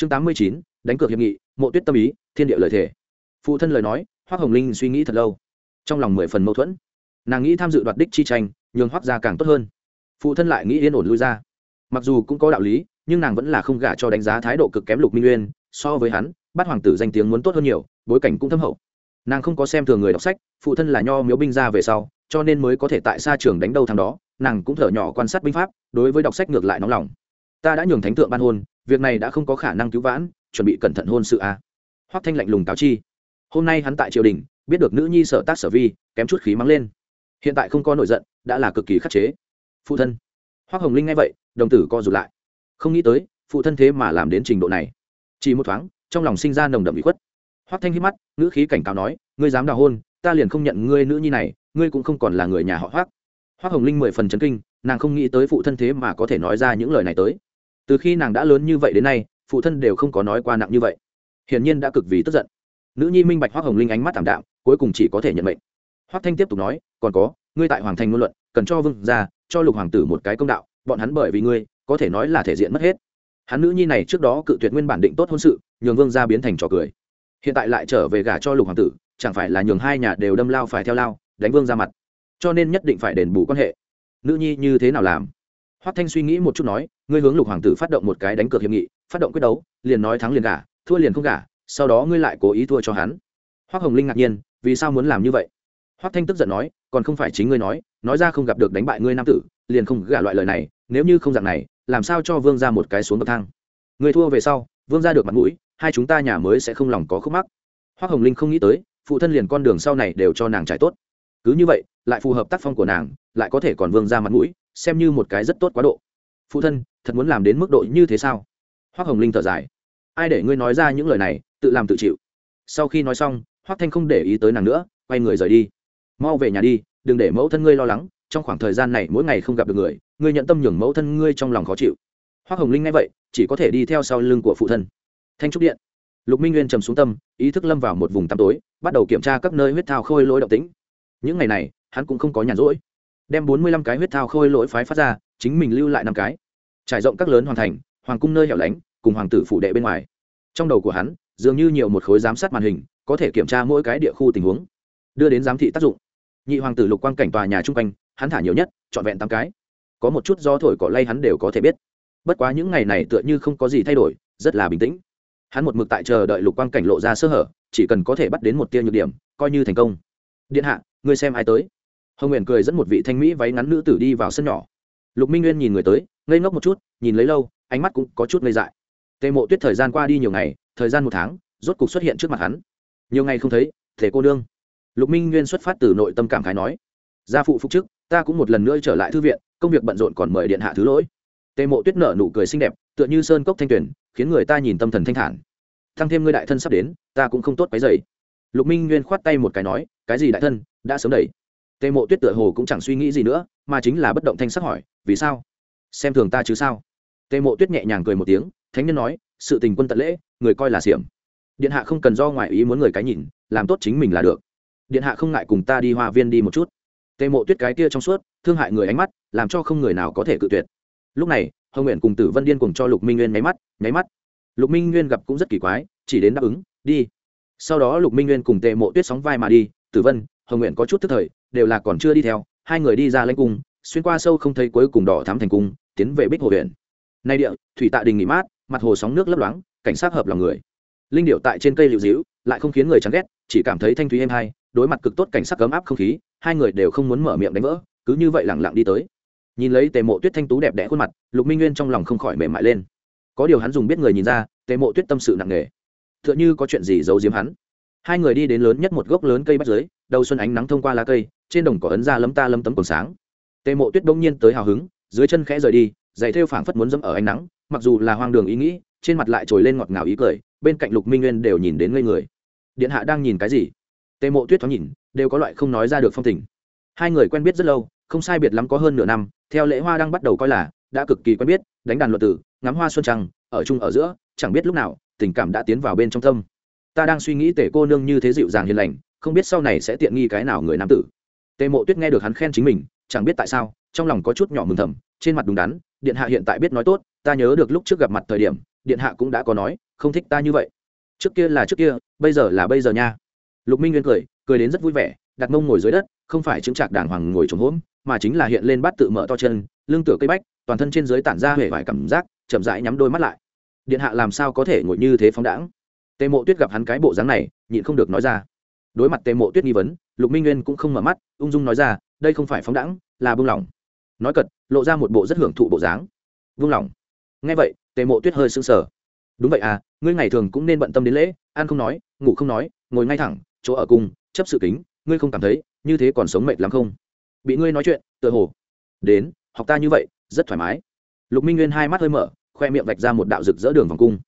chương tám mươi chín, đánh cược hiệp nghị, mộ tuyết tâm ý, thiên địa lời thể phụ thân lời nói hoác hồng linh suy nghĩ thật lâu. Trong lòng mười phần mâu thuẫn. Nàng nghĩ tham dự đoạt đích chi tranh, nhường hoác ra càng tốt hơn. Phụ thân lại nghĩ yên ổn lui ra. Mặc dù cũng có đạo lý, nhưng nàng vẫn là không gả cho đánh giá thái độ cực kém lục minh nguyên so với hắn, bắt hoàng tử danh tiếng muốn tốt hơn nhiều, bối cảnh cũng thâm hậu. Nàng không có xem thường người đọc sách, phụ thân là nho miếu binh ra về sau, cho nên mới có thể tại xa trường đánh đâu thằng đó, nàng cũng thở nhỏ quan sát binh pháp, đối với đọc sách ngược lại nóng lòng. Ta đã nhường thánh thượng ban hôn việc này đã không có khả năng cứu vãn, chuẩn bị cẩn thận hôn sự a. À. hoắc thanh lạnh lùng cáo chi. Hôm nay hắn tại triều đình, biết được nữ nhi sở tác sở vi, kém chút khí mắng lên. Hiện tại không có nổi giận, đã là cực kỳ khắc chế. Phụ thân. Hoắc hồng linh nghe vậy, đồng tử co rụt lại. Không nghĩ tới, phụ thân thế mà làm đến trình độ này. Chỉ một thoáng, trong lòng sinh ra nồng đậm bị khuất. Hoắc thanh hít mắt nữ khí cảnh cáo nói, ngươi dám đào hôn, ta liền không nhận ngươi nữ nhi này, ngươi cũng không còn là người nhà họ hoắc. Hoắc hồng linh mười phần chấn kinh, nàng không nghĩ tới phụ thân thế mà có thể nói ra những lời này tới từ khi nàng đã lớn như vậy đến nay, phụ thân đều không có nói qua nặng như vậy. Hiển nhiên đã cực vì tức giận. Nữ nhi minh bạch hoác hồng linh ánh mắt thảm đạm, cuối cùng chỉ có thể nhận mệnh. Hoác thanh tiếp tục nói, còn có, ngươi tại hoàng thành ngôn luận, cần cho vương ra cho lục hoàng tử một cái công đạo, bọn hắn bởi vì ngươi, có thể nói là thể diện mất hết. Hắn nữ nhi này trước đó cự tuyệt nguyên bản định tốt hôn sự, nhường vương ra biến thành trò cười. Hiện tại lại trở về gả cho lục hoàng tử, chẳng phải là nhường hai nhà đều đâm lao phải theo lao, đánh vương ra mặt. Cho nên nhất định phải đền bù quan hệ. Nữ nhi như thế nào làm? Hoắc thanh suy nghĩ một chút nói, ngươi hướng lục hoàng tử phát động một cái đánh cược hiệp nghị, phát động quyết đấu, liền nói thắng liền gả, thua liền không gả, sau đó ngươi lại cố ý thua cho hắn. Hoắc hồng linh ngạc nhiên, vì sao muốn làm như vậy? Hoắc thanh tức giận nói, còn không phải chính ngươi nói nói ra không gặp được đánh bại ngươi nam tử, liền không gả loại lời này, nếu như không dạng này, làm sao cho vương ra một cái xuống bậc thang? Người thua về sau, vương ra được mặt mũi, hai chúng ta nhà mới sẽ không lòng có khúc mắc. Hoắc hồng linh không nghĩ tới, phụ thân liền con đường sau này đều cho nàng trải tốt. Cứ như vậy, lại phù hợp tác phong của nàng, lại có thể còn vương ra mặt mũi xem như một cái rất tốt quá độ. Phụ thân, thật muốn làm đến mức độ như thế sao? Hoác hồng linh thở dài. Ai để ngươi nói ra những lời này, tự làm tự chịu. Sau khi nói xong hoác thanh không để ý tới nàng nữa, quay người rời đi. Mau về nhà đi, đừng để mẫu thân ngươi lo lắng, trong khoảng thời gian này mỗi ngày không gặp được người, ngươi nhận tâm nhường mẫu thân ngươi trong lòng khó chịu. Hoác hồng linh nghe vậy, chỉ có thể đi theo sau lưng của phụ thân. Thanh trúc điện. Lục minh nguyên trầm xuống tâm, ý thức lâm vào một vùng tăm tối, bắt đầu kiểm tra các nơi huyết thao khôi lỗi động tĩnh. Những ngày này, hắn cũng không có nhàn rỗi đem bốn mươi lăm cái huyết thao khôi lỗi phái phát ra, chính mình lưu lại năm cái. Trải rộng các lớn hoàn thành, hoàng cung nơi hẻo lánh, cùng hoàng tử phủ đệ bên ngoài. Trong đầu của hắn, dường như nhiều một khối giám sát màn hình, có thể kiểm tra mỗi cái địa khu tình huống. Đưa đến giám thị tác dụng. Nhị hoàng tử lục quang cảnh tòa nhà trung quanh, hắn thả nhiều nhất, trọn vẹn tám cái. Có một chút do thổi cỏ lay hắn đều có thể biết. Bất quá những ngày này tựa như không có gì thay đổi, rất là bình tĩnh. Hắn một mực tại chờ đợi lục quang cảnh lộ ra sơ hở, chỉ cần có thể bắt đến một tia nhược điểm, coi như thành công. Điện hạ, ngươi xem ai tới hồng nguyện cười dẫn một vị thanh mỹ váy ngắn nữ tử đi vào sân nhỏ lục minh nguyên nhìn người tới ngây ngốc một chút nhìn lấy lâu ánh mắt cũng có chút ngây dại tề mộ tuyết thời gian qua đi nhiều ngày thời gian một tháng rốt cục xuất hiện trước mặt hắn nhiều ngày không thấy thể cô nương lục minh nguyên xuất phát từ nội tâm cảm khái nói gia phụ phục chức ta cũng một lần nữa trở lại thư viện công việc bận rộn còn mời điện hạ thứ lỗi tề mộ tuyết nở nụ cười xinh đẹp tựa như sơn cốc thanh tuyển khiến người ta nhìn tâm thần thanh thản thăng thêm ngươi đại thân sắp đến ta cũng không tốt cái dày lục minh nguyên khoát tay một cái nói cái gì đại thân đã sớm đẩy tề mộ tuyết tựa hồ cũng chẳng suy nghĩ gì nữa, mà chính là bất động thanh sắc hỏi, vì sao? Xem thường ta chứ sao? Tề mộ tuyết nhẹ nhàng cười một tiếng, thánh nhân nói, sự tình quân tận lễ, người coi là xiểm. Điện hạ không cần do ngoại ý muốn người cái nhìn, làm tốt chính mình là được. Điện hạ không ngại cùng ta đi hoa viên đi một chút. Tề mộ tuyết cái kia trong suốt, thương hại người ánh mắt, làm cho không người nào có thể cự tuyệt. Lúc này, hồng nguyện cùng tử vân điên cùng cho lục minh nguyên nháy mắt nháy mắt. Lục minh nguyên gặp cũng rất kỳ quái, chỉ đến đáp ứng, đi. Sau đó lục minh nguyên cùng tề mộ tuyết sóng vai mà đi, tử vân, hồng nguyện có chút thức thời đều là còn chưa đi theo hai người đi ra lãnh cung xuyên qua sâu không thấy cuối cùng đỏ thám thành cung tiến về bích hồ huyện. Nay địa thủy tạ đình nghỉ mát mặt hồ sóng nước lấp loáng cảnh sát hợp lòng người. Linh điệu tại trên cây liệu dĩu lại không khiến người chán ghét chỉ cảm thấy thanh thúy êm hay, đối mặt cực tốt cảnh sắc cấm áp không khí hai người đều không muốn mở miệng đánh vỡ cứ như vậy lẳng lặng đi tới. Nhìn lấy tề mộ tuyết thanh tú đẹp đẽ khuôn mặt lục minh nguyên trong lòng không khỏi mềm mại lên. Có điều hắn dùng biết người nhìn ra tề mộ tuyết tâm sự nặng nề. T h ư ợ n h ư có chuyện gì giấu giếm hắn hai người đi đến lớn nhất một gốc lớn cây bách dưới, đầu xuân ánh nắng thông qua lá cây, trên đồng cỏ ấn ra lấm ta lấm tấm còn sáng. Tề mộ tuyết bỗng nhiên tới hào hứng, dưới chân khẽ rời đi, giày thêu phảng phất muốn dẫm ở ánh nắng, mặc dù là hoang đường ý nghĩ, trên mặt lại trồi lên ngọt ngào ý cười, bên cạnh lục minh nguyên đều nhìn đến ngây người. Điện hạ đang nhìn cái gì? Tề mộ tuyết thoáng nhìn, đều có loại không nói ra được phong tình. Hai người quen biết rất lâu, không sai biệt lắm có hơn nửa năm, theo lễ hoa đang bắt đầu coi là, đã cực kỳ quen biết, đánh đàn luật tử, ngắm hoa xuân trăng, ở chung ở giữa, chẳng biết lúc nào, tình cảm đã tiến vào bên trong tâm ta đang suy nghĩ tể cô nương như thế dịu dàng hiền lành, không biết sau này sẽ tiện nghi cái nào người nam tử. Tề mộ tuyết nghe được hắn khen chính mình, chẳng biết tại sao, trong lòng có chút nhỏ mừng thầm, trên mặt đúng đắn, điện hạ hiện tại biết nói tốt, ta nhớ được lúc trước gặp mặt thời điểm, điện hạ cũng đã có nói, không thích ta như vậy. Trước kia là trước kia, bây giờ là bây giờ nha. Lục minh nguyên cười cười đến rất vui vẻ, đặt mông ngồi dưới đất, không phải chứng trạc đàng hoàng ngồi trống hốm mà chính là hiện lên bát tự mở to chân, lưng tựa cây bách, toàn thân trên dưới tản ra hề vải cảm giác, chậm rãi nhắm đôi mắt lại. Điện hạ làm sao có thể ngồi như thế phóng đãng? Tề mộ tuyết gặp hắn cái bộ dáng này, nhịn không được nói ra. Đối mặt tề mộ tuyết nghi vấn, lục minh nguyên cũng không mở mắt, ung dung nói ra, đây không phải phóng đãng, là buông lỏng. Nói cật, lộ ra một bộ rất hưởng thụ bộ dáng. Buông lỏng? Nghe vậy, tề mộ tuyết hơi sững sờ. Đúng vậy à ngươi ngày thường cũng nên bận tâm đến lễ, ăn không nói, ngủ không nói, ngồi ngay thẳng, chỗ ở cùng, chấp sự kính, ngươi không cảm thấy, như thế còn sống mệt lắm không? Bị ngươi nói chuyện, tựa hồ đến, học ta như vậy, rất thoải mái. Lục minh nguyên hai mắt hơi mở, khoe miệng vạch ra một đạo rực rỡ đường vòng cung.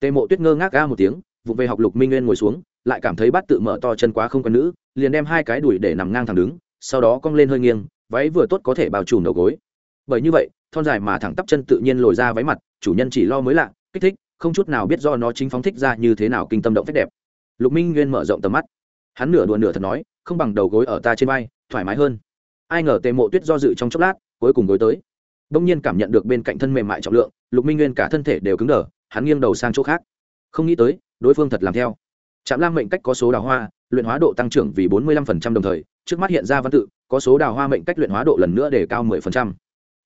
Tề mộ tuyết ngơ ngác ga một tiếng vụ về học lục minh nguyên ngồi xuống, lại cảm thấy bát tự mở to chân quá không còn nữ, liền đem hai cái đùi để nằm ngang thẳng đứng, sau đó cong lên hơi nghiêng, váy vừa tốt có thể bao trùm đầu gối. Bởi như vậy, thon dài mà thẳng tắp chân tự nhiên lồi ra váy mặt, chủ nhân chỉ lo mới lạ, kích thích, không chút nào biết do nó chính phóng thích ra như thế nào kinh tâm động phép đẹp. Lục minh nguyên mở rộng tầm mắt. Hắn nửa đùa nửa thật nói, không bằng đầu gối ở ta trên vai, thoải mái hơn. Ai ngờ tề mộ tuyết do dự trong chốc lát, cuối cùng gối tới. Đông nhiên cảm nhận được bên cạnh thân mềm mại trọng lượng, lục minh nguyên cả thân thể đều cứng đờ, hắn nghiêng đầu sang chỗ khác. Không nghĩ tới đối phương thật làm theo. Trạm lam mệnh cách có số đào hoa, luyện hóa độ tăng trưởng vì bốn mươi lăm đồng thời, trước mắt hiện ra văn tự, có số đào hoa mệnh cách luyện hóa độ lần nữa để cao mười phần trăm.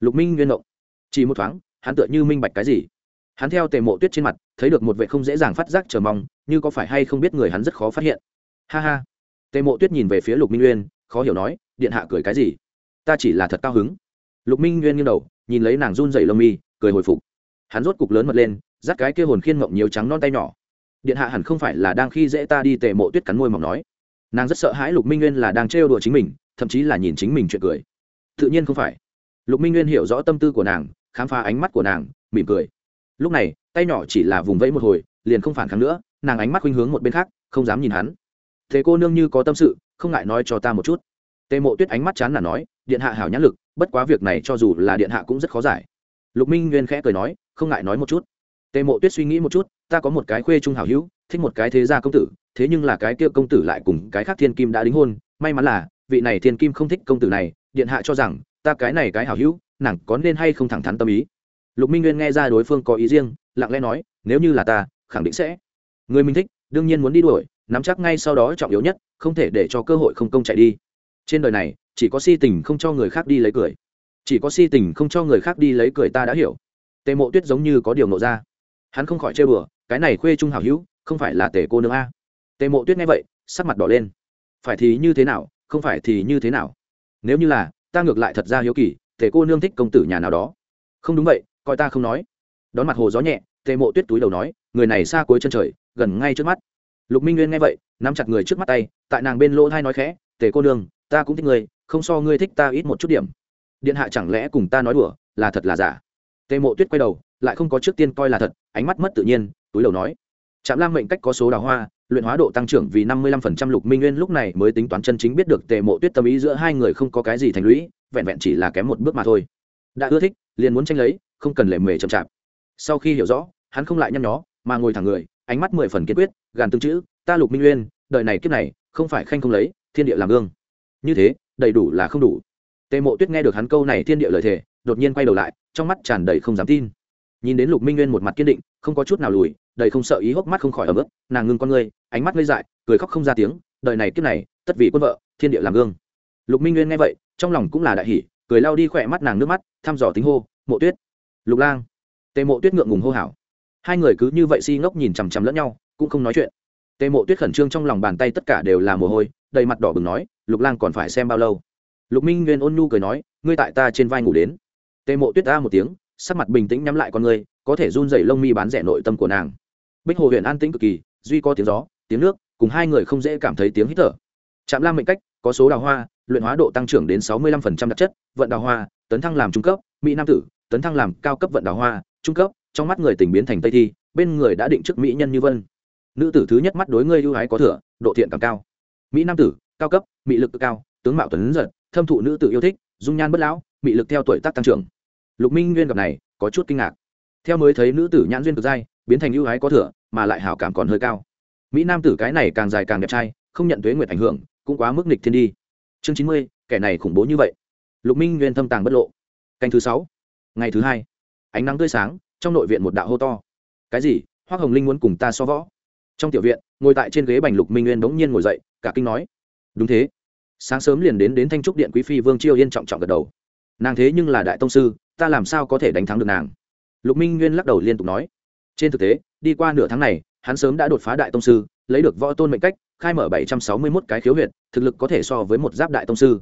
Lục minh nguyên động chỉ một thoáng, hắn tựa như minh bạch cái gì? Hắn theo tề mộ tuyết trên mặt, thấy được một vệ không dễ dàng phát giác chờ mong, như có phải hay không biết người hắn rất khó phát hiện. Ha ha. Tề mộ tuyết nhìn về phía lục minh nguyên, khó hiểu nói, điện hạ cười cái gì? Ta chỉ là thật cao hứng. Lục minh nguyên nghiêng đầu, nhìn lấy nàng run dày lông mi, cười hồi phục. Hắn rốt cục lớn mật lên, dắt cái kia hồn khiên mộng nhiều trắng non tay nhỏ điện hạ hẳn không phải là đang khi dễ ta đi tề mộ tuyết cắn môi mỏng nói. Nàng rất sợ hãi lục minh nguyên là đang trêu đùa chính mình, thậm chí là nhìn chính mình chuyện cười. Tự nhiên không phải. Lục minh nguyên hiểu rõ tâm tư của nàng, khám phá ánh mắt của nàng, mỉm cười. Lúc này, tay nhỏ chỉ là vùng vẫy một hồi, liền không phản kháng nữa, nàng ánh mắt khuynh hướng một bên khác, không dám nhìn hắn. Thế cô nương như có tâm sự, không ngại nói cho ta một chút. Tề mộ tuyết ánh mắt chán là nói, điện hạ hảo nhãn lực, bất quá việc này cho dù là điện hạ cũng rất khó giải. Lục minh nguyên khẽ cười nói, không ngại nói một chút. Tề mộ tuyết suy nghĩ một chút ta có một cái khuê trung hảo hữu, thích một cái thế gia công tử, thế nhưng là cái kia công tử lại cùng cái khác thiên kim đã đính hôn, may mắn là, vị này thiên kim không thích công tử này, điện hạ cho rằng, ta cái này cái hảo hữu, nàng có nên hay không thẳng thắn tâm ý. Lục minh nguyên nghe ra đối phương có ý riêng, lặng lẽ nói, nếu như là ta, khẳng định sẽ. Người mình thích, đương nhiên muốn đi đuổi, nắm chắc ngay sau đó trọng yếu nhất, không thể để cho cơ hội không công chạy đi. Trên đời này, chỉ có si tình không cho người khác đi lấy cười. Chỉ có si tình không cho người khác đi lấy cười ta đã hiểu. Tề mộ tuyết giống như có điều nộ ra. Hắn không khỏi chơi bừa cái này khuê trung hảo hữu, không phải là tề cô nương a? Tề mộ tuyết nghe vậy, sắc mặt đỏ lên. Phải thì như thế nào, không phải thì như thế nào? Nếu như là, ta ngược lại thật ra hiếu kỳ, tề cô nương thích công tử nhà nào đó. Không đúng vậy, coi ta không nói. Đón mặt hồ gió nhẹ, tề mộ tuyết túi đầu nói, người này xa cuối chân trời, gần ngay trước mắt. Lục minh nguyên nghe vậy, nắm chặt người trước mắt tay, tại nàng bên lỗ thai nói khẽ, tề cô nương, ta cũng thích người, không so ngươi thích ta ít một chút điểm. Điện hạ chẳng lẽ cùng ta nói đùa, là thật là giả? Tề mộ tuyết quay đầu, lại không có trước tiên coi là thật, ánh mắt mất tự nhiên túi đầu nói, trạm lam mệnh cách có số đào hoa, luyện hóa độ tăng trưởng vì năm mươi lăm phần trăm lục minh nguyên lúc này mới tính toán chân chính biết được tề mộ tuyết tâm ý giữa hai người không có cái gì thành lũy, vẹn vẹn chỉ là kém một bước mà thôi. Đã ưa thích, liền muốn tranh lấy, không cần lệ mề chậm chạp. Sau khi hiểu rõ, hắn không lại nhăn nhó, mà ngồi thẳng người, ánh mắt mười phần kiên quyết, gàn tương chữ, ta lục minh nguyên, đời này kiếp này, không phải khanh không lấy, thiên địa làm gương. Như thế, đầy đủ là không đủ. Tề mộ tuyết nghe được hắn câu này thiên địa lời thề, đột nhiên quay đầu lại, trong mắt tràn đầy không dám tin nhìn đến lục minh nguyên một mặt kiên định, không có chút nào lùi, đầy không sợ ý, hốc mắt không khỏi ở bước nàng ngưng con ngươi, ánh mắt ngây dại, cười khóc không ra tiếng, đời này kiếp này, tất vì quân vợ, thiên địa làm gương. Lục minh nguyên nghe vậy, trong lòng cũng là đại hỷ cười lao đi khỏe mắt nàng nước mắt, thăm dò tính hô, mộ tuyết, lục lang. Tề mộ tuyết ngượng ngùng hô hào. Hai người cứ như vậy si ngốc nhìn chằm chằm lẫn nhau, cũng không nói chuyện. Tề mộ tuyết khẩn trương trong lòng bàn tay tất cả đều là mồ hôi, đầy mặt đỏ bừng nói, lục lang còn phải xem bao lâu? Lục minh nguyên ôn nhu cười nói, ngươi tại ta trên vai ngủ đến. Tề mộ tuyết ta một tiếng sắc mặt bình tĩnh nhắm lại con ngươi có thể run dày lông mi bán rẻ nội tâm của nàng. Bích hồ huyện an tĩnh cực kỳ, duy có tiếng gió, tiếng nước, cùng hai người không dễ cảm thấy tiếng hít thở. Trạm lam mệnh cách, có số đào hoa, luyện hóa độ tăng trưởng đến sáu mươi lăm phần trăm đặc chất, vận đào hoa, tấn thăng làm trung cấp, mỹ nam tử, tấn thăng làm cao cấp vận đào hoa, trung cấp, trong mắt người tình biến thành tây thi, bên người đã định trước mỹ nhân như vân. Nữ tử thứ nhất mắt đối ngươi ưu ái có thừa, độ thiện càng cao. Mỹ nam tử, cao cấp mỹ lực cao, tướng mạo tuấn giật, thâm thụ nữ tử yêu thích, dung nhan bất lão mỹ lực theo tuổi tác tăng trưởng lục minh nguyên gặp này, có chút kinh ngạc. Theo mới thấy nữ tử nhãn duyên cực dai, biến thành ưu ái có thừa, mà lại hảo cảm còn hơi cao. Mỹ nam tử cái này càng dài càng đẹp trai, không nhận thuế nguyệt ảnh hưởng, cũng quá mức nịch thiên đi. Chương chín mươi, kẻ này khủng bố như vậy. Lục minh nguyên thâm tàng bất lộ. Canh thứ sáu, ngày thứ hai. Ánh nắng tươi sáng, trong nội viện một đạo hô to. Cái gì? Hoác hồng linh muốn cùng ta so võ? Trong tiểu viện, ngồi tại trên ghế bành lục minh nguyên bỗng nhiên ngồi dậy, cả kinh nói. Đúng thế. Sáng sớm liền đến đến thanh trúc điện quý phi vương chiêu yên trọng trọng gật đầu. Nàng thế nhưng là đại tông sư ta làm sao có thể đánh thắng được nàng? Lục minh nguyên lắc đầu liên tục nói. Trên thực tế, đi qua nửa tháng này, hắn sớm đã đột phá đại tông sư, lấy được võ tôn mệnh cách, khai mở bảy trăm sáu mươi mốt cái khiếu huyện thực lực có thể so với một giáp đại tông sư.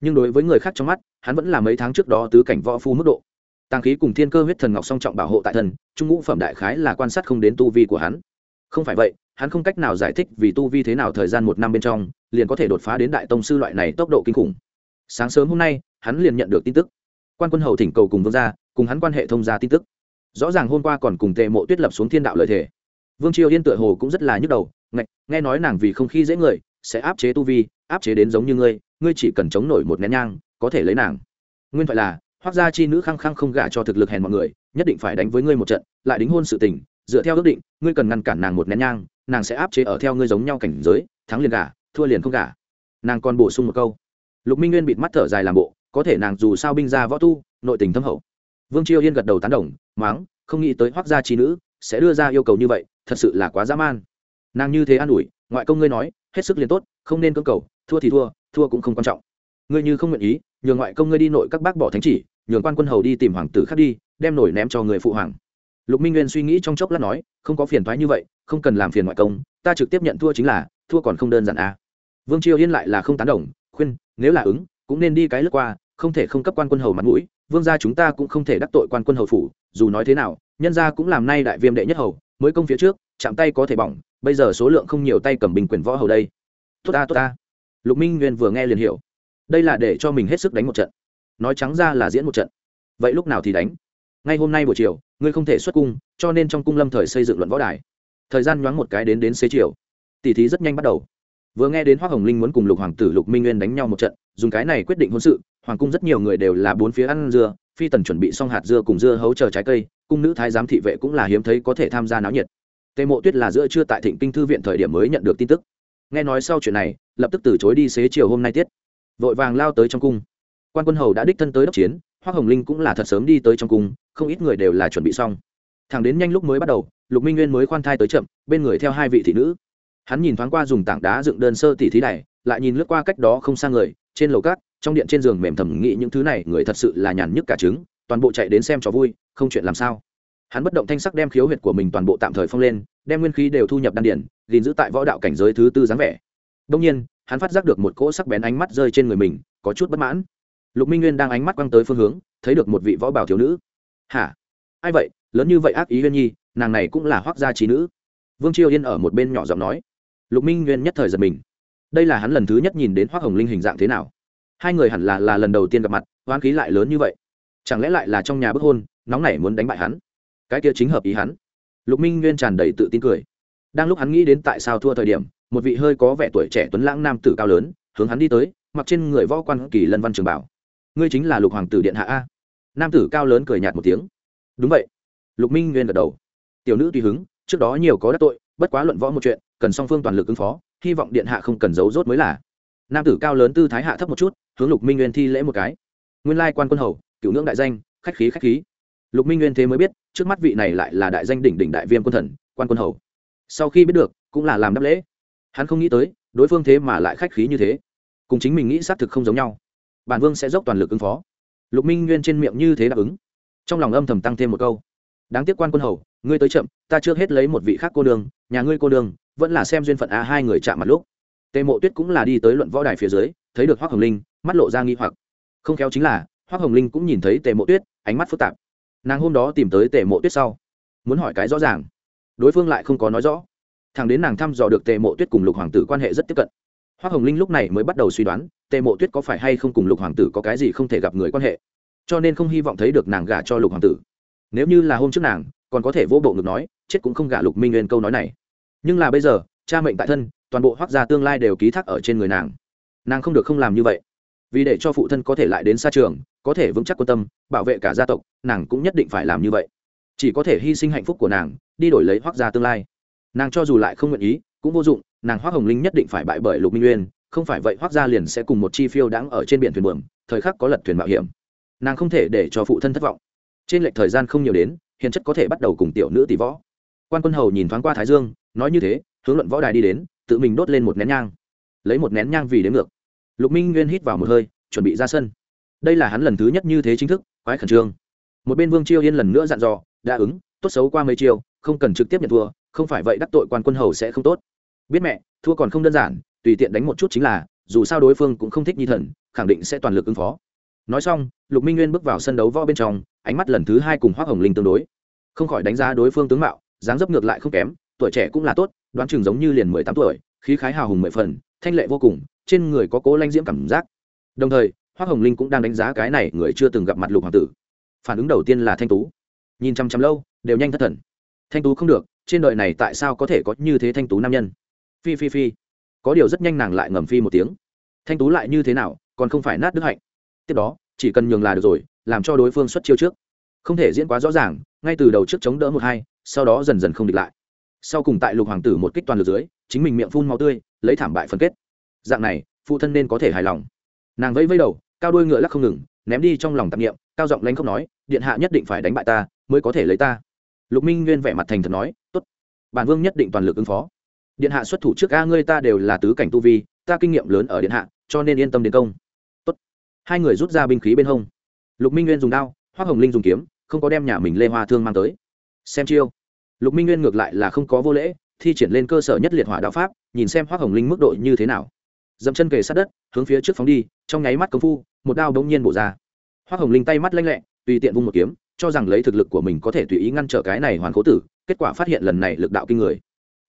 Nhưng đối với người khác trong mắt, hắn vẫn là mấy tháng trước đó tứ cảnh võ phu mức độ. Tàng khí cùng thiên cơ huyết thần ngọc song trọng bảo hộ tại thần, trung ngũ phẩm đại khái là quan sát không đến tu vi của hắn. Không phải vậy, hắn không cách nào giải thích vì tu vi thế nào thời gian một năm bên trong, liền có thể đột phá đến đại tông sư loại này tốc độ kinh khủng. Sáng sớm hôm nay, hắn liền nhận được tin tức quan quân hầu thỉnh cầu cùng vương gia, cùng hắn quan hệ thông gia tin tức. Rõ ràng hôm qua còn cùng tề mộ tuyết lập xuống thiên đạo lợi thể vương triều yên tựa hồ cũng rất là nhức đầu, ngạch, nghe nói nàng vì không khi dễ người, sẽ áp chế tu vi, áp chế đến giống như ngươi ngươi chỉ cần chống nổi một nén nhang, có thể lấy nàng. Nguyên thoại là hoác gia chi nữ khăng khăng không gả cho thực lực hèn mọi người, nhất định phải đánh với ngươi một trận, lại đính hôn sự tình, dựa theo ước định, ngươi cần ngăn cản nàng một nén nhang, nàng sẽ áp chế ở theo ngươi giống nhau cảnh giới, thắng liền gả, thua liền không gả. Nàng còn bổ sung một câu. Lục minh nguyên bịt mắt thở dài làm bộ có thể nàng dù sao binh ra võ tu, nội tình thâm hậu. Vương chiêu yên gật đầu tán đồng, máng, không nghĩ tới hoác gia trí nữ sẽ đưa ra yêu cầu như vậy, thật sự là quá dã man. Nàng như thế an ủi, ngoại công ngươi nói, hết sức liền tốt, không nên cưỡng cầu, thua thì thua thua cũng không quan trọng. Ngươi như không nguyện ý, nhường ngoại công ngươi đi nội các bác bỏ thánh chỉ, nhường quan quân hầu đi tìm hoàng tử khác đi, đem nổi ném cho người phụ hoàng. Lục minh nguyên suy nghĩ trong chốc lát nói, không có phiền thoái như vậy, không cần làm phiền ngoại công, ta trực tiếp nhận thua chính là, thua còn không đơn giản à. vương triều yên lại là không tán đồng, khuyên, nếu là ứng cũng nên đi cái lướt qua, không thể không cấp quan quân hầu mặt mũi, vương gia chúng ta cũng không thể đắc tội quan quân hầu phủ, dù nói thế nào, nhân gia cũng làm nay đại viêm đệ nhất hầu, mới công phía trước, chạm tay có thể bỏng, bây giờ số lượng không nhiều tay cầm bình quyền võ hầu đây. Tốt ta tốt ta. Lục minh nguyên vừa nghe liền hiểu. Đây là để cho mình hết sức đánh một trận. Nói trắng ra là diễn một trận. Vậy lúc nào thì đánh? Ngay hôm nay buổi chiều, ngươi không thể xuất cung, cho nên trong cung lâm thời xây dựng luận võ đài. Thời gian nhoáng một cái đến đến xế chiều. Tỷ thí rất nhanh bắt đầu. Vừa nghe đến hoa hồng linh muốn cùng lục hoàng tử lục minh nguyên đánh nhau một trận dùng cái này quyết định hôn sự, hoàng cung rất nhiều người đều là bốn phía ăn dưa, phi tần chuẩn bị xong hạt dưa cùng dưa hấu chờ trái cây, cung nữ thái giám thị vệ cũng là hiếm thấy có thể tham gia náo nhiệt. Tề mộ tuyết là giữa trưa tại thịnh kinh thư viện thời điểm mới nhận được tin tức. Nghe nói sau chuyện này, lập tức từ chối đi xế chiều hôm nay tiết. Vội vàng lao tới trong cung. Quan quân hầu đã đích thân tới đốc chiến hoa hồng linh cũng là thật sớm đi tới trong cung, không ít người đều là chuẩn bị xong. Thằng đến nhanh lúc mới bắt đầu, lục minh nguyên mới khoan thai tới chậm, bên người theo hai vị thị nữ. Hắn nhìn thoáng qua dùng tảng đá dựng đơn sơ tỉ thí này lại nhìn lướt qua cách đó không xa người trên lầu cát trong điện trên giường mềm thầm nghĩ những thứ này, người thật sự là nhàn nhức cả trứng, toàn bộ chạy đến xem cho vui, không chuyện làm sao. Hắn bất động thanh sắc đem khiếu huyệt của mình toàn bộ tạm thời phong lên, đem nguyên khí đều thu nhập đan điển, gìn giữ tại võ đạo cảnh giới thứ tư dáng vẻ. Đông nhiên, hắn phát giác được một cỗ sắc bén ánh mắt rơi trên người mình, có chút bất mãn. Lục minh nguyên đang ánh mắt quăng tới phương hướng, thấy được một vị võ bảo thiếu nữ. Hả? Ai vậy? Lớn như vậy ác ý huyên nhi, nàng này cũng là hoác gia trí nữ. Vương triều yên ở một bên nhỏ giọng nói. Lục minh nguyên nhất thời giật mình đây là hắn lần thứ nhất nhìn đến hoác hồng linh hình dạng thế nào hai người hẳn là là lần đầu tiên gặp mặt hoán khí lại lớn như vậy chẳng lẽ lại là trong nhà bức hôn nóng nảy muốn đánh bại hắn cái kia chính hợp ý hắn lục minh nguyên tràn đầy tự tin cười đang lúc hắn nghĩ đến tại sao thua thời điểm một vị hơi có vẻ tuổi trẻ tuấn lãng nam tử cao lớn hướng hắn đi tới mặc trên người võ quan kỳ lân văn trường bảo ngươi chính là lục hoàng tử điện hạ a nam tử cao lớn cười nhạt một tiếng đúng vậy lục minh nguyên gật đầu tiểu nữ tùy hứng trước đó nhiều có đắc tội bất quá luận võ một chuyện cần song phương toàn lực ứng phó hy vọng điện hạ không cần giấu rốt mới là. Nam tử cao lớn tư thái hạ thấp một chút, hướng lục minh nguyên thi lễ một cái. Nguyên lai quan quân hầu, cựu ngưỡng đại danh, khách khí khách khí. Lục minh nguyên thế mới biết, trước mắt vị này lại là đại danh đỉnh đỉnh đại viêm quân thần, quan quân hầu. Sau khi biết được, cũng là làm đáp lễ. Hắn không nghĩ tới, đối phương thế mà lại khách khí như thế. Cùng chính mình nghĩ xác thực không giống nhau. Bản vương sẽ dốc toàn lực ứng phó. Lục minh nguyên trên miệng như thế đáp ứng. Trong lòng âm thầm tăng thêm một câu. Đáng tiếc quan quân hầu, ngươi tới chậm, ta chưa hết lấy một vị khác cô đường, nhà ngươi cô đường vẫn là xem duyên phận a hai người chạm mặt lúc. Tề mộ tuyết cũng là đi tới luận võ đài phía dưới, thấy được hoác hồng linh, mắt lộ ra nghi hoặc. Không khéo chính là hoác hồng linh cũng nhìn thấy tề mộ tuyết, ánh mắt phức tạp. Nàng hôm đó tìm tới tề mộ tuyết sau, muốn hỏi cái rõ ràng. Đối phương lại không có nói rõ. Thằng đến nàng thăm dò được tề mộ tuyết cùng lục hoàng tử quan hệ rất tiếp cận hoác hồng linh lúc này mới bắt đầu suy đoán, tề mộ tuyết có phải hay không cùng lục hoàng tử có cái gì không thể gặp người quan hệ. Cho nên không hy vọng thấy được nàng gả cho lục hoàng tử. Nếu như là hôm trước nàng, còn có thể vô bộ ngực nói, chết cũng không gả lục minh nguyên câu nói này nhưng là bây giờ, cha mệnh tại thân, toàn bộ hoác gia tương lai đều ký thác ở trên người nàng. Nàng không được không làm như vậy. Vì để cho phụ thân có thể lại đến xa trường, có thể vững chắc quan tâm, bảo vệ cả gia tộc, nàng cũng nhất định phải làm như vậy. Chỉ có thể hy sinh hạnh phúc của nàng, đi đổi lấy hoác gia tương lai. Nàng cho dù lại không nguyện ý, cũng vô dụng, nàng hoác hồng linh nhất định phải bại bởi lục minh nguyên không phải vậy hoác gia liền sẽ cùng một chi phiêu đáng ở trên biển thuyền buồm, thời khắc có lật thuyền mạo hiểm. Nàng không thể để cho phụ thân thất vọng. Trên lệch thời gian không nhiều đến, hiền chất có thể bắt đầu cùng tiểu nữ tỷ võ. Quan quân hầu nhìn thoáng qua thái dương nói như thế, hướng luận võ đài đi đến, tự mình đốt lên một nén nhang. Lấy một nén nhang vì đến ngược. Lục minh nguyên hít vào một hơi, chuẩn bị ra sân. Đây là hắn lần thứ nhất như thế chính thức, quái khẩn trương. Một bên vương chiêu yên lần nữa dặn dò, đã ứng, tốt xấu qua mấy chiêu, không cần trực tiếp nhận thua, không phải vậy đắc tội quan quân hầu sẽ không tốt. Biết mẹ, thua còn không đơn giản, tùy tiện đánh một chút chính là, dù sao đối phương cũng không thích nhi thần, khẳng định sẽ toàn lực ứng phó. Nói xong, lục minh nguyên bước vào sân đấu võ bên trong, ánh mắt lần thứ hai cùng hoác hồng linh tương đối. Không khỏi đánh giá đối phương tướng mạo, dáng dấp ngược lại không kém tuổi trẻ cũng là tốt, đoán chừng giống như liền mười tám tuổi, khí khái hào hùng mười phần, thanh lệ vô cùng, trên người có cố lanh diễm cảm giác. Đồng thời Hoa hồng linh cũng đang đánh giá cái này người chưa từng gặp mặt lục hoàng tử. Phản ứng đầu tiên là thanh tú. Nhìn chăm chăm lâu, đều nhanh thất thần. Thanh tú không được, trên đời này tại sao có thể có như thế thanh tú nam nhân? Phi phi phi. Có điều rất nhanh nàng lại ngầm phi một tiếng. Thanh tú lại như thế nào, còn không phải nát đức hạnh. Tiếp đó, chỉ cần nhường là được rồi, làm cho đối phương xuất chiêu trước. Không thể diễn quá rõ ràng, ngay từ đầu trước chống đỡ một hai, sau đó dần dần không địch lại sau cùng tại lục hoàng tử một kích toàn lực dưới, chính mình miệng phun màu tươi, lấy thảm bại phân kết. Dạng này, phụ thân nên có thể hài lòng. Nàng vẫy vẫy đầu, cao đuôi ngựa lắc không ngừng, ném đi trong lòng tạp nghiệm cao giọng lanh không nói, điện hạ nhất định phải đánh bại ta, mới có thể lấy ta. Lục minh nguyên vẻ mặt thành thật nói, tốt, bản vương nhất định toàn lực ứng phó. Điện hạ xuất thủ trước a ngươi ta đều là tứ cảnh tu vi, ta kinh nghiệm lớn ở điện hạ, cho nên yên tâm đến công. Tốt. Hai người rút ra binh khí bên hông. Lục minh nguyên dùng đao, hoác hồng linh dùng kiếm, không có đem nhà mình lê hoa thương mang tới. Xem chiêu lục minh nguyên ngược lại là không có vô lễ, thi triển lên cơ sở nhất liệt hỏa đạo pháp, nhìn xem hoác hồng linh mức độ như thế nào. Dậm chân kề sát đất, hướng phía trước phóng đi, trong nháy mắt công phu, một đao bỗng nhiên bổ ra. Hoác hồng linh tay mắt lanh lẹ, tùy tiện vung một kiếm, cho rằng lấy thực lực của mình có thể tùy ý ngăn trở cái này hoàn cố tử, kết quả phát hiện lần này lực đạo kinh người.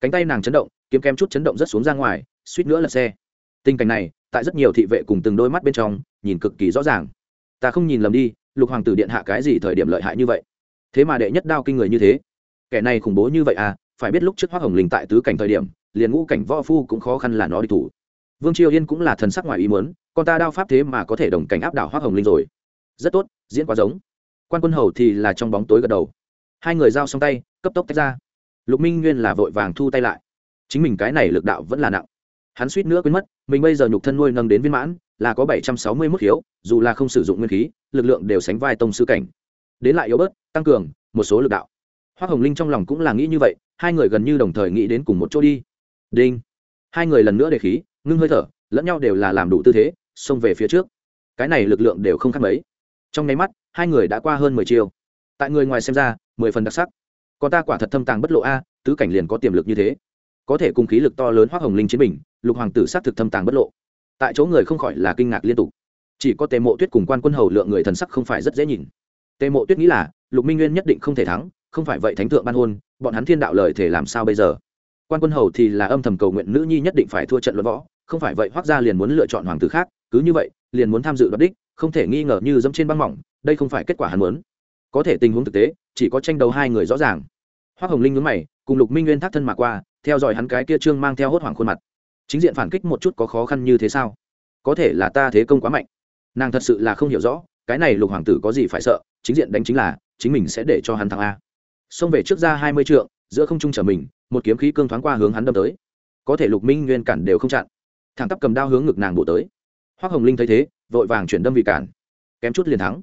Cánh tay nàng chấn động, kiếm kem chút chấn động rất xuống ra ngoài, suýt nữa là xe. Tình cảnh này, tại rất nhiều thị vệ cùng từng đôi mắt bên trong, nhìn cực kỳ rõ ràng. Ta không nhìn lầm đi, lục hoàng tử điện hạ cái gì thời điểm lợi hại như vậy? Thế mà đệ nhất đao kinh người như thế kẻ này khủng bố như vậy à phải biết lúc trước hoác hồng linh tại tứ cảnh thời điểm, liền ngũ cảnh võ phu cũng khó khăn là nó đi thủ. Vương triều yên cũng là thần sắc ngoài ý muốn, con ta đao pháp thế mà có thể đồng cảnh áp đảo hoác hồng linh rồi. Rất tốt, diễn quá giống. Quan quân hầu thì là trong bóng tối gật đầu. Hai người giao xong tay, cấp tốc tách ra. Lục minh nguyên là vội vàng thu tay lại. Chính mình cái này lực đạo vẫn là nặng. Hắn suýt nữa quên mất, mình bây giờ nhục thân nuôi nâng đến viên mãn, là có bảy trăm sáu mươi mức khiếu, dù là không sử dụng nguyên khí, lực lượng đều sánh vai tông sư cảnh. Đến lại yếu bớt, tăng cường một số lực đạo hoa hồng linh trong lòng cũng là nghĩ như vậy, hai người gần như đồng thời nghĩ đến cùng một chỗ đi. Đinh. Hai người lần nữa để khí, ngưng hơi thở, lẫn nhau đều là làm đủ tư thế, xông về phía trước. Cái này lực lượng đều không khác mấy. Trong nháy mắt, hai người đã qua hơn mười chiêu. Tại người ngoài xem ra, mười phần đặc sắc. Còn ta quả thật thâm tàng bất lộ a, tứ cảnh liền có tiềm lực như thế. Có thể cùng khí lực to lớn hoác hồng linh chiến bình, lục hoàng tử s á t thực thâm tàng bất lộ. Tại chỗ người không khỏi là kinh ngạc liên tục. Chỉ có tề mộ tuyết cùng quan quân hầu lượng người thần sắc không phải rất dễ nhìn. Tề mộ tuyết nghĩ là, lục minh nguyên nhất định không thể thắng không phải vậy thánh thượng ban hôn, bọn hắn thiên đạo lời thể làm sao bây giờ? Quan quân hầu thì là âm thầm cầu nguyện nữ nhi nhất định phải thua trận luận võ, không phải vậy hoác gia liền muốn lựa chọn hoàng tử khác, cứ như vậy, liền muốn tham dự đoạt đích, không thể nghi ngờ như dẫm trên băng mỏng, đây không phải kết quả hắn muốn. Có thể tình huống thực tế, chỉ có tranh đấu hai người rõ ràng. Hoác hồng linh nhớ mày, cùng lục minh nguyên thác thân mà qua, theo dõi hắn cái kia trương mang theo hốt hoảng khuôn mặt. Chính diện phản kích một chút có khó khăn như thế sao? Có thể là ta thế công quá mạnh. Nàng thật sự là không hiểu rõ, cái này lục hoàng tử có gì phải sợ, chính diện đánh chính là, chính mình sẽ để cho hắn thắng a xông về trước ra hai mươi trượng, giữa không trung trở mình, một kiếm khí cương thoáng qua hướng hắn đâm tới. Có thể lục minh nguyên cản đều không chặn. Thẳng tắp cầm đao hướng ngực nàng bổ tới. Hoác hồng linh thấy thế, vội vàng chuyển đâm vì cản. Kém chút liền thắng.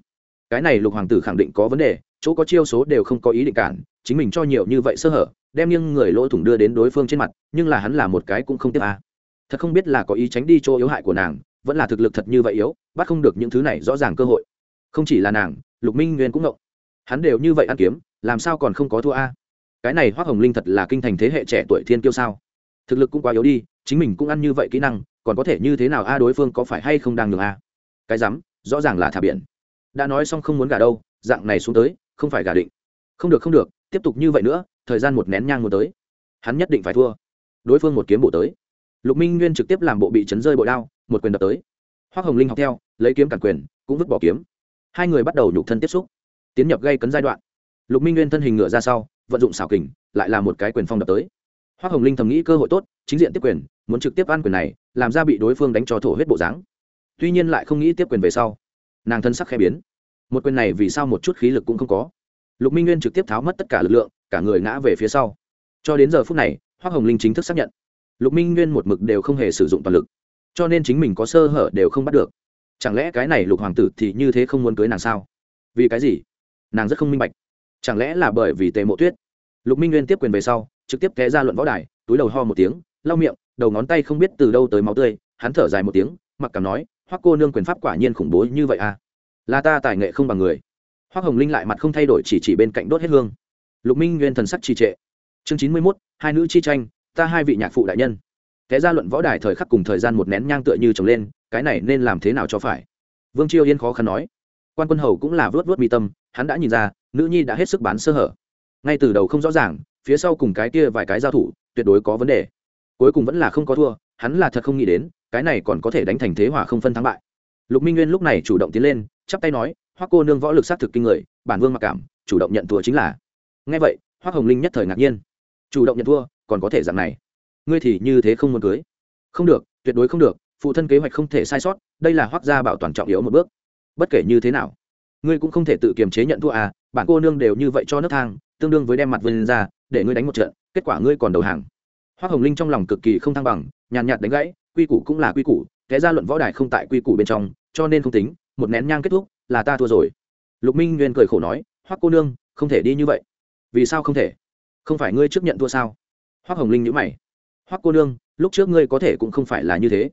Cái này lục hoàng tử khẳng định có vấn đề, chỗ có chiêu số đều không có ý định cản, chính mình cho nhiều như vậy sơ hở, đem nghiêng người lỗ thủng đưa đến đối phương trên mặt, nhưng là hắn là một cái cũng không tiếp a. Thật không biết là có ý tránh đi chỗ yếu hại của nàng, vẫn là thực lực thật như vậy yếu, bắt không được những thứ này rõ ràng cơ hội. Không chỉ là nàng, lục minh nguyên cũng ngộng hắn đều như vậy ăn kiếm, làm sao còn không có thua a? Cái này hoác hồng linh thật là kinh thành thế hệ trẻ tuổi thiên kiêu sao? Thực lực cũng quá yếu đi, chính mình cũng ăn như vậy kỹ năng, còn có thể như thế nào a đối phương có phải hay không đang được a? Cái rắm, rõ ràng là thả biển. Đã nói xong không muốn gả đâu, dạng này xuống tới, không phải gả định. Không được không được, tiếp tục như vậy nữa, thời gian một nén nhang muốn tới. Hắn nhất định phải thua. Đối phương một kiếm bổ tới. Lục minh nguyên trực tiếp làm bộ bị chấn rơi bội đao, một quyền đập tới. Hoác hồng linh học theo, lấy kiếm cản quyền, cũng vứt bỏ kiếm. Hai người bắt đầu nhục thân tiếp xúc tiến nhập gây cấn giai đoạn. Lục minh nguyên thân hình ngựa ra sau, vận dụng xảo kình, lại là một cái quyền phong đập tới. Hoa hồng linh thầm nghĩ cơ hội tốt, chính diện tiếp quyền, muốn trực tiếp ăn quyền này, làm ra bị đối phương đánh cho thổ huyết bộ dáng. Tuy nhiên lại không nghĩ tiếp quyền về sau, nàng thân sắc khẽ biến. Một quyền này vì sao một chút khí lực cũng không có. Lục minh nguyên trực tiếp tháo mất tất cả lực lượng, cả người ngã về phía sau. Cho đến giờ phút này hoa hồng linh chính thức xác nhận. Lục minh nguyên một mực đều không hề sử dụng toàn lực. Cho nên chính mình có sơ hở đều không bắt được. Chẳng lẽ cái này lục hoàng tử thì như thế không muốn cưới nàng sao? Vì cái gì? Nàng rất không minh bạch. Chẳng lẽ là bởi vì tề mộ tuyết? Lục minh nguyên tiếp quyền về sau, trực tiếp té ra luận võ đài, túi đầu ho một tiếng, lau miệng, đầu ngón tay không biết từ đâu tới máu tươi, hắn thở dài một tiếng, mặc cảm nói, hoắc cô nương quyền pháp quả nhiên khủng bố như vậy à? Là ta tài nghệ không bằng người. Hoắc hồng linh lại mặt không thay đổi chỉ chỉ bên cạnh đốt hết hương. Lục minh nguyên thần sắc trì trệ. Chương chín mươi mốt, hai nữ chi tranh, ta hai vị nhạc phụ đại nhân. Té ra luận võ đài thời khắc cùng thời gian một nén nhang tựa như trồng lên, cái này nên làm thế nào cho phải? Vương chiêu yên khó khăn nói. Quan quân hầu cũng là vớt vớt mi tâm hắn đã nhìn ra, nữ nhi đã hết sức bán sơ hở. Ngay từ đầu không rõ ràng, phía sau cùng cái kia vài cái giao thủ, tuyệt đối có vấn đề. Cuối cùng vẫn là không có thua, hắn là thật không nghĩ đến, cái này còn có thể đánh thành thế hòa không phân thắng bại. Lục minh nguyên lúc này chủ động tiến lên, chắp tay nói, hoắc cô nương võ lực sát thực kinh người, bản vương mặc cảm, chủ động nhận thua chính là. Ngay vậy, hoắc hồng linh nhất thời ngạc nhiên. Chủ động nhận thua, còn có thể dạng này? Ngươi thì như thế không muốn cưới? Không được, tuyệt đối không được, phụ thân kế hoạch không thể sai sót, đây là hoắc gia bảo toàn trọng yếu một bước. Bất kể như thế nào ngươi cũng không thể tự kiềm chế nhận thua à bản cô nương đều như vậy cho nước thang, tương đương với đem mặt vươn ra, để ngươi đánh một trận, kết quả ngươi còn đầu hàng. Hoa hồng linh trong lòng cực kỳ không thăng bằng, nhàn nhạt đánh gãy, quy củ cũng là quy củ, thế ra luận võ đài không tại quy củ bên trong, cho nên không tính, một nén nhang kết thúc, là ta thua rồi. Lục minh nguyên cười khổ nói Hoắc cô nương, không thể đi như vậy. Vì sao không thể? Không phải ngươi trước nhận thua sao? Hoắc hồng linh nhữ mày. Hoắc cô nương, lúc trước ngươi có thể cũng không phải là như thế.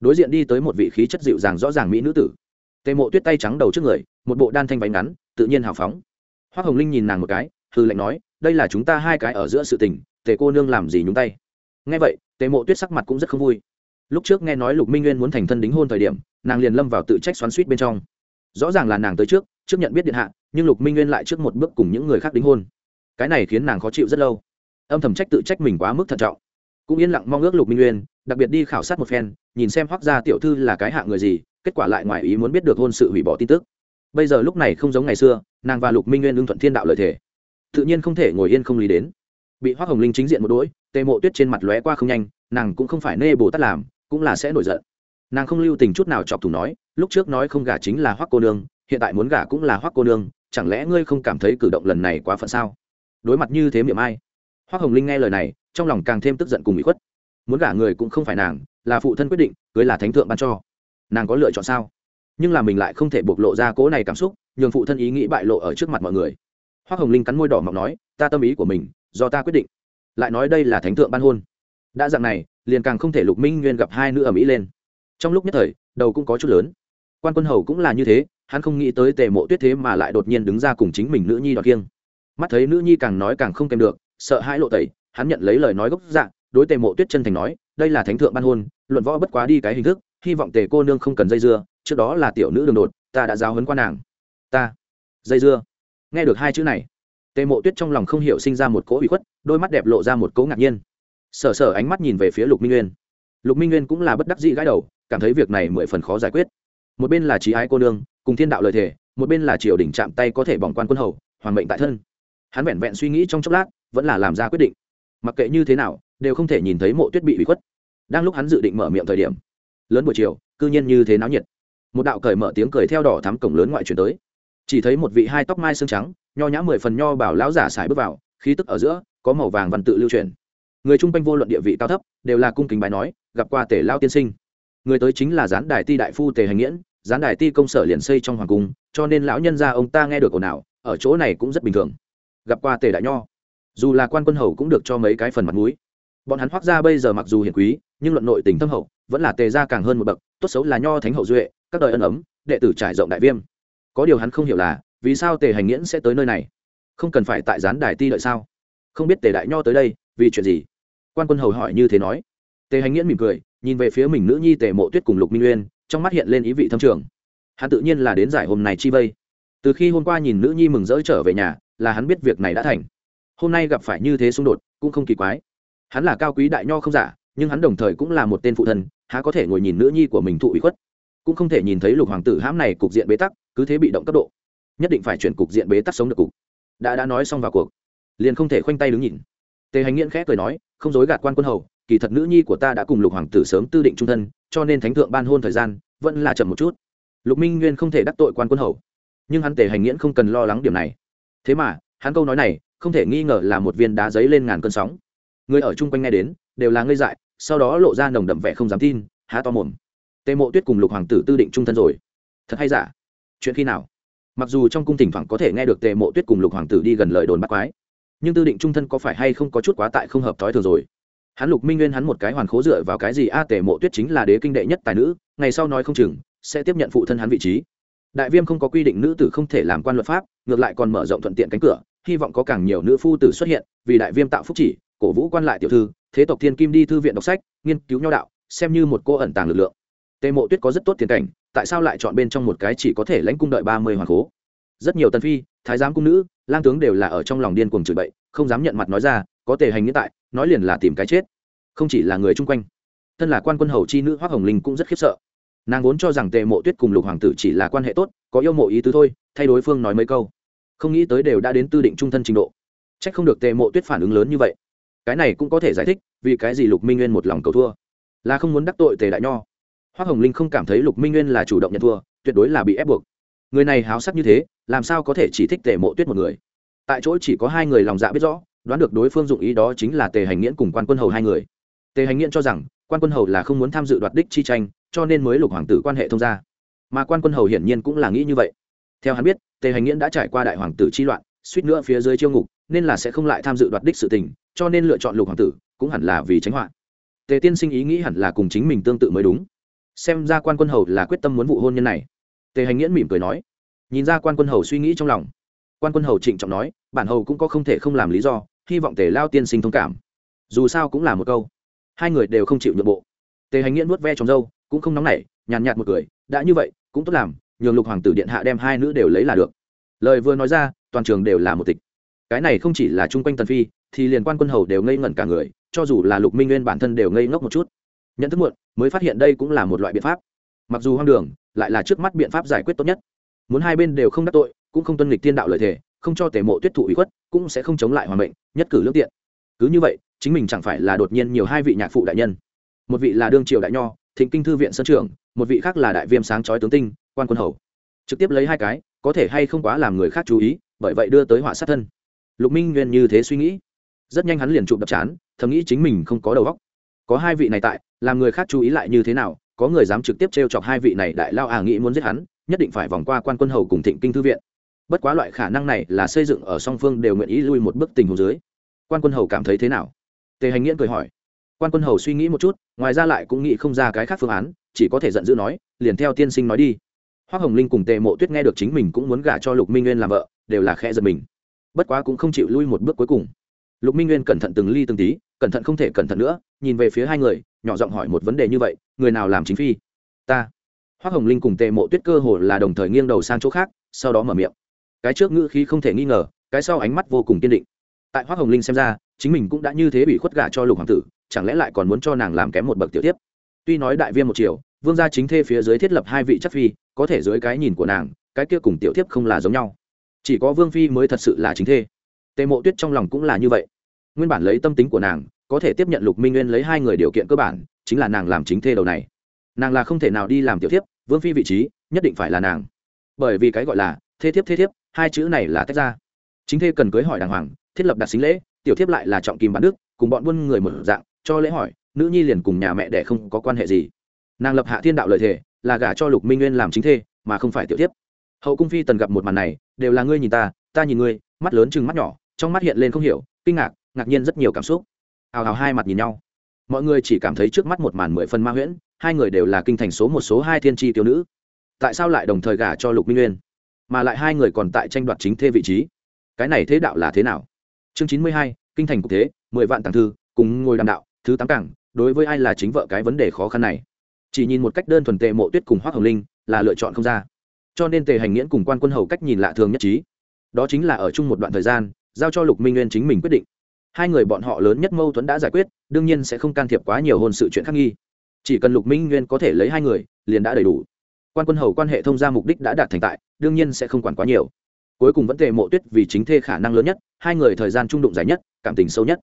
Đối diện đi tới một vị khí chất dịu dàng rõ ràng mỹ nữ tử tề mộ tuyết tay trắng đầu trước người, một bộ đan thanh váy ngắn, tự nhiên hào phóng. Hoa hồng linh nhìn nàng một cái hư lệnh nói, đây là chúng ta hai cái ở giữa sự tình, tề cô nương làm gì nhúng tay? Nghe vậy, tề mộ tuyết sắc mặt cũng rất không vui. Lúc trước nghe nói lục minh nguyên muốn thành thân đính hôn thời điểm, nàng liền lâm vào tự trách xoắn suýt bên trong. Rõ ràng là nàng tới trước trước nhận biết điện hạ, nhưng lục minh nguyên lại trước một bước cùng những người khác đính hôn. Cái này khiến nàng khó chịu rất lâu. Âm thầm trách tự trách mình quá mức thận trọng. Cũng yên lặng mong ước lục minh nguyên đặc biệt đi khảo sát một phen, nhìn xem hoác gia tiểu thư là cái hạ người gì, kết quả lại ngoài ý muốn biết được hôn sự hủy bỏ tin tức. Bây giờ lúc này không giống ngày xưa, nàng và lục minh nguyên ưng thuận thiên đạo lợi thể tự nhiên không thể ngồi yên không lý đến. Bị hoác hồng linh chính diện một đỗi, tề mộ tuyết trên mặt lóe qua không nhanh, nàng cũng không phải nê bồ tát làm, cũng là sẽ nổi giận. Nàng không lưu tình chút nào chọc thủ nói, lúc trước nói không gả chính là hoác cô nương, hiện tại muốn gả cũng là hoác cô nương, chẳng lẽ ngươi không cảm thấy cử động lần này quá phận sao? Đối mặt như thế miệng ai? Hoác hồng linh nghe lời này, trong lòng càng thêm tức giận cùng bị khuất muốn gả người cũng không phải nàng, là phụ thân quyết định, cưới là thánh thượng ban cho. Nàng có lựa chọn sao? Nhưng là mình lại không thể bộc lộ ra cỗ này cảm xúc, nhường phụ thân ý nghĩ bại lộ ở trước mặt mọi người. Hoác hồng linh cắn môi đỏ mọc nói, ta tâm ý của mình, do ta quyết định. Lại nói đây là thánh thượng ban hôn. Đã dạng này, liền càng không thể lục minh nguyên gặp hai nữ ở mỹ lên. Trong lúc nhất thời, đầu cũng có chút lớn. Quan quân hầu cũng là như thế, hắn không nghĩ tới tề mộ tuyết thế mà lại đột nhiên đứng ra cùng chính mình nữ nhi đọc kiêng. Mắt thấy nữ nhi càng nói càng không kèm được, sợ hãi lộ tẩy, hắn nhận lấy lời nói gốc dạng đối tề mộ tuyết chân thành nói, đây là thánh thượng ban hôn, luận võ bất quá đi cái hình thức, hy vọng tề cô nương không cần dây dưa, trước đó là tiểu nữ đường đột, ta đã giáo hấn qua nàng. Ta, dây dưa. Nghe được hai chữ này, tề mộ tuyết trong lòng không hiểu sinh ra một cỗ bị khuất, đôi mắt đẹp lộ ra một cỗ ngạc nhiên. Sở sở ánh mắt nhìn về phía lục minh nguyên. Lục minh nguyên cũng là bất đắc dĩ gãi đầu, cảm thấy việc này mười phần khó giải quyết. Một bên là trí ái cô nương, cùng thiên đạo lời thề, một bên là triều đình chạm tay có thể bỏng quan quân hầu, hoàn mệnh tại thân. Hắn vẹn vẹn suy nghĩ trong chốc lát, vẫn là làm ra quyết định. Mặc kệ như thế nào đều không thể nhìn thấy mộ tuyết bị bị khuất. Đang lúc hắn dự định mở miệng thời điểm, lớn buổi chiều, cư nhiên như thế náo nhiệt. Một đạo cởi mở tiếng cười theo đỏ thắm cổng lớn ngoại truyền tới. Chỉ thấy một vị hai tóc mai xương trắng, nho nhã mười phần nho bảo lão giả xài bước vào, khí tức ở giữa, có màu vàng văn tự lưu truyền. Người chung quanh vô luận địa vị cao thấp, đều là cung kính bài nói, gặp qua tể lao tiên sinh. Người tới chính là gián đài ti đại phu tề hành nghiễn, gián đài ti công sở liền xây trong hoàng cung, cho nên lão nhân gia ông ta nghe được ồn ào, ở chỗ này cũng rất bình thường. Gặp qua tề đại nho. Dù là quan quân hầu cũng được cho mấy cái phần mặt mũi bọn hắn hoác ra bây giờ mặc dù hiền quý, nhưng luận nội tình thâm hậu, vẫn là tề ra càng hơn một bậc, tốt xấu là nho thánh hậu duệ, các đời ân ấm, đệ tử trải rộng đại viêm. Có điều hắn không hiểu là, vì sao tề hành nghiễn sẽ tới nơi này? Không cần phải tại gián đài ti đợi sao? Không biết tề đại nho tới đây, vì chuyện gì? Quan quân hầu hỏi như thế nói. Tề hành nghiễn mỉm cười, nhìn về phía mình nữ nhi tề mộ tuyết cùng lục minh uyên, trong mắt hiện lên ý vị thâm trường. Hắn tự nhiên là đến giải hôm này chi vây. Từ khi hôm qua nhìn nữ nhi mừng rỡ trở về nhà, là hắn biết việc này đã thành. Hôm nay gặp phải như thế xung đột, cũng không kỳ quái hắn là cao quý đại nho không giả, nhưng hắn đồng thời cũng là một tên phụ thân, há có thể ngồi nhìn nữ nhi của mình thụ ủy khuất. Cũng không thể nhìn thấy lục hoàng tử hãm này cục diện bế tắc, cứ thế bị động cấp độ. Nhất định phải chuyển cục diện bế tắc sống được cục. Đã đã nói xong vào cuộc, liền không thể khoanh tay đứng nhìn. Tề hành nghiễn khẽ cười nói, không dối gạt quan quân hầu, kỳ thật nữ nhi của ta đã cùng lục hoàng tử sớm tư định trung thân, cho nên thánh thượng ban hôn thời gian, vẫn là chậm một chút. Lục minh nguyên không thể đắc tội quan quân hầu, nhưng hắn tề hành nghiễn không cần lo lắng điểm này. Thế mà, hắn câu nói này, không thể nghi ngờ là một viên đá giấy lên ngàn cơn sóng người ở chung quanh nghe đến, đều là ngây dại, sau đó lộ ra nồng đậm vẻ không dám tin, há to mồm. Tề mộ tuyết cùng lục hoàng tử tư định trung thân rồi. Thật hay giả? Chuyện khi nào? Mặc dù trong cung thỉnh thoảng có thể nghe được tề mộ tuyết cùng lục hoàng tử đi gần lời đồn bắt quái, nhưng tư định trung thân có phải hay không có chút quá tại không hợp thói thường rồi? Hắn lục minh nguyên hắn một cái hoàn khố dựa vào cái gì? A, tề mộ tuyết chính là đế kinh đệ nhất tài nữ, ngày sau nói không chừng, sẽ tiếp nhận phụ thân hắn vị trí. Đại viêm không có quy định nữ tử không thể làm quan luật pháp, ngược lại còn mở rộng thuận tiện cánh cửa, hy vọng có càng nhiều nữ phu tử xuất hiện, vì đại viêm tạo phúc chỉ cổ vũ quan lại tiểu thư, thế tộc thiên kim đi thư viện đọc sách, nghiên cứu nho đạo, xem như một cô ẩn tàng lực lượng. Tề mộ tuyết có rất tốt tiền cảnh, tại sao lại chọn bên trong một cái chỉ có thể lãnh cung đợi ba mươi hoàng cố? Rất nhiều tân phi, thái giám cung nữ, lang tướng đều là ở trong lòng điên cuồng chửi bậy, không dám nhận mặt nói ra, có tề hành nghĩa tại, nói liền là tìm cái chết. Không chỉ là người chung quanh, thân là quan quân hầu chi nữ hoác hồng linh cũng rất khiếp sợ. Nàng vốn cho rằng tề mộ tuyết cùng lục hoàng tử chỉ là quan hệ tốt, có yêu mộ ý tứ thôi, thay đối phương nói mấy câu. Không nghĩ tới đều đã đến tư định trung thân trình độ. C h ắ c không được tề mộ tuyết phản ứng lớn như vậy cái này cũng có thể giải thích vì cái gì lục minh nguyên một lòng cầu thua. Là không muốn đắc tội tề đại nho. Hoa hồng linh không cảm thấy lục minh nguyên là chủ động nhận thua, tuyệt đối là bị ép buộc. Người này háo sắc như thế, làm sao có thể chỉ thích tề mộ tuyết một người? Tại chỗ chỉ có hai người lòng dạ biết rõ, đoán được đối phương dụng ý đó chính là tề hành nghiễn cùng quan quân hầu hai người. Tề hành nghiễn cho rằng, quan quân hầu là không muốn tham dự đoạt đích chi tranh, cho nên mới lục hoàng tử quan hệ thông gia. Mà quan quân hầu hiển nhiên cũng là nghĩ như vậy. Theo hắn biết, tề hành nghiễn đã trải qua đại hoàng tử chi loạn suýt nữa phía dưới chiêu ngục, nên là sẽ không lại tham dự đoạt đích sự tình, cho nên lựa chọn lục hoàng tử, cũng hẳn là vì tránh họa. Tề tiên sinh ý nghĩ hẳn là cùng chính mình tương tự mới đúng. Xem ra quan quân hầu là quyết tâm muốn vụ hôn nhân này. Tề hành nghiễn mỉm cười nói. Nhìn ra quan quân hầu suy nghĩ trong lòng. Quan quân hầu trịnh trọng nói, bản hầu cũng có không thể không làm lý do, hy vọng tề lao tiên sinh thông cảm. Dù sao cũng là một câu. Hai người đều không chịu nhượng bộ. Tề hành nghiễn nuốt ve trong dâu, cũng không nóng nảy, nhàn nhạt một cười, đã như vậy, cũng tốt làm, nhường lục hoàng tử điện hạ đem hai nữ đều lấy là được. Lời vừa nói ra toàn trường đều là một tịch. Cái này không chỉ là chung quanh tần phi, thì liền quan quân hầu đều ngây ngẩn cả người, cho dù là lục minh nguyên bản thân đều ngây ngốc một chút. Nhận thức muộn, mới phát hiện đây cũng là một loại biện pháp. Mặc dù hoang đường, lại là trước mắt biện pháp giải quyết tốt nhất. Muốn hai bên đều không đắc tội, cũng không tuân lịch tiên đạo lợi thể không cho tề mộ tuyết thụ ủy khuất, cũng sẽ không chống lại hòa mệnh, nhất cử lương tiện. Cứ như vậy, chính mình chẳng phải là đột nhiên nhiều hai vị nhạc phụ đại nhân. Một vị là đương triều đại nho, thịnh kinh thư viện sân trưởng một vị khác là đại viêm sáng chói tướng tinh, quan quân hầu. Trực tiếp lấy hai cái, có thể hay không quá làm người khác chú ý bởi vậy đưa tới họa sát thân. Lục minh nguyên như thế suy nghĩ, rất nhanh hắn liền chụp đập chán, thầm nghĩ chính mình không có đầu óc. Có hai vị này tại, làm người khác chú ý lại như thế nào, có người dám trực tiếp t r e o chọc hai vị này đại lao à nghĩ muốn giết hắn, nhất định phải vòng qua quan quân hầu cùng thịnh kinh thư viện. Bất quá loại khả năng này là xây dựng ở song phương đều nguyện ý lui một bước tình hồ dưới. Quan quân hầu cảm thấy thế nào? Tề hành nghiễn cười hỏi. Quan quân hầu suy nghĩ một chút, ngoài ra lại cũng nghĩ không ra cái khác phương án, chỉ có thể giận dữ nói, liền theo tiên sinh nói đi. Hoa hồng linh cùng tề mộ tuyết nghe được chính mình cũng muốn gả cho lục minh nguyên làm vợ đều là khẽ giật mình. Bất quá cũng không chịu lui một bước cuối cùng. Lục minh nguyên cẩn thận từng ly từng tí, cẩn thận không thể cẩn thận nữa, nhìn về phía hai người, nhỏ giọng hỏi một vấn đề như vậy, người nào làm chính phi? Ta. Hoa hồng linh cùng tề mộ tuyết cơ hồ là đồng thời nghiêng đầu sang chỗ khác, sau đó mở miệng. Cái trước ngữ khí không thể nghi ngờ, cái sau ánh mắt vô cùng kiên định. Tại hoa hồng linh xem ra, chính mình cũng đã như thế bị khuất gả cho lục hoàng tử, chẳng lẽ lại còn muốn cho nàng làm kém một bậc tiểu tiếp? Tuy nói đại viên một chiều vương gia chính thê phía dưới thiết lập hai vị chất phi, có thể dưới cái nhìn của nàng, cái kia cùng tiểu tiếp không là giống nhau chỉ có vương phi mới thật sự là chính thê. Tề mộ tuyết trong lòng cũng là như vậy. Nguyên bản lấy tâm tính của nàng, có thể tiếp nhận lục minh nguyên lấy hai người điều kiện cơ bản, chính là nàng làm chính thê đầu này. Nàng là không thể nào đi làm tiểu thiếp, vương phi vị trí, nhất định phải là nàng. Bởi vì cái gọi là thê thiếp thê thiếp, hai chữ này là tách ra. Chính thê cần cưới hỏi đàng hoàng, thiết lập đặt xính lễ, tiểu thiếp lại là trọng kim bán đức, cùng bọn buôn người mở dạng, cho lễ hỏi, nữ nhi liền cùng nhà mẹ đẻ không có quan hệ gì. Nàng lập hạ thiên đạo lợi thể là gả cho lục minh nguyên làm chính thê, mà không phải tiểu thiếp. Hậu cung phi tần gặp một màn này đều là ngươi nhìn ta ta nhìn ngươi, mắt lớn chừng mắt nhỏ, trong mắt hiện lên không hiểu, kinh ngạc ngạc nhiên rất nhiều cảm xúc. Hào hào hai mặt nhìn nhau. Mọi người chỉ cảm thấy trước mắt một màn mười phân ma huyễn, hai người đều là kinh thành số một, số hai thiên tri tiểu nữ. Tại sao lại đồng thời gả cho lục minh nguyên? Mà lại hai người còn tại tranh đoạt chính thê vị trí. Cái này thế đạo là thế nào? Chương chín mươi hai, kinh thành cục thế, mười vạn tàng thư, cùng ngồi đàm đạo, thứ tám cảng, đối với ai là chính vợ cái vấn đề khó khăn này? Chỉ nhìn một cách đơn thuần tệ mộ tuyết cùng hoác hồng linh là lựa chọn không ra cho nên tề hành nghiễn cùng quan quân hầu cách nhìn lạ thường nhất trí. Đó chính là ở chung một đoạn thời gian, giao cho lục minh nguyên chính mình quyết định. Hai người bọn họ lớn nhất mâu thuẫn đã giải quyết, đương nhiên sẽ không can thiệp quá nhiều hôn sự chuyện khắc nghi. Chỉ cần lục minh nguyên có thể lấy hai người, liền đã đầy đủ. Quan quân hầu quan hệ thông gia mục đích đã đạt thành tại, đương nhiên sẽ không quản quá nhiều. Cuối cùng vẫn tề mộ tuyết vì chính thê khả năng lớn nhất, hai người thời gian trung đụng dài nhất, cảm tình sâu nhất.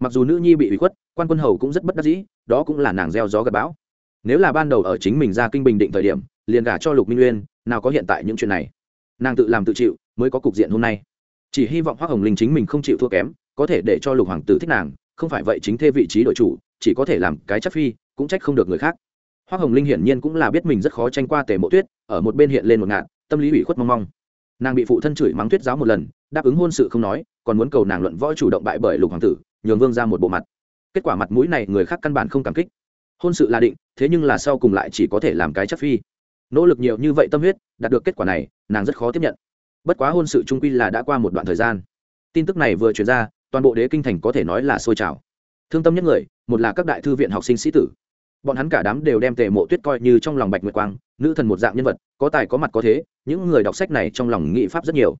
Mặc dù nữ nhi bị ủy khuất, quan quân hầu cũng rất bất đắc dĩ, đó cũng là nàng gieo gió gặp bão. Nếu là ban đầu ở chính mình ra kinh bình định thời điểm, liền gả cho lục minh nguyên nào có hiện tại những chuyện này. Nàng tự làm tự chịu, mới có cục diện hôm nay. Chỉ hy vọng hoác hồng linh chính mình không chịu thua kém, có thể để cho lục hoàng tử thích nàng, không phải vậy chính thê vị trí đội chủ, chỉ có thể làm cái chắc phi, cũng trách không được người khác. Hoa hồng linh hiển nhiên cũng là biết mình rất khó tranh qua tề mộ tuyết, ở một bên hiện lên một ngạn tâm lý ủy khuất mong mong. Nàng bị phụ thân chửi mắng tuyết giáo một lần, đáp ứng hôn sự không nói, còn muốn cầu nàng luận võ chủ động bại bởi lục hoàng tử, nhường vương ra một bộ mặt. Kết quả mặt mũi này người khác căn bản không cảm kích. Hôn sự là định, thế nhưng là sau cùng lại chỉ có thể làm cái chắc phi nỗ lực nhiều như vậy tâm huyết, đạt được kết quả này, nàng rất khó tiếp nhận. Bất quá hôn sự trung quy là đã qua một đoạn thời gian. Tin tức này vừa chuyển ra, toàn bộ đế kinh thành có thể nói là sôi trào. Thương tâm nhất người, một là các đại thư viện học sinh sĩ tử. Bọn hắn cả đám đều đem tề mộ tuyết coi như trong lòng bạch nguyệt quang, nữ thần một dạng nhân vật, có tài có mặt có thế, những người đọc sách này trong lòng nghị pháp rất nhiều.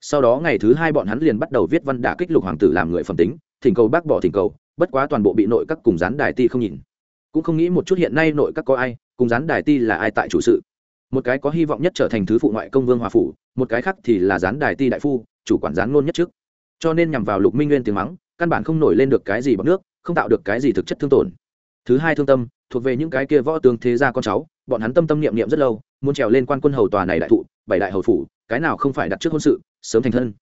Sau đó ngày thứ hai bọn hắn liền bắt đầu viết văn đả kích lục hoàng tử làm người phẩm tính, thỉnh cầu bác bỏ thỉnh cầu, bất quá toàn bộ bị nội các cùng gián đài ti không nhìn. Cũng không nghĩ một chút hiện nay nội các có ai, cùng gián đài ti là ai tại chủ sự một cái có hy vọng nhất trở thành thứ phụ ngoại công vương hòa phủ, một cái khác thì là gián đài ti đại phu, chủ quản gián ngôn nhất trước cho nên nhằm vào lục minh nguyên tiếng mắng, căn bản không nổi lên được cái gì bằng nước, không tạo được cái gì thực chất thương tổn. Thứ hai thương tâm, thuộc về những cái kia võ tướng thế gia con cháu, bọn hắn tâm tâm niệm niệm rất lâu, muốn trèo lên quan quân hầu tòa này đại thụ, bảy đại hầu phủ, cái nào không phải đặt trước hôn sự, sớm thành thân.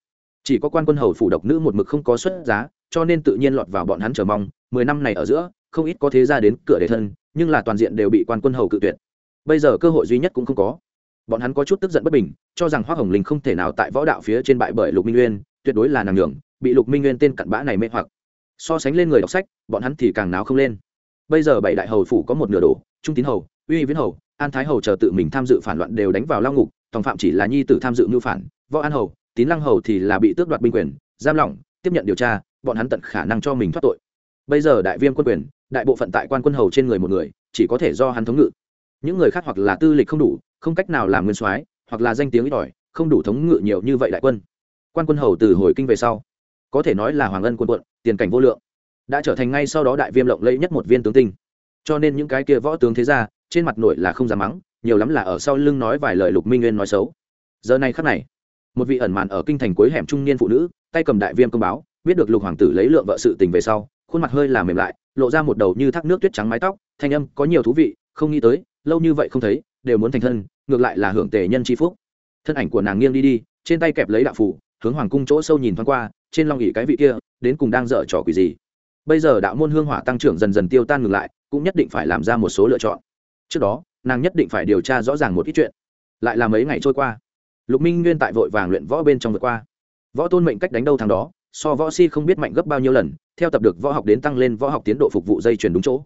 Chỉ có quan quân hầu phủ độc nữ một mực không có xuất giá, cho nên tự nhiên lọt vào bọn hắn chờ mong, mười năm này ở giữa, không ít có thế gia đến cửa để thân, nhưng là toàn diện đều bị quan quân hầu cự tuyệt bây giờ cơ hội duy nhất cũng không có. Bọn hắn có chút tức giận bất bình, cho rằng hoa hồng linh không thể nào tại võ đạo phía trên bại bởi lục minh nguyên, tuyệt đối là nàng nhường, bị lục minh nguyên tên cặn bã này mê hoặc. So sánh lên người đọc sách, bọn hắn thì càng náo không lên. Bây giờ bảy đại hầu phủ có một nửa đổ, trung tín hầu, uy viễn hầu, an thái hầu chờ tự mình tham dự phản loạn đều đánh vào lao ngục, tòng phạm chỉ là nhi tử tham dự mưu phản, võ an hầu, tín lăng hầu thì là bị tước đoạt binh quyền, giam lỏng, tiếp nhận điều tra, bọn hắn tận khả năng cho mình thoát tội. Bây giờ đại viêm quân quyền, đại bộ phận tại quan quân hầu trên người một người, chỉ có thể do hắn thống ngự những người khác hoặc là tư lịch không đủ, không cách nào làm nguyên soái, hoặc là danh tiếng ít ỏi, không đủ thống ngự nhiều như vậy đại quân. Quan quân hầu từ hồi kinh về sau, có thể nói là hoàng ân quân quận tiền cảnh vô lượng, đã trở thành ngay sau đó đại viêm lộng lẫy nhất một viên tướng tinh. Cho nên những cái kia võ tướng thế ra trên mặt nội là không dám mắng, nhiều lắm là ở sau lưng nói vài lời lục minh nguyên nói xấu. Giờ này khắc này, một vị ẩn màn ở kinh thành cuối hẻm trung niên phụ nữ, tay cầm đại viêm công báo, biết được lục hoàng tử lấy lượng vợ sự tình về sau, khuôn mặt hơi là mềm lại, lộ ra một đầu như thác nước tuyết trắng mái tóc, thanh âm có nhiều thú vị, không nghĩ tới lâu như vậy không thấy, đều muốn thành thân, ngược lại là hưởng tề nhân c phúc. Thân ảnh của nàng nghiêng đi đi, trên tay kẹp lấy đạo phủ, hướng hoàng cung chỗ sâu nhìn thoáng qua, trên long ỉ cái vị kia, đến cùng đang dở trò quỷ gì. Bây giờ đạo môn hương hỏa tăng trưởng dần dần tiêu tan ngừng lại, cũng nhất định phải làm ra một số lựa chọn. Trước đó, nàng nhất định phải điều tra rõ ràng một ít chuyện. Lại là mấy ngày trôi qua. Lục minh nguyên tại vội vàng luyện võ bên trong vượt qua. Võ tôn mệnh cách đánh đâu thằng đó, so võ si không biết mạnh gấp bao nhiêu lần, theo tập được võ học đến tăng lên võ học tiến độ phục vụ dây chuyển đúng chỗ.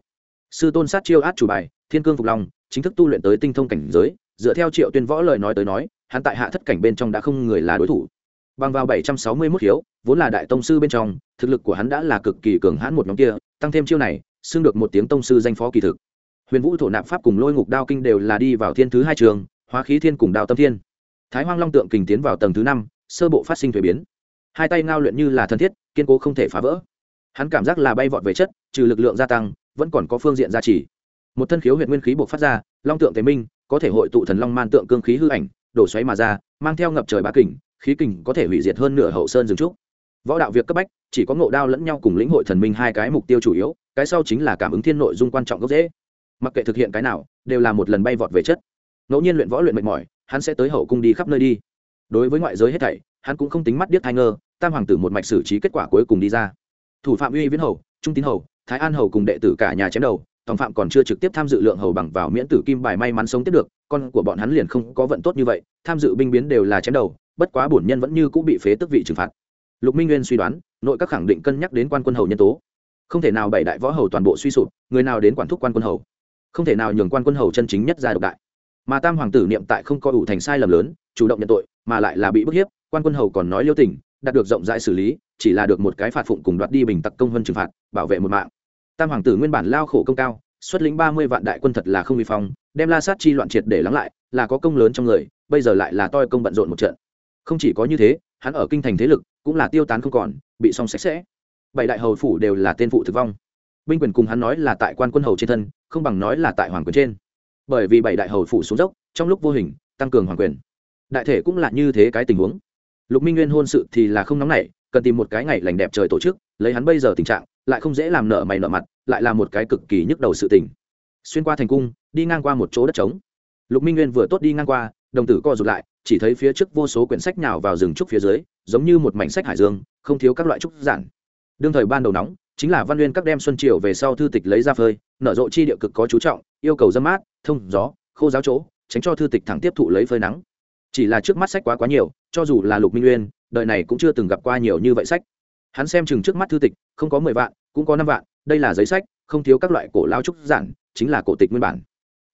Sư tôn sát chiêu át chủ bài thiên cương phục long, chính thức tu luyện tới tinh thông cảnh giới, dựa theo triệu tuyên võ lời nói tới nói, hắn tại hạ thất cảnh bên trong đã không người là đối thủ. Bằng vào bảy trăm sáu mươi 761 hiếu vốn là đại tông sư bên trong, thực lực của hắn đã là cực kỳ cường hãn một nhóm kia, tăng thêm chiêu này, xưng được một tiếng tông sư danh phó kỳ thực. Huyền vũ thổ nạp pháp cùng lôi ngục đao kinh đều là đi vào thiên thứ hai trường, hóa khí thiên cùng đào tâm thiên. Thái hoang long tượng kình tiến vào tầng thứ năm, sơ bộ phát sinh thuế biến. Hai tay ngao luyện như là thân thiết, kiên cố không thể phá vỡ. Hắn cảm giác là bay vọt về chất, trừ lực lượng gia tăng, vẫn còn có phương diện gia trì một thân khiếu huyện nguyên khí buộc phát ra, long tượng tế minh, có thể hội tụ thần long man tượng cương khí hư ảnh, đổ xoáy mà ra, mang theo ngập trời bá kình, khí kình có thể hủy diệt hơn nửa hậu sơn rừng trúc. Võ đạo việc cấp bách, chỉ có ngộ đao lẫn nhau cùng lĩnh hội thần minh hai cái mục tiêu chủ yếu, cái sau chính là cảm ứng thiên nội dung quan trọng gốc dễ mặc kệ thực hiện cái nào, đều là một lần bay vọt về chất. Ngẫu nhiên luyện võ luyện mệt mỏi, hắn sẽ tới hậu cung đi khắp nơi đi. Đối với ngoại giới hết thảy, hắn cũng không tính mắt điếc thai ngơ, tam hoàng tử một mạch xử trí kết quả cuối cùng đi ra. Thủ phạm uy viễn hầu, trung tín hầu, thái an hầu cùng đệ tử cả nhà chém đầu tòng phạm còn chưa trực tiếp tham dự lượng hầu bằng vào miễn tử kim bài may mắn sống tiếp được, con của bọn hắn liền không có vận tốt như vậy, tham dự binh biến đều là chém đầu, bất quá bổn nhân vẫn như cũng bị phế tức vị trừng phạt. Lục minh nguyên suy đoán, nội các khẳng định cân nhắc đến quan quân hầu nhân tố. Không thể nào bảy đại võ hầu toàn bộ suy sụp, người nào đến quản thúc quan quân hầu? Không thể nào nhường quan quân hầu chân chính nhất ra độc đại. Mà tam hoàng tử niệm tại không có ủ thành sai lầm lớn, chủ động nhận tội, mà lại là bị bức hiếp, quan quân hầu còn nói liêu tình, đạt được rộng rãi xử lý, chỉ là được một cái phạt phụng cùng đoạt đi bình tặc công hơn trừng phạt, bảo vệ một mạng tam hoàng tử nguyên bản lao khổ công cao, xuất lĩnh ba mươi vạn đại quân thật là không bị phong, đem la sát chi loạn triệt để lắng lại, là có công lớn trong người, bây giờ lại là toi công bận rộn một trận. Không chỉ có như thế, hắn ở kinh thành thế lực, cũng là tiêu tán không còn, bị xong sạch sẽ. Bảy đại hầu phủ đều là tên phụ thực vong. Binh quyền cùng hắn nói là tại quan quân hầu trên thân, không bằng nói là tại hoàng quyền trên. Bởi vì bảy đại hầu phủ xuống dốc, trong lúc vô hình, tăng cường hoàng quyền. Đại thể cũng là như thế cái tình huống. Lục minh nguyên hôn sự thì là không nóng nảy, cần tìm một cái ngày lành đẹp trời tổ chức, lấy hắn bây giờ tình trạng lại không dễ làm nợ mày nợ mặt, lại là một cái cực kỳ nhức đầu sự tình. Xuyên qua thành cung, đi ngang qua một chỗ đất trống. Lục minh nguyên vừa tốt đi ngang qua, đồng tử co rụt lại, chỉ thấy phía trước vô số quyển sách nhào vào rừng trúc phía dưới, giống như một mảnh sách hải dương, không thiếu các loại trúc giản. Đương thời ban đầu nóng, chính là văn nguyên các đem xuân triều về sau thư tịch lấy ra phơi, nở rộ chi địa cực có chú trọng, yêu cầu dâm mát, thông gió, khô giáo chỗ, tránh cho thư tịch thẳng tiếp thụ lấy phơi nắng. Chỉ là trước mắt sách quá quá nhiều, cho dù là lục minh nguyên, đời này cũng chưa từng gặp qua nhiều như vậy sách hắn xem chừng trước mắt thư tịch, không có mười vạn, cũng có năm vạn, đây là giấy sách, không thiếu các loại cổ lao trúc giản, chính là cổ tịch nguyên bản.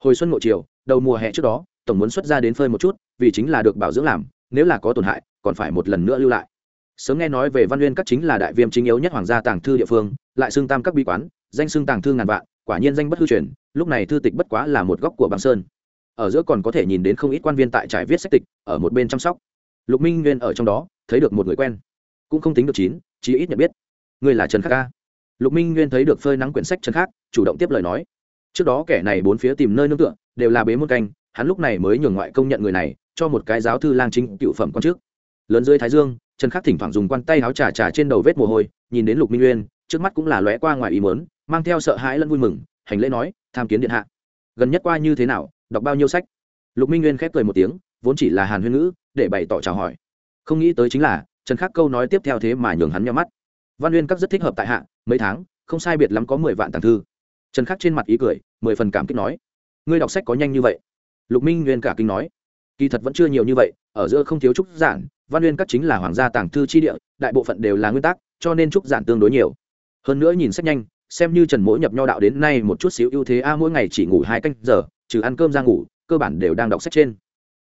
Hồi xuân ngộ chiều đầu mùa hè trước đó, tổng muốn xuất ra đến phơi một chút, vì chính là được bảo dưỡng làm, nếu là có tổn hại, còn phải một lần nữa lưu lại. Sớm nghe nói về văn nguyên các chính là đại viêm chính yếu nhất hoàng gia tàng thư địa phương, lại xưng tam các bi quán, danh xưng tàng thư ngàn vạn, quả nhiên danh bất hư truyền, lúc này thư tịch bất quá là một góc của băng sơn. Ở giữa còn có thể nhìn đến không ít quan viên tại trải viết sách tịch, ở một bên chăm sóc. Lục minh nguyên ở trong đó, thấy được một người quen. Cũng không tính được chín chí ít nhận biết. Người là trần khắc ca lục minh nguyên thấy được phơi nắng quyển sách trần khắc, chủ động tiếp lời nói. Trước đó kẻ này bốn phía tìm nơi nương tựa, đều là bế môn canh, hắn lúc này mới nhường ngoại công nhận người này, cho một cái giáo thư lang chính cựu phẩm quan trước. Lớn dưới thái dương, trần khắc thỉnh thoảng dùng quan tay áo trà trà trên đầu vết mồ hôi, nhìn đến lục minh nguyên, trước mắt cũng là lóe qua ngoài ý mớn mang theo sợ hãi lẫn vui mừng, hành lễ nói, tham kiến điện hạ. Gần nhất qua như thế nào, đọc bao nhiêu sách? Lục minh nguyên khép cười một tiếng, vốn chỉ là hàn huyên ngữ, để bày tỏ chào hỏi. Không nghĩ tới chính là trần khắc câu nói tiếp theo thế mà nhường hắn nhắm mắt. Văn uyên các rất thích hợp tại hạ, mấy tháng, không sai biệt lắm có mười vạn tàng thư. Trần khắc trên mặt ý cười, mười phần cảm kích nói, ngươi đọc sách có nhanh như vậy? Lục minh nguyên cả kinh nói, kỳ thật vẫn chưa nhiều như vậy, ở giữa không thiếu trúc giản, văn uyên các chính là hoàng gia tàng thư chi địa, đại bộ phận đều là nguyên tắc, cho nên trúc giản tương đối nhiều. Hơn nữa nhìn sách nhanh, xem như trần mỗi nhập nho đạo đến nay một chút xíu ưu thế a, mỗi ngày chỉ ngủ hai canh giờ, trừ ăn cơm ra ngủ, cơ bản đều đang đọc sách trên.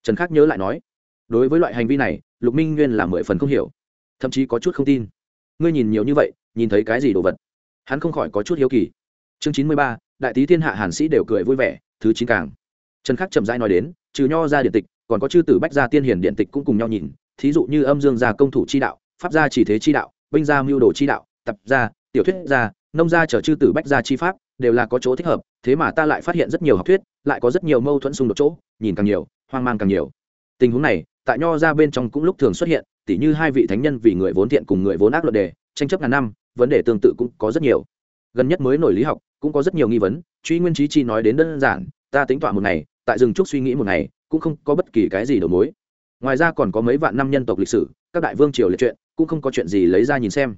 Trần khắc nhớ lại nói, đối với loại hành vi này, lục minh nguyên là mười phần không hiểu thậm chí có chút không tin. Ngươi nhìn nhiều như vậy, nhìn thấy cái gì đồ vật? Hắn không khỏi có chút hiếu kỳ. Chương chín mươi ba, đại tý thiên hạ hàn sĩ đều cười vui vẻ, thứ chín càng. Trần khắc chậm rãi nói đến, trừ nho ra điện tịch, còn có chư tử bách gia tiên hiển điện tịch cũng cùng nhau nhìn, thí dụ như âm dương gia công thủ chi đạo, pháp gia chỉ thế chi đạo, binh gia mưu đồ chi đạo, tập gia, tiểu thuyết gia, nông gia trở chư tử bách gia chi pháp, đều là có chỗ thích hợp, thế mà ta lại phát hiện rất nhiều học thuyết, lại có rất nhiều mâu thuẫn xung đột chỗ, nhìn càng nhiều, hoang mang càng nhiều. Tình huống này, tại nho ra bên trong cũng lúc thường xuất hiện tỉ như hai vị thánh nhân vì người vốn thiện cùng người vốn ác luận đề, tranh chấp ngàn năm, vấn đề tương tự cũng có rất nhiều. Gần nhất mới nổi lý học, cũng có rất nhiều nghi vấn, truy nguyên trí chi nói đến đơn giản, ta tính toán một ngày, tại rừng trúc suy nghĩ một ngày, cũng không có bất kỳ cái gì đầu mối. Ngoài ra còn có mấy vạn năm nhân tộc lịch sử, các đại vương triều liệt chuyện, cũng không có chuyện gì lấy ra nhìn xem.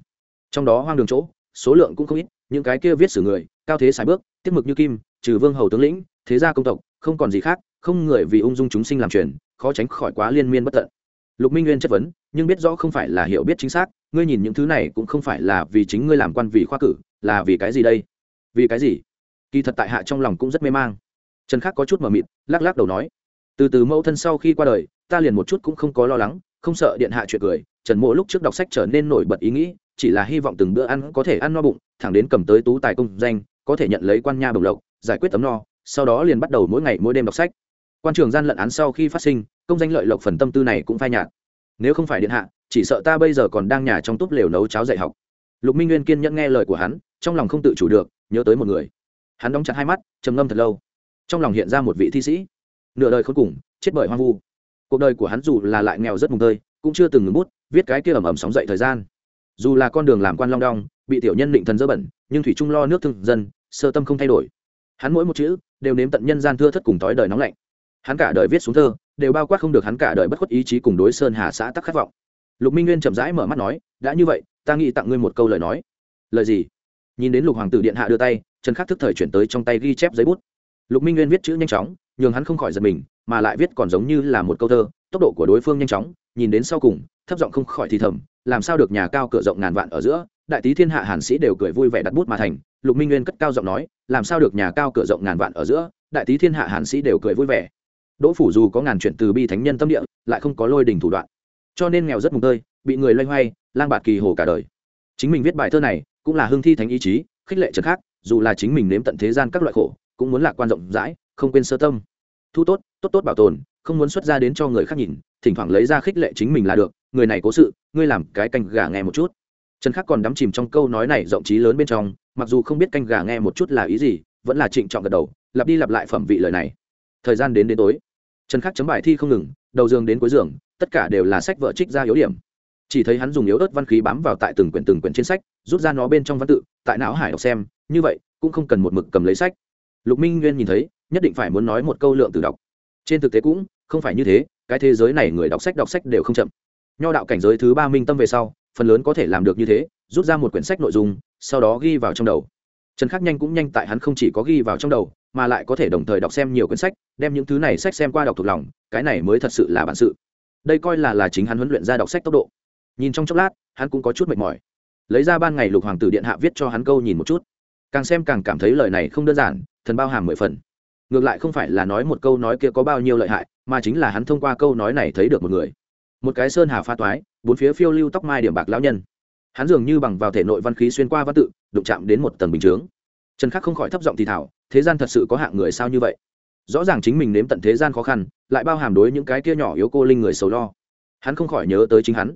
Trong đó hoang đường chỗ, số lượng cũng không ít, những cái kia viết sử người, cao thế sài bước, tiết mực như kim, trừ vương hầu tướng lĩnh, thế gia công tộc, không còn gì khác, không người vì ung dung chúng sinh làm truyền, khó tránh khỏi quá liên miên bất tận lục minh nguyên chất vấn, nhưng biết rõ không phải là hiểu biết chính xác, ngươi nhìn những thứ này cũng không phải là vì chính ngươi làm quan vì khoa cử, là vì cái gì đây? Vì cái gì? Kỳ thật tại hạ trong lòng cũng rất mê mang. Trần khắc có chút mờ mịt, lắc lắc đầu nói, từ từ mẫu thân sau khi qua đời, ta liền một chút cũng không có lo lắng, không sợ điện hạ chuyện cười. Trần mộ lúc trước đọc sách trở nên nổi bật ý nghĩ, chỉ là hy vọng từng bữa ăn có thể ăn no bụng, thẳng đến cầm tới tú tài công danh, có thể nhận lấy quan nha bồng lộc, giải quyết tấm no, sau đó liền bắt đầu mỗi ngày mỗi đêm đọc sách quan trường gian lận án sau khi phát sinh, công danh lợi lộc phần tâm tư này cũng phai nhạt. Nếu không phải điện hạ, chỉ sợ ta bây giờ còn đang nhà trong túp lều nấu cháo dạy học. Lục minh nguyên kiên nhẫn nghe lời của hắn, trong lòng không tự chủ được, nhớ tới một người. Hắn đóng chặt hai mắt, trầm ngâm thật lâu. Trong lòng hiện ra một vị thi sĩ. Nửa đời khốn cùng, chết bởi hoang vu. Cuộc đời của hắn dù là lại nghèo rất mùng tơi, cũng chưa từng ngừng bút, viết cái kia ẩm ẩm sóng dậy thời gian. Dù là con đường làm quan long đong, bị tiểu nhân định thần dơ bẩn, nhưng thủy trung lo nước thương dân, sơ tâm không thay đổi. Hắn mỗi một chữ đều nếm tận nhân gian thưa thất cùng tói đời nóng lạnh hắn cả đời viết xuống thơ, đều bao quát không được hắn cả đời bất khuất ý chí cùng đối sơn hà xã tắc khát vọng. Lục minh nguyên chậm rãi mở mắt nói, đã như vậy, ta nghĩ tặng ngươi một câu lời nói. Lời gì? Nhìn đến lục hoàng tử điện hạ đưa tay, trần khắc thức thời chuyển tới trong tay ghi chép giấy bút. Lục minh nguyên viết chữ nhanh chóng, nhường hắn không khỏi giật mình, mà lại viết còn giống như là một câu thơ, tốc độ của đối phương nhanh chóng, nhìn đến sau cùng, thấp giọng không khỏi thì thầm, làm sao được nhà cao cửa rộng ngàn vạn ở giữa, đại tý thiên hạ hàn sĩ đều cười vui vẻ đặt bút mà thành. Lục minh nguyên cất cao giọng nói, làm sao được nhà cao cửa rộng ngàn vạn ở giữa, đại tý thiên hạ hàn sĩ đều cười vui vẻ đỗ phủ dù có ngàn chuyện từ bi thánh nhân tâm địa, lại không có lôi đình thủ đoạn. Cho nên nghèo rất mùng tơi, bị người loay hoay, lang bạt kỳ hồ cả đời. Chính mình viết bài thơ này, cũng là hương thi thánh ý chí, khích lệ trật khác, dù là chính mình nếm tận thế gian các loại khổ, cũng muốn lạc quan rộng rãi, không quên sơ tâm. Thu tốt tốt tốt bảo tồn, không muốn xuất ra đến cho người khác nhìn, thỉnh thoảng lấy ra khích lệ chính mình là được, người này cố sự, ngươi làm cái canh gà nghe một chút. Trần khắc còn đắm chìm trong câu nói này rộng trí lớn bên trong, mặc dù không biết canh gà nghe một chút là ý gì, vẫn là trịnh trọng gật đầu, lặp đi lặp lại phẩm vị lời này. Thời gian đến đến tối trần khắc chấm bài thi không ngừng, đầu giường đến cuối giường, tất cả đều là sách vợ trích ra yếu điểm. Chỉ thấy hắn dùng yếu ớt văn khí bám vào tại từng quyển từng quyển trên sách, rút ra nó bên trong văn tự, tại não hải đọc xem, như vậy, cũng không cần một mực cầm lấy sách. Lục minh nguyên nhìn thấy, nhất định phải muốn nói một câu lượng từ đọc. Trên thực tế cũng không phải như thế, cái thế giới này người đọc sách đọc sách đều không chậm. Nho đạo cảnh giới thứ ba minh tâm về sau, phần lớn có thể làm được như thế, rút ra một quyển sách nội dung, sau đó ghi vào trong đầu. Trần khắc nhanh cũng nhanh tại hắn không chỉ có ghi vào trong đầu mà lại có thể đồng thời đọc xem nhiều quyển sách, đem những thứ này sách xem qua đọc thuộc lòng, cái này mới thật sự là bản sự. Đây coi là là chính hắn huấn luyện ra đọc sách tốc độ. Nhìn trong chốc lát, hắn cũng có chút mệt mỏi. Lấy ra ban ngày lục hoàng tử điện hạ viết cho hắn câu nhìn một chút. Càng xem càng cảm thấy lời này không đơn giản, thần bao hàm mười phần. Ngược lại không phải là nói một câu nói kia có bao nhiêu lợi hại, mà chính là hắn thông qua câu nói này thấy được một người. Một cái sơn hà pha toái, bốn phía phiêu lưu tóc mai điểm bạc lão nhân. Hắn dường như bằng vào thể nội văn khí xuyên qua văn tự, đụng chạm đến một tầng bình chướng. Trần khắc không khỏi thấp giọng thì thảo thế gian thật sự có hạng người sao như vậy? Rõ ràng chính mình nếm tận thế gian khó khăn, lại bao hàm đối những cái kia nhỏ yếu cô linh người sầu lo. Hắn không khỏi nhớ tới chính hắn.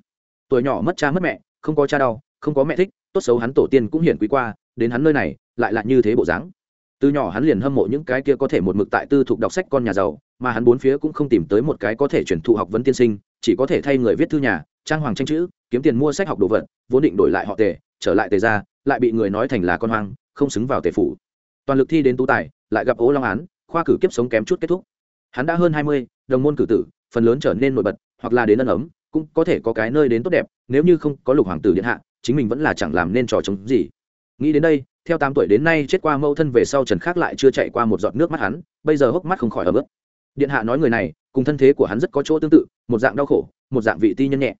Tuổi nhỏ mất cha mất mẹ, không có cha đau, không có mẹ thích, tốt xấu hắn tổ tiên cũng hiển quý qua, đến hắn nơi này, lại là như thế bộ dáng. Từ nhỏ hắn liền hâm mộ những cái kia có thể một mực tại tư thục đọc sách con nhà giàu, mà hắn bốn phía cũng không tìm tới một cái có thể chuyển thụ học vấn tiên sinh, chỉ có thể thay người viết thư nhà, trang hoàng tranh chữ, kiếm tiền mua sách học đồ vật, vốn định đổi lại họ tề, trở lại tề ra lại bị người nói thành là con hoang, không xứng vào tề phủ toàn lực thi đến tú tài, lại gặp ố long án, khoa cử kiếp sống kém chút kết thúc. Hắn đã hơn hai mươi, đồng môn cử tử, phần lớn trở nên nổi bật, hoặc là đến ân ấm, cũng có thể có cái nơi đến tốt đẹp, nếu như không có lục hoàng tử điện hạ, chính mình vẫn là chẳng làm nên trò chống gì. Nghĩ đến đây, theo tám tuổi đến nay chết qua mâu thân về sau trần khác lại chưa chạy qua một giọt nước mắt hắn, bây giờ hốc mắt không khỏi ấm ức điện hạ nói người này, cùng thân thế của hắn rất có chỗ tương tự, một dạng đau khổ, một dạng vị ti nhân nhẹ.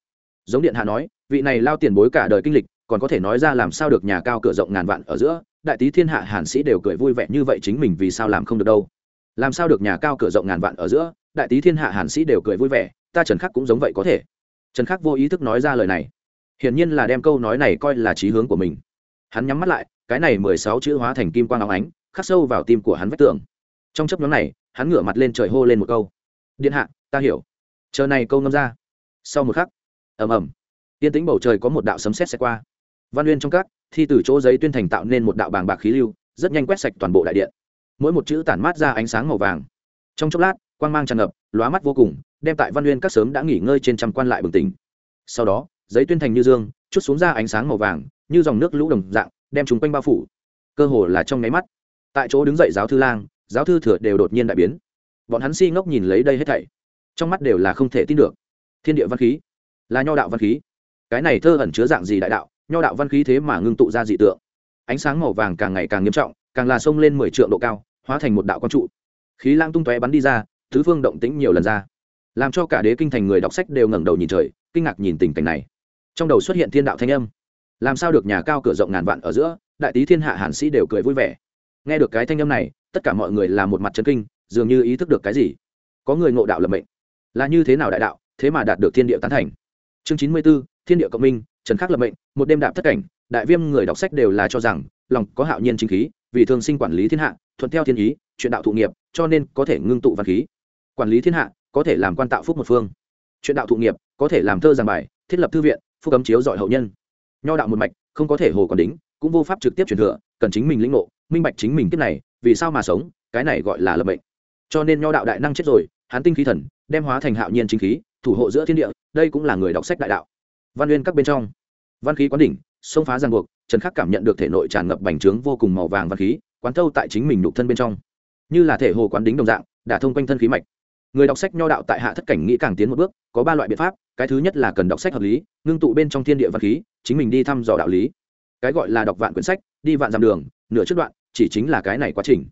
Giống điện hạ nói, vị này lao tiền bối cả đời kinh lịch, còn có thể nói ra làm sao được nhà cao cửa rộng ngàn vạn ở giữa đại tý thiên hạ hàn sĩ đều cười vui vẻ như vậy chính mình vì sao làm không được đâu. Làm sao được nhà cao cửa rộng ngàn vạn ở giữa, đại tý thiên hạ hàn sĩ đều cười vui vẻ, ta trần khắc cũng giống vậy có thể. Trần khắc vô ý thức nói ra lời này. Hiển nhiên là đem câu nói này coi là trí hướng của mình. Hắn nhắm mắt lại, cái này mười sáu chữ hóa thành kim quang óng ánh, khắc sâu vào tim của hắn vách tường. Trong chấp nhóm này, hắn ngửa mặt lên trời hô lên một câu. Điện hạ, ta hiểu. Chờ này câu ngâm ra. Sau một khắc, ầm ầm, tiên tĩnh bầu trời có một đạo sấm sét sẽ qua văn uyên trong các, thi từ chỗ giấy tuyên thành tạo nên một đạo bàng bạc khí lưu, rất nhanh quét sạch toàn bộ đại điện. Mỗi một chữ tản mát ra ánh sáng màu vàng. Trong chốc lát, quang mang tràn ngập, lóa mắt vô cùng, đem tại văn uyên các sớm đã nghỉ ngơi trên trăm quan lại bừng tỉnh. Sau đó, giấy tuyên thành như dương, chút xuống ra ánh sáng màu vàng, như dòng nước lũ đồng dạng, đem chúng quanh bao phủ. Cơ hồ là trong nháy mắt. Tại chỗ đứng dậy giáo thư lang, giáo thư thừa đều đột nhiên đại biến. Bọn hắn si ngốc nhìn lấy đây hết thảy. Trong mắt đều là không thể tin được. Thiên địa văn khí. Là nho đạo văn khí. Cái này thơ ẩn chứa dạng gì đại đạo? Nho đạo văn khí thế mà ngưng tụ ra dị tượng. Ánh sáng màu vàng càng ngày càng nghiêm trọng, càng là sông lên mười triệu độ cao, hóa thành một đạo quang trụ. Khí lang tung tóe bắn đi ra thứ phương động tĩnh nhiều lần ra. Làm cho cả đế kinh thành người đọc sách đều ngẩng đầu nhìn trời, kinh ngạc nhìn tình cảnh này. Trong đầu xuất hiện thiên đạo thanh âm. Làm sao được nhà cao cửa rộng ngàn vạn ở giữa, đại tý thiên hạ hàn sĩ đều cười vui vẻ. Nghe được cái thanh âm này, tất cả mọi người là một mặt chân kinh, dường như ý thức được cái gì. Có người ngộ đạo lập mệnh. Là như thế nào đại đạo, thế mà đạt được thiên địa tán thành. Chương chín mươi b ố thiên địa cộng minh trần khắc lập mệnh, một đêm đạp thất cảnh, đại viêm người đọc sách đều là cho rằng, lòng có hạo nhiên chính khí, vì thường sinh quản lý thiên hạ, thuận theo thiên ý, chuyện đạo thụ nghiệp, cho nên có thể ngưng tụ văn khí. Quản lý thiên hạ, có thể làm quan tạo phúc một phương. Chuyện đạo thụ nghiệp, có thể làm thơ giảng bài, thiết lập thư viện, phúc cấm chiếu giỏi hậu nhân. Nho đạo một mạch, không có thể hồ còn đính, cũng vô pháp trực tiếp truyền thừa, cần chính mình lĩnh ngộ, minh bạch chính mình kiếp này, vì sao mà sống, cái này gọi là lập mệnh. Cho nên nho đạo đại năng chết rồi hán tinh khí thần, đem hóa thành hạo nhiên chính khí, thủ hộ giữa thiên địa, đây cũng là người đọc sách đại đạo văn nguyên các bên trong. Văn khí quán đỉnh xông phá giang buộc, trần khắc cảm nhận được thể nội tràn ngập bành trướng vô cùng màu vàng văn khí, quán thâu tại chính mình đục thân bên trong. Như là thể hồ quán đính đồng dạng, đả thông quanh thân khí mạch. Người đọc sách nho đạo tại hạ thất cảnh nghĩ càng tiến một bước, có ba loại biện pháp, cái thứ nhất là cần đọc sách hợp lý, ngưng tụ bên trong thiên địa văn khí, chính mình đi thăm dò đạo lý. Cái gọi là đọc vạn quyển sách, đi vạn dặm đường, nửa chất đoạn, chỉ chính là cái này quá trình.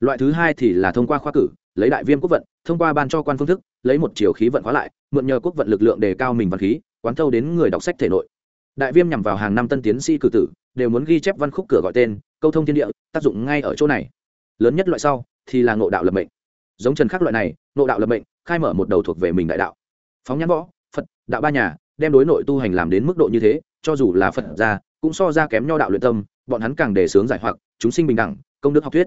Loại thứ hai thì là thông qua khoa cử, lấy đại viêm quốc vận, thông qua ban cho quan phương thức, lấy một chiều khí vận hóa lại, mượn nhờ quốc vận lực lượng đề cao mình văn khí quán thâu đến người đọc sách thể nội. Đại viêm nhằm vào hàng năm tân tiến sĩ cử tử, đều muốn ghi chép văn khúc cửa gọi tên, câu thông thiên địa, tác dụng ngay ở chỗ này. Lớn nhất loại sau, thì là ngộ đạo lập mệnh. Giống trần khắc loại này, ngộ đạo lập mệnh, khai mở một đầu thuộc về mình đại đạo. Phóng nhãn võ, phật, đạo ba nhà, đem đối nội tu hành làm đến mức độ như thế, cho dù là phật gia, cũng so ra kém nho đạo luyện tâm, bọn hắn càng đề sướng giải hoặc, chúng sinh bình đẳng, công đức học thuyết.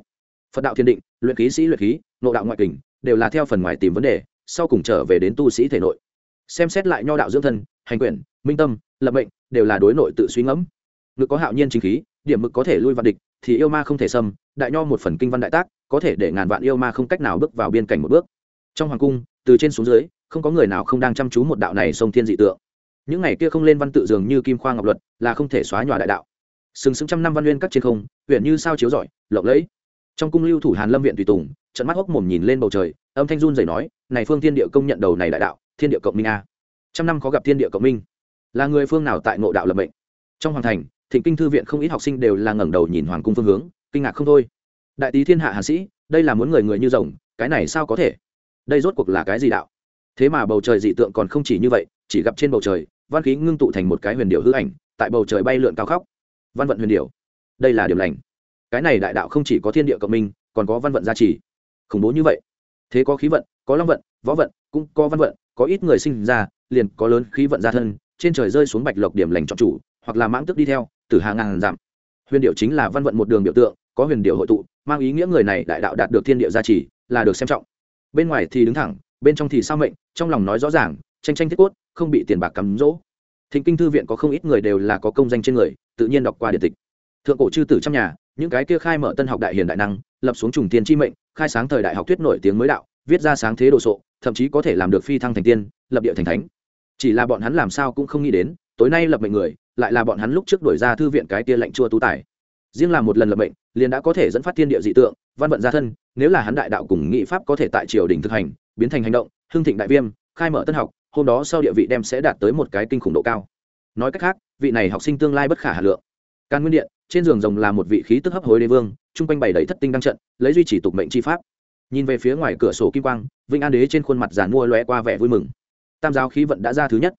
Phật đạo thiên định, luyện khí sĩ luyện khí nộ đạo ngoại kình, đều là theo phần ngoài tìm vấn đề, sau cùng trở về đến tu sĩ thể nội. Xem xét lại nho đạo dưỡng thân hành quyển, minh tâm, lập mệnh, đều là đối nội tự suy ngẫm. Ngực có hạo nhiên chính khí, điểm mực có thể lui vạn địch, thì yêu ma không thể xâm, đại nho một phần kinh văn đại tác, có thể để ngàn vạn yêu ma không cách nào bước vào biên cảnh một bước. Trong hoàng cung, từ trên xuống dưới, không có người nào không đang chăm chú một đạo này sông thiên dị tượng. Những ngày kia không lên văn tự dường như kim khoa ngọc luật, là không thể xóa nhòa đại đạo. Sừng sững trăm năm văn nguyên các trên không, huyện như sao chiếu rọi, lộng lẫy. Trong cung lưu thủ hàn lâm viện tùy tùng trận mắt hốc mồm nhìn lên bầu trời, âm thanh run dày nói, này phương thiên địa công nhận đầu này đại đạo, thiên địa cộng minh a trăm năm có gặp thiên địa cộng minh. Là người phương nào tại ngộ đạo lập mệnh? Trong hoàng thành, thịnh kinh thư viện không ít học sinh đều là ngẩng đầu nhìn hoàng cung phương hướng, kinh ngạc không thôi. Đại tý thiên hạ hàn sĩ, đây là muốn người người như rồng, cái này sao có thể? Đây rốt cuộc là cái gì đạo? Thế mà bầu trời dị tượng còn không chỉ như vậy, chỉ gặp trên bầu trời, văn khí ngưng tụ thành một cái huyền điệu hư ảnh, tại bầu trời bay lượn cao khóc. Văn vận huyền điệu đây là điểm lành. Cái này đại đạo không chỉ có thiên địa cộng minh, còn có văn vận gia trì. Khủng bố như vậy. Thế có khí vận, có long vận, võ vận, cũng có văn vận, có ít người sinh ra liền có lớn khí vận gia thân, trên trời rơi xuống bạch lộc điểm lành chọn chủ, hoặc là mãng tức đi theo, từ hàng ngàn giảm huyền điệu chính là văn vận một đường biểu tượng, có huyền điệu hội tụ, mang ý nghĩa người này đại đạo đạt được thiên địa gia trì, là được xem trọng. Bên ngoài thì đứng thẳng, bên trong thì sao mệnh, trong lòng nói rõ ràng, tranh tranh thiết cốt, không bị tiền bạc cắm rỗ. Thịnh kinh thư viện có không ít người đều là có công danh trên người, tự nhiên đọc qua điện tịch. Thượng cổ chư tử trong nhà, những cái kia khai mở tân học đại hiền đại năng, lập xuống trùng tiên chi mệnh, khai sáng thời đại học thuyết nổi tiếng mới đạo, viết ra sáng thế đồ sộ, thậm chí có thể làm được phi thăng thành tiên, lập địa thành thánh chỉ là bọn hắn làm sao cũng không nghĩ đến, tối nay lập mệnh người, lại là bọn hắn lúc trước đổi ra thư viện cái tia lệnh chua tú tài. Riêng là một lần lập mệnh, liền đã có thể dẫn phát thiên địa dị tượng, văn vận gia thân, nếu là hắn đại đạo cùng nghị pháp có thể tại triều đình thực hành, biến thành hành động, hưng thịnh đại viêm, khai mở tân học, hôm đó sau địa vị đem sẽ đạt tới một cái kinh khủng độ cao. Nói cách khác, vị này học sinh tương lai bất khả hà lượng. Can nguyên điện, trên giường rồng là một vị khí tức hấp hối đế vương, chung quanh bày đầy thất tinh đăng trận, lấy duy trì tục mệnh chi pháp. Nhìn về phía ngoài cửa sổ kim quang vinh an đế trên khuôn mặt giàn mua loe qua vẻ vui mừng tam giáo khí vận đã ra thứ nhất.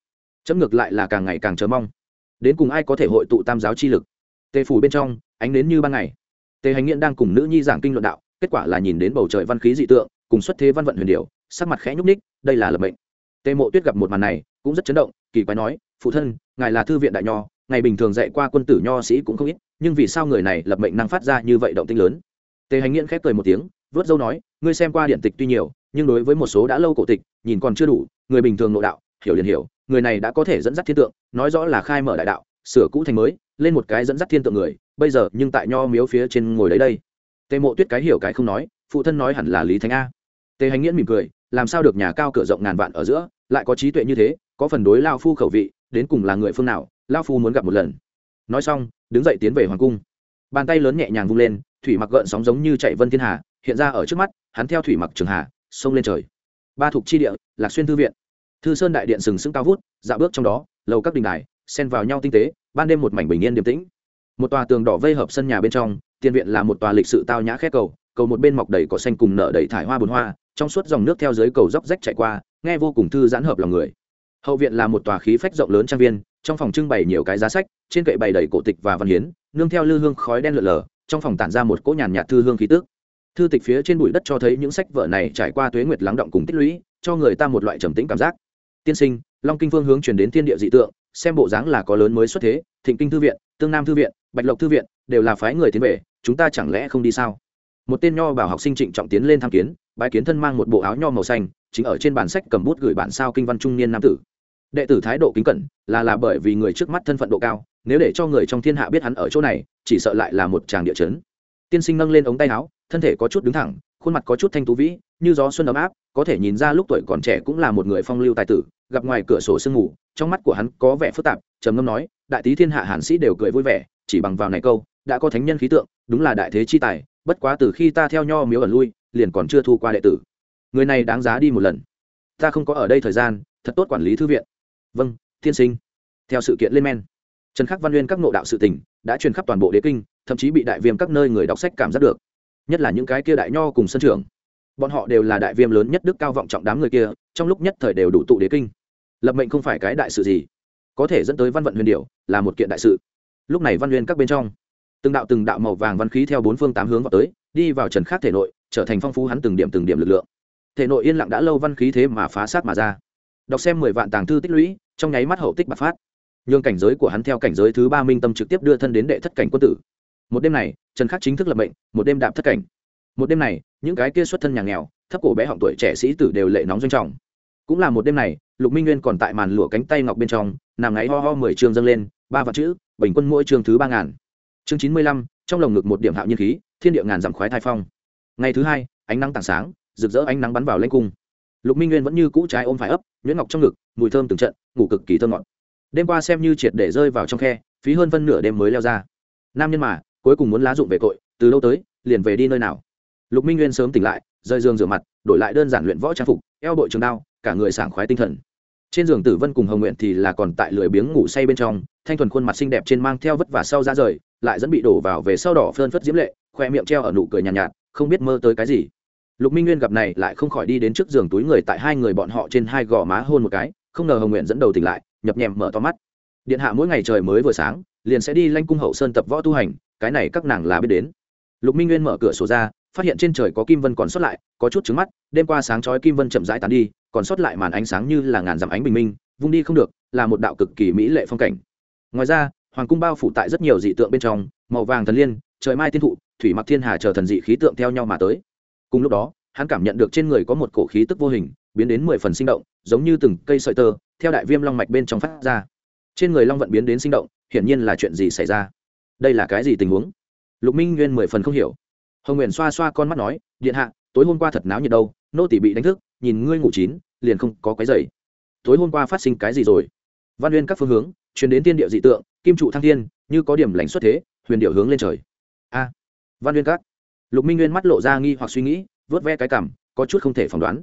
Chấm ngược lại là càng ngày càng chờ mong. Đến cùng ai có thể hội tụ tam giáo chi lực? Tề phủ bên trong, ánh đến như ban ngày. Tề hành nghiện đang cùng nữ nhi giảng kinh luận đạo, kết quả là nhìn đến bầu trời văn khí dị tượng, cùng xuất thế văn vận huyền điều sắc mặt khẽ nhúc ních đây là lập mệnh. Tề mộ tuyết gặp một màn này, cũng rất chấn động, kỳ quái nói, phụ thân, ngài là thư viện đại nho, ngày bình thường dạy qua quân tử nho sĩ cũng không ít, nhưng vì sao người này lập mệnh năng phát ra như vậy động tinh lớn? Tề hành nghiện khép cười một tiếng, vớt dâu nói, ngươi xem qua điện tịch tuy nhiều nhưng đối với một số đã lâu cổ tịch, nhìn còn chưa đủ, người bình thường nội đạo, hiểu liền hiểu, người này đã có thể dẫn dắt thiên tượng, nói rõ là khai mở đại đạo, sửa cũ thành mới, lên một cái dẫn dắt thiên tượng người, bây giờ nhưng tại nho miếu phía trên ngồi đấy đây. Tề mộ tuyết cái hiểu cái không nói, phụ thân nói hẳn là lý thánh a. Tề hành nghiễn mỉm cười, làm sao được nhà cao cửa rộng ngàn vạn ở giữa, lại có trí tuệ như thế, có phần đối lao phu khẩu vị, đến cùng là người phương nào, lao phu muốn gặp một lần. Nói xong, đứng dậy tiến về hoàng cung. Bàn tay lớn nhẹ nhàng vung lên, thủy mặc gợn sóng giống như chạy vân thiên hà, hiện ra ở trước mắt, hắn theo thủy mặc trường hà xông lên trời. Ba thuộc chi địa, lạc xuyên thư viện. Thư sơn đại điện sừng sững cao vút dạo bước trong đó, lầu các đình đài, xen vào nhau tinh tế, ban đêm một mảnh bình yên điềm tĩnh. Một tòa tường đỏ vây hợp sân nhà bên trong, tiền viện là một tòa lịch sự tao nhã khét cầu cầu một bên mọc đầy cỏ xanh cùng nở đầy thải hoa bồn hoa, trong suốt dòng nước theo dưới cầu dốc rách chạy qua, nghe vô cùng thư giãn hợp lòng người. Hậu viện là một tòa khí phách rộng lớn trang viên, trong phòng trưng bày nhiều cái giá sách, trên kệ bày đầy cổ tịch và văn hiến, nương theo lư hương khói đen lượn lờ, trong phòng tản ra một cỗ nhàn nhạt thư hương khí tức thư tịch phía trên bụi đất cho thấy những sách vở này trải qua tuế nguyệt lắng động cùng tích lũy, cho người ta một loại trầm tĩnh cảm giác. Tiên sinh, long kinh phương hướng chuyển đến thiên địa dị tượng, xem bộ dáng là có lớn mới xuất thế, thịnh kinh thư viện, tương nam thư viện, bạch lộc thư viện, đều là phái người tiến về, chúng ta chẳng lẽ không đi sao? Một tên nho bảo học sinh trịnh trọng tiến lên tham kiến, bái kiến thân mang một bộ áo nho màu xanh, chính ở trên bản sách cầm bút gửi bản sao kinh văn trung niên nam tử. Đệ tử thái độ kính cẩn, là là bởi vì người trước mắt thân phận độ cao, nếu để cho người trong thiên hạ biết hắn ở chỗ này, chỉ sợ lại là một chàng địa chấn tiên sinh nâng lên ống tay áo thân thể có chút đứng thẳng khuôn mặt có chút thanh tú vĩ như gió xuân ấm áp có thể nhìn ra lúc tuổi còn trẻ cũng là một người phong lưu tài tử gặp ngoài cửa sổ sương ngủ, trong mắt của hắn có vẻ phức tạp trầm ngâm nói đại tý thiên hạ hàn sĩ đều cười vui vẻ chỉ bằng vào này câu đã có thánh nhân khí tượng đúng là đại thế chi tài bất quá từ khi ta theo nho miếu ẩn lui liền còn chưa thu qua đệ tử. Người này đáng giá đi một lần. Ta không có ở đây thời gian thật tốt quản lý thư viện. Vâng thiên sinh. Theo sự kiện lên men trần khắc văn nguyên các nộ đạo sự tình, đã truyền khắp toàn bộ đế kinh, thậm chí bị đại viêm các nơi người đọc sách cảm giác được. Nhất là những cái kia đại nho cùng sân trường bọn họ đều là đại viêm lớn nhất đức cao vọng trọng đám người kia, trong lúc nhất thời đều đủ tụ đế kinh. Lập mệnh không phải cái đại sự gì. Có thể dẫn tới văn vận huyền điệu là một kiện đại sự. Lúc này văn huyền các bên trong, từng đạo từng đạo màu vàng văn khí theo bốn phương tám hướng vào tới, đi vào trần khắc thể nội, trở thành phong phú hắn từng điểm từng điểm lực lượng. Thể nội yên lặng đã lâu văn khí thế mà phá sát mà ra. Đọc xem mười vạn tàng thư tích lũy, trong nháy mắt hậu tích bạc phát nhường cảnh giới của hắn theo cảnh giới thứ ba minh tâm trực tiếp đưa thân đến đệ thất cảnh quân tử. Một đêm này, trần khắc chính thức lập mệnh, một đêm đạp thất cảnh. Một đêm này, những cái kia xuất thân nhà nghèo, thấp cổ bé họng tuổi trẻ sĩ tử đều lệ nóng doanh trọng. Cũng là một đêm này, lục minh nguyên còn tại màn lụa cánh tay ngọc bên trong, nằm ngáy ho ho mười chương dâng lên, ba vạn chữ, bình quân mỗi chương thứ ba ngàn. Chương chín mươi lăm, trong lồng ngực một điểm hạo nhiên khí, thiên địa ngàn dặm khoái thai phong. Ngày thứ hai, ánh nắng tảng sáng, rực rỡ ánh nắng bắn vào lên cung. Lục minh nguyên vẫn như cũ trái ôm phải ấp, nhuyễn ngọc trong ngực, mùi thơm từng trận, ngủ cực kỳ thơm ngọt đêm qua xem như triệt để rơi vào trong khe phí hơn phân nửa đêm mới leo ra. Nam nhân mà cuối cùng muốn lá dụng về cội từ lâu tới liền về đi nơi nào. Lục minh nguyên sớm tỉnh lại rơi giường rửa mặt đổi lại đơn giản luyện võ trang phục eo bội trường đao cả người sảng khoái tinh thần. Trên giường tử vân cùng hồng nguyện thì là còn tại lười biếng ngủ say bên trong thanh thuần khuôn mặt xinh đẹp trên mang theo vất vả sau ra rời lại dẫn bị đổ vào về sau đỏ phơn phất diễm lệ khoe miệng treo ở nụ cười nhàn nhạt, nhạt không biết mơ tới cái gì. Lục minh nguyên gặp này lại không khỏi đi đến trước giường túi người tại hai người bọn họ trên hai gò má hôn một cái không ngờ hồng nguyện dẫn đầu tỉnh lại nhập nhèm mở to mắt. Điện hạ mỗi ngày trời mới vừa sáng, liền sẽ đi lanh cung hậu sơn tập võ tu hành, cái này các nàng là biết đến. Lục minh nguyên mở cửa sổ ra, phát hiện trên trời có kim vân còn sót lại, có chút trứng mắt, đêm qua sáng chói kim vân chậm rãi tán đi, còn sót lại màn ánh sáng như là ngàn dặm ánh bình minh, vung đi không được, là một đạo cực kỳ mỹ lệ phong cảnh. Ngoài ra, hoàng cung bao phủ tại rất nhiều dị tượng bên trong, màu vàng thần liên, trời mai tiên thụ, thủy mặc thiên hà chờ thần dị khí tượng theo nhau mà tới. Cùng lúc đó, hắn cảm nhận được trên người có một cổ khí tức vô hình, biến đến mười phần sinh động, giống như từng cây sợi tơ theo đại viêm long mạch bên trong phát ra. Trên người long vận biến đến sinh động, hiển nhiên là chuyện gì xảy ra? Đây là cái gì tình huống? Lục minh nguyên mười phần không hiểu. Hồng nguyện xoa xoa con mắt nói, điện hạ, tối hôm qua thật náo nhiệt đâu, nô tỷ bị đánh thức, nhìn ngươi ngủ chín, liền không có cái dày tối hôm qua phát sinh cái gì rồi? Văn nguyên các phương hướng, chuyển đến tiên địa dị tượng, kim trụ thăng thiên, như có điểm lãnh xuất thế, huyền điệu hướng lên trời. A! Văn nguyên các. Lục minh nguyên mắt lộ ra nghi hoặc suy nghĩ, vớt ve cái cảm, có chút không thể phỏng đoán.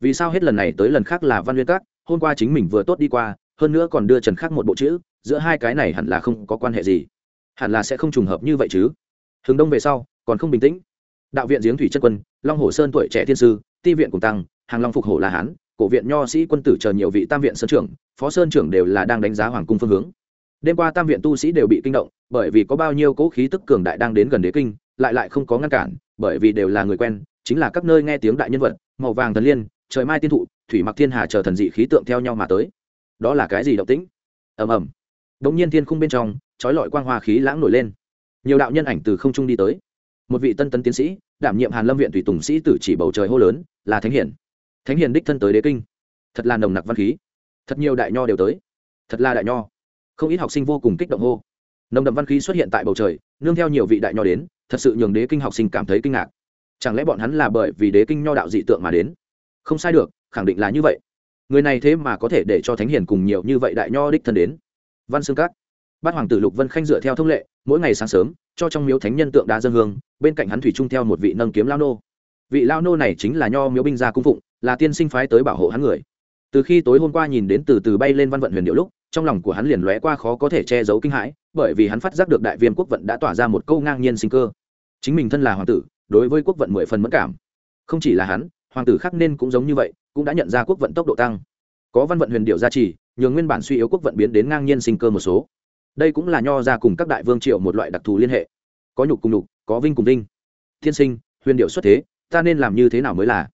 Vì sao hết lần này tới lần khác là văn nguyên các? Hôm qua chính mình vừa tốt đi qua, hơn nữa còn đưa trần khắc một bộ chữ, giữa hai cái này hẳn là không có quan hệ gì. Hẳn là sẽ không trùng hợp như vậy chứ. Hướng đông về sau, còn không bình tĩnh. Đạo viện giếng thủy chân quân, long hồ sơn tuổi trẻ thiên sư, ti viện cùng tăng, hàng long phục hổ la hán, cổ viện nho sĩ quân tử chờ nhiều vị tam viện sơn trưởng, phó sơn trưởng đều là đang đánh giá hoàng cung phương hướng. Đêm qua tam viện tu sĩ đều bị kinh động, bởi vì có bao nhiêu cỗ khí tức cường đại đang đến gần đế kinh, lại lại không có ngăn cản, bởi vì đều là người quen, chính là các nơi nghe tiếng đại nhân vật, màu vàng thần liên, trời mai tiên thụ thủy mặc thiên hà chờ thần dị khí tượng theo nhau mà tới. Đó là cái gì động tĩnh? Ầm ầm. Đống nhiên thiên khung bên trong trói lọi quang hoa khí lãng nổi lên. Nhiều đạo nhân ảnh từ không trung đi tới. Một vị tân tấn tiến sĩ, đảm nhiệm hàn lâm viện tùy tùng sĩ tử chỉ bầu trời hô lớn, là thánh hiển thánh hiển đích thân tới đế kinh. Thật là nồng nặc văn khí. Thật nhiều đại nho đều tới. Thật là đại nho. Không ít học sinh vô cùng kích động hô. Nồng đậm văn khí xuất hiện tại bầu trời, nương theo nhiều vị đại nho đến, thật sự nhường đế kinh học sinh cảm thấy kinh ngạc. Chẳng lẽ bọn hắn là bởi vì đế kinh nho đạo dị tượng mà đến? Không sai được khẳng định là như vậy. Người này thế mà có thể để cho thánh hiền cùng nhiều như vậy đại nho đích thân đến. Văn xương các. Bát hoàng tử lục vân khanh dựa theo thông lệ, mỗi ngày sáng sớm, cho trong miếu thánh nhân tượng đá dân hương, bên cạnh hắn thủy trung theo một vị nâng kiếm lao nô. Vị lao nô này chính là nho miếu binh gia cung phụng, là tiên sinh phái tới bảo hộ hắn người. Từ khi tối hôm qua nhìn đến từ từ bay lên văn vận huyền điệu lúc, trong lòng của hắn liền lóe qua khó có thể che giấu kinh hãi, bởi vì hắn phát giác được đại viêm quốc vận đã tỏa ra một câu ngang nhiên sinh cơ. Chính mình thân là hoàng tử, đối với quốc vận mười phần mất cảm. Không chỉ là hắn hoàng tử khác nên cũng giống như vậy cũng đã nhận ra quốc vận tốc độ tăng. Có văn vận huyền điệu gia trì nhường nguyên bản suy yếu quốc vận biến đến ngang nhiên sinh cơ một số. Đây cũng là nho ra cùng các đại vương triệu một loại đặc thù liên hệ. Có nhục cùng nhục có vinh cùng vinh. Thiên sinh huyền điệu xuất thế ta nên làm như thế nào mới là?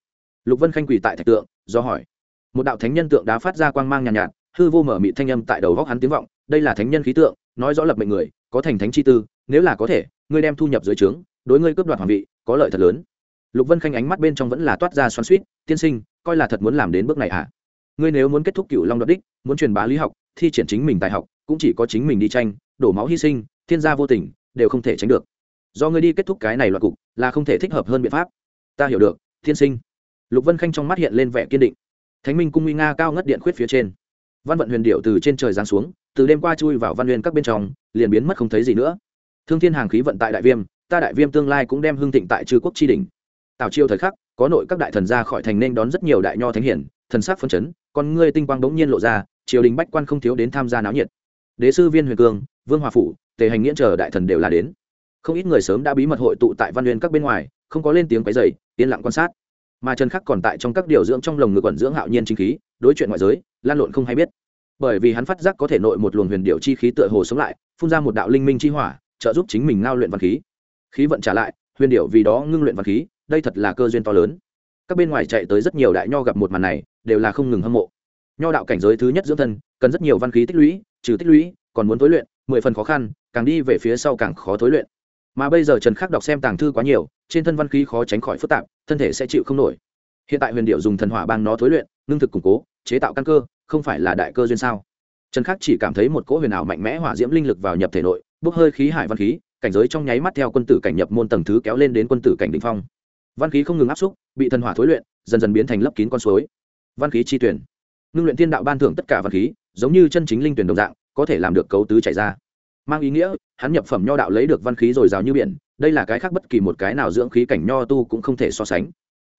Lục vân khanh quỳ tại thạch tượng do hỏi. Một đạo thánh nhân tượng đá phát ra quang mang nhàn nhạt, nhạt hư vô mở mị thanh âm tại đầu góc hắn tiếng vọng. Đây là thánh nhân khí tượng nói rõ lập mệnh người có thành thánh chi tư nếu là có thể ngươi đem thu nhập dưới trướng đối ngươi cướp đoạt hoàng vị có lợi thật lớn lục vân khanh ánh mắt bên trong vẫn là toát ra xoắn suýt tiên sinh, coi là thật muốn làm đến bước này à ngươi nếu muốn kết thúc cựu long đoạt đích, muốn truyền bá lý học, thi triển chính mình tài học, cũng chỉ có chính mình đi tranh, đổ máu hy sinh, thiên gia vô tình, đều không thể tránh được. Do ngươi đi kết thúc cái này loạt cục, là không thể thích hợp hơn biện pháp. Ta hiểu được thiên sinh. Lục vân khanh trong mắt hiện lên vẻ kiên định. Thánh minh cung nguy nga cao ngất điện khuyết phía trên. Văn vận huyền điệu từ trên trời giáng xuống, từ đêm qua chui vào văn huyền các bên trong, liền biến mất không thấy gì nữa. Thương thiên hàng khí vận tại đại viêm, ta đại viêm tương lai cũng đem hưng thịnh tại trừ quốc tri đình tào chiêu thời khắc, có nội các đại thần ra khỏi thành nên đón rất nhiều đại nho thánh hiển, thần sắc phân chấn, con ngươi tinh quang bỗng nhiên lộ ra, triều đình bách quan không thiếu đến tham gia náo nhiệt. Đế sư viên huyền cương, vương hòa phủ, tề hành nghĩa chờ đại thần đều là đến. Không ít người sớm đã bí mật hội tụ tại văn Nguyên các bên ngoài, không có lên tiếng quấy dày yên lặng quan sát. Mà trần khắc còn tại trong các điều dưỡng trong lồng ngực quẩn dưỡng hạo nhiên chính khí, đối chuyện ngoại giới, lan lộn không hay biết. Bởi vì hắn phát giác có thể nội một luồng huyền điệu chi khí tựa hồ sống lại, phun ra một đạo linh minh chi hỏa, trợ giúp chính mình ngao luyện văn khí. Khí vận trả lại, huyền điệu vì đó ngưng luyện văn khí đây thật là cơ duyên to lớn. Các bên ngoài chạy tới rất nhiều đại nho gặp một màn này, đều là không ngừng hâm mộ. Nho đạo cảnh giới thứ nhất dưỡng thân, cần rất nhiều văn khí tích lũy, trừ tích lũy, còn muốn tối luyện, mười phần khó khăn, càng đi về phía sau càng khó tối luyện. Mà bây giờ trần khắc đọc xem tàng thư quá nhiều, trên thân văn khí khó tránh khỏi phức tạp, thân thể sẽ chịu không nổi. Hiện tại huyền điệu dùng thần hỏa bang nó thối luyện, ngưng thực củng cố, chế tạo căn cơ, không phải là đại cơ duyên sao? Trần khắc chỉ cảm thấy một cỗ huyền ảo mạnh mẽ hỏa diễm linh lực vào nhập thể nội, bốc hơi khí hải văn khí, cảnh giới trong nháy mắt theo quân tử cảnh nhập môn tầng thứ kéo lên đến quân tử cảnh đỉnh phong văn khí không ngừng áp xúc, bị thần hỏa thối luyện, dần dần biến thành lấp kín con suối. Văn khí chi tuyển. Ngưng luyện thiên đạo ban thưởng tất cả văn khí, giống như chân chính linh tuyển đồng dạng, có thể làm được cấu tứ chảy ra. Mang ý nghĩa, hắn nhập phẩm nho đạo lấy được văn khí dồi dào như biển, đây là cái khác bất kỳ một cái nào dưỡng khí cảnh nho tu cũng không thể so sánh.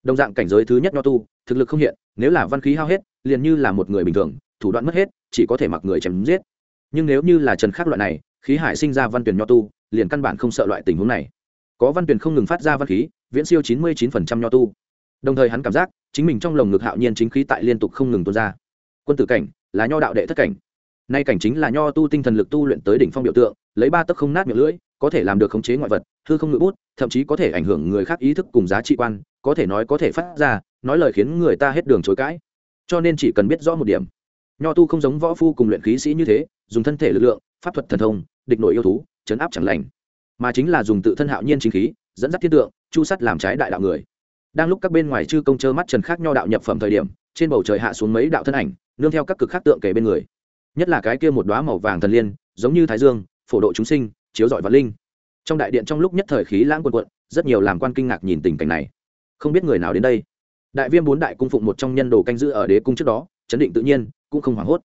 Đồng dạng cảnh giới thứ nhất nho tu, thực lực không hiện, nếu là văn khí hao hết, liền như là một người bình thường, thủ đoạn mất hết, chỉ có thể mặc người chém giết. Nhưng nếu như là trần khắc loại này, khí hải sinh ra văn tuyển nho tu, liền căn bản không sợ loại tình huống này. Có văn tuyển không ngừng phát ra văn khí viễn siêu chín mươi chín nho tu. Đồng thời hắn cảm giác, chính mình trong lồng ngực hạo nhiên chính khí tại liên tục không ngừng tuôn ra. Quân tử cảnh, là nho đạo đệ thất cảnh. Nay cảnh chính là nho tu tinh thần lực tu luyện tới đỉnh phong biểu tượng, lấy ba tấc không nát miệng lưỡi, có thể làm được khống chế ngoại vật, hư không ngự bút, thậm chí có thể ảnh hưởng người khác ý thức cùng giá trị quan, có thể nói có thể phát ra, nói lời khiến người ta hết đường chối cãi. Cho nên chỉ cần biết rõ một điểm, nho tu không giống võ phu cùng luyện khí sĩ như thế, dùng thân thể lực lượng, pháp thuật thần thông, địch nội yêu thú, chấn áp chẳng lành, mà chính là dùng tự thân hạo nhiên chính khí dẫn dắt thiên tượng, chu sắt làm trái đại đạo người. Đang lúc các bên ngoài chư công chơ mắt trần khác nho đạo nhập phẩm thời điểm, trên bầu trời hạ xuống mấy đạo thân ảnh, nương theo các cực khác tượng kể bên người. Nhất là cái kia một đoá màu vàng thần liên, giống như thái dương, phổ độ chúng sinh, chiếu rọi vật linh. Trong đại điện trong lúc nhất thời khí lãng quần quận rất nhiều làm quan kinh ngạc nhìn tình cảnh này. Không biết người nào đến đây. Đại viêm bốn đại cung phụng một trong nhân đồ canh giữ ở đế cung trước đó, chấn định tự nhiên, cũng không hoảng hốt.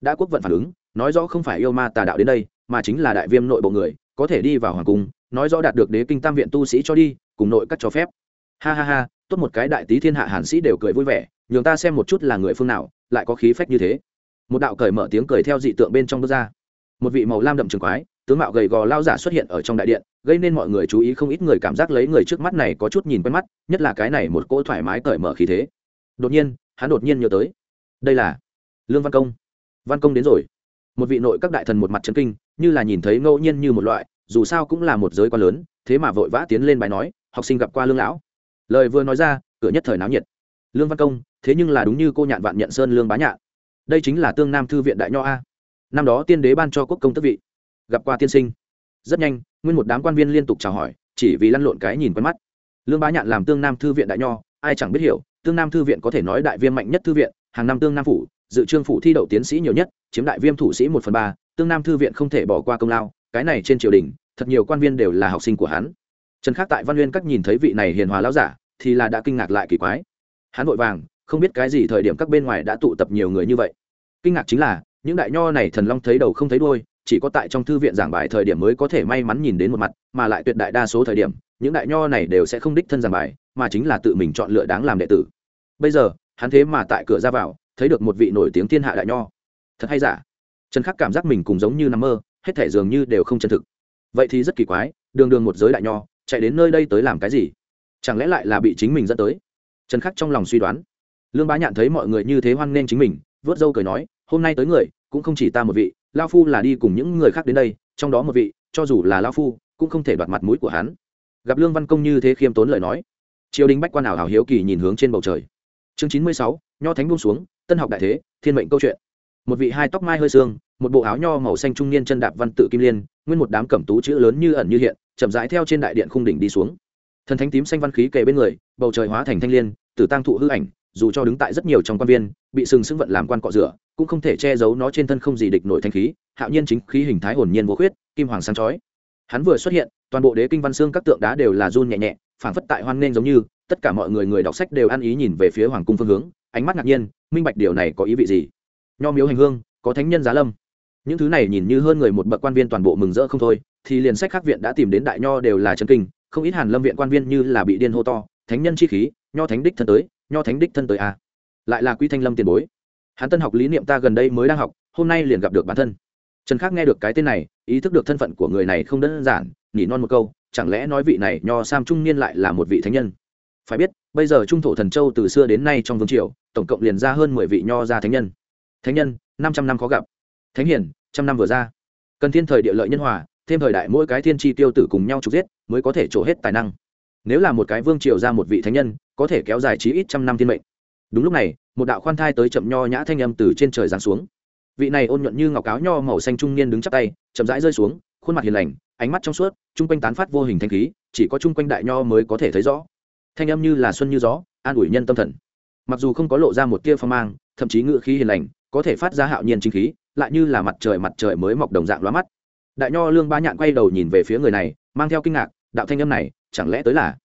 Đã quốc vận phản ứng, nói rõ không phải yêu ma tà đạo đến đây, mà chính là đại viêm nội bộ người, có thể đi vào hoàng cung nói rõ đạt được đế kinh tam viện tu sĩ cho đi, cùng nội các cho phép. Ha ha ha, tốt một cái đại tý thiên hạ hàn sĩ đều cười vui vẻ, nhường ta xem một chút là người phương nào, lại có khí phách như thế. Một đạo cởi mở tiếng cười theo dị tượng bên trong bước ra. Một vị màu lam đậm trường quái, tướng mạo gầy gò lao giả xuất hiện ở trong đại điện, gây nên mọi người chú ý không ít người cảm giác lấy người trước mắt này có chút nhìn quen mắt, nhất là cái này một cỗ thoải mái cởi mở khí thế. Đột nhiên, hắn đột nhiên nhớ tới. Đây là lương văn công. Văn công đến rồi. Một vị nội các đại thần một mặt trấn kinh, như là nhìn thấy ngẫu nhiên như một loại dù sao cũng là một giới quá lớn, thế mà vội vã tiến lên bài nói, học sinh gặp qua lương lão. Lời vừa nói ra, cửa nhất thời náo nhiệt. Lương văn công, thế nhưng là đúng như cô nhạn vạn nhận sơn lương bá nhạn. Đây chính là tương nam thư viện đại nho a. Năm đó tiên đế ban cho quốc công tức vị. Gặp qua tiên sinh. Rất nhanh, nguyên một đám quan viên liên tục chào hỏi, chỉ vì lăn lộn cái nhìn quen mắt. Lương bá nhạn làm tương nam thư viện đại nho, ai chẳng biết hiểu, tương nam thư viện có thể nói đại viêm mạnh nhất thư viện, hàng năm tương nam phủ, dự trương phủ thi đậu tiến sĩ nhiều nhất, chiếm đại viêm thủ sĩ một phần ba, tương nam thư viện không thể bỏ qua công lao, cái này trên triều đình thật nhiều quan viên đều là học sinh của hắn. Trần khác tại văn nguyên các nhìn thấy vị này hiền hòa lão giả, thì là đã kinh ngạc lại kỳ quái. Hắn vội vàng, không biết cái gì thời điểm các bên ngoài đã tụ tập nhiều người như vậy. Kinh ngạc chính là, những đại nho này thần long thấy đầu không thấy đuôi, chỉ có tại trong thư viện giảng bài thời điểm mới có thể may mắn nhìn đến một mặt, mà lại tuyệt đại đa số thời điểm, những đại nho này đều sẽ không đích thân giảng bài, mà chính là tự mình chọn lựa đáng làm đệ tử. Bây giờ, hắn thế mà tại cửa ra vào, thấy được một vị nổi tiếng thiên hạ đại nho. Thật hay giả? Trần khắc cảm giác mình cùng giống như nằm mơ, hết thể dường như đều không chân thực vậy thì rất kỳ quái, đường đường một giới đại nho, chạy đến nơi đây tới làm cái gì? Chẳng lẽ lại là bị chính mình dẫn tới? Trần khắc trong lòng suy đoán. Lương bá nhạn thấy mọi người như thế hoan nghênh chính mình, vớt dâu cười nói, hôm nay tới người, cũng không chỉ ta một vị, lao phu là đi cùng những người khác đến đây, trong đó một vị, cho dù là lao phu, cũng không thể đoạt mặt mũi của hắn. Gặp lương văn công như thế khiêm tốn lời nói, triều đình bách quan ảo hảo hiếu kỳ nhìn hướng trên bầu trời. Chương chín mươi sáu, nho thánh buông xuống, tân học đại thế, thiên mệnh câu chuyện. Một vị hai tóc mai hơi xương một bộ áo nho màu xanh trung niên chân đạp văn tự kim liên, nguyên một đám cẩm tú chữ lớn như ẩn như hiện, chậm rãi theo trên đại điện khung đỉnh đi xuống. Thần thánh tím xanh văn khí kề bên người, bầu trời hóa thành thanh liên, tử tăng thụ hư ảnh, dù cho đứng tại rất nhiều trong quan viên, bị sừng sững vận làm quan cọ rửa, cũng không thể che giấu nó trên thân không gì địch nổi thanh khí, hạo nhiên chính khí hình thái hồn nhiên vô khuyết, kim hoàng sáng chói. Hắn vừa xuất hiện, toàn bộ đế kinh văn xương các tượng đá đều là run nhẹ nhẹ, phảng phất tại hoan nghênh giống như, tất cả mọi người người đọc sách đều ăn ý nhìn về phía hoàng cung phương hướng, ánh mắt ngạc nhiên, minh bạch điều này có ý vị gì. Nho miếu hành hương, có thánh nhân giá lâm những thứ này nhìn như hơn người một bậc quan viên toàn bộ mừng rỡ không thôi, thì liền sách khác viện đã tìm đến đại nho đều là chân kinh, không ít hàn lâm viện quan viên như là bị điên hô to, thánh nhân chi khí, nho thánh đích thân tới, nho thánh đích thân tới à. lại là quy thanh lâm tiền bối. Hắn tân học lý niệm ta gần đây mới đang học, hôm nay liền gặp được bản thân. Trần khắc nghe được cái tên này, ý thức được thân phận của người này không đơn giản nhỉ non một câu, chẳng lẽ nói vị này nho sam trung niên lại là một vị thánh nhân? Phải biết, bây giờ trung thổ thần châu từ xưa đến nay trong vương triều, tổng cộng liền ra hơn mười vị nho gia thánh nhân. Thánh nhân, năm trăm năm khó gặp thánh hiển trăm năm vừa ra. Cần thiên thời địa lợi nhân hòa, thêm thời đại mỗi cái thiên tri tiêu tử cùng nhau trục giết, mới có thể trổ hết tài năng. Nếu là một cái vương triều ra một vị thánh nhân, có thể kéo dài chí ít trăm năm thiên mệnh. Đúng lúc này, một đạo khoan thai tới chậm nho nhã thanh âm từ trên trời giáng xuống. Vị này ôn nhuận như ngọc cáo nho màu xanh trung niên đứng chắp tay, chậm rãi rơi xuống, khuôn mặt hiền lành, ánh mắt trong suốt, chung quanh tán phát vô hình thanh khí, chỉ có chung quanh đại nho mới có thể thấy rõ. Thanh âm như là xuân như gió, an ủi nhân tâm thần. Mặc dù không có lộ ra một tia phong mang, thậm chí ngự khí hiền lành có thể phát ra hạo nhiên chính khí, lại như là mặt trời mặt trời mới mọc đồng dạng lóa mắt. Đại nho lương ba nhạn quay đầu nhìn về phía người này, mang theo kinh ngạc, đạo thanh âm này, chẳng lẽ tới là?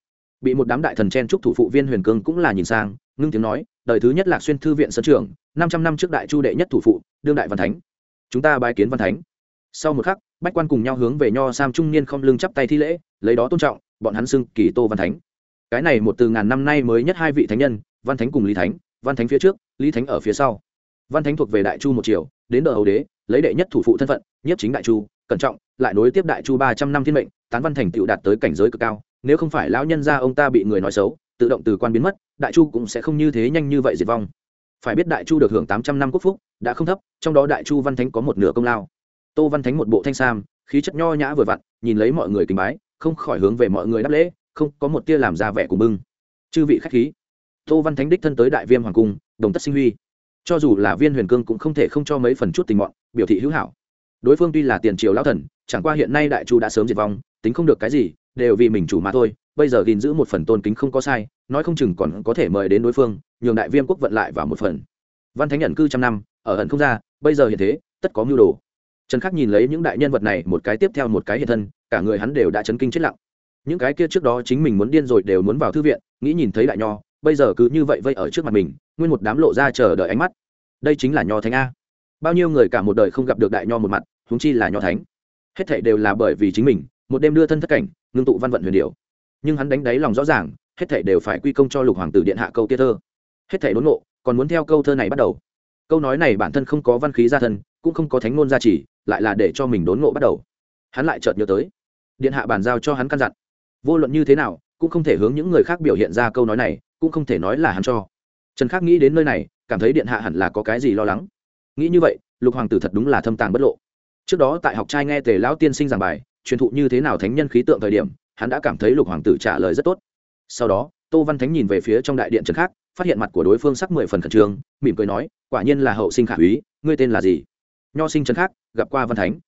Bị một đám đại thần chen trúc thủ phụ viên huyền cương cũng là nhìn sang, ngưng tiếng nói, đời thứ nhất là xuyên thư viện sân trường, năm trăm năm trước đại chu đệ nhất thủ phụ, đương đại văn thánh. Chúng ta bài kiến văn thánh. Sau một khắc, bách quan cùng nhau hướng về nho sam trung niên không lưng chắp tay thi lễ, lấy đó tôn trọng, bọn hắn xưng kỳ tô văn thánh. Cái này một từ ngàn năm nay mới nhất hai vị thánh nhân, văn thánh cùng lý thánh, văn thánh phía trước, lý thánh ở phía sau văn thánh thuộc về đại chu một triều, đến đời hầu đế, lấy đệ nhất thủ phụ thân phận nhất chính đại chu, cẩn trọng, lại nối tiếp đại chu ba trăm năm thiên mệnh, tán văn thành tựu đạt tới cảnh giới cực cao. Nếu không phải lão nhân gia ông ta bị người nói xấu, tự động từ quan biến mất, đại chu cũng sẽ không như thế nhanh như vậy diệt vong. Phải biết đại chu được hưởng tám trăm năm quốc phúc, đã không thấp, trong đó đại chu văn thánh có một nửa công lao. Tô văn thánh một bộ thanh sam, khí chất nho nhã vừa vặn, nhìn lấy mọi người kính bái, không khỏi hướng về mọi người đáp lễ, không có một tia làm ra vẻ của bưng. Chư vị khách khí. Tô văn thánh đích thân tới đại viêm hoàng cung, đồng tất sinh huy cho dù là viên huyền cương cũng không thể không cho mấy phần chút tình mọn, biểu thị hữu hảo. Đối phương tuy là tiền triều lão thần, chẳng qua hiện nay đại chu đã sớm diệt vong, tính không được cái gì, đều vì mình chủ mà thôi, bây giờ gìn giữ một phần tôn kính không có sai, nói không chừng còn có thể mời đến đối phương, nhường đại viêm quốc vận lại vào một phần. Văn thánh nhận cư trăm năm, ở ẩn không ra, bây giờ hiện thế, tất có mưu đồ. Trần khắc nhìn lấy những đại nhân vật này, một cái tiếp theo một cái hiện thân, cả người hắn đều đã chấn kinh chết lặng. Những cái kia trước đó chính mình muốn điên rồi đều muốn vào thư viện, nghĩ nhìn thấy đại nho bây giờ cứ như vậy vây ở trước mặt mình, nguyên một đám lộ ra chờ đợi ánh mắt. Đây chính là nho thánh a. Bao nhiêu người cả một đời không gặp được đại nho một mặt, huống chi là nho thánh. Hết thảy đều là bởi vì chính mình, một đêm đưa thân thất cảnh, ngưng tụ văn vận huyền điệu nhưng hắn đánh đáy lòng rõ ràng, hết thảy đều phải quy công cho lục hoàng tử điện hạ câu kia thơ. Hết thảy đốn ngộ, còn muốn theo câu thơ này bắt đầu. Câu nói này bản thân không có văn khí gia thân, cũng không có thánh ngôn gia trì, lại là để cho mình đốn ngộ bắt đầu. Hắn lại chợt nhớ tới. Điện hạ bàn giao cho hắn căn dặn. Vô luận như thế nào, cũng không thể hướng những người khác biểu hiện ra câu nói này cũng không thể nói là hắn cho. Trần khắc nghĩ đến nơi này, cảm thấy điện hạ hẳn là có cái gì lo lắng. Nghĩ như vậy, lục hoàng tử thật đúng là thâm tàng bất lộ. Trước đó tại học trai nghe tề lão tiên sinh giảng bài, truyền thụ như thế nào thánh nhân khí tượng thời điểm, hắn đã cảm thấy lục hoàng tử trả lời rất tốt. Sau đó, tô văn thánh nhìn về phía trong đại điện trần khắc, phát hiện mặt của đối phương sắc mười phần khẩn trương, mỉm cười nói, quả nhiên là hậu sinh khả úy, ngươi tên là gì? Nho sinh trần khắc, gặp qua văn thánh.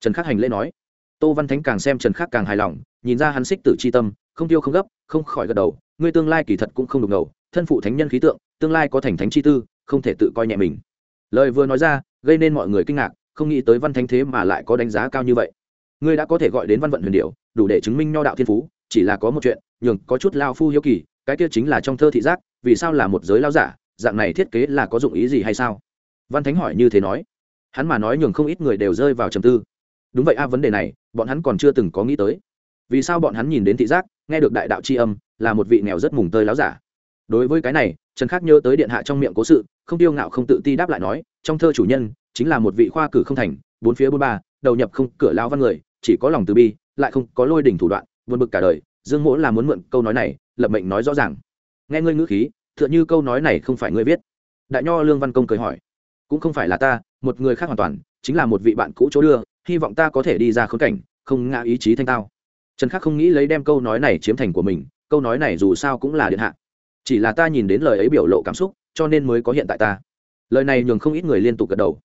Trần khắc hành lễ nói. Tô văn thánh càng xem trần khắc càng hài lòng, nhìn ra hắn xích tử c h i tâm không tiêu không gấp, không khỏi gật đầu, ngươi tương lai kỳ thật cũng không đục ngầu thân phụ thánh nhân khí tượng, tương lai có thành thánh chi tư, không thể tự coi nhẹ mình. Lời vừa nói ra, gây nên mọi người kinh ngạc, không nghĩ tới văn thánh thế mà lại có đánh giá cao như vậy. Ngươi đã có thể gọi đến văn vận huyền điệu đủ để chứng minh nho đạo thiên phú, chỉ là có một chuyện, nhường có chút lao phu hiếu kỳ, cái kia chính là trong thơ thị giác, vì sao là một giới lao giả, dạng này thiết kế là có dụng ý gì hay sao? Văn thánh hỏi như thế nói. Hắn mà nói nhường không ít người đều rơi vào trầm tư. Đúng vậy a, vấn đề này, bọn hắn còn chưa từng có nghĩ tới vì sao bọn hắn nhìn đến thị giác, nghe được đại đạo c h i âm, là một vị nghèo rất mùng tơi láo giả. Đối với cái này, trần khắc nhớ tới điện hạ trong miệng cố sự, không tiêu ngạo không tự ti đáp lại nói, trong thơ chủ nhân, chính là một vị khoa cử không thành, bốn phía bốn ba, đầu nhập không cửa lao văn người, chỉ có lòng từ bi, lại không có lôi đỉnh thủ đoạn vượt bực cả đời, dương mỗ là muốn mượn câu nói này, lập mệnh nói rõ ràng. Nghe ngươi ngữ khí, tựa như câu nói này không phải ngươi viết. Đại nho lương văn công cười hỏi, cũng không phải là ta, một người khác hoàn toàn, chính là một vị bạn cũ chỗ đưa, hy vọng ta có thể đi ra khốn cảnh, không ngã ý chí thanh tao trần khắc không nghĩ lấy đem câu nói này chiếm thành của mình câu nói này dù sao cũng là điện hạ. Chỉ là ta nhìn đến lời ấy biểu lộ cảm xúc cho nên mới có hiện tại ta. Lời này nhường không ít người liên tục gật đầu.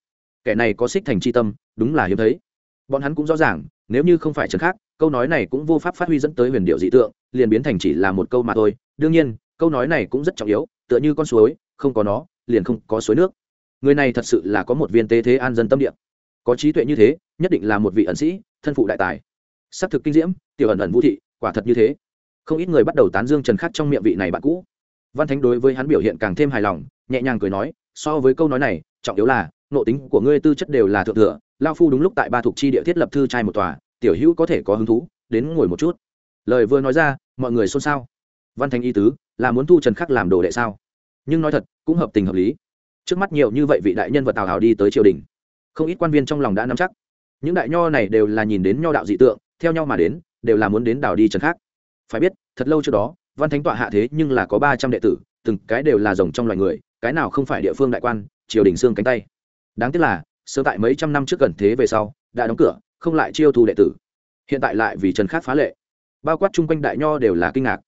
Kẻ này có xích thành c h i tâm đúng là hiếm thấy. Bọn hắn cũng rõ ràng nếu như không phải trần Khắc, câu nói này cũng vô pháp phát huy dẫn tới huyền điệu dị tượng liền biến thành chỉ là một câu mà thôi. Đương nhiên câu nói này cũng rất trọng yếu tựa như con suối không có nó liền không có suối nước. Người này thật sự là có một viên tế thế an dân tâm địa. Có trí tuệ như thế nhất định là một vị ẩn sĩ thân phụ đại tài s ắ c thực kinh diễm, tiểu ẩn ẩn vũ thị, quả thật như thế. Không ít người bắt đầu tán dương trần khắc trong miệng vị này bạn cũ. Văn thánh đối với hắn biểu hiện càng thêm hài lòng, nhẹ nhàng cười nói, so với câu nói này, trọng yếu là nộ tính của ngươi tư chất đều là thượng thừa lao phu đúng lúc tại ba thuộc chi địa thiết lập thư trai một tòa, tiểu hữu có thể có hứng thú, đến ngồi một chút. Lời vừa nói ra, mọi người xôn xao. Văn thánh y tứ, là muốn thu trần khắc làm đồ đệ sao? Nhưng nói thật, cũng hợp tình hợp lý. Trước mắt nhiều như vậy vị đại nhân vật tào hào đi tới triều đình, không ít quan viên trong lòng đã nắm chắc. Những đại nho này đều là nhìn đến nho đạo dị tượng theo nhau mà đến, đều là muốn đến đào đi trần khác. phải biết, thật lâu trước đó, văn thánh tọa hạ thế nhưng là có ba trăm đệ tử, từng cái đều là rồng trong loài người, cái nào không phải địa phương đại quan, triều đình xương cánh tay. Đáng tiếc là, sơ tại mấy trăm năm trước gần thế về sau, đã đóng cửa, không lại chiêu thu đệ tử. Hiện tại lại vì trần khác phá lệ. Bao quát chung quanh đại nho đều là kinh ngạc.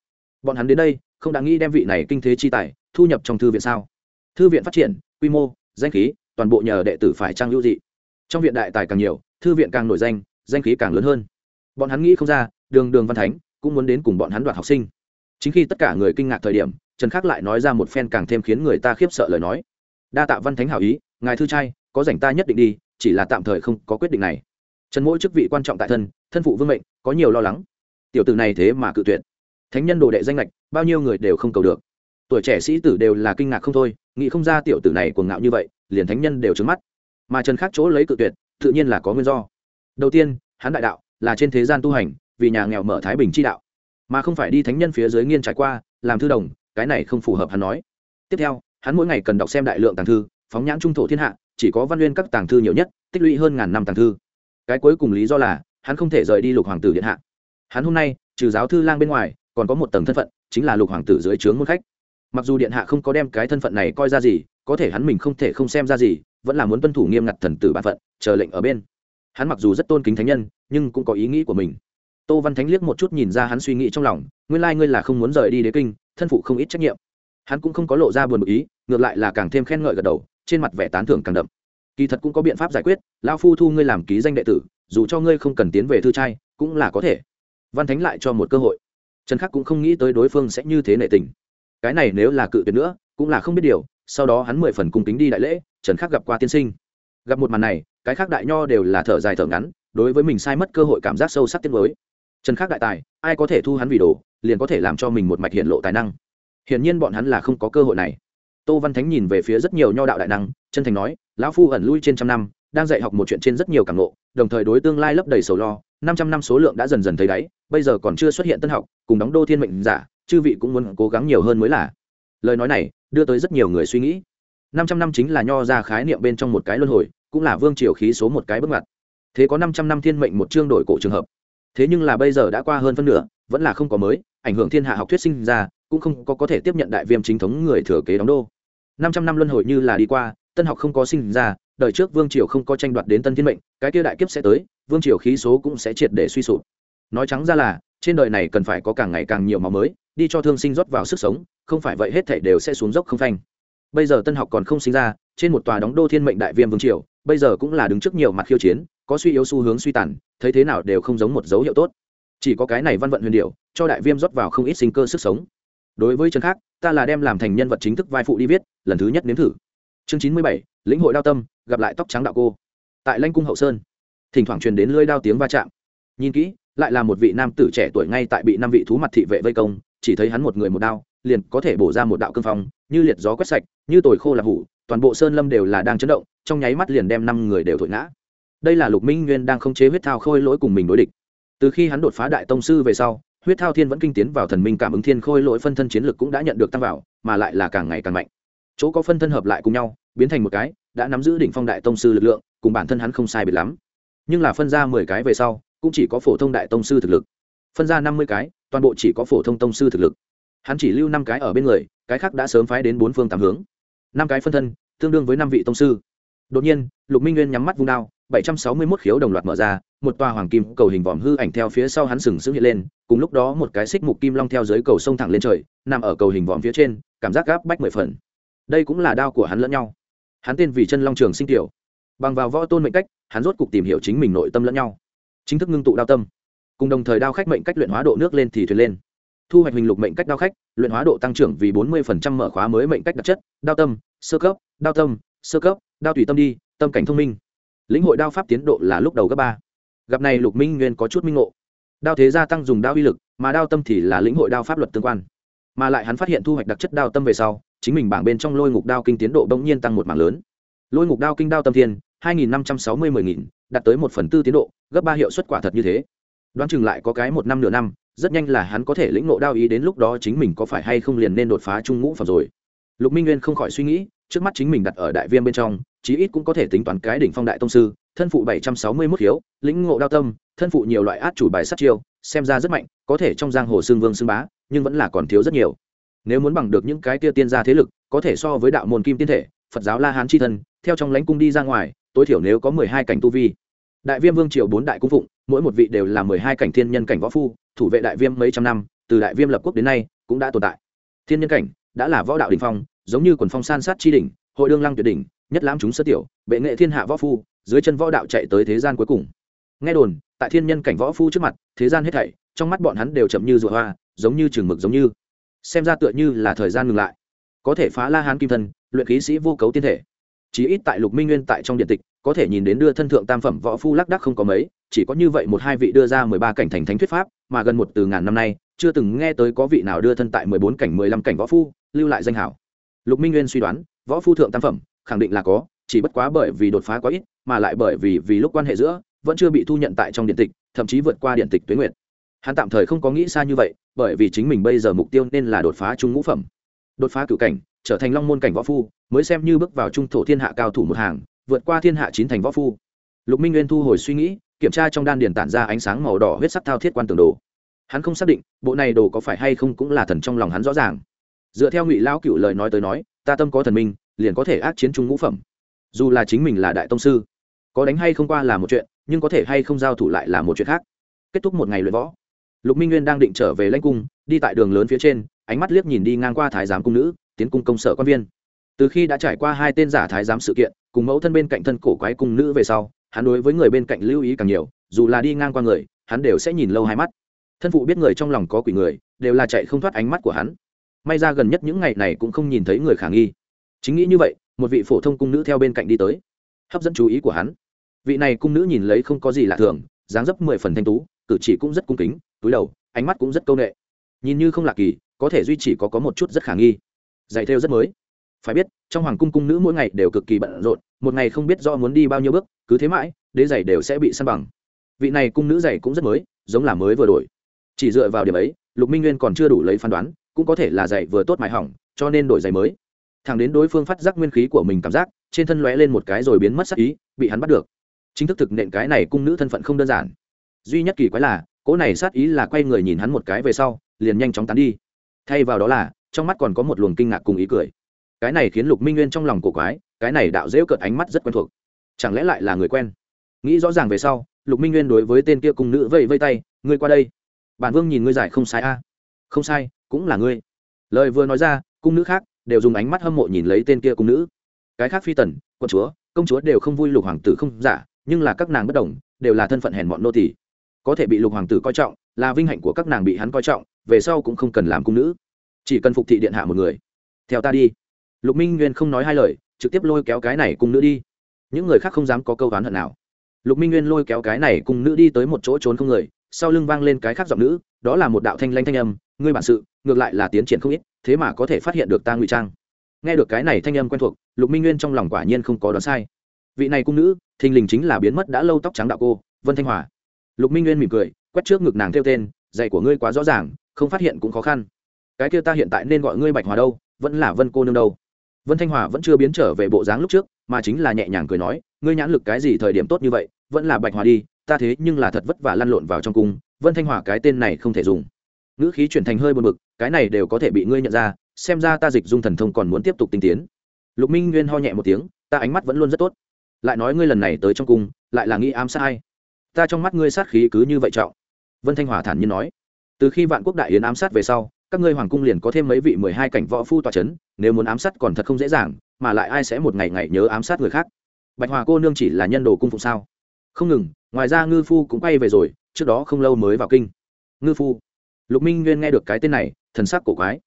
Bọn hắn đến đây, không đáng nghĩ đem vị này kinh thế chi tài, thu nhập trong thư viện sao? Thư viện phát triển, quy mô, danh khí, toàn bộ nhờ đệ tử phải trang hữu dị. Trong viện đại tài càng nhiều, thư viện càng nổi danh danh khí càng lớn hơn bọn hắn nghĩ không ra, đường đường văn thánh cũng muốn đến cùng bọn hắn đoạt học sinh. Chính khi tất cả người kinh ngạc thời điểm, trần khắc lại nói ra một phen càng thêm khiến người ta khiếp sợ lời nói. Đa tạ văn thánh hảo ý, ngài thư trai, có rảnh ta nhất định đi, chỉ là tạm thời không có quyết định này. Trần mỗi chức vị quan trọng tại thân thân phụ vương mệnh, có nhiều lo lắng. Tiểu tử này thế mà cự tuyệt. Thánh nhân đồ đệ danh lệch, bao nhiêu người đều không cầu được. Tuổi trẻ sĩ tử đều là kinh ngạc không thôi, nghĩ không ra tiểu tử này cuồng ngạo như vậy, liền thánh nhân đều trứng mắt. Mà trần Khắc chỗ lấy cự tuyệt, tự nhiên là có nguyên do. Đầu tiên, hắn đại đạo là trên thế gian tu hành, vì nhà nghèo mở thái bình chi đạo, mà không phải đi thánh nhân phía dưới nghiên trải qua, làm thư đồng, cái này không phù hợp hắn nói. Tiếp theo, hắn mỗi ngày cần đọc xem đại lượng tàng thư, phóng nhãn trung thổ thiên hạ, chỉ có văn nguyên các tàng thư nhiều nhất, tích lũy hơn ngàn năm tàng thư. Cái cuối cùng lý do là, hắn không thể rời đi lục hoàng tử điện hạ. Hắn hôm nay, trừ giáo thư lang bên ngoài, còn có một tầng thân phận, chính là lục hoàng tử dưới trướng môn khách. Mặc dù điện hạ không có đem cái thân phận này coi ra gì, có thể hắn mình không thể không xem ra gì, vẫn là muốn tuân thủ nghiêm ngặt thần tử bản phận, chờ lệnh ở bên hắn mặc dù rất tôn kính thánh nhân, nhưng cũng có ý nghĩ của mình. Tô văn thánh liếc một chút nhìn ra hắn suy nghĩ trong lòng, nguyên lai ngươi là không muốn rời đi đế kinh, thân phụ không ít trách nhiệm. Hắn cũng không có lộ ra buồn bực ý, ngược lại là càng thêm khen ngợi gật đầu, trên mặt vẻ tán thưởng càng đậm. Kỳ thật cũng có biện pháp giải quyết, lão phu thu ngươi làm ký danh đệ tử, dù cho ngươi không cần tiến về thư trai, cũng là có thể. Văn thánh lại cho một cơ hội. Trần khắc cũng không nghĩ tới đối phương sẽ như thế nệ tình. Cái này nếu là cự tuyệt nữa, cũng là không biết điều, sau đó hắn mười phần cung kính đi đại lễ, trần khắc gặp qua tiên sinh. Gặp một màn này cái khác đại nho đều là thở dài thở ngắn, đối với mình sai mất cơ hội cảm giác sâu sắc tiết mới trần khắc đại tài, ai có thể thu hắn vì đồ, liền có thể làm cho mình một mạch hiện lộ tài năng. Hiển nhiên bọn hắn là không có cơ hội này. Tô văn thánh nhìn về phía rất nhiều nho đạo đại năng, chân thành nói, lão phu ẩn lui trên trăm năm, đang dạy học một chuyện trên rất nhiều cảm ngộ, đồng thời đối tương lai lấp đầy sầu lo, năm trăm năm số lượng đã dần dần thấy đáy, bây giờ còn chưa xuất hiện tân học, cùng đóng đô thiên mệnh giả, chư vị cũng muốn cố gắng nhiều hơn mới là. Lời nói này đưa tới rất nhiều người suy nghĩ. Năm trăm năm chính là nho ra khái niệm bên trong một cái luân hồi cũng là vương triều khí số một cái bước ngoặt. Thế có năm trăm năm thiên mệnh một chương đổi cổ trường hợp. Thế nhưng là bây giờ đã qua hơn phân nửa, vẫn là không có mới, ảnh hưởng thiên hạ học thuyết sinh ra, cũng không có có thể tiếp nhận đại viêm chính thống người thừa kế đóng đô. năm trăm năm luân hồi như là đi qua, tân học không có sinh ra, đời trước vương triều không có tranh đoạt đến tân thiên mệnh, cái kia đại kiếp sẽ tới, vương triều khí số cũng sẽ triệt để suy sụp. Nói trắng ra là, trên đời này cần phải có càng ngày càng nhiều máu mới, đi cho thương sinh rót vào sức sống, không phải vậy hết thảy đều sẽ xuống dốc không phanh. Bây giờ tân học còn không sinh ra, trên một tòa đóng đô thiên mệnh đại viêm vương triều bây giờ cũng là đứng trước nhiều mặt khiêu chiến, có suy yếu xu hướng suy tàn, thấy thế nào đều không giống một dấu hiệu tốt. Chỉ có cái này văn vận huyền điệu cho đại viêm rót vào không ít sinh cơ sức sống. Đối với chân khác, ta là đem làm thành nhân vật chính thức vai phụ đi viết, lần thứ nhất nếm thử. Chương chín mươi bảy, lĩnh hội đao tâm, gặp lại tóc trắng đạo cô. Tại lanh cung hậu sơn, thỉnh thoảng truyền đến lưỡi đao tiếng va chạm. Nhìn kỹ, lại là một vị nam tử trẻ tuổi ngay tại bị năm vị thú mặt thị vệ vây công, chỉ thấy hắn một người một đao, liền có thể bổ ra một đạo cương phong, như liệt gió quét sạch, như tồi khô là hủ, toàn bộ sơn lâm đều là đang chấn động trong nháy mắt liền đem năm người đều thổi ngã. Đây là lục minh nguyên đang không chế huyết thao khôi lỗi cùng mình đối địch. Từ khi hắn đột phá đại tông sư về sau, huyết thao thiên vẫn kinh tiến vào thần minh cảm ứng thiên khôi lỗi phân thân chiến lực cũng đã nhận được tăng vào, mà lại là càng ngày càng mạnh. Chỗ có phân thân hợp lại cùng nhau, biến thành một cái, đã nắm giữ đỉnh phong đại tông sư lực lượng, cùng bản thân hắn không sai biệt lắm. Nhưng là phân ra mười cái về sau, cũng chỉ có phổ thông đại tông sư thực lực. Phân ra năm mươi cái, toàn bộ chỉ có phổ thông tông sư thực lực. Hắn chỉ lưu năm cái ở bên người, cái khác đã sớm phái đến bốn phương tám hướng. Năm cái phân thân, tương đương với năm vị tông sư đột nhiên, lục minh nguyên nhắm mắt vung đao, bảy trăm sáu mươi mốt khiếu đồng loạt mở ra, một tòa hoàng kim cầu hình vòm hư ảnh theo phía sau hắn sừng sững hiện lên, cùng lúc đó một cái xích mục kim long theo dưới cầu sông thẳng lên trời, nằm ở cầu hình vòm phía trên, cảm giác gáp bách mười phần. Đây cũng là đao của hắn lẫn nhau. Hắn tên vì chân long trường sinh tiểu. Bằng vào võ tôn mệnh cách, hắn rốt cục tìm hiểu chính mình nội tâm lẫn nhau. Chính thức ngưng tụ đao tâm. Cùng đồng thời đao khách mệnh cách luyện hóa độ nước lên thì thuyền lên. Thu hoạch hình lục mệnh cách đao khách, luyện hóa độ tăng trưởng vì bốn mươi mở khóa mới mệnh cách đặc chất, đao tâm, sơ cấp, đao tâm, sơ cấp đao tùy tâm đi, tâm cảnh thông minh. Lĩnh hội đao pháp tiến độ là lúc đầu cấp ba. Gặp này lục minh nguyên có chút minh ngộ. Đao thế gia tăng dùng đao uy lực, mà đao tâm thì là lĩnh hội đao pháp luật tương quan. Mà lại hắn phát hiện thu hoạch đặc chất đao tâm về sau, chính mình bảng bên trong lôi ngục đao kinh tiến độ bỗng nhiên tăng một mảng lớn. Lôi ngục đao kinh đao tâm thiên, hai nghìn năm trăm sáu mươi mười nghìn, đạt tới một phần tư tiến độ, gấp ba hiệu suất quả thật như thế. Đoán chừng lại có cái một năm nửa năm, rất nhanh là hắn có thể lĩnh ngộ đao ý đến lúc đó chính mình có phải hay không liền nên đột phá trung ngũ phẩm rồi. Lục minh nguyên không khỏi suy nghĩ trước mắt chính mình đặt ở đại viêm bên trong, chí ít cũng có thể tính toán cái đỉnh phong đại tông sư, thân phụ bảy trăm sáu mươi mốt hiếu lĩnh ngộ đao tâm, thân phụ nhiều loại át chủ bài sát chiêu, xem ra rất mạnh, có thể trong giang hồ xương vương xương bá, nhưng vẫn là còn thiếu rất nhiều. Nếu muốn bằng được những cái kia tiên gia thế lực, có thể so với đạo môn kim tiên thể, phật giáo la hán c h i thân, theo trong lãnh cung đi ra ngoài, tối thiểu nếu có mười hai cảnh tu vi. Đại viêm vương triều bốn đại cung phụng, mỗi một vị đều là mười hai cảnh thiên nhân cảnh võ phu, thủ vệ đại viêm mấy trăm năm, từ đại viêm lập quốc đến nay, cũng đã tồn tại. Thiên nhân cảnh, đã là võ đạo đình phong giống như quần phong san sát chi đỉnh, hội đương lăng tuyệt đỉnh, nhất lãm chúng sơ tiểu, bệ nghệ thiên hạ võ phu, dưới chân võ đạo chạy tới thế gian cuối cùng. Nghe đồn, tại thiên nhân cảnh võ phu trước mặt, thế gian hết thảy, trong mắt bọn hắn đều chậm như ruột hoa, giống như trường mực giống như. Xem ra tựa như là thời gian ngừng lại. Có thể phá la hán kim thân, luyện khí sĩ vô cấu tiên thể. Chí ít tại lục minh nguyên tại trong điện tịch, có thể nhìn đến đưa thân thượng tam phẩm võ phu lác đắc không có mấy, chỉ có như vậy một hai vị đưa ra mười ba cảnh thành thánh thuyết pháp, mà gần một từ ngàn năm nay, chưa từng nghe tới có vị nào đưa thân tại mười bốn cảnh, mười lăm cảnh võ phu, lưu lại danh hảo lục minh nguyên suy đoán, võ phu thượng tam phẩm, khẳng định là có, chỉ bất quá bởi vì đột phá quá ít, mà lại bởi vì vì lúc quan hệ giữa, vẫn chưa bị thu nhận tại trong điện tịch, thậm chí vượt qua điện tịch tuyến nguyện hắn tạm thời không có nghĩ xa như vậy, bởi vì chính mình bây giờ mục tiêu nên là đột phá trung ngũ phẩm. Đột phá cửu cảnh, trở thành long môn cảnh võ phu, mới xem như bước vào trung thổ thiên hạ cao thủ một hàng, vượt qua thiên hạ chín thành võ phu. Lục minh nguyên thu hồi suy nghĩ, kiểm tra trong đan điền tản ra ánh sáng màu đỏ huyết sắc thao thiết quan tường đồ. Hắn không xác định, bộ này đồ có phải hay không cũng là thần trong lòng hắn rõ ràng dựa theo ngụy lão cựu lời nói tới nói ta tâm có thần minh liền có thể ác chiến trung ngũ phẩm dù là chính mình là đại tông sư có đánh hay không qua là một chuyện nhưng có thể hay không giao thủ lại là một chuyện khác kết thúc một ngày luyện võ lục minh nguyên đang định trở về lãnh cung đi tại đường lớn phía trên ánh mắt liếc nhìn đi ngang qua thái giám cung nữ tiến cung công sở quan viên từ khi đã trải qua hai tên giả thái giám sự kiện cùng mẫu thân bên cạnh thân cổ quái cung nữ về sau hắn đối với người bên cạnh lưu ý càng nhiều dù là đi ngang qua người hắn đều sẽ nhìn lâu hai mắt thân phụ biết người trong lòng có quỷ người đều là chạy không thoát ánh mắt của hắn may ra gần nhất những ngày này cũng không nhìn thấy người khả nghi. Chính nghĩ như vậy, một vị phổ thông cung nữ theo bên cạnh đi tới. Hấp dẫn chú ý của hắn. Vị này cung nữ nhìn lấy không có gì lạ thường, dáng dấp mười phần thanh tú, cử chỉ cũng rất cung kính, túi đầu, ánh mắt cũng rất câu nệ. Nhìn như không lạ kỳ, có thể duy chỉ có có một chút rất khả nghi. Dạy theo rất mới. Phải biết, trong hoàng cung cung nữ mỗi ngày đều cực kỳ bận rộn, một ngày không biết do muốn đi bao nhiêu bước, cứ thế mãi, đế giày đều sẽ bị săn bằng. Vị này cung nữ giày cũng rất mới, giống là mới vừa đổi. Chỉ dựa vào điểm ấy, lục minh nguyên còn chưa đủ lấy phán đoán cũng có thể là giày vừa tốt mài hỏng, cho nên đổi giày mới. Thẳng đến đối phương phát giác nguyên khí của mình cảm giác, trên thân lóe lên một cái rồi biến mất sắc ý, bị hắn bắt được. Chính thức thực nện cái này cung nữ thân phận không đơn giản. Duy nhất kỳ quái là, cỗ này sát ý là quay người nhìn hắn một cái về sau, liền nhanh chóng tán đi. Thay vào đó là, trong mắt còn có một luồng kinh ngạc cùng ý cười. Cái này khiến lục minh nguyên trong lòng cổ quái, cái này đạo dễu cợt ánh mắt rất quen thuộc. Chẳng lẽ lại là người quen? Nghĩ rõ ràng về sau, lục minh nguyên đối với tên kia cung nữ vây vây tay, ngươi qua đây. Bản vương nhìn ngươi giải không sai a. Không sai cũng là ngươi. Lời vừa nói ra, cung nữ khác đều dùng ánh mắt hâm mộ nhìn lấy tên kia cung nữ. Cái khác phi tần quân chúa, công chúa đều không vui lục hoàng tử không giả, nhưng là các nàng bất đồng, đều là thân phận hèn mọn nô tỷ có thể bị lục hoàng tử coi trọng, là vinh hạnh của các nàng bị hắn coi trọng, về sau cũng không cần làm cung nữ. Chỉ cần phục thị điện hạ một người. Theo ta đi. Lục minh nguyên không nói hai lời, trực tiếp lôi kéo cái này cung nữ đi. Những người khác không dám có câu oán hận nào. Lục minh nguyên lôi kéo cái này cung nữ đi tới một chỗ trốn không người, sau lưng vang lên cái khác giọng nữ, đó là một đạo thanh lanh thanh âm ngươi bản sự, ngược lại là tiến triển không ít, thế mà có thể phát hiện được ta ngụy trang. Nghe được cái này thanh âm quen thuộc, lục minh nguyên trong lòng quả nhiên không có đoán sai. Vị này cung nữ, thình lình chính là biến mất đã lâu tóc trắng đạo cô, vân thanh hòa. Lục minh nguyên mỉm cười, quét trước ngực nàng theo tên, dạy của ngươi quá rõ ràng, không phát hiện cũng khó khăn. Cái kia ta hiện tại nên gọi ngươi bạch hòa đâu, vẫn là vân cô nương đâu. Vân thanh hòa vẫn chưa biến trở về bộ dáng lúc trước, mà chính là nhẹ nhàng cười nói, ngươi nhãn lực cái gì thời điểm tốt như vậy, vẫn là bạch hòa đi, ta thế nhưng là thật vất vả lăn lộn vào trong cung. Vân thanh hòa cái tên này không thể dùng ngữ khí chuyển thành hơi buồn bực, cái này đều có thể bị ngươi nhận ra, xem ra ta dịch dung thần thông còn muốn tiếp tục tinh tiến. Lục minh nguyên ho nhẹ một tiếng, ta ánh mắt vẫn luôn rất tốt. Lại nói ngươi lần này tới trong cung, lại là nghĩ ám sát ai? ta trong mắt ngươi sát khí cứ như vậy trọng. Vân thanh hòa thản nhiên nói, từ khi vạn quốc đại yến ám sát về sau, các ngươi hoàng cung liền có thêm mấy vị mười hai cảnh võ phu tòa c h ấ n nếu muốn ám sát còn thật không dễ dàng, mà lại ai sẽ một ngày ngày nhớ ám sát người khác? Bạch hòa cô nương chỉ là nhân đồ cung phụng sao? Không ngừng, ngoài ra ngư phu cũng quay về rồi, trước đó không lâu mới vào kinh. Ngư phu lục minh nguyên nghe được cái tên này, thần sắc cổ quái.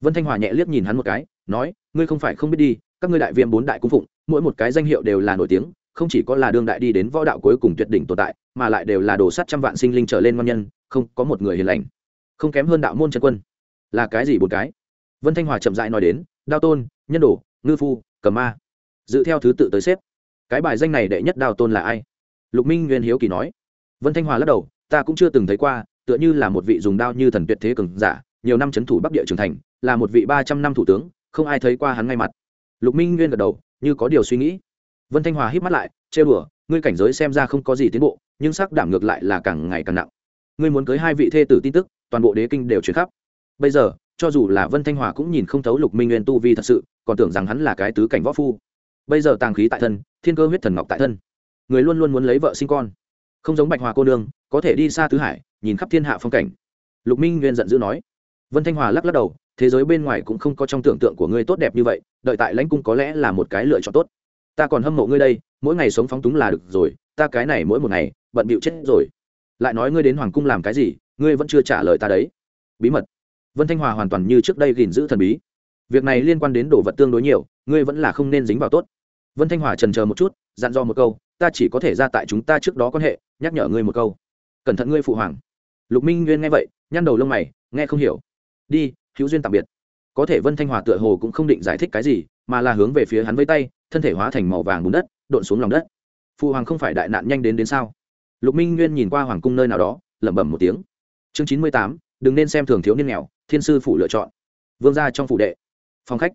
Vân thanh hòa nhẹ liếc nhìn hắn một cái, nói, ngươi không phải không biết đi, các ngươi đại viêm bốn đại cung phụng, mỗi một cái danh hiệu đều là nổi tiếng, không chỉ có là đương đại đi đến võ đạo cuối cùng tuyệt đỉnh tồn tại, mà lại đều là đồ sắt trăm vạn sinh linh trở lên ngon nhân, không có một người hiền lành. Không kém hơn đạo môn chân quân. Là cái gì bốn cái? Vân thanh hòa chậm dại nói đến, đao tôn, nhân đồ, ngư phu cầm ma. Dự theo thứ tự tới xếp. Cái bài danh này đệ nhất đao tôn là ai? Lục minh nguyên hiếu kỳ nói. Vân thanh hòa lắc đầu, ta cũng chưa từng thấy qua tựa như là một vị dùng đao như thần tuyệt thế cường giả, nhiều năm c h ấ n thủ bắc địa trưởng thành, là một vị ba trăm năm thủ tướng, không ai thấy qua hắn ngay mặt. Lục minh nguyên gật đầu, như có điều suy nghĩ. Vân thanh hòa hít mắt lại chê bửa ngươi cảnh giới xem ra không có gì tiến bộ, nhưng sắc đảm ngược lại là càng ngày càng nặng. Ngươi muốn cưới hai vị thê tử tin tức, toàn bộ đế kinh đều chuyển khắp. Bây giờ, cho dù là vân thanh hòa cũng nhìn không thấu lục minh nguyên tu vi thật sự, còn tưởng rằng hắn là cái tứ cảnh võ phu. Bây giờ tàng khí tại thân, thiên cơ huyết thần ngọc tại thân. Người luôn luôn muốn lấy vợ sinh con. Không giống bạch hòa cô nương, có thể đi xa tứ hải nhìn khắp thiên hạ phong cảnh. Lục minh nguyên giận dữ nói. Vân thanh hòa lắc lắc đầu, thế giới bên ngoài cũng không có trong tưởng tượng của ngươi tốt đẹp như vậy, đợi tại lãnh cung có lẽ là một cái lựa chọn tốt. Ta còn hâm mộ ngươi đây, mỗi ngày sống phóng túng là được rồi, ta cái này mỗi một ngày, bận bịu chết rồi. Lại nói ngươi đến hoàng cung làm cái gì, ngươi vẫn chưa trả lời ta đấy. Bí mật. Vân thanh hòa hoàn toàn như trước đây gìn giữ thần bí. Việc này liên quan đến đồ vật tương đối nhiều, ngươi vẫn là không nên dính vào tốt. Vân thanh hòa trần chờ một chút, dặn dò một câu, ta chỉ có thể ra tại chúng ta trước đó quan hệ, nhắc nhở ngươi một câu. Cẩn thận ngươi phụ hoàng lục minh nguyên nghe vậy, nhăn đầu lông mày, nghe không hiểu. Đi, hữu duyên tạm biệt. Có thể vân thanh hòa tựa hồ cũng không định giải thích cái gì, mà là hướng về phía hắn với tay, thân thể hóa thành màu vàng bùn đất, độn xuống lòng đất. Phụ hoàng không phải đại nạn nhanh đến đến sao? Lục minh nguyên nhìn qua hoàng cung nơi nào đó, lẩm bẩm một tiếng. Chương chín mươi tám, đừng nên xem thường thiếu niên nghèo, thiên sư phủ lựa chọn. Vương ra trong phủ đệ. Phòng khách.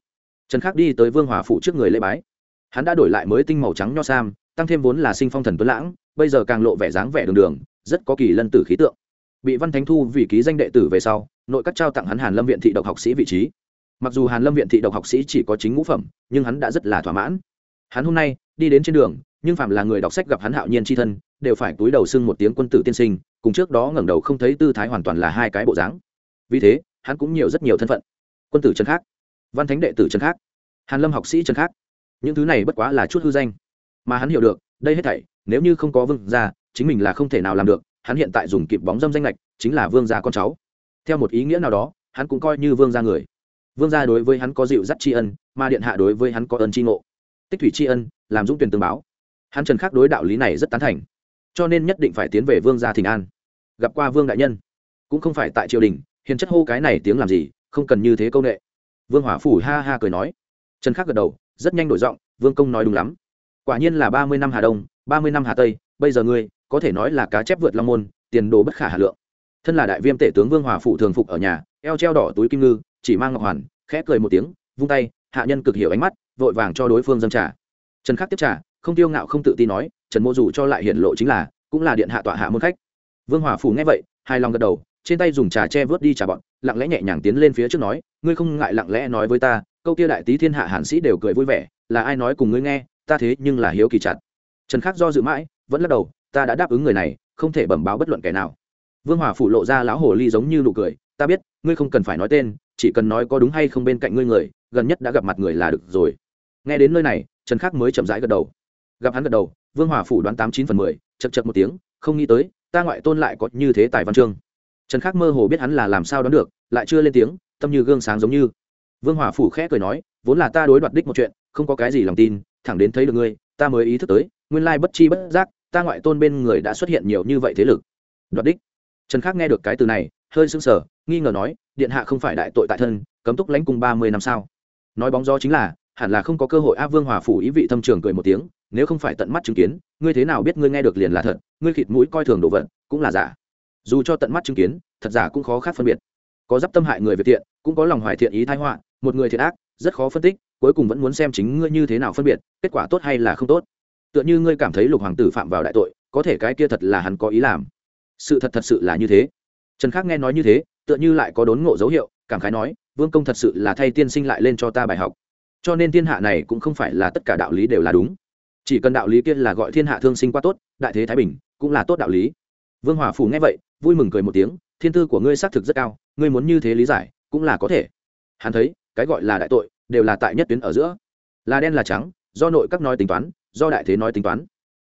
Trần khắc đi tới vương hòa phủ trước người lễ bái. Hắn đã đổi lại mới tinh màu trắng nho sam, tăng thêm vốn là sinh phong thần tuấn lãng, bây giờ càng lộ vẻ dáng vẻ đường đường, rất có kỳ lân tử khí tượng bị văn thánh thu vì ký danh đệ tử về sau, nội các trao tặng hắn hàn lâm viện thị độc học sĩ vị trí. Mặc dù hàn lâm viện thị độc học sĩ chỉ có chính ngũ phẩm, nhưng hắn đã rất là thỏa mãn. Hắn hôm nay đi đến trên đường, nhưng phạm là người đọc sách gặp hắn hạo nhiên c h i thân, đều phải túi đầu xưng một tiếng quân tử tiên sinh, cùng trước đó ngẩng đầu không thấy tư thái hoàn toàn là hai cái bộ dáng. Vì thế, hắn cũng nhiều rất nhiều thân phận. Quân tử trần khác văn thánh đệ tử trần khác hàn lâm học sĩ trần khác những thứ này bất quá là chút hư danh. Mà hắn hiểu được, đây hết thảy, nếu như không có vương gia, chính mình là không thể nào làm được hắn hiện tại dùng kịp bóng dâm danh lệch, chính là vương gia con cháu. Theo một ý nghĩa nào đó, hắn cũng coi như vương gia người. Vương gia đối với hắn có dịu dắt tri ân, mà điện hạ đối với hắn có ơn tri ngộ. Tích thủy tri ân, làm dũng tuyển tương báo. Hắn trần khắc đối đạo lý này rất tán thành. Cho nên nhất định phải tiến về vương gia thịnh an. Gặp qua vương đại nhân. Cũng không phải tại triều đình, hiền chất hô cái này tiếng làm gì, không cần như thế công nghệ vương hỏa phủ ha ha cười nói. Trần khắc gật đầu, rất nhanh đổi giọng, vương công nói đúng lắm. Quả nhiên là ba mươi năm hà đông, ba mươi năm hà tây, bây giờ ngươi có thể nói là cá chép vượt long môn, tiền đồ bất khả hà lượng. Thân là đại viêm tể tướng vương hòa phụ thường phục ở nhà, eo treo đỏ túi kim ngư, chỉ mang ngọc hoàn, khẽ cười một tiếng, vung tay, hạ nhân cực hiểu ánh mắt, vội vàng cho đối phương dâng trà. Trần khắc tiếp trả không tiêu ngạo không tự tin nói, trần mô dù cho lại hiện lộ chính là, cũng là điện hạ tọa hạ môn khách. Vương hòa phủ nghe vậy hai lòng gật đầu, trên tay dùng trà che vớt đi trà bọn, lặng lẽ nhẹ nhàng tiến lên phía trước nói, ngươi không ngại lặng lẽ nói với ta, câu kia đại tý thiên hạ hàn sĩ đều cười vui vẻ, là ai nói cùng ngươi nghe, ta thế nhưng là hiếu kỳ chặt. Trần khắc do dự mãi, vẫn lắc đầu ta đã đáp ứng người này, không thể bẩm báo bất luận kẻ nào. Vương hòa phủ lộ ra lão hồ ly giống như nụ cười, ta biết, ngươi không cần phải nói tên, chỉ cần nói có đúng hay không bên cạnh ngươi người, gần nhất đã gặp mặt người là được rồi. Nghe đến nơi này, trần khắc mới chậm rãi gật đầu. Gặp hắn gật đầu, vương hòa phủ đoán tám chín phần mười chật chật một tiếng, không nghĩ tới, ta ngoại tôn lại có như thế tài văn chương. Trần khắc mơ hồ biết hắn là làm sao đoán được, lại chưa lên tiếng, tâm như gương sáng giống như. Vương hòa phủ khẽ cười nói, vốn là ta đối đoạt đích một chuyện, không có cái gì lòng tin, thẳng đến thấy được ngươi, ta mới ý thức tới, nguyên lai bất chi bất giác ta ngoại tôn bên người đã xuất hiện nhiều như vậy thế lực. Đoạt đích. Trần khắc nghe được cái từ này, hơi sững sờ, nghi ngờ nói, điện hạ không phải đại tội tại thân, cấm túc lãnh cung ba mươi năm sao? Nói bóng gió chính là, hẳn là không có cơ hội a vương hòa phủ ý vị thâm trường cười một tiếng, nếu không phải tận mắt chứng kiến, ngươi thế nào biết ngươi nghe được liền là thật, ngươi khịt mũi coi thường đồ vật, cũng là giả. Dù cho tận mắt chứng kiến, thật giả cũng khó khác phân biệt. Có d tâm hại người về thiện, cũng có lòng hoài thiện ý thái họa, một người thiện ác, rất khó phân tích, cuối cùng vẫn muốn xem chính ngươi như thế nào phân biệt, kết quả tốt hay là không tốt tựa như ngươi cảm thấy lục hoàng tử phạm vào đại tội, có thể cái kia thật là hắn có ý làm. Sự thật thật sự là như thế. Trần khắc nghe nói như thế, tựa như lại có đốn ngộ dấu hiệu, cảm khái nói, vương công thật sự là thay tiên sinh lại lên cho ta bài học. Cho nên thiên hạ này cũng không phải là tất cả đạo lý đều là đúng. Chỉ cần đạo lý kia là gọi thiên hạ thương sinh qua tốt, đại thế thái bình cũng là tốt đạo lý. Vương hòa phủ nghe vậy, vui mừng cười một tiếng, thiên tư của ngươi xác thực rất cao, ngươi muốn như thế lý giải cũng là có thể. Hắn thấy, cái gọi là đại tội đều là tại nhất tuyến ở giữa. Là đen là trắng, do nội các nói tính toán do đại thế nói tính toán.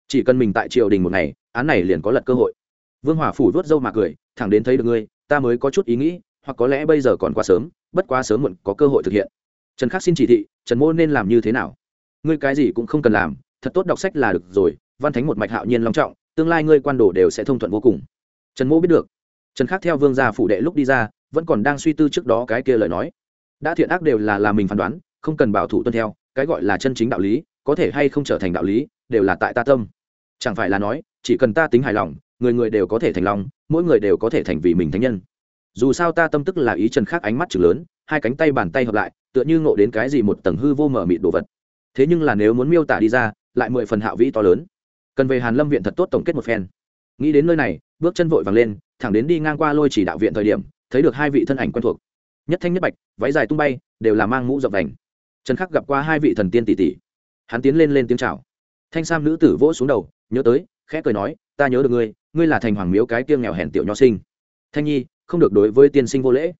Chỉ cần mình tại triều đình một ngày, án này liền có lật cơ hội. Vương hòa phủ vớt râu mà cười, thẳng đến thấy được ngươi, ta mới có chút ý nghĩ, hoặc có lẽ bây giờ còn quá sớm, bất quá sớm muộn có cơ hội thực hiện. Trần khắc xin chỉ thị, trần mô nên làm như thế nào? Ngươi cái gì cũng không cần làm, thật tốt đọc sách là được rồi, văn thánh một mạch hạo nhiên long trọng, tương lai ngươi quan đồ đều sẽ thông thuận vô cùng. Trần mô biết được. Trần khắc theo vương gia phủ đệ lúc đi ra, vẫn còn đang suy tư trước đó cái kia lời nói. Đã thiện ác đều là làm mình phán đoán, không cần bảo thủ tuân theo, cái gọi là chân chính đạo lý có thể hay không trở thành đạo lý, đều là tại ta tâm. Chẳng phải là nói, chỉ cần ta tính hài lòng, người người đều có thể thành lòng, mỗi người đều có thể thành vì mình thánh nhân. Dù sao ta tâm tức là ý trần khác ánh mắt chừng lớn, hai cánh tay bàn tay hợp lại, tựa như ngộ đến cái gì một tầng hư vô mở mịt đồ vật. Thế nhưng là nếu muốn miêu tả đi ra, lại mười phần hạo vĩ to lớn. Cần về hàn lâm viện thật tốt tổng kết một phen. Nghĩ đến nơi này, bước chân vội vàng lên, thẳng đến đi ngang qua lôi chỉ đạo viện thời điểm, thấy được hai vị thân ảnh quen thuộc. Nhất thanh nhất bạch, váy dài tung bay, đều là mang mũ dọc vành. Trần khắc gặp qua hai vị thần tiên tỷ tỷ hắn tiến lên lên tiếng chào. Thanh sam nữ tử vỗ xuống đầu, nhớ tới, khẽ cười nói, ta nhớ được ngươi ngươi là thành hoàng miếu cái tiêng nghèo hèn tiểu nho sinh. Thanh nhi, không được đối với tiên sinh vô lễ.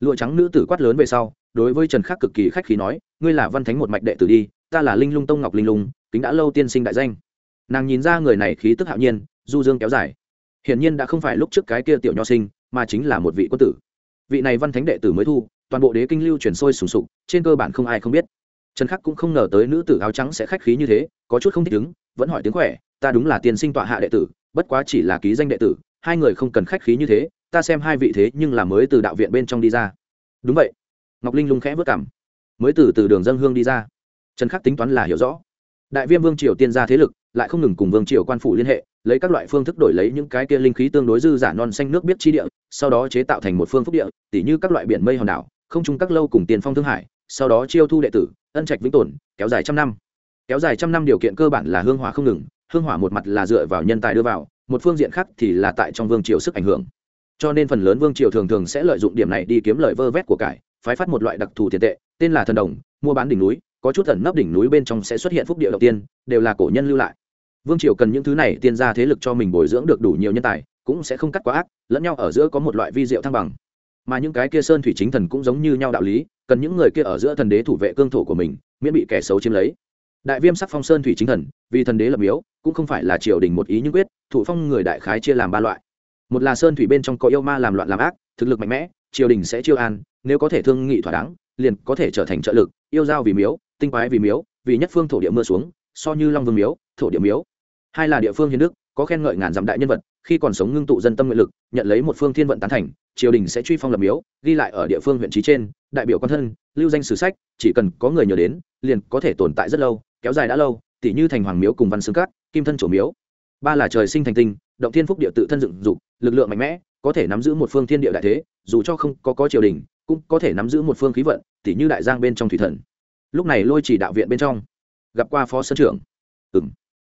Lụa trắng nữ tử quát lớn về sau, đối với trần khắc cực kỳ khách khí nói, ngươi là văn thánh một mạch đệ tử đi, ta là linh lung tông ngọc linh lung, kính đã lâu tiên sinh đại danh. Nàng nhìn ra người này khí tức hạo nhiên, du dương kéo dài. Hiển nhiên đã không phải lúc trước cái kia tiểu nho sinh, mà chính là một vị quân tử. Vị này văn thánh đệ tử mới thu, toàn bộ đế kinh lưu chuyển sôi sùng sục, trên cơ bản không ai không biết trần khắc cũng không ngờ tới nữ tử áo trắng sẽ khách khí như thế, có chút không thích ứng, vẫn hỏi tiếng khỏe, ta đúng là tiên sinh tọa hạ đệ tử, bất quá chỉ là ký danh đệ tử, hai người không cần khách khí như thế, ta xem hai vị thế nhưng là mới từ đạo viện bên trong đi ra. Đúng vậy. Ngọc linh lung khẽ vất cảm mới từ từ đường dân hương đi ra. Trần khắc tính toán là hiểu rõ. Đại viêm vương triều tiên gia thế lực, lại không ngừng cùng vương triều quan phủ liên hệ, lấy các loại phương thức đổi lấy những cái kia linh khí tương đối dư giả non xanh nước biết chi địa, sau đó chế tạo thành một phương phúc địa, tỉ như các loại biển mây hòn đảo, không chung các lâu cùng tiền phong thương hải sau đó chiêu thu đệ tử, ân trạch vĩnh tồn, kéo dài trăm năm. Kéo dài trăm năm điều kiện cơ bản là hương hỏa không ngừng, hương hỏa một mặt là dựa vào nhân tài đưa vào, một phương diện khác thì là tại trong vương triều sức ảnh hưởng. Cho nên phần lớn vương triều thường thường sẽ lợi dụng điểm này đi kiếm lợi vơ vét của cải, phái phát một loại đặc thù tiền tệ, tên là thần đồng, mua bán đỉnh núi, có chút thần nấp đỉnh núi bên trong sẽ xuất hiện phúc địa đầu tiên, đều là cổ nhân lưu lại. Vương triều cần những thứ này tiên ra thế lực cho mình bồi dưỡng được đủ nhiều nhân tài, cũng sẽ không cắt quá ác, lẫn nhau ở giữa có một loại vi diệu thăng bằng mà những cái kia sơn thủy chính thần cũng giống như nhau đạo lý, cần những người kia ở giữa thần đế thủ vệ cương thổ của mình, miễn bị kẻ xấu chiếm lấy. Đại viêm sắc phong sơn thủy chính thần, vì thần đế lập miếu, cũng không phải là triều đình một ý nhưng quyết, thủ phong người đại khái chia làm ba loại. Một là sơn thủy bên trong có yêu ma làm loạn làm ác, thực lực mạnh mẽ, triều đình sẽ chiêu an, nếu có thể thương nghị thỏa đáng, liền có thể trở thành trợ lực, yêu giao vì miếu, tinh quái vì miếu, vì nhất phương thổ địa mưa xuống, so như long vương miếu, thổ địa miếu. Hai là địa phương hiến đức có khen ngợi ngàn dặm đại nhân vật, khi còn sống ngưng tụ dân tâm nguyện lực, nhận lấy một phương thiên vận tán thành, triều đình sẽ truy phong lập miếu, ghi lại ở địa phương huyện trí trên, đại biểu quan thân, lưu danh sử sách, chỉ cần có người nhớ đến, liền có thể tồn tại rất lâu, kéo dài đã lâu tỷ như thành hoàng miếu cùng văn xương cát kim thân chủ miếu. Ba là trời sinh thành tinh, động thiên phúc địa tự thân dựng dục, lực lượng mạnh mẽ, có thể nắm giữ một phương thiên địa đại thế, dù cho không có có triều đình, cũng có thể nắm giữ một phương khí vận tỷ như đại giang bên trong thủy thần. Lúc này lôi chỉ đạo viện bên trong. Gặp qua phó sân trưởng. Ừng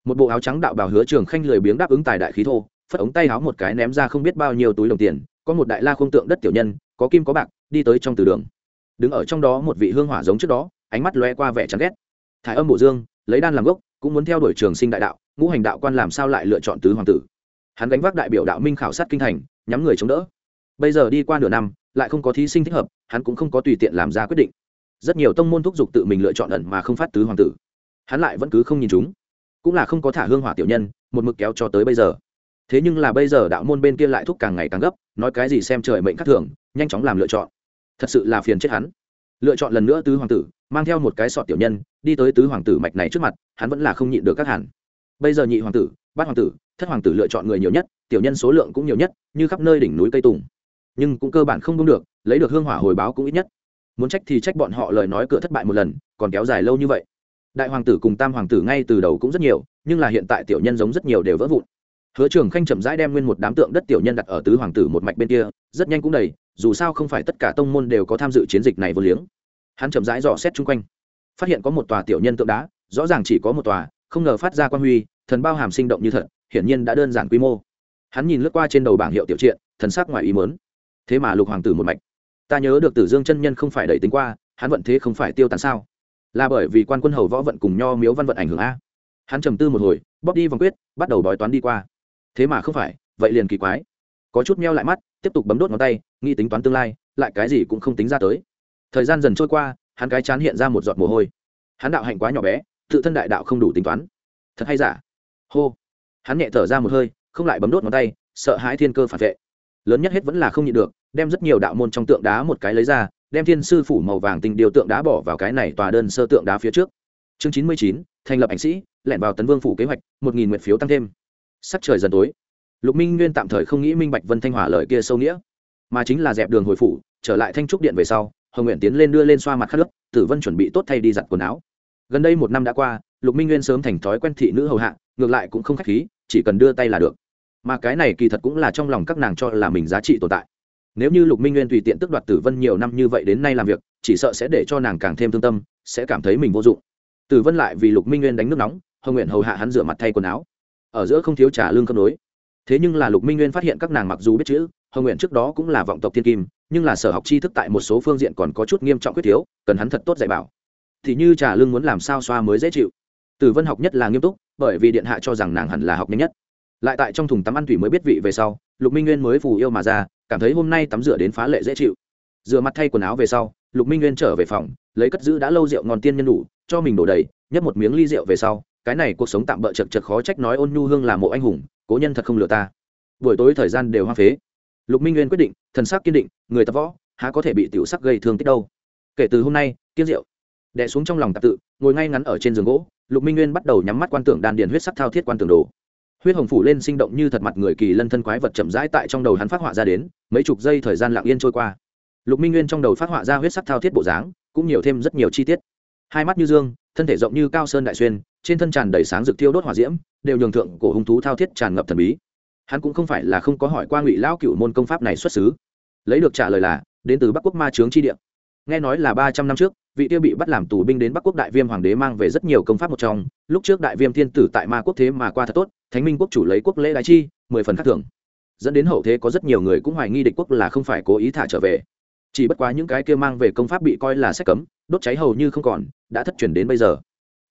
một bộ áo trắng đạo bào hứa trường khanh lười biếng đáp ứng tài đại khí thô, phất ống tay áo một cái ném ra không biết bao nhiêu túi đồng tiền, có một đại la khung tượng đất tiểu nhân, có kim có bạc, đi tới trong từ đường. Đứng ở trong đó một vị hương hỏa giống trước đó, ánh mắt loe qua vẻ chán ghét. Thải âm bộ dương, lấy đan làm gốc, cũng muốn theo đuổi trường sinh đại đạo, ngũ hành đạo quan làm sao lại lựa chọn tứ hoàng tử? Hắn gánh vác đại biểu đạo minh khảo sát kinh thành, nhắm người chống đỡ. Bây giờ đi qua nửa năm, lại không có thí sinh thích hợp, hắn cũng không có tùy tiện làm ra quyết định. Rất nhiều tông môn thúc giục tự mình lựa chọn ẩn mà không phát tứ hoàng tử. Hắn lại vẫn cứ không nhìn chúng cũng là không có thả hương hỏa tiểu nhân, một mực kéo cho tới bây giờ. Thế nhưng là bây giờ đạo môn bên kia lại thúc càng ngày càng gấp, nói cái gì xem trời mệnh khắc thường, nhanh chóng làm lựa chọn. Thật sự là phiền chết hắn. Lựa chọn lần nữa tứ hoàng tử, mang theo một cái sọt tiểu nhân, đi tới tứ hoàng tử mạch này trước mặt, hắn vẫn là không nhịn được các hẳn. Bây giờ nhị hoàng tử, bát hoàng tử, thất hoàng tử lựa chọn người nhiều nhất, tiểu nhân số lượng cũng nhiều nhất, như khắp nơi đỉnh núi cây tùng. Nhưng cũng cơ bản không công được, lấy được hương hỏa hồi báo cũng ít nhất. Muốn trách thì trách bọn họ lời nói cửa thất bại một lần, còn kéo dài lâu như vậy đại hoàng tử cùng tam hoàng tử ngay từ đầu cũng rất nhiều, nhưng là hiện tại tiểu nhân giống rất nhiều đều vỡ vụn. Hứa trường khanh chậm rãi đem nguyên một đám tượng đất tiểu nhân đặt ở tứ hoàng tử một mạch bên kia, rất nhanh cũng đầy, dù sao không phải tất cả tông môn đều có tham dự chiến dịch này vô liếng. Hắn chậm rãi dò xét chung quanh, phát hiện có một tòa tiểu nhân tượng đá, rõ ràng chỉ có một tòa, không ngờ phát ra quan huy, thần bao hàm sinh động như thật, hiển nhiên đã đơn giản quy mô. Hắn nhìn lướt qua trên đầu bảng hiệu tiểu triện, thần sắc ngoài ý mớn thế mà lục hoàng tử một mạch. Ta nhớ được tử dương chân nhân không phải đẩy tính qua, hắn vận thế không phải tiêu tán sao? Là bởi vì quan quân hầu võ vận cùng nho miếu văn vận ảnh hưởng a. Hắn trầm tư một hồi, bóp đi vòng quyết, bắt đầu bói toán đi qua. Thế mà không phải, vậy liền kỳ quái. Có chút meo lại mắt, tiếp tục bấm đốt ngón tay, nghĩ tính toán tương lai, lại cái gì cũng không tính ra tới. Thời gian dần trôi qua, hắn cái chán hiện ra một giọt mồ hôi. Hắn đạo hạnh quá nhỏ bé, tự thân đại đạo không đủ tính toán. Thật hay giả? Hô. Hắn nhẹ thở ra một hơi, không lại bấm đốt ngón tay, sợ hãi thiên cơ phản vệ. Lớn nhất hết vẫn là không nhịn được, đem rất nhiều đạo môn trong tượng đá một cái lấy ra đem thiên sư phủ màu vàng tình điều tượng đá bỏ vào cái này tòa đơn sơ tượng đá phía trước. Chương chín mươi chín, thành lập ảnh sĩ, lẻn vào tấn vương phủ kế hoạch, một nghìn nguyện phiếu tăng thêm. Sắc trời dần tối. Lục minh nguyên tạm thời không nghĩ minh bạch vân thanh hòa lời kia sâu nghĩa, mà chính là dẹp đường hồi phủ, trở lại thanh trúc điện về sau, hồng nguyện tiến lên đưa lên xoa mặt khát nước, tử vân chuẩn bị tốt thay đi giặt quần áo. Gần đây một năm đã qua, lục minh nguyên sớm thành thói quen thị nữ hầu hạ, ngược lại cũng không k h á c h khí, chỉ cần đưa tay là được. Mà cái này kỳ thật cũng là trong lòng các nàng cho là mình giá trị tồn tại nếu như lục minh nguyên tùy tiện tức đoạt tử vân nhiều năm như vậy đến nay làm việc, chỉ sợ sẽ để cho nàng càng thêm thương tâm, sẽ cảm thấy mình vô dụng. Tử vân lại vì lục minh nguyên đánh nước nóng, hồng nguyện hầu hạ hắn rửa mặt thay quần áo. Ở giữa không thiếu trả lương cân đối thế nhưng là lục minh nguyên phát hiện các nàng mặc dù biết chữ, hồng nguyện trước đó cũng là vọng tộc thiên kim, nhưng là sở học tri thức tại một số phương diện còn có chút nghiêm trọng quyết thiếu, cần hắn thật tốt dạy bảo. Thì như trả lương muốn làm sao xoa mới dễ chịu. Tử vân học nhất là nghiêm túc, bởi vì điện hạ cho rằng nàng hẳn là học nhanh nhất lại tại trong thùng tắm ăn thủy mới biết vị về sau, lục minh nguyên mới phù yêu mà ra, cảm thấy hôm nay tắm rửa đến phá lệ dễ chịu. Rửa mặt thay quần áo về sau, lục minh nguyên trở về phòng, lấy cất giữ đã lâu rượu ngon tiên nhân đủ, cho mình đổ đầy, nhấp một miếng ly rượu về sau, cái này cuộc sống tạm bỡ chật chật khó trách nói ôn nhu hương là mộ anh hùng, cố nhân thật không lừa ta. Buổi tối thời gian đều hoa phế. Lục minh nguyên quyết định, thần sắc kiên định, người tập võ, há có thể bị tiểu sắc gây thương tích đâu. Kể từ hôm nay, kiên rượu. Đè xuống trong lòng tạp tự, ngồi ngay ngắn ở trên giường gỗ, lục minh nguyên bắt đầu nhắm mắt quan tưởng đan điền huyết sắc thao thiết quan tưởng đồ huyết hồng phủ lên sinh động như thật mặt người kỳ lân thân quái vật chậm rãi tại trong đầu hắn phát họa ra đến, mấy chục giây thời gian lặng yên trôi qua. Lục minh nguyên trong đầu phát họa ra huyết sắc thao thiết bộ dáng, cũng nhiều thêm rất nhiều chi tiết. Hai mắt như dương, thân thể rộng như cao sơn đại xuyên, trên thân tràn đầy sáng rực thiêu đốt hỏa diễm, đều nhường thượng cổ hung thú thao thiết tràn ngập thần bí. Hắn cũng không phải là không có hỏi qua ngụy lão cựu môn công pháp này xuất xứ. Lấy được trả lời là, đến từ bắc quốc ma trướng chi địa. Nghe nói là ba trăm năm trước vị tiêu bị bắt làm tù binh đến bắc quốc đại viêm hoàng đế mang về rất nhiều công pháp một trong. Lúc trước đại viêm thiên tử tại ma quốc thế mà qua thật tốt, thánh minh quốc chủ lấy quốc lễ đại chi, mười phần khác thường. Dẫn đến hậu thế có rất nhiều người cũng hoài nghi địch quốc là không phải cố ý thả trở về. Chỉ bất quá những cái kia mang về công pháp bị coi là sách cấm, đốt cháy hầu như không còn, đã thất truyền đến bây giờ.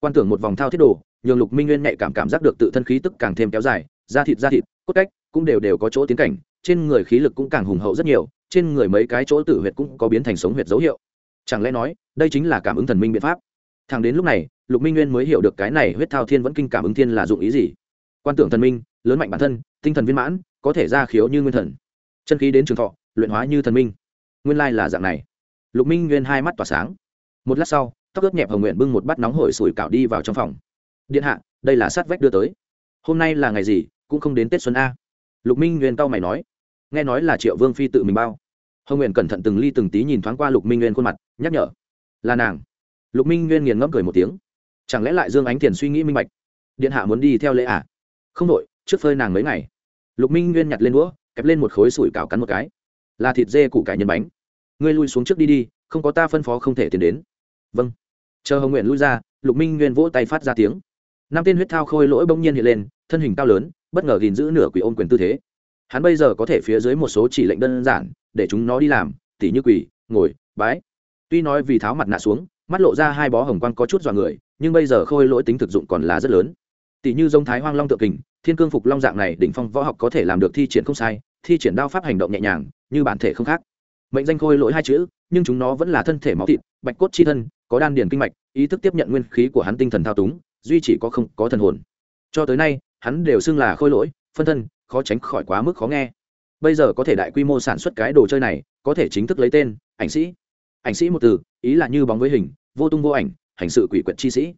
Quan tưởng một vòng thao thiết đồ, nhường lục minh nguyên nhạy cảm cảm giác được tự thân khí tức càng thêm kéo dài, da thịt da thịt, cốt cách cũng đều đều có chỗ tiến cảnh, trên người khí lực cũng càng hùng hậu rất nhiều, trên người mấy cái chỗ tử huyệt cũng có biến thành sống huyệt dấu hiệu chẳng lẽ nói, đây chính là cảm ứng thần minh biện pháp? Thằng đến lúc này, lục minh nguyên mới hiểu được cái này huyết thao thiên vẫn kinh cảm ứng thiên là dụng ý gì. Quan tưởng thần minh, lớn mạnh bản thân, tinh thần viên mãn, có thể ra khiếu như nguyên thần. Chân khí đến trường thọ, luyện hóa như thần minh. Nguyên lai là dạng này. Lục minh nguyên hai mắt tỏa sáng. Một lát sau, tóc ướt nhẹp hồng nguyện bưng một bát nóng hổi sủi cạo đi vào trong phòng. Điện hạ, đây là sát vách đưa tới. Hôm nay là ngày gì, cũng không đến tết xuân a. Lục minh nguyên cau mày nói. Nghe nói là triệu vương phi tự mình bao. Hồng nguyện cẩn thận từng ly từng tí nhìn thoáng qua lục minh nguyên khuôn mặt nhắc nhở. Là nàng. Lục minh nguyên nghiền ngẫm cười một tiếng. Chẳng lẽ lại dương ánh tiền suy nghĩ minh bạch? Điện hạ muốn đi theo lễ à? không đội trước phơi nàng mấy ngày. Lục minh nguyên nhặt lên đũa, kẹp lên một khối sủi cảo cắn một cái. Là thịt dê củ cải nhân bánh. Ngươi lui xuống trước đi đi, không có ta phân phó không thể tiến đến. Vâng. Chờ hồng nguyện lui ra, lục minh nguyên vỗ tay phát ra tiếng. Năm tên huyết thao khôi lỗi bỗng nhiên hiện lên, thân hình cao lớn, bất ngờ gìn giữ nửa quỷ ôm quyền tư thế. Hắn bây giờ có thể phía dưới một số chỉ lệnh đơn giản, để chúng nó đi làm, tỉ như quỷ, ngồi, bái tuy nói vì tháo mặt nạ xuống, mắt lộ ra hai bó hồng quang có chút dọa người, nhưng bây giờ khôi lỗi tính thực dụng còn là rất lớn. Tỷ như giống thái hoang long tự kình, thiên cương phục long dạng này đỉnh phong võ học có thể làm được thi triển không sai, thi triển đao pháp hành động nhẹ nhàng, như bản thể không khác. Mệnh danh khôi lỗi hai chữ, nhưng chúng nó vẫn là thân thể máu thịt, bạch cốt chi thân, có đan điền kinh mạch, ý thức tiếp nhận nguyên khí của hắn tinh thần thao túng, duy chỉ có không có thần hồn. Cho tới nay, hắn đều xưng là khôi lỗi, phân thân, khó tránh khỏi quá mức khó nghe. Bây giờ có thể đại quy mô sản xuất cái đồ chơi này, có thể chính thức lấy tên, ảnh sĩ ảnh sĩ một từ, ý là như bóng với hình, vô tung vô ảnh, hành sự quỷ quyệt chi sĩ.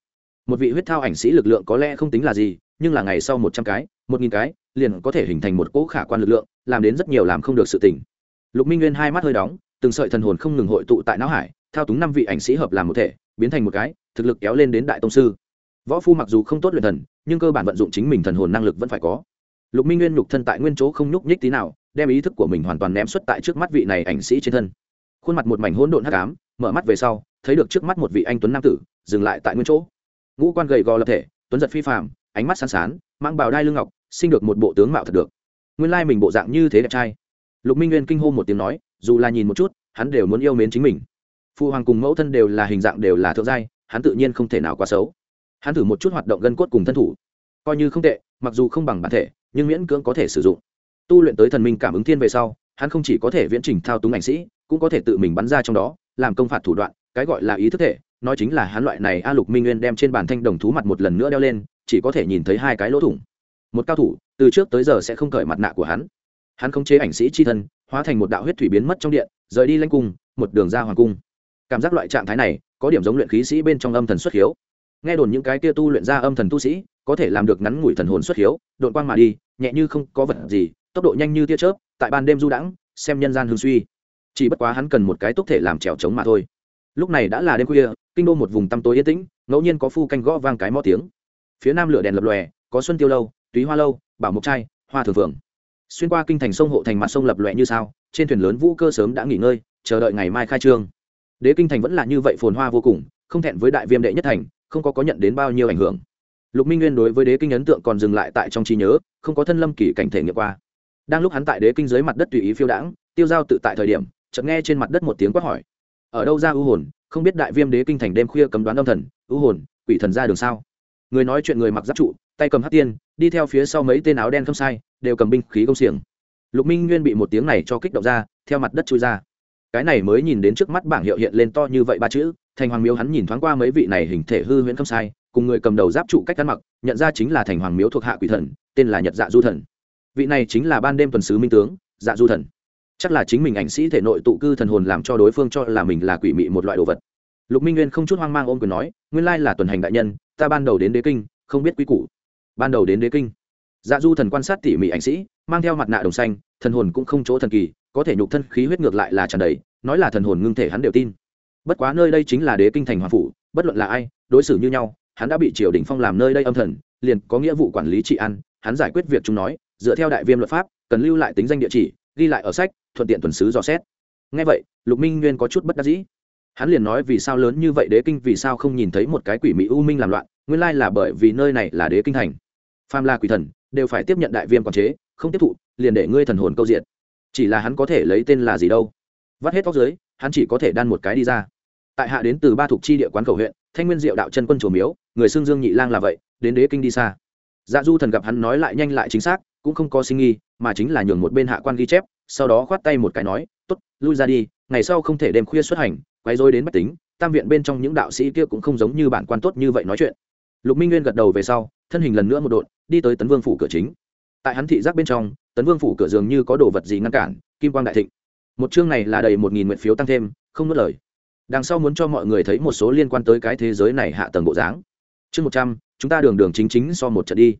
Một vị huyết thao ảnh sĩ lực lượng có lẽ không tính là gì, nhưng là ngày sau một trăm cái, một nghìn cái, liền có thể hình thành một cỗ khả quan lực lượng, làm đến rất nhiều làm không được sự tỉnh lục minh nguyên hai mắt hơi đóng, từng sợi thần hồn không ngừng hội tụ tại não hải, thao túng năm vị ảnh sĩ hợp làm một thể, biến thành một cái, thực lực kéo lên đến đại tông sư. Võ phu mặc dù không tốt luyện thần, nhưng cơ bản vận dụng chính mình thần hồn năng lực vẫn phải có. Lục minh nguyên nhục thân tại nguyên chỗ không nhúc nhích tí nào, đem ý thức của mình hoàn toàn ném xuất tại trước mắt vị này ảnh sĩ trên thân khuôn mặt một mảnh hỗn độn hắc ám, mở mắt về sau, thấy được trước mắt một vị anh tuấn nam tử, dừng lại tại nguyên chỗ. Ngũ quan gầy gò lập thể, tuấn giật phi phàm, ánh mắt sáng sán, mang bào đai lưng ngọc sinh được một bộ tướng mạo thật được. Nguyên lai mình bộ dạng như thế đẹp trai. Lục minh nguyên kinh hô một tiếng nói, dù là nhìn một chút, hắn đều muốn yêu mến chính mình. Phụ hoàng cùng mẫu thân đều là hình dạng đều là thượng giai, hắn tự nhiên không thể nào quá xấu. Hắn thử một chút hoạt động gân cốt cùng thân thủ. Coi như không tệ, mặc dù không bằng bản thể, nhưng miễn cưỡng có thể sử dụng. Tu luyện tới thần minh cảm ứng thiên về sau, hắn không chỉ có thể viễn trình thao túng ảnh sĩ cũng có thể tự mình bắn ra trong đó, làm công phạt thủ đoạn, cái gọi là ý thức thể, nói chính là hắn loại này a lục minh nguyên đem trên bàn thanh đồng thú mặt một lần nữa đeo lên, chỉ có thể nhìn thấy hai cái lỗ thủng. Một cao thủ, từ trước tới giờ sẽ không cởi mặt nạ của hắn. Hắn không chế ảnh sĩ c h i thân, hóa thành một đạo huyết thủy biến mất trong điện, rời đi lanh cung, một đường ra hoàng cung. Cảm giác loại trạng thái này, có điểm giống luyện khí sĩ bên trong âm thần xuất hiếu. Nghe đồn những cái kia tu luyện ra âm thần tu sĩ, có thể làm được ngắn ngủi thần hồn xuất hiếu đội quang mà đi, nhẹ như không có vật gì, tốc độ nhanh như tia chớp, tại ban đêm du đãng, xem nhân gian hương suy chỉ bất quá hắn cần một cái tốc thể làm trèo trống mà thôi. Lúc này đã là đêm khuya, kinh đô một vùng tăm tối yên tĩnh, ngẫu nhiên có phu canh gõ vang cái mõ tiếng. Phía nam lửa đèn lập lòe, có xuân tiêu lâu, túy hoa lâu, bảo mộc trai hoa thường phượng. Xuyên qua kinh thành sông hộ thành mặt sông lập lòe như sao, trên thuyền lớn vũ cơ sớm đã nghỉ ngơi, chờ đợi ngày mai khai trương. Đế kinh thành vẫn là như vậy phồn hoa vô cùng, không thẹn với đại viêm đệ nhất thành, không có có nhận đến bao nhiêu ảnh hưởng. Lục minh nguyên đối với đế kinh ấn tượng còn dừng lại tại trong trí nhớ, không có thân lâm kỳ cảnh thể nghiệm qua. Đang lúc hắn tại đế kinh dưới mặt đất tùy ý phiêu đãng, tiêu giao tự tại thời điểm chợt nghe trên mặt đất một tiếng quát hỏi. Ở đâu ra ưu hồn, không biết đại viêm đế kinh thành đêm khuya cấm đoán âm thần, ưu hồn, quỷ thần ra đường sao? Người nói chuyện người mặc giáp trụ, tay cầm hát tiên, đi theo phía sau mấy tên áo đen không sai, đều cầm binh khí công xiềng. Lục minh nguyên bị một tiếng này cho kích động ra, theo mặt đất trôi ra. Cái này mới nhìn đến trước mắt bảng hiệu hiện lên to như vậy ba chữ, thành hoàng miếu hắn nhìn thoáng qua mấy vị này hình thể hư huyễn không sai, cùng người cầm đầu giáp trụ cách ăn mặc, nhận ra chính là thành hoàng miếu thuộc hạ quỷ thần, tên là nhật dạ du thần. Vị này chính là ban đêm tuần sứ minh tướng dạ du thần chắc là chính mình ảnh sĩ thể nội tụ cư thần hồn làm cho đối phương cho là mình là quỷ mị một loại đồ vật. Lục minh nguyên không chút hoang mang ôm quyền nói, nguyên lai là tuần hành đại nhân, ta ban đầu đến đế kinh, không biết quy củ. Ban đầu đến đế kinh dạ du thần quan sát tỉ mỉ ảnh sĩ, mang theo mặt nạ đồng xanh, thần hồn cũng không chỗ thần kỳ, có thể nhục thân khí huyết ngược lại là tràn đầy, nói là thần hồn ngưng thể hắn đều tin. Bất quá nơi đây chính là đế kinh thành hoàng phủ, bất luận là ai, đối xử như nhau, hắn đã bị triều đình phong làm nơi đây âm thần, liền có nghĩa vụ quản lý trị an, hắn giải quyết việc chúng nói, dựa theo đại viêm luật pháp, cần lưu lại tính danh địa chỉ ghi lại ở sách, thuận tiện tuần sứ dò xét. Ngay vậy, lục minh nguyên có chút bất đắc dĩ. Hắn liền nói vì sao lớn như vậy đế kinh, vì sao không nhìn thấy một cái quỷ mỹ u minh làm loạn, nguyên lai là bởi vì nơi này là đế kinh thành. Pham la quỷ thần, đều phải tiếp nhận đại viêm quản chế, không tiếp thụ, liền để ngươi thần hồn câu diện. Chỉ là hắn có thể lấy tên là gì đâu. Vắt hết tóc dưới, hắn chỉ có thể đan một cái đi ra. Tại hạ đến từ ba thuộc chi địa quán cầu huyện, thanh nguyên diệu đạo chân quân chủ miếu, người xương dương nhị lang là vậy, đến đế kinh đi xa. Dạ du thần gặp hắn nói lại nhanh lại chính xác cũng không có sinh nghi mà chính là nhường một bên hạ quan ghi chép, sau đó khoát tay một cái nói t ố t lui ra đi, ngày sau không thể đêm khuya xuất hành quay dối đến bách tính, tam viện bên trong những đạo sĩ kia cũng không giống như bản quan tốt như vậy nói chuyện. Lục minh nguyên gật đầu về sau, thân hình lần nữa một đội đi tới tấn vương phủ cửa chính. Tại hắn thị giác bên trong, tấn vương phủ cửa dường như có đồ vật gì ngăn cản, kim quang đại thịnh. Một chương này là đầy một nghìn nguyện phiếu tăng thêm, không mất lời. Đằng sau muốn cho mọi người thấy một số liên quan tới cái thế giới này hạ tầng bộ dáng. Chương một trăm, chúng ta đường đường chính chính so một trận đi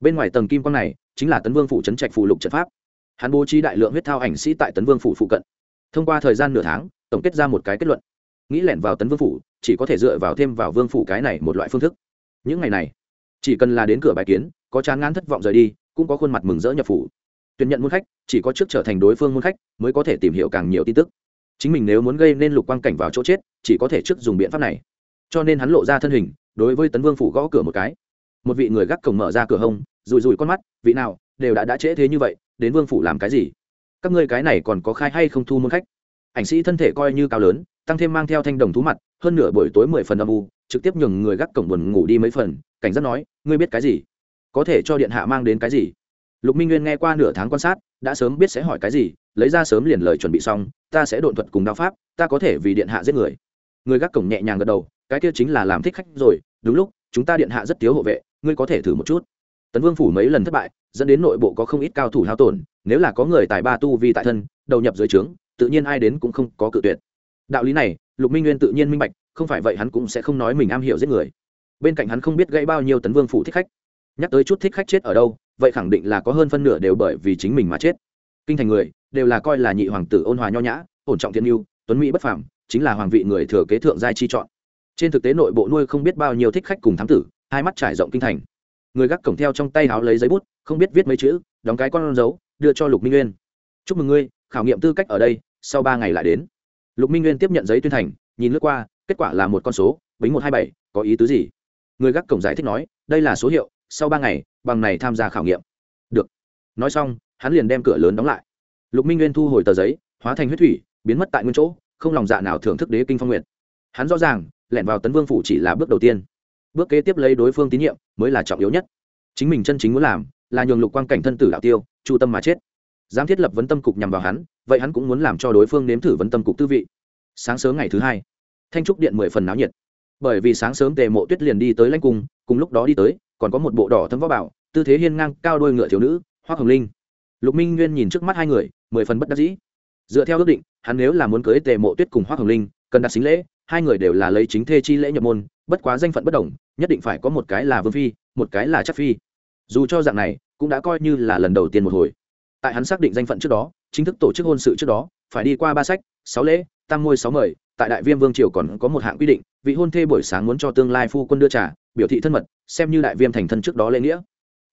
bên ngoài tầng kim quang này chính là tấn vương phủ trấn trạch phụ lục trận pháp. Hắn bố trí đại lượng huyết thao ảnh sĩ tại tấn vương phủ phụ cận. Thông qua thời gian nửa tháng, tổng kết ra một cái kết luận. Nghĩ lẻn vào tấn vương phủ, chỉ có thể dựa vào thêm vào vương phủ cái này một loại phương thức. Những ngày này, chỉ cần là đến cửa bài kiến, có chán ngán thất vọng rời đi, cũng có khuôn mặt mừng rỡ nhập phủ. Tuyển nhận môn khách, chỉ có trước trở thành đối phương môn khách, mới có thể tìm hiểu càng nhiều tin tức. Chính mình nếu muốn gây nên lục quang cảnh vào chỗ chết, chỉ có thể trước dùng biện pháp này. Cho nên hắn lộ ra thân hình, đối với tấn vương phủ gõ cửa một cái một vị người gác cổng mở ra cửa hông rùi rùi con mắt, vị nào, đều đã đã trễ thế như vậy, đến vương phủ làm cái gì? Các ngươi cái này còn có khai hay không thu môn khách? Ảnh sĩ thân thể coi như cao lớn, tăng thêm mang theo thanh đồng thú mặt, hơn nửa buổi tối mười phần âm u, trực tiếp nhường người gác cổng buồn ngủ đi mấy phần, cảnh giác nói, ngươi biết cái gì? Có thể cho điện hạ mang đến cái gì? Lục minh nguyên nghe qua nửa tháng quan sát, đã sớm biết sẽ hỏi cái gì, lấy ra sớm liền lời chuẩn bị xong, ta sẽ độn thuật cùng đao pháp, ta có thể vì điện hạ giết người. Người gác cổng nhẹ nhàng gật đầu, cái kia chính là làm thích khách rồi, đúng lúc, chúng ta điện hạ rất thiếu hộ vệ ngươi có thể thử một chút. Tấn vương phủ mấy lần thất bại, dẫn đến nội bộ có không ít cao thủ hao tổn, nếu là có người tài ba tu vi tại thân, đầu nhập dưới trướng, tự nhiên ai đến cũng không có cự tuyệt. Đạo lý này, lục minh nguyên tự nhiên minh bạch, không phải vậy hắn cũng sẽ không nói mình am hiểu giết người. Bên cạnh hắn không biết gãy bao nhiêu tấn vương phủ thích khách. Nhắc tới chút thích khách chết ở đâu, vậy khẳng định là có hơn phân nửa đều bởi vì chính mình mà chết. Kinh thành người, đều là coi là nhị hoàng tử ôn hòa nho nhã, ổn trọng thiên yêu tuấn mỹ bất phàm, chính là hoàng vị người thừa kế thượng giai chi chọn. Trên thực tế nội bộ nuôi không biết bao nhiêu thích khách cùng thám tử hai mắt trải rộng kinh thành. Người gác cổng theo trong tay háo lấy giấy bút, không biết viết mấy chữ, đóng cái con dấu, đưa cho lục minh nguyên. Chúc mừng ngươi, khảo nghiệm tư cách ở đây, sau ba ngày lại đến. Lục minh nguyên tiếp nhận giấy tuyên thành, nhìn lướt qua, kết quả là một con số, bính một hai bảy, có ý tứ gì? Người gác cổng giải thích nói, đây là số hiệu, sau ba ngày, bằng này tham gia khảo nghiệm. Được. Nói xong, hắn liền đem cửa lớn đóng lại. Lục minh nguyên thu hồi tờ giấy, hóa thành huyết thủy, biến mất tại nguyên chỗ, không lòng dạ nào thưởng thức đế kinh phong nguyện hắn rõ ràng, lẻn vào tấn vương phủ chỉ là bước đầu tiên bước kế tiếp lấy đối phương tín nhiệm mới là trọng yếu nhất. Chính mình chân chính muốn làm là nhường lục quang cảnh thân tử đạo tiêu, chu tâm mà chết. Dám thiết lập vấn tâm cục nhằm vào hắn, vậy hắn cũng muốn làm cho đối phương nếm thử vấn tâm cục tư vị. Sáng sớm ngày thứ hai, thanh trúc điện mười phần náo nhiệt. Bởi vì sáng sớm tề mộ tuyết liền đi tới lãnh cung, cùng lúc đó đi tới, còn có một bộ đỏ thấm võ bảo, tư thế hiên ngang, cao đôi ngựa thiếu nữ hoa hồng linh. Lục minh nguyên nhìn trước mắt hai người, mười phần bất đắc dĩ. Dựa theo ước định, hắn nếu là muốn cưới tề mộ tuyết cùng hoa hồng linh, cần đặt xính lễ hai người đều là lấy chính thê chi lễ nhập môn, bất quá danh phận bất đồng, nhất định phải có một cái là vương phi, một cái là chắc phi. Dù cho dạng này, cũng đã coi như là lần đầu tiên một hồi. Tại hắn xác định danh phận trước đó, chính thức tổ chức hôn sự trước đó, phải đi qua ba sách, sáu lễ, tam ngôi, sáu mời, tại đại viêm vương triều còn có một hạng quy định, vị hôn thê buổi sáng muốn cho tương lai phu quân đưa trà, biểu thị thân mật, xem như đại viêm thành thân trước đó lễ nghĩa.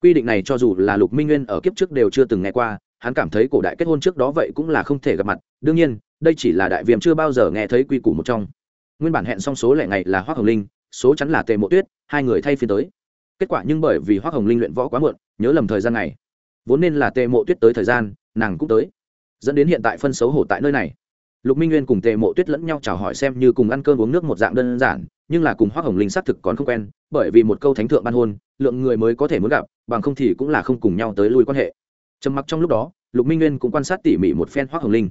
Quy định này cho dù là lục minh nguyên ở kiếp trước đều chưa từng nghe qua, hắn cảm thấy cổ đại kết hôn trước đó vậy cũng là không thể gặp mặt. Đương nhiên, đây chỉ là đại viêm chưa bao giờ nghe thấy quy củ một trong nguyên bản hẹn xong số lẻ ngày là hoác hồng linh, số chắn là tề mộ tuyết, hai người thay phiên tới. Kết quả nhưng bởi vì hoác hồng linh luyện võ quá muộn, nhớ lầm thời gian này vốn nên là tề mộ tuyết tới thời gian, nàng cũng tới. Dẫn đến hiện tại phân xấu hổ tại nơi này. Lục minh nguyên cùng tề mộ tuyết lẫn nhau chào hỏi xem như cùng ăn cơm uống nước một dạng đơn giản, nhưng là cùng hoác hồng linh xác thực còn không quen, bởi vì một câu thánh thượng ban hôn, lượng người mới có thể muốn gặp, bằng không thì cũng là không cùng nhau tới lui quan hệ. Trầm mặc trong lúc đó, lục minh nguyên cũng quan sát tỉ mỉ một phen hoác hồng linh.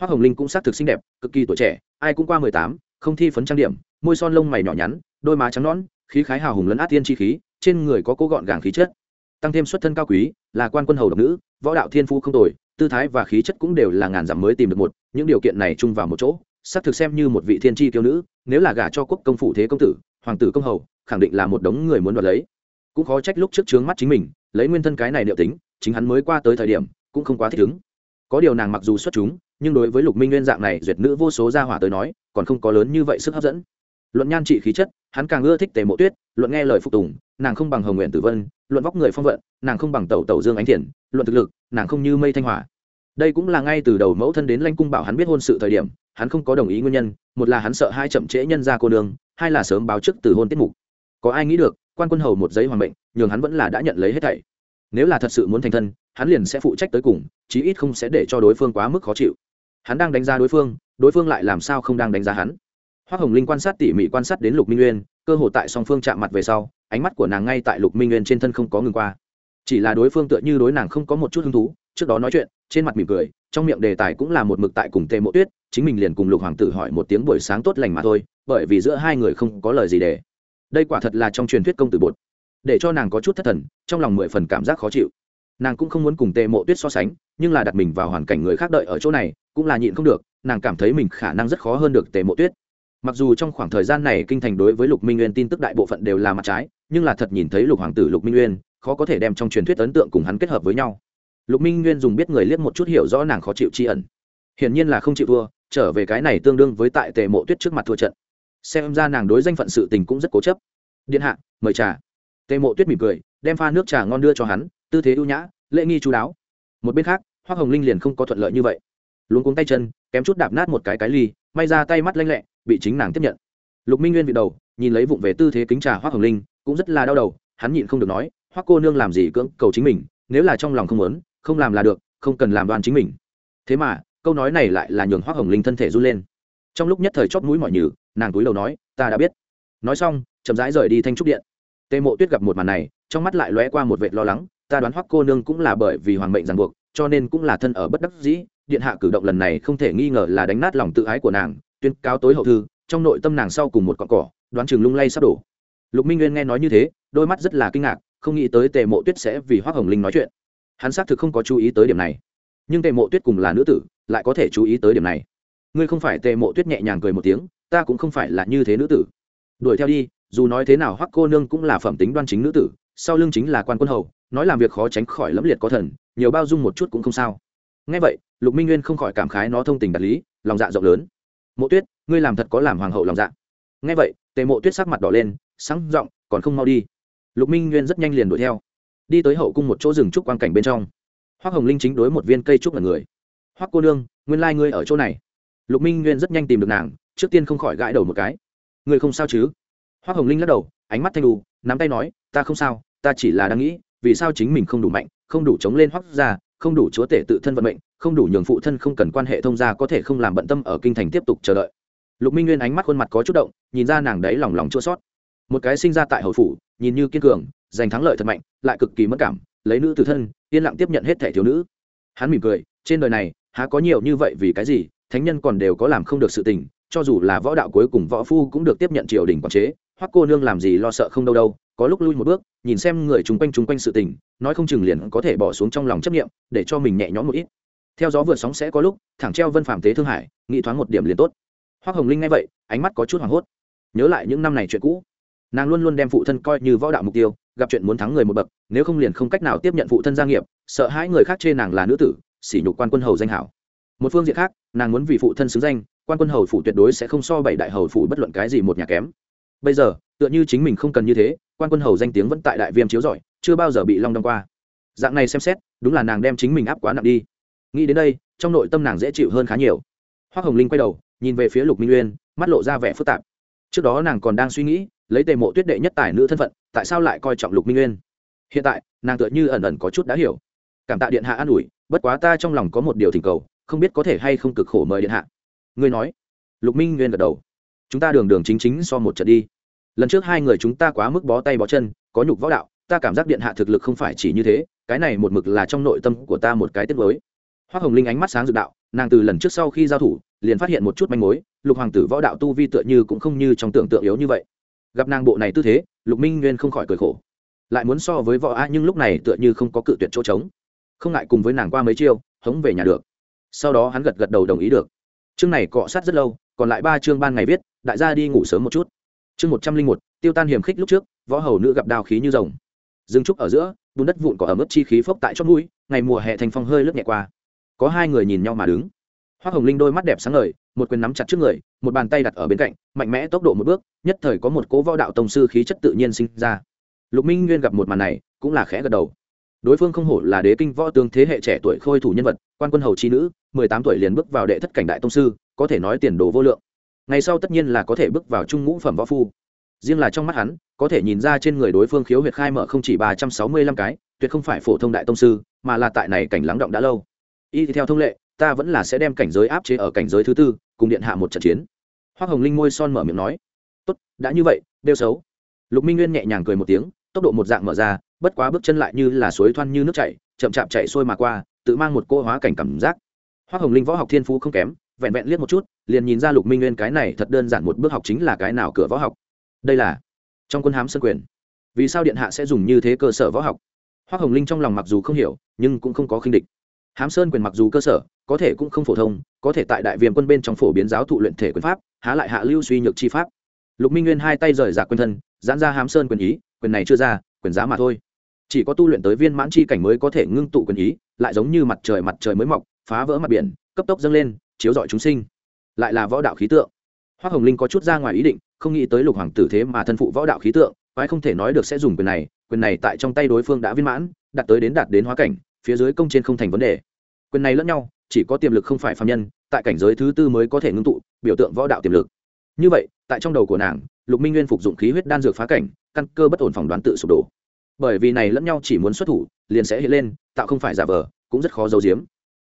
Hoác hồng linh cũng xác thực xinh đẹp, cực kỳ tuổi trẻ, ai cũng qua mười tám không thi phấn trang điểm, môi son lông mày nhỏ nhắn, đôi má trắng nõn, khí khái hào hùng lấn át tiên chi khí, trên người có cố gọn gàng khí chất. Tăng thêm xuất thân cao quý, là quan quân hầu độc nữ, võ đạo thiên phu không tồi, tư thái và khí chất cũng đều là ngàn dặm mới tìm được một, những điều kiện này chung vào một chỗ, xác thực xem như một vị thiên tri tiêu nữ, nếu là gả cho quốc công phủ thế công tử, hoàng tử công hầu, khẳng định là một đống người muốn đoạt lấy. Cũng khó trách lúc trước trướng mắt chính mình, lấy nguyên thân cái này liệu tính, chính hắn mới qua tới thời điểm, cũng không quá thích ứng có điều nàng mặc dù xuất chúng, nhưng đối với lục minh nguyên dạng này, duyệt nữ vô số gia hỏa tới nói, còn không có lớn như vậy sức hấp dẫn. Luận nhan trị khí chất, hắn càng ưa thích tề mộ tuyết, luận nghe lời phục tùng, nàng không bằng hồng nguyện tử vân, luận vóc người phong vận, nàng không bằng tẩu tẩu dương ánh thiền luận thực lực, nàng không như mây thanh hòa đây cũng là ngay từ đầu mẫu thân đến lanh cung bảo hắn biết hôn sự thời điểm, hắn không có đồng ý nguyên nhân, một là hắn sợ hai chậm trễ nhân ra cô đường hai là sớm báo trước từ hôn tiết mục. Có ai nghĩ được, quan quân hầu một giấy hoàng mệnh, nhường hắn vẫn là đã nhận lấy hết thảy. Nếu là thật sự muốn thành thân hắn liền sẽ phụ trách tới cùng, chí ít không sẽ để cho đối phương quá mức khó chịu. Hắn đang đánh giá đối phương đối phương lại làm sao không đang đánh giá hắn. Hoa hồng linh quan sát tỉ mỉ quan sát đến lục minh nguyên, cơ hội tại song phương chạm mặt về sau, ánh mắt của nàng ngay tại lục minh nguyên trên thân không có ngừng qua. Chỉ là đối phương tựa như đối nàng không có một chút hứng thú, trước đó nói chuyện, trên mặt mỉm cười, trong miệng đề tài cũng là một mực tại cùng tề mộ tuyết, chính mình liền cùng lục hoàng tử hỏi một tiếng buổi sáng tốt lành mà thôi, bởi vì giữa hai người không có lời gì để. Đây quả thật là trong truyền thuyết công tử bột. Để cho nàng có chút thất thần, trong lòng mười phần cảm giác khó chịu nàng cũng không muốn cùng tề mộ tuyết so sánh, nhưng là đặt mình vào hoàn cảnh người khác đợi ở chỗ này, cũng là nhịn không được, nàng cảm thấy mình khả năng rất khó hơn được tề mộ tuyết. Mặc dù trong khoảng thời gian này kinh thành đối với lục minh nguyên tin tức đại bộ phận đều là mặt trái, nhưng là thật nhìn thấy lục hoàng tử lục minh nguyên khó có thể đem trong truyền thuyết ấn tượng cùng hắn kết hợp với nhau. Lục minh nguyên dùng biết người liếc một chút hiểu rõ nàng khó chịu tri ẩn. Hiển nhiên là không chịu thua, trở về cái này tương đương với tại tề mộ tuyết trước mặt thua trận. Xem ra nàng đối danh phận sự tình cũng rất cố chấp. Điện hạ, mời trà. Tề mộ tuyết mỉm cười, đem pha nước trà ngon đưa cho hắn tư thế ưu nhã, lễ nghi chú đáo. Một bên khác hoa hồng linh liền không có thuận lợi như vậy. Luống cuống tay chân, kém chút đạp nát một cái cái ly, may ra tay mắt lanh lẹ, bị chính nàng tiếp nhận. Lục minh nguyên vị đầu, nhìn lấy vụng về tư thế kính trà hoa hồng linh, cũng rất là đau đầu, hắn nhịn không được nói hoa cô nương làm gì cưỡng cầu chính mình, nếu là trong lòng không muốn, không làm là được, không cần làm đoan chính mình. Thế mà, câu nói này lại là nhường hoa hồng linh thân thể run lên. Trong lúc nhất thời chóp mũi mỏi nhừ, nàng túi đầu nói, ta đã biết. Nói xong, chậm rãi rời đi thanh trúc điện. Tề mộ tuyết gặp một màn này, trong mắt lại lóe qua một vệt lo lắng ta đoán hoắc cô nương cũng là bởi vì hoàng mệnh ràng buộc, cho nên cũng là thân ở bất đắc dĩ. Điện hạ cử động lần này không thể nghi ngờ là đánh nát lòng tự ái của nàng, tuyên cáo tối hậu thư, trong nội tâm nàng sau cùng một cọn cỏ, đoán chừng lung lay sắp đổ. Lục minh nguyên nghe nói như thế, đôi mắt rất là kinh ngạc, không nghĩ tới tề mộ tuyết sẽ vì hoắc hồng linh nói chuyện. Hắn xác thực không có chú ý tới điểm này. Nhưng tề mộ tuyết cùng là nữ tử, lại có thể chú ý tới điểm này. Ngươi không phải tề mộ tuyết nhẹ nhàng cười một tiếng, ta cũng không phải là như thế nữ tử. Đuổi theo đi, dù nói thế nào hoắc cô nương cũng là phẩm tính đoan chính nữ tử sau lưng chính là quan quân hầu, nói làm việc khó tránh khỏi lẫm liệt có thần, nhiều bao dung một chút cũng không sao. Ngay vậy, lục minh nguyên không khỏi cảm khái nó thông tình đạt lý, lòng dạ rộng lớn. Mộ tuyết, ngươi làm thật có làm hoàng hậu lòng dạ. Ngay vậy, tề mộ tuyết sắc mặt đỏ lên, sáng giọng, còn không mau đi. Lục minh nguyên rất nhanh liền đuổi theo. Đi tới hậu cung một chỗ rừng trúc quan cảnh bên trong. Hoác hồng linh chính đối một viên cây trúc là người. Hoác cô nương, nguyên lai、like、ngươi ở chỗ này. Lục minh nguyên rất nhanh tìm được nàng, trước tiên không khỏi gãi đầu một cái. Ngươi không sao chứ? Hoác hồng linh lắc đầu, ánh mắt thanh đù nắm tay nói, ta không sao ta chỉ là đang nghĩ, vì sao chính mình không đủ mạnh, không đủ chống lên hoắc ra không đủ chúa tể tự thân vận mệnh, không đủ nhường phụ thân không cần quan hệ thông gia có thể không làm bận tâm ở kinh thành tiếp tục chờ đợi. Lục minh nguyên ánh mắt khuôn mặt có chút động, nhìn ra nàng đấy lòng lòng chua sót một cái sinh ra tại hậu phủ, nhìn như kiên cường, giành thắng lợi thật mạnh, lại cực kỳ mất cảm, lấy nữ từ thân, yên lặng tiếp nhận hết thẻ thiếu nữ. Hắn mỉm cười, trên đời này, há có nhiều như vậy vì cái gì, thánh nhân còn đều có làm không được sự tình, cho dù là võ đạo cuối cùng võ phu cũng được tiếp nhận triều đình quản chế, hoắc cô nương làm gì lo sợ không đâu đâu có lúc lui một bước, nhìn xem người chung quanh chung quanh sự tình, nói không chừng liền có thể bỏ xuống trong lòng chấp nghiệm để cho mình nhẹ nhõm một ít. Theo gió vượt sóng sẽ có lúc, thẳng treo vân phạm tế thương hải, nghĩ thoáng một điểm liền tốt. Hoa hồng linh nghe vậy, ánh mắt có chút hoảng hốt. Nhớ lại những năm này chuyện cũ, nàng luôn luôn đem phụ thân coi như võ đạo mục tiêu, gặp chuyện muốn thắng người một bậc, nếu không liền không cách nào tiếp nhận phụ thân gia nghiệp, sợ hãi người khác chê nàng là nữ tử, sỉ nhục quan quân hầu danh hảo. Một phương diện khác, nàng muốn vì phụ thân xứng danh, quan quân hầu phủ tuyệt đối sẽ không so bảy đại hầu phủ bất luận cái gì một nhà kém. Bây giờ, tựa như chính mình không cần như thế quan quân hầu danh tiếng vẫn tại đại viêm chiếu giỏi chưa bao giờ bị long đong qua. Dạng này xem xét, đúng là nàng đem chính mình áp quá nặng đi. Nghĩ đến đây, trong nội tâm nàng dễ chịu hơn khá nhiều. Hoa hồng linh quay đầu, nhìn về phía lục minh uyên, mắt lộ ra vẻ phức tạp. Trước đó nàng còn đang suy nghĩ, lấy tề mộ tuyết đệ nhất tài nữ thân phận, tại sao lại coi trọng lục minh uyên? Hiện tại, nàng tựa như ẩn ẩn có chút đã hiểu. Cảm tạ điện hạ an ủi, bất quá ta trong lòng có một điều thỉnh cầu, không biết có thể hay không cực khổ mời điện hạ. Ngươi nói. Lục minh nguyên gật đầu. Chúng ta đường đường chính chính so một trận đi lần trước hai người chúng ta quá mức bó tay bó chân, có nhục võ đạo, ta cảm giác điện hạ thực lực không phải chỉ như thế, cái này một mực là trong nội tâm của ta một cái tiết mới hoa hồng linh ánh mắt sáng dự đạo, nàng từ lần trước sau khi giao thủ, liền phát hiện một chút manh mối, lục hoàng tử võ đạo tu vi tựa như cũng không như trong tưởng tượng yếu như vậy. Gặp nàng bộ này tư thế, lục minh nguyên không khỏi cười khổ. Lại muốn so với võ a nhưng lúc này tựa như không có cự tuyệt chỗ trống. Không ngại cùng với nàng qua mấy chiêu, hống về nhà được. Sau đó hắn gật gật đầu đồng ý được. Chương này cọ sát rất lâu, còn lại ba chương ban ngày viết, đại gia đi ngủ sớm một chút chương một trăm linh một, tiêu tan hiểm khích lúc trước, võ hầu nữ gặp đào khí như rồng. Dừng trúc ở giữa, bùn đất vụn có ẩm ướt chi khí phốc tại chót mũi, ngày mùa hè thành phong hơi lướt nhẹ qua. Có hai người nhìn nhau mà đứng. Hoa hồng linh đôi mắt đẹp sáng ngời, một quyền nắm chặt trước người, một bàn tay đặt ở bên cạnh, mạnh mẽ tốc độ một bước, nhất thời có một cố võ đạo tông sư khí chất tự nhiên sinh ra. Lục minh nguyên gặp một màn này, cũng là khẽ gật đầu. Đối phương không hổ là đế kinh võ tướng thế hệ trẻ tuổi khôi thủ nhân vật, quan quân hầu chi nữ, mười tám tuổi liền bước vào đệ thất cảnh đại tông sư, có thể nói tiền đồ vô lượng ngày sau tất nhiên là có thể bước vào trung ngũ phẩm võ phu. Riêng là trong mắt hắn, có thể nhìn ra trên người đối phương khiếu huyệt khai mở không chỉ ba trăm sáu mươi lăm cái, tuyệt không phải phổ thông đại tông sư, mà là tại này cảnh lắng động đã lâu. Y theo thông lệ, ta vẫn là sẽ đem cảnh giới áp chế ở cảnh giới thứ tư, cùng điện hạ một trận chiến. Hoa hồng linh môi son mở miệng nói, tốt, đã như vậy đeo xấu. Lục minh nguyên nhẹ nhàng cười một tiếng, tốc độ một dạng mở ra, bất quá bước chân lại như là suối thoăn như nước chảy, chậm chạp chạy xuôi mà qua, tự mang một cô hóa cảnh cảm giác. Hoa hồng linh võ học thiên phú không kém vẹn vẹn liếc một chút, liền nhìn ra lục minh nguyên cái này thật đơn giản một bước học chính là cái nào cửa võ học. Đây là trong quân hám sân quyền. Vì sao điện hạ sẽ dùng như thế cơ sở võ học? Hoa hồng linh trong lòng mặc dù không hiểu, nhưng cũng không có khinh địch. Hám sơn quyền mặc dù cơ sở, có thể cũng không phổ thông, có thể tại đại viêm quân bên trong phổ biến giáo thụ luyện thể quyền pháp, há lại hạ lưu suy nhược chi pháp. Lục minh nguyên hai tay rời giả quyền thân, giãn ra hám sơn quyền ý, quyền này chưa ra, quyền giá mà thôi. Chỉ có tu luyện tới viên mãn chi cảnh mới có thể ngưng tụ quyền ý, lại giống như mặt trời mặt trời mới mọc, phá vỡ mặt biển, cấp tốc dâng lên chiếu rọi chúng sinh, lại là võ đạo khí tượng. Hoa hồng linh có chút ra ngoài ý định, không nghĩ tới lục hoàng tử thế mà thân phụ võ đạo khí tượng, quái không thể nói được sẽ dùng quyền này quyền này tại trong tay đối phương đã viên mãn, đạt tới đến đạt đến hóa cảnh, phía dưới công trên không thành vấn đề. Quyền này lẫn nhau, chỉ có tiềm lực không phải phạm nhân, tại cảnh giới thứ tư mới có thể ngưng tụ, biểu tượng võ đạo tiềm lực. Như vậy, tại trong đầu của nàng, lục minh nguyên phục dụng khí huyết đan dược phá cảnh, căn cơ bất ổn phỏng đoán tự sụp đổ. Bởi vì này lẫn nhau chỉ muốn xuất thủ, liền sẽ hiện lên, tạo không phải giả vờ, cũng rất khó giấu giếm.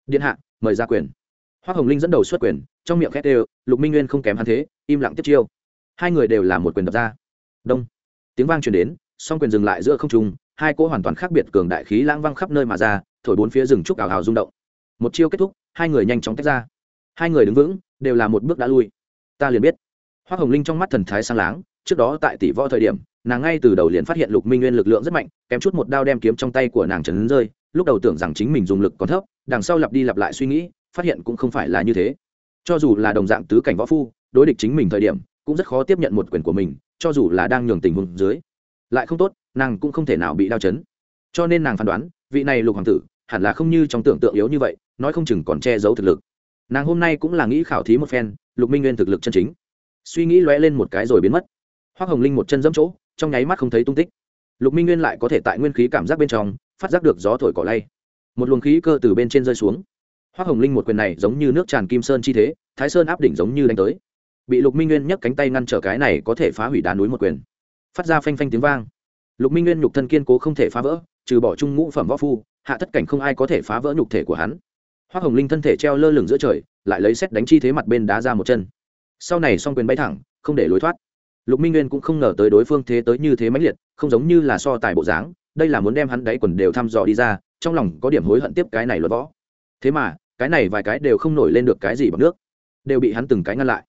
Điện hạ, mời ra quyền hoa hồng linh dẫn đầu xuất quyền, trong miệng khét đều, lục minh nguyên không kém hắn thế, im lặng tiếp chiêu. Hai người đều là một quyền đập ra. Đông. Tiếng vang truyền đến, song quyền dừng lại giữa không trung, hai cỗ hoàn toàn khác biệt cường đại khí lãng văng khắp nơi mà ra, thổi bốn phía rừng trúc ảo hào rung động. Một chiêu kết thúc, hai người nhanh chóng tách ra. Hai người đứng vững, đều là một bước đã lui. Ta liền biết. Hoa hồng linh trong mắt thần thái sang láng, trước đó tại tỷ võ thời điểm, nàng ngay từ đầu liền phát hiện lục minh nguyên lực lượng rất mạnh, kém chút một đao đem kiếm trong tay của nàng trần rơi, lúc đầu tưởng rằng chính mình dùng lực còn thấp, đằng sau lặp đi lặp lại suy nghĩ phát hiện cũng không phải là như thế. Cho dù là đồng dạng tứ cảnh võ phu, đối địch chính mình thời điểm, cũng rất khó tiếp nhận một quyền của mình, cho dù là đang nhường tình huống dưới. Lại không tốt, nàng cũng không thể nào bị đao chấn. Cho nên nàng phán đoán, vị này lục hoàng tử, hẳn là không như trong tưởng tượng yếu như vậy, nói không chừng còn che giấu thực lực. Nàng hôm nay cũng là nghĩ khảo thí một phen, lục minh nguyên thực lực chân chính. Suy nghĩ lóe lên một cái rồi biến mất. Hoác hồng linh một chân dẫm chỗ, trong nháy mắt không thấy tung tích. Lục minh nguyên lại có thể tại nguyên khí cảm giác bên trong, phát giác được gió thổi cỏ lay. Một luồng khí cơ từ bên trên rơi xuống hoa hồng linh một quyền này giống như nước tràn kim sơn chi thế, thái sơn áp đỉnh giống như đánh tới. Bị lục minh nguyên nhấc cánh tay ngăn trở cái này có thể phá hủy đá núi một quyền. Phát ra phanh phanh tiếng vang. Lục minh nguyên nhục thân kiên cố không thể phá vỡ, trừ bỏ trung ngũ phẩm võ phu, hạ thất cảnh không ai có thể phá vỡ nhục thể của hắn. Hoa hồng linh thân thể treo lơ lửng giữa trời, lại lấy xét đánh chi thế mặt bên đá ra một chân. Sau này s o n g quyền bay thẳng, không để lối thoát. Lục minh nguyên cũng không ngờ tới đối phương thế tới như thế mãnh liệt, không giống như là so tài bộ dáng, đây là muốn đem hắn đáy quần đều thăm dò đi ra, trong lòng có điểm hối hận tiếp cái này luật võ. Thế mà cái này vài cái đều không nổi lên được cái gì bằng nước, đều bị hắn từng cái ngăn lại.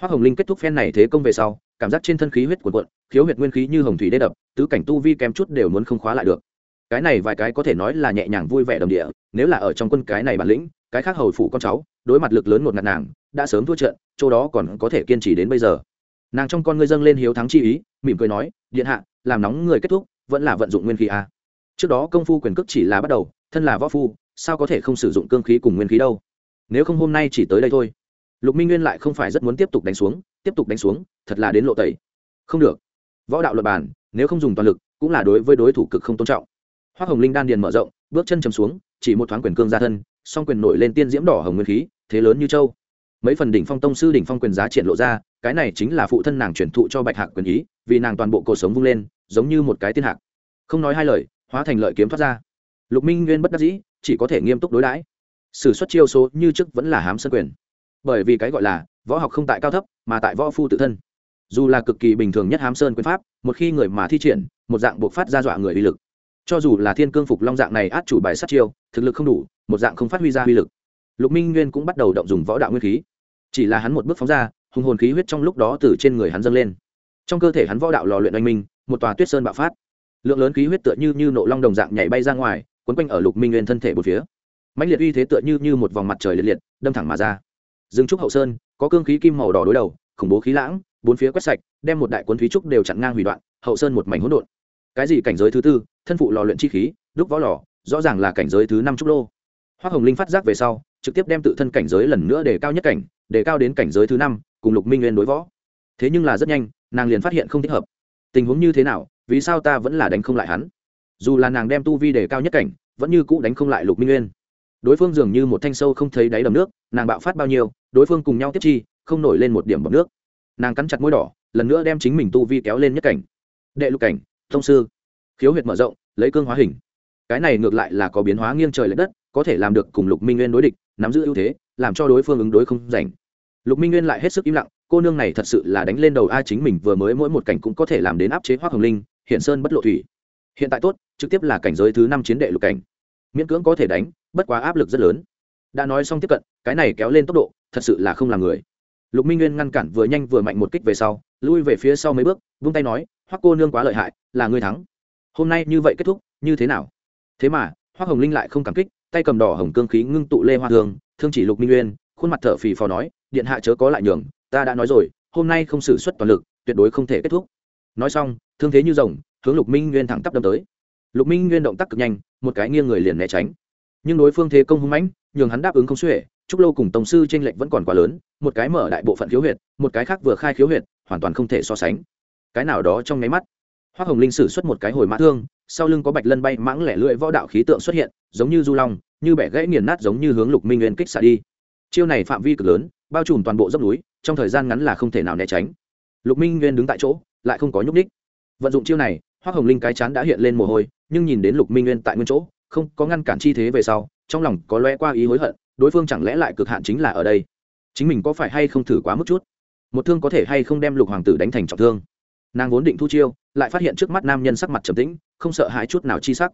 Hoa hồng linh kết thúc phen này thế công về sau, cảm giác trên thân khí huyết cuộn cuộn, khiếu huyệt nguyên khí như hồng thủy đê đập, tứ cảnh tu vi kém chút đều muốn không khóa lại được. Cái này vài cái có thể nói là nhẹ nhàng vui vẻ đồng địa, nếu là ở trong quân cái này bản lĩnh, cái khác hầu phủ con cháu, đối mặt lực lớn một ngạt nàng, đã sớm thua trận, chỗ đó còn có thể kiên trì đến bây giờ. Nàng trong con ngươi dâng lên hiếu thắng chi ý, mỉm cười nói, điện hạ, làm nóng người kết thúc, vẫn là vận dụng nguyên khí a. À. trước đó công phu quyền cước chỉ là bắt đầu, thân là võ phu sao có thể không sử dụng cương khí cùng nguyên khí đâu? Nếu không hôm nay chỉ tới đây thôi. Lục minh nguyên lại không phải rất muốn tiếp tục đánh xuống, tiếp tục đánh xuống, thật là đến lộ tẩy. Không được. Võ đạo luật bản, nếu không dùng toàn lực, cũng là đối với đối thủ cực không tôn trọng. Hoa hồng linh đan điền mở rộng, bước chân chầm xuống, chỉ một thoáng quyền cương ra thân, song quyền nổi lên tiên diễm đỏ hồng nguyên khí, thế lớn như châu. Mấy phần đỉnh phong tông sư đỉnh phong quyền giá triển lộ ra, cái này chính là phụ thân nàng truyền thụ cho bạch hạc quyền ý, vì nàng toàn bộ cuộc sống vung lên, giống như một cái tiên hạc. Không nói hai lời, hóa thành lợi kiếm thoát ra. Lục minh nguyên bất đắc dĩ chỉ có thể nghiêm túc đối đãi. Sử xuất chiêu số như trước vẫn là hám sân quyền. Bởi vì cái gọi là võ học không tại cao thấp, mà tại võ phu tự thân. Dù là cực kỳ bình thường nhất hám sơn quyền pháp, một khi người mà thi triển, một dạng buộc phát ra dọa người uy lực. Cho dù là thiên cương phục long dạng này át chủ bài sát chiêu, thực lực không đủ, một dạng không phát huy ra uy lực. Lục minh nguyên cũng bắt đầu động dùng võ đạo nguyên khí. Chỉ là hắn một bước phóng ra, hùng hồn khí huyết trong lúc đó từ trên người hắn dâng lên. Trong cơ thể hắn võ đạo lò luyện oanh minh, một tòa tuyết sơn bạo phát. Lượng lớn khí huyết tựa như như nộ long đồng dạng nhảy bay ra ngoài quấn quanh ở lục minh nguyên thân thể bốn phía mạnh liệt uy thế tựa như như một vòng mặt trời liệt liệt, đâm thẳng mà ra. Dương trúc hậu sơn, có cương khí kim màu đỏ đối đầu, khủng bố khí lãng, bốn phía quét sạch, đem một đại cuốn thúy trúc đều chặn ngang hủy đoạn, hậu sơn một mảnh hỗn độn. Cái gì cảnh giới thứ tư, thân phụ lò luyện chi khí, đúc võ lò, rõ ràng là cảnh giới thứ năm trúc lô. Hoa hồng linh phát giác về sau, trực tiếp đem tự thân cảnh giới lần nữa để cao nhất cảnh để cao đến cảnh giới thứ năm, cùng lục minh nguyên đối võ. Thế nhưng là rất nhanh, nàng liền phát hiện không thích hợp. Tình huống như thế nào, vì sao ta vẫn là đánh không lại hắn? Dù là nàng đem tu vi để cao nhất cảnh, vẫn như cũ đánh không lại lục minh nguyên. Đối phương dường như một thanh sâu không thấy đáy đầm nước, nàng bạo phát bao nhiêu, đối phương cùng nhau tiếp chi, không nổi lên một điểm bọc nước. Nàng cắn chặt môi đỏ, lần nữa đem chính mình tu vi kéo lên nhất cảnh. Đệ lục cảnh, thông sư. Khiếu huyệt mở rộng, lấy cương hóa hình. Cái này ngược lại là có biến hóa nghiêng trời l ệ đất, có thể làm được cùng lục minh nguyên đối địch, nắm giữ ưu thế, làm cho đối phương ứng đối không rảnh. Lục minh nguyên lại hết sức im lặng, cô nương này thật sự là đánh lên đầu ai chính mình, vừa mới mỗi một cảnh cũng có thể làm đến áp chế hoác hồng linh hiện sơn bất lộ thủy. Hiện tại tốt trực tiếp là cảnh giới thứ năm chiến đệ lục cảnh. Miễn cưỡng có thể đánh, bất quá áp lực rất lớn. Đã nói xong tiếp cận, cái này kéo lên tốc độ, thật sự là không làm người. Lục minh nguyên ngăn cản vừa nhanh vừa mạnh một kích về sau, lui về phía sau mấy bước, vung tay nói, hoắc cô nương quá lợi hại, là ngươi thắng. Hôm nay như vậy kết thúc, như thế nào? Thế mà, hoắc hồng linh lại không cảm kích, tay cầm đỏ hồng cương khí ngưng tụ lê hoa thương thương chỉ lục minh nguyên, khuôn mặt thở phì phò nói, điện hạ chớ có lại nhường, ta đã nói rồi, hôm nay không xử suất toàn lực, tuyệt đối không thể kết thúc. Nói xong, thương thế như rồng, hướng lục minh nguyên thẳng tắp đâm tới lục minh nguyên động tác cực nhanh, một cái nghiêng người liền né tránh. Nhưng đối phương thế công hung mãnh, nhường hắn đáp ứng không xuể, trúc lô cùng tổng sư tranh lệch vẫn còn quá lớn, một cái mở đại bộ phận khiếu huyệt, một cái khác vừa khai khiếu huyệt, hoàn toàn không thể so sánh. Cái nào đó trong nháy mắt hoa hồng linh sử xuất một cái hồi mã thương, sau lưng có bạch lân bay mãng lẻ lưỡi võ đạo khí tượng xuất hiện, giống như du long, như bẻ gãy nghiền nát giống như hướng lục minh nguyên kích xả đi. Chiêu này phạm vi cực lớn, bao trùm toàn bộ dốc núi, trong thời gian ngắn là không thể nào né tránh. Lục minh nguyên đứng tại chỗ, lại không có nhúc ních vận dụng chiêu này hoa hồng linh cái chán đã hiện lên mồ hôi, nhưng nhìn đến lục minh nguyên tại nguyên chỗ, không có ngăn cản chi thế về sau, trong lòng có loe qua ý hối hận, đối phương chẳng lẽ lại cực hạn chính là ở đây? Chính mình có phải hay không thử quá mức chút? Một thương có thể hay không đem lục hoàng tử đánh thành trọng thương? Nàng vốn định thu chiêu, lại phát hiện trước mắt nam nhân sắc mặt trầm tĩnh, không sợ hãi chút nào chi sắc.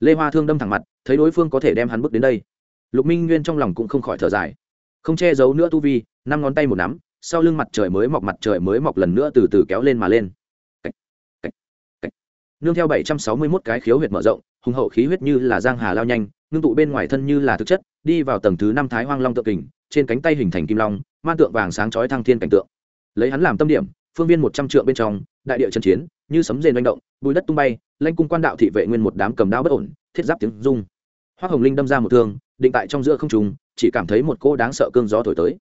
Lê hoa thương đâm thẳng mặt, thấy đối phương có thể đem hắn bước đến đây. Lục minh nguyên trong lòng cũng không khỏi thở dài. Không che giấu nữa tu vi, năm ngón tay một nắm, sau lưng mặt trời mới mọc, mặt trời mới mọc lần nữa từ từ kéo lên mà lên nương theo bảy trăm sáu mươi 761 cái khiếu huyệt mở rộng hùng hậu khí huyết như là giang hà lao nhanh ngưng tụ bên ngoài thân như là thực chất đi vào tầng thứ năm thái hoang long tượng kình trên cánh tay hình thành kim long man tượng vàng sáng chói thăng thiên cảnh tượng. Lấy hắn làm tâm điểm phương viên một trăm trượng bên trong đại địa chân chiến như sấm rền động bùi đất tung bay lãnh cung quan đạo thị vệ nguyên một đám cầm đao bất ổn thiết giáp tiếng rung. Hoa hồng linh đâm ra một thương định tại trong giữa không trung, chỉ cảm thấy một cô đáng sợ cương gió thổi tới.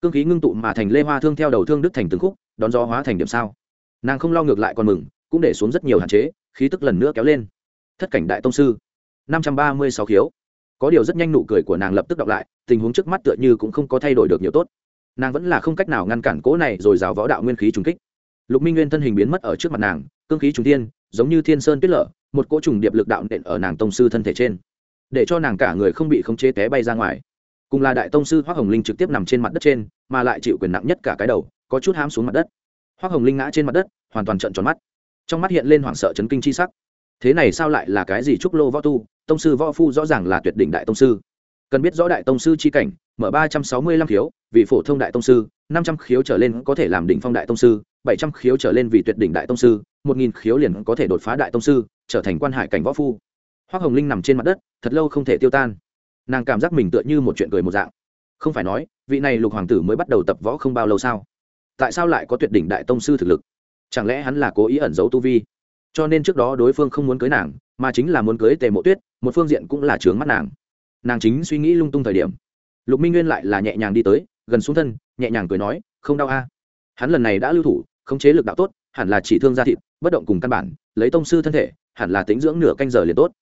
Cương khí ngưng tụ mà thành lê hoa thương theo đầu thương đứt thành từng khúc đón gió hóa thành điểm sao. Nàng không lo ngược lại còn mừng cũng để xuống rất nhiều hạn chế khí tức lần nữa kéo lên. Thất cảnh đại tông sư, năm trăm ba mươi sáu khiếu. Có điều rất nhanh nụ cười của nàng lập tức đọc lại, tình huống trước mắt tựa như cũng không có thay đổi được nhiều tốt. Nàng vẫn là không cách nào ngăn cản cố này rồi rào võ đạo nguyên khí trùng kích. Lục minh nguyên thân hình biến mất ở trước mặt nàng, cương khí trùng tiên giống như thiên sơn tuyết lở, một cỗ trùng điệp lực đạo nện ở nàng tông sư thân thể trên, để cho nàng cả người không bị khống chế té bay ra ngoài. Cùng là đại tông sư hoác hồng linh trực tiếp nằm trên mặt đất trên, mà lại chịu quyền nặng nhất cả cái đầu, có chút hám xuống mặt đất. Hoác hồng linh ngã trên mặt đất, hoàn toàn trận tròn mắt trong mắt hiện lên hoảng sợ chấn kinh chi sắc. Thế này sao lại là cái gì trúc lô võ tu? Tông sư võ phu rõ ràng là tuyệt đỉnh đại tông sư. Cần biết rõ đại tông sư chi cảnh, mở ba trăm sáu mươi lăm khiếu, vì phổ thông đại tông sư, năm trăm khiếu trở lên có thể làm đỉnh phong đại tông sư, bảy trăm khiếu trở lên vì tuyệt đỉnh đại tông sư, một nghìn khiếu liền có thể đột phá đại tông sư, trở thành quan hải cảnh võ phu. Hoác hồng linh nằm trên mặt đất, thật lâu không thể tiêu tan. Nàng cảm giác mình tựa như một chuyện cười một dạng. Không phải nói, vị này lục hoàng tử mới bắt đầu tập võ không bao lâu sao? Tại sao lại có tuyệt đỉnh đại tông sư thực lực? Chẳng lẽ hắn là cố ý ẩn giấu tu vi? Cho nên trước đó đối phương không muốn cưới nàng, mà chính là muốn cưới tề mộ tuyết, một phương diện cũng là trướng mắt nàng. Nàng chính suy nghĩ lung tung thời điểm. Lục minh nguyên lại là nhẹ nhàng đi tới, gần xuống thân, nhẹ nhàng cười nói, không đau a. Hắn lần này đã lưu thủ khống chế lực đạo tốt, hẳn là chỉ thương gia thịt, bất động cùng căn bản, lấy tông sư thân thể, hẳn là tính dưỡng nửa canh giờ liền tốt.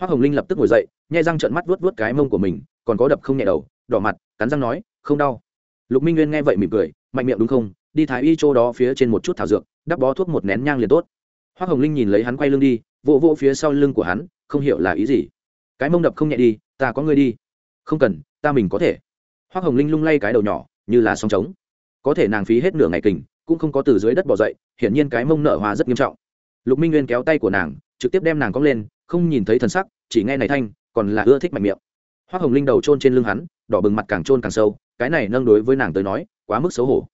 Hoa hồng linh lập tức ngồi dậy, nhai răng trợn mắt vuốt vuốt cái mông của mình, còn có đập không nhẹ đầu, đỏ mặt, cắn răng nói, không đau. Lục minh nguyên nghe vậy mỉm cười, mạnh miệng đúng không, đi thái y chỗ đó phía trên một chút thảo dược đắp bó thuốc một nén nhang liền tốt. Hoa hồng linh nhìn lấy hắn quay lưng đi, vỗ vỗ phía sau lưng của hắn, không hiểu là ý gì. Cái mông đập không nhẹ đi, ta có người đi. Không cần, ta mình có thể. Hoa hồng linh lung lay cái đầu nhỏ, như là song trống. Có thể nàng phí hết nửa ngày kình, cũng không có từ dưới đất bỏ dậy, hiển nhiên cái mông nở hoa rất nghiêm trọng. Lục minh nguyên kéo tay của nàng, trực tiếp đem nàng cong lên, không nhìn thấy thần sắc, chỉ nghe này thanh, còn là ưa thích mạnh miệng. Hoa hồng linh đầu trôn trên lưng hắn, đỏ bừng mặt càng trôn càng sâu, cái này nâng đối với nàng tới nói, quá mức xấu hổ.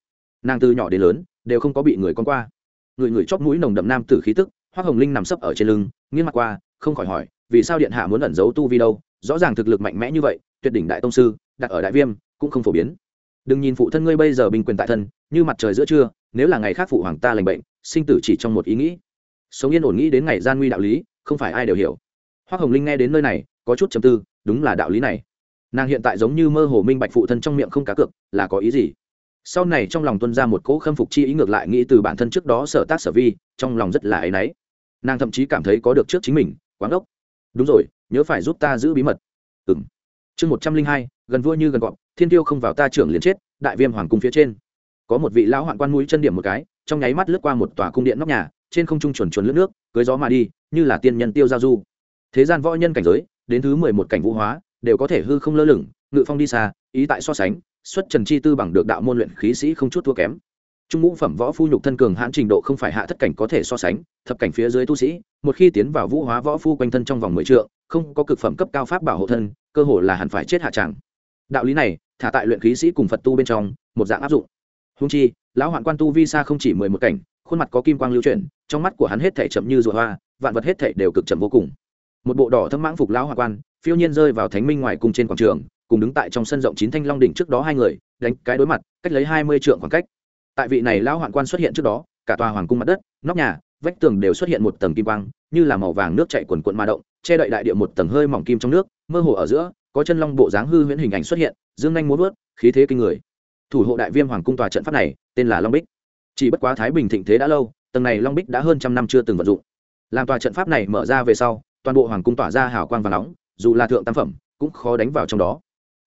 Nàng từ nhỏ đến lớn, đều không có bị người con qua người người chóp mũi nồng đậm nam tử khí tức hoa hồng linh nằm sấp ở trên lưng, nghiêng mặt qua, không khỏi hỏi, vì sao điện hạ muốn ẩn giấu tu vi đâu? Rõ ràng thực lực mạnh mẽ như vậy, tuyệt đỉnh đại tông sư, đặt ở đại viêm, cũng không phổ biến. Đừng nhìn phụ thân ngươi bây giờ bình quyền tại thân, như mặt trời giữa trưa, nếu là ngày khác phụ hoàng ta lành bệnh, sinh tử chỉ trong một ý nghĩ. Sống yên ổn nghĩ đến ngày gian nguy đạo lý, không phải ai đều hiểu. Hoa hồng linh nghe đến nơi này, có chút chầm tư, đúng là đạo lý này. Nàng hiện tại giống như mơ hồ minh bạch phụ thân trong miệng không cá cược, là có ý gì? Sau này trong lòng tuân ra một cỗ khâm phục chi ý ngược lại nghĩ từ bản thân trước đó sở tác sở vi, trong lòng rất là áy náy. Nàng thậm chí cảm thấy có được trước chính mình quán đốc. Đúng rồi, nhớ phải giúp ta giữ bí mật. Ừng chương một trăm linh hai, gần vua như gần gọn thiên tiêu không vào ta trưởng liền chết, đại viêm hoàng cung phía trên. Có một vị lão hoạn quan mũi chân điểm một cái, trong nháy mắt lướt qua một tòa cung điện nóc nhà, trên không trung chuẩn chuẩn lướt nước, cưới gió mà đi, như là tiên nhân tiêu giao du. Thế gian võ nhân cảnh giới, đến thứ mười một cảnh vũ hóa, đều có thể hư không lơ lửng, ngự phong đi xa, ý tại so sánh xuất trần chi tư bằng được đạo môn luyện khí sĩ không chút thua kém. Trung ngũ phẩm võ phu nhục thân cường hãn trình độ không phải hạ thất cảnh có thể so sánh, thập cảnh phía dưới tu sĩ, một khi tiến vào vũ hóa võ phu quanh thân trong vòng mười trượng, không có cực phẩm cấp cao pháp bảo hộ thân, cơ hồ là hẳn phải chết hạ tràng đạo lý này, thả tại luyện khí sĩ cùng phật tu bên trong, một dạng áp dụng. Hung chi, lão hoạn quan tu vi xa không chỉ mười một cảnh, khuôn mặt có kim quang lưu chuyển, trong mắt của hắn hết thể chậm như rùa hoa, vạn vật hết thể đều cực chậm vô cùng. Một bộ đỏ thâm mãng phục lão hoạn quan, phiêu nhiên rơi vào thánh minh ngoài cùng trên quảng trường cùng đứng tại trong sân rộng chín thanh long đỉnh trước đó hai người, đánh cái đối mặt, cách lấy hai mươi trượng khoảng cách. Tại vị này lão hoạn quan xuất hiện trước đó, cả tòa hoàng cung mặt đất, nóc nhà, vách tường đều xuất hiện một tầng kim quang, như là màu vàng nước chạy quần quận ma động, che đậy đại địa một tầng hơi mỏng kim trong nước, mơ hồ ở giữa, có chân long bộ dáng hư huyễn hình ảnh xuất hiện, dương nhanh muốn vớt, khí thế kinh người. Thủ hộ đại viêm hoàng cung tòa trận pháp này, tên là long bích. Chỉ bất quá thái bình thịnh thế đã lâu, tầng này long bích đã hơn trăm năm chưa từng vận dụng. Làm tòa trận pháp này mở ra về sau, toàn bộ hoàng cung tỏa ra hào quang và nóng, dù là thượng tam phẩm, cũng khó đánh vào trong đó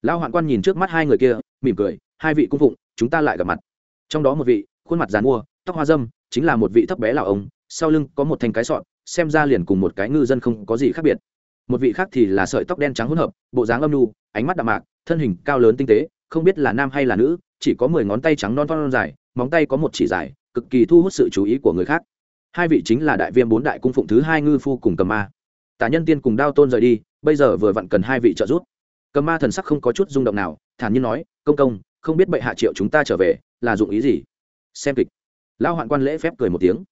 lão hoạn quan nhìn trước mắt hai người kia, mỉm cười, hai vị cung phụng, chúng ta lại gặp mặt. Trong đó một vị, khuôn mặt dàn mua tóc hoa dâm, chính là một vị thấp bé lão ông, sau lưng có một thanh cái sọn xem ra liền cùng một cái ngư dân không có gì khác biệt. Một vị khác thì là sợi tóc đen trắng hỗn hợp, bộ dáng âm nu ánh mắt đạm mạc, thân hình cao lớn tinh tế, không biết là nam hay là nữ, chỉ có mười ngón tay trắng non non dài, móng tay có một chỉ dài, cực kỳ thu hút sự chú ý của người khác. Hai vị chính là đại viêm bốn đại cung phụng thứ hai ngư phu cùng cầm ma. Tả nhân tiên cùng đao tôn rời đi, bây giờ vừa vặn cần hai vị trợ giúp cầm ma thần sắc không có chút rung động nào, thản nhiên nói, công công, không biết bệ hạ triệu chúng ta trở về, là dụng ý gì? Xem kịch. Lão hoạn quan lễ phép cười một tiếng.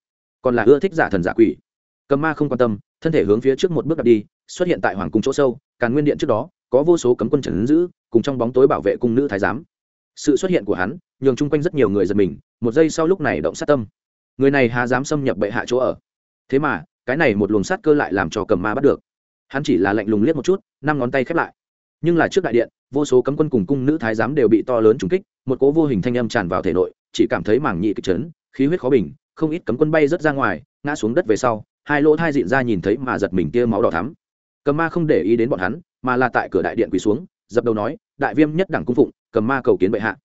Còn là ưa thích giả thần giả quỷ. Cầm ma không quan tâm, thân thể hướng phía trước một bước đặt đi, xuất hiện tại hoàng cung chỗ sâu, càn nguyên điện trước đó, có vô số cấm quân trần giữ, cùng trong bóng tối bảo vệ cung nữ thái giám. Sự xuất hiện của hắn, nhường chung quanh rất nhiều người giật mình, một giây sau lúc này động sát tâm. Người này hà dám xâm nhập bệ hạ chỗ ở. Thế mà, cái này một luồng sát cơ lại làm cho cầm ma bắt được. Hắn chỉ là lạnh lùng liếc một chút, năm ngón tay khép lại nhưng là trước đại điện, vô số cấm quân cùng cung nữ thái giám đều bị to lớn trùng kích, một cố vô hình thanh âm tràn vào thể nội, chỉ cảm thấy mảng nhị kịch chấn, khí huyết khó bình, không ít cấm quân bay rớt ra ngoài, ngã xuống đất về sau, hai lỗ thai dịn ra nhìn thấy mà giật mình kia máu đỏ thắm. Cầm ma không để ý đến bọn hắn, mà là tại cửa đại điện quỳ xuống, dập đầu nói, đại viêm nhất đẳng cung phụng, cầm ma cầu kiến bệ hạ.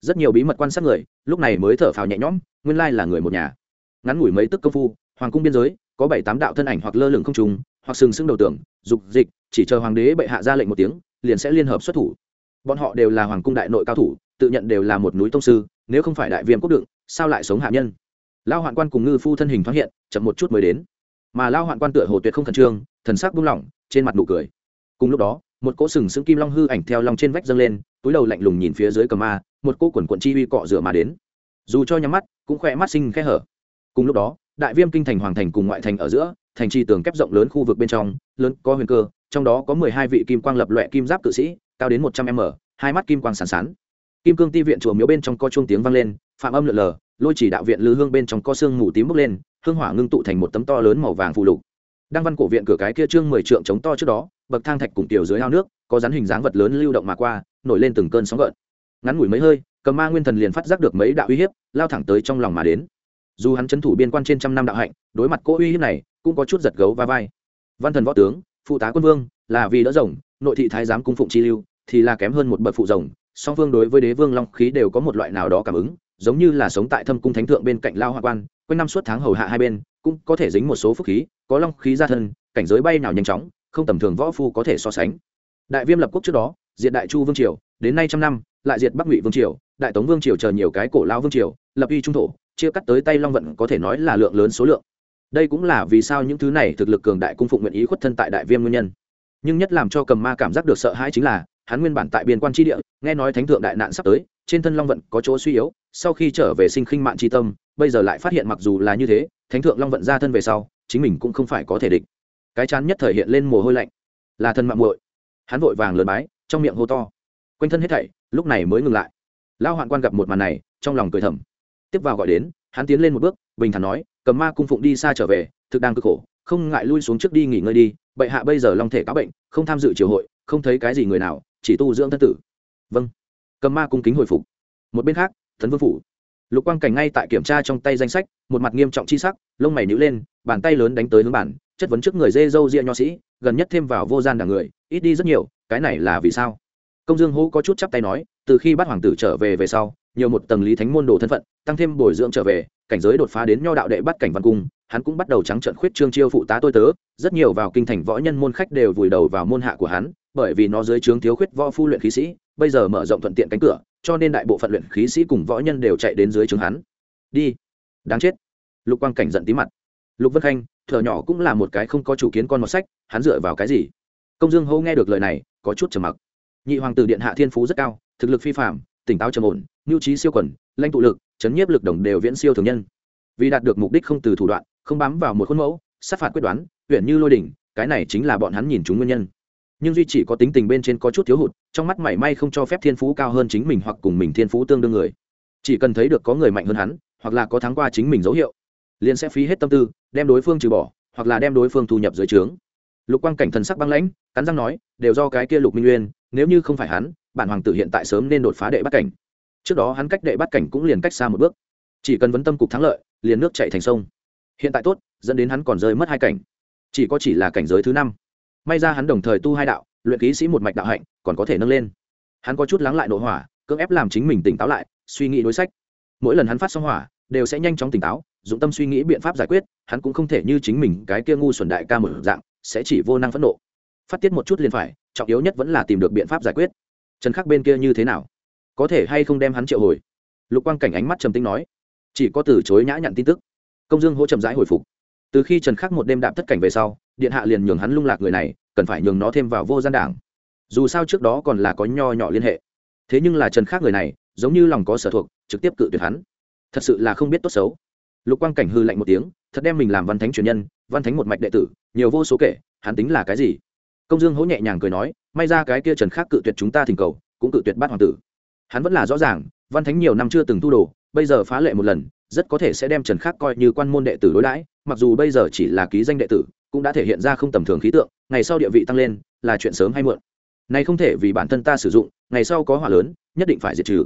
Rất nhiều bí mật quan sát người, lúc này mới thở phào nhẹ nhõm, nguyên lai là người một nhà. Ngắn ngủi mấy tức công phu, hoàng cung biên giới, có bảy tám đạo thân ảnh hoặc lơ lửng không trùng hoặc sừng sững đầu tưởng dục dịch, chỉ chờ hoàng đế bệ hạ ra lệnh một tiếng liền sẽ liên hợp xuất thủ. Bọn họ đều là hoàng cung đại nội cao thủ, tự nhận đều là một núi tông sư, nếu không phải đại viêm quốc đựng, sao lại sống hạ nhân? Lao hoạn quan cùng ngư phu thân hình thoáng hiện, chậm một chút mới đến. Mà lao hoạn quan tựa hồ tuyệt không khẩn trương, thần sắc buông lỏng, trên mặt nụ cười. Cùng lúc đó, một cỗ sừng sững kim long hư ảnh theo long trên vách dâng lên, túi đầu lạnh lùng nhìn phía dưới cầm ma, một cỗ quần quận chi uy cọ rửa mà đến. Dù cho nhắm mắt, cũng khỏe mắt sinh khẽ hở. Cùng lúc đó, đại viêm kinh thành hoàng thành cùng ngoại thành ở giữa, thành trì tường kép rộng lớn khu vực bên trong, lớn, có huyền cơ trong đó có mười hai vị kim quang lập loẹ kim giáp cự sĩ, cao đến một trăm m, hai mắt kim quang sáng sán. Kim cương ti viện chùa miếu bên trong có chuông tiếng vang lên, phạm âm lượn lờ, lôi chỉ đạo viện lư hương bên trong có xương mù tím bốc lên, hương hỏa ngưng tụ thành một tấm to lớn màu vàng phù lục. Đăng văn cổ viện cửa cái kia trương mười trượng chống to trước đó, bậc thang thạch cùng tiểu dưới ao nước, có rắn hình dáng vật lớn lưu động mà qua, nổi lên từng cơn sóng gợn. Ngắn ngủi mấy hơi, cầm ma nguyên thần liền phát giác được mấy đạo uy hiếp, lao thẳng tới trong lòng mà đến. Dù hắn trấn thủ biên quan trên trăm năm đạo hạnh, đối mặt cỗ uy hiếp này, cũng có chút giật gấu va vai. Văn thần võ tướng phụ tá quân vương, là vì đỡ rồng, nội thị thái giám cung phụng chi lưu, thì là kém hơn một bậc phụ rồng, song phương đối với đế vương long khí đều có một loại nào đó cảm ứng, giống như là sống tại thâm cung thánh thượng bên cạnh lao hoa quan, quanh năm suốt tháng hầu hạ hai bên, cũng có thể dính một số phúc khí, có long khí ra thân, cảnh giới bay nào nhanh chóng, không tầm thường võ phu có thể so sánh. Đại viêm lập quốc trước đó, diệt đại chu vương triều, đến nay trăm năm, lại diệt bắc ngụy vương triều, đại tống vương triều chờ nhiều cái cổ lao vương triều, lập uy trung thổ, chia cắt tới tay long vận có thể nói là lượng lớn số lượng đây cũng là vì sao những thứ này thực lực cường đại cung phụng nguyện ý khuất thân tại đại viêm nguyên nhân. Nhưng nhất làm cho cầm ma cảm giác được sợ hãi chính là, hắn nguyên bản tại biên quan tri địa, nghe nói thánh thượng đại nạn sắp tới, trên thân long vận có chỗ suy yếu, sau khi trở về sinh khinh mạng tri tâm, bây giờ lại phát hiện mặc dù là như thế, thánh thượng long vận ra thân về sau, chính mình cũng không phải có thể địch. Cái chán nhất thời hiện lên mồ hôi lạnh. Là thân mạng muội. Hắn vội vàng lượt bái, trong miệng hô to. Quanh thân hết thảy, lúc này mới ngừng lại. Lao hoạn quan gặp một màn này, trong lòng cười thầm. Tiếp vào gọi đến hắn tiến lên một bước, bình thản nói, cầm ma cung phụng đi xa trở về, thực đang cực khổ, không ngại lui xuống trước đi nghỉ ngơi đi, bệ hạ bây giờ long thể cáo bệnh, không tham dự triều hội, không thấy cái gì người nào, chỉ tu dưỡng thân tử. Vâng. Cầm ma cung kính hồi phục. Một bên khác thần vương phủ. Lục quang cảnh ngay tại kiểm tra trong tay danh sách, một mặt nghiêm trọng chi sắc, lông mày nhữ lên, bàn tay lớn đánh tới hướng bản, chất vấn trước người dê dâu ria nho sĩ, gần nhất thêm vào vô gian đảng người, ít đi rất nhiều, cái này là vì sao? Công dương hô có chút chắp tay nói, từ khi bắt hoàng tử trở về về sau nhiều một tầng lý thánh môn đồ thân phận, tăng thêm bồi dưỡng trở về, cảnh giới đột phá đến nho đạo đệ bắt cảnh văn cung, hắn cũng bắt đầu trắng trợn khuyết trương chiêu phụ tá tôi tớ, rất nhiều vào kinh thành võ nhân môn khách đều vùi đầu vào môn hạ của hắn, bởi vì nó dưới trướng thiếu khuyết võ phu luyện khí sĩ, bây giờ mở rộng thuận tiện cánh cửa, cho nên đại bộ phận luyện khí sĩ cùng võ nhân đều chạy đến dưới trướng hắn. Đi. Đáng chết. Lục quang cảnh giận tí mặt. Lục vân khanh, thở nhỏ cũng là một cái không có chủ kiến con một sách, hắn dựa vào cái gì? Công dương hô nghe được lời này, có chút trầm mặc. Nhị hoàng tử điện hạ thiên phú rất cao, thực lực phi phạm tỉnh táo trầm ổn nhu trí siêu quẩn lãnh tụ lực, chấn nhiếp lực đồng đều viễn siêu thường nhân. Vì đạt được mục đích không từ thủ đoạn, không bám vào một khuôn mẫu, sát phạt quyết đoán, huyện như lôi đỉnh, cái này chính là bọn hắn nhìn chúng nguyên nhân. Nhưng duy chỉ có tính tình bên trên có chút thiếu hụt, trong mắt mảy may không cho phép thiên phú cao hơn chính mình hoặc cùng mình thiên phú tương đương người. Chỉ cần thấy được có người mạnh hơn hắn, hoặc là có thắng qua chính mình dấu hiệu, liền sẽ phí hết tâm tư, đem đối phương trừ bỏ, hoặc là đem đối phương thu nhập dưới trướng. Lục quang cảnh thần sắc băng lãnh, cắn răng nói, đều do cái kia lục minh nguyên nếu như không phải hắn bản hoàng tử hiện tại sớm nên đột phá đệ bắt cảnh. Trước đó hắn cách đệ bắt cảnh cũng liền cách xa một bước. Chỉ cần vấn tâm cục thắng lợi, liền nước chạy thành sông. Hiện tại tốt, dẫn đến hắn còn rơi mất hai cảnh. Chỉ có chỉ là cảnh giới thứ năm. May ra hắn đồng thời tu hai đạo, luyện ký sĩ một mạch đạo hạnh, còn có thể nâng lên. Hắn có chút lắng lại nội hỏa, cưỡng ép làm chính mình tỉnh táo lại, suy nghĩ đối sách. Mỗi lần hắn phát xong hỏa, đều sẽ nhanh chóng tỉnh táo, dụng tâm suy nghĩ biện pháp giải quyết, hắn cũng không thể như chính mình cái kia ngu xuẩn đại ca mở dạng, sẽ chỉ vô năng phẫn nộ. Phát tiết một chút liền phải, trọng yếu nhất vẫn là tìm được biện pháp giải quyết trần khắc bên kia như thế nào? Có thể hay không đem hắn triệu hồi? Lục quang cảnh ánh mắt trầm tính nói. Chỉ có từ chối nhã nhặn tin tức. Công dương hỗ chậm rãi hồi phục. Từ khi trần khắc một đêm đạp thất cảnh về sau, điện hạ liền nhường hắn lung lạc người này, cần phải nhường nó thêm vào vô gian đảng. Dù sao trước đó còn là có nho nhỏ liên hệ. Thế nhưng là trần khắc người này, giống như lòng có sở thuộc, trực tiếp cự tuyệt hắn. Thật sự là không biết tốt xấu. Lục quang cảnh hư lạnh một tiếng, thật đem mình làm văn thánh truyền nhân, văn thánh một mạch đệ tử, nhiều vô số kể, hắn tính là cái gì? Công dương hỗ nhẹ nhàng cười nói, may ra cái kia trần khắc cự tuyệt chúng ta thỉnh cầu, cũng cự tuyệt bát hoàng tử. Hắn vẫn là rõ ràng, văn thánh nhiều năm chưa từng thu đồ, bây giờ phá lệ một lần, rất có thể sẽ đem trần khắc coi như quan môn đệ tử đối đãi, mặc dù bây giờ chỉ là ký danh đệ tử, cũng đã thể hiện ra không tầm thường khí tượng, ngày sau địa vị tăng lên, là chuyện sớm hay muộn. Này không thể vì bản thân ta sử dụng, ngày sau có hỏa lớn, nhất định phải diệt trừ.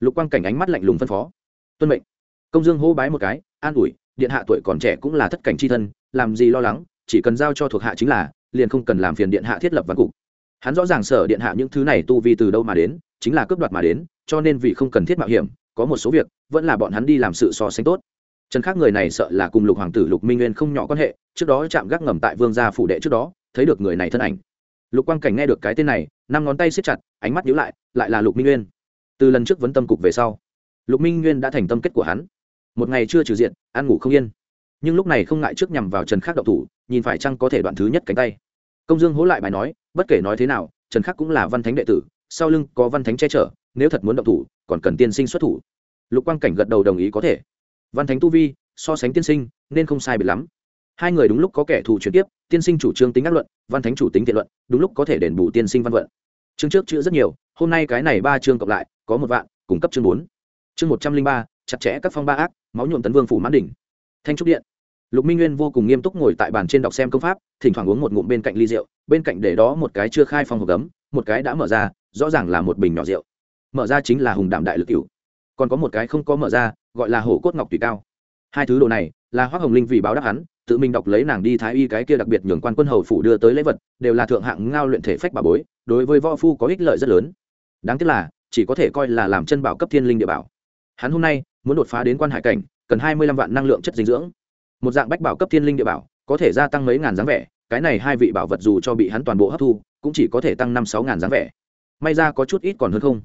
Lục quang cảnh ánh mắt lạnh lùng phân phó. Tuân mệnh. Công dương hô bái một cái, an ủi, điện hạ tuổi còn trẻ cũng là thất cảnh c h i thân, làm gì lo lắng, chỉ cần giao cho thuộc hạ chính là liền không cần làm phiền điện hạ thiết lập văn cục. Hắn rõ ràng sở điện hạ những thứ này tu vi từ đâu mà đến, chính là cướp đoạt mà đến, cho nên vì không cần thiết mạo hiểm, có một số việc, vẫn là bọn hắn đi làm sự so sánh tốt. Trần khác người này sợ là cùng lục hoàng tử lục minh nguyên không nhỏ quan hệ, trước đó chạm gác ngầm tại vương gia phủ đệ trước đó, thấy được người này thân ảnh. Lục quang cảnh nghe được cái tên này, năm ngón tay siết chặt, ánh mắt nhíu lại lại là lục minh nguyên. Từ lần trước vấn tâm cục về sau, lục minh nguyên đã thành tâm kết của hắn. Một ngày chưa trừ diện, ăn ngủ không yên nhưng lúc này không ngại trước nhằm vào trần khắc đậu thủ, nhìn phải chăng có thể đoạn thứ nhất cánh tay. Công dương hố lại bài nói, bất kể nói thế nào, trần khắc cũng là văn thánh đệ tử, sau lưng có văn thánh che chở, nếu thật muốn động thủ, còn cần tiên sinh xuất thủ. Lục quang cảnh gật đầu đồng ý có thể. Văn thánh tu vi, so sánh tiên sinh, nên không sai biệt lắm. Hai người đúng lúc có kẻ thù chuyển tiếp, tiên sinh chủ trương tính ác luận, văn thánh chủ tính thiện luận, đúng lúc có thể đền bù tiên sinh văn vận. Chương trước chữ rất nhiều, hôm nay cái này ba chương cộng lại, có một vạn, cung cấp chương bốn. Chương một trăm linh ba, chặt chẽ các phong ba ác, máu nhuộm tấn vương phủ mãn đỉnh. Thanh trúc điện lục minh nguyên vô cùng nghiêm túc ngồi tại bàn trên đọc xem công pháp, thỉnh thoảng uống một ngụm bên cạnh ly rượu, bên cạnh để đó một cái chưa khai phong hộp gấm, một cái đã mở ra, rõ ràng là một bình nhỏ rượu. Mở ra chính là hùng đảm đại lực cửu. Còn có một cái không có mở ra, gọi là hổ cốt ngọc tùy cao. Hai thứ đồ này, là hoác hồng linh vì báo đáp hắn, tự mình đọc lấy nàng đi thái y cái kia đặc biệt nhường quan quân hầu phủ đưa tới lễ vật, đều là thượng hạng ngao luyện thể phách bà bối, đối với võ phu có ích lợi rất lớn. Đáng tiếc là, chỉ có thể coi là làm chân bảo cấp thiên linh địa bảo. Hắn hôm nay, muốn đột phá đến quan hải cảnh, cần hai mươi lăm vạn năng lượng chất dinh dưỡng một dạng bách bảo cấp thiên linh địa bảo có thể gia tăng mấy ngàn dáng vẻ cái này hai vị bảo vật dù cho bị hắn toàn bộ hấp thu cũng chỉ có thể tăng năm sáu ngàn dáng vẻ. May ra có chút ít còn hơn không.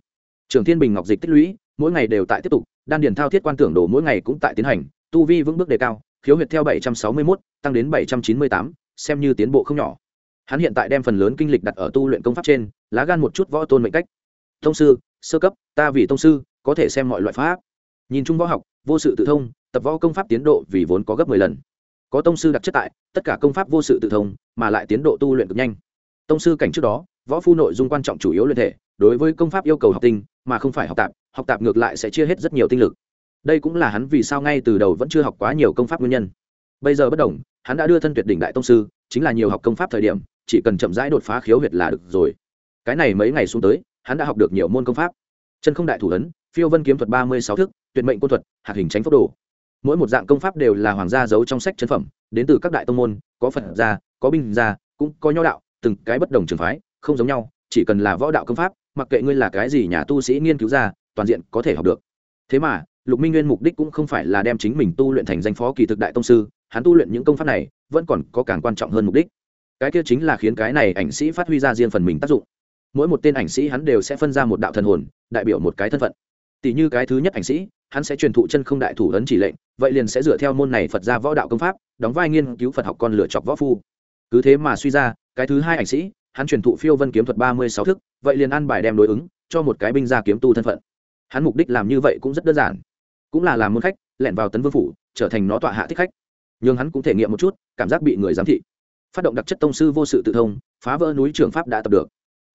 Trường thiên bình ngọc dịch tích lũy mỗi ngày đều tại tiếp tục đan điền thao thiết quan tưởng đồ mỗi ngày cũng tại tiến hành tu vi vững bước đề cao khiếu huyệt theo bảy trăm sáu mươi mốt tăng đến bảy trăm chín mươi tám, xem như tiến bộ không nhỏ. Hắn hiện tại đem phần lớn kinh lịch đặt ở tu luyện công pháp trên lá gan một chút võ tôn mệnh cách. Thông sư sơ cấp ta vì thông sư có thể xem mọi loại pháp. Nhìn chung võ học vô sự tự thông tập võ công pháp tiến độ vì vốn có gấp mười lần. Có tông sư đặc chất tại, tất cả công pháp vô sự tự thông, mà lại tiến độ tu luyện cực nhanh. Tông sư cảnh trước đó, võ phu nội dung quan trọng chủ yếu luyện thể, đối với công pháp yêu cầu học tinh, mà không phải học tạp học tạp ngược lại sẽ chia hết rất nhiều tinh lực. Đây cũng là hắn vì sao ngay từ đầu vẫn chưa học quá nhiều công pháp nguyên nhân. Bây giờ bất đồng, hắn đã đưa thân tuyệt đỉnh đại tông sư, chính là nhiều học công pháp thời điểm, chỉ cần chậm rãi đột phá khiếu huyệt là được rồi. Cái này mấy ngày xuống tới, hắn đã học được nhiều môn công pháp. Chân không đại thủ ấn, phiêu vân kiếm thuật ba mươi sáu thức, tuyệt mệnh côn thuật, hạt hình tránh phốc đồ mỗi một dạng công pháp đều là hoàng gia giấu trong sách chân phẩm, đến từ các đại tông môn, có phật gia, có binh gia, cũng có nho đạo, từng cái bất đồng trường phái, không giống nhau, chỉ cần là võ đạo công pháp, mặc kệ ngươi là cái gì nhà tu sĩ nghiên cứu ra, toàn diện có thể học được. Thế mà, lục minh nguyên mục đích cũng không phải là đem chính mình tu luyện thành danh phó kỳ thực đại tông sư, hắn tu luyện những công pháp này, vẫn còn có càng quan trọng hơn mục đích. Cái kia chính là khiến cái này ảnh sĩ phát huy ra riêng phần mình tác dụng. Mỗi một tên ảnh sĩ hắn đều sẽ phân ra một đạo thần hồn, đại biểu một cái thân phận. Tỷ như cái thứ nhất ảnh sĩ hắn sẽ truyền thụ chân không đại thủ ấn chỉ lệnh, vậy liền sẽ dựa theo môn này phật ra võ đạo công pháp, đóng vai nghiên cứu phật học con lựa chọc võ phu. Cứ thế mà suy ra, cái thứ hai ảnh sĩ, hắn truyền thụ phiêu vân kiếm thuật ba mươi sáu thức, vậy liền ăn bài đem đối ứng, cho một cái binh gia kiếm tu thân phận. Hắn mục đích làm như vậy cũng rất đơn giản. Cũng là làm môn khách, lẻn vào tấn vương phủ, trở thành nó tọa hạ thích khách. Nhưng hắn cũng thể nghiệm một chút, cảm giác bị người giám thị. Phát động đặc chất tông sư vô sự tự thông, phá vỡ núi trường pháp đã tập được.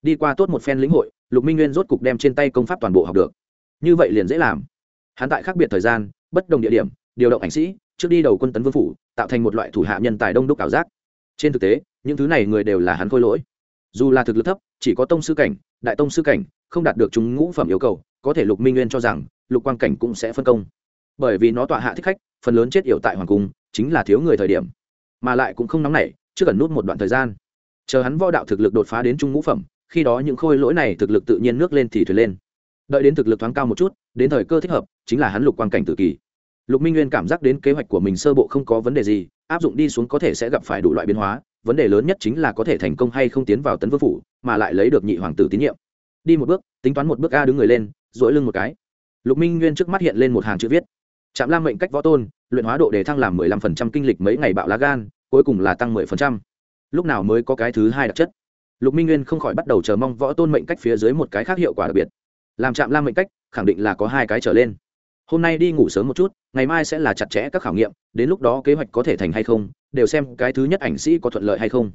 Đi qua tốt một phen lĩnh hội, lục minh nguyên rốt cục đem trên tay công pháp toàn bộ học được. Như vậy liền dễ làm hắn tại khác biệt thời gian, bất đồng địa điểm, điều động ảnh sĩ, trước đi đầu quân tấn vương phủ, tạo thành một loại thủ hạ nhân tài đông đúc ảo giác. Trên thực tế, những thứ này người đều là hắn khôi lỗi. Dù là thực lực thấp, chỉ có tông sư cảnh, đại tông sư cảnh, không đạt được chúng ngũ phẩm yêu cầu, có thể lục minh nguyên cho rằng, lục quang cảnh cũng sẽ phân công. Bởi vì nó tọa hạ thích khách, phần lớn chết yểu tại hoàng cung, chính là thiếu người thời điểm. Mà lại cũng không nóng nảy, chưa cần nút một đoạn thời gian. Chờ hắn võ đạo thực lực đột phá đến trung ngũ phẩm, khi đó những khôi lỗi này thực lực tự nhiên nước lên thì thuyền lên. Đợi đến thực lực thoáng cao một chút, đến thời cơ thích hợp chính là hắn lục quan cảnh tự kỳ. Lục minh nguyên cảm giác đến kế hoạch của mình sơ bộ không có vấn đề gì, áp dụng đi xuống có thể sẽ gặp phải đủ loại biến hóa, vấn đề lớn nhất chính là có thể thành công hay không tiến vào tấn vương phủ, mà lại lấy được nhị hoàng tử tín nhiệm. Đi một bước, tính toán một bước a đứng người lên dỗi lưng một cái. Lục minh nguyên trước mắt hiện lên một hàng chữ viết. Trạm lam mệnh cách võ tôn, luyện hóa độ để thăng làm mười lăm phần trăm kinh lịch mấy ngày bạo lá gan, cuối cùng là tăng mười phần trăm. Lúc nào mới có cái thứ hai đặc chất? Lục minh nguyên không khỏi bắt đầu chờ mong võ tôn mệnh cách phía dưới một cái khác hiệu quả đặc biệt. Làm trạm lam mệnh cách, khẳng định là có hai cái trở lên hôm nay đi ngủ sớm một chút, ngày mai sẽ là chặt chẽ các khảo nghiệm, đến lúc đó kế hoạch có thể thành hay không, đều xem cái thứ nhất ảnh sĩ có thuận lợi hay không.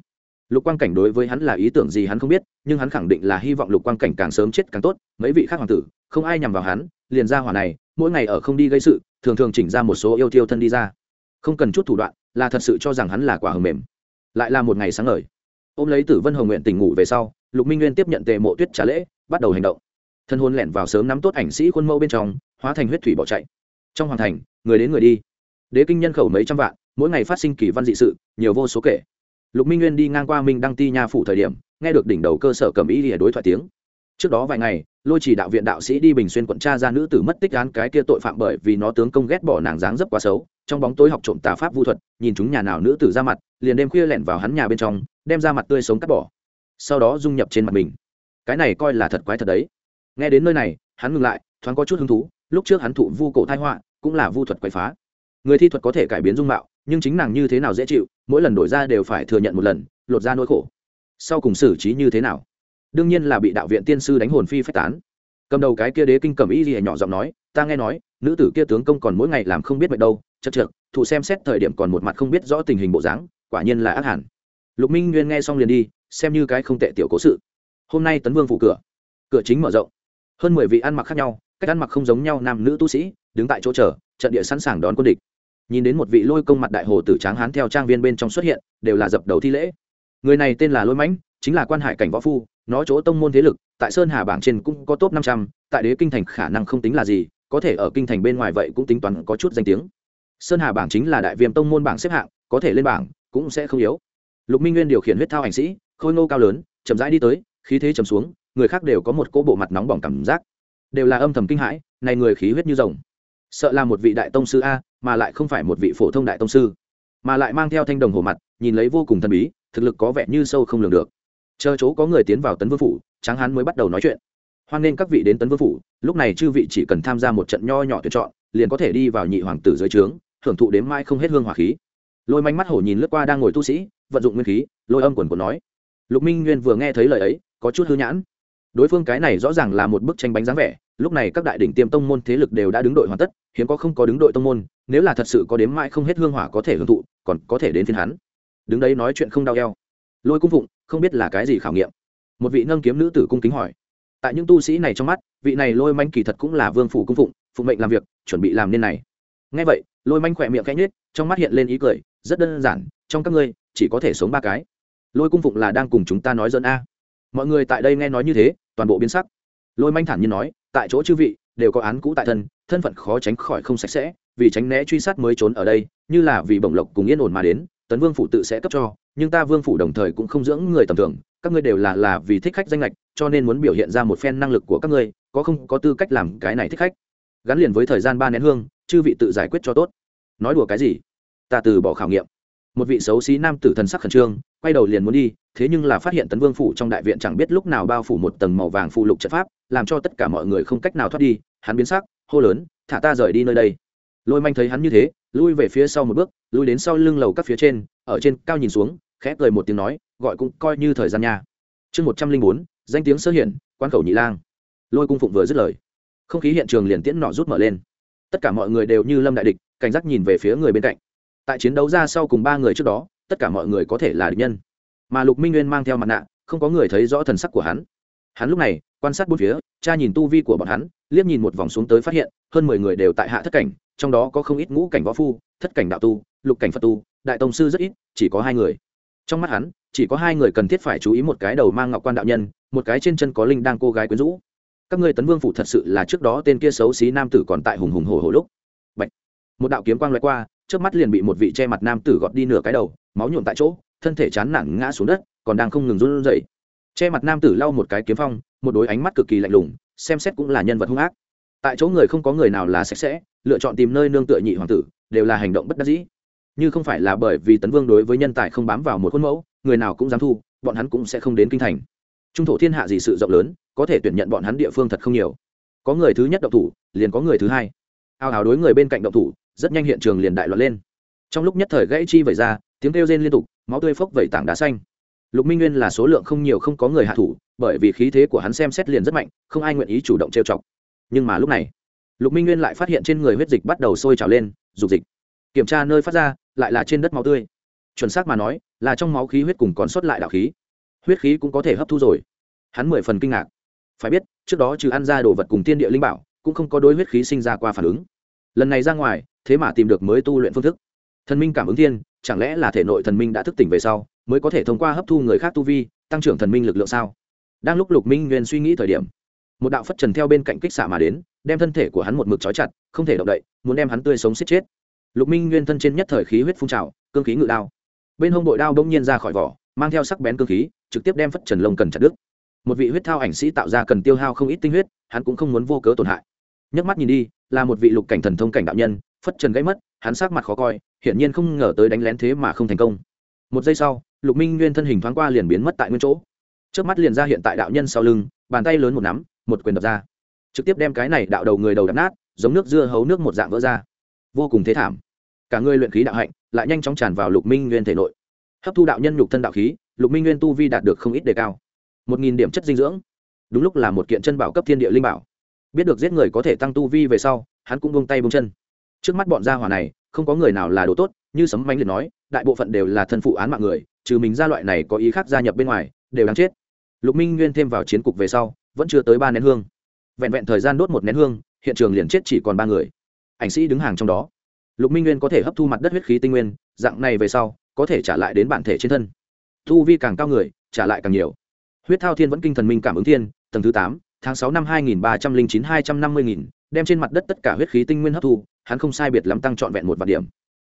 Lục quang cảnh đối với hắn là ý tưởng gì hắn không biết, nhưng hắn khẳng định là hy vọng lục quang cảnh càng sớm chết càng tốt, mấy vị khác hoàng tử, không ai nhằm vào hắn, liền ra hỏa này, mỗi ngày ở không đi gây sự, thường thường chỉnh ra một số yêu tiêu thân đi ra. Không cần chút thủ đoạn, là thật sự cho rằng hắn là quả hầm mềm. Lại là một ngày sáng ngời. Ôm lấy tử vân hồng nguyện tỉnh ngủ về sau, lục minh nguyên tiếp nhận tề mộ tuyết trả lễ, bắt đầu hành động. Thân hôn lẻn vào sớm nắm tốt ảnh sĩ khuôn mẫu bên trong hóa thành huyết thủy bỏ chạy. Trong hoàng thành, người đến người đi. Đế kinh nhân khẩu mấy trăm vạn, mỗi ngày phát sinh kỳ văn dị sự, nhiều vô số kể. Lục minh nguyên đi ngang qua minh đăng ti nha phủ thời điểm, nghe được đỉnh đầu cơ sở cầm ý lìa đối thoại tiếng. Trước đó vài ngày, lôi chỉ đạo viện đạo sĩ đi bình xuyên quận tra ra nữ tử mất tích án cái kia tội phạm bởi vì nó tướng công ghét bỏ nàng dáng dấp quá xấu, trong bóng tối học trộm tà pháp vu thuật, nhìn chúng nhà nào nữ tử ra mặt, liền đêm khuya lẻn vào hắn nhà bên trong, đem ra mặt tươi sống cắt bỏ. Sau đó dung nhập trên mặt mình. Cái này coi là thật quái thật đấy. Nghe đến nơi này, hắn ngừng lại, thoáng có chút hứng thú lúc trước hắn thụ vu cổ thai họa, cũng là vu thuật quậy phá. Người thi thuật có thể cải biến dung mạo, nhưng chính nàng như thế nào dễ chịu, mỗi lần đổi ra đều phải thừa nhận một lần, lột ra nỗi khổ. Sau cùng xử trí như thế nào? Đương nhiên là bị đạo viện tiên sư đánh hồn phi phách tán. Cầm đầu cái kia đế kinh cầm ý gì nhỏ giọng nói, ta nghe nói, nữ tử kia tướng công còn mỗi ngày làm không biết mệt đâu, chật trượt thụ xem xét thời điểm còn một mặt không biết rõ tình hình bộ dáng, quả nhiên là ác hẳn. Lục minh nguyên nghe xong liền đi, xem như cái không tệ tiểu cố sự. Hôm nay tấn vương phủ cửa. Cửa chính mở rộng. Hơn mười vị ăn mặc khác nhau cách ăn mặc không giống nhau nam nữ tu sĩ, đứng tại chỗ chờ, trận địa sẵn sàng đón quân địch. Nhìn đến một vị lôi công mặt đại hồ tử tráng hán theo trang viên bên trong xuất hiện, đều là dập đầu thi lễ. Người này tên là lôi mãnh, chính là quan hải cảnh võ phu, nó chỗ tông môn thế lực, tại sơn hà bảng trên cũng có top năm trăm, tại đế kinh thành khả năng không tính là gì, có thể ở kinh thành bên ngoài vậy cũng tính toán có chút danh tiếng. Sơn hà bảng chính là đại viêm tông môn bảng xếp hạng, có thể lên bảng cũng sẽ không yếu. Lục minh nguyên điều khiển huyết thao hành sĩ, khôi ngô cao lớn, chậm rãi đi tới, khí thế chầm xuống, người khác đều có một cỗ bộ mặt nóng bỏng cảm giác đều là âm thầm kinh hãi, này người khí huyết như rồng. Sợ là một vị đại tông sư a, mà lại không phải một vị phổ thông đại tông sư. Mà lại mang theo thanh đồng hồ mặt, nhìn lấy vô cùng thần bí, thực lực có vẻ như sâu không lường được. Chờ chỗ có người tiến vào tấn vương phủ, tráng hán mới bắt đầu nói chuyện. Hoan nên các vị đến tấn vương phủ, lúc này chư vị chỉ cần tham gia một trận nho nhỏ tuyển chọn, liền có thể đi vào nhị hoàng tử dưới trướng, thưởng thụ đến mai không hết hương hỏa khí. Lôi manh mắt hổ nhìn lướt qua đang ngồi tu sĩ, vận dụng nguyên khí, lôi âm quần của nói. Lục minh nguyên vừa nghe thấy lời ấy, có chút hư nhãn. Đối phương cái này rõ ràng là một bức tranh bánh dáng vẻ lúc này các đại đỉnh tiêm tông môn thế lực đều đã đứng đội hoàn tất, hiếm có không có đứng đội tông môn, nếu là thật sự có đếm mãi không hết hương hỏa có thể hưởng thụ, còn có thể đến phiên hắn. Đứng đấy nói chuyện không đau eo. Lôi cung phụng, không biết là cái gì khảo nghiệm. Một vị nâng kiếm nữ tử cung kính hỏi. Tại những tu sĩ này trong mắt, vị này lôi manh kỳ thật cũng là vương phủ cung phụng phụng mệnh làm việc, chuẩn bị làm nên này. Ngay vậy, lôi manh khỏe miệng khẽ nhếch, trong mắt hiện lên ý cười, rất đơn giản, trong các ngươi, chỉ có thể sống ba cái. Lôi cung phụng là đang cùng chúng ta nói dân a. Mọi người tại đây nghe nói như thế, toàn bộ biến sắc. Lôi manh thản nhiên nói tại chỗ chư vị, đều có án cũ tại thân thân phận khó tránh khỏi không sạch sẽ, vì tránh né truy sát mới trốn ở đây, như là vì bổng lộc cùng yên ổn mà đến, tấn vương phủ tự sẽ cấp cho, nhưng ta vương phủ đồng thời cũng không dưỡng người tầm thường, các ngươi đều là là vì thích khách danh lệch cho nên muốn biểu hiện ra một phen năng lực của các ngươi, có không, có tư cách làm cái này thích khách. Gắn liền với thời gian ba nén hương, chư vị tự giải quyết cho tốt. Nói đùa cái gì? Ta từ bỏ khảo nghiệm một vị xấu xí nam tử thần sắc khẩn trương, quay đầu liền muốn đi, thế nhưng là phát hiện tấn vương phủ trong đại viện chẳng biết lúc nào bao phủ một tầng màu vàng phụ lục trận pháp, làm cho tất cả mọi người không cách nào thoát đi, hắn biến sắc, hô lớn, thả ta rời đi nơi đây. Lôi manh thấy hắn như thế, lui về phía sau một bước, lui đến sau lưng lầu các phía trên, ở trên cao nhìn xuống, khẽ cười một tiếng nói, gọi cũng coi như thời gian nha. Chương một trăm linh bốn, danh tiếng sơ hiển quan khẩu nhị lang. Lôi cung phụng vừa dứt lời, không khí hiện trường liền tiễn nọ rút mở lên. Tất cả mọi người đều như lâm đại địch, cảnh giác nhìn về phía người bên cạnh tại chiến đấu ra sau cùng ba người trước đó, tất cả mọi người có thể là địch nhân. Mà lục minh nguyên mang theo mặt nạ, không có người thấy rõ thần sắc của hắn. Hắn lúc này, quan sát bốn phía, cha nhìn tu vi của bọn hắn, liếc nhìn một vòng xuống tới phát hiện, hơn mười người đều tại hạ thất cảnh, trong đó có không ít ngũ cảnh võ phu, thất cảnh đạo tu, lục cảnh phật tu, đại tông sư rất ít, chỉ có hai người. Trong mắt hắn, chỉ có hai người cần thiết phải chú ý một cái đầu mang ngọc quan đạo nhân, một cái trên chân có linh đang cô gái quyến rũ. Các ngươi tấn vương phủ thật sự là trước đó tên kia xấu xí nam tử còn tại hùng hùng hồ hồ lúc. Bạch. một đạo kiếm quang loại qua trước mắt liền bị một vị che mặt nam tử gọt đi nửa cái đầu, máu nhuộm tại chỗ, thân thể chán nản ngã xuống đất, còn đang không ngừng run rẩy. Che mặt nam tử lau một cái kiếm phong, một đôi ánh mắt cực kỳ lạnh lùng, xem xét cũng là nhân vật hung ác. Tại chỗ người không có người nào là sạch sẽ, lựa chọn tìm nơi nương tựa nhị hoàng tử, đều là hành động bất đắc dĩ. Như không phải là bởi vì tấn vương đối với nhân tài không bám vào một khuôn mẫu, người nào cũng dám thu, bọn hắn cũng sẽ không đến kinh thành. Trung thổ thiên hạ gì sự rộng lớn, có thể tuyển nhận bọn hắn địa phương thật không nhiều. Có người thứ nhất động thủ, liền có người thứ hai. Ao ào đối người bên cạnh động thủ rất nhanh hiện trường liền đại loạn lên. Trong lúc nhất thời gãy chi vẩy ra, tiếng kêu rên liên tục, máu tươi phốc vẩy tảng đá xanh. Lục minh nguyên là số lượng không nhiều không có người hạ thủ, bởi vì khí thế của hắn xem xét liền rất mạnh, không ai nguyện ý chủ động trêu chọc. Nhưng mà lúc này, lục minh nguyên lại phát hiện trên người huyết dịch bắt đầu sôi trào lên, dục dịch. Kiểm tra nơi phát ra, lại là trên đất máu tươi. Chuẩn xác mà nói, là trong máu khí huyết cùng còn sót lại đạo khí. Huyết khí cũng có thể hấp thu rồi. Hắn mười phần kinh ngạc. Phải biết, trước đó trừ ăn ra đồ vật cùng tiên địa linh bảo, cũng không có đối huyết khí sinh ra qua phản ứng. Lần này ra ngoài thế mà tìm được mới tu luyện phương thức. Thần minh cảm ứng thiên, chẳng lẽ là thể nội thần minh đã thức tỉnh về sau, mới có thể thông qua hấp thu người khác tu vi, tăng trưởng thần minh lực lượng sao? Đang lúc lục minh nguyên suy nghĩ thời điểm, một đạo phất trần theo bên cạnh kích xạ mà đến, đem thân thể của hắn một mực trói chặt, không thể động đậy, muốn đem hắn tươi sống xiết chết. Lục minh nguyên thân trên nhất thời khí huyết phun trào, cương khí ngự đao. Bên hông bội đao bỗng nhiên ra khỏi vỏ, mang theo sắc bén cương khí, trực tiếp đem phất trần lông cần chặt đứt. Một vị huyết thao ảnh sĩ tạo ra cần tiêu hao không ít tinh huyết, hắn cũng không muốn vô cớ tổn hại. Nhấc mắt nhìn đi, là một vị lục cảnh thần thông cảnh đạo nhân phất trần gãy mất, hắn sắc mặt khó coi, hiển nhiên không ngờ tới đánh lén thế mà không thành công. Một giây sau, lục minh nguyên thân hình thoáng qua liền biến mất tại nguyên chỗ. Trước mắt liền ra hiện tại đạo nhân sau lưng, bàn tay lớn một nắm, một quyền đập ra. Trực tiếp đem cái này đạo đầu người đầu đập nát, giống nước dưa hấu nước một dạng vỡ ra. Vô cùng thế thảm. Cả người luyện khí đạo hạnh lại nhanh chóng tràn vào lục minh nguyên thể nội. Hấp thu đạo nhân nhục thân đạo khí, lục minh nguyên tu vi đạt được không ít đề cao. Một nghìn điểm chất dinh dưỡng. Đúng lúc là một kiện chân bảo cấp thiên địa linh bảo. Biết được giết người có thể tăng tu vi về sau, hắn cũng bông tay bông chân trước mắt bọn gia hỏa này, không có người nào là đồ tốt, như sấm mánh liệt nói, đại bộ phận đều là thân phụ án mạng người, trừ mình ra loại này có ý khác gia nhập bên ngoài, đều đáng chết. Lục minh nguyên thêm vào chiến cục về sau, vẫn chưa tới ba nén hương. Vẹn vẹn thời gian đốt một nén hương, hiện trường liền chết chỉ còn ba người. Ảnh sĩ đứng hàng trong đó. Lục minh nguyên có thể hấp thu mặt đất huyết khí tinh nguyên, dạng này về sau, có thể trả lại đến bản thể trên thân. Thu vi càng cao người, trả lại càng nhiều. Huyết thao thiên vẫn kinh thần minh cảm ứng thiên, tầng thứ tám, tháng sáu năm hai nghìn ba trăm linh chín, hai trăm năm mươi nghìn đem trên mặt đất tất cả huyết khí tinh nguyên hấp thu, hắn không sai biệt lắm tăng trọn vẹn một vạn điểm.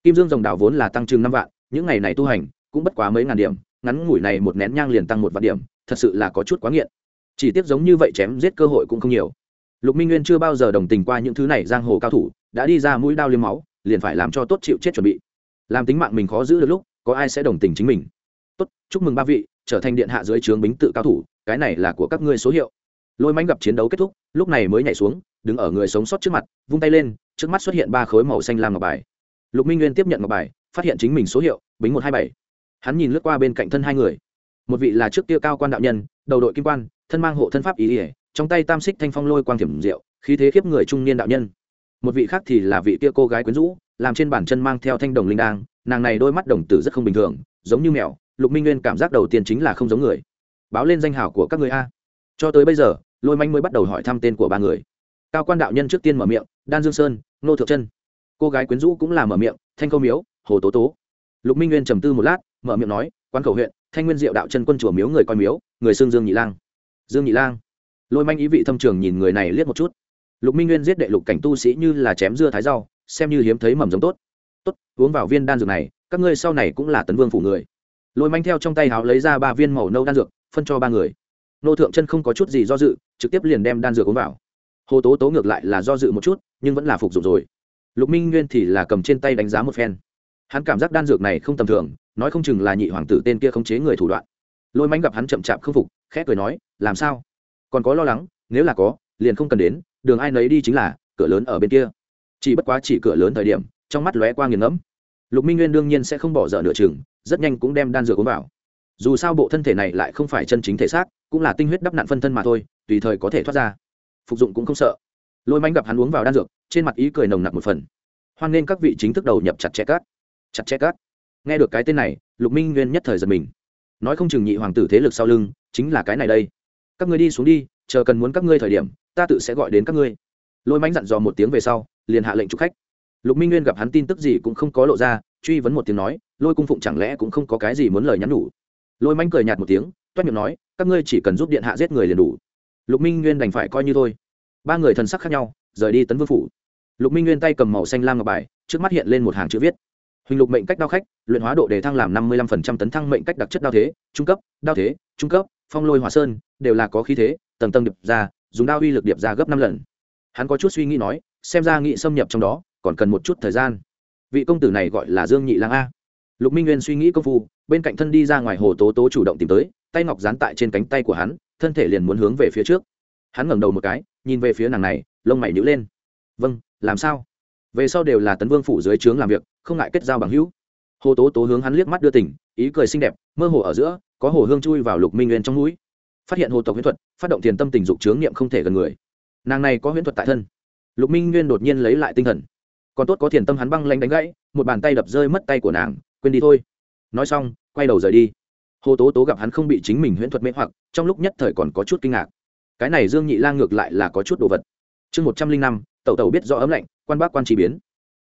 Kim dương rồng đào vốn là tăng chừng năm vạn, những ngày này tu hành cũng bất quá mấy ngàn điểm, ngắn ngủi này một nén nhang liền tăng một vạn điểm, thật sự là có chút quá nghiện. Chỉ tiếc giống như vậy chém giết cơ hội cũng không nhiều. Lục minh nguyên chưa bao giờ đồng tình qua những thứ này giang hồ cao thủ, đã đi ra mũi đao liếm máu, liền phải làm cho tốt chịu chết chuẩn bị. Làm tính mạng mình khó giữ được lúc, có ai sẽ đồng tình chính mình? Tốt, chúc mừng ba vị, trở thành điện hạ dưới trướng bính tự cao thủ, cái này là của các ngươi số hiệu. Lôi mánh gặp chiến đấu kết thúc, lúc này mới nhảy xuống đứng ở người sống sót trước mặt, vung tay lên, trước mắt xuất hiện ba khối màu xanh lam ngọc bài. Lục minh nguyên tiếp nhận ngọc bài, phát hiện chính mình số hiệu, bính một hai bảy. Hắn nhìn lướt qua bên cạnh thân hai người. Một vị là trước kia cao quan đạo nhân, đầu đội kim quan, thân mang hộ thân pháp ý ỉa trong tay tam xích thanh phong lôi quang thiểm diệu, khí thế khiếp người trung niên đạo nhân. Một vị khác thì là vị kia cô gái quyến rũ, làm trên bàn chân mang theo thanh đồng linh đang nàng này đôi mắt đồng tử rất không bình thường, giống như mèo, lục minh nguyên cảm giác đầu tiên chính là không giống người. Báo lên danh hảo của các người a. Cho tới bây giờ, lôi manh mới bắt đầu hỏi thăm tên của ba người cao quan đạo nhân trước tiên mở miệng, đan dương sơn, nô thượng chân cô gái quyến rũ cũng là mở miệng, thanh câu miếu, hồ tố tố. Lục minh nguyên trầm tư một lát, mở miệng nói quan khẩu huyện, thanh nguyên diệu đạo chân quân chùa miếu người coi miếu, người xương dương nhị lang. Dương nhị lang. Lôi manh ý vị thâm trường nhìn người này liếc một chút. Lục minh nguyên giết đệ lục cảnh tu sĩ như là chém dưa thái rau, xem như hiếm thấy mầm giống tốt. Tốt, uống vào viên đan dược này, các ngươi sau này cũng là tấn vương phủ người. Lôi manh theo trong tay háo lấy ra ba viên màu nâu đan dược, phân cho ba người. Nô thượng chân không có chút gì do dự, trực tiếp liền đem đan dược uống vào hồ tố tố ngược lại là do dự một chút, nhưng vẫn là phục dụng rồi. Lục minh nguyên thì là cầm trên tay đánh giá một phen. Hắn cảm giác đan dược này không tầm thường, nói không chừng là nhị hoàng tử tên kia khống chế người thủ đoạn. Lôi mánh gặp hắn chậm chạp không phục, khẽ cười nói, làm sao? Còn có lo lắng, nếu là có, liền không cần đến, đường ai nấy đi chính là, cửa lớn ở bên kia. Chỉ bất quá chỉ cửa lớn thời điểm, trong mắt lóe qua nghiền ngẫm. Lục minh nguyên đương nhiên sẽ không bỏ dở nửa chừng, rất nhanh cũng đem đan dược uống vào. Dù sao bộ thân thể này lại không phải chân chính thể xác, cũng là tinh huyết đắp nạn phân thân mà thôi, tùy thời có thể thoát ra phục dụng cũng không sợ. Lôi manh gặp hắn uống vào đan dược, trên mặt ý cười nồng nặc một phần. Hoan nên các vị chính thức đầu nhập chặt chẽ cát. Chặt chẽ cát. Nghe được cái tên này, lục minh nguyên nhất thời giật mình. Nói không chừng nhị hoàng tử thế lực sau lưng, chính là cái này đây. Các ngươi đi xuống đi, chờ cần muốn các ngươi thời điểm, ta tự sẽ gọi đến các ngươi. Lôi mánh dặn dò một tiếng về sau, liền hạ lệnh chụp khách. Lục minh nguyên gặp hắn tin tức gì cũng không có lộ ra, truy vấn một tiếng nói, lôi cung phụng chẳng lẽ cũng không có cái gì muốn lời nhắn nhủ. Lôi mánh cười nhạt một tiếng, toét miệng nói, các ngươi chỉ cần giúp điện hạ giết người liền đủ lục minh nguyên đành phải coi như thôi. Ba người thần sắc khác nhau, rời đi tấn vương phủ. Lục minh nguyên tay cầm màu xanh lam ngọc bài, trước mắt hiện lên một hàng chữ viết. Huỳnh lục mệnh cách đao khách, luyện hóa độ đề thăng làm năm mươi lăm phần trăm tấn thăng mệnh cách đặc chất đao thế, trung cấp, đao thế, trung cấp, phong lôi hòa sơn, đều là có khí thế, tầng tầng điệp ra, dùng đao uy lực điệp ra gấp năm lần. Hắn có chút suy nghĩ nói, xem ra nghị xâm nhập trong đó, còn cần một chút thời gian. Vị công tử này gọi là dương nhị lang a. Lục minh nguyên suy nghĩ công phu, bên cạnh thân đi ra ngoài hồ tố tố chủ động tìm tới tay ngọc dán tại trên cánh tay của hắn, thân thể liền muốn hướng về phía trước. Hắn ngẩng đầu một cái, nhìn về phía nàng này, lông mày nhữ lên. Vâng làm sao? Về sau đều là tấn vương phủ dưới trướng làm việc, không ngại kết giao bằng hữu. Hồ tố tố hướng hắn liếc mắt đưa tỉnh, ý cười xinh đẹp, mơ hồ ở giữa, có hồ hương chui vào lục minh nguyên trong núi. Phát hiện hồ tộc huyễn thuật, phát động tiền tâm tình dục trướng niệm không thể gần người. Nàng này có huyễn thuật tại thân. Lục minh nguyên đột nhiên lấy lại tinh thần. Còn tốt có thiền tâm hắn băng lanh đánh gãy, một bàn tay đập rơi mất tay của nàng, quên đi thôi. Nói xong, quay đầu rời đi hồ tố tố gặp hắn không bị chính mình huyễn thuật mê hoặc, trong lúc nhất thời còn có chút kinh ngạc. Cái này dương nhị lang ngược lại là có chút đồ vật. Chương một trăm linh năm, tẩu tẩu biết rõ ấm lạnh, quan bác quan chỉ biến.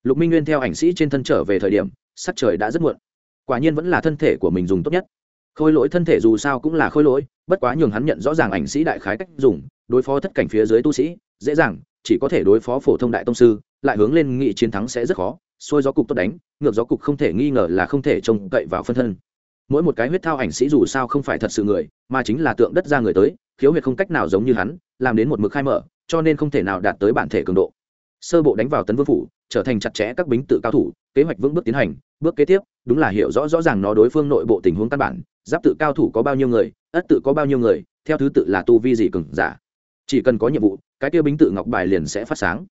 Lục minh nguyên theo ảnh sĩ trên thân trở về thời điểm, sắc trời đã rất muộn. Quả nhiên vẫn là thân thể của mình dùng tốt nhất. Khôi lỗi thân thể dù sao cũng là khôi lỗi, bất quá nhường hắn nhận rõ ràng ảnh sĩ đại khái cách dùng, đối phó thất cảnh phía dưới tu sĩ, dễ dàng, chỉ có thể đối phó phổ thông đại tông sư, lại hướng lên nghị chiến thắng sẽ rất khó xôi gió cục tốt đánh, ngược gió cục không thể nghi ngờ là không thể trông cậy vào phân thân mỗi một cái huyết thao ảnh sĩ dù sao không phải thật sự người, mà chính là tượng đất ra người tới, khiếu huyệt không cách nào giống như hắn, làm đến một mực khai mở, cho nên không thể nào đạt tới bản thể cường độ. Sơ bộ đánh vào tấn vương phủ, trở thành chặt chẽ các bính tự cao thủ, kế hoạch vững bước tiến hành, bước kế tiếp, đúng là hiểu rõ rõ ràng nó đối phương nội bộ tình huống căn bản, giáp tự cao thủ có bao nhiêu người, ất tự có bao nhiêu người, theo thứ tự là tu vi gì cừng giả. Chỉ cần có nhiệm vụ, cái tiêu bính tự ngọc bài liền sẽ phát sáng.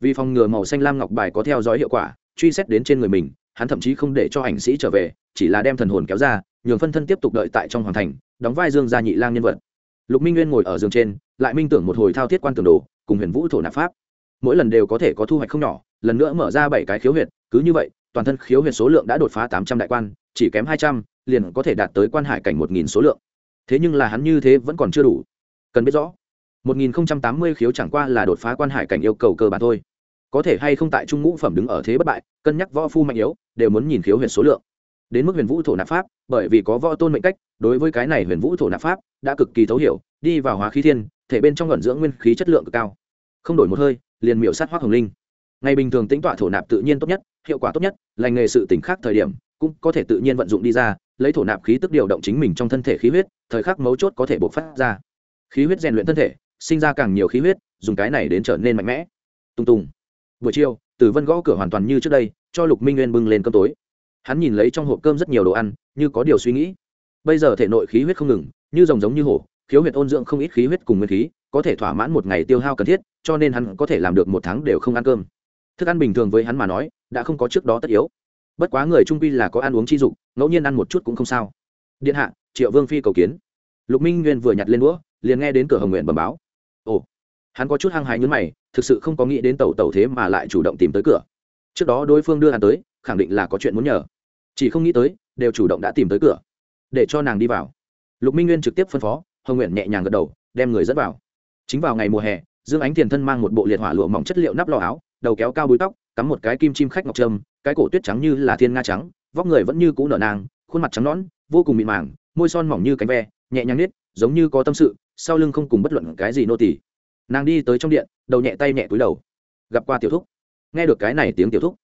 Vì phòng ngừa màu xanh lam ngọc bài có theo dõi hiệu quả, truy xét đến trên người mình hắn thậm chí không để cho ảnh sĩ trở về, chỉ là đem thần hồn kéo ra, nhường phân thân tiếp tục đợi tại trong hoàng thành, đóng vai dương gia nhị lang nhân vật. Lục minh nguyên ngồi ở giường trên, lại minh tưởng một hồi thao thiết quan tường đồ, cùng huyền vũ thổ nạp pháp. Mỗi lần đều có thể có thu hoạch không nhỏ, lần nữa mở ra bảy cái khiếu huyệt, cứ như vậy, toàn thân khiếu huyệt số lượng đã đột phá tám trăm đại quan, chỉ kém hai trăm, liền có thể đạt tới quan hải cảnh một nghìn số lượng. Thế nhưng là hắn như thế vẫn còn chưa đủ. Cần biết rõ, một nghìn tám mươi khiếu chẳng qua là đột phá quan hải cảnh yêu cầu cơ bản thôi có thể hay không tại trung ngũ phẩm đứng ở thế bất bại, cân nhắc võ phu mạnh yếu, đều muốn nhìn khiếu huyệt số lượng. Đến mức huyền vũ thổ nạp pháp, bởi vì có võ tôn mệnh cách, đối với cái này huyền vũ thổ nạp pháp đã cực kỳ thấu hiểu, đi vào hóa khí thiên, thể bên trong luận dưỡng nguyên khí chất lượng cực cao. Không đổi một hơi, liền miểu sát hoác hồng linh. Ngày bình thường tính tọa thổ nạp tự nhiên tốt nhất, hiệu quả tốt nhất, lành nghề sự tỉnh khác thời điểm, cũng có thể tự nhiên vận dụng đi ra, lấy thổ nạp khí tức điều động chính mình trong thân thể khí huyết, thời khắc mấu chốt có thể bộc phát ra. Khí huyết rèn luyện thân thể, sinh ra càng nhiều khí huyết, dùng cái này đến trở nên mạnh mẽ. Tung tùng buổi chiều tử vân gõ cửa hoàn toàn như trước đây, cho lục minh nguyên bưng lên cơm tối. Hắn nhìn lấy trong hộp cơm rất nhiều đồ ăn, như có điều suy nghĩ. Bây giờ thể nội khí huyết không ngừng, như rồng giống như hổ, khiếu huyết ôn dưỡng không ít khí huyết cùng nguyên khí, có thể thỏa mãn một ngày tiêu hao cần thiết, cho nên hắn có thể làm được một tháng đều không ăn cơm. Thức ăn bình thường với hắn mà nói, đã không có trước đó tất yếu. Bất quá người trung pi là có ăn uống chi dục, ngẫu nhiên ăn một chút cũng không sao. Điện hạ, triệu vương phi cầu kiến. Lục minh nguyên vừa nhặt lên đũa, liền nghe đến cửa hồng nguyện bẩm báo. Ồ, hắn có chút hăng hái nhún mày thực sự không có nghĩ đến tàu tàu thế mà lại chủ động tìm tới cửa. Trước đó đối phương đưa hắn tới, khẳng định là có chuyện muốn nhờ. Chỉ không nghĩ tới, đều chủ động đã tìm tới cửa. Để cho nàng đi vào. Lục minh nguyên trực tiếp phân phó, hồng nguyện nhẹ nhàng gật đầu, đem người dẫn vào. Chính vào ngày mùa hè, dương ánh tiền thân mang một bộ liệt hỏa lụa mỏng chất liệu nắp lò áo, đầu kéo cao búi tóc, cắm một cái kim chim khách ngọc trâm, cái cổ tuyết trắng như là thiên nga trắng, vóc người vẫn như cũ nở nàng, khuôn mặt trắng nõn, vô cùng mịn màng, môi son mỏng như cánh ve, nhẹ nhàng nết giống như có tâm sự, sau lưng không cùng bất luận cái gì nô tỳ nàng đi tới trong điện, đầu nhẹ tay nhẹ túi đầu. Gặp qua tiểu thúc. Nghe được cái này tiếng tiểu thúc,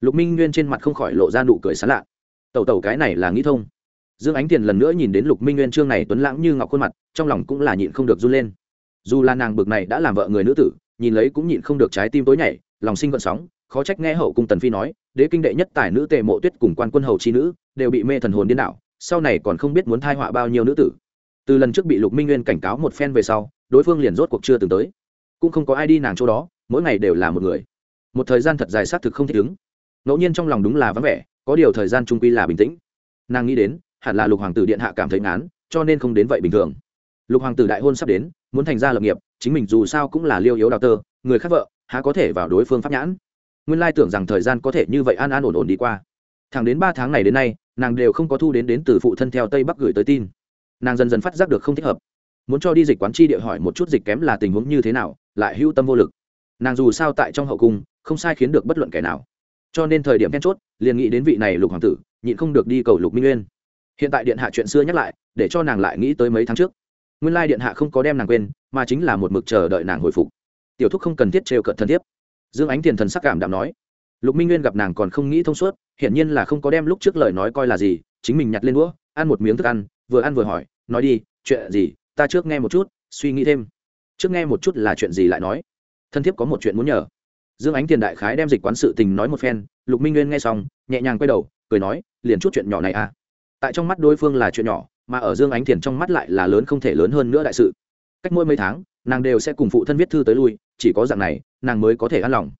lục minh nguyên trên mặt không khỏi lộ ra nụ cười sán lạ. Tẩu tẩu cái này là nghĩ thông. Dương ánh tiền lần nữa nhìn đến lục minh nguyên trương này tuấn lãng như ngọc khuôn mặt, trong lòng cũng là nhịn không được run lên. Dù là nàng bực này đã làm vợ người nữ tử, nhìn lấy cũng nhịn không được trái tim tối nhảy, lòng sinh gợn sóng, khó trách nghe hậu cung tần phi nói, đế kinh đệ nhất tài nữ tề mộ tuyết cùng quan quân hầu chi nữ, đều bị mê thần hồn điên đảo, sau này còn không biết muốn thai họa bao nhiêu nữ tử từ lần trước bị lục minh nguyên cảnh cáo một phen về sau, đối phương liền rốt cuộc chưa từng tới. Cũng không có ai đi nàng chỗ đó, mỗi ngày đều là một người. Một thời gian thật dài xác thực không thích ứng. Ngẫu nhiên trong lòng đúng là vắng vẻ, có điều thời gian trung quy là bình tĩnh. Nàng nghĩ đến, hẳn là lục hoàng tử điện hạ cảm thấy ngán, cho nên không đến vậy bình thường. Lục hoàng tử đại hôn sắp đến, muốn thành gia lập nghiệp, chính mình dù sao cũng là liêu yếu đào tơ, người khác vợ, há có thể vào đối phương pháp nhãn. Nguyên lai tưởng rằng thời gian có thể như vậy an an ổn ổn đi qua. Thẳng đến ba tháng này đến nay, nàng đều không có thu đến đến từ phụ thân theo tây bắc gửi tới tin nàng dần dần phát giác được không thích hợp. Muốn cho đi dịch quán chi địa hỏi một chút dịch kém là tình huống như thế nào, lại hữu tâm vô lực. Nàng dù sao tại trong hậu cung, không sai khiến được bất luận kẻ nào. Cho nên thời điểm then chốt, liền nghĩ đến vị này lục hoàng tử, nhịn không được đi cầu lục minh nguyên hiện tại điện hạ chuyện xưa nhắc lại, để cho nàng lại nghĩ tới mấy tháng trước. Nguyên lai điện hạ không có đem nàng quên, mà chính là một mực chờ đợi nàng hồi phục. Tiểu thúc không cần thiết trêu cận thân thiết dương ánh tiền thần sắc cảm đạm nói. Lục minh nguyên gặp nàng còn không nghĩ thông suốt, hiển nhiên là không có đem lúc trước lời nói coi là gì, chính mình nhặt lên đũa, ăn một miếng thức ăn vừa ăn vừa hỏi, nói đi, chuyện gì? Ta trước nghe một chút, suy nghĩ thêm. Trước nghe một chút là chuyện gì lại nói? Thân thiết có một chuyện muốn nhờ. Dương ánh tiền đại khái đem dịch quán sự tình nói một phen, lục minh nguyên nghe xong, nhẹ nhàng quay đầu, cười nói, liền chút chuyện nhỏ này à? Tại trong mắt đối phương là chuyện nhỏ, mà ở dương ánh tiền trong mắt lại là lớn không thể lớn hơn nữa đại sự. Cách mỗi mấy tháng, nàng đều sẽ cùng phụ thân viết thư tới lui, chỉ có dạng này, nàng mới có thể an lòng.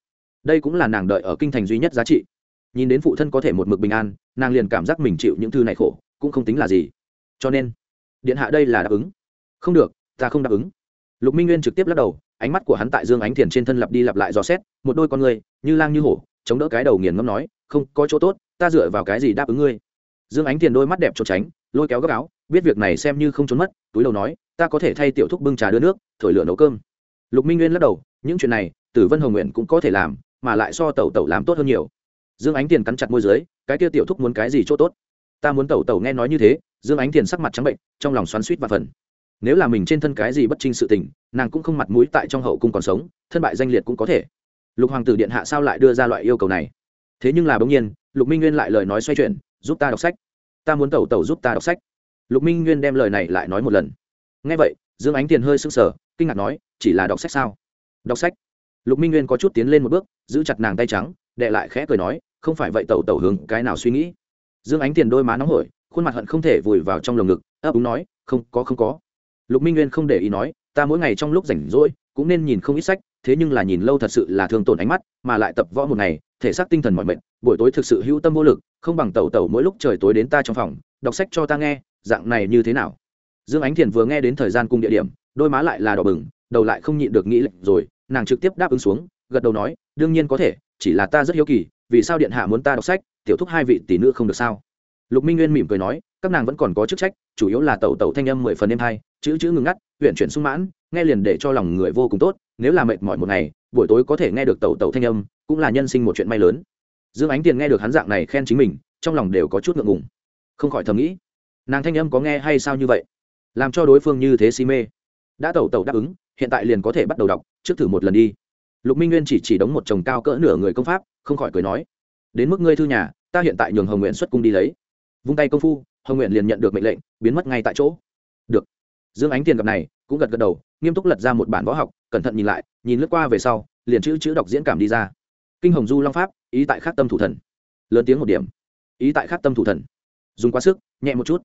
Đây cũng là nàng đợi ở kinh thành duy nhất giá trị. Nhìn đến phụ thân có thể một mực bình an, nàng liền cảm giác mình chịu những thư này khổ, cũng không tính là gì cho nên, điện hạ đây là đáp ứng. Không được, ta không đáp ứng. Lục minh nguyên trực tiếp lắc đầu, ánh mắt của hắn tại dương ánh thiền trên thân lặp đi lặp lại dò xét, một đôi con người, như lang như hổ, chống đỡ cái đầu nghiền ngâm nói, không, có chỗ tốt, ta dựa vào cái gì đáp ứng ngươi? Dương ánh thiền đôi mắt đẹp trốn tránh, lôi kéo gấp áo, biết việc này xem như không trốn mất, túi đầu nói, ta có thể thay tiểu thúc bưng trà đưa nước, thổi lửa nấu cơm. Lục minh nguyên lắc đầu, những chuyện này, tử vân hồng nguyện cũng có thể làm, mà lại so tẩu tẩu làm tốt hơn nhiều. Dương ánh tiền cắn chặt môi dưới, cái kia tiểu thúc muốn cái gì chỗ tốt? Ta muốn tẩu tẩu nghe nói như thế dương ánh tiền sắc mặt trắng bệnh, trong lòng xoắn suýt và phần. Nếu là mình trên thân cái gì bất trinh sự tình, nàng cũng không mặt mũi tại trong hậu cung còn sống, thân bại danh liệt cũng có thể. Lục hoàng tử điện hạ sao lại đưa ra loại yêu cầu này? Thế nhưng là bỗng nhiên, lục minh nguyên lại lời nói xoay chuyển, giúp ta đọc sách. Ta muốn tẩu tẩu giúp ta đọc sách. Lục minh nguyên đem lời này lại nói một lần. Ngay vậy, dương ánh tiền hơi sưng sờ, kinh ngạc nói, chỉ là đọc sách sao? Đọc sách. Lục minh nguyên có chút tiến lên một bước, giữ chặt nàng tay trắng, đệ lại khẽ cười nói, không phải vậy tẩu tẩu hướng cái nào suy nghĩ? Dương ánh tiền đôi má nóng hổi khuôn mặt hận không thể vùi vào trong lồng ngực, ấp úng nói, không, có không có. Lục minh nguyên không để ý nói, ta mỗi ngày trong lúc rảnh rỗi, cũng nên nhìn không ít sách, thế nhưng là nhìn lâu thật sự là thương tổn ánh mắt, mà lại tập võ một ngày, thể xác tinh thần mọi mệnh buổi tối thực sự hữu tâm vô lực, không bằng tẩu tẩu mỗi lúc trời tối đến ta trong phòng, đọc sách cho ta nghe, dạng này như thế nào? Dương ánh thiền vừa nghe đến thời gian cùng địa điểm, đôi má lại là đỏ bừng, đầu lại không nhịn được nghĩ lệnh rồi, nàng trực tiếp đáp ứng xuống, gật đầu nói, đương nhiên có thể, chỉ là ta rất hiếu kỳ, vì sao điện hạ muốn ta đọc sách, tiểu thúc hai vị tỷ nữ không được sao? Lục minh nguyên mỉm cười nói, các nàng vẫn còn có chức trách, chủ yếu là tẩu tẩu thanh âm mười phần đêm hai, chữ chữ ngừng ngắt huyện chuyển sung mãn, nghe liền để cho lòng người vô cùng tốt, nếu là mệt mỏi một ngày, buổi tối có thể nghe được tẩu tẩu thanh âm, cũng là nhân sinh một chuyện may lớn. Dương ánh tiền nghe được hắn dạng này khen chính mình, trong lòng đều có chút ngượng ngùng. Không khỏi thầm nghĩ, nàng thanh âm có nghe hay sao như vậy? Làm cho đối phương như thế si mê. Đã tẩu tẩu đáp ứng, hiện tại liền có thể bắt đầu đọc, trước thử một lần đi. Lục minh nguyên chỉ chỉ đóng một chồng cao cỡ nửa người công pháp, không khỏi cười nói, đến mức ngươi thư nhà, ta hiện tại nhường hồng nguyện xuất cung đi lấy vung tay công phu, hồng nguyện liền nhận được mệnh lệnh, biến mất ngay tại chỗ. Được. Dương ánh tiền gặp này, cũng gật gật đầu, nghiêm túc lật ra một bản võ học, cẩn thận nhìn lại, nhìn lướt qua về sau, liền chữ chữ đọc diễn cảm đi ra. Kinh hồng du long pháp, ý tại khắc tâm thủ thần. Lớn tiếng một điểm. Ý tại khắc tâm thủ thần. Dùng quá sức, nhẹ một chút.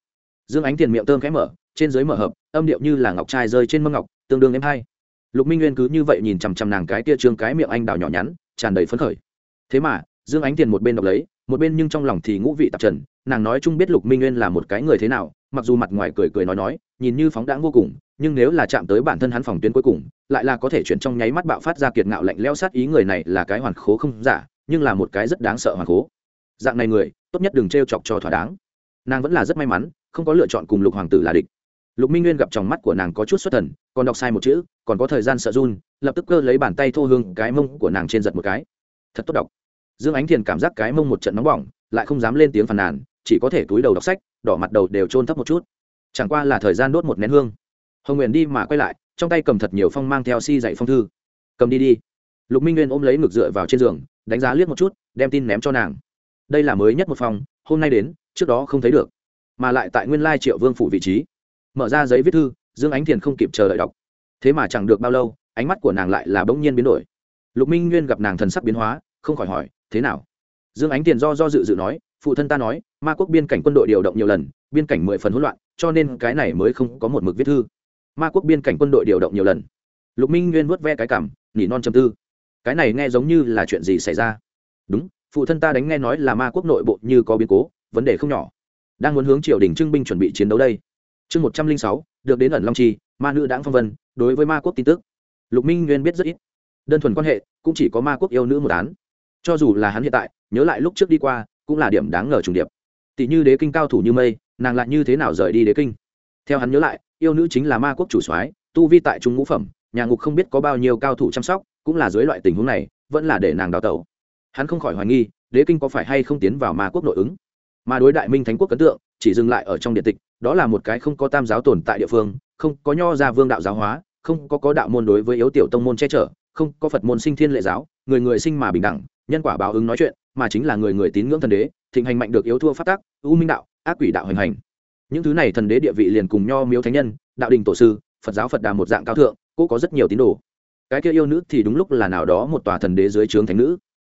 Dương ánh tiền miệng tơm khẽ mở, trên dưới mở hợp, âm điệu như là ngọc trai rơi trên mâm ngọc, tương đương em hai lục minh nguyên cứ như vậy nhìn chằm chằm nàng cái tia trương cái miệng anh đào nhỏ nhắn, tràn đầy phấn khởi. Thế mà, dương ánh tiền một bên đọc lấy một bên nhưng trong lòng thì ngũ vị tạp trần, nàng nói chung biết lục minh nguyên là một cái người thế nào, mặc dù mặt ngoài cười cười nói nói, nhìn như phóng đãng vô cùng, nhưng nếu là chạm tới bản thân hắn phòng tuyến cuối cùng, lại là có thể chuyển trong nháy mắt bạo phát ra kiệt ngạo lạnh leo sát ý người này là cái hoàn khố không giả, nhưng là một cái rất đáng sợ hoàn khố. Dạng này người, tốt nhất đừng t chọc cho thỏa đáng. Nàng vẫn là rất may mắn, không có lựa chọn cùng lục hoàng tử là địch. Lục minh nguyên gặp trong mắt của nàng có chút xuất thần, còn đọc sai một chữ, còn có thời gian sợ run, lập tức cơ lấy bàn tay thô hương cái mông của nàng trên giật một cái. Thật tốt đọc dương ánh thiền cảm giác cái mông một trận nóng bỏng, lại không dám lên tiếng phàn nàn, chỉ có thể túi đầu đọc sách, đỏ mặt đầu đều trôn thấp một chút. Chẳng qua là thời gian đốt một nén hương. Hồng nguyện đi mà quay lại, trong tay cầm thật nhiều phong mang theo si dạy phong thư. Cầm đi đi. Lục minh nguyên ôm lấy ngực dựa vào trên giường, đánh giá liếc một chút, đem tin ném cho nàng. Đây là mới nhất một phòng hôm nay đến, trước đó không thấy được, mà lại tại nguyên lai triệu vương phủ vị trí. Mở ra giấy viết thư, dương ánh thiền không kịp chờ đợi đọc. Thế mà chẳng được bao lâu, ánh mắt của nàng lại là bỗng nhiên biến đổi. Lục minh nguyên gặp nàng thần sắc biến hóa, không khỏi hỏi thế nào? Dương ánh tiền do do dự dự nói, phụ thân ta nói, ma quốc biên cảnh quân đội điều động nhiều lần, biên cảnh mười phần hỗn loạn, cho nên cái này mới không có một mực viết thư. Ma quốc biên cảnh quân đội điều động nhiều lần. Lục minh nguyên vuốt ve cái cảm, nỉ non châm tư. Cái này nghe giống như là chuyện gì xảy ra? Đúng, phụ thân ta đánh nghe nói là ma quốc nội bộ như có biến cố, vấn đề không nhỏ. Đang muốn hướng triều đình trưng binh chuẩn bị chiến đấu đây. Chương một trăm linh sáu, được đến ẩn long chi, ma nữ đáng phong vân, đối với ma quốc tin tức. Lục minh nguyên biết rất ít. Đơn thuần quan hệ, cũng chỉ có ma quốc yêu nữ một án cho dù là hắn hiện tại, nhớ lại lúc trước đi qua, cũng là điểm đáng ngờ trùng điệp. Tỷ như đế kinh cao thủ như mây, nàng lại như thế nào rời đi đế kinh? Theo hắn nhớ lại, yêu nữ chính là ma quốc chủ soái, tu vi tại trung ngũ phẩm, nhà ngục không biết có bao nhiêu cao thủ chăm sóc, cũng là dưới loại tình huống này, vẫn là để nàng đào tẩu. Hắn không khỏi hoài nghi, đế kinh có phải hay không tiến vào ma quốc nội ứng? Mà đối đại minh thánh quốc ấn tượng, chỉ dừng lại ở trong điện tịch, đó là một cái không có tam giáo tồn tại địa phương, không có nho ra vương đạo giáo hóa, không có có đạo môn đối với yếu tiểu tông môn che chở, không có phật môn sinh thiên lệ giáo, người người sinh mà bình đẳng nhân quả báo ứng nói chuyện, mà chính là người người tín ngưỡng thần đế, thịnh hành mạnh được yếu thua phát tác ưu minh đạo, ác quỷ đạo hành hành. Những thứ này thần đế địa vị liền cùng nho miếu thánh nhân, đạo đình tổ sư, phật giáo phật đà một dạng cao thượng, cũng có rất nhiều tín đồ. Cái kia yêu nữ thì đúng lúc là nào đó một tòa thần đế dưới trướng thánh nữ.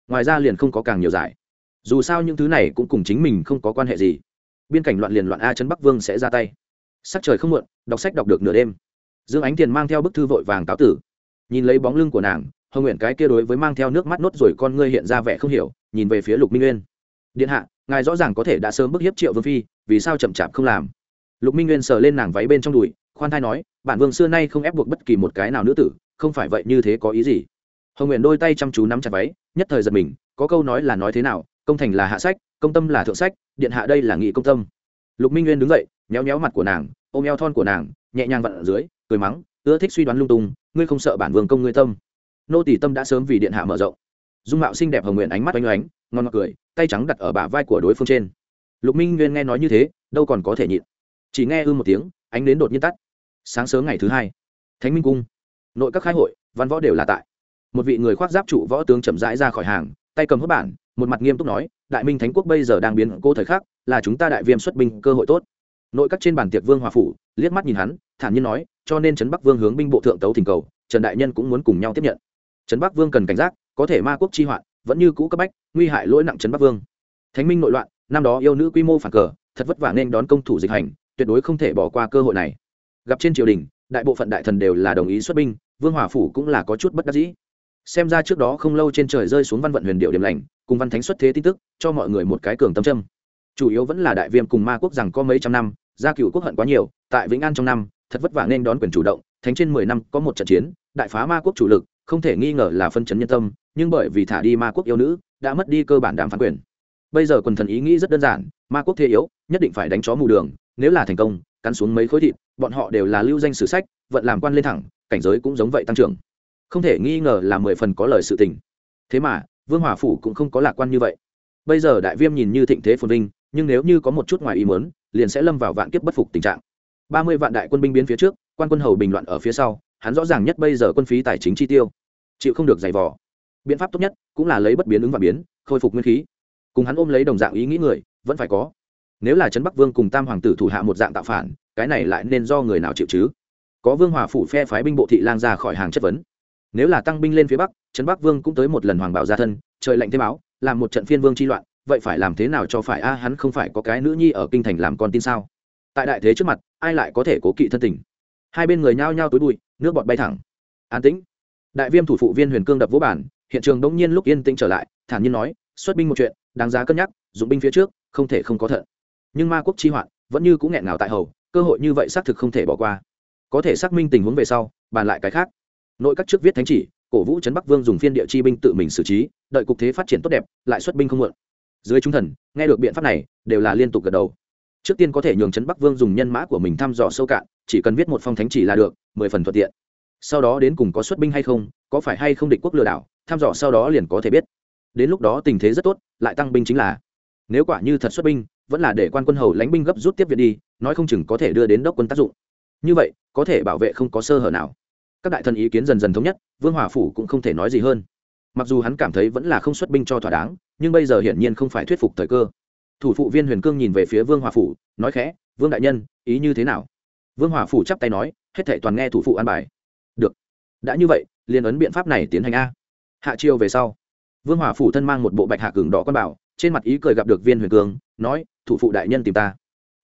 Ngoài ra liền không có càng nhiều giải. Dù sao những thứ này cũng cùng chính mình không có quan hệ gì. Biên cảnh loạn liền loạn a trấn bắc vương sẽ ra tay. Sắc trời không muộn, đọc sách đọc được nửa đêm. Dương ánh tiền mang theo bức thư vội vàng cáo tử. Nhìn lấy bóng lưng của nàng hồng nguyện cái kia đối với mang theo nước mắt nốt rồi con ngươi hiện ra vẻ không hiểu, nhìn về phía lục minh nguyên điện hạ, ngài rõ ràng có thể đã sớm bức hiếp triệu vương phi, vì sao chậm chạp không làm? Lục minh nguyên sờ lên nàng váy bên trong đùi, khoan thai nói, bản vương xưa nay không ép buộc bất kỳ một cái nào nữ tử, không phải vậy như thế có ý gì? Hồng nguyện đôi tay chăm chú nắm chặt váy, nhất thời giật mình, có câu nói là nói thế nào, công thành là hạ sách, công tâm là thượng sách, điện hạ đây là nghị công tâm. Lục minh nguyên đứng dậy, méo méo mặt của nàng, ôm eo thon của nàng, nhẹ nhàng vặn ở dưới, cười mắng, ưa thích suy đoán lung tung, ngươi không sợ bản vương công ngươi tâm nô tỷ tâm đã sớm vì điện hạ mở rộng. Dung mạo xinh đẹp hồng nguyện ánh mắt oanh oánh, ngon ngọt cười, tay trắng đặt ở bả vai của đối phương trên. Lục minh nguyên nghe nói như thế, đâu còn có thể nhịn. Chỉ nghe ư một tiếng, ánh đến đột nhiên tắt. Sáng sớm ngày thứ hai, thánh minh cung. Nội các khai hội, văn võ đều là tại. Một vị người khoác giáp trụ võ tướng chậm rãi ra khỏi hàng, tay cầm hốt bản, một mặt nghiêm túc nói, đại minh thánh quốc bây giờ đang biến cô thời khắc, là chúng ta đại viêm xuất binh cơ hội tốt. Nội các trên bàn tiệc vương hòa phủ, liếc mắt nhìn hắn, thản nhiên nói, cho nên trấn bắc vương hướng binh bộ thượng tấu thỉnh cầu, trần đại nhân cũng muốn cùng nhau tiếp nhận trấn bắc vương cần cảnh giác, có thể ma quốc chi hoạn, vẫn như cũ cấp bách, nguy hại lỗi nặng trấn bắc vương. Thánh minh nội loạn, năm đó yêu nữ quy mô phản cờ, thật vất vả nên đón công thủ dịch hành, tuyệt đối không thể bỏ qua cơ hội này. Gặp trên triều đình, đại bộ phận đại thần đều là đồng ý xuất binh, vương hòa phủ cũng là có chút bất đắc dĩ. Xem ra trước đó không lâu trên trời rơi xuống văn vận huyền điệu điểm lành, cùng văn thánh xuất thế tin tức, cho mọi người một cái cường tâm trâm chủ yếu vẫn là đại viêm cùng ma quốc rằng có mấy trăm năm, gia cựu quốc hận quá nhiều, tại vĩnh an trong năm, thật vất vả nên đón quyền chủ động, thánh trên mười năm có một trận chiến, đại phá ma quốc chủ lực không thể nghi ngờ là phân chấn nhân tâm, nhưng bởi vì thả đi ma quốc yêu nữ, đã mất đi cơ bản đàm phán quyền. Bây giờ quần thần ý nghĩ rất đơn giản, ma quốc thế yếu, nhất định phải đánh chó mù đường, nếu là thành công, cắn xuống mấy khối thịt, bọn họ đều là lưu danh sử sách, vận làm quan lên thẳng, cảnh giới cũng giống vậy tăng trưởng. Không thể nghi ngờ là mười phần có lời sự tình. Thế mà, vương hòa phủ cũng không có lạc quan như vậy. Bây giờ đại viêm nhìn như thịnh thế phồn vinh, nhưng nếu như có một chút ngoài ý muốn, liền sẽ lâm vào vạn kiếp bất phục tình trạng. Ba mươi vạn đại quân binh biến phía trước, quan quân hầu bình loạn ở phía sau, hắn rõ ràng nhất bây giờ quân phí tài chính chi tiêu chịu không được giày vò. Biện pháp tốt nhất cũng là lấy bất biến ứng và biến, khôi phục nguyên khí. Cùng hắn ôm lấy đồng dạng ý nghĩ người, vẫn phải có. Nếu là trấn bắc vương cùng tam hoàng tử thủ hạ một dạng tạo phản, cái này lại nên do người nào chịu chứ? Có vương hòa phủ phe phái binh bộ thị lang ra khỏi hàng chất vấn. Nếu là tăng binh lên phía bắc, trấn bắc vương cũng tới một lần hoàng bảo gia thân, trời lạnh thêm áo, làm một trận phiên vương chi loạn, vậy phải làm thế nào cho phải? A, hắn không phải có cái nữ nhi ở kinh thành làm con tin sao? Tại đại thế trước mặt, ai lại có thể cố kỵ thân tình? Hai bên người nhao nhao túi bụi, nước bọt bay thẳng. An tĩnh đại viêm thủ phụ viên huyền cương đập vũ bản hiện trường đông nhiên lúc yên tĩnh trở lại, thản nhiên nói, xuất binh một chuyện, đáng giá cân nhắc, dụng binh phía trước, không thể không có thận. Nhưng ma quốc chi hoạn, vẫn như cũng nghẹn ngào tại hầu, cơ hội như vậy xác thực không thể bỏ qua. Có thể xác minh tình huống về sau, bàn lại cái khác. Nội các trước viết thánh chỉ, cổ vũ trấn bắc vương dùng phiên địa chi binh tự mình xử trí, đợi cục thế phát triển tốt đẹp, lại xuất binh không muộn. Dưới trung thần, nghe được biện pháp này, đều là liên tục gật đầu. Trước tiên có thể nhường trấn bắc vương dùng nhân mã của mình thăm dò sâu cạn, chỉ cần viết một phong thánh chỉ là được, mười phần thuận tiện sau đó đến cùng có xuất binh hay không, có phải hay không địch quốc lừa đảo, thăm dò sau đó liền có thể biết. Đến lúc đó tình thế rất tốt, lại tăng binh chính là, nếu quả như thật xuất binh, vẫn là để quan quân hầu lãnh binh gấp rút tiếp viện đi, nói không chừng có thể đưa đến đốc quân tác dụng. Như vậy, có thể bảo vệ không có sơ hở nào. Các đại thần ý kiến dần dần thống nhất, vương hòa phủ cũng không thể nói gì hơn. Mặc dù hắn cảm thấy vẫn là không xuất binh cho thỏa đáng, nhưng bây giờ hiển nhiên không phải thuyết phục thời cơ. Thủ phụ viên huyền cương nhìn về phía vương hòa phủ, nói khẽ, vương đại nhân, ý như thế nào? Vương hòa phủ chắp tay nói, hết thệ toàn nghe thủ phụ an bài đã như vậy liền ấn biện pháp này tiến hành a. Hạ chiêu về sau, vương hòa phủ thân mang một bộ bạch hạ cường đỏ con bảo, trên mặt ý cười gặp được viên huyền cương, nói, thủ phụ đại nhân tìm ta.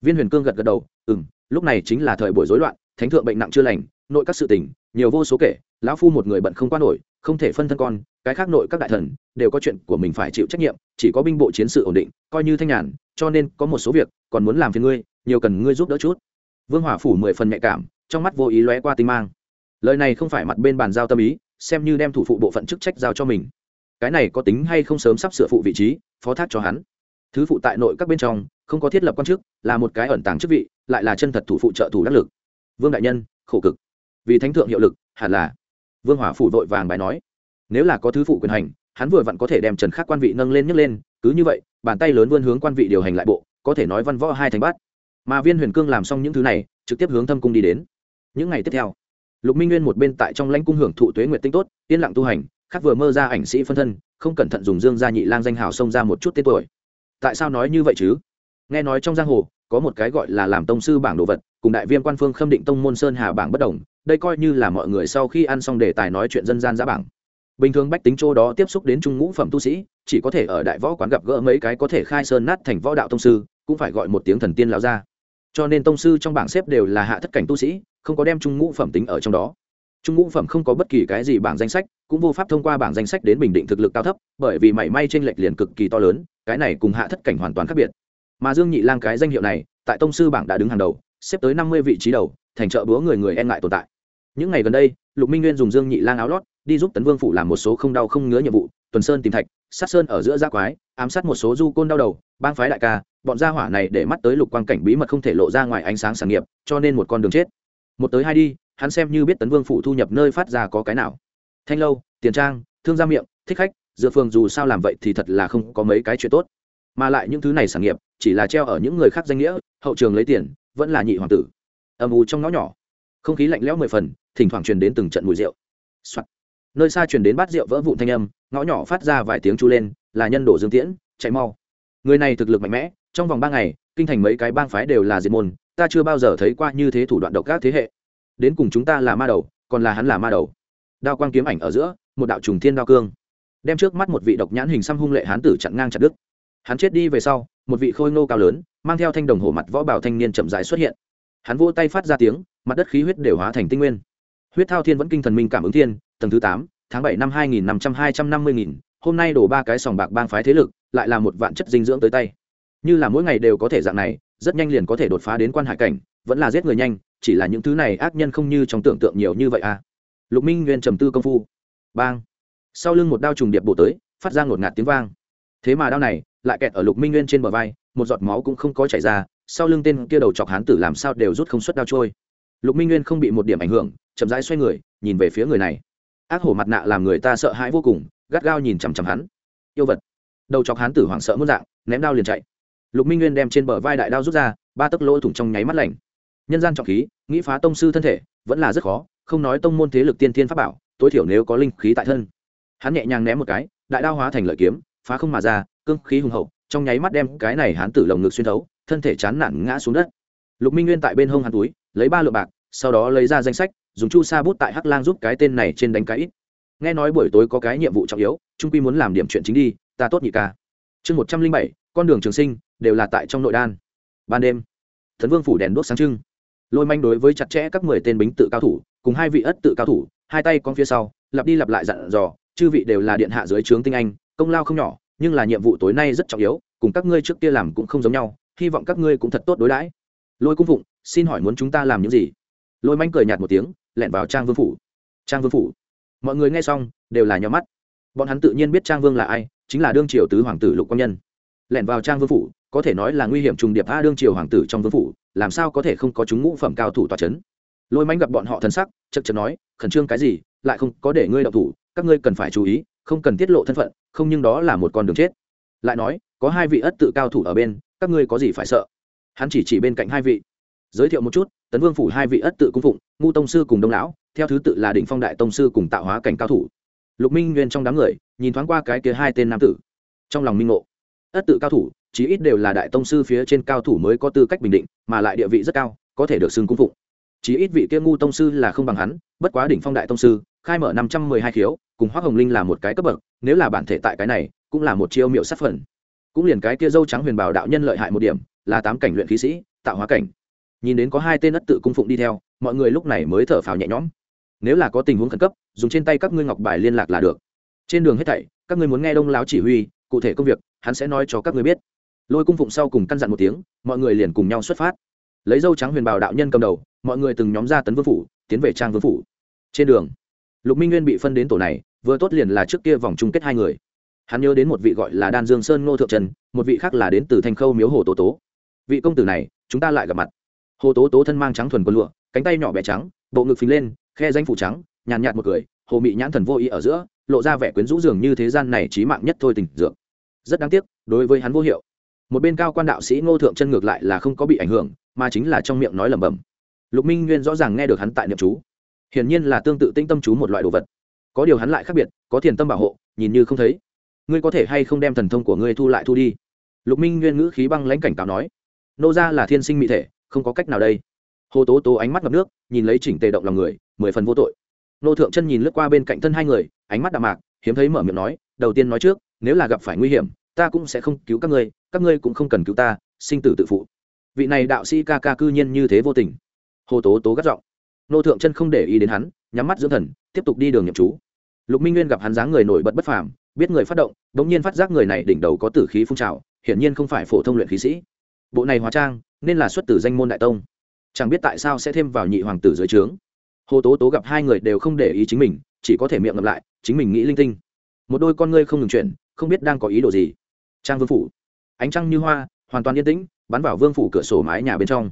Viên huyền cương gật gật đầu ừ m lúc này chính là thời buổi rối loạn, thánh thượng bệnh nặng chưa lành, nội các sự tình, nhiều vô số kể, lão phu một người bận không qua nổi, không thể phân thân con, cái khác nội các đại thần, đều có chuyện của mình phải chịu trách nhiệm, chỉ có binh bộ chiến sự ổn định, coi như thanh nhàn, cho nên có một số việc, còn muốn làm phiền ngươi, nhiều cần ngươi giúp đỡ chút. Vương hỏa phủ mười phần nhạy cảm, trong mắt vô ý lóe qua tinh mang lời này không phải mặt bên bàn giao tâm ý, xem như đem thủ phụ bộ phận chức trách giao cho mình. Cái này có tính hay không sớm sắp sửa phụ vị trí, phó thác cho hắn. Thứ phụ tại nội các bên trong, không có thiết lập quan chức, là một cái ẩn tàng chức vị, lại là chân thật thủ phụ trợ thủ đắc lực. Vương đại nhân, khổ cực. Vì thánh thượng hiệu lực, hẳn là. Vương hỏa phủ vội vàng bài nói. Nếu là có thứ phụ quyền hành, hắn vừa vặn có thể đem trần khắc quan vị nâng lên nhấc lên, cứ như vậy, bàn tay lớn vươn hướng quan vị điều hành lại bộ, có thể nói văn võ hai thành bát. Mà viên huyền cương làm xong những thứ này, trực tiếp hướng thâm cung đi đến. Những ngày tiếp theo lục minh nguyên một bên tại trong lãnh cung hưởng thụ tuế nguyệt tinh tốt, yên lặng tu hành khác vừa mơ ra ảnh sĩ phân thân, không cẩn thận dùng dương gia nhị lang danh hào xông ra một chút tên tuổi. Tại sao nói như vậy chứ? Nghe nói trong giang hồ, có một cái gọi là làm tông sư bảng đồ vật, cùng đại viên quan phương khâm định tông môn sơn hà bảng bất đồng, đây coi như là mọi người sau khi ăn xong đề tài nói chuyện dân gian giá bảng. Bình thường bách tính chỗ đó tiếp xúc đến trung ngũ phẩm tu sĩ, chỉ có thể ở đại võ quán gặp gỡ mấy cái có thể khai sơn nát thành võ đạo tông sư, cũng phải gọi một tiếng thần tiên lão ra cho nên tông sư trong bảng xếp đều là hạ thất cảnh tu sĩ không có đem trung ngũ phẩm tính ở trong đó. Trung ngũ phẩm không có bất kỳ cái gì bảng danh sách, cũng vô pháp thông qua bảng danh sách đến bình định thực lực cao thấp, bởi vì mảy may t r ê n lệch liền cực kỳ to lớn, cái này cùng hạ thất cảnh hoàn toàn khác biệt. Mà dương nhị lang cái danh hiệu này, tại tông sư bảng đã đứng hàng đầu, xếp tới năm mươi vị trí đầu, thành trợ búa người người e ngại tồn tại. Những ngày gần đây, lục minh nguyên dùng dương nhị lang áo lót, đi giúp tấn vương phủ làm một số không đau không ngứa nhiệm vụ, tuần sơn tìm thạch, sát sơn ở giữa gia quái, ám sát một số du côn đau đầu, bang phái đại ca, bọn gia hỏa này để mắt tới lục quang cảnh bí mật không thể lộ ra ngoài ánh sáng sản nghiệp, cho nên một con đường chết một tới hai đi, hắn xem như biết tấn vương phủ thu nhập nơi phát ra có cái nào. Thanh lâu, tiền trang, thương gia miệng, thích khách, dựa phương dù sao làm vậy thì thật là không có mấy cái chuyện tốt. Mà lại những thứ này sản nghiệp, chỉ là treo ở những người khác danh nghĩa, hậu trường lấy tiền, vẫn là nhị hoàng tử. Âm u trong ngõ nhỏ. Không khí lạnh lẽo mười phần, thỉnh thoảng truyền đến từng trận mùi rượu、Soạn. nơi xa truyền đến bát rượu vỡ vụn thanh âm, ngõ nhỏ phát ra vài tiếng chu lên, là nhân đổ dương tiễn, chạy mau. Người này thực lực mạnh mẽ, trong vòng ba ngày, kinh thành mấy cái bang phái đều là diệt môn ta chưa bao giờ thấy qua như thế thủ đoạn độc các thế hệ. Đến cùng chúng ta là ma đầu, còn là hắn là ma đầu. Đao quang kiếm ảnh ở giữa, một đạo trùng thiên đao cương. Đem trước mắt một vị độc nhãn hình xăm hung lệ hán tử chặn ngang chặt đứt. Hắn chết đi về sau, một vị khôi ngô cao lớn, mang theo thanh đồng hổ mặt võ bảo thanh niên chậm rãi xuất hiện. Hắn vỗ tay phát ra tiếng, mặt đất khí huyết đều hóa thành tinh nguyên. Huyết thao thiên vẫn kinh thần minh cảm ứng thiên, tầng thứ tám, tháng bảy năm hai nghìn năm trăm hai trăm năm mươi nghìn, hôm nay đổ ba cái sòng bạc bang phái thế lực, lại là một vạn chất dinh dưỡng tới tay. Như là mỗi ngày đều có thể dạng này rất nhanh liền có thể đột phá đến quan hải cảnh, vẫn là giết người nhanh, chỉ là những thứ này ác nhân không như trong tưởng tượng nhiều như vậy à. Lục minh nguyên trầm tư công phu. Bang. Sau lưng một đao trùng điệp bổ tới, phát ra ngột ngạt tiếng vang. Thế mà đao này lại kẹt ở lục minh nguyên trên bờ vai, một giọt máu cũng không có chảy ra, sau lưng tên kia đầu chọc hán tử làm sao đều rút không xuất đao trôi. Lục minh nguyên không bị một điểm ảnh hưởng, chậm rãi xoay người, nhìn về phía người này. Ác hổ mặt nạ làm người ta sợ hãi vô cùng, gắt gao nhìn chằm chằm hắn. Yêu vật. Đầu chọc hán tử hoảng sợ muốn dạng, ném đao liền chạy lục minh nguyên đem trên bờ vai đại đao rút ra, ba tấc lỗ thủng trong nháy mắt lạnh. Nhân gian trọng khí, nghĩ phá tông sư thân thể, vẫn là rất khó, không nói tông môn thế lực tiên thiên pháp bảo, tối thiểu nếu có linh khí tại thân. Hắn nhẹ nhàng ném một cái, đại đao hóa thành lợi kiếm, phá không mà ra, cương khí hùng hậu, trong nháy mắt đem cái này hắn tử lồng ngực xuyên thấu, thân thể chán nản ngã xuống đất. Lục minh nguyên tại bên hông hắn túi, lấy ba lượng bạc, sau đó lấy ra danh sách, dùng chu sa bút tại hắc lang giúp cái tên này trên đánh cái ít. Nghe nói buổi tối có cái nhiệm vụ trọng yếu trung quy muốn làm điểm chuyện chính đi, ta tốt nhị ca. Chương một trăm linh bảy con đường trường sinh đều là tại trong nội đan. Ban đêm, thần vương phủ đèn đuốc sáng trưng. Lôi manh đối với chặt chẽ các mười tên bính tự cao thủ, cùng hai vị ất tự cao thủ, hai tay con phía sau, lặp đi lặp lại dặn dò, chư vị đều là điện hạ dưới trướng tinh anh, công lao không nhỏ, nhưng là nhiệm vụ tối nay rất trọng yếu, cùng các ngươi trước kia làm cũng không giống nhau, hy vọng các ngươi cũng thật tốt đối đãi. Lôi cung phụng, xin hỏi muốn chúng ta làm những gì? Lôi manh cười nhạt một tiếng, lẹn vào trang vương phủ. Trang vương phủ. Mọi người nghe xong, đều là nhóm mắt. Bọn hắn tự nhiên biết trang vương là ai, chính là đương triều tứ hoàng tử lục quang nhân lẻn vào trang vương phủ, có thể nói là nguy hiểm trùng điệp a đương triều hoàng tử trong vương phủ, làm sao có thể không có chúng ngũ phẩm cao thủ tòa c h ấ n lôi mánh gặp bọn họ thân sắc chật chật nói, khẩn trương cái gì, lại không có để ngươi đậu thủ, các ngươi cần phải chú ý, không cần tiết lộ thân phận, không nhưng đó là một con đường chết. Lại nói, có hai vị ất tự cao thủ ở bên, các ngươi có gì phải sợ? Hắn chỉ chỉ bên cạnh hai vị. Giới thiệu một chút, tấn vương phủ hai vị ất tự cung phụng, ngu tông sư cùng đông lão, theo thứ tự là đỉnh phong đại tông sư cùng tạo hóa cảnh cao thủ. Lục minh nguyên trong đám người, nhìn thoáng qua cái kia hai tên nam tử. Trong lòng minh ngộ ất tự cao thủ, chí ít đều là đại tông sư phía trên cao thủ mới có tư cách bình định, mà lại địa vị rất cao, có thể được xưng cung phụng. Chí ít vị kia ngu tông sư là không bằng hắn, bất quá đỉnh phong đại tông sư, khai mở năm trăm mười hai khiếu, cùng hoác hồng linh là một cái cấp bậc, nếu là bản thể tại cái này, cũng là một chiêu miệu sát phần. Cũng liền cái kia dâu trắng huyền bảo đạo nhân lợi hại một điểm, là tám cảnh luyện khí sĩ, tạo hóa cảnh. Nhìn đến có hai tên ất tự cung phụng đi theo, mọi người lúc này mới thở phào nhẹ nhõm. Nếu là có tình huống khẩn cấp, dùng trên tay các ngươi ngọc bài liên lạc là được. Trên đường hết thảy, các ngươi muốn nghe đông láo chỉ huy cụ thể công việc, hắn sẽ nói cho các người biết. Lôi cung phụng sau cùng căn dặn một tiếng, mọi người liền cùng nhau xuất phát. Lấy dâu trắng huyền bảo đạo nhân cầm đầu, mọi người từng nhóm ra tấn vương phủ, tiến về trang vương phủ. Trên đường, lục minh nguyên bị phân đến tổ này, vừa tốt liền là trước kia vòng chung kết hai người. Hắn nhớ đến một vị gọi là đan dương sơn ngô thượng trần, một vị khác là đến từ thanh khâu miếu hồ tố tố. Vị công tử này, chúng ta lại gặp mặt. Hồ tố tố thân mang trắng thuần quần lụa, cánh tay nhỏ bé trắng, bộ ngực phình lên, khe danh phủ trắng, nhàn nhạt một cười hồ mị nhãn thần vô ý ở giữa lộ ra vẻ quyến rũ dường như thế gian này trí mạng nhất thôi tình dược. Rất đáng tiếc, đối với hắn vô hiệu. Một bên cao quan đạo sĩ ngô thượng chân ngược lại là không có bị ảnh hưởng, mà chính là trong miệng nói lẩm bẩm. Lục minh nguyên rõ ràng nghe được hắn tại niệm chú. Hiển nhiên là tương tự tinh tâm chú một loại đồ vật. Có điều hắn lại khác biệt, có thiền tâm bảo hộ, nhìn như không thấy. Ngươi có thể hay không đem thần thông của ngươi thu lại thu đi? Lục minh nguyên ngữ khí băng lãnh cảnh cáo nói. Nô ra là thiên sinh mỹ thể, không có cách nào đây. Hồ tố tố ánh mắt ngập nước, nhìn lấy chỉnh tề động lòng người, mười phần vô tội nô thượng chân nhìn lướt qua bên cạnh thân hai người, ánh mắt đạm mạc, hiếm thấy mở miệng nói, đầu tiên nói trước, nếu là gặp phải nguy hiểm, ta cũng sẽ không cứu các ngươi các ngươi cũng không cần cứu ta, sinh tử tự phụ. Vị này đạo sĩ ca ca cư nhiên như thế vô tình. Hồ tố tố gắt giọng. Nô thượng chân không để ý đến hắn, nhắm mắt dưỡng thần, tiếp tục đi đường nhậm chú. Lục minh nguyên gặp hắn dáng người nổi bật bất phàm, biết người phát động đ ỗ n g nhiên phát giác người này đỉnh đầu có tử khí phun trào, hiển nhiên không phải phổ thông luyện khí sĩ. Bộ này hóa trang, nên là xuất từ danh môn đại tông. Chẳng biết tại sao sẽ thêm vào nhị hoàng tử dưới trướng hồ tố tố gặp hai người đều không để ý chính mình, chỉ có thể miệng ngậm lại, chính mình nghĩ linh tinh. Một đôi con ngươi không ngừng chuyển, không biết đang có ý đồ gì. Trang vương phủ. Ánh trăng như hoa, hoàn toàn yên tĩnh, bắn vào vương phủ cửa sổ mái nhà bên trong.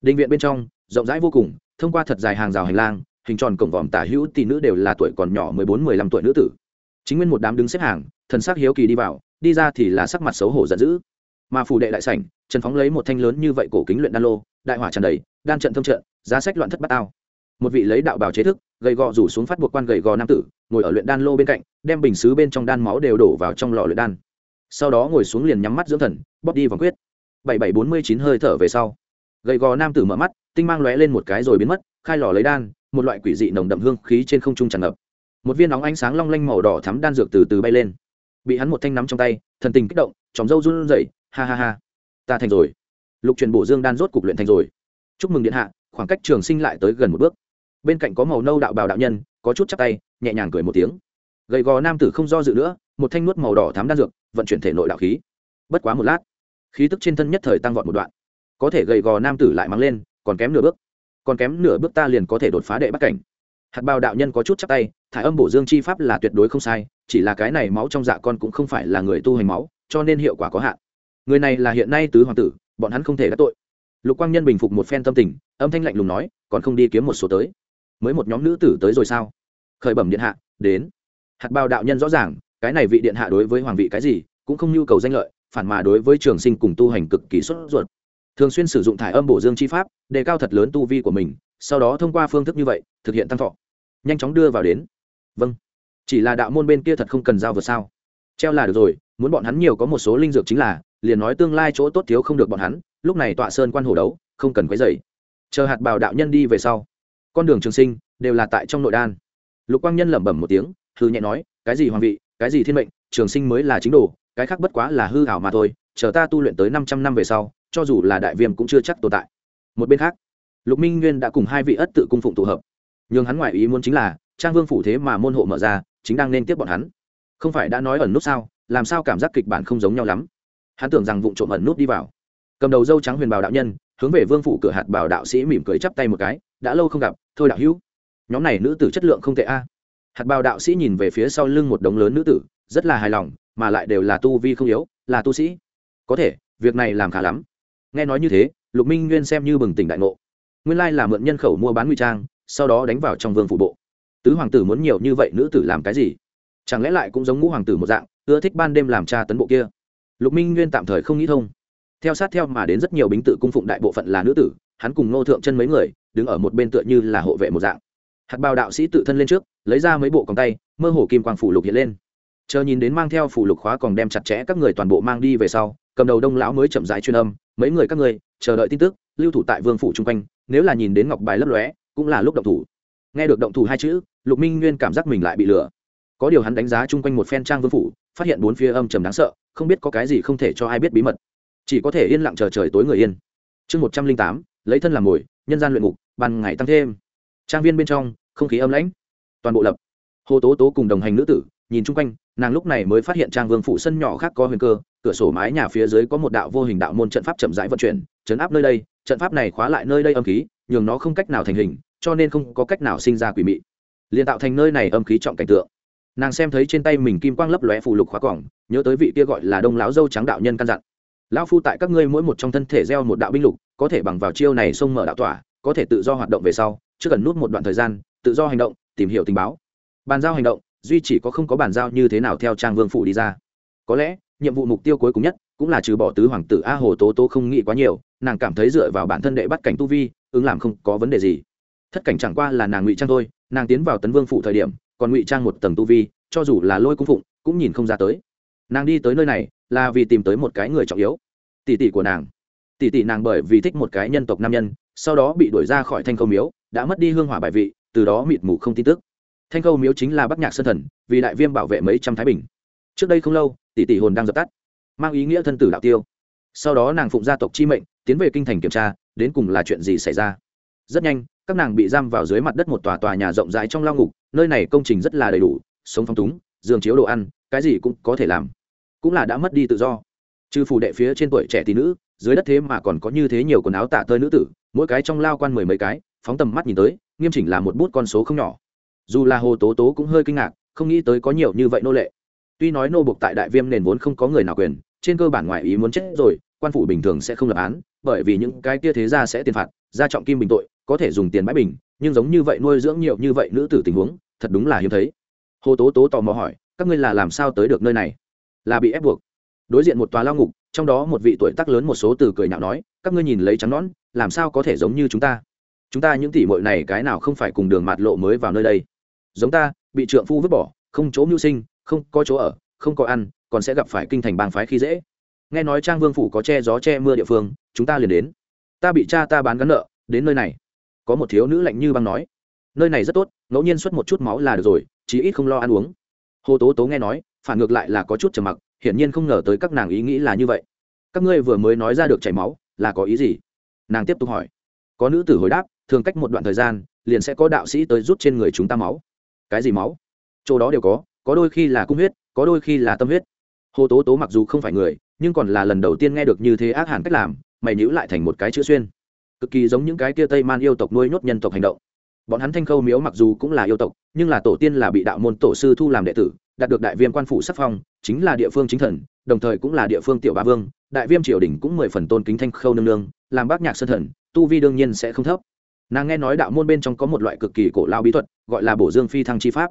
Định viện bên trong, rộng rãi vô cùng, thông qua thật dài hàng rào hành lang, hình tròn cổng vòm tả hữu tỷ nữ đều là tuổi còn nhỏ mười bốn, mười lăm tuổi nữ tử. Chính nguyên một đám đứng xếp hàng, thần sắc hiếu kỳ đi vào, đi ra thì là sắc mặt xấu hổ giận dữ. Mà phủ đệ đại sảnh, trần phóng lấy một thanh lớn như vậy cổ kính luyện đan lô, đại hỏa tràn đầy, đan trận thông trận, giá sách loạn thất bát ao một vị lấy đạo bào chế thức, gầy gò rủ xuống phát buộc quan gầy gò nam tử, ngồi ở luyện đan lô bên cạnh, đem bình xứ bên trong đan máu đều đổ vào trong lò luyện đan. Sau đó ngồi xuống liền nhắm mắt dưỡng thần, bóp đi vòng quyết. Bảy bảy bốn mươi chín hơi thở về sau, gầy gò nam tử mở mắt, tinh mang lóe lên một cái rồi biến mất, khai lò lấy đan, một loại quỷ dị nồng đậm hương khí trên không trung tràn ngập. Một viên nóng ánh sáng long lanh màu đỏ thắm đan dược từ từ bay lên. Bị hắn một thanh nắm trong tay, thần tình kích động chóng râu run rẩy, ha ha ha. Ta thành rồi. Lục truyền bổ dương đan rốt cục luyện thành rồi. Chúc mừng điện hạ, khoảng cách trường sinh lại tới gần một bước bên cạnh có màu nâu đạo bào đạo nhân, có chút chắp tay, nhẹ nhàng cười một tiếng. Gầy gò nam tử không do dự nữa, một thanh nuốt màu đỏ thám đan dược, vận chuyển thể nội đạo khí. Bất quá một lát, khí tức trên thân nhất thời tăng vọt một đoạn. Có thể gầy gò nam tử lại mang lên, còn kém nửa bước. Còn kém nửa bước ta liền có thể đột phá đệ bắt cảnh. Hạt bào đạo nhân có chút chắc tay, thải âm bổ dương chi pháp là tuyệt đối không sai, chỉ là cái này máu trong dạ con cũng không phải là người tu hành máu, cho nên hiệu quả có hạn. Người này là hiện nay tứ hoàng tử, bọn hắn không thể đắc tội. Lục quang nhân bình phục một phen tâm tình, âm thanh lạnh lùng nói, còn không đi kiếm một số tới mới một nhóm nữ tử tới rồi sao? Khởi bẩm điện hạ, đến. Hạt bào đạo nhân rõ ràng, cái này vị điện hạ đối với hoàng vị cái gì, cũng không nhu cầu danh lợi, phản mà đối với trường sinh cùng tu hành cực kỳ xuất ruột. Thường xuyên sử dụng thải âm bổ dương chi pháp, đề cao thật lớn tu vi của mình, sau đó thông qua phương thức như vậy, thực hiện tăng thọ. Nhanh chóng đưa vào đến. Vâng. Chỉ là đạo môn bên kia thật không cần giao vượt sao? Treo là được rồi, muốn bọn hắn nhiều có một số linh dược chính là, liền nói tương lai chỗ tốt thiếu không được bọn hắn, lúc này tọa sơn quan hồ đấu, không cần quấy dày chờ hạt bào đạo nhân đi về sau con đường trường sinh đều là tại trong nội đan. Lục quang nhân lẩm bẩm một tiếng hư nhẹ nói, cái gì hoàng vị, cái gì thiên mệnh, trường sinh mới là chính đồ, cái khác bất quá là hư hảo mà thôi, chờ ta tu luyện tới năm trăm năm về sau, cho dù là đại viêm cũng chưa chắc tồn tại. Một bên khác, lục minh nguyên đã cùng hai vị ất tự cung phụng tụ hợp. Nhưng hắn ngoại ý muốn chính là, trang vương phủ thế mà môn hộ mở ra, chính đang nên tiếp bọn hắn. Không phải đã nói ẩn nút sao, làm sao cảm giác kịch bản không giống nhau lắm? Hắn tưởng rằng vụ trộm ẩn nút đi vào. Cầm đầu dâu trắng huyền bào đạo nhân, hướng về vương phủ cửa hạt bảo đạo sĩ mỉm cười chắp tay một cái đã lâu không gặp, thôi đạo hữu. Nhóm này nữ tử chất lượng không tệ a. Hạt bào đạo sĩ nhìn về phía sau lưng một đống lớn nữ tử, rất là hài lòng, mà lại đều là tu vi không yếu, là tu sĩ. Có thể, việc này làm khá lắm. Nghe nói như thế, lục minh nguyên xem như bừng tỉnh đại ngộ. Nguyên lai là mượn nhân khẩu mua bán nguy trang, sau đó đánh vào trong vương phủ bộ. Tứ hoàng tử muốn nhiều như vậy nữ tử làm cái gì? Chẳng lẽ lại cũng giống ngũ hoàng tử một dạng, ưa thích ban đêm làm cha tấn bộ kia? Lục minh nguyên tạm thời không nghĩ thông. Theo sát theo mà đến rất nhiều bính tự cung phụng đại bộ phận là nữ tử hắn cùng nô thượng chân mấy người, đứng ở một bên tựa như là hộ vệ một dạng. Hạt bào đạo sĩ tự thân lên trước, lấy ra mấy bộ còng tay, mơ hồ kim quang phủ lục hiện lên. Chờ nhìn đến mang theo phủ lục khóa còn đem chặt chẽ các người toàn bộ mang đi về sau, cầm đầu đông lão mới chậm rãi chuyên âm, mấy người các người, chờ đợi tin tức, lưu thủ tại vương phủ chung quanh, nếu là nhìn đến ngọc bài lấp lóe, cũng là lúc động thủ. Nghe được động thủ hai chữ, lục minh nguyên cảm giác mình lại bị lừa. Có điều hắn đánh giá chung quanh một phen trang vương phủ, phát hiện bốn phía âm trầm đáng sợ, không biết có cái gì không thể cho ai biết bí mật. Chỉ có thể yên lặng chờ trời tối người yên. Chương một trăm linh tám lấy thân làm mồi, nhân gian luyện ngục, ban ngày tăng thêm. Trang viên bên trong, không khí âm lãnh. Toàn bộ lập. Hồ tố tố cùng đồng hành nữ tử, nhìn chung quanh, nàng lúc này mới phát hiện trang vương phủ sân nhỏ khác có huyền cơ, cửa sổ mái nhà phía dưới có một đạo vô hình đạo môn trận pháp chậm rãi vận chuyển chấn áp nơi đây, trận pháp này khóa lại nơi đây âm khí, nhường nó không cách nào thành hình, cho nên không có cách nào sinh ra quỷ mị. Liền tạo thành nơi này âm khí trọng cảnh tượng. Nàng xem thấy trên tay mình kim quang lấp lóe phù lục khóa cỏng nhớ tới vị kia gọi là đông lão dâu trắng đạo nhân căn dặn. Lão phu tại các ngươi mỗi một trong thân thể gieo một đạo binh lục có thể bằng vào chiêu này xông mở đạo tỏa, có thể tự do hoạt động về sau chưa cần nút một đoạn thời gian, tự do hành động, tìm hiểu tình báo. Bàn giao hành động, duy chỉ có không có bàn giao như thế nào theo trang vương phủ đi ra. Có lẽ, nhiệm vụ mục tiêu cuối cùng nhất cũng là trừ bỏ tứ hoàng tử a hồ tố tố không nghĩ quá nhiều, nàng cảm thấy dựa vào bản thân đệ bắt cảnh tu vi, ứng làm không có vấn đề gì. Thất cảnh chẳng qua là nàng ngụy trang thôi, nàng tiến vào tấn vương phủ thời điểm, còn ngụy trang một tầng tu vi, cho dù là lôi cung phụng, cũng nhìn không ra tới. Nàng đi tới nơi này, là vì tìm tới một cái người trọng yếu. Tỷ tỷ của nàng tỷ tỷ nàng bởi vì thích một cái nhân tộc nam nhân, sau đó bị đuổi ra khỏi thanh khâu miếu, đã mất đi hương hỏa bài vị, từ đó mịt mù không tin tức. Thanh khâu miếu chính là bắc nhạc sơn thần, vì đại viêm bảo vệ mấy trăm thái bình. Trước đây không lâu, tỷ tỷ hồn đang dập tắt, mang ý nghĩa thân tử đạo tiêu. Sau đó nàng phụng gia tộc chi mệnh, tiến về kinh thành kiểm tra, đến cùng là chuyện gì xảy ra. Rất nhanh, các nàng bị giam vào dưới mặt đất một tòa tòa nhà rộng rãi trong lao ngục, nơi này công trình rất là đầy đủ, sống phong túng, giường chiếu đồ ăn, cái gì cũng có thể làm. Cũng là đã mất đi tự do. Trừ phủ đệ phía trên tuổi trẻ tỷ nữ dưới đất thế mà còn có như thế nhiều quần áo tạ tơi nữ tử, mỗi cái trong lao quan mười mấy cái, phóng tầm mắt nhìn tới, nghiêm chỉnh là một bút con số không nhỏ. Dù là hồ tố tố cũng hơi kinh ngạc, không nghĩ tới có nhiều như vậy nô lệ. Tuy nói nô buộc tại đại viêm nền vốn không có người nào quyền, trên cơ bản ngoại ý muốn chết rồi, quan phủ bình thường sẽ không lập án, bởi vì những cái kia thế ra sẽ tiền phạt ra trọng kim bình tội, có thể dùng tiền bãi bình, nhưng giống như vậy nuôi dưỡng nhiều như vậy nữ tử tình huống, thật đúng là hiếm thấy. Hồ tố tố tò mò hỏi, các ngươi là làm sao tới được nơi này? Là bị ép buộc. Đối diện một tòa lao ngục trong đó một vị tuổi tác lớn một số từ cười nhạo nói, các ngươi nhìn lấy trắng nón làm sao có thể giống như chúng ta? Chúng ta những tỷ muội này cái nào không phải cùng đường mạt lộ mới vào nơi đây? Giống ta, bị trượng phu vứt bỏ, không chỗ mưu sinh, không có chỗ ở, không có ăn, còn sẽ gặp phải kinh thành bang phái khi dễ. Nghe nói trang vương phủ có che gió che mưa địa phương, chúng ta liền đến. Ta bị cha ta bán gắn nợ, đến nơi này. Có một thiếu nữ lạnh như băng nói, nơi này rất tốt, ngẫu nhiên xuất một chút máu là được rồi, chí ít không lo ăn uống. Hồ tố tố nghe nói, phản ngược lại là có chút trầm mặc hiển nhiên không ngờ tới các nàng ý nghĩ là như vậy. Các ngươi vừa mới nói ra được chảy máu, là có ý gì? Nàng tiếp tục hỏi. Có nữ tử hồi đáp, thường cách một đoạn thời gian, liền sẽ có đạo sĩ tới rút trên người chúng ta máu. Cái gì máu? Chỗ đó đều có có đôi khi là cung huyết, có đôi khi là tâm huyết. Hồ tố tố mặc dù không phải người, nhưng còn là lần đầu tiên nghe được như thế ác hẳn cách làm, mày nhữ lại thành một cái chữ xuyên. Cực kỳ giống những cái kia tây man yêu tộc nuôi nhốt nhân tộc hành động. Bọn hắn thanh khâu miếu mặc dù cũng là yêu tộc, nhưng là tổ tiên là bị đạo môn tổ sư thu làm đệ tử đạt được đại viêm quan phủ sắc phong, chính là địa phương chính thần, đồng thời cũng là địa phương tiểu ba vương, đại viêm triều đình cũng mười phần tôn kính thanh khâu nương nương, làm bác nhạc sơn thần, tu vi đương nhiên sẽ không thấp. Nàng nghe nói đạo môn bên trong có một loại cực kỳ cổ lao bí thuật, gọi là bổ dương phi thăng chi pháp.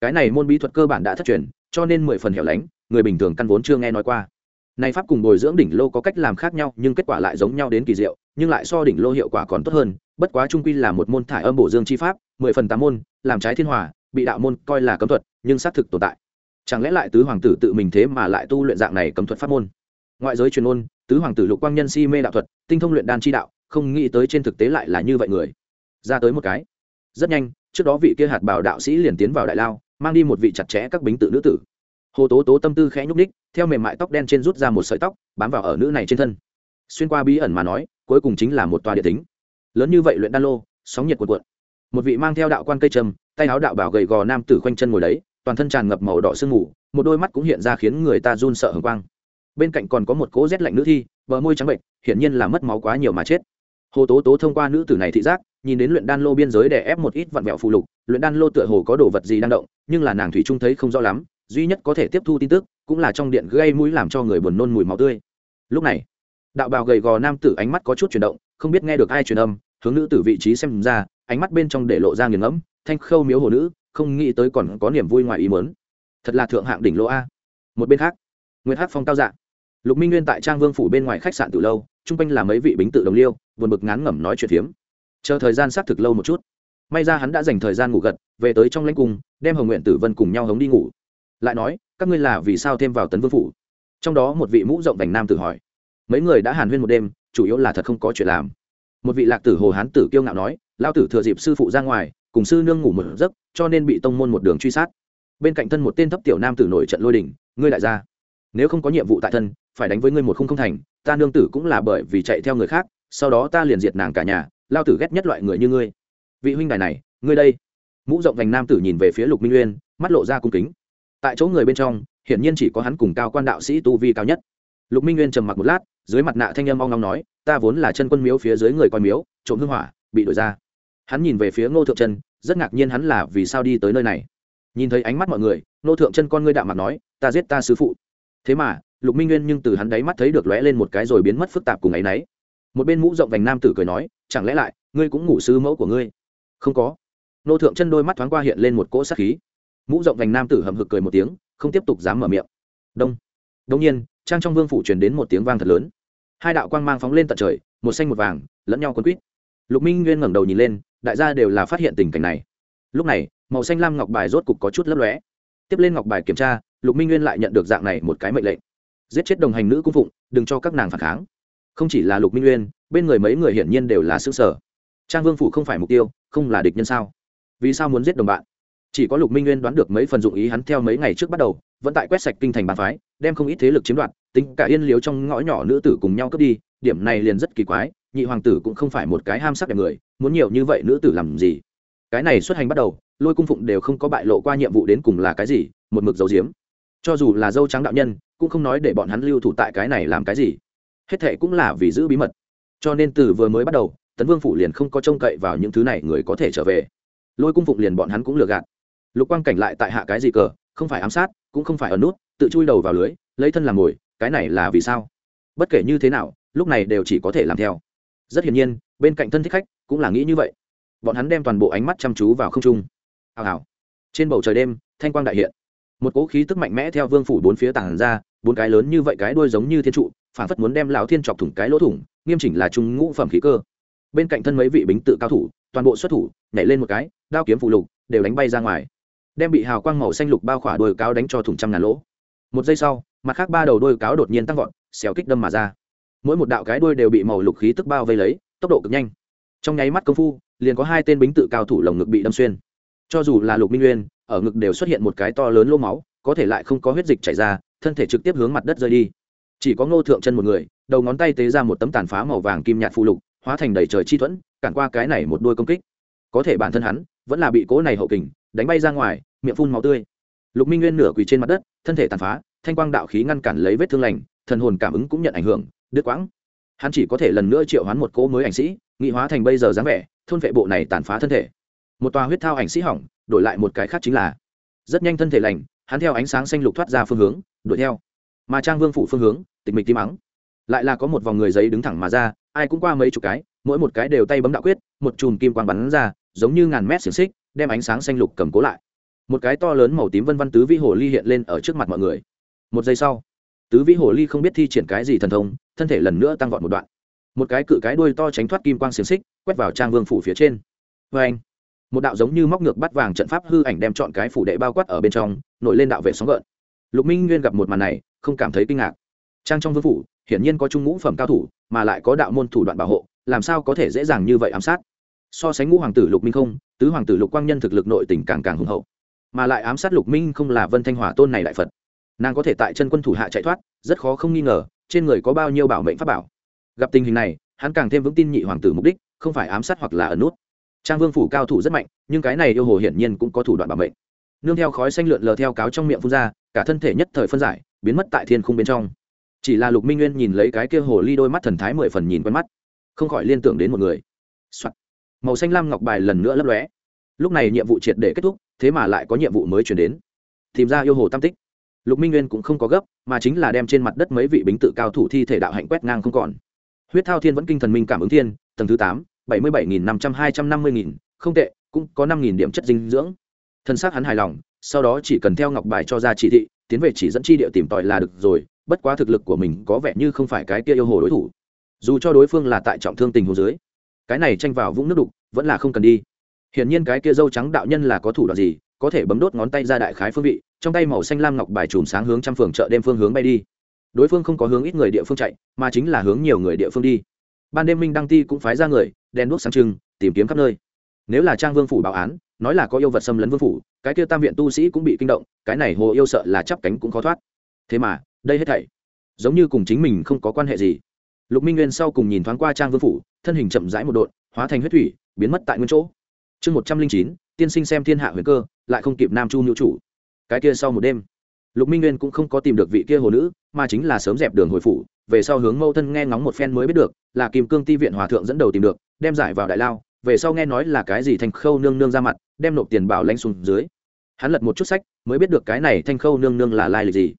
Cái này môn bí thuật cơ bản đã thất truyền, cho nên mười phần hẻo lánh, người bình thường căn vốn chưa nghe nói qua. Này pháp cùng bồi dưỡng đỉnh lô có cách làm khác nhau, nhưng kết quả lại giống nhau đến kỳ diệu, nhưng lại so đỉnh lô hiệu quả còn tốt hơn, bất quá trung quy là một môn thải âm bổ dương chi pháp, mười phần tám môn, làm trái thiên hòa, bị đạo môn coi là cấm thuật, nhưng xác thực tồn tại chẳng lẽ lại tứ hoàng tử tự mình thế mà lại tu luyện dạng này cấm thuật pháp môn? Ngoại giới truyền ôn tứ hoàng tử lục quang nhân si mê đạo thuật, tinh thông luyện đan chi đạo, không nghĩ tới trên thực tế lại là như vậy người. Ra tới một cái. Rất nhanh, trước đó vị kia hạt bảo đạo sĩ liền tiến vào đại lao, mang đi một vị chặt chẽ các bính tự nữ tử. Hồ tố tố tâm tư khẽ nhúc ních theo mềm mại tóc đen trên rút ra một sợi tóc, bám vào ở nữ này trên thân. Xuyên qua bí ẩn mà nói, cuối cùng chính là một tòa địa tính lớn như vậy luyện đan lô, sóng nhiệt cuộn cuộn. Một vị mang theo đạo quan cây trầm, tay áo đạo bảo gầy gò nam tử khoanh chân ngồi đấy toàn thân tràn ngập màu đỏ sương mù, một đôi mắt cũng hiện ra khiến người ta run sợ hồng quang. Bên cạnh còn có một cỗ rét lạnh nữ thi, bờ môi trắng bệnh hiển nhiên là mất máu quá nhiều mà chết. Hồ tố tố thông qua nữ tử này thị giác, nhìn đến luyện đan lô biên giới để ép một ít vặn vẹo phụ lục, luyện đan lô tựa hồ có đồ vật gì đang động, nhưng là nàng thủy trung thấy không rõ lắm, duy nhất có thể tiếp thu tin tức, cũng là trong điện gây mũi làm cho người buồn nôn mùi máu tươi. Lúc này, đạo bào gầy gò nam tử ánh mắt có chút chuyển động, không biết nghe được ai truyền âm, hướng nữ tử vị trí xem ra, ánh mắt bên trong để lộ ra nghiền ngẫm, thanh khâu miếu hồ nữ không nghĩ tới còn có niềm vui ngoài ý mớn thật là thượng hạng đỉnh lô a. Một bên khác nguyễn hắc phong cao dạ. Lục minh nguyên tại trang vương phủ bên ngoài khách sạn từ lâu, chung quanh là mấy vị bính tự đồng liêu, buồn bực ngán ngẩm nói chuyện phiếm. Chờ thời gian xác thực lâu một chút. May ra hắn đã dành thời gian ngủ gật, về tới trong lãnh cung, đem hồng nguyện tử vân cùng nhau hống đi ngủ. Lại nói, các ngươi là vì sao thêm vào tấn vương phủ? Trong đó một vị mũ rộng vành nam tử hỏi. Mấy người đã hàn huyên một đêm, chủ yếu là thật không có chuyện làm. Một vị lạc tử hồ hán tử kiêu ngạo nói lao tử thừa dịp sư phụ ra ngoài, cùng sư nương ngủ một giấc cho nên bị tông môn một đường truy sát. Bên cạnh thân một tên thấp tiểu nam tử nổi trận lôi đỉnh ngươi đại gia, nếu không có nhiệm vụ tại thân, phải đánh với ngươi một không không thành, ta nương tử cũng là bởi vì chạy theo người khác, sau đó ta liền diệt nàng cả nhà, lao tử ghét nhất loại người như ngươi. Vị huynh đài này, ngươi đây. Mũ rộng vành nam tử nhìn về phía lục minh uyên, mắt lộ ra cung kính. Tại chỗ người bên trong, hiển nhiên chỉ có hắn cùng cao quan đạo sĩ tu vi cao nhất. Lục minh uyên trầm mặc một lát, dưới mặt nạ thanh âm ong ngong nói, ta vốn là chân quân miếu phía dưới người coi miếu, trộm hương hỏa, bị đổi ra. Hắn nhìn về phía ngô thượng trần rất ngạc nhiên hắn là vì sao đi tới nơi này. Nhìn thấy ánh mắt mọi người, nô thượng chân con ngươi đạm mặt nói, ta giết ta sư phụ. Thế mà, lục minh nguyên nhưng từ hắn đáy mắt thấy được lóe lên một cái rồi biến mất phức tạp cùng ấ y n ấ y một bên mũ rộng vành nam tử cười nói, chẳng lẽ lại, ngươi cũng ngủ sư mẫu của ngươi? Không có. Nô thượng chân đôi mắt thoáng qua hiện lên một cỗ sắc khí. Mũ rộng vành nam tử hầm hực cười một tiếng, không tiếp tục dám mở miệng. Đông. Đông nhiên, trang trong vương phủ truyền đến một tiếng vang thật lớn. Hai đạo quang mang phóng lên tận trời, một xanh một vàng, lẫn nhau quấn quýt. Lục minh nguyên ngẩng đầu nhìn lên đại gia đều là phát hiện tình cảnh này. Lúc này, màu xanh lam ngọc bài rốt cục có chút lấp lóe. Tiếp lên ngọc bài kiểm tra, lục minh nguyên lại nhận được dạng này một cái mệnh lệnh. Giết chết đồng hành nữ cung phụng, đừng cho các nàng phản kháng. Không chỉ là lục minh nguyên, bên người mấy người hiển nhiên đều là xương sở. Trang vương phủ không phải mục tiêu, không là địch nhân sao? Vì sao muốn giết đồng bạn? Chỉ có lục minh nguyên đoán được mấy phần dụng ý hắn theo mấy ngày trước bắt đầu, vẫn tại quét sạch kinh thành bàn phái, đem không ít thế lực chiếm đoạt, tính cả yên liếu trong ngõ nhỏ nữ tử cùng nhau cướp đi, điểm này liền rất kỳ quái nhị hoàng tử cũng không phải một cái ham sắc đẹp người, muốn nhiều như vậy nữ tử làm gì? Cái này xuất hành bắt đầu, lôi cung phụng đều không có bại lộ qua nhiệm vụ đến cùng là cái gì, một mực dấu diếm cho dù là dâu trắng đạo nhân, cũng không nói để bọn hắn lưu thủ tại cái này làm cái gì. Hết thệ cũng là vì giữ bí mật. Cho nên từ vừa mới bắt đầu, tấn vương phủ liền không có trông cậy vào những thứ này người có thể trở về. Lôi cung phụng liền bọn hắn cũng lừa gạt. Lục quang cảnh lại tại hạ cái gì cờ, không phải ám sát, cũng không phải ở nút, tự chui đầu vào lưới, lấy thân làm mồi, cái này là vì sao? Bất kể như thế nào, lúc này đều chỉ có thể làm theo rất hiển nhiên, bên cạnh thân thích khách cũng là nghĩ như vậy. Bọn hắn đem toàn bộ ánh mắt chăm chú vào không trung. Hào hào. Trên bầu trời đêm, thanh quang đại hiện. Một cỗ khí tức mạnh mẽ theo vương phủ bốn phía tảng ra, bốn cái lớn như vậy cái đuôi giống như thiên trụ, phản phất muốn đem lão thiên chọc thủng cái lỗ thủng, nghiêm chỉnh là trung ngũ phẩm khí cơ. Bên cạnh thân mấy vị bính tự cao thủ, toàn bộ xuất thủ, nhảy lên một cái, đao kiếm phụ lục, đều đánh bay ra ngoài. Đem bị hào quang màu xanh lục bao khỏa đôi cáo đánh cho thủng trăm ngàn lỗ. Một giây sau, mặt khác ba đầu đôi cáo đột nhiên tăng vọt xéo kích đâm mà ra mỗi một đạo cái đuôi đều bị màu lục khí tức bao vây lấy, tốc độ cực nhanh. Trong nháy mắt công phu, liền có hai tên bính tự cao thủ lồng ngực bị đâm xuyên. Cho dù là lục minh nguyên, ở ngực đều xuất hiện một cái to lớn lô máu, có thể lại không có huyết dịch chảy ra, thân thể trực tiếp hướng mặt đất rơi đi. Chỉ có ngô thượng chân một người, đầu ngón tay tế ra một tấm tàn phá màu vàng kim nhạt phụ lục, hóa thành đầy trời chi thuẫn, cản qua cái này một đôi công kích. Có thể bản thân hắn, vẫn là bị cố này hậu kình, đánh bay ra ngoài, miệng phun máu tươi. Lục minh nguyên nửa quỳ trên mặt đất, thân thể tàn phá, thanh quang đạo khí ngăn cản lấy vết thương lành, thần hồn cảm ứng cũng nhận ảnh hưởng đứt quãng. Hắn chỉ có thể lần nữa triệu hoán một cỗ mới ảnh sĩ, nghị hóa thành bây giờ dáng vẻ, thôn vệ bộ này tàn phá thân thể. Một tòa huyết thao ảnh sĩ hỏng, đổi lại một cái khác chính là, rất nhanh thân thể lành, hắn theo ánh sáng xanh lục thoát ra phương hướng, đuổi theo. Mà trang vương phủ phương hướng, tịch mịch tim mắng lại là có một vòng người giấy đứng thẳng mà ra, ai cũng qua mấy chục cái, mỗi một cái đều tay bấm đạo quyết, một chùm kim quang bắn ra, giống như ngàn mét xiềng xích, đem ánh sáng xanh lục cầm cố lại. Một cái to lớn màu tím vân văn tứ vĩ hồ ly hiện lên ở trước mặt mọi người. Một giây sau tứ vĩ hồ ly không biết thi triển cái gì thần thông, thân thể lần nữa tăng vọt một đoạn. Một cái cự cái đuôi to tránh thoát kim quang xiềng xích, quét vào trang vương phủ phía trên. Vê anh, một đạo giống như móc ngược bắt vàng trận pháp hư ảnh đem chọn cái phủ đệ bao quát ở bên trong, nổi lên đạo vệ sóng gợn. Lục minh nguyên gặp một màn này, không cảm thấy kinh ngạc. Trang trong vương phủ, hiển nhiên có trung ngũ phẩm cao thủ, mà lại có đạo môn thủ đoạn bảo hộ, làm sao có thể dễ dàng như vậy ám sát? So sánh ngũ hoàng tử lục minh không, tứ hoàng tử lục quang nhân thực lực nội tình càng càng hùng hậu. Mà lại ám sát lục minh không là vân thanh hỏa tôn này đại phật nàng có thể tại chân quân thủ hạ chạy thoát, rất khó không nghi ngờ, trên người có bao nhiêu bảo mệnh pháp bảo. Gặp tình hình này, hắn càng thêm vững tin nhị hoàng tử mục đích, không phải ám sát hoặc là ẩn nút. Trang vương phủ cao thủ rất mạnh, nhưng cái này yêu hồ hiển nhiên cũng có thủ đoạn bảo mệnh. Nương theo khói xanh lượn lờ theo cáo trong miệng phun ra, cả thân thể nhất thời phân giải, biến mất tại thiên khung bên trong. Chỉ là lục minh nguyên nhìn lấy cái kia hồ ly đôi mắt thần thái mười phần nhìn quen mắt, không khỏi liên tưởng đến một người、Soạn. màu xanh lam ngọc bài lần nữa lấp lóe. Lúc này nhiệm vụ triệt để kết thúc, thế mà lại có nhiệm vụ mới chuyển đến. Tìm ra yêu hồ tam tích lục minh nguyên cũng không có gấp, mà chính là đem trên mặt đất mấy vị bính tự cao thủ thi thể đạo hạnh quét ngang không còn. Huyết thao thiên vẫn kinh thần minh cảm ứng thiên, tầng thứ tám, bảy mươi bảy nghìn năm trăm hai trăm năm mươi nghìn, không tệ, cũng có năm nghìn điểm chất dinh dưỡng. Thân xác hắn hài lòng, sau đó chỉ cần theo ngọc bài cho ra chỉ thị, tiến về chỉ dẫn chi địa tìm tòi là được rồi, bất quá thực lực của mình có vẻ như không phải cái kia yêu hồ đối thủ. Dù cho đối phương là tại trọng thương tình hồ dưới, cái này tranh vào vũng nước đục, vẫn là không cần đi. Hiển nhiên cái kia dâu trắng đạo nhân là có thủ đoạn gì có thể bấm đốt ngón tay ra đại khái phương vị, trong tay màu xanh lam ngọc bài chùm sáng hướng trăm phường chợ đêm phương hướng bay đi. Đối phương không có hướng ít người địa phương chạy, mà chính là hướng nhiều người địa phương đi. Ban đêm minh đăng ti cũng phái ra người đen đuốc sáng trưng, tìm kiếm khắp nơi. Nếu là trang vương phủ báo án, nói là có yêu vật xâm lấn vương phủ, cái kia tam viện tu sĩ cũng bị kinh động, cái này hồ yêu sợ là chắp cánh cũng khó thoát. Thế mà, đây hết thảy, giống như cùng chính mình không có quan hệ gì. Lục minh nguyên sau cùng nhìn thoáng qua trang vương phủ, thân hình chậm rãi một đột hóa thành huyết thủy, biến mất tại nguyên chỗ. Chương một trăm linh chín tiên sinh xem thiên hạ huyền cơ, lại không kịp nam chu nữ chủ. Cái kia sau một đêm, lục minh nguyên cũng không có tìm được vị kia hồ nữ, mà chính là sớm dẹp đường hồi phủ, về sau hướng mâu thân nghe ngóng một phen mới biết được, là kim cương ti viện hòa thượng dẫn đầu tìm được, đem giải vào đại lao, về sau nghe nói là cái gì thanh khâu nương nương ra mặt, đem nộp tiền bảo lanh xuống dưới. Hắn lật một chút sách, mới biết được cái này thanh khâu nương nương là lai lịch gì.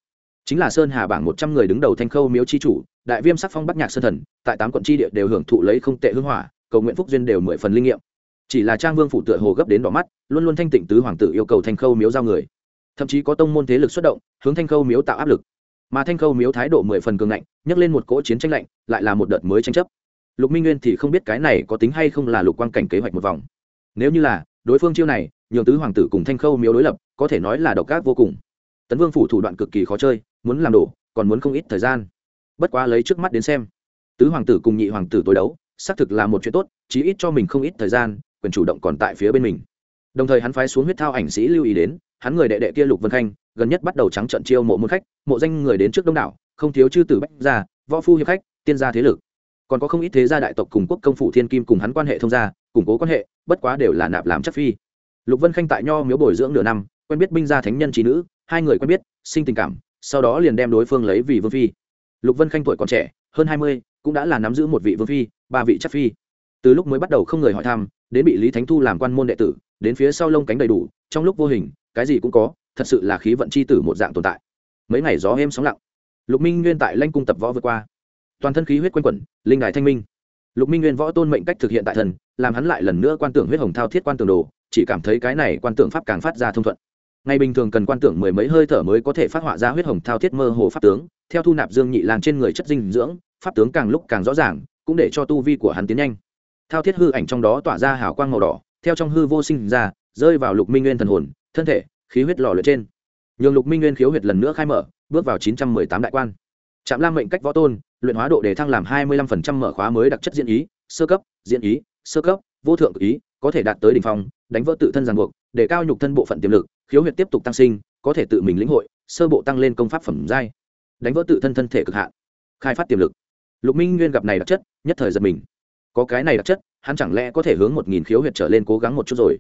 Chính là sơn hà bảng một trăm người đứng đầu thanh khâu miếu chi chủ, đại viêm sắc phong bắc nhạc sơn thần, tại tám quận tri địa đều hưởng thụ lấy không tệ hưng hỏa, cầu nguyện phúc duyên đều mười phần linh nghiệm chỉ là trang vương phủ tựa hồ gấp đến đỏ mắt, luôn luôn thanh tịnh tứ hoàng tử yêu cầu thanh khâu miếu giao người. Thậm chí có tông môn thế lực xuất động, hướng thanh khâu miếu tạo áp lực. Mà thanh khâu miếu thái độ mười phần cường ngạnh, nhấc lên một cỗ chiến tranh lạnh, lại là một đợt mới tranh chấp. Lục minh nguyên thì không biết cái này có tính hay không là lục quan cảnh kế hoạch một vòng. Nếu như là, đối phương chiêu này, nhường tứ hoàng tử cùng thanh khâu miếu đối lập, có thể nói là độc ác vô cùng. Tấn vương phủ thủ đoạn cực kỳ khó chơi, muốn làm đổ, còn muốn không ít thời gian. Bất quá lấy trước mắt đến xem, tứ hoàng tử cùng nhị hoàng tử tối đấu, xác thực là một chuyện tốt, chí ít cho mình không ít thời gian quyền chủ động còn tại phía bên mình. Đồng thời hắn phái xuống huyết thao ảnh sĩ lưu ý đến, hắn người đệ đệ kia lục vân khanh, gần nhất bắt đầu trắng trận chiêu mộ môn khách, mộ danh người đến trước đông đảo, không thiếu chư tử bách gia, võ phu hiệp khách, tiên gia thế lực. Còn có không ít thế gia đại tộc cùng quốc công phủ thiên kim cùng hắn quan hệ thông gia, củng cố quan hệ, bất quá đều là nạp làm chất phi. Lục vân khanh tại nho miếu bồi dưỡng nửa năm, quen biết binh gia thánh nhân trí nữ, hai người quen biết, sinh tình cảm, sau đó liền đem đối phương lấy vì vương phi. Lục vân khanh tuổi còn trẻ, hơn hai mươi, cũng đã là nắm giữ một vị vương phi, ba vị chất phi từ lúc mới bắt đầu không người hỏi thăm, đến bị lý thánh thu làm quan môn đệ tử, đến phía sau lông cánh đầy đủ, trong lúc vô hình, cái gì cũng có, thật sự là khí vận c h i tử một dạng tồn tại. Mấy ngày gió êm sóng lặng. Lục minh nguyên tại lanh cung tập võ vượt qua. Toàn thân khí huyết quanh quẩn, linh đài thanh minh. Lục minh nguyên võ tôn mệnh cách thực hiện tại thần, làm hắn lại lần nữa quan tưởng huyết hồng thao thiết quan tưởng đồ, chỉ cảm thấy cái này quan tưởng pháp càng phát ra thông thuận. Ngày bình thường cần quan tưởng mười mấy hơi thở mới có thể phát họa ra huyết hồng thao thiết mơ hồ pháp tướng, theo thu nạp dương nhị làng trên người chất dinh dưỡng, pháp tướng càng lúc càng rõ ràng, cũng để cho tu vi của hắn tiến nhanh thao thiết hư ảnh trong đó tỏa ra hào quang màu đỏ, theo trong hư vô sinh ra, rơi vào lục minh nguyên thần hồn, thân thể, khí huyết lò lượt trên. Nhường lục minh nguyên khiếu huyệt lần nữa khai mở, bước vào chín trăm mười tám đại quan. Trạm lam mệnh cách võ tôn, luyện hóa độ đề thăng làm hai mươi lăm phần trăm mở khóa mới đặc chất diễn ý, sơ cấp, diễn ý, sơ cấp, vô thượng ý, có thể đạt tới đ ỉ n h phong, đánh vỡ tự thân ràng buộc, để cao nhục thân bộ phận tiềm lực, khiếu huyệt tiếp tục tăng sinh, có thể tự mình lĩnh hội, sơ bộ tăng lên công pháp phẩm giai. Đánh vỡ tự thân thân thể cực hạn, khai phát tiềm lực. Lục minh nguyên gặp này đặc chất, nhất thời giật mình có cái này đặc chất, hắn chẳng lẽ có thể hướng một nghìn khiếu huyệt trở lên cố gắng một chút rồi?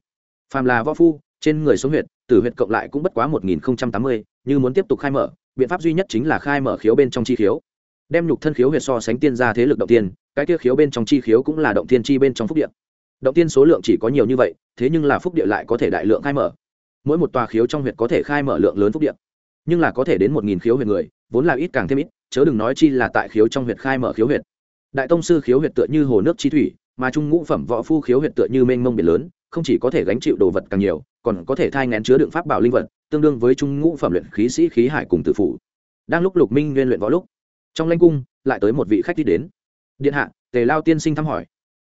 Phàm là võ phu, trên người số huyệt, tử huyệt cộng lại cũng bất quá một nghìn tám mươi, như muốn tiếp tục khai mở, biện pháp duy nhất chính là khai mở khiếu bên trong chi khiếu. Đem nhục thân khiếu huyệt so sánh tiên ra thế lực động tiên, cái kia khiếu bên trong chi khiếu cũng là động tiên chi bên trong phúc địa. Động tiên số lượng chỉ có nhiều như vậy, thế nhưng là phúc địa lại có thể đại lượng khai mở. Mỗi một tòa khiếu trong huyệt có thể khai mở lượng lớn phúc địa. Nhưng là có thể đến một nghìn khiếu huyệt người, vốn là ít càng thêm ít, chớ đừng nói chi là tại khiếu trong huyệt khai mở khiếu huyệt đại tông sư khiếu huyệt tựa như hồ nước chi thủy, mà trung ngũ phẩm võ phu khiếu huyệt tựa như mênh mông biển lớn, không chỉ có thể gánh chịu đồ vật càng nhiều, còn có thể thai ngén chứa đựng pháp bảo linh vật, tương đương với trung ngũ phẩm luyện khí sĩ khí hải cùng tự phủ. Đang lúc lục minh nguyên luyện võ lúc, trong lanh cung, lại tới một vị khách đi đến. Điện hạ, tề lao tiên sinh thăm hỏi.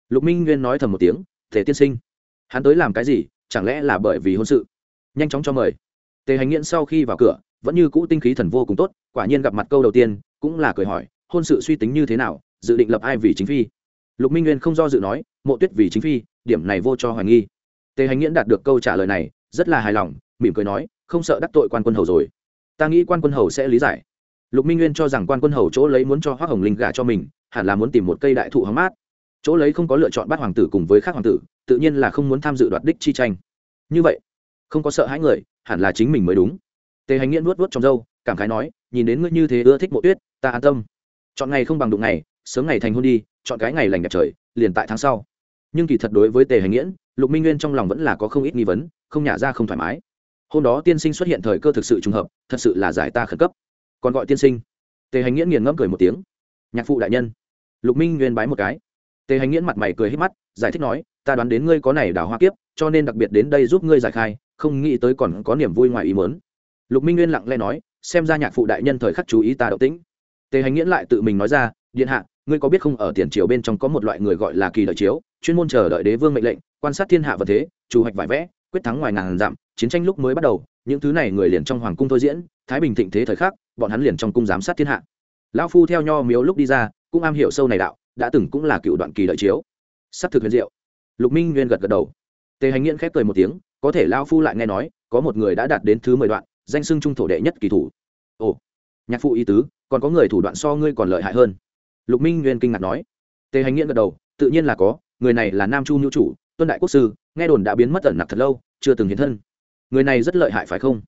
Lục minh nguyên nói thầm một tiếng thể tiên sinh, hắn tới làm cái gì, chẳng lẽ là bởi vì hôn sự? Nhanh chóng cho mời. Tề hành nghiện sau khi vào cửa, vẫn như cũ tinh khí thần vô cùng tốt, quả nhiên gặp mặt câu đầu tiên, cũng là cười hỏi, hôn sự suy tính như thế nào dự định lập ai vì chính phi. Lục minh nguyên không do dự nói mộ tuyết vì chính phi điểm này vô cho hoài nghi. Tề hành nghiễn đạt được câu trả lời này rất là hài lòng mỉm cười nói không sợ đắc tội quan quân hầu rồi. Ta nghĩ quan quân hầu sẽ lý giải. Lục minh nguyên cho rằng quan quân hầu chỗ lấy muốn cho hoác hồng linh gả cho mình hẳn là muốn tìm một cây đại thụ hóng mát. Chỗ lấy không có lựa chọn bắt hoàng tử cùng với khác hoàng tử tự nhiên là không muốn tham dự đoạt đích chi tranh. Như vậy không có sợ hãi người hẳn là chính mình mới đúng. Tề hành nghiễn nuốt nuốt trong dâu, cảm khái nói nhìn đến ngươi như thế ưa thích mộ tuyết ta an tâm. Chọn ngày không bằng đụng ngày sớm ngày thành hôn đi, chọn cái ngày lành đẹp trời, liền tại tháng sau. Nhưng kỳ thật đối với tề hành nghiễn, lục minh nguyên trong lòng vẫn là có không ít nghi vấn, không nhả ra không thoải mái. Hôm đó tiên sinh xuất hiện thời cơ thực sự trùng hợp, thật sự là giải ta khẩn cấp. Còn gọi tiên sinh. Tề hành nghiễn nghiền ngẫm cười một tiếng. Nhạc phụ đại nhân. Lục minh nguyên bái một cái. Tề hành nghiễn mặt mày cười hết mắt, giải thích nói, ta đoán đến ngươi có này đào hoa kiếp, cho nên đặc biệt đến đây giúp ngươi giải khai, không nghĩ tới còn có niềm vui ngoài ý mớn lục minh nguyên lặng lẽ nói, xem ra nhạc phụ đại nhân thời khắc chú ý ta động tĩnh. Tề hành nghiễn lại tự mình nói ra điện hạ, ngươi có biết không, ở tiền triều bên trong có một loại người gọi là kỳ đợi chiếu, chuyên môn chờ đợi đế vương mệnh lệnh, quan sát thiên hạ vật thế, chủ hoạch vải vẽ, quyết thắng ngoài ngàn dặm, chiến tranh lúc mới bắt đầu, những thứ này người liền trong hoàng cung thôi diễn, thái bình thịnh thế thời khắc, bọn hắn liền trong cung giám sát thiên hạ. Lão phu theo nho miếu lúc đi ra, cũng am hiểu sâu này đạo, đã từng cũng là cựu đoạn kỳ đợi chiếu. S thực huyền diệu. Lục minh nguyên gật gật đầu. Tề hành nghiễn khép cười một tiếng, có thể lao phu lại nghe nói, có một người đã đạt đến thứ mười đoạn, danh xưng trung thổ đệ nhất kỳ thủ. Ồ, nhạc phụ y tứ, còn có người thủ đoạn so ngươi còn lợi hại hơn lục minh nguyên kinh ngạc nói. Tề hành nghiễn gật đầu, tự nhiên là có, người này là nam chu nhu chủ, tuân đại quốc sư, nghe đồn đã biến mất ẩn nặc thật lâu, chưa từng hiện thân. Người này rất lợi hại phải không?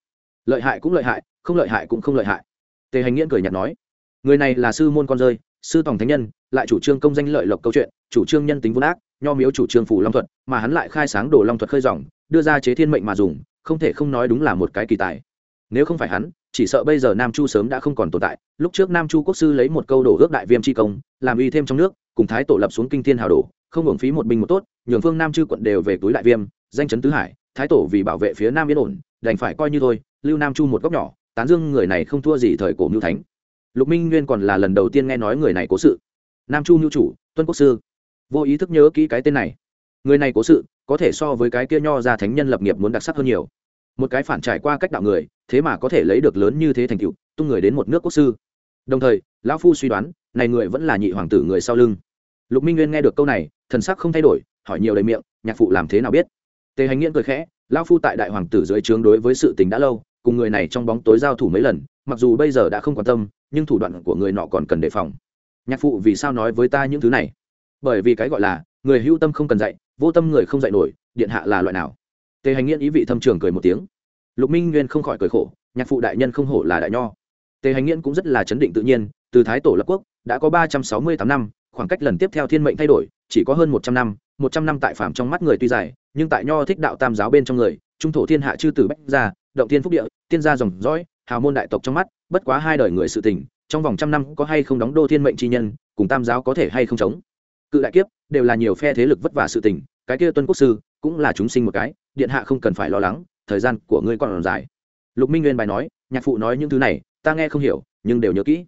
Lợi hại cũng lợi hại, không lợi hại cũng không lợi hại. Tề hành nghiễn cười nhạt nói. Người này là sư môn con rơi, sư tòng thánh nhân, lại chủ trương công danh lợi lộc câu chuyện, chủ trương nhân tính vốn ác, nho miếu chủ trương phủ long thuật, mà hắn lại khai sáng đồ long thuật khơi dòng, đưa ra chế thiên mệnh mà dùng, không thể không nói đúng là một cái kỳ tài. Nếu không phải hắn chỉ sợ bây giờ nam chu sớm đã không còn tồn tại. Lúc trước nam chu quốc sư lấy một câu đổ ước đại viêm tri công, làm uy thêm trong nước, cùng thái tổ lập xuống kinh thiên hào đổ, không hưởng phí một binh một tốt, nhường phương nam chư quận đều về túi đại viêm, danh chấn tứ hải, thái tổ vì bảo vệ phía nam yên ổn, đành phải coi như thôi, lưu nam chu một góc nhỏ, tán dương người này không thua gì thời cổ mưu thánh. Lục minh nguyên còn là lần đầu tiên nghe nói người này cố sự. Nam chu mưu chủ, tuân quốc sư. Vô ý thức nhớ kỹ cái tên này. Người này cố sự, có thể so với cái kia nho ra thánh nhân lập nghiệp muốn đặc sắc hơn nhiều một cái phản trải qua cách đạo người, thế mà có thể lấy được lớn như thế thành tựu, tung người đến một nước quốc sư. Đồng thời, lão phu suy đoán, này người vẫn là nhị hoàng tử người sau lưng. Lục minh nguyên nghe được câu này, thần sắc không thay đổi, hỏi nhiều đầy miệng, nhạc phụ làm thế nào biết? Tề hành nghiễn cười khẽ, lão phu tại đại hoàng tử dưới trướng đối với sự tình đã lâu, cùng người này trong bóng tối giao thủ mấy lần, mặc dù bây giờ đã không quan tâm, nhưng thủ đoạn của người nọ còn cần đề phòng. Nhạc phụ vì sao nói với ta những thứ này? Bởi vì cái gọi là, người hữu tâm không cần dạy, vô tâm người không dạy nổi, điện hạ là loại nào? Tề hành nghiễn ý vị thâm trường cười một tiếng. Lục minh nguyên không khỏi cười khổ, nhạc phụ đại nhân không hổ là đại nho. Tề hành nghiễn cũng rất là chấn định tự nhiên, từ thái tổ lập quốc, đã có ba trăm sáu mươi tám năm, khoảng cách lần tiếp theo thiên mệnh thay đổi, chỉ có hơn một trăm năm, một trăm năm tại phạm trong mắt người tuy dài, nhưng tại nho thích đạo tam giáo bên trong người, trung thổ thiên hạ chư tử bách gia, động thiên phúc địa, tiên gia dòng dõi, hào môn đại tộc trong mắt, bất quá hai đời người sự tình, trong vòng trăm năm có hay không đóng đô thiên mệnh chi nhân, cùng tam giáo có thể hay không chống. Cự đại kiếp, đều là nhiều phe thế lực vất vả sự tình, cái kia tuân quốc sư cũng là chúng sinh một cái, điện hạ không cần phải lo lắng, thời gian của ngươi còn dài. Lục minh nguyên bài nói, nhạc phụ nói những thứ này, ta nghe không hiểu, nhưng đều nhớ kỹ.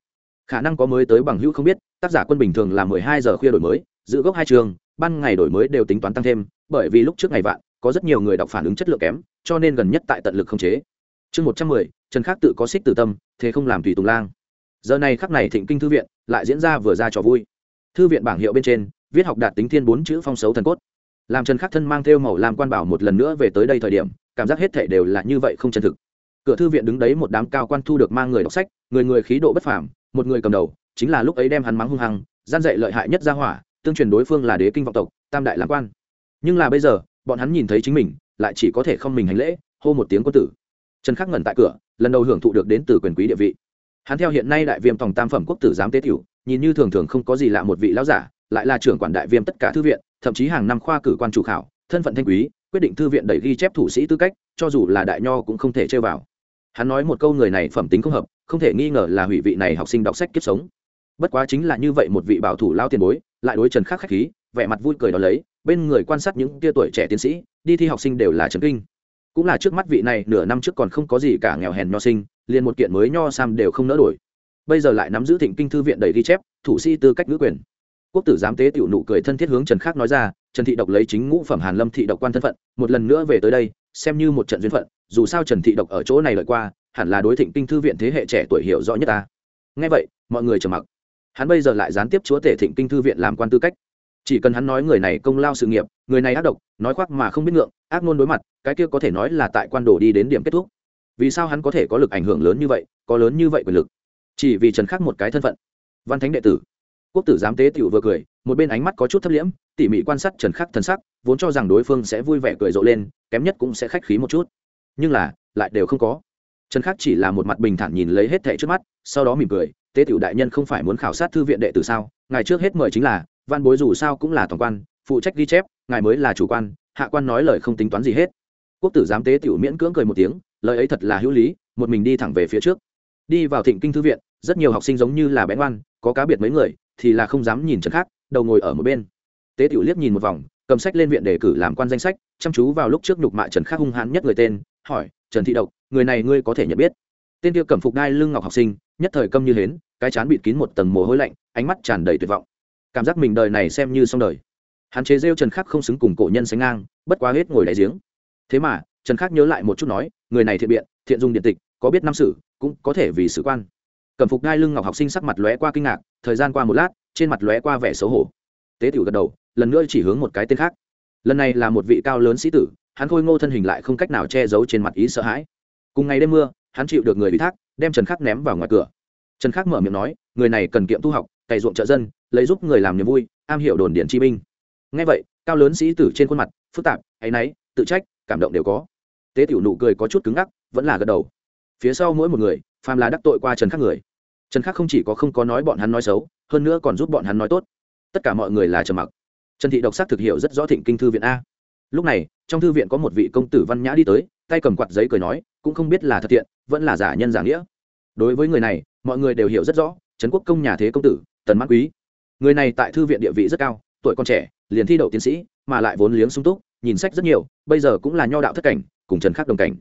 Khả năng có mới tới bằng hữu không biết, tác giả quân bình thường là mười hai giờ khuya đổi mới, giữ gốc hai trường, ban ngày đổi mới đều tính toán tăng thêm, bởi vì lúc trước ngày vạn, có rất nhiều người đọc phản ứng chất lượng kém, cho nên gần nhất tại tận lực không chế. Chương một trăm mười, trần khắc tự có xích từ tâm, thế không làm tùy tùng lang. Giờ này khắc này thịnh kinh thư viện lại diễn ra vừa ra trò vui. Thư viện bảng hiệu bên trên, viết học đạt tính thiên bốn chữ phong xấu thần cốt làm trần khắc thân mang theo màu làm quan bảo một lần nữa về tới đây thời điểm, cảm giác hết thể đều là như vậy không chân thực. Cửa thư viện đứng đấy một đám cao quan thu được mang người đọc sách, người người khí độ bất phàm, một người cầm đầu, chính là lúc ấy đem hắn mắng hung hăng, gian dạy lợi hại nhất ra hỏa, tương truyền đối phương là đế kinh vọng tộc, tam đại làm quan. Nhưng là bây giờ, bọn hắn nhìn thấy chính mình, lại chỉ có thể không mình hành lễ, hô một tiếng quân tử. Trần khắc ngẩn tại cửa, lần đầu hưởng thụ được đến từ quyền quý địa vị. Hắn theo hiện nay đại viêm tòng tam phẩm quốc tử giám tế tiểu, nhìn như thường thường không có gì lạ một vị lão giả, lại là trưởng quản đại viêm tất cả thư viện thậm chí hàng năm khoa cử quan chủ khảo, thân phận thanh quý, quyết định thư viện đẩy ghi chép thủ sĩ tư cách, cho dù là đại nho cũng không thể chơi vào. Hắn nói một câu người này phẩm tính không hợp, không thể nghi ngờ là hủy vị này học sinh đọc sách kiếp sống. Bất quá chính là như vậy một vị bảo thủ lao tiền bối, lại đối trần khắc khách khí, vẻ mặt vui cười đó lấy, bên người quan sát những tia tuổi trẻ tiến sĩ, đi thi học sinh đều là trần kinh. Cũng là trước mắt vị này, nửa năm trước còn không có gì cả nghèo hèn nho sinh, liền một kiện mới nho sam đều không nỡ đổi. Bây giờ lại nắm giữ thịnh kinh thư viện đầy ghi chép, thủ sĩ tư cách ngữ quyền quốc tử giám tế tiểu nụ cười thân thiết hướng trần khắc nói ra, trần thị độc lấy chính ngũ phẩm hàn lâm thị độc quan thân phận, một lần nữa về tới đây, xem như một trận duyên phận, dù sao trần thị độc ở chỗ này lợi qua, hẳn là đối thịnh kinh thư viện thế hệ trẻ tuổi hiểu rõ nhất ta. Nghe vậy, mọi người trầm mặc. Hắn bây giờ lại gián tiếp chúa tể thịnh kinh thư viện làm quan tư cách. Chỉ cần hắn nói người này công lao sự nghiệp, người này ác độc, nói khoác mà không biết ngượng, ác ngôn đối mặt, cái kia có thể nói là tại quan đồ đi đến điểm kết thúc. Vì sao hắn có thể có lực ảnh hưởng lớn như vậy, có lớn như vậy quyền lực? Chỉ vì trần khắc một cái thân phận. Văn thánh đệ tử quốc tử giám tế tiểu vừa cười, một bên ánh mắt có chút thấp liễm, tỉ mỉ quan sát trần khắc thân sắc, vốn cho rằng đối phương sẽ vui vẻ cười rộ lên, kém nhất cũng sẽ khách khí một chút. Nhưng là, lại đều không có. Trần khắc chỉ là một mặt bình thản nhìn lấy hết thẻ trước mắt, sau đó mỉm cười, tế tiểu đại nhân không phải muốn khảo sát thư viện đệ tử sao? Ngài trước hết mời chính là, văn bối dù sao cũng là toàn quan, phụ trách ghi chép, ngài mới là chủ quan, hạ quan nói lời không tính toán gì hết. Quốc tử giám tế tiểu miễn cưỡng cười một tiếng, lời ấy thật là hữu lý, một mình đi thẳng về phía trước. Đi vào thịnh kinh thư viện, rất nhiều học sinh giống như là bén oan có cá biệt mấy người thì là không dám nhìn trần khác, đầu ngồi ở một bên. Tế tiểu liếc nhìn một vòng, cầm sách lên viện đề cử làm quan danh sách, chăm chú vào lúc trước nhục mạ trần khắc hung hãn nhất người tên, hỏi, trần thị độc, người này ngươi có thể nhận biết? Tên kia cầm phục đai lưng ngọc học sinh, nhất thời câm như hến, cái chán bịt kín một tầng mồ hôi lạnh, ánh mắt tràn đầy tuyệt vọng. Cảm giác mình đời này xem như xong đời. Hắn chế rêu trần khắc không xứng cùng cổ nhân sánh ngang, bất quá hết ngồi đại giếng. Thế mà, trần khắc nhớ lại một chút nói, người này thiện biện, thiện dung điện tịch, có biết năm sử cũng có thể vì sử quan cầm phục ngai lưng ngọc học sinh sắc mặt lóe qua kinh ngạc, thời gian qua một lát, trên mặt lóe qua vẻ xấu hổ. Tế tiểu gật đầu, lần nữa chỉ hướng một cái tên khác. Lần này là một vị cao lớn sĩ tử, hắn khôi ngô thân hình lại không cách nào che giấu trên mặt ý sợ hãi. Cùng ngày đêm mưa, hắn chịu được người ủy thác, đem trần khắc ném vào ngoài cửa. Trần khắc mở miệng nói, người này cần kiệm tu học, cày ruộng trợ dân, lấy giúp người làm niềm vui, am hiểu đồn điện chi binh. Ngay vậy, cao lớn sĩ tử trên khuôn mặt, phức tạp, áy náy, tự trách, cảm động đều có. Tế tiểu nụ cười có chút cứng ngắc, vẫn là gật đầu. Phía sau mỗi một người phàm là đắc tội qua trần khắc người, trần khắc không chỉ có không có nói bọn hắn nói xấu, hơn nữa còn giúp bọn hắn nói tốt. Tất cả mọi người là trầm mặc. Trần thị độc sắc thực hiệu rất rõ thịnh kinh thư viện a. Lúc này, trong thư viện có một vị công tử văn nhã đi tới, tay cầm quạt giấy cười nói, cũng không biết là thật thiện, vẫn là giả nhân giả nghĩa. Đối với người này, mọi người đều hiểu rất rõ, trấn quốc công nhà thế công tử, tần mãn quý. Người này tại thư viện địa vị rất cao, tuổi còn trẻ, liền thi đậu tiến sĩ, mà lại vốn liếng sung túc, nhìn sách rất nhiều, bây giờ cũng là nho đạo thất cảnh, cùng trần khắc đồng cảnh.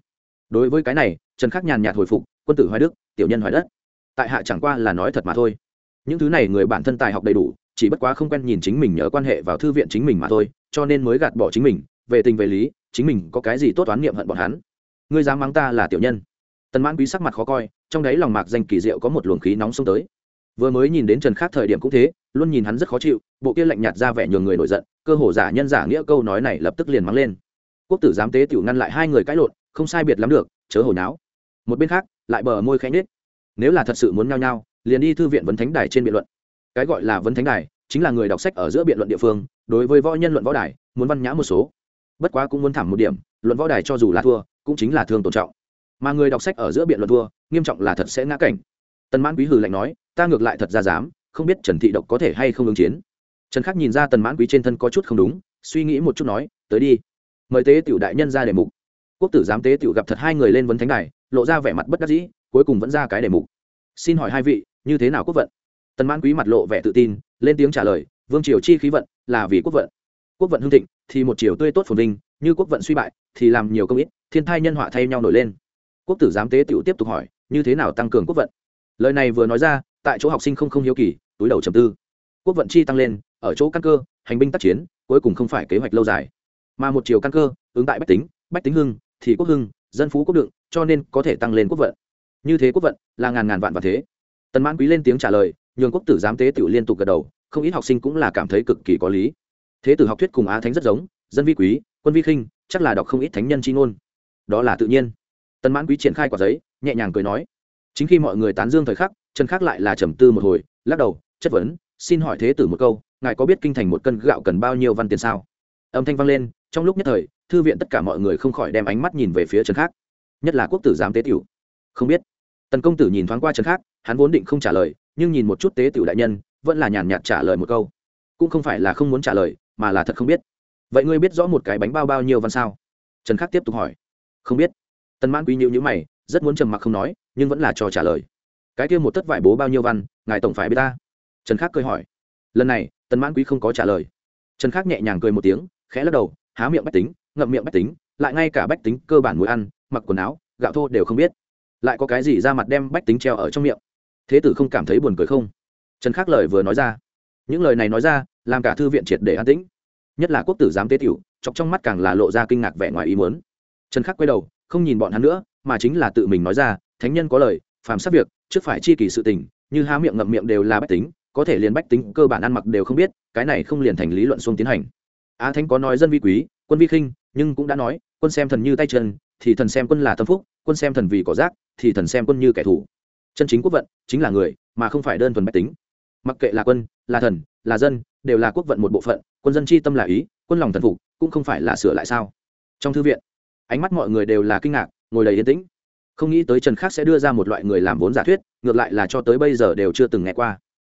Đối với cái này trần khắc nhàn nhạt hồi phục, quân tử hoài đức, tiểu nhân hoài đất, tại hạ chẳng qua là nói thật mà thôi. Những thứ này người bản thân tài học đầy đủ, chỉ bất quá không quen nhìn chính mình nhớ quan hệ vào thư viện chính mình mà thôi, cho nên mới gạt bỏ chính mình, về tình về lý, chính mình có cái gì tốt toán niệm hận bọn hắn. Ngươi dám mắng ta là tiểu nhân. Tần mãn quý sắc mặt khó coi, trong đấy lòng mạc danh kỳ diệu có một luồng khí nóng xông tới. Vừa mới nhìn đến trần khác thời điểm cũng thế, luôn nhìn hắn rất khó chịu, bộ kia lạnh nhạt ra vẻ nhường người nổi giận, cơ hồ giả nhân giả nghĩa câu nói này lập tức liền mắng lên. Quốc tử giám tế tiểu ngăn lại hai người cãi lộn, không sai biệt lắm được, chớ hồi náo một bên khác, lại bờ môi khẽ nhết nếu là thật sự muốn nhao nhao, liền đi thư viện vấn thánh đài trên biện luận. Cái gọi là vấn thánh đài, chính là người đọc sách ở giữa biện luận địa phương, đối với võ nhân luận võ đài, muốn văn nhã một số. Bất quá cũng muốn thảm một điểm, luận võ đài cho dù là thua, cũng chính là thương tôn trọng. Mà người đọc sách ở giữa biện luận thua, nghiêm trọng là thật sẽ ngã cảnh. Tần mãn quý hừ lạnh nói, ta ngược lại thật ra dám, không biết trần thị độc có thể hay không ứng chiến. Trần khắc nhìn ra tần mãn quý trên thân có chút không đúng, suy nghĩ một chút nói, tới đi, mời tế tiểu đại nhân ra đề mục quốc tử giám tế tiểu gặp thật hai người lên vấn thánh đài, lộ ra vẻ mặt bất đắc dĩ, cuối cùng vẫn ra cái đề mục. Xin hỏi hai vị, như thế nào quốc vận? Tần mãn quý mặt lộ vẻ tự tin, lên tiếng trả lời, vương triều chi khí vận, là vì quốc vận. Quốc vận hưng thịnh, thì một triều tươi tốt phồn vinh, như quốc vận suy bại, thì làm nhiều công ít, thiên thai nhân họa thay nhau nổi lên. Quốc tử giám tế tiểu tiếp tục hỏi, như thế nào tăng cường quốc vận? Lời này vừa nói ra, tại chỗ học sinh không không hiếu kỳ, túi đầu trầm tư. Quốc vận chi tăng lên, ở chỗ căn cơ, hành binh tác chiến, cuối cùng không phải kế hoạch lâu dài. Mà một chiều căn cơ, ứng tại bách tính bách tính hưng thì quốc hưng, dân phú quốc đựng, cho nên có thể tăng lên quốc vận. Như thế quốc vận là ngàn ngàn vạn và thế. Tần mãn quý lên tiếng trả lời, nhường quốc tử giám tế tiểu liên tục gật đầu, không ít học sinh cũng là cảm thấy cực kỳ có lý. Thế tử học thuyết cùng á thánh rất giống, dân vi quý, quân vi khinh, chắc là đọc không ít thánh nhân chi ngôn. Đó là tự nhiên. Tần mãn quý triển khai quả giấy, nhẹ nhàng cười nói. Chính khi mọi người tán dương thời khắc, trần khác lại là trầm tư một hồi, lắc đầu, chất vấn, xin hỏi thế tử một câu, ngài có biết kinh thành một cân gạo cần bao nhiêu văn tiền sao? Âm thanh vang lên, trong lúc nhất thời thư viện tất cả mọi người không khỏi đem ánh mắt nhìn về phía trần khác. Nhất là quốc tử giám tế tiểu. Không biết. Tần công tử nhìn thoáng qua trần khác, hắn vốn định không trả lời, nhưng nhìn một chút tế tiểu đại nhân, vẫn là nhàn nhạt trả lời một câu. Cũng không phải là không muốn trả lời, mà là thật không biết. Vậy ngươi biết rõ một cái bánh bao bao nhiêu văn sao? Trần khắc tiếp tục hỏi. Không biết. Tần mãn quý nhịu nhữ mày, rất muốn trầm mặc không nói, nhưng vẫn là cho trả lời. Cái kia một tất vải bố bao nhiêu văn, ngài tổng phải biết ta. Trần khắc cười hỏi. Lần này, tần mãn quý không có trả lời. Trần khắc nhẹ nhàng cười một tiếng, khẽ lắc đầu, há miệng bách tính ngậm miệng bách tính, lại ngay cả bách tính cơ bản mối ăn, mặc quần áo, gạo thô đều không biết. Lại có cái gì ra mặt đem bách tính treo ở trong miệng? Thế tử không cảm thấy buồn cười không? Trần khắc lời vừa nói ra. Những lời này nói ra, làm cả thư viện triệt để an tĩnh. Nhất là quốc tử giám tế tiểu, chọc trong mắt càng là lộ ra kinh ngạc vẻ ngoài ý muốn. Trần khắc quay đầu, không nhìn bọn hắn nữa, mà chính là tự mình nói ra, thánh nhân có lời, phàm sát việc, trước phải chi kỳ sự tình, như há miệng ngậm miệng đều là bách tính, có thể liền bách tính cơ bản ăn mặc đều không biết, cái này không liền thành lý luận xuông tiến hành. Á thánh có nói dân vi quý, quân vi khinh nhưng cũng đã nói, quân xem thần như tay chân, thì thần xem quân là tâm phúc, quân xem thần vì có rác, thì thần xem quân như kẻ thù. Chân chính quốc vận chính là người, mà không phải đơn thuần bách tính. Mặc kệ là quân, là thần, là dân, đều là quốc vận một bộ phận, quân dân chi tâm là ý, quân lòng thần phục, cũng không phải là sửa lại sao. Trong thư viện, ánh mắt mọi người đều là kinh ngạc, ngồi đầy yên tĩnh. Không nghĩ tới trần khác sẽ đưa ra một loại người làm vốn giả thuyết, ngược lại là cho tới bây giờ đều chưa từng nghe qua.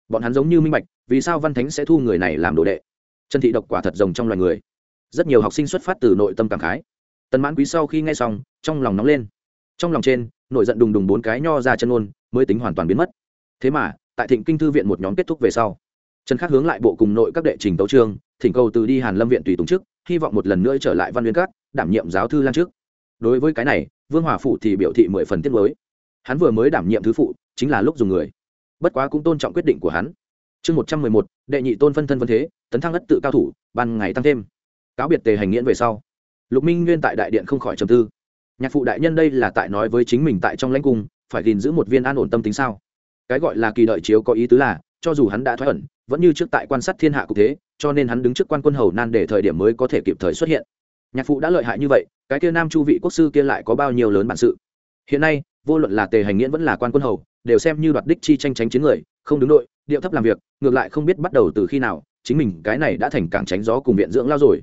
Bọn hắn giống như minh bạch, vì sao văn thánh sẽ thu người này làm đồ đệ? Trần thị độc quả thật rồng trong loài người rất nhiều học sinh xuất phát từ nội tâm cảm khái. Tần mãn quý sau khi nghe xong, trong lòng nóng lên. Trong lòng trên, nổi giận đùng đùng bốn cái nho ra chân ôn mới tính hoàn toàn biến mất. Thế mà, tại thịnh kinh thư viện một nhóm kết thúc về sau, trần khắc hướng lại bộ cùng nội các đệ trình tấu trương thỉnh cầu từ đi hàn lâm viện tùy tùng chức, hy vọng một lần nữa trở lại văn nguyên các, đảm nhiệm giáo thư lan trước. Đối với cái này, vương hòa phụ thì biểu thị mười phần tiết mới hắn vừa mới đảm nhiệm thứ phụ, chính là lúc dùng người. Bất quá cũng tôn trọng quyết định của hắn. Chương một trăm mười một, đệ nhị tôn phân thân vân thế, tấn thăng ất tự cao thủ, ban ngày tăng thêm cáo biệt tề hành nghiễn về sau, lục minh nguyên tại đại điện không khỏi trầm tư. Nhạc phụ đại nhân đây là tại nói với chính mình tại trong lãnh cung, phải gìn giữ một viên an ổn tâm tính sao? Cái gọi là kỳ đợi chiếu có ý tứ là, cho dù hắn đã thoái ẩn, vẫn như trước tại quan sát thiên hạ cục thế, cho nên hắn đứng trước quan quân hầu nan để thời điểm mới có thể kịp thời xuất hiện. Nhạc phụ đã lợi hại như vậy, cái kia nam chu vị quốc sư kia lại có bao nhiêu lớn bản sự? Hiện nay, vô luận là tề hành nghiễn vẫn là quan quân hầu, đều xem như đoạt đích chi tranh tránh chiến người, không đứng đội, điệu thấp làm việc, ngược lại không biết bắt đầu từ khi nào, chính mình cái này đã thành cảng tránh gió cùng viện dưỡng lao rồi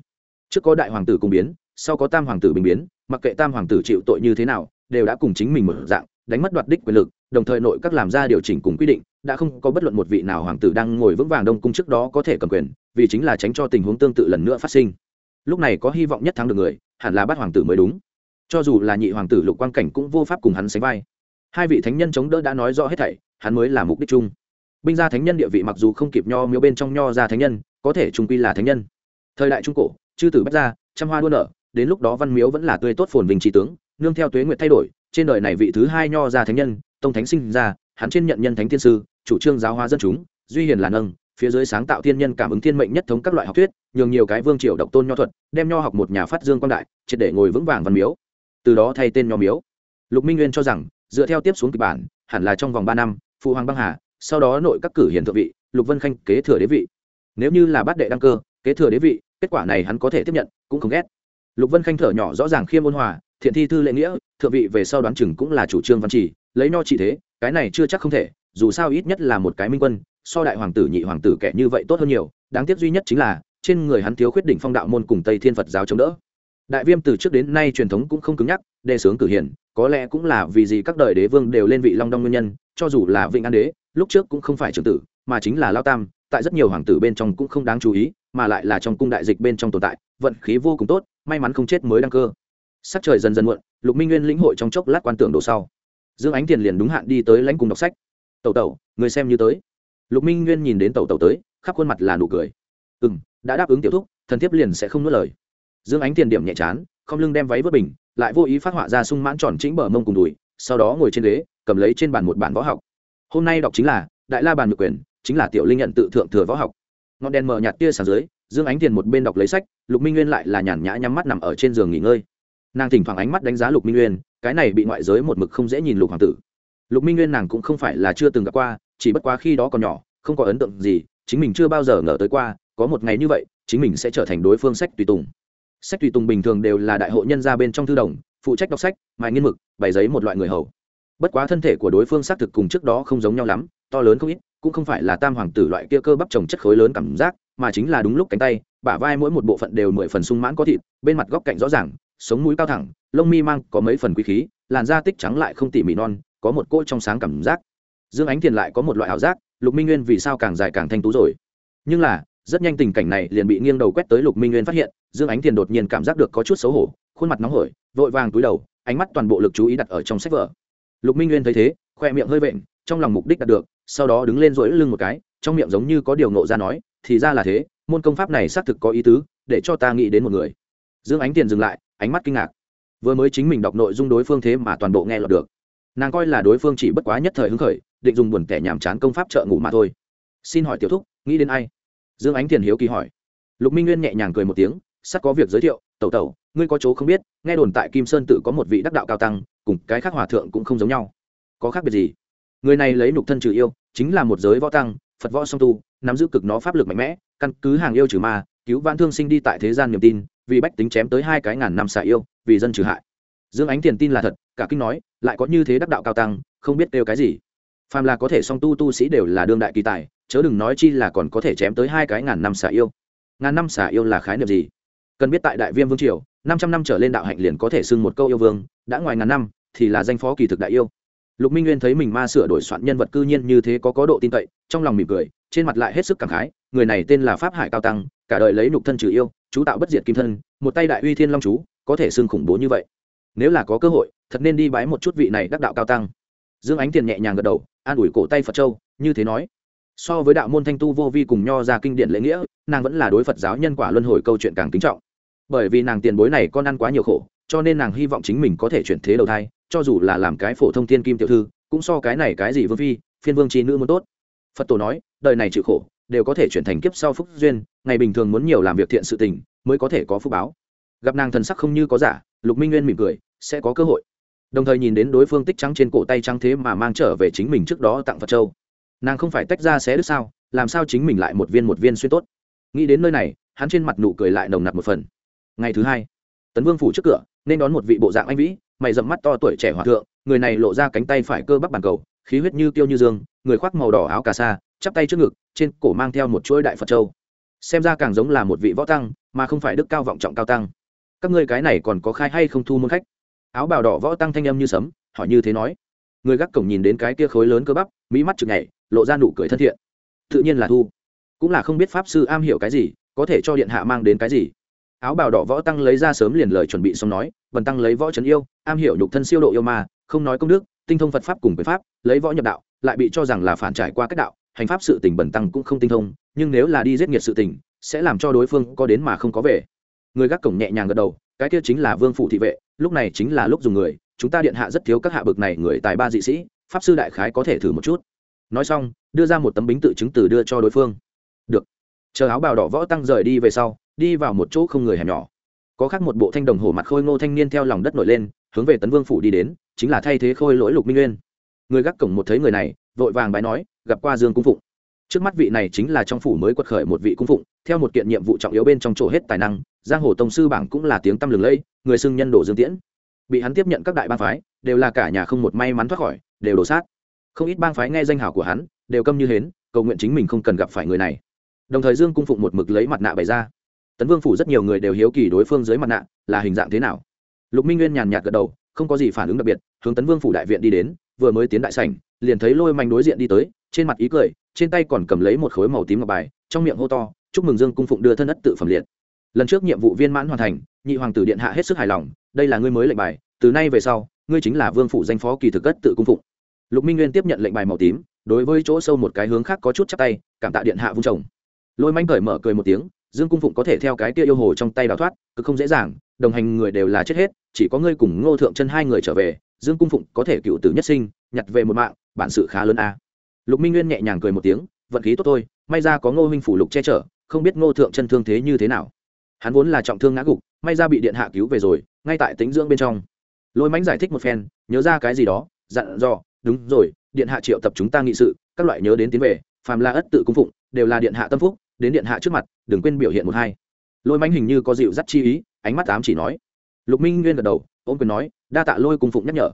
trước có đại hoàng tử cùng biến, sau có tam hoàng tử bình biến, mặc kệ tam hoàng tử chịu tội như thế nào, đều đã cùng chính mình mở dạng, đánh mất đoạt đích quyền lực, đồng thời nội các làm ra điều chỉnh cùng quy định, đã không có bất luận một vị nào hoàng tử đang ngồi vững vàng đông cung trước đó có thể cầm quyền, vì chính là tránh cho tình huống tương tự lần nữa phát sinh. Lúc này có hy vọng nhất thắng được người, hẳn là bắt hoàng tử mới đúng. Cho dù là nhị hoàng tử lục quang cảnh cũng vô pháp cùng hắn sánh vai. Hai vị thánh nhân chống đỡ đã nói rõ hết thảy, hắn mới là mục đích chung. Binh gia thánh nhân địa vị mặc dù không kịp nho miếu bên trong nho ra thánh nhân, có thể trung quy là thánh nhân. Thời đại trung cổ chư tử bách ra, trăm hoa đua nở đến lúc đó văn miếu vẫn là tươi tốt phồn vinh trí tướng nương theo tuế nguyện thay đổi trên đời này vị thứ hai nho ra thánh nhân tông thánh sinh ra hắn trên nhận nhân thánh thiên sư chủ trương giáo hóa dân chúng duy hiền là nâng phía dưới sáng tạo thiên nhân cảm ứng thiên mệnh nhất thống các loại học thuyết nhường nhiều cái vương triều độc tôn nho thuật đem nho học một nhà phát dương quan đại triệt để ngồi vững vàng văn miếu. Từ đó thay tên nho miếu. Lục minh nguyên cho rằng dựa theo tiếp xuống kịch bản hẳn là trong vòng ba năm phụ hoàng băng hà sau đó nội các cử hiền thượng vị lục vân khanh kế thừa đế vị. Nếu như là bát đệ đăng cơ kế thừa đế vị kết quả này hắn có thể tiếp nhận, cũng không ghét. Lục vân khanh thở nhỏ rõ ràng khiêm ôn hòa, thiện thi thư lệ nghĩa, thượng vị về sau đoán chừng cũng là chủ trương văn chỉ lấy nho trị thế, cái này chưa chắc không thể, dù sao ít nhất là một cái minh quân, so đại hoàng tử nhị hoàng tử kẻ như vậy tốt hơn nhiều, đáng tiếc duy nhất chính là, trên người hắn thiếu khuyết đỉnh phong đạo môn cùng tây thiên phật giáo chống đỡ. Đại viêm từ trước đến nay truyền thống cũng không cứng nhắc, đề sướng cử hiển, có lẽ cũng là vì gì các đời đế vương đều lên vị long đong nguyên nhân, cho dù là vịnh an đế, lúc trước cũng không phải trưởng tử, mà chính là lao tam tại rất nhiều hoàng tử bên trong cũng không đáng chú ý, mà lại là trong cung đại dịch bên trong tồn tại, vận khí vô cùng tốt, may mắn không chết mới đăng cơ. Sắc trời dần dần muộn, lục minh nguyên lĩnh hội trong chốc lát quan tưởng đồ sau. Dương ánh tiền liền đúng hạn đi tới lãnh cùng đọc sách. Tẩu tẩu, người xem như tới. Lục minh nguyên nhìn đến tẩu tẩu tới, khắp khuôn mặt là nụ cười. Ừ m đã đáp ứng tiểu thúc, thần thiếp liền sẽ không nuốt lời. Dương ánh tiền điểm nhẹ chán, không lưng đem váy vớt bình, lại vô ý phát họa ra sung mãn tròn chính bờ mông cùng đùi, sau đó ngồi trên ghế, cầm lấy trên bàn một bản võ học. Hôm nay đọc chính là đại la bàn nhược quyền chính là tiểu linh nhận tự thượng thừa võ học. Ngọn đèn mờ nhạt tia sáng dưới, dương ánh tiền một bên đọc lấy sách, lục minh nguyên lại là nhàn nhã nhắm mắt nằm ở trên giường nghỉ ngơi. Nàng thỉnh thoảng ánh mắt đánh giá lục minh nguyên, cái này bị ngoại giới một mực không dễ nhìn lục hoàng tử. Lục minh nguyên nàng cũng không phải là chưa từng gặp qua, chỉ bất quá khi đó còn nhỏ, không có ấn tượng gì, chính mình chưa bao giờ ngờ tới qua, có một ngày như vậy, chính mình sẽ trở thành đối phương sách tùy tùng. Sách tùy tùng bình thường đều là đại hội nhân ra bên trong thư đồng, phụ trách đọc sách, mài nghiên mực, bày giấy một loại người hầu. Bất quá thân thể của đối phương xác thực cùng trước đó không giống nhau lắm, to lớn không ít cũng không phải là tam hoàng tử loại kia cơ bắp trồng chất khối lớn cảm giác, mà chính là đúng lúc cánh tay, bả vai mỗi một bộ phận đều mười phần sung mãn có thịt, bên mặt góc cạnh rõ ràng, sống mũi cao thẳng, lông mi mang có mấy phần quý khí, làn da tích trắng lại không tỉ mỉ non, có một cỗ trong sáng cảm giác. Dương ánh thiền lại có một loại ảo giác, lục minh nguyên vì sao càng dài càng thanh tú rồi. Nhưng là, rất nhanh tình cảnh này liền bị nghiêng đầu quét tới lục minh nguyên phát hiện, dương ánh thiền đột nhiên cảm giác được có chút xấu hổ, khuôn mặt nóng hổi, vội vàng túi đầu, ánh mắt toàn bộ lực chú ý đặt ở trong sách vở. Lục minh nguyên thấy thế, khoe miệng hơi vện, trong lòng mục đích đạt được sau đó đứng lên rỗi lưng một cái, trong miệng giống như có điều nộ ra nói, thì ra là thế, môn công pháp này xác thực có ý tứ, để cho ta nghĩ đến một người. Dương ánh tiền dừng lại, ánh mắt kinh ngạc. Vừa mới chính mình đọc nội dung đối phương thế mà toàn bộ nghe lọt được. Nàng coi là đối phương chỉ bất quá nhất thời hứng khởi, định dùng buồn kẻ nhàm chán công pháp trợ ngủ mà thôi. Xin hỏi tiểu thúc, nghĩ đến ai? Dương ánh tiền hiếu kỳ hỏi. Lục minh nguyên nhẹ nhàng cười một tiếng, sắp có việc giới thiệu, tẩu tẩu, ngươi có chỗ không biết, nghe đồn tại kim sơn tự có một vị đắc đạo cao tăng, cùng cái khác hòa thượng cũng không giống nhau. Có khác biệt gì? Người này lấy nục thân trừ yêu, chính là một giới võ tăng, phật võ song tu, nắm giữ cực nó pháp lực mạnh mẽ, căn cứ hàng yêu trừ ma, cứu vãn thương sinh đi tại thế gian niềm tin, vì bách tính chém tới hai cái ngàn năm xạ yêu, vì dân trừ hại. Dương ánh tiền tin là thật, cả kinh nói, lại có như thế đắc đạo cao tăng, không biết kêu cái gì. Phàm là có thể song tu tu sĩ đều là đương đại kỳ tài, chớ đừng nói chi là còn có thể chém tới hai cái ngàn năm xả yêu. Ngàn năm xả yêu là khái niệm gì? Cần biết tại đại viêm vương triều, năm trăm năm trở lên đạo hạnh liền có thể xưng một câu yêu vương, đã ngoài ngàn năm thì là danh phó kỳ thực đại yêu lục minh nguyên thấy mình ma sửa đổi soạn nhân vật cư nhiên như thế có có độ tin cậy, trong lòng mỉm cười, trên mặt lại hết sức cảm khái, người này tên là pháp hải cao tăng, cả đời lấy nục thân trừ yêu, chú tạo bất diệt kim thân, một tay đại uy thiên long chú, có thể xưng khủng bố như vậy. Nếu là có cơ hội, thật nên đi bái một chút vị này đắc đạo cao tăng. Dương ánh tiền nhẹ nhàng gật đầu, an ủi cổ tay phật châu, như thế nói. So với đạo môn thanh tu vô vi cùng nho ra kinh điển lễ nghĩa, nàng vẫn là đối phật giáo nhân quả luân hồi câu chuyện càng kính trọng. Bởi vì nàng tiền bối này con ăn quá nhiều khổ cho nên nàng hy vọng chính mình có thể chuyển thế đầu thai, cho dù là làm cái phổ thông thiên kim tiểu thư, cũng so cái này cái gì vương phi, phiên vương tri nữ muốn tốt. Phật tổ nói, đời này chịu khổ, đều có thể chuyển thành kiếp sau phúc duyên, ngày bình thường muốn nhiều làm việc thiện sự tình, mới có thể có phúc báo. Gặp nàng thần sắc không như có giả, lục minh nguyên mỉm cười, sẽ có cơ hội. Đồng thời nhìn đến đối phương tích trắng trên cổ tay trắng thế mà mang trở về chính mình trước đó tặng phật châu. Nàng không phải tách ra xé đứt sao, làm sao chính mình lại một viên một viên xuyên tốt. Nghĩ đến nơi này, hắn trên mặt nụ cười lại nồng nặc một phần. Ngày thứ hai, tấn vương phủ trước cửa nên đón một vị bộ dạng anh vĩ, mày dậm mắt to tuổi trẻ hòa thượng, người này lộ ra cánh tay phải cơ bắp bàn cầu, khí huyết như tiêu như dương, người khoác màu đỏ áo cà sa, chắp tay trước ngực, trên cổ mang theo một chuỗi đại phật châu. Xem ra càng giống là một vị võ tăng, mà không phải đức cao vọng trọng cao tăng. Các ngươi cái này còn có khai hay không thu môn khách? Áo bào đỏ võ tăng thanh âm như sấm, hỏi như thế nói. Người gác cổng nhìn đến cái kia khối lớn cơ bắp, mỹ mắt chực nhảy, lộ ra nụ cười thân thiện. Tự nhiên là thu. Cũng là không biết pháp sư am hiểu cái gì, có thể cho điện hạ mang đến cái gì áo bào đỏ võ tăng lấy ra sớm liền lời chuẩn bị xong nói vần tăng lấy võ trấn yêu, am hiểu nhục thân siêu độ yêu ma, không nói công đức, tinh thông phật pháp cùng quyền pháp, lấy võ nhập đạo, lại bị cho rằng là phản trải qua cách đạo, hành pháp sự tình bẩn tăng cũng không tinh thông, nhưng nếu là đi giết nghiệt sự tình, sẽ làm cho đối phương có đến mà không có về. Người gác cổng nhẹ nhàng gật đầu, cái kia chính là vương phủ thị vệ, lúc này chính là lúc dùng người, chúng ta điện hạ rất thiếu các hạ bực này người tài ba dị sĩ, pháp sư đại khái có thể thử một chút. Nói xong, đưa ra một tấm bính tự chứng từ đưa cho đối phương. Được. Chờ áo bào đỏ võ tăng rời đi về sau đi vào một chỗ không người hẻm nhỏ. Có khác một bộ thanh đồng hổ mặt khôi ngô thanh niên theo lòng đất nổi lên, hướng về tấn vương phủ đi đến, chính là thay thế khôi lỗi lục minh nguyên người gác cổng một thấy người này, vội vàng bái nói, gặp qua dương cung phụng. Trước mắt vị này chính là trong phủ mới quật khởi một vị cung phụng, theo một kiện nhiệm vụ trọng yếu bên trong chỗ hết tài năng, giang hồ tông sư bảng cũng là tiếng tăm lừng lẫy, người xưng nhân đồ dương tiễn. Bị hắn tiếp nhận các đại bang phái, đều là cả nhà không một may mắn thoát khỏi, đều đổ sát không ít bang phái nghe danh hào của hắn, đều câm như hến, cầu nguyện chính mình không cần gặp phải người này. Đồng thời dương cung phụng một mực lấy mặt nạ bày ra tấn vương phủ rất nhiều người đều hiếu kỳ đối phương dưới mặt nạ là hình dạng thế nào. Lục minh nguyên nhàn nhạt gật đầu, không có gì phản ứng đặc biệt, hướng tấn vương phủ đại viện đi đến, vừa mới tiến đại sảnh, liền thấy lôi manh đối diện đi tới, trên mặt ý cười, trên tay còn cầm lấy một khối màu tím ngọc bài, trong miệng hô to, chúc mừng dương cung phụng đưa thân ất tự phẩm liệt. Lần trước nhiệm vụ viên mãn hoàn thành, nhị hoàng tử điện hạ hết sức hài lòng, đây là ngươi mới lệnh bài, từ nay về sau, ngươi chính là vương phủ danh phó kỳ thực ất tự cung phụng. Lục minh nguyên tiếp nhận lệnh bài màu tím, đối với chỗ sâu một cái hướng khác có chút chắc tay, cảm tạ điện hạ vung chồng lôi manh cởi mở cười một tiếng dương cung phụng có thể theo cái kia yêu hồ trong tay đào thoát cứ không dễ dàng, đồng hành người đều là chết hết, chỉ có ngươi cùng ngô thượng chân hai người trở về, dương cung phụng có thể cựu tử nhất sinh, nhặt về một mạng, bản sự khá lớn a. Lục minh nguyên nhẹ nhàng cười một tiếng, vận khí tốt thôi, may ra có ngô huynh phủ lục che chở, không biết ngô thượng chân thương thế như thế nào. Hắn vốn là trọng thương ngã gục, may ra bị điện hạ cứu về rồi, ngay tại tính dưỡng bên trong. Lôi mánh giải thích một phen, nhớ ra cái gì đó, dặn dò, đúng rồi, điện hạ triệu tập chúng ta nghị sự, các loại nhớ đến tiến về, phàm la ất tự cung phụng, đều là điện hạ tâm phúc đến điện hạ trước mặt, đừng quên biểu hiện một hai. Lôi mánh hình như có dịu dắt chi ý, ánh mắt ám chỉ nói. Lục minh nguyên gật đầu ôm quyền nói, đa tạ lôi cung phụng nhắc nhở.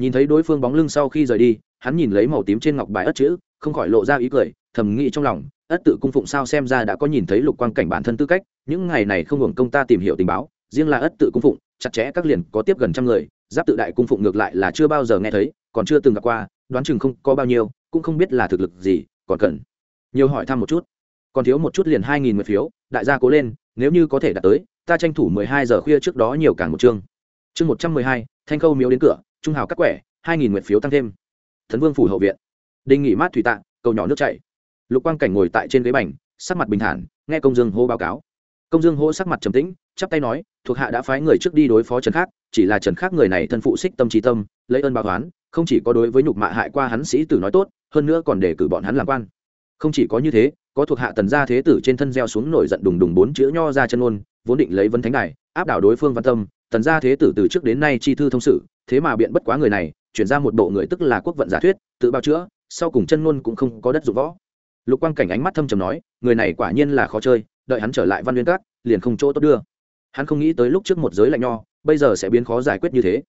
Nhìn thấy đối phương bóng lưng sau khi rời đi, hắn nhìn lấy màu tím trên ngọc bài ất chữ, không khỏi lộ ra ý cười, thầm nghĩ trong lòng, ất tự cung phụng sao xem ra đã có nhìn thấy lục quan cảnh bản thân tư cách, những ngày này không hưởng công ta tìm hiểu tình báo, riêng là ất tự cung phụng, chặt chẽ các liền có tiếp gần trăm người, giáp tự đại cung phụng ngược lại là chưa bao giờ nghe thấy, còn chưa từng gặp qua, đoán chừng không có bao nhiêu, cũng không biết là thực lực gì, còn cần. Nhiều hỏi thăm một chút còn thiếu một chút liền hai nghìn mười phiếu, đại gia cố lên, nếu như có thể đạt tới, ta tranh thủ mười hai giờ khuya trước đó nhiều càng một chương. Chương một trăm mười hai, thanh khâu miếu đến cửa, trung hào cắt quẻ, hai nghìn nguyện phiếu tăng thêm. Thần vương phủ hậu viện. Đình nghỉ mát thủy tạng, cầu nhỏ nước chảy. Lục quang cảnh ngồi tại trên ghế bành, sắc mặt bình thản, nghe công dương hô báo cáo. Công dương hô sắc mặt trầm tĩnh, chắp tay nói, thuộc hạ đã phái người trước đi đối phó trần khác chỉ là trần khác người này thân phụ xích tâm trí tâm, lấy ơn báo toán không chỉ có đối với nhục mạ hại qua hắn sĩ tử nói tốt, hơn nữa còn để cử bọn hắn làm quan. Không chỉ có như thế có thuộc hạ tần gia thế tử trên thân gieo xuống nổi giận đùng đùng bốn chữ nho ra chân ôn vốn định lấy vấn thánh này áp đảo đối phương văn tâm, tần gia thế tử từ trước đến nay chi thư thông sự, thế mà biện bất quá người này, chuyển ra một bộ người tức là quốc vận giả thuyết, tự bao chữa, sau cùng chân ngôn cũng không có đất dụng võ. Lục quang cảnh ánh mắt thâm trầm nói, người này quả nhiên là khó chơi, đợi hắn trở lại văn nguyên các, liền không chỗ tốt đưa. Hắn không nghĩ tới lúc trước một giới lạnh nho, bây giờ sẽ biến khó giải quyết như thế.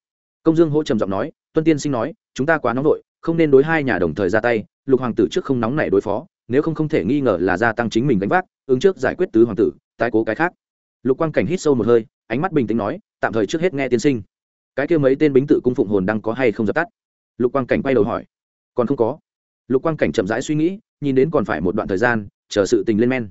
Công dương hỗ trầm giọng nói, tuân tiên sinh nói, chúng ta quá nóng vội, không nên đối hai nhà đồng thời ra tay, lục hoàng tử trước không nóng này đối phó nếu không không thể nghi ngờ là gia tăng chính mình gánh vác, ứng trước giải quyết tứ hoàng tử, tái cố cái khác. Lục quang cảnh hít sâu một hơi, ánh mắt bình tĩnh nói, tạm thời trước hết nghe tiên sinh. Cái kia mấy tên bính tự cung phụng hồn đang có hay không dập tắt? Lục quang cảnh quay đầu hỏi. Còn không có. Lục quang cảnh chậm rãi suy nghĩ, nhìn đến còn phải một đoạn thời gian, chờ sự tình lên men.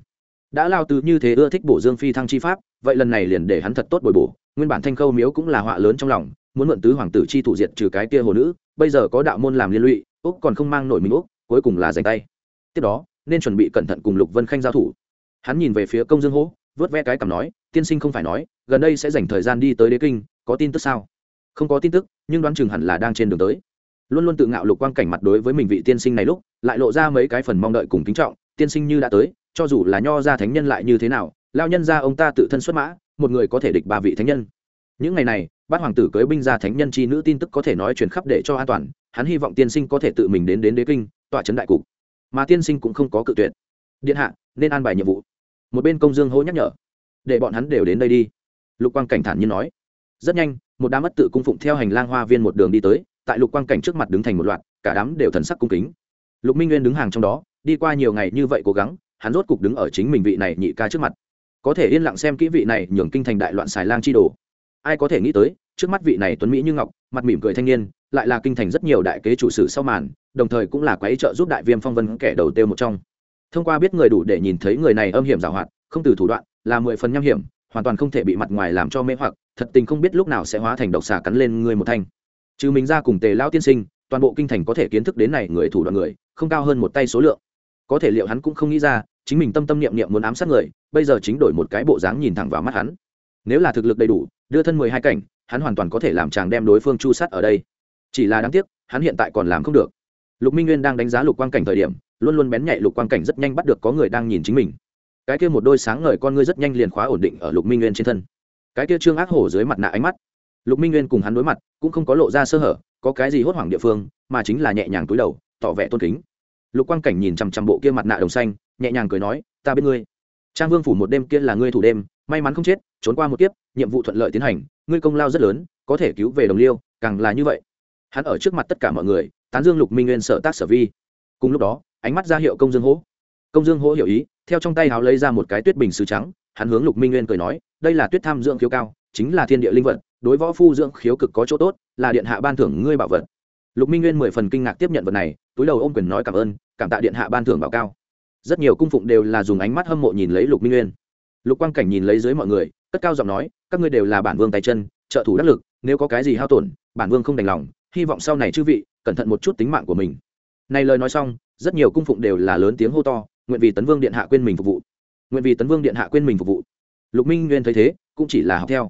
Đã lao từ như thế ưa thích bổ dương phi thăng chi pháp, vậy lần này liền để hắn thật tốt bồi bổ. Nguyên bản thanh khâu miếu cũng là họa lớn trong lòng, muốn mượn tứ hoàng tử chi thủ diệt trừ cái kia hồ nữ, bây giờ có đạo môn làm liên lụy, úc còn không mang nổi mình úc, cuối cùng là giành tay tiếp đó, nên chuẩn bị cẩn thận cùng lục vân khanh giao thủ. Hắn nhìn về phía công dương hỗ, vớt ve cái cằm nói, tiên sinh không phải nói, gần đây sẽ dành thời gian đi tới đế kinh, có tin tức sao? Không có tin tức, nhưng đoán chừng hẳn là đang trên đường tới. Luôn luôn tự ngạo lục quang cảnh mặt đối với mình vị tiên sinh này lúc, lại lộ ra mấy cái phần mong đợi cùng kính trọng, tiên sinh như đã tới, cho dù là nho ra thánh nhân lại như thế nào lao nhân ra ông ta tự thân xuất mã, một người có thể địch ba vị thánh nhân. Những ngày này, bát hoàng tử cưới binh ra thánh nhân chi nữ tin tức có thể nói truyền khắp để cho an toàn, hắn hy vọng tiên sinh có thể tự mình đến đến đế kinh, tọa trấn đại cục mà tiên sinh cũng không có cự tuyệt. Điện hạ, nên an bài nhiệm vụ. Một bên công dương hỗ nhắc nhở. Để bọn hắn đều đến đây đi. Lục quang cảnh thản nhiên nói. Rất nhanh, một đám mất tự cung phụng theo hành lang hoa viên một đường đi tới, tại lục quang cảnh trước mặt đứng thành một loạt, cả đám đều thần sắc cung kính. Lục minh nguyên đứng hàng trong đó, đi qua nhiều ngày như vậy cố gắng, hắn rốt cục đứng ở chính mình vị này nhị ca trước mặt. Có thể yên lặng xem kỹ vị này nhường kinh thành đại loạn xài lang chi đồ. Ai có thể nghĩ tới, trước mắt vị này tuấn mỹ như ngọc, mặt mỉm cười thanh niên, lại là kinh thành rất nhiều đại kế chủ sử sau màn đồng thời cũng là quái trợ giúp đại viêm phong vân kẻ đầu tiêu một trong. Thông qua biết người đủ để nhìn thấy người này âm hiểm giảo hoạt, không từ thủ đoạn, là mười phần nham hiểm, hoàn toàn không thể bị mặt ngoài làm cho mê hoặc, thật tình không biết lúc nào sẽ hóa thành độc xà cắn lên người một thanh. Trừ mình ra cùng tề lao tiên sinh, toàn bộ kinh thành có thể kiến thức đến này người thủ đoạn người, không cao hơn một tay số lượng. Có thể liệu hắn cũng không nghĩ ra, chính mình tâm tâm niệm niệm muốn ám sát người, bây giờ chính đổi một cái bộ dáng nhìn thẳng vào mắt hắn. Nếu là thực lực đầy đủ, đưa thân mười hai cảnh, hắn hoàn toàn có thể làm chàng đem đối phương chu sát ở đây. Chỉ là đáng tiếc, hắn hiện tại còn làm không được lục minh nguyên đang đánh giá lục quang cảnh thời điểm, luôn luôn bén nhạy lục quang cảnh rất nhanh bắt được có người đang nhìn chính mình. Cái kia một đôi sáng ngời con ngươi rất nhanh liền khóa ổn định ở lục minh nguyên trên thân. Cái kia trương ác hổ dưới mặt nạ ánh mắt. Lục minh nguyên cùng hắn đối mặt, cũng không có lộ ra sơ hở, có cái gì hốt hoảng địa phương, mà chính là nhẹ nhàng túi đầu, tỏ vẻ tôn kính. Lục quang cảnh nhìn chằm chằm bộ kia mặt nạ đồng xanh, nhẹ nhàng cười nói, ta biết ngươi. Trang vương phủ một đêm kia là ngươi thủ đêm, may mắn không chết, trốn qua một kiếp, nhiệm vụ thuận lợi tiến hành, ngươi công lao rất lớn, có thể cứu về đồng liêu, càng là như vậy. Hắn ở trước mặt tất cả mọi người tán dương lục minh nguyên sở tác sở vi. Cùng lúc đó, ánh mắt ra hiệu công dương hỗ. Công dương hỗ hiểu ý, theo trong tay háo lấy ra một cái tuyết bình sứ trắng, hắn hướng lục minh nguyên cười nói, đây là tuyết tham dưỡng khiếu cao, chính là thiên địa linh vật, đối võ phu dưỡng khiếu cực có chỗ tốt, là điện hạ ban thưởng ngươi bảo vật. Lục minh nguyên mười phần kinh ngạc tiếp nhận vật này, túi đầu ôm quyền nói cảm ơn, cảm tạ điện hạ ban thưởng bảo cao. Rất nhiều cung phụng đều là dùng ánh mắt hâm mộ nhìn lấy lục minh nguyên. Lục quang cảnh nhìn lấy dưới mọi người, cất cao giọng nói, các ngươi đều là bản vương tay chân, trợ thủ đắc lực, nếu có cái gì hao tổn, bản vương không đành lòng, hy vọng sau này chư vị cẩn thận một chút tính mạng của mình. Này lời nói xong, rất nhiều cung phụng đều là lớn tiếng hô to, nguyện vì tấn vương điện hạ quên mình phục vụ. Nguyện vì tấn vương điện hạ quên mình phục vụ. Lục minh nguyên thấy thế, cũng chỉ là học theo.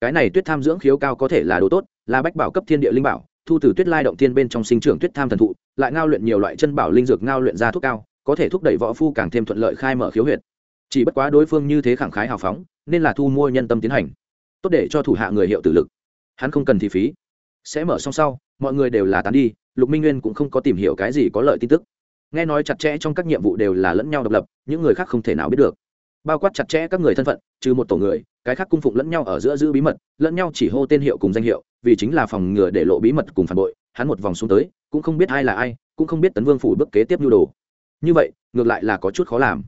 Cái này tuyết tham dưỡng khiếu cao có thể là đồ tốt, là bách bảo cấp thiên địa linh bảo, thu từ tuyết lai động thiên bên trong sinh trưởng tuyết tham thần thụ, lại ngao luyện nhiều loại chân bảo linh dược ngao luyện ra thuốc cao, có thể thúc đẩy võ phu càng thêm thuận lợi khai mở khiếu huyệt. Chỉ bất quá đối phương như thế khẳng khái hào phóng, nên là thu mua nhân tâm tiến hành, tốt để cho thủ hạ người hiệu tử lực. Hắn không cần thì phí. Sẽ mở xong sau mọi người đều là tán đi, lục minh nguyên cũng không có tìm hiểu cái gì có lợi tin tức. Nghe nói chặt chẽ trong các nhiệm vụ đều là lẫn nhau độc lập, những người khác không thể nào biết được. Bao quát chặt chẽ các người thân phận, trừ một tổ người, cái khác cung phụng lẫn nhau ở giữa giữ bí mật, lẫn nhau chỉ hô tên hiệu cùng danh hiệu, vì chính là phòng ngừa để lộ bí mật cùng phản bội, hắn một vòng xuống tới, cũng không biết ai là ai, cũng không biết tấn vương phủ bước kế tiếp nhu đồ. Như vậy, ngược lại là có chút khó làm.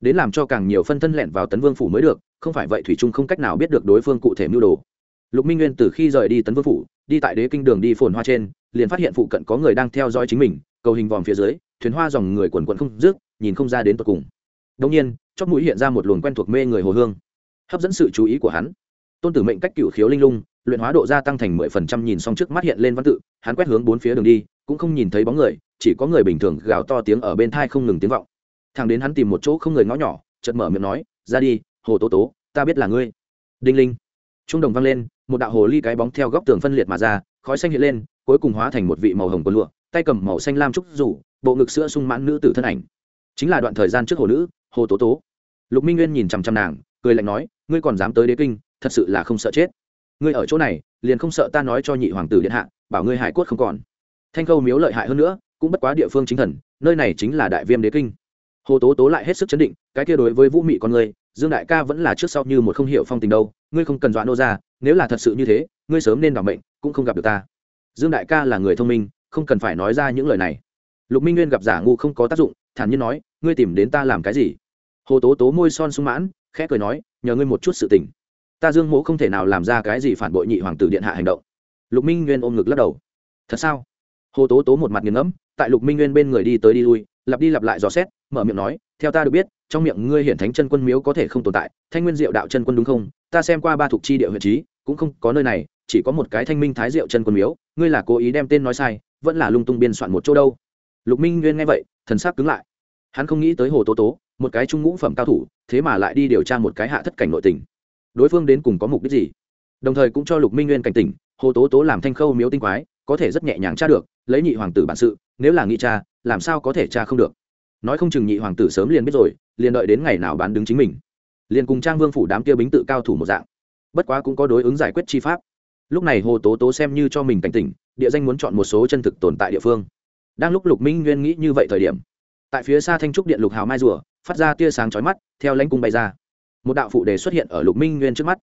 Đến làm cho càng nhiều phân thân lẻn vào tấn vương phủ mới được, không phải vậy thủy trung không cách nào biết được đối phương cụ thể mưu đồ. Lục minh nguyên từ khi rời đi tấn vương phủ đi tại đế kinh đường đi phồn hoa trên, liền phát hiện phụ cận có người đang theo dõi chính mình, cầu hình vòm phía dưới, thuyền hoa dòng người quần quần không rước nhìn không ra đến tột cùng. Đông nhiên chót mũi hiện ra một luồng quen thuộc mê người hồ hương. Hấp dẫn sự chú ý của hắn. Tôn tử mệnh cách cựu khiếu linh lung, luyện hóa độ gia tăng thành mười phần trăm nhìn xong trước mắt hiện lên văn tự, hắn quét hướng bốn phía đường đi, cũng không nhìn thấy bóng người, chỉ có người bình thường gào to tiếng ở bên thai không ngừng tiếng vọng. Thằng đến hắn tìm một chỗ không người ngõ nhỏ, chợt mở miệng nói, ra đi, hồ tố tố, ta biết là ngươi. Đinh linh trung đồng vang lên, một đạo hồ ly cái bóng theo góc tường phân liệt mà ra, khói xanh hiện lên, cuối cùng hóa thành một vị màu hồng quần lụa, tay cầm màu xanh lam trúc rủ, bộ ngực sữa sung mãn nữ tử thân ảnh. Chính là đoạn thời gian trước hồ nữ, hồ tố tố. Lục minh nguyên nhìn chằm chằm nàng, cười lạnh nói, ngươi còn dám tới đế kinh, thật sự là không sợ chết. Ngươi ở chỗ này, liền không sợ ta nói cho nhị hoàng tử điện hạ, bảo ngươi hải cốt không còn. Thanh khâu miếu lợi hại hơn nữa, cũng bất quá địa phương chính thần, nơi này chính là đại viêm đế kinh. Hồ tố tố lại hết sức chấn định, cái kia đối với vũ mị con người dương đại ca vẫn là trước sau như một không hiểu phong tình đâu, ngươi không cần dọa nô ra, nếu là thật sự như thế, ngươi sớm nên đảm mệnh, cũng không gặp được ta. Dương đại ca là người thông minh, không cần phải nói ra những lời này. Lục minh nguyên gặp giả ngu không có tác dụng, thản nhiên nói, ngươi tìm đến ta làm cái gì? Hồ tố tố môi son sung mãn, khẽ cười nói, nhờ ngươi một chút sự tình. Ta dương mỗ không thể nào làm ra cái gì phản bội nhị hoàng tử điện hạ hành động. Lục minh nguyên ôm ngực lắc đầu. Thật sao? Hồ tố tố một mặt nghiền ngẫm, tại lục minh nguyên bên người đi tới đi lui, lặp đi lặp lại dò xét, mở miệng nói, theo ta được biết trong miệng ngươi hiển thánh chân quân miếu có thể không tồn tại, thanh nguyên diệu đạo chân quân đúng không? Ta xem qua ba thuộc chi địa huyện trí cũng không có nơi này, chỉ có một cái thanh minh thái diệu chân quân miếu, ngươi là cố ý đem tên nói sai, vẫn là lung tung biên soạn một chỗ đâu? Lục minh nguyên nghe vậy, thần sắc cứng lại. Hắn không nghĩ tới hồ tố tố, một cái trung ngũ phẩm cao thủ, thế mà lại đi điều tra một cái hạ thất cảnh nội tình. Đối phương đến cùng có mục đích gì? Đồng thời cũng cho lục minh nguyên cảnh tỉnh, hồ tố tố làm thanh khâu miếu tinh quái, có thể rất nhẹ nhàng tra được, lấy nhị hoàng tử bản sự, nếu là nghi cha làm sao có thể cha không được? Nói không chừng nhị hoàng tử sớm liền biết rồi, liền đợi đến ngày nào bán đứng chính mình. Liền cùng trang vương phủ đám kia bính tự cao thủ một dạng. Bất quá cũng có đối ứng giải quyết chi pháp. Lúc này hồ tố tố xem như cho mình cảnh tỉnh, địa danh muốn chọn một số chân thực tồn tại địa phương. Đang lúc lục minh nguyên nghĩ như vậy thời điểm, tại phía xa thanh trúc điện lục hào mai rùa, phát ra tia sáng chói mắt, theo lãnh cung bay ra. Một đạo phụ đề xuất hiện ở lục minh nguyên trước mắt.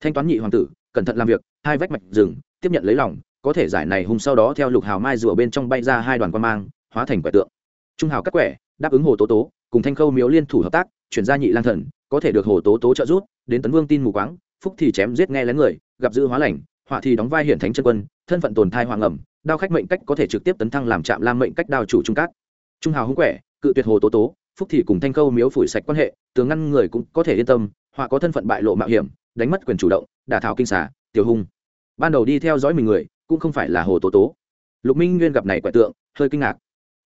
Thanh toán nhị hoàng tử, cẩn thận làm việc, hai vách mạch rừng, tiếp nhận lấy lòng, có thể giải này hùng sau đó theo lục hào mai rùa bên trong bay ra hai đoàn quan mang, hóa thành quẻ tượng. Trung hào cắt quẻ đáp ứng hồ tố tố, cùng thanh khâu miếu liên thủ hợp tác, chuyển ra nhị lang thần, có thể được hồ tố tố trợ giúp, đến tấn vương tin mù quáng, phúc thì chém giết nghe lén người, gặp dữ hóa lành, họa thì đóng vai hiển thánh chân quân, thân phận tồn thai hoàng ẩm, đao khách mệnh cách có thể trực tiếp tấn thăng làm trạm lam mệnh cách đao chủ trung cát. Trung hào hung quẻ, cự tuyệt hồ tố tố, phúc thì cùng thanh khâu miếu phủi sạch quan hệ, tường ngăn người cũng có thể yên tâm, họa có thân phận bại lộ mạo hiểm, đánh mất quyền chủ động, đả thảo kinh xả tiểu hung. Ban đầu đi theo dõi mình người, cũng không phải là hồ tố tố. Lục minh nguyên gặp này quẻ tượng, hơi kinh ngạc.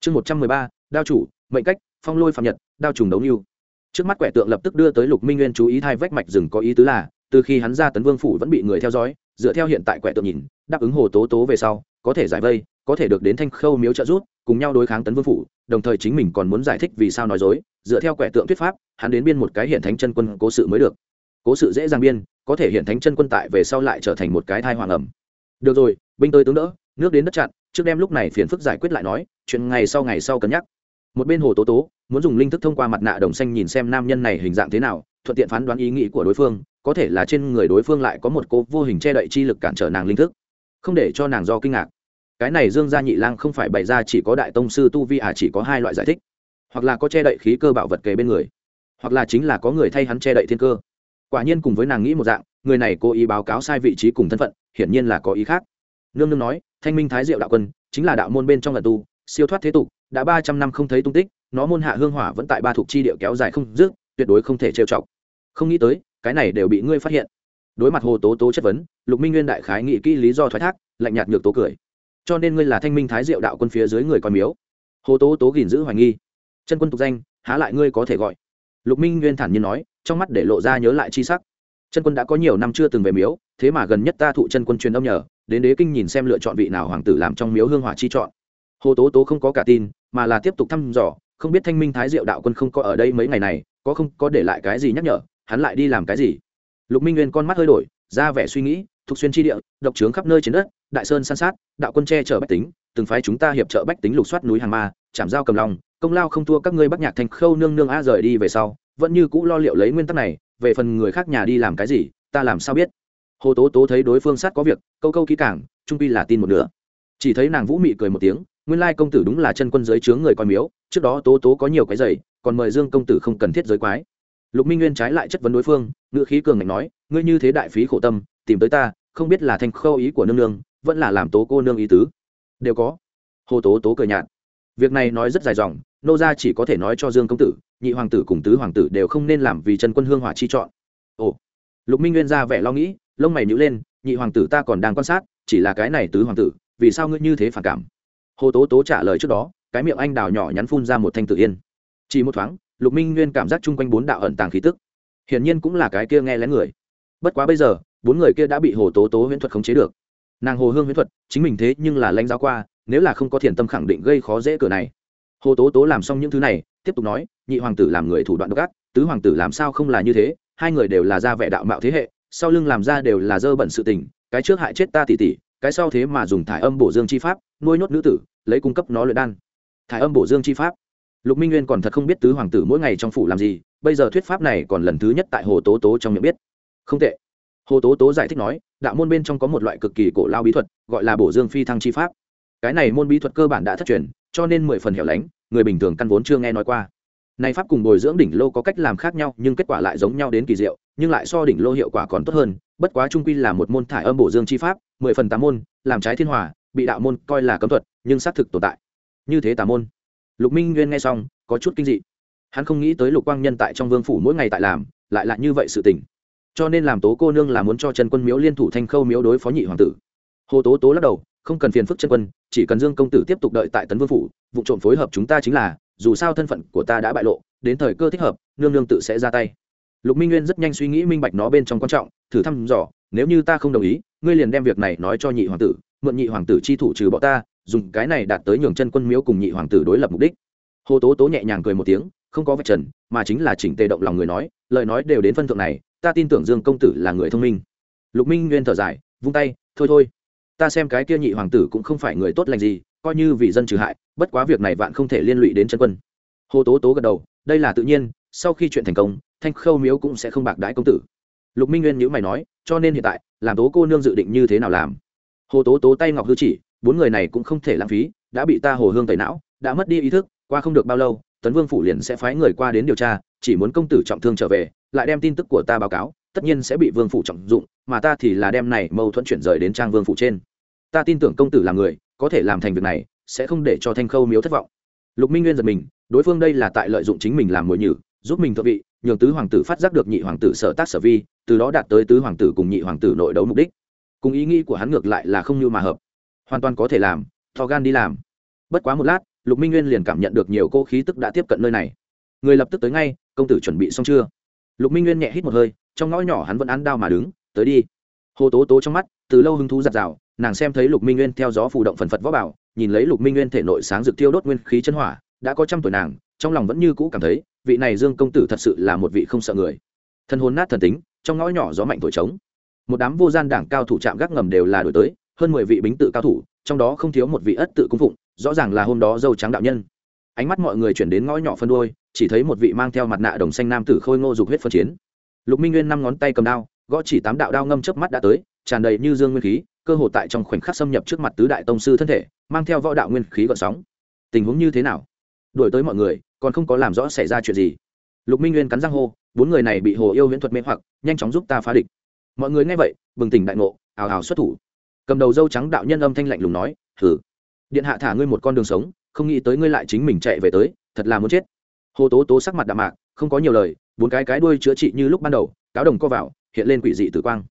Chương một trăm mười ba, đao chủ mệnh cách, phong lôi phạm nhật, đao trùng đấu lưu trước mắt quẻ tượng lập tức đưa tới lục minh nguyên chú ý thai vách mạch rừng có ý tứ là, từ khi hắn ra tấn vương phủ vẫn bị người theo dõi, dựa theo hiện tại quẻ tượng nhìn, đáp ứng hồ tố tố về sau, có thể giải vây, có thể được đến thanh khâu miếu trợ giúp, cùng nhau đối kháng tấn vương phủ, đồng thời chính mình còn muốn giải thích vì sao nói dối, dựa theo quẻ tượng thuyết pháp, hắn đến biên một cái hiện thánh chân quân cố sự mới được. Cố sự dễ dàng biên, có thể hiện thánh chân quân tại về sau lại trở thành một cái thai hoàng ẩm. Được rồi, binh tới tướng đỡ, nước đến đất chặn, trước đem lúc này phiền phức giải quyết lại nói, chuyện ngày sau ngày sau cân nhắc một bên hồ tố tố, muốn dùng linh thức thông qua mặt nạ đồng xanh nhìn xem nam nhân này hình dạng thế nào, thuận tiện phán đoán ý nghĩ của đối phương, có thể là trên người đối phương lại có một cô vô hình che đậy chi lực cản trở nàng linh thức. Không để cho nàng do kinh ngạc. Cái này dương gia nhị lang không phải bày ra chỉ có đại tông sư tu vi à chỉ có hai loại giải thích. Hoặc là có che đậy khí cơ bảo vật kề bên người, hoặc là chính là có người thay hắn che đậy thiên cơ. Quả nhiên cùng với nàng nghĩ một dạng, người này cố ý báo cáo sai vị trí cùng thân phận, hiển nhiên là có ý khác. Nương nương nói, thanh minh thái diệu đạo quân, chính là đạo môn bên trong lần tu, siêu thoát thế tục đã ba trăm năm không thấy tung tích, nó môn hạ hương hỏa vẫn tại ba thuộc chi địa kéo dài không dứt, tuyệt đối không thể trêu chọc. Không nghĩ tới, cái này đều bị ngươi phát hiện. Đối mặt hồ tố tố chất vấn, lục minh nguyên đại khái nghĩ kỹ lý do thoái thác, lạnh nhạt nhược tố cười. Cho nên ngươi là thanh minh thái diệu đạo quân phía dưới người con miếu. Hồ tố tố gìn giữ hoài nghi. Chân quân tục danh, há lại ngươi có thể gọi. Lục minh nguyên thản nhiên nói, trong mắt để lộ ra nhớ lại chi sắc. Chân quân đã có nhiều năm chưa từng về miếu, thế mà gần nhất ta thụ chân quân truyền âm nhờ, đến đế kinh nhìn xem lựa chọn vị nào hoàng tử làm trong miếu hương hỏa chi chọn hồ tố tố không có cả tin, mà là tiếp tục thăm dò, không biết thanh minh thái diệu đạo quân không có ở đây mấy ngày này, có không có để lại cái gì nhắc nhở, hắn lại đi làm cái gì? Lục minh nguyên con mắt hơi đổi, ra vẻ suy nghĩ, thuộc xuyên tri địa, độc trướng khắp nơi trên đất, đại sơn san sát, đạo quân che chở bách tính, từng phái chúng ta hiệp trợ bách tính lục soát núi hàng ma chạm dao cầm lòng, công lao không thua các ngươi bắc nhạc thành khâu nương nương a rời đi về sau, vẫn như cũ lo liệu lấy nguyên tắc này, về phần người khác nhà đi làm cái gì, ta làm sao biết? Hồ tố tố thấy đối phương sát có việc, câu câu kỹ cảng trung pi là tin một nửa. Chỉ thấy nàng vũ mị cười một tiếng nguyên lai công tử đúng là chân quân giới chướng người coi miếu, trước đó tố tố có nhiều cái giày còn mời dương công tử không cần thiết giới quái. Lục minh nguyên trái lại chất vấn đối phương ngự khí cường ngạnh nói, ngươi như thế đại phí khổ tâm, tìm tới ta, không biết là thành khâu ý của nương nương, vẫn là làm tố cô nương ý tứ. Đều có. Hồ tố tố cười nhạt. Việc này nói rất dài dòng, nô gia chỉ có thể nói cho dương công tử, nhị hoàng tử cùng tứ hoàng tử đều không nên làm vì chân quân hương hỏa chi chọn. Ồ. Lục minh nguyên ra vẻ lo nghĩ, lông mày nhữ lên, nhị hoàng tử ta còn đang quan sát, chỉ là cái này tứ hoàng tử, vì sao ngươi như thế phản cảm? Hồ tố tố trả lời trước đó, cái miệng anh đào nhỏ nhắn phun ra một thanh tử yên. Chỉ một thoáng, lục minh nguyên cảm giác chung quanh bốn đạo ẩn tàng khí tức. Hiển nhiên cũng là cái kia nghe lén người. Bất quá bây giờ, bốn người kia đã bị hồ tố tố huyễn thuật khống chế được. Nàng hồ hương huyễn thuật, chính mình thế nhưng là lãnh giáo qua, nếu là không có thiền tâm khẳng định gây khó dễ cửa này. Hồ tố tố làm xong những thứ này, tiếp tục nói, nhị hoàng tử làm người thủ đoạn độc ác, tứ hoàng tử làm sao không là như thế, hai người đều là ra vẻ đạo mạo thế hệ, sau lưng làm ra đều là dơ bẩn sự tình, cái trước hại chết ta tỉ tỉ, cái sau thế mà dùng thải âm bổ dương chi pháp nuôi nhốt nữ tử, lấy cung cấp nó luyện đan. Thải âm bổ dương chi pháp. Lục minh nguyên còn thật không biết tứ hoàng tử mỗi ngày trong phủ làm gì, bây giờ thuyết pháp này còn lần thứ nhất tại hồ tố tố trong miệng biết. Không tệ. Hồ tố tố giải thích nói, đạo môn bên trong có một loại cực kỳ cổ lao bí thuật, gọi là bổ dương phi thăng chi pháp. Cái này môn bí thuật cơ bản đã thất truyền, cho nên mười phần hẻo lánh, người bình thường căn vốn chưa nghe nói qua. Này pháp cùng bồi dưỡng đỉnh lô có cách làm khác nhau, nhưng kết quả lại giống nhau đến kỳ diệu, nhưng lại so đỉnh lô hiệu quả còn tốt hơn, bất quá trung quy là một môn thải âm bổ dương chi pháp, mười phần tám môn, làm trái thiên hòa bị đạo môn coi là cấm thuật, nhưng xác thực tồn tại. Như thế tà môn. Lục minh nguyên nghe xong, có chút kinh dị. Hắn không nghĩ tới lục quang nhân tại trong vương phủ mỗi ngày tại làm, lại là như vậy sự tình. Cho nên làm tố cô nương là muốn cho trần quân miếu liên thủ thanh khâu miếu đối phó nhị hoàng tử. Hồ tố tố lắc đầu, không cần phiền phức chân quân, chỉ cần dương công tử tiếp tục đợi tại tấn vương phủ, vụ trộm phối hợp chúng ta chính là, dù sao thân phận của ta đã bại lộ, đến thời cơ thích hợp, nương nương tự sẽ ra tay. Lục minh nguyên rất nhanh suy nghĩ minh bạch nó bên trong quan trọng, thử thăm dò nếu như ta không đồng ý, ngươi liền đem việc này nói cho nhị hoàng tử, mượn nhị hoàng tử chi thủ trừ bỏ ta, dùng cái này đạt tới nhường chân quân miếu cùng nhị hoàng tử đối lập mục đích. Hồ tố tố nhẹ nhàng cười một tiếng, không có vạch trần, mà chính là chỉnh tề động lòng người nói, lời nói đều đến phân thượng này, ta tin tưởng dương công tử là người thông minh. Lục minh nguyên thở dài, vung tay, thôi thôi. Ta xem cái kia nhị hoàng tử cũng không phải người tốt lành gì, coi như vì dân trừ hại, bất quá việc này vạn không thể liên lụy đến chân quân. Hồ tố tố gật đầu, đây là tự nhiên, sau khi chuyện thành công, thanh khâu miếu cũng sẽ không bạc đãi công tử lục minh nguyên nhữ mày nói, cho nên hiện tại, làm tố cô nương dự định như thế nào làm? Hồ tố tố tay ngọc hư chỉ, bốn người này cũng không thể lãng phí, đã bị ta hồ hương tẩy não, đã mất đi ý thức, qua không được bao lâu, tấn vương phủ liền sẽ phái người qua đến điều tra, chỉ muốn công tử trọng thương trở về, lại đem tin tức của ta báo cáo, tất nhiên sẽ bị vương phủ trọng dụng, mà ta thì là đem này mâu thuẫn chuyển rời đến trang vương phủ trên. Ta tin tưởng công tử là người, có thể làm thành việc này, sẽ không để cho thanh khâu miếu thất vọng. Lục minh nguyên giật mình, đối phương đây là tại lợi dụng chính mình làm mồi nhử, giúp mình thợ vị nhường tứ hoàng tử phát giác được nhị hoàng tử sở tác sở vi, từ đó đạt tới tứ hoàng tử cùng nhị hoàng tử nội đấu mục đích. Cùng ý nghĩ của hắn ngược lại là không như mà hợp. Hoàn toàn có thể làm thò gan đi làm. Bất quá một lát, lục minh nguyên liền cảm nhận được nhiều cô khí tức đã tiếp cận nơi này. Người lập tức tới ngay, công tử chuẩn bị xong chưa? Lục minh nguyên nhẹ hít một hơi, trong ngõ nhỏ hắn vẫn ăn đau mà đứng, tới đi. Hồ tố tố trong mắt, từ lâu hứng thú giặt rào nàng xem thấy lục minh nguyên theo gió phù động phần phật võ bảo, nhìn lấy lục minh nguyên thể nội sáng rực tiêu đốt nguyên khí chân hỏa đã có trăm tuổi nàng, trong lòng vẫn như cũ cảm thấy, vị này dương công tử thật sự là một vị không sợ người. Thân hồn nát thần tính, trong ngõ nhỏ gió mạnh thổi trống. Một đám vô gian đảng cao thủ trạm gác ngầm đều là đổi tới, hơn mười vị bính tự cao thủ, trong đó không thiếu một vị ất tự cung phụng, rõ ràng là hôm đó dâu trắng đạo nhân. Ánh mắt mọi người chuyển đến ngõ nhỏ phân đôi, chỉ thấy một vị mang theo mặt nạ đồng xanh nam tử khôi ngô dục huyết phân chiến. Lục minh nguyên năm ngón tay cầm đao, gõ chỉ tám đạo đao ngâm chớp mắt đã tới, tràn đầy như dương nguyên khí, cơ hồ tại trong khoảnh khắc xâm nhập trước mặt tứ đại tông sư thân thể, mang theo võ đạo nguyên khí gợn sóng. Tình huống như thế nào? Đuổi tới mọi người, còn không có làm rõ xảy ra chuyện gì. Lục minh nguyên cắn răng hô, bốn người này bị hồ yêu huyễn thuật mê hoặc, nhanh chóng giúp ta phá địch. Mọi người nghe vậy, bừng tỉnh đại ngộ, ào ào xuất thủ. Cầm đầu dâu trắng đạo nhân âm thanh lạnh lùng nói thử điện hạ thả ngươi một con đường sống, không nghĩ tới ngươi lại chính mình chạy về tới, thật là muốn chết. Hồ tố tố sắc mặt đạm mạc, không có nhiều lời, bốn cái cái đuôi chữa trị như lúc ban đầu, cáo đồng co vào, hiện lên quỷ dị tử quang.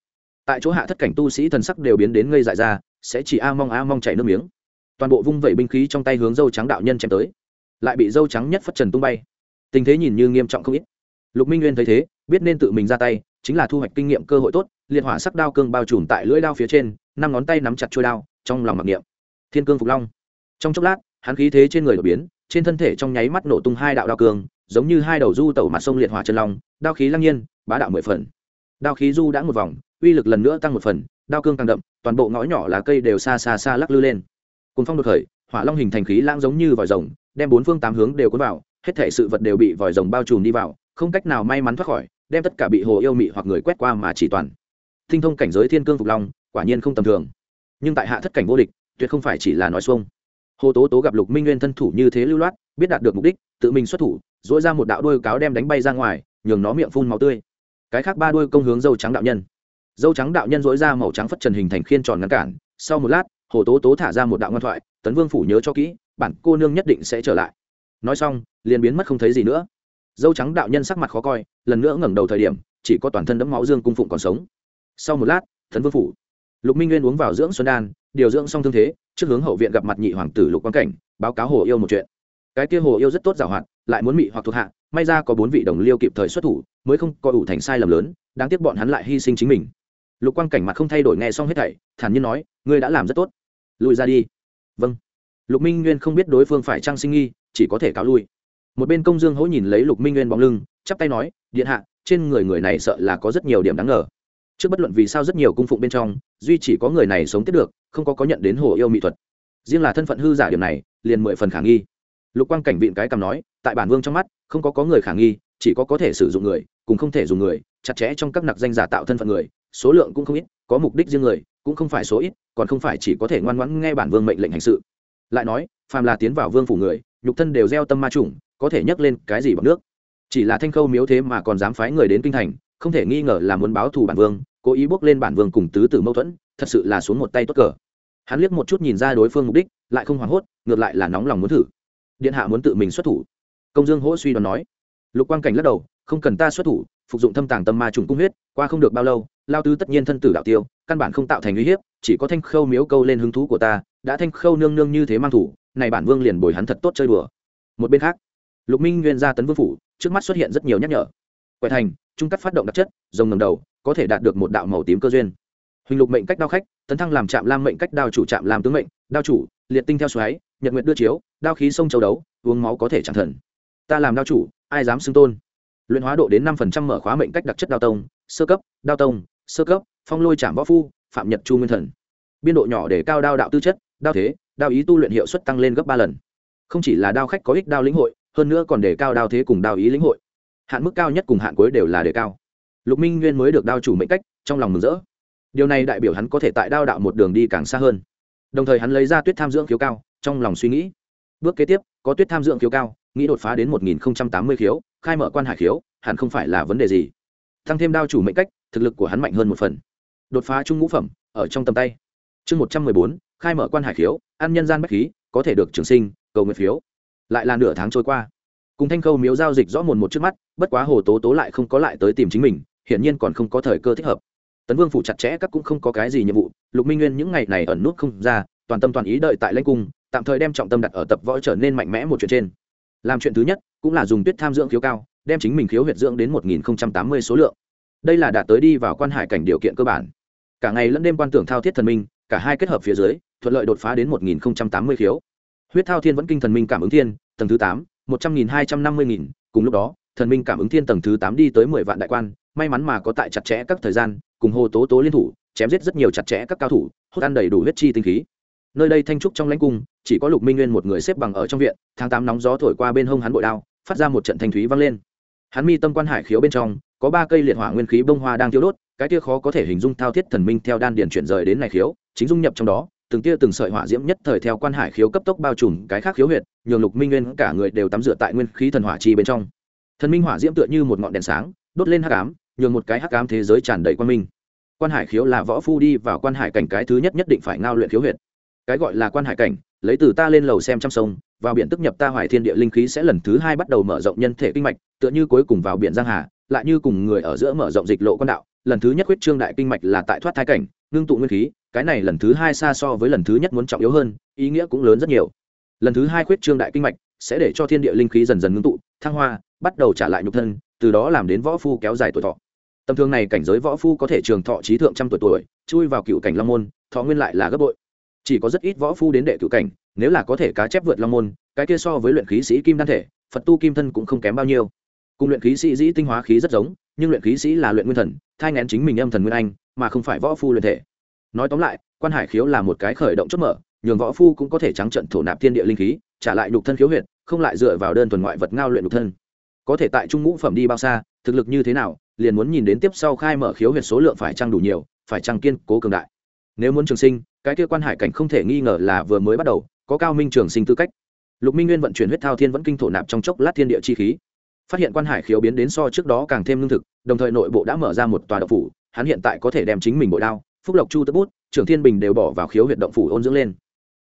Tại chỗ hạ thất cảnh tu sĩ thần sắc đều biến đến ngây dại ra, sẽ chỉ a mong a mong chảy nước miếng. Toàn bộ vung vẩy binh khí trong tay hướng dâu trắng đạo nhân chém tới lại bị dâu trắng nhất phất trần tung bay. Tình thế nhìn như nghiêm trọng không ít. Lục minh nguyên thấy thế, biết nên tự mình ra tay, chính là thu hoạch kinh nghiệm cơ hội tốt, liệt hỏa sắc đao cương bao trùm tại lưỡi đao phía trên, năm ngón tay nắm chặt trôi đao, trong lòng mặc niệm. Thiên cương phục long. Trong chốc lát, hắn khí thế trên người đột biến, trên thân thể trong nháy mắt nổ tung hai đạo đao cương, giống như hai đầu du tẩu mặt sông liệt hỏa chân long, đao khí lăng nhiên, bá đạo mười phần. Đao khí du đã một vòng, uy lực lần nữa tăng một phần, đao cương càng đậm, toàn bộ ngõ nhỏ lá cây đều xa xa xa lắc lư lên. Cồn phong đột khởi, hỏa long hình thành khí lãng giống như vòi rồng đem bốn phương tám hướng đều cuốn vào, hết thể sự vật đều bị vòi rồng bao trùm đi vào, không cách nào may mắn thoát khỏi, đem tất cả bị hồ yêu mị hoặc người quét qua mà chỉ toàn. Tinh thông cảnh giới thiên cương phục long, quả nhiên không tầm thường. Nhưng tại hạ thất cảnh vô địch, tuyệt không phải chỉ là nói xuông. Hồ tố tố gặp lục minh nguyên thân thủ như thế lưu loát, biết đạt được mục đích, tự mình xuất thủ dỗi ra một đạo đôi cáo đem đánh bay ra ngoài, nhường nó miệng phun màu tươi. Cái khác ba đôi công hướng dâu trắng đạo nhân. Dâu trắng đạo nhân dỗi ra màu trắng phất trần hình thành khiên tròn ngăn cản. Sau một lát, hồ tố tố thả ra một đạo ngoan thoại, tấn vương phủ nhớ cho kỹ bản cô nương nhất định sẽ trở lại. Nói xong, liền biến mất không thấy gì nữa. Dâu trắng đạo nhân sắc mặt khó coi, lần nữa ngẩng đầu thời điểm, chỉ có toàn thân đẫm máu dương cung phụng còn sống. Sau một lát, thần vương phủ, lục minh nguyên uống vào dưỡng xuân đan, điều dưỡng xong thương thế, trước hướng hậu viện gặp mặt nhị hoàng tử lục quang cảnh, báo cáo hồ yêu một chuyện. Cái kia hồ yêu rất tốt giảo hoạt, lại muốn mị hoặc thuộc hạ, may ra có bốn vị đồng liêu kịp thời xuất thủ, mới không có ủ thành sai lầm lớn, đáng tiếc bọn hắn lại hy sinh chính mình. Lục quang cảnh mặt không thay đổi nghe xong hết thảy, thản nhiên nói, ngươi đã làm rất tốt. Lùi ra đi. Vâng lục minh nguyên không biết đối phương phải trang sinh nghi, chỉ có thể cáo lui. Một bên công dương hỗ nhìn lấy lục minh nguyên bóng lưng, chắp tay nói, điện hạ, trên người người này sợ là có rất nhiều điểm đáng ngờ. Trước bất luận vì sao rất nhiều cung phụng bên trong, duy chỉ có người này sống tiếp được, không có có nhận đến hồ yêu mỹ thuật. Riêng là thân phận hư giả điểm này, liền mười phần khả nghi. Lục quang cảnh vịn cái cầm nói, tại bản vương trong mắt, không có có người khả nghi, chỉ có có thể sử dụng người cùng không thể dùng người, chặt chẽ trong các nặc danh giả tạo thân phận người, số lượng cũng không ít, có mục đích riêng người, cũng không phải số ít, còn không phải chỉ có thể ngoan ngoãn nghe bản vương mệnh lệnh hành sự lại nói, phàm là tiến vào vương phủ người, nhục thân đều gieo tâm ma chủng có thể nhắc lên cái gì bằng nước. Chỉ là thanh khâu miếu thế mà còn dám phái người đến kinh thành, không thể nghi ngờ là muốn báo thù bản vương, cố ý bước lên bản vương cùng tứ tử mâu thuẫn, thật sự là xuống một tay tốt cờ. Hắn liếc một chút nhìn ra đối phương mục đích, lại không hoảng hốt, ngược lại là nóng lòng muốn thử. Điện hạ muốn tự mình xuất thủ. Công dương hỗ suy đoán nói. Lục quang cảnh lắc đầu, không cần ta xuất thủ, phục dụng thâm tàng tâm ma trùng cung huyết, qua không được bao lâu, lao tứ tất nhiên thân tử đạo tiêu, căn bản không tạo thành uy hiếp, chỉ có thanh khâu miếu câu lên hứng thú của ta đã thanh khâu nương nương như thế mang thủ, này bản vương liền bồi hắn thật tốt chơi đùa. Một bên khác, lục minh nguyên ra tấn vương phủ, trước mắt xuất hiện rất nhiều nhắc nhở. Quẻ thành, trung cắt phát động đặc chất, rồng ngầm đầu, có thể đạt được một đạo màu tím cơ duyên. Huỳnh lục mệnh cách đao khách, tấn thăng làm trạm lam mệnh cách đao chủ trạm làm tướng mệnh, đao chủ, liệt tinh theo xoáy, nhật nguyện đưa chiếu, đao khí sông châu đấu, uống máu có thể chẳng thần. Ta làm đao chủ, ai dám xưng tôn? Luyện hóa độ đến năm phần trăm mở khóa mệnh cách đặc chất đao tông, sơ cấp, đao tông, sơ cấp, phong lôi trảm võ phu, phạm nhật chu nguyên thần. Biên độ nhỏ để cao đao đạo tư chất đao thế, đao ý tu luyện hiệu suất tăng lên gấp ba lần. Không chỉ là đao khách có ích đao lĩnh hội, hơn nữa còn đề cao đao thế cùng đao ý lĩnh hội. Hạn mức cao nhất cùng hạn cuối đều là đề cao. Lục minh nguyên mới được đao chủ mệnh cách, trong lòng mừng rỡ. Điều này đại biểu hắn có thể tại đao đạo một đường đi càng xa hơn. Đồng thời hắn lấy ra tuyết tham dưỡng khiếu cao, trong lòng suy nghĩ. Bước kế tiếp, có tuyết tham dưỡng khiếu cao, nghĩ đột phá đến một nghìn tám mươi khiếu, khai mở quan hải khiếu, hẳn không phải là vấn đề gì. Tăng thêm đao chủ mệnh cách, thực lực của hắn mạnh hơn một phần. Đột phá trung ngũ phẩm, ở trong tầm tay. Chương một trăm mười bốn khai mở quan hải khiếu, ăn nhân gian bách khí, có thể được trường sinh, cầu nguyện phiếu. Lại là nửa tháng trôi qua. Cùng thanh khâu miếu giao dịch rõ mồn một trước mắt, bất quá hồ tố tố lại không có lại tới tìm chính mình, hiển nhiên còn không có thời cơ thích hợp. Tấn vương phủ chặt chẽ các cũng không có cái gì nhiệm vụ, lục minh nguyên những ngày này ẩn nút không ra, toàn tâm toàn ý đợi tại lãnh cung, tạm thời đem trọng tâm đặt ở tập võ trở nên mạnh mẽ một chuyện trên. Làm chuyện thứ nhất, cũng là dùng tuyết tham dưỡng khiếu cao, đem chính mình khiếu huyệt dưỡng đến một nghìn tám mươi số lượng. Đây là đạt tới đi vào quan hải cảnh điều kiện cơ bản. Cả ngày lẫn đêm quan tưởng thao thiết thần minh, cả hai kết hợp phía dưới thuận lợi đột phá đến một nghìn tám mươi khiếu. Huyết thao thiên vẫn kinh thần minh cảm ứng thiên, tầng thứ tám, một trăm nghìn hai trăm năm mươi nghìn. Cùng lúc đó, thần minh cảm ứng thiên tầng thứ tám đi tới mười vạn đại quan, may mắn mà có tại chặt chẽ các thời gian, cùng hồ tố tố liên thủ, chém giết rất nhiều chặt chẽ các cao thủ, hút ăn đầy đủ huyết chi tinh khí. Nơi đây thanh trúc trong lãnh cung, chỉ có lục minh nguyên một người xếp bằng ở trong viện, tháng tám nóng gió thổi qua bên hông hắn bội đao, phát ra một trận thanh thúy vang lên. Hắn mi tâm quan hải khiếu bên trong, có ba cây liệt hỏa nguyên khí bông hoa đang thiêu đốt, cái tia khó có thể hình dung thao thiết thần minh theo đan điền chuyển rời đến này khiếu, chính dung nhập trong đó từng tia từng sợi hỏa diễm nhất thời theo quan hải khiếu cấp tốc bao trùm cái khác khiếu huyệt, nhường lục minh nguyên cả người đều tắm rửa tại nguyên khí thần hỏa chi bên trong. Thần minh hỏa diễm tựa như một ngọn đèn sáng, đốt lên hắc ám, nhường một cái hắc ám thế giới tràn đầy quan minh. Quan hải khiếu là võ phu đi vào quan hải cảnh cái thứ nhất nhất định phải ngao luyện khiếu huyệt. Cái gọi là quan hải cảnh, lấy từ ta lên lầu xem trăm sông, vào biển tức nhập ta hoài thiên địa linh khí sẽ lần thứ hai bắt đầu mở rộng nhân thể kinh mạch, tựa như cuối cùng vào biển giang hà, lại như cùng người ở giữa mở rộng dịch lộ quan đạo, lần thứ nhất huyết trương đại kinh mạch là tại thoát thai cảnh ngưng tụ nguyên khí, cái này lần thứ hai xa so với lần thứ nhất muốn trọng yếu hơn, ý nghĩa cũng lớn rất nhiều. Lần thứ hai khuyết trương đại kinh mạch sẽ để cho thiên địa linh khí dần dần ngưng tụ, thăng hoa, bắt đầu trả lại nhục thân, từ đó làm đến võ phu kéo dài tuổi thọ. Tầm thường này cảnh giới võ phu có thể trường thọ trí thượng trăm tuổi tuổi, chui vào cựu cảnh long môn, thọ nguyên lại là gấp bội. Chỉ có rất ít võ phu đến đệ cựu cảnh, nếu là có thể cá chép vượt long môn, cái kia so với luyện khí sĩ kim đan thể, phật tu kim thân cũng không kém bao nhiêu. Cùng luyện khí sĩ dĩ tinh hóa khí rất giống nhưng luyện khí sĩ là luyện nguyên thần, thai ngén chính mình âm thần nguyên anh, mà không phải võ phu luyện thể. Nói tóm lại, quan hải khiếu là một cái khởi động chốt mở, nhường võ phu cũng có thể trắng trận thổ nạp thiên địa linh khí, trả lại nhục thân khiếu huyệt, không lại dựa vào đơn thuần ngoại vật ngao luyện nhục thân. Có thể tại trung ngũ phẩm đi bao xa, thực lực như thế nào, liền muốn nhìn đến tiếp sau khai mở khiếu huyệt số lượng phải trăng đủ nhiều, phải trăng kiên cố cường đại. Nếu muốn trường sinh, cái kia quan hải cảnh không thể nghi ngờ là vừa mới bắt đầu, có cao minh trường sinh tư cách. Lục minh nguyên vận chuyển huyết thao thiên vẫn kinh thổ nạp trong chốc lát thiên địa chi khí phát hiện quan hải khiếu biến đến so trước đó càng thêm lương thực, đồng thời nội bộ đã mở ra một tòa độc phủ, hắn hiện tại có thể đem chính mình bội đao, phúc lộc chu tức bút, trưởng thiên bình đều bỏ vào khiếu huyện động phủ ôn dưỡng lên.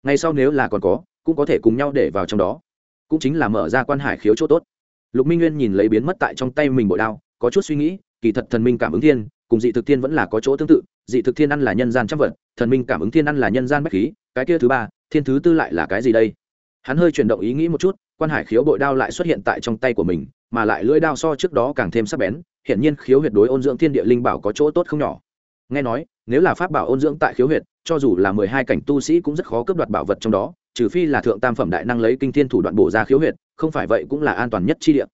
Ngay sau nếu là còn có, cũng có thể cùng nhau để vào trong đó. Cũng chính là mở ra quan hải khiếu chỗ tốt. Lục minh nguyên nhìn lấy biến mất tại trong tay mình bội đao, có chút suy nghĩ, kỳ thật thần minh cảm ứng thiên, cùng dị thực thiên vẫn là có chỗ tương tự, dị thực thiên ăn là nhân gian trăm vật, thần minh cảm ứng thiên ăn là nhân gian bách khí, cái kia thứ ba, thiên thứ tư lại là cái gì đây? Hắn hơi chuyển động ý nghĩ một chút quan hải khiếu bội đao lại xuất hiện tại trong tay của mình, mà lại lưỡi đao so trước đó càng thêm sắc bén hiện nhiên khiếu huyệt đối ôn dưỡng thiên địa linh bảo có chỗ tốt không nhỏ. Nghe nói, nếu là pháp bảo ôn dưỡng tại khiếu huyệt, cho dù là mười hai cảnh tu sĩ cũng rất khó cướp đoạt bảo vật trong đó, trừ phi là thượng tam phẩm đại năng lấy kinh thiên thủ đoạn bổ ra khiếu huyệt, không phải vậy cũng là an toàn nhất chi địa.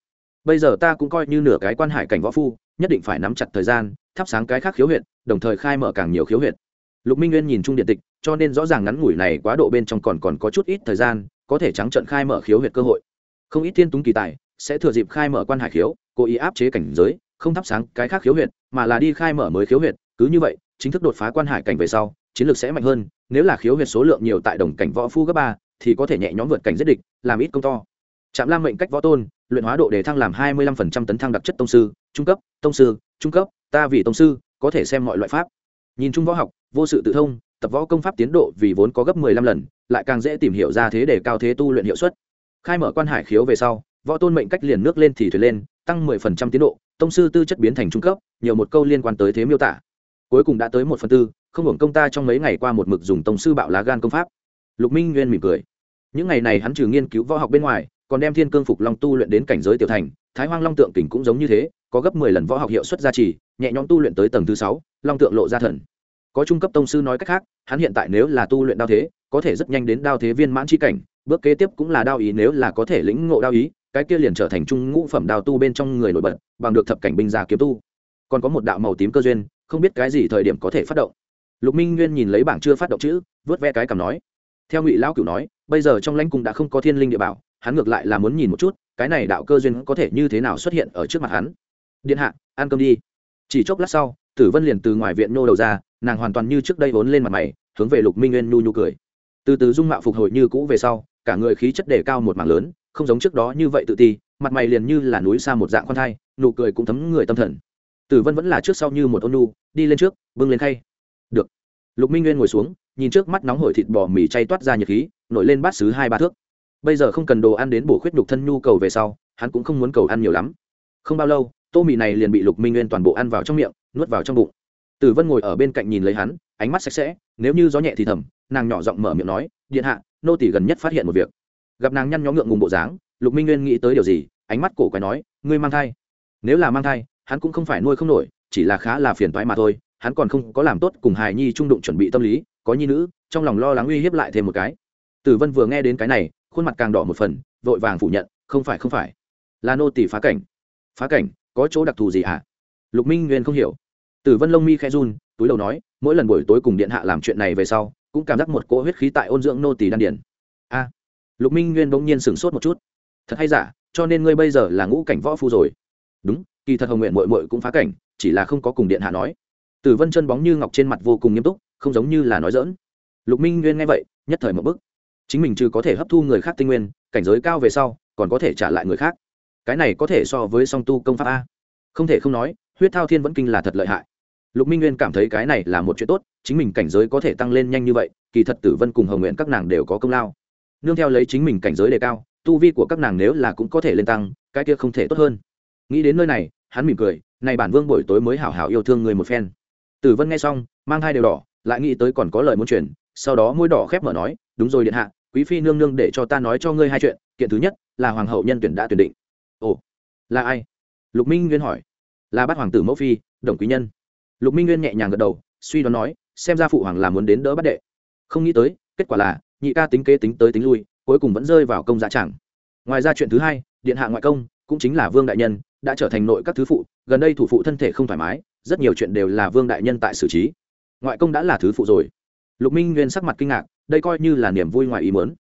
Bây giờ ta cũng coi như nửa cái quan hải cảnh võ phu, nhất định phải nắm chặt thời gian, thắp sáng cái khác khiếu huyệt, đồng thời khai mở càng nhiều khiếu huyệt. Lục minh nguyên nhìn chung điện tịch, cho nên rõ ràng ngắn ngủi này quá độ bên trong còn còn có chút ít thời gian có thể trắng trận khai mở khiếu huyệt cơ hội. Không ít thiên túng kỳ tài sẽ thừa dịp khai mở quan hải khiếu, cố ý áp chế cảnh giới, không thắp sáng cái khác khiếu huyệt, mà là đi khai mở mới khiếu huyệt. Cứ như vậy, chính thức đột phá quan hải cảnh về sau, chiến lược sẽ mạnh hơn, nếu là khiếu huyệt số lượng nhiều tại đồng cảnh võ phu cấp ba, thì có thể nhẹ nhõm vượt cảnh giết địch, làm ít công to. Trạm lam mệnh cách võ tôn, luyện hóa độ để thăng làm hai mươi lăm phần trăm tấn thăng đặc chất tông sư, trung cấp, tông sư, trung cấp, ta vì tông sư, có thể xem mọi loại pháp. Nhìn chung võ học, vô sự tự thông, tập võ công pháp tiến độ vì vốn có gấp mười lăm lần lại càng dễ tìm hiểu ra thế để cao thế tu luyện hiệu suất. Khai mở quan hải khiếu về sau, võ tôn mệnh cách liền nước lên thì thuyền lên, tăng mười phần trăm tiến độ, tông sư tư chất biến thành trung cấp, nhiều một câu liên quan tới thế miêu tả. Cuối cùng đã tới một phần tư, không hưởng công ta trong mấy ngày qua một mực dùng tông sư bạo lá gan công pháp. Lục minh nguyên mỉm cười. Những ngày này hắn trừ nghiên cứu võ học bên ngoài, còn đem thiên cương phục long tu luyện đến cảnh giới tiểu thành, thái hoang long tượng kình cũng giống như thế, có gấp mười lần võ học hiệu suất gia trì, nhẹ nhõm tu luyện tới tầng thứ sáu, long tượng lộ ra thần có trung cấp tông sư nói cách khác, hắn hiện tại nếu là tu luyện đao thế, có thể rất nhanh đến đao thế viên mãn c h i cảnh, bước kế tiếp cũng là đao ý nếu là có thể lĩnh ngộ đao ý, cái kia liền trở thành trung ngũ phẩm đao tu bên trong người nổi bật, bằng được thập cảnh binh già kiếm tu. Còn có một đạo màu tím cơ duyên, không biết cái gì thời điểm có thể phát động. Lục minh nguyên nhìn lấy bảng chưa phát động chữ, vớt ve cái cảm nói. Theo ngụy lão cửu nói, bây giờ trong lãnh cung đã không có thiên linh địa bảo, hắn ngược lại là muốn nhìn một chút, cái này đạo cơ duyên có thể như thế nào xuất hiện ở trước mặt hắn. Điện hạ, ăn cơm đi. Chỉ chốc lát sau, tử vân liền từ ngoài viện nô đầu ra nàng hoàn toàn như trước đây vốn lên mặt mày, hướng về lục minh nguyên nhu nhu cười. Từ từ dung mạo phục hồi như cũ về sau, cả người khí chất đề cao một mảng lớn, không giống trước đó như vậy tự ti, mặt mày liền như là núi xa một dạng con thai, nụ cười cũng thấm người tâm thần. Tử vân vẫn là trước sau như một ôn nu đi lên trước, bưng lên khay. Được. Lục minh nguyên ngồi xuống, nhìn trước mắt nóng hổi thịt bò mì chay toát ra nhiệt khí, nổi lên bát xứ hai ba thước. Bây giờ không cần đồ ăn đến bổ khuyết nhục thân nhu cầu về sau, hắn cũng không muốn cầu ăn nhiều lắm. Không bao lâu, tô mì này liền bị lục minh nguyên toàn bộ ăn vào trong miệng, nuốt vào trong bụng tử vân ngồi ở bên cạnh nhìn lấy hắn, ánh mắt sạch sẽ, nếu như gió nhẹ thì thầm, nàng nhỏ giọng mở miệng nói, điện hạ, nô tỷ gần nhất phát hiện một việc. Gặp nàng nhăn nhó ngượng ngùng bộ dáng, lục minh nguyên nghĩ tới điều gì, ánh mắt cổ quái nói, ngươi mang thai. Nếu là mang thai, hắn cũng không phải nuôi không nổi, chỉ là khá là phiền toái mà thôi, hắn còn không có làm tốt cùng hài nhi trung đụng chuẩn bị tâm lý, có nhi nữ, trong lòng lo lắng uy hiếp lại thêm một cái. Tử vân vừa nghe đến cái này, khuôn mặt càng đỏ một phần, vội vàng phủ nhận, không phải không phải. Là nô tỷ phá cảnh. Phá cảnh? Có chỗ đặc thù gì hả? Lục minh nguyên không hiểu tử vân lông mi khe run, túi đầu nói, mỗi lần buổi tối cùng điện hạ làm chuyện này về sau, cũng cảm giác một cỗ huyết khí tại ôn dưỡng nô tỳ đan điển a. À, lục minh nguyên bỗng nhiên sửng sốt một chút. Thật hay giả, cho nên ngươi bây giờ là ngũ cảnh võ phu rồi. Đúng, kỳ thật hồng nguyện mội mội cũng phá cảnh, chỉ là không có cùng điện hạ nói. Tử vân chân bóng như ngọc trên mặt vô cùng nghiêm túc, không giống như là nói dỡn lục minh nguyên nghe vậy, nhất thời một bức. Chính mình trừ có thể hấp thu người khác tinh nguyên, cảnh giới cao về sau, còn có thể trả lại người khác. Cái này có thể so với song tu công pháp a. Không thể không nói, huyết thao thiên vẫn kinh là thật lợi hại lục minh nguyên cảm thấy cái này là một chuyện tốt, chính mình cảnh giới có thể tăng lên nhanh như vậy, kỳ thật tử vân cùng hồng nguyện các nàng đều có công lao. Nương theo lấy chính mình cảnh giới đề cao, tu vi của các nàng nếu là cũng có thể lên tăng, cái kia không thể tốt hơn. Nghĩ đến nơi này, hắn mỉm cười, này bản vương buổi tối mới hảo hảo yêu thương người một phen. Tử vân nghe xong, mang hai đều đỏ, lại nghĩ tới còn có lời muốn truyền sau đó môi đỏ khép mở nói, đúng rồi điện hạ, quý phi nương nương để cho ta nói cho ngươi hai chuyện, kiện thứ nhất là hoàng hậu nhân tuyển đã tuyển định. Ồ, là ai? Lục minh nguyên hỏi. Là bát hoàng tử mẫu phi, đồng quý nhân lục minh nguyên nhẹ nhàng gật đầu, suy đoán nói, xem ra phụ hoàng là muốn đến đỡ bắt đệ. Không nghĩ tới, kết quả là, nhị ca tính kế tính tới tính lui, cuối cùng vẫn rơi vào công dạ giá chẳng ngoài ra chuyện thứ hai, điện hạ ngoại công, cũng chính là vương đại nhân, đã trở thành nội các thứ phụ, gần đây thủ phụ thân thể không thoải mái, rất nhiều chuyện đều là vương đại nhân tại xử trí. Ngoại công đã là thứ phụ rồi. Lục minh nguyên sắc mặt kinh ngạc, đây coi như là niềm vui ngoài ý muốn.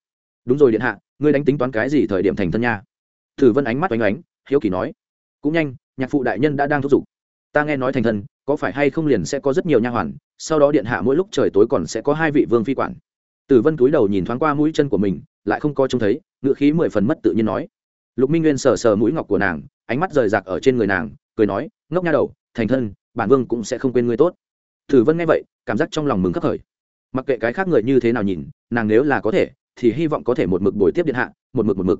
Đúng rồi điện hạ, ngươi đánh tính toán cái gì thời điểm thành thân nha? Thử vân ánh mắt oanh oánh, hiếu kỳ nói. Cũng nhanh, nhạc phụ đại nhân đã đang thúc giục ta nghe nói thành thân, có phải hay không liền sẽ có rất nhiều nha hoàn, sau đó điện hạ mỗi lúc trời tối còn sẽ có hai vị vương phi quản. Tử vân túi đầu nhìn thoáng qua mũi chân của mình, lại không có trông thấy ngựa khí mười phần mất tự nhiên nói. Lục minh nguyên sờ sờ mũi ngọc của nàng, ánh mắt rời rạc ở trên người nàng, cười nói, ngốc nha đầu, thành thân, bản vương cũng sẽ không quên ngươi tốt. Tử vân nghe vậy, cảm giác trong lòng mừng khắc khởi. Mặc kệ cái khác người như thế nào nhìn, nàng nếu là có thể, thì hy vọng có thể một mực buổi tiếp điện hạ, một mực một mực.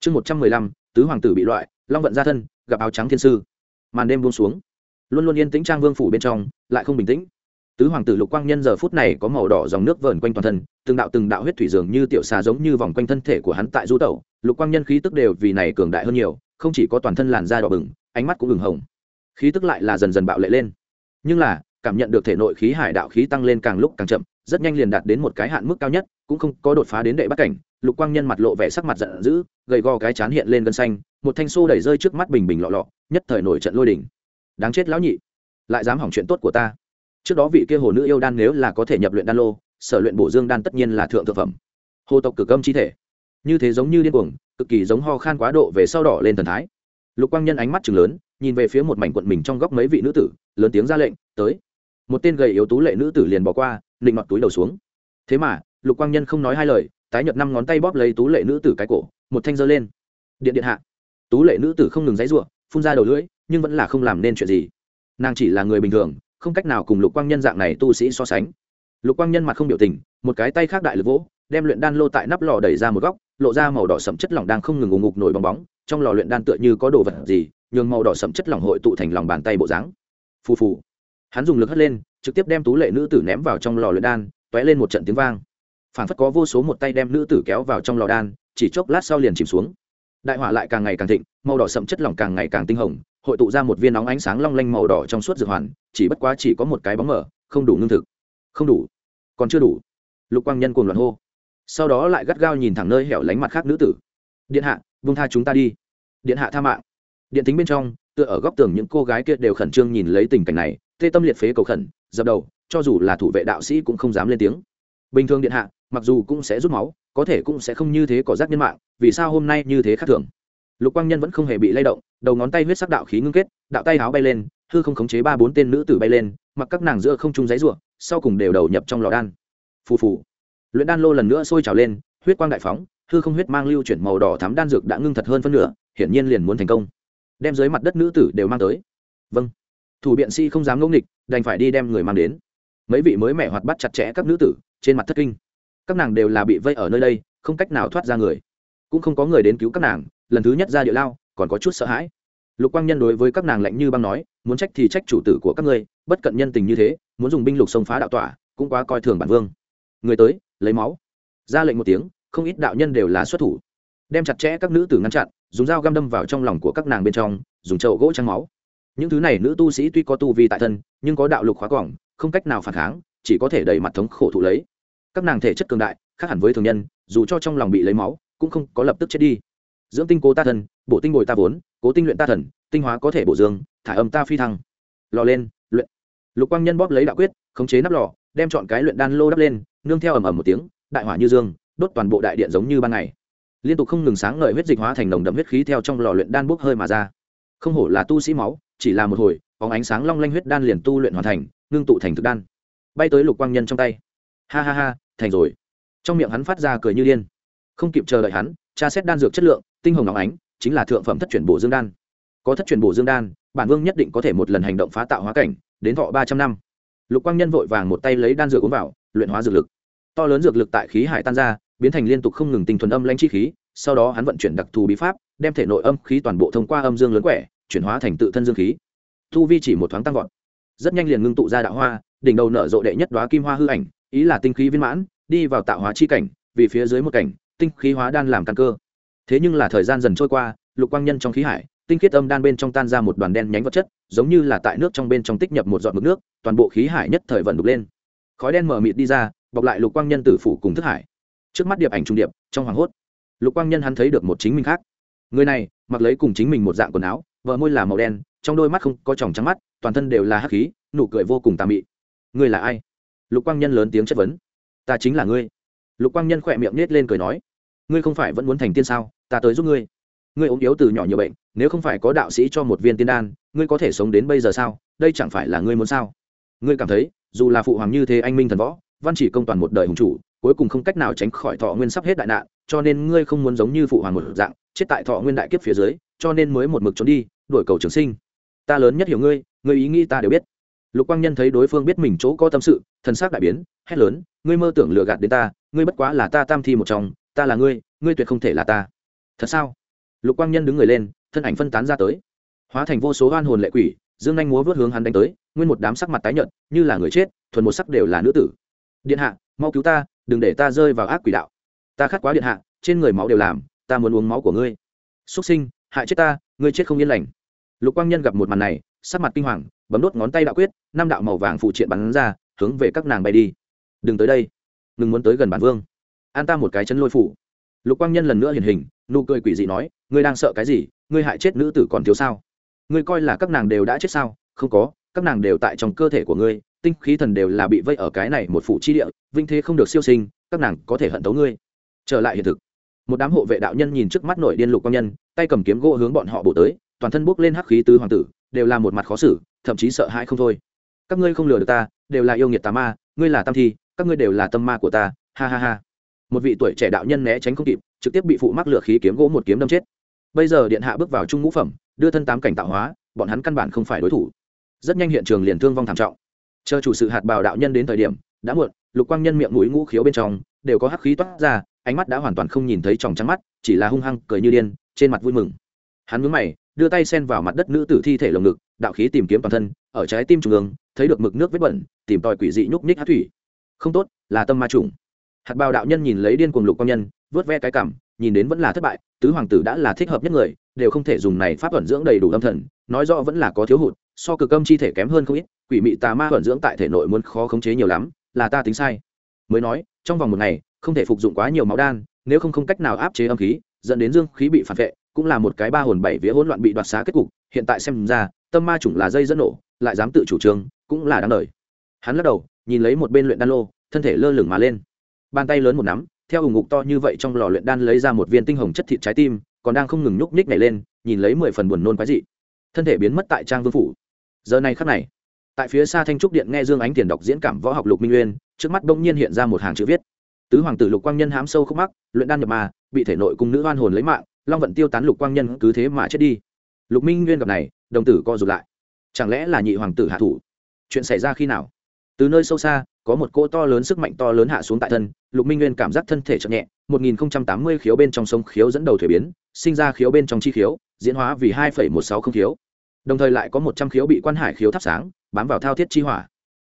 Chương một trăm mười lăm, tứ hoàng tử bị loại, long vận ra thân, gặp áo trắng thiên sư. Màn đêm buông xuống luôn luôn yên tĩnh trang vương phủ bên trong, lại không bình tĩnh. Tứ hoàng tử lục quang nhân giờ phút này có màu đỏ dòng nước vờn quanh toàn thân, từng đạo từng đạo huyết thủy dường như tiểu xà giống như vòng quanh thân thể của hắn tại du tẩu. Lục quang nhân khí tức đều vì này cường đại hơn nhiều, không chỉ có toàn thân làn da đỏ bừng, ánh mắt cũng ửng hồng. Khí tức lại là dần dần bạo lệ lên. Nhưng là, cảm nhận được thể nội khí hải đạo khí tăng lên càng lúc càng chậm, rất nhanh liền đạt đến một cái hạn mức cao nhất, cũng không có đột phá đến đệ bắt cảnh. Lục quang nhân mặt lộ vẻ sắc mặt giận dữ, gầy gò cái chán hiện lên gân xanh, một thanh xô đẩy rơi trước mắt bình bình lọ lọ, nhất thời nổi trận lôi đỉnh đáng chết lão nhị, lại dám hỏng chuyện tốt của ta. Trước đó vị kia hồ nữ yêu đan nếu là có thể nhập luyện đan lô, sở luyện bổ dương đan tất nhiên là thượng thực phẩm. Hồ tộc cực âm chi thể, như thế giống như điên cuồng, cực kỳ giống ho khan quá độ về sau đỏ lên thần thái. Lục quang nhân ánh mắt chừng lớn, nhìn về phía một mảnh quận mình trong góc mấy vị nữ tử, lớn tiếng ra lệnh, tới. Một tên gầy yếu tú lệ nữ tử liền bỏ qua định mặc túi đầu xuống. Thế mà, lục quang nhân không nói hai lời, tái nhợt năm ngón tay bóp lấy tú lệ nữ tử cái cổ, một thanh giơ lên. Điện điện hạ. Tú lệ nữ tử không ngừng dãy ruộng phun ra đầu lưỡi nhưng vẫn là không làm nên chuyện gì. Nàng chỉ là người bình thường, không cách nào cùng lục quang nhân dạng này tu sĩ so sánh. Lục quang nhân mặt không biểu tình, một cái tay khác đại lực vỗ, đem luyện đan lô tại nắp lò đẩy ra một góc, lộ ra màu đỏ sậm chất lỏng đang không ngừng ùng ngục nổi bong bóng, trong lò luyện đan tựa như có đồ vật gì, nhường màu đỏ sậm chất lỏng hội tụ thành lòng bàn tay bộ dáng. Phù phù. Hắn dùng lực hất lên, trực tiếp đem tú lệ nữ tử ném vào trong lò luyện đan t ó é lên một trận tiếng vang. Phản phất có vô số một tay đem nữ tử kéo vào trong lò đan, chỉ chốc lát sau liền chìm xuống. Đại hỏa lại càng ngày càng thịnh, màu đỏ sậm chất lỏng càng ngày càng tinh hồng hội tụ ra một viên nóng ánh sáng long lanh màu đỏ trong suốt dược hoàn, chỉ bất quá chỉ có một cái bóng mở không đủ lương thực. Không đủ. Còn chưa đủ. Lục quang nhân cuồng loạn hô. Sau đó lại gắt gao nhìn thẳng nơi hẻo lánh mặt khác nữ tử. Điện hạ vung tha chúng ta đi. Điện hạ tha mạng. Điện tính bên trong, tựa ở góc tường những cô gái kia đều khẩn trương nhìn lấy tình cảnh này, tê tâm liệt phế cầu khẩn, dập đầu, cho dù là thủ vệ đạo sĩ cũng không dám lên tiếng. Bình thường điện hạ, mặc dù cũng sẽ rút máu, có thể cũng sẽ không như thế có rác nhân mạng, vì sao hôm nay như thế khác thường? Lục quang nhân vẫn không hề bị lay động đầu ngón tay huyết sắc đạo khí ngưng kết, đạo tay áo bay lên, hư không khống chế ba bốn tên nữ tử bay lên, mặc các nàng giữa không trung giấy ruộng sau cùng đều đầu nhập trong lò đan. Phù phù. Luyện đan lô lần nữa sôi trào lên, huyết quang đại phóng, hư không huyết mang lưu chuyển màu đỏ thắm đan dược đã ngưng thật hơn phân nửa, hiển nhiên liền muốn thành công. Đem dưới mặt đất nữ tử đều mang tới. Vâng. Thủ biện si không dám ngẫu nghịch, đành phải đi đem người mang đến. Mấy vị mới mẹ hoạt bắt chặt chẽ các nữ tử, trên mặt thất kinh. Các nàng đều là bị vây ở nơi đây, không cách nào thoát ra người. Cũng không có người đến cứu các nàng, lần thứ nhất ra địa lao còn có chút sợ hãi. Lục quang nhân đối với các nàng lạnh như băng nói, muốn trách thì trách chủ tử của các ngươi, bất cận nhân tình như thế, muốn dùng binh lục xông phá đạo tỏa, cũng quá coi thường bản vương. Người tới, lấy máu. Ra lệnh một tiếng, không ít đạo nhân đều là xuất thủ. Đem chặt chẽ các nữ tử ngăn chặn, dùng dao găm đâm vào trong lòng của các nàng bên trong, dùng chậu gỗ trắng máu. Những thứ này nữ tu sĩ tuy có tu vi tại thân, nhưng có đạo lục khóa cỏng không cách nào phản kháng, chỉ có thể đầy mặt thống khổ thụ lấy. Các nàng thể chất cường đại, khác hẳn với thường nhân, dù cho trong lòng bị lấy máu, cũng không có lập tức chết đi dưỡng tinh cố ta thần, bổ tinh bồi ta vốn, cố tinh luyện ta thần, tinh hóa có thể bổ dương, thả âm ta phi thăng. Lò lên, luyện. Lục quang nhân bóp lấy đạo quyết, khống chế nắp lò, đem chọn cái luyện đan lô đắp lên, nương theo ầm ầm một tiếng, đại hỏa như dương, đốt toàn bộ đại điện giống như ban ngày. Liên tục không ngừng sáng ngời huyết dịch hóa thành nồng đậm huyết khí theo trong lò luyện đan bốc hơi mà ra. Không hổ là tu sĩ máu, chỉ là một hồi, bóng ánh sáng long lanh huyết đan liền tu luyện hoàn thành, ngưng tụ thành thực đan. Bay tới lục quang nhân trong tay. Ha ha ha, thành rồi. Trong miệng hắn phát ra cười như điên. Không kịp chờ đợi hắn tra xét đan dược chất lượng, tinh hồng ngọc ánh chính là thượng phẩm thất chuyển bổ dương đan. Có thất chuyển bổ dương đan, bản vương nhất định có thể một lần hành động phá tạo hóa cảnh, đến thọ ba trăm năm. Lục quang nhân vội vàng một tay lấy đan dược uống vào, luyện hóa dược lực. To lớn dược lực tại khí hải tan ra, biến thành liên tục không ngừng tinh thuần âm lãnh chi khí, sau đó hắn vận chuyển đặc thù bí pháp, đem thể nội âm khí toàn bộ thông qua âm dương lớn quẻ, chuyển hóa thành tự thân dương khí. Thu vi chỉ một thoáng tăng vọt. Rất nhanh liền ngưng tụ ra đạo hoa, đỉnh đầu nở rộ đệ nhất đoá kim hoa hư ảnh, ý là tinh khí viên mãn, đi vào tạo hóa chi cảnh, vì phía dưới một cảnh tinh khí hóa đan làm căn cơ. Thế nhưng là thời gian dần trôi qua, lục quang nhân trong khí hải, tinh khiết âm đan bên trong tan ra một đoàn đen nhánh vật chất, giống như là tại nước trong bên trong tích nhập một giọt mực nước, toàn bộ khí hải nhất thời vận đục lên. Khói đen mờ mịt đi ra, bọc lại lục quang nhân tử phủ cùng thức hải. Trước mắt điệp ảnh trung điệp, trong hoàng hốt, lục quang nhân hắn thấy được một chính mình khác. Người này, mặc lấy cùng chính mình một dạng quần áo vợ môi là màu đen, trong đôi mắt không có tròng trắng mắt, toàn thân đều là hắc khí, nụ cười vô cùng tà mị. Ngươi là ai? Lục quang nhân lớn tiếng chất vấn. Ta chính là ngươi. Lục quang nhân khỏe miệng nết lên cười nói ngươi không phải vẫn muốn thành tiên sao? Ta tới giúp ngươi. Ngươi ốm yếu từ nhỏ nhiều bệnh, nếu không phải có đạo sĩ cho một viên tiên đan, ngươi có thể sống đến bây giờ sao? Đây chẳng phải là ngươi muốn sao? Ngươi cảm thấy, dù là phụ hoàng như thế anh minh thần võ, văn chỉ công toàn một đời hùng chủ, cuối cùng không cách nào tránh khỏi thọ nguyên sắp hết đại nạn, cho nên ngươi không muốn giống như phụ hoàng một dạng, chết tại thọ nguyên đại kiếp phía dưới, cho nên mới một mực trốn đi, đuổi cầu trường sinh. Ta lớn nhất hiểu ngươi ngươi ý nghĩ ta đều biết. Lục quang nhân thấy đối phương biết mình chỗ có tâm sự, thần sắc đại biến, hét lớn, ngươi mơ tưởng lừa gạt đến ta, ngươi bất quá là ta tam thi một trong ta là ngươi ngươi tuyệt không thể là ta. Thật sao? Lục quang nhân đứng người lên, thân ảnh phân tán ra tới. Hóa thành vô số oan hồn lệ quỷ, dương anh múa vớt hướng hắn đánh tới, nguyên một đám sắc mặt tái nhợt, như là người chết, thuần một sắc đều là nữ tử. Điện hạ, mau cứu ta, đừng để ta rơi vào ác quỷ đạo. Ta khát quá điện hạ, trên người máu đều làm, ta muốn uống máu của ngươi. Xuất sinh, hại chết ta, ngươi chết không yên lành. Lục quang nhân gặp một màn này, sắc mặt kinh hoàng, bấm đốt ngón tay đạo quyết, năm đạo màu vàng phụ triện bắn ra, hướng về các nàng bay đi. Đừng tới đây. Đừng muốn tới gần bản vương an ta một cái chân lôi phủ. Lục quang nhân lần nữa hiện hình, nụ cười quỷ dị nói, ngươi đang sợ cái gì? Ngươi hại chết nữ tử còn thiếu sao? Ngươi coi là các nàng đều đã chết sao? Không có, các nàng đều tại trong cơ thể của ngươi, tinh khí thần đều là bị vây ở cái này một phủ chi địa, vinh thế không được siêu sinh, các nàng có thể hận tấu ngươi. Trở lại hiện thực, một đám hộ vệ đạo nhân nhìn trước mắt nổi điên lục quang nhân, tay cầm kiếm gỗ hướng bọn họ bổ tới, toàn thân bốc lên hắc khí tứ hoàng tử, đều là một mặt khó xử, thậm chí sợ hãi không thôi. Các ngươi không lừa được ta, đều là yêu nghiệt tà ma, ngươi là tam thi, các ngươi đều là tâm ma của ta, ha ha ha một vị tuổi trẻ đạo nhân né tránh không kịp, trực tiếp bị phụ mắc lửa khí kiếm gỗ một kiếm đâm chết. Bây giờ điện hạ bước vào trung ngũ phẩm, đưa thân tám cảnh tạo hóa, bọn hắn căn bản không phải đối thủ. Rất nhanh hiện trường liền thương vong thảm trọng. Chờ chủ sự hạt bào đạo nhân đến thời điểm, đã muộn, lục quang nhân miệng mũi ngũ khiếu bên trong, đều có hắc khí toát ra, ánh mắt đã hoàn toàn không nhìn thấy tròng trắng mắt, chỉ là hung hăng cười như điên, trên mặt vui mừng. Hắn mướn mày, đưa tay sen vào mặt đất nữ tử thi thể lồng ngực, đạo khí tìm kiếm toàn thân, ở trái tim trung ương, thấy được mực nước vết bẩn, tìm tòi quỷ dị nhúc nhích hát thủy. Không tốt, là tâm ma trùng hạt bào đạo nhân nhìn lấy điên cuồng lục quang nhân, vớt ve cái cảm, nhìn đến vẫn là thất bại, tứ hoàng tử đã là thích hợp nhất người, đều không thể dùng này pháp ẩn dưỡng đầy đủ âm thần, nói rõ vẫn là có thiếu hụt, so cực âm chi thể kém hơn không ít, quỷ mị tà ma ẩn dưỡng tại thể nội muốn khó khống chế nhiều lắm, là ta tính sai. Mới nói, trong vòng một ngày, không thể phục dụng quá nhiều máu đan, nếu không không cách nào áp chế âm khí, dẫn đến dương khí bị phản vệ, cũng là một cái ba hồn bảy vía hỗn loạn bị đoạt xá kết cục, hiện tại xem ra, tâm ma chủng là dây dẫn nổ, lại dám tự chủ trương, cũng là đáng đời. Hắn lắc đầu, nhìn lấy một bên luyện đan lô, thân thể lơ lửng mà lên bàn tay lớn một nắm, theo ủng ngục to như vậy trong lò luyện đan lấy ra một viên tinh hồng chất thịt trái tim, còn đang không ngừng nhúc nhích nhảy lên, nhìn lấy mười phần buồn nôn quái dị. Thân thể biến mất tại trang vương phủ. Giờ này khắc này, tại phía xa thanh trúc điện nghe dương ánh tiền đọc diễn cảm võ học lục minh nguyên trước mắt bỗng nhiên hiện ra một hàng chữ viết. Tứ hoàng tử lục quang nhân hám sâu khúc mắc, luyện đan nhập mà bị thể nội cung nữ oan hồn lấy mạng, long vận tiêu tán lục quang nhân cứ thế mà chết đi. Lục minh nguyên gặp này, đồng tử co rụt lại. Chẳng lẽ là nhị hoàng tử hạ thủ? Chuyện xảy ra khi nào? Từ nơi sâu xa, có một cỗ to lớn sức mạnh to lớn hạ xuống tại thân, lục minh nguyên cảm giác thân thể chậm nhẹ, một nghìn tám mươi khiếu bên trong sông khiếu dẫn đầu thuế biến, sinh ra khiếu bên trong chi khiếu, diễn hóa vì hai một sáu không khiếu. Đồng thời lại có một trăm khiếu bị quan hải khiếu thắp sáng, bám vào thao thiết chi hỏa.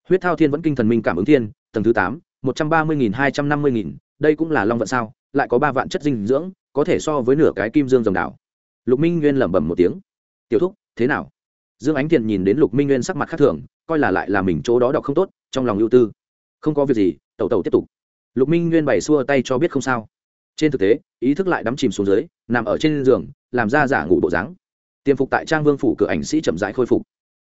Huyết thao thiên vẫn kinh thần minh cảm ứng thiên, tầng thứ tám, một trăm ba mươi nghìn hai trăm năm mươi nghìn, đây cũng là long vận sao, lại có ba vạn chất dinh dưỡng, có thể so với nửa cái kim dương dòng đảo. Lục minh nguyên lẩm bẩm một tiếng. Tiểu thúc, thế nào? Dương ánh thiền nhìn đến lục minh nguyên sắc mặt khác thường, coi là lại là mình chỗ đó đọc không tốt, trong lòng ưu tư. Không có việc gì, tẩu tẩu tiếp tục. Lục minh nguyên bày xua tay cho biết không sao. Trên thực tế, ý thức lại đắm chìm xuống dưới, nằm ở trên giường, làm ra giả ngủ bộ dáng. Tiềm phục tại trang vương phủ cửa ảnh sĩ chậm rãi khôi phục.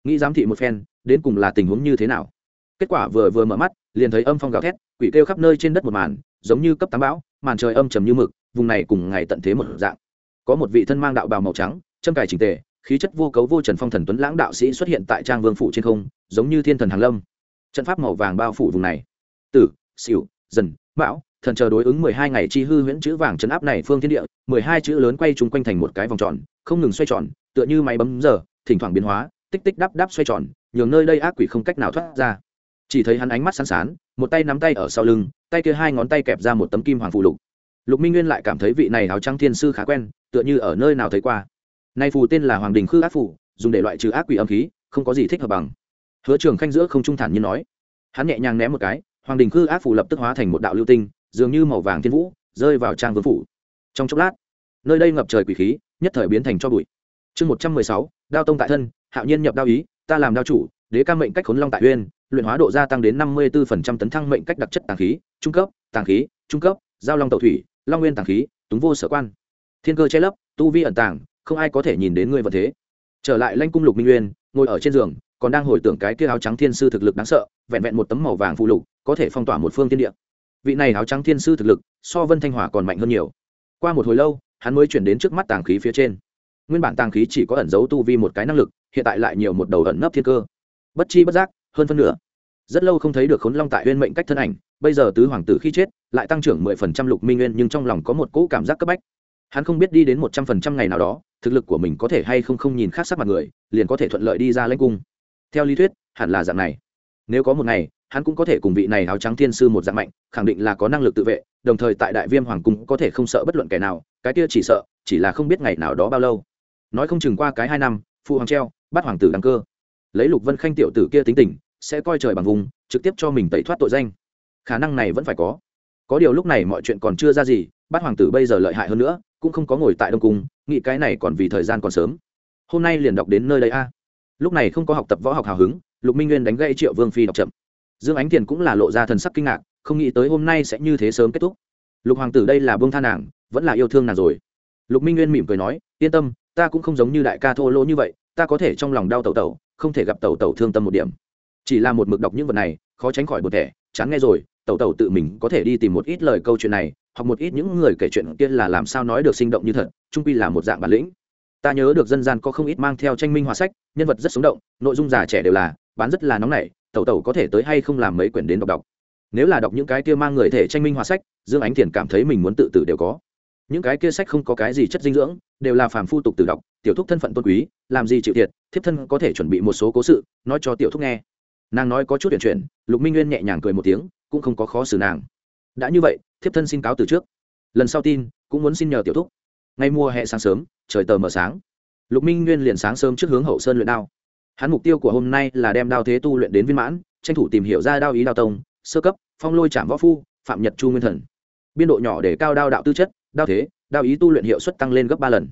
Nghĩ giám thị một phen, đến cùng là tình huống như thế nào? Kết quả vừa vừa mở mắt, liền thấy âm phong gào thét, quỷ kêu khắp nơi trên đất một màn, giống như cấp tám bão, màn trời âm trầm như mực, vùng này cùng ngày tận thế một dạng. Có một vị thân mang đạo bào màu trắng, châm cài trình tề khí chất vô cấu vô trần phong thần tuấn lãng đạo sĩ xuất hiện tại trang vương phủ trên không, giống như thiên thần hàng lâm. Trận pháp màu vàng bao phủ vùng này. Tử xỉu dần bão thần chờ đối ứng mười hai ngày chi hư huyễn chữ vàng chấn áp này phương thiên địa, mười hai chữ lớn quay chung quanh thành một cái vòng tròn, không ngừng xoay tròn, tựa như máy bấm giờ, thỉnh thoảng biến hóa, tích tích đắp đắp xoay tròn, nhường nơi đây ác quỷ không cách nào thoát ra. Chỉ thấy hắn ánh mắt sán sán, một tay nắm tay ở sau lưng, tay kia hai ngón tay kẹp ra một tấm kim hoàng phụ lục. Lục minh nguyên lại cảm thấy vị này áo trắng thiên sư khá quen, tựa như ở nơi nào thấy qua nay phù tên là hoàng đình khư ác phù, dùng để loại trừ ác quỷ âm khí, không có gì thích hợp bằng. Hứa trường khanh giữa không trung thản như nói. Hắn nhẹ nhàng ném một cái, hoàng đình khư ác phù lập tức hóa thành một đạo lưu tinh, dường như màu vàng thiên vũ, rơi vào trang vương phủ. Trong chốc lát, nơi đây ngập trời quỷ khí, nhất thời biến thành cho bụi. Chương một trăm mười sáu, đao tông tại thân, hạo nhiên nhập đao ý, ta làm đao chủ, đế ca mệnh cách khốn long tại uyên, luyện hóa độ gia tăng đến năm mươi 54% tấn thăng mệnh cách đặc chất tàng khí, trung cấp, tàng khí, trung cấp, giao long tàu thủy, long nguyên tàng khí, túng vô sở quan. Thiên cơ che lấp, tu vi ẩn tàng không ai có thể nhìn đến ngươi vật thế. Trở lại lanh cung lục minh nguyên ngồi ở trên giường, còn đang hồi tưởng cái kia áo trắng thiên sư thực lực đáng sợ, vẹn vẹn một tấm màu vàng phụ lục, có thể phong tỏa một phương thiên địa. Vị này áo trắng thiên sư thực lực, so vân thanh hỏa còn mạnh hơn nhiều. Qua một hồi lâu, hắn mới chuyển đến trước mắt tàng khí phía trên. Nguyên bản tàng khí chỉ có ẩn giấu tu vi một cái năng lực, hiện tại lại nhiều một đầu ẩn nấp thiên cơ. Bất chi bất giác, hơn phân nửa. Rất lâu không thấy được khốn long tại huyên mệnh cách thân ảnh, bây giờ tứ hoàng tử khi chết, lại tăng trưởng mười phần trăm lục minh nguyên nhưng trong lòng có một cỗ cảm giác cấp bách hắn không biết đi đến một trăm phần trăm ngày nào đó, thực lực của mình có thể hay không không nhìn khác sắc mặt người, liền có thể thuận lợi đi ra lãnh cung. Theo lý thuyết, hẳn là dạng này. Nếu có một ngày, hắn cũng có thể cùng vị này áo trắng thiên sư một dạng mạnh, khẳng định là có năng lực tự vệ, đồng thời tại đại viêm hoàng cung có thể không sợ bất luận kẻ nào, cái kia chỉ sợ, chỉ là không biết ngày nào đó bao lâu. Nói không chừng qua cái hai năm phụ hoàng treo, bắt hoàng tử đăng cơ. Lấy lục vân khanh tiểu tử kia tính tình, sẽ coi trời bằng vùng, trực tiếp cho mình tẩy thoát tội danh. Khả năng này vẫn phải có. Có điều lúc này mọi chuyện còn chưa ra gì, bắt hoàng tử bây giờ lợi hại hơn nữa cũng không có ngồi tại đông cung, nghĩ cái này còn vì thời gian còn sớm. Hôm nay liền đọc đến nơi đây a. Lúc này không có học tập võ học hào hứng, lục minh nguyên đánh gây triệu vương phi đọc chậm. Dương ánh thiền cũng là lộ ra thần sắc kinh ngạc, không nghĩ tới hôm nay sẽ như thế sớm kết thúc. Lục hoàng tử đây là buông tha nàng, vẫn là yêu thương nàng rồi. Lục minh nguyên mỉm cười nói, yên tâm, ta cũng không giống như đại ca thô lỗ như vậy, ta có thể trong lòng đau tẩu tẩu, không thể gặp tẩu tẩu thương tâm một điểm. Chỉ là một mực đọc những vật này, khó tránh khỏi một thẻ, chán nghe rồi, tẩu tẩu tự mình có thể đi tìm một ít lời câu chuyện này hoặc một ít những người kể chuyện kia là làm sao nói được sinh động như thật trung quy là một dạng bản lĩnh. Ta nhớ được dân gian có không ít mang theo tranh minh họa sách, nhân vật rất sống động, nội dung già trẻ đều là, bán rất là nóng nảy, tẩu tẩu có thể tới hay không làm mấy quyển đến đọc đọc. Nếu là đọc những cái kia mang người thể tranh minh họa sách, dương ánh thiền cảm thấy mình muốn tự tử đều có. Những cái kia sách không có cái gì chất dinh dưỡng, đều là phàm phu tục tự đọc, tiểu thúc thân phận tôn quý, làm gì chịu thiệt, thiếp thân có thể chuẩn bị một số cố sự, nói cho tiểu thúc nghe. Nàng nói có chút chuyện chuyện lục minh nguyên nhẹ nhàng cười một tiếng, cũng không có khó xử nàng. Đã như vậy thiếp thân xin cáo từ trước. Lần sau tin, cũng muốn xin nhờ tiểu thúc. Ngay mùa hè sáng sớm, trời tờ mờ sáng. Lục minh nguyên liền sáng sớm trước hướng hậu sơn luyện đao. Hắn mục tiêu của hôm nay là đem đao thế tu luyện đến viên mãn, tranh thủ tìm hiểu ra đao ý đao tông, sơ cấp, phong lôi trảm võ phu, phạm nhật chu nguyên thần. Biên độ nhỏ để cao đao đạo tư chất, đao thế, đao ý tu luyện hiệu suất tăng lên gấp ba lần.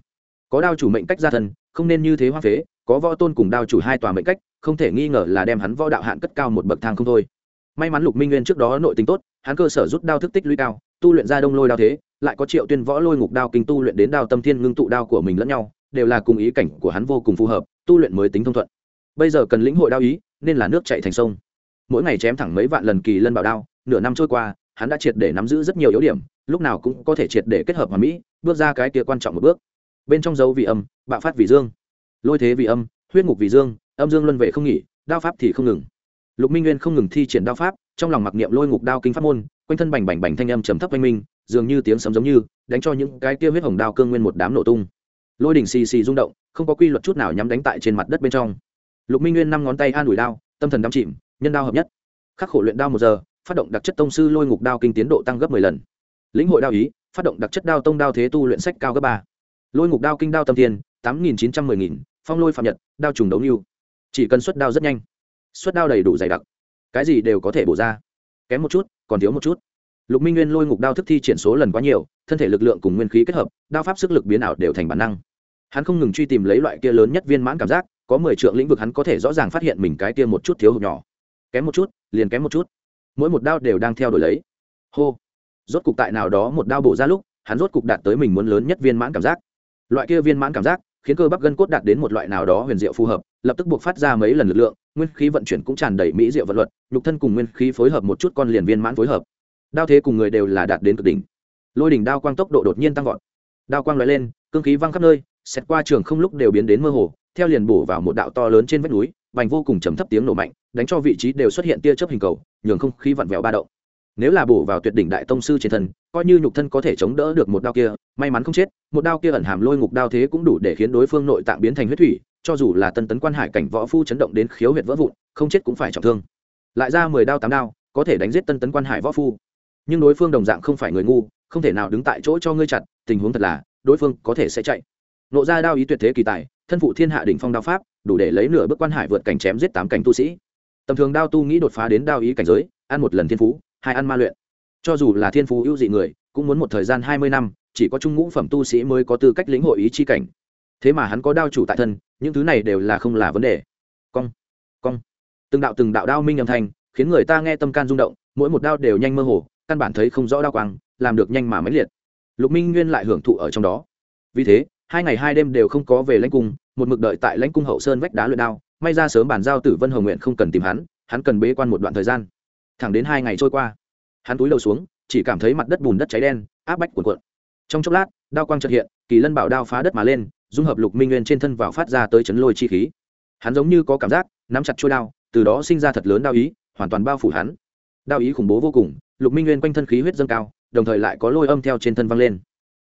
Có đao chủ mệnh cách gia thần, không nên như thế hoa phế, có võ tôn cùng đao chủ hai tòa mệnh cách, không thể nghi ngờ là đem hắn võ đạo hạn cất cao một bậc thang không thôi. May mắn lục minh nguyên trước đó nội tính tốt hắn cơ sở rút đao thức tích lũy cao, tu luyện ra đông lôi đao thế, lại có triệu tuyên võ lôi ngục đao kinh tu luyện đến đao tâm thiên ngưng tụ đao của mình lẫn nhau, đều là cùng ý cảnh của hắn vô cùng phù hợp, tu luyện mới tính thông thuận. Bây giờ cần lĩnh hội đao ý, nên là nước chạy thành sông. Mỗi ngày chém thẳng mấy vạn lần kỳ lân bảo đao, nửa năm trôi qua, hắn đã triệt để nắm giữ rất nhiều yếu điểm, lúc nào cũng có thể triệt để kết hợp hòa mỹ, bước ra cái kia quan trọng một bước. Bên trong dấu vị âm, bạo phát vị dương. Lôi thế vị âm, huyết ngục vị dương, âm dương luân vệ không nghỉ, đao pháp thì không ngừng. Lục minh nguyên không ngừng thi triển đao pháp trong lòng mặc niệm lôi ngục đao kinh pháp môn, quanh thân bành bành bành thanh âm trầm thấp oanh minh, dường như tiếng sấm giống như, đánh cho những cái kia huyết hồng đao cương nguyên một đám nổ tung. Lôi đỉnh xì xì rung động, không có quy luật chút nào nhắm đánh tại trên mặt đất bên trong. Lục minh nguyên năm ngón tay an ủi đao, tâm thần đắm chìm, nhân đao hợp nhất. Khắc khổ luyện đao một giờ, phát động đặc chất tông sư lôi ngục đao kinh tiến độ tăng gấp mười lần. Lĩnh hội đao ý, phát động đặc chất đao tông đao thế tu luyện sách cao gấp ba. Lôi ngục đao kinh đao tâm tiên tám nghìn chín trăm mười nghìn, phong lôi phạm nhật, đao trùng đấu lưu chỉ cần xuất đao rất nhanh. Xuất đao đầy đủ dày đặc cái gì đều có thể bổ ra. Kém một chút, còn thiếu một chút. Lục minh nguyên lôi ngục đao thức thi triển số lần quá nhiều, thân thể lực lượng cùng nguyên khí kết hợp, đao pháp sức lực biến ảo đều thành bản năng. Hắn không ngừng truy tìm lấy loại kia lớn nhất viên mãn cảm giác, có mười triệu lĩnh vực hắn có thể rõ ràng phát hiện mình cái kia một chút thiếu hụt nhỏ. Kém một chút, liền kém một chút. Mỗi một đao đều đang theo đuổi lấy. Hô. Rốt cục tại nào đó một đao bổ ra lúc, hắn rốt cục đạt tới mình muốn lớn nhất viên mãn cảm giác. Loại kia viên mãn cảm giác khiến cơ bắp gân cốt đạt đến một loại nào đó huyền diệu phù hợp, lập tức buộc phát ra mấy lần lực lượng, nguyên khí vận chuyển cũng tràn đầy mỹ diệu vật luật, nhục thân cùng nguyên khí phối hợp một chút con liền viên mãn phối hợp. Đao thế cùng người đều là đạt đến cực đỉnh. Lôi đỉnh đao quang tốc độ đột nhiên tăng vọt. Đao quang lóe lên, cương khí văng khắp nơi xét qua trường không lúc đều biến đến mơ hồ, theo liền bổ vào một đạo to lớn trên vách núi bành vô cùng trầm thấp tiếng nổ mạnh, đánh cho vị trí đều xuất hiện tia chớp hình cầu, nhường không khí vặn vẹo ba động nếu là bổ vào tuyệt đỉnh đại tông sư trên thân, coi như nhục thân có thể chống đỡ được một đao kia, may mắn không chết, một đao kia ẩn hàm lôi ngục đao thế cũng đủ để khiến đối phương nội tạng biến thành huyết thủy, cho dù là tân tấn quan hải cảnh võ phu chấn động đến khiếu huyệt vỡ vụn, không chết cũng phải trọng thương. Lại ra mười đao tám đao, có thể đánh giết tân tấn quan hải võ phu. Nhưng đối phương đồng dạng không phải người ngu, không thể nào đứng tại chỗ cho ngươi chặt, tình huống thật là, đối phương có thể sẽ chạy. Nộ ra đao ý tuyệt thế kỳ tài, thân phụ thiên hạ đỉnh phong đao pháp, đủ để lấy nửa bước quan hải vượt cảnh chém giết tám cảnh tu sĩ. Tầm thường đao tu nghĩ đột phá đến đao ý cảnh giới, ăn một lần thiên phú hai ăn ma luyện. Cho dù là thiên phú ưu dị người, cũng muốn một thời gian hai mươi năm, chỉ có trung ngũ phẩm tu sĩ mới có tư cách lĩnh hội ý chi cảnh. Thế mà hắn có đao chủ tại thân, những thứ này đều là không là vấn đề. Cong cong. Từng đạo từng đạo đao minh âm thanh, khiến người ta nghe tâm can rung động, mỗi một đao đều nhanh mơ hồ, căn bản thấy không rõ đao quang, làm được nhanh mà mãnh liệt. Lục minh nguyên lại hưởng thụ ở trong đó. Vì thế, hai ngày hai đêm đều không có về lãnh cung, một mực đợi tại lãnh cung hậu sơn vách đá luyện đao, may ra sớm bàn giao tử vân hồng nguyện không cần tìm hắn hắn cần bế quan một đoạn thời gian thẳng đến hai ngày trôi qua. Hắn túi đầu xuống, chỉ cảm thấy mặt đất bùn đất cháy đen, áp bách cuộn cuộn. Trong chốc lát, đao quang trật hiện, kỳ lân bảo đao phá đất mà lên, dung hợp lục minh nguyên trên thân vào phát ra tới chấn lôi chi khí. Hắn giống như có cảm giác, nắm chặt trôi đao, từ đó sinh ra thật lớn đao ý, hoàn toàn bao phủ hắn. Đao ý khủng bố vô cùng, lục minh nguyên quanh thân khí huyết dâng cao, đồng thời lại có lôi âm theo trên thân văng lên.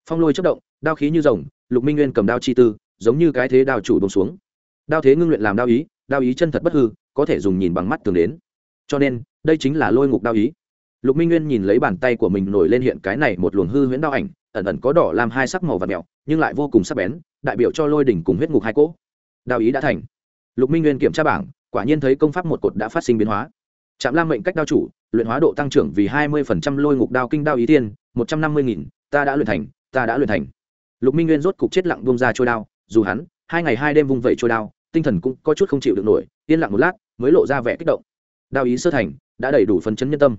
Phong lôi chất động, đao khí như rồng, lục minh nguyên cầm đao chi tư, giống như cái thế đao chủ bông xuống. Đao thế ngưng luyện làm đao ý đao ý chân thật bất hư, có thể dùng nhìn bằng mắt tường đến. Cho nên đây chính là lôi ngục đao ý. Lục minh nguyên nhìn lấy bàn tay của mình nổi lên hiện cái này một luồng hư huyễn đao ảnh, ẩn ẩn có đỏ làm hai sắc màu và mẹo, nhưng lại vô cùng sắc bén, đại biểu cho lôi đỉnh cùng huyết ngục hai cỗ. Đao ý đã thành. Lục minh nguyên kiểm tra bảng, quả nhiên thấy công pháp một cột đã phát sinh biến hóa. Trạm lam mệnh cách đao chủ, luyện hóa độ tăng trưởng vì hai mươi lôi ngục đao kinh đao ý tiên, một trăm năm mươi nghìn, ta đã luyện thành, ta đã luyện thành. Lục minh nguyên rốt cục chết lặng bông ra trôi đao, dù hắn, hai ngày hai đêm vung vẩy trôi đao, tinh thần cũng có chút không chịu được nổi, yên lặng một lát, mới lộ ra vẻ kích động. Đao ý sơ thành đã đầy đủ phấn chấn nhân tâm.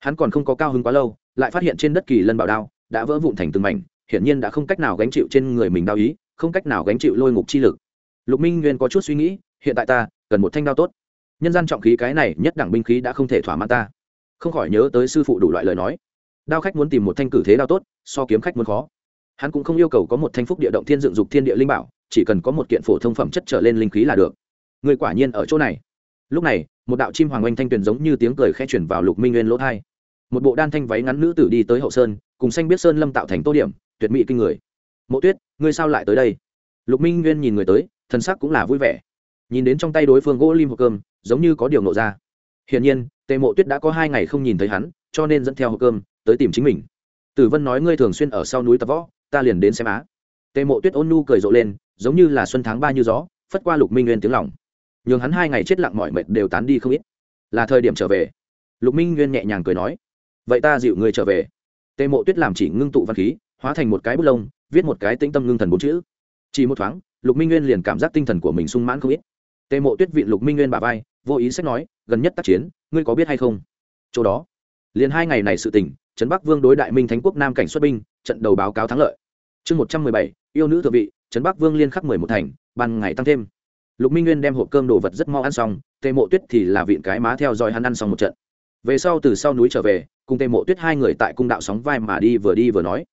Hắn còn không có cao hứng quá lâu, lại phát hiện trên đất kỳ lân bảo đao đã vỡ vụn thành từng mảnh, hiển nhiên đã không cách nào gánh chịu trên người mình đao ý, không cách nào gánh chịu lôi ngục chi lực. Lục minh nguyên có chút suy nghĩ, hiện tại ta cần một thanh đao tốt. Nhân gian trọng khí cái này nhất đẳng binh khí đã không thể thỏa mãn ta. Không khỏi nhớ tới sư phụ đủ loại lời nói. Đao khách muốn tìm một thanh cử thế đao tốt, so kiếm khách muốn khó. Hắn cũng không yêu cầu có một thanh phúc địa động thiên dựng dục thiên địa linh bảo, chỉ cần có một kiện phổ thông phẩm chất trở lên linh khí là được. Người quả nhiên ở chỗ này lúc này, một đạo chim hoàng oanh thanh tuyền giống như tiếng cười khẽ chuyển vào lục minh nguyên lỗ thai. Một bộ đan thanh váy ngắn nữ tử đi tới hậu sơn, cùng xanh biết sơn lâm tạo thành tô điểm, tuyệt mỹ kinh người. Mộ tuyết, ngươi sao lại tới đây? Lục minh nguyên nhìn người tới thân sắc cũng là vui vẻ. Nhìn đến trong tay đối phương gỗ lim hộp cơm, giống như có điều nộ ra. Hiển nhiên, tề mộ tuyết đã có hai ngày không nhìn thấy hắn, cho nên dẫn theo hộp cơm, tới tìm chính mình. Tử vân nói, ngươi thường xuyên ở sau núi tập võ, ta liền đến xem á. Tề mộ tuyết ôn nu cười rộ lên, giống như là xuân tháng ba như gió, phất qua lục minh nguyên tiếng lòng nhường hắn hai ngày chết lặng mọi mệt đều tán đi không ít. Là thời điểm trở về. Lục minh nguyên nhẹ nhàng cười nói, vậy ta dịu người trở về. Tề mộ tuyết làm chỉ ngưng tụ văn khí, hóa thành một cái bút lông, viết một cái tĩnh tâm ngưng thần bốn chữ. Chỉ một thoáng, lục minh nguyên liền cảm giác tinh thần của mình sung mãn không ít. Tề mộ tuyết vị lục minh nguyên bà vai, vô ý sách nói, gần nhất tác chiến, ngươi có biết hay không? Chỗ đó, liền hai ngày này sự tình, trấn bắc vương đối đại minh thánh quốc nam cảnh xuất binh, trận đầu báo cáo thắng lợi. Chương một trăm mười bảy, yêu nữ thượng vị, trấn bắc vương liên khắc mười một thành, ban ngày tăng thêm lục minh nguyên đem hộp cơm đồ vật rất mau ăn xong, tề mộ tuyết thì là vịn cái má theo dõi hắn ăn xong một trận. Về sau từ sau núi trở về, cùng tề mộ tuyết hai người tại cung đạo sóng vai mà đi vừa đi vừa nói.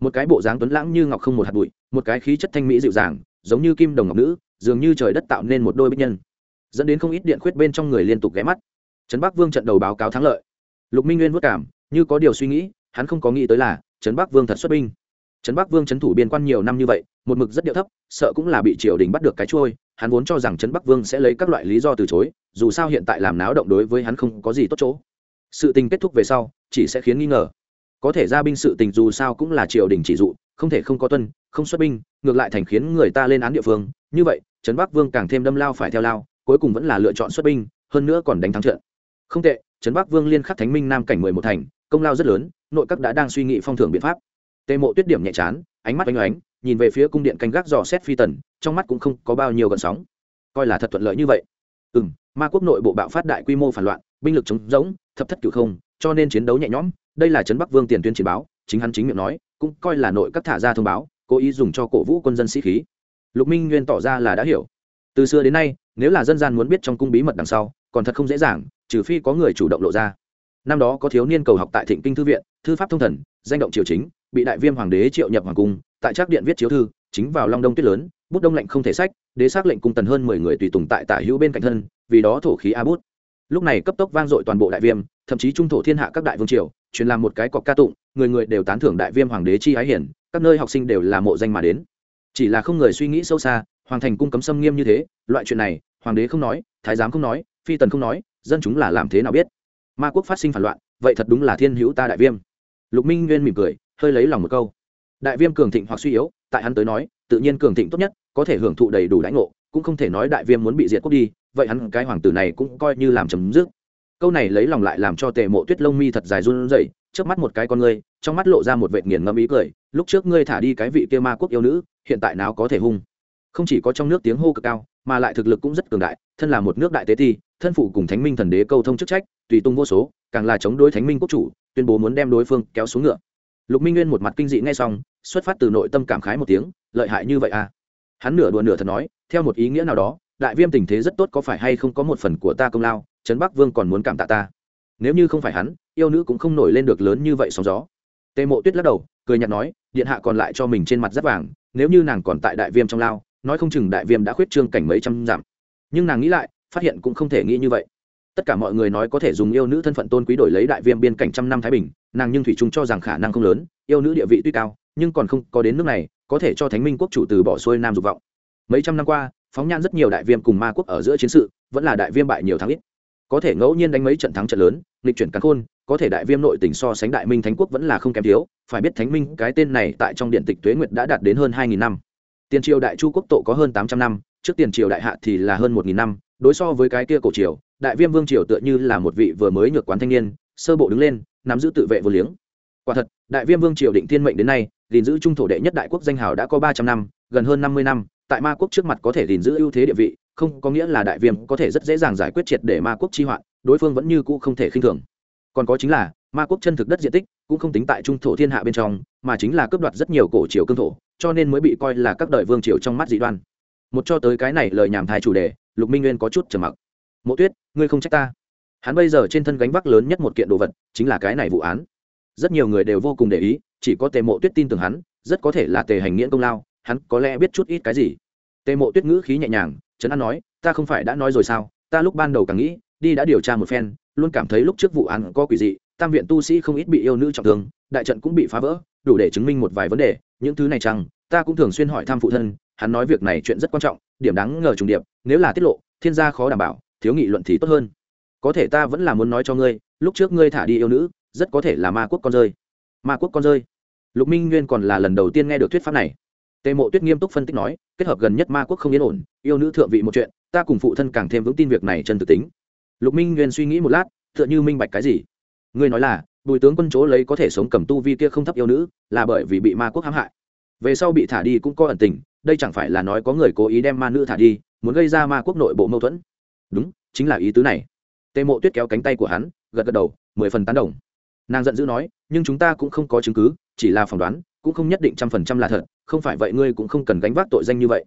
Một cái bộ dáng tuấn lãng như ngọc không một hạt bụi, một cái khí chất thanh mỹ dịu dàng, giống như kim đồng ngọc nữ, dường như trời đất tạo nên một đôi bích nhân. Dẫn đến không ít điện khuyết bên trong người liên tục ghé mắt. Trấn bắc vương trận đầu báo cáo thắng lợi. Lục minh nguyên vất cảm, như có điều suy nghĩ, hắn không có nghĩ tới là trấn bắc vương thật xuất binh. Trấn bắc vương trấn thủ biên quan nhiều năm như vậy, một mực rất điệu thấp, sợ cũng là bị triều đình bắt được cái trôi hắn vốn cho rằng trấn bắc vương sẽ lấy các loại lý do từ chối, dù sao hiện tại làm náo động đối với hắn không có gì tốt chỗ. Sự tình kết thúc về sau, chỉ sẽ khiến nghi ngờ. Có thể ra binh sự tình dù sao cũng là triều đình chỉ dụ, không thể không có tuân, không xuất binh, ngược lại thành khiến người ta lên án địa phương. Như vậy, trấn bắc vương càng thêm đâm lao phải theo lao, cuối cùng vẫn là lựa chọn xuất binh, hơn nữa còn đánh thắng trận. Không tệ, trấn bắc vương liên khắc thánh minh nam cảnh mười một thành, công lao rất lớn, nội các đã đang suy nghĩ phong thưởng biện pháp. Tề mộ tuyết điểm nhẹ chán, ánh mắt oanh oánh nhìn về phía cung điện canh gác dò xét phi tần, trong mắt cũng không có bao nhiêu gần sóng. Coi là thật thuận lợi như vậy. Ừ m ma quốc nội bộ bạo phát đại quy mô phản loạn, binh lực chống rỗng, thập thất cửu không, cho nên chiến đấu nhẹ nhõm, đây là trấn bắc vương tiền tuyên chiến báo, chính hắn chính miệng nói, cũng coi là nội các thả ra thông báo, cố ý dùng cho cổ vũ quân dân sĩ khí. Lục minh nguyên tỏ ra là đã hiểu. Từ xưa đến nay, nếu là dân gian muốn biết trong cung bí mật đằng sau, còn thật không dễ dàng, trừ phi có người chủ động lộ ra. Năm đó có thiếu niên cầu học tại thịnh kinh thư viện, thư pháp thông thần, danh động triều chính bị đại viêm hoàng đế triệu nhập hoàng cung, tại trác điện viết chiếu thư, chính vào long đông tuyết lớn, bút đông lạnh không thể sách, đế xác lệnh cung tần hơn mười người tùy tùng tại tả hữu bên cạnh thân, vì đó thổ khí a bút. Lúc này cấp tốc vang dội toàn bộ đại viêm, thậm chí trung thổ thiên hạ các đại vương triều, truyền làm một cái cọc ca tụng, người người đều tán thưởng đại viêm hoàng đế chi ái hiển, các nơi học sinh đều là mộ danh mà đến. Chỉ là không người suy nghĩ sâu xa, hoàng thành cung cấm xâm nghiêm như thế, loại chuyện này, hoàng đế không nói, thái giám không nói, phi tần không nói, dân chúng là làm thế nào biết? Ma quốc phát sinh phản loạn, vậy thật đúng là thiên hữu ta đại viêm. Lục minh nguyên mỉm cười hơi lấy lòng một câu. Đại viêm cường thịnh hoặc suy yếu, tại hắn tới nói, tự nhiên cường thịnh tốt nhất, có thể hưởng thụ đầy đủ lãnh ngộ, cũng không thể nói đại viêm muốn bị diệt quốc đi, vậy hắn cái hoàng tử này cũng coi như làm chấm dứt. Câu này lấy lòng lại làm cho tề mộ tuyết lông mi thật dài run rẩy trước mắt một cái con ngươi, trong mắt lộ ra một vệt nghiền ngẫm ý cười, lúc trước ngươi thả đi cái vị kia ma quốc yêu nữ, hiện tại nào có thể hung. Không chỉ có trong nước tiếng hô cực cao, mà lại thực lực cũng rất cường đại, thân là một nước đại tế thi thân phụ cùng thánh minh thần đế câu thông chức trách, tùy tung vô số, càng là chống đối thánh minh quốc chủ, tuyên bố muốn đem đối phương kéo xuống ngựa lục minh nguyên một mặt kinh dị ngay xong, xuất phát từ nội tâm cảm khái một tiếng, lợi hại như vậy à? Hắn nửa đùa nửa thật nói, theo một ý nghĩa nào đó, đại viêm tình thế rất tốt có phải hay không có một phần của ta công lao, trấn bắc vương còn muốn cảm tạ ta? Nếu như không phải hắn, yêu nữ cũng không nổi lên được lớn như vậy sóng gió. Tề mộ tuyết lắc đầu, cười nhạt nói, điện hạ còn lại cho mình trên mặt rất vàng, nếu như nàng còn tại đại viêm trong lao, nói không chừng đại viêm đã khuyết trương cảnh mấy trăm dặm. Nhưng nàng nghĩ lại, phát hiện cũng không thể nghĩ như vậy tất cả mọi người nói có thể dùng yêu nữ thân phận tôn quý đổi lấy đại viêm biên cảnh trăm năm thái bình, nàng nhưng thủy trung cho rằng khả năng không lớn, yêu nữ địa vị tuy cao, nhưng còn không có đến nước này, có thể cho thánh minh quốc chủ từ bỏ xuôi nam dục vọng. Mấy trăm năm qua, phóng nhan rất nhiều đại viêm cùng ma quốc ở giữa chiến sự, vẫn là đại viêm bại nhiều thắng ít. Có thể ngẫu nhiên đánh mấy trận thắng trận lớn lịch chuyển cắn khôn, có thể đại viêm nội tỉnh so sánh đại minh thánh quốc vẫn là không kém thiếu, phải biết thánh minh, cái tên này tại trong điện tịch tuế nguyệt đã đạt đến hơn hai nghìn năm. Tiền triều đại chu quốc tổ có hơn tám trăm năm, trước tiền triều đại hạ thì là hơn một nghìn năm, đối so với cái kia cổ triều đại viêm vương triều tựa như là một vị vừa mới nhược quán thanh niên, sơ bộ đứng lên, nắm giữ tự vệ vô liếng. Quả thật, đại viêm vương triều định thiên mệnh đến nay, gìn giữ trung thổ đệ nhất đại quốc danh hào đã có ba trăm năm, gần hơn năm mươi năm, tại ma quốc trước mặt có thể gìn giữ ưu thế địa vị, không có nghĩa là đại viêm có thể rất dễ dàng giải quyết triệt để ma quốc chi hoạn, đối phương vẫn như cũ không thể khinh thường. Còn có chính là, ma quốc chân thực đất diện tích cũng không tính tại trung thổ thiên hạ bên trong, mà chính là cướp đoạt rất nhiều cổ triều cương thổ, cho nên mới bị coi là các đời vương triều trong mắt dị đoan. Một cho tới cái này lời nhảm thai chủ đề, lục minh nguyên có chút trầm mặc mộ tuyết, ngươi không trách ta. Hắn bây giờ trên thân gánh vác lớn nhất một kiện đồ vật, chính là cái này vụ án. Rất nhiều người đều vô cùng để ý, chỉ có tề mộ tuyết tin tưởng hắn, rất có thể là tề hành nghiễn công lao, hắn có lẽ biết chút ít cái gì. Tề mộ tuyết ngữ khí nhẹ nhàng, trấn an nói, ta không phải đã nói rồi sao? Ta lúc ban đầu càng nghĩ, đi đã điều tra một phen, luôn cảm thấy lúc trước vụ án có quỷ dị, tam viện tu sĩ không ít bị yêu nữ trọng thương, đại trận cũng bị phá vỡ, đủ để chứng minh một vài vấn đề, những thứ này chăng, ta cũng thường xuyên hỏi thăm phụ thân, hắn nói việc này chuyện rất quan trọng, điểm đáng ngờ trùng điệp, nếu là tiết lộ, thiên gia khó đảm bảo thiếu nghị luận thì tốt hơn. Có thể ta vẫn là muốn nói cho ngươi, lúc trước ngươi thả đi yêu nữ, rất có thể là ma quốc con rơi. Ma quốc con rơi. Lục minh nguyên còn là lần đầu tiên nghe được thuyết pháp này. Tề mộ tuyết nghiêm túc phân tích nói, kết hợp gần nhất ma quốc không yên ổn, yêu nữ thượng vị một chuyện, ta cùng phụ thân càng thêm vững tin việc này chân thực tính. Lục minh nguyên suy nghĩ một lát, tựa như minh bạch cái gì. Ngươi nói là, bùi tướng quân chỗ lấy có thể sống cầm tu vi kia không thấp yêu nữ, là bởi vì bị ma quốc hãm hại. Về sau bị thả đi cũng có ẩn tình, đây chẳng phải là nói có người cố ý đem ma nữ thả đi, muốn gây ra ma quốc nội bộ mâu thuẫn đúng, chính là ý tứ này. Tề mộ tuyết kéo cánh tay của hắn, gật gật đầu, mười phần tán đồng. Nàng giận dữ nói, nhưng chúng ta cũng không có chứng cứ, chỉ là phỏng đoán, cũng không nhất định trăm phần trăm là thật, không phải vậy ngươi cũng không cần gánh vác tội danh như vậy.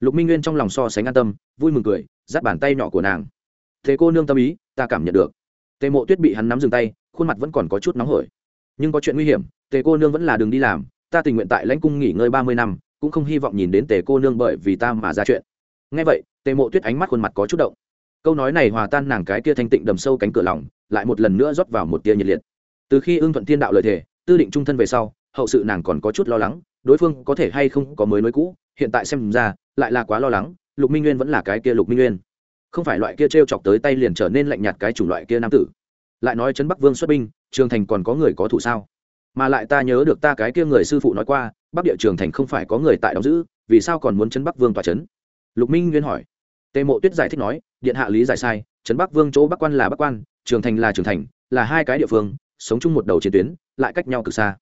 Lục minh nguyên trong lòng so sánh an tâm, vui mừng cười dắt bàn tay nhỏ của nàng. Thế cô nương tâm ý, ta cảm nhận được. Tề mộ tuyết bị hắn nắm dừng tay, khuôn mặt vẫn còn có chút nóng hổi. Nhưng có chuyện nguy hiểm, tề cô nương vẫn là đường đi làm, ta tình nguyện tại lãnh cung nghỉ ngơi ba mươi năm, cũng không hy vọng nhìn đến tề cô nương bởi vì ta mà ra chuyện. Ngay vậy, tề mộ tuyết ánh mắt khuôn mặt có chút động câu nói này hòa tan nàng cái kia thanh tịnh đầm sâu cánh cửa lòng, lại một lần nữa rót vào một tia nhiệt liệt. Từ khi ưng thuận thiên đạo lời thề, tư định trung thân về sau, hậu sự nàng còn có chút lo lắng, đối phương có thể hay không có mới nối cũ, hiện tại xem ra, lại là quá lo lắng, lục minh nguyên vẫn là cái kia lục minh nguyên. Không phải loại kia t r e o chọc tới tay liền trở nên lạnh nhạt cái chủng loại kia nam tử. Lại nói trấn bắc vương xuất binh, trường thành còn có người có thủ sao? Mà lại ta nhớ được ta cái kia người sư phụ nói qua, bắc địa trường thành không phải có người tại đóng giữ, vì sao còn muốn trấn bắc vương tòa trấn? Lục minh nguyên hỏi tề mộ tuyết giải thích nói, điện hạ lý giải sai, trấn bắc vương chỗ bắc quan là bắc quan, trường thành là trường thành, là hai cái địa phương, sống chung một đầu chiến tuyến, lại cách nhau cực xa.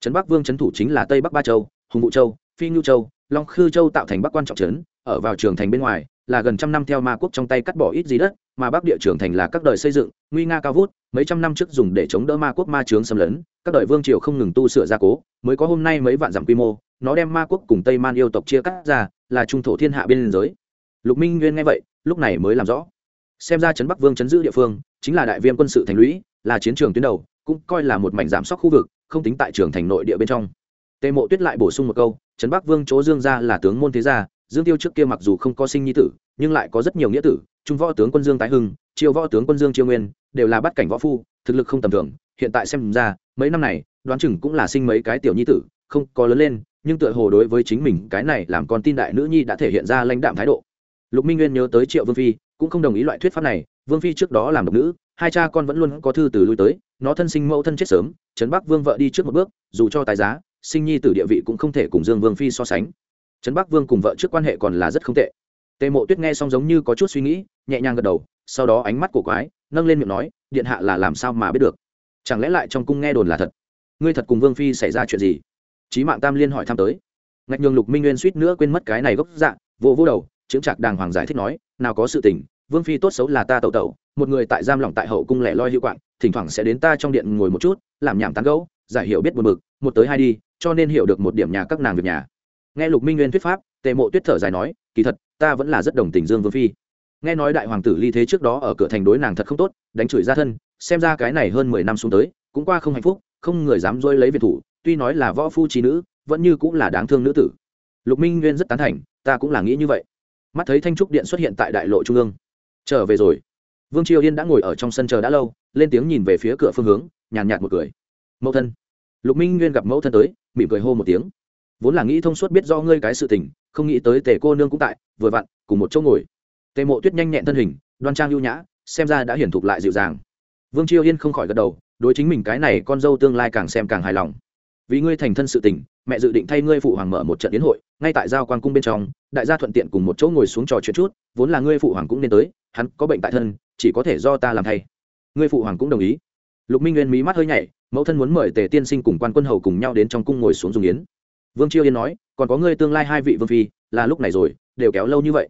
Trấn bắc vương trấn thủ chính là tây bắc ba châu, hùng vũ châu, phi nhu châu, long khư châu tạo thành bắc quan trọng trấn, ở vào trường thành bên ngoài, là gần trăm năm theo ma quốc trong tay cắt bỏ ít gì đất, mà bắc địa trường thành là các đời xây dựng, nguy nga cao vút, mấy trăm năm trước dùng để chống đỡ ma quốc ma trướng xâm lấn, các đời vương triều không ngừng tu sửa gia cố, mới có hôm nay mấy vạn dặm quy mô, nó đem ma quốc cùng tây man yêu tộc chia cắt ra, là trung thổ thiên hạ bên giới lục minh nguyên nghe vậy, lúc này mới làm rõ. Xem ra trấn bắc vương chấn giữ địa phương, chính là đại viêm quân sự thành lũy, là chiến trường tuyến đầu, cũng coi là một mảnh giảm sóc khu vực, không tính tại trường thành nội địa bên trong. Tề mộ tuyết lại bổ sung một câu, trấn bắc vương chỗ dương gia là tướng môn thế gia, dương tiêu trước kia mặc dù không có sinh nhi tử, nhưng lại có rất nhiều nghĩa tử, trung võ tướng quân dương tái hưng, triều võ tướng quân dương triều nguyên, đều là bắt cảnh võ phu, thực lực không tầm thường, hiện tại xem ra, mấy năm này, đoán chừng cũng là sinh mấy cái tiểu nhi tử, không có lớn lên, nhưng tựa hồ đối với chính mình cái này làm con tin đại nữ nhi đã thể hiện ra lãnh đạm thái độ lục minh nguyên nhớ tới triệu vương phi, cũng không đồng ý loại thuyết pháp này, vương phi trước đó làm độc nữ, hai cha con vẫn luôn có thư từ lui tới, nó thân sinh mẫu thân chết sớm, trấn bắc vương vợ đi trước một bước, dù cho tài giá, sinh nhi tử địa vị cũng không thể cùng dương vương phi so sánh. Trấn bắc vương cùng vợ trước quan hệ còn là rất không tệ. Tề mộ tuyết nghe xong giống như có chút suy nghĩ, nhẹ nhàng gật đầu, sau đó ánh mắt của quái, nâng lên miệng nói, điện hạ là làm sao mà biết được? Chẳng lẽ lại trong cung nghe đồn là thật? Ngươi thật cùng vương phi xảy ra chuyện gì? Trí mạng tam liên hỏi thăm tới. Ngạch nhường lục minh nguyên suýt nữa quên mất cái này gốc dạ vô vô đầu chứng trạc đàng hoàng giải thích nói, nào có sự tình, vương phi tốt xấu là ta tẩu tẩu, một người tại giam lỏng tại hậu cung lẻ loi hữu quạng, thỉnh thoảng sẽ đến ta trong điện ngồi một chút, làm nhảm tán gẫu, giải hiểu biết một mực một tới hai đi, cho nên hiểu được một điểm nhà các nàng việc nhà. Nghe lục minh nguyên thuyết pháp, tề mộ tuyết thở dài nói, kỳ thật, ta vẫn là rất đồng tình dương vương phi. Nghe nói đại hoàng tử ly thế trước đó ở cửa thành đối nàng thật không tốt, đánh chửi ra thân, xem ra cái này hơn mười năm xuống tới, cũng qua không hạnh phúc, không người dám dôi lấy việt thủ, tuy nói là võ phu trí nữ, vẫn như cũng là đáng thương nữ tử. Lục minh nguyên rất tán thành, ta cũng là nghĩ như vậy mắt thấy thanh trúc điện xuất hiện tại đại lộ trung ương. Trở về rồi. Vương triều yên đã ngồi ở trong sân chờ đã lâu, lên tiếng nhìn về phía cửa phương hướng, nhàn nhạt một cười. Mẫu thân. Lục minh nguyên gặp mẫu thân tới, mỉm cười hô một tiếng. Vốn là nghĩ thông suốt biết do ngươi cái sự tình, không nghĩ tới tề cô nương cũng tại, vừa vặn, cùng một chỗ ngồi. Tề mộ tuyết nhanh nhẹn thân hình, đoan trang lưu nhã, xem ra đã hiển thục lại dịu dàng. Vương triều yên không khỏi gật đầu, đối chính mình cái này con dâu tương lai càng xem càng hài lòng vì ngươi thành thân sự tình, mẹ dự định thay ngươi phụ hoàng mở một trận yến hội, ngay tại giao quan cung bên trong, đại gia thuận tiện cùng một chỗ ngồi xuống trò chuyện chút, vốn là ngươi phụ hoàng cũng nên tới, hắn có bệnh tại thân, chỉ có thể do ta làm thay. Ngươi phụ hoàng cũng đồng ý. Lục minh nguyên mí mắt hơi nhảy, mẫu thân muốn mời tề tiên sinh cùng quan quân hầu cùng nhau đến trong cung ngồi xuống dùng yến. Vương chiêu yên nói, còn có ngươi tương lai hai vị vương phi, là lúc này rồi, đều kéo lâu như vậy.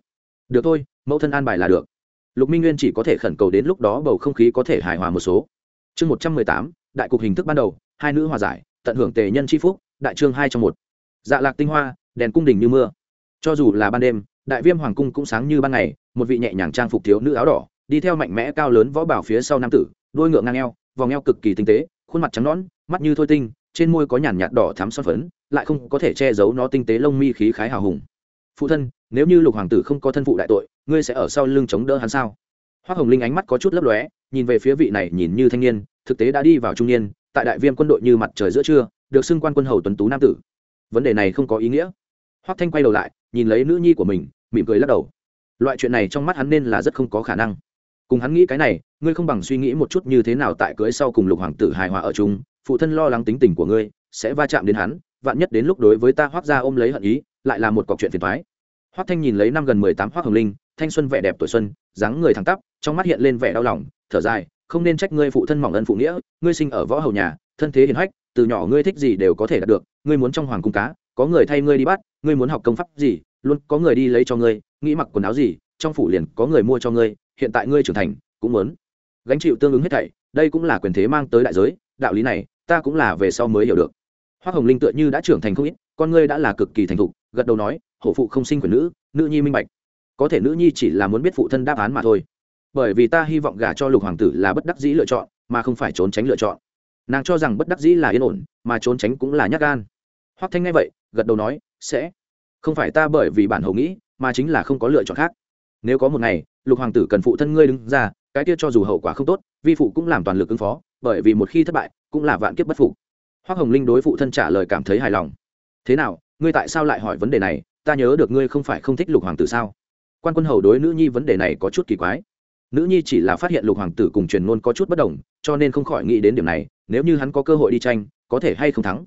Được thôi, mẫu thân an bài là được. Lục minh nguyên chỉ có thể khẩn cầu đến lúc đó bầu không khí có thể hài hòa một số. Chương một trăm mười tám, đại cục hình thức ban đầu, hai nữ hòa giải tận hưởng tề nhân c h i phúc, đại trương hai trong một. Dạ lạc tinh hoa, đèn cung đình như mưa. Cho dù là ban đêm, đại viêm hoàng cung cũng sáng như ban ngày, một vị nhẹ nhàng trang phục thiếu nữ áo đỏ, đi theo mạnh mẽ cao lớn võ bảo phía sau nam tử, đôi ngựa ngang eo, vòng eo cực kỳ tinh tế, khuôn mặt trắng nõn, mắt như thôi tinh, trên môi có nhàn nhạt đỏ thắm son phấn, lại không có thể che giấu nó tinh tế lông mi khí khái hào hùng. Phụ thân, nếu như lục hoàng tử không có thân phụ đại tội, ngươi sẽ ở sau lưng chống đỡ hắn sao? Hoa hồng linh ánh mắt có chút lấp lóe, nhìn về phía vị này nhìn như thanh niên, thực tế đã đi vào trung niên tại đại viêm quân đội như mặt trời giữa trưa, được xưng quan quân hầu tuấn tú nam tử. Vấn đề này không có ý nghĩa. Hoắc thanh quay đầu lại, nhìn lấy nữ nhi của mình, mỉm cười lắc đầu. Loại chuyện này trong mắt hắn nên là rất không có khả năng. Cùng hắn nghĩ cái này, ngươi không bằng suy nghĩ một chút như thế nào tại cưới sau cùng lục hoàng tử hài hòa ở chung, phụ thân lo lắng tính tình của ngươi, sẽ va chạm đến hắn, vạn nhất đến lúc đối với ta hoắc ra ôm lấy hận ý, lại là một cọc chuyện phiền thoái hoắc thanh nhìn lấy năm gần mười tám hoắc hồng linh, thanh xuân vẻ đẹp tuổi xuân, dáng người thẳng tắp, trong mắt hiện lên vẻ đau lòng, thở dài không nên trách ngươi phụ thân mỏng ân phụ nghĩa, ngươi sinh ở võ hầu nhà, thân thế hiền hách, từ nhỏ ngươi thích gì đều có thể đạt được, ngươi muốn trong hoàng cung cá, có người thay ngươi đi bắt, ngươi muốn học công pháp gì, luôn có người đi lấy cho ngươi, nghĩ mặc quần áo gì, trong phủ liền có người mua cho ngươi, hiện tại ngươi trưởng thành, cũng muốn gánh chịu tương ứng hết thảy, đây cũng là quyền thế mang tới đại giới, đạo lý này, ta cũng là về sau mới hiểu được. Hoa hồng linh tựa như đã trưởng thành không ít, con ngươi đã là cực kỳ thành thục, gật đầu nói, hổ phụ không sinh quyền nữ nữ nhi minh bạch. Có thể nữ nhi chỉ là muốn biết phụ thân đáp án mà thôi bởi vì ta hy vọng gả cho lục hoàng tử là bất đắc dĩ lựa chọn, mà không phải trốn tránh lựa chọn. Nàng cho rằng bất đắc dĩ là yên ổn, mà trốn tránh cũng là nhát gan. Hoắc thanh nghe vậy, gật đầu nói, sẽ. Không phải ta bởi vì bản hầu nghĩ, mà chính là không có lựa chọn khác. Nếu có một ngày, lục hoàng tử cần phụ thân ngươi đứng ra, cái kia cho dù hậu quả không tốt, vi phụ cũng làm toàn lực ứng phó, bởi vì một khi thất bại, cũng là vạn kiếp bất phục. Hoắc hồng linh đối phụ thân trả lời cảm thấy hài lòng. Thế nào, ngươi tại sao lại hỏi vấn đề này? Ta nhớ được ngươi không phải không thích lục hoàng tử sao? Quan quân hầu đối nữ nhi vấn đề này có chút kỳ quái nữ nhi chỉ là phát hiện lục hoàng tử cùng truyền ngôn có chút bất đồng, cho nên không khỏi nghĩ đến điểm này, nếu như hắn có cơ hội đi tranh, có thể hay không thắng.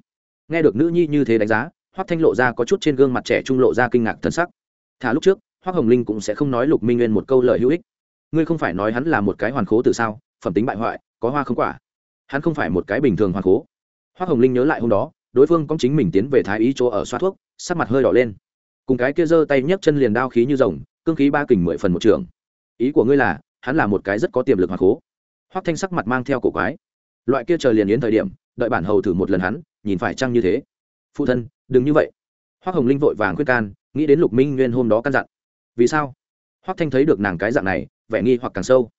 Nghe được nữ nhi như thế đánh giá, hoắc thanh lộ ra có chút trên gương mặt trẻ trung lộ ra kinh ngạc thân sắc. Thả lúc trước, hoắc hồng linh cũng sẽ không nói lục minh nguyên một câu lời hữu ích. Ngươi không phải nói hắn là một cái hoàn khố từ sao, phẩm tính bại hoại, có hoa không quả. Hắn không phải một cái bình thường hoàn khố. Hoắc hồng linh nhớ lại hôm đó, đối phương có chính mình tiến về thái ý chỗ ở xoa thuốc, sắc mặt hơi đỏ lên. Cùng cái kia giơ tay nhấc chân liền đao khí như rồng, cương khí ba kình mười phần một trường. Ý của ngươi là hắn là một cái rất có tiềm lực hoặc cố hoắc thanh sắc mặt mang theo cổ quái. Loại kia chờ liền yến thời điểm, đợi bản hầu thử một lần hắn, nhìn phải chăng như thế? Phụ thân, đừng như vậy. Hoắc hồng linh vội vàng khuyên can, nghĩ đến lục minh nguyên hôm đó căn dặn. Vì sao? Hoắc thanh thấy được nàng cái dạng này, vẻ nghi hoặc càng sâu.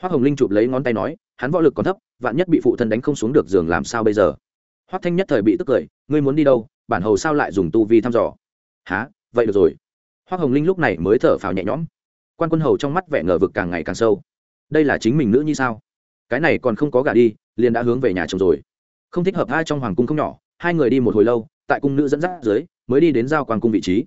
Hoắc hồng linh chụp lấy ngón tay nói, hắn võ lực còn thấp, vạn nhất bị phụ thân đánh không xuống được giường làm sao bây giờ? Hoắc thanh nhất thời bị tức cười, ngươi muốn đi đâu, bản hầu sao lại dùng tu vi thăm dò? Há vậy được rồi. Hoắc hồng linh lúc này mới thở phào nhẹ nhõm quan quân hầu trong mắt vẻ ngờ vực càng ngày càng sâu. Đây là chính mình nữ như sao? Cái này còn không có gả đi, liền đã hướng về nhà chồng rồi. Không thích hợp hai trong hoàng cung không nhỏ, hai người đi một hồi lâu, tại cung nữ dẫn dắt dưới, mới đi đến giao quan cung vị trí.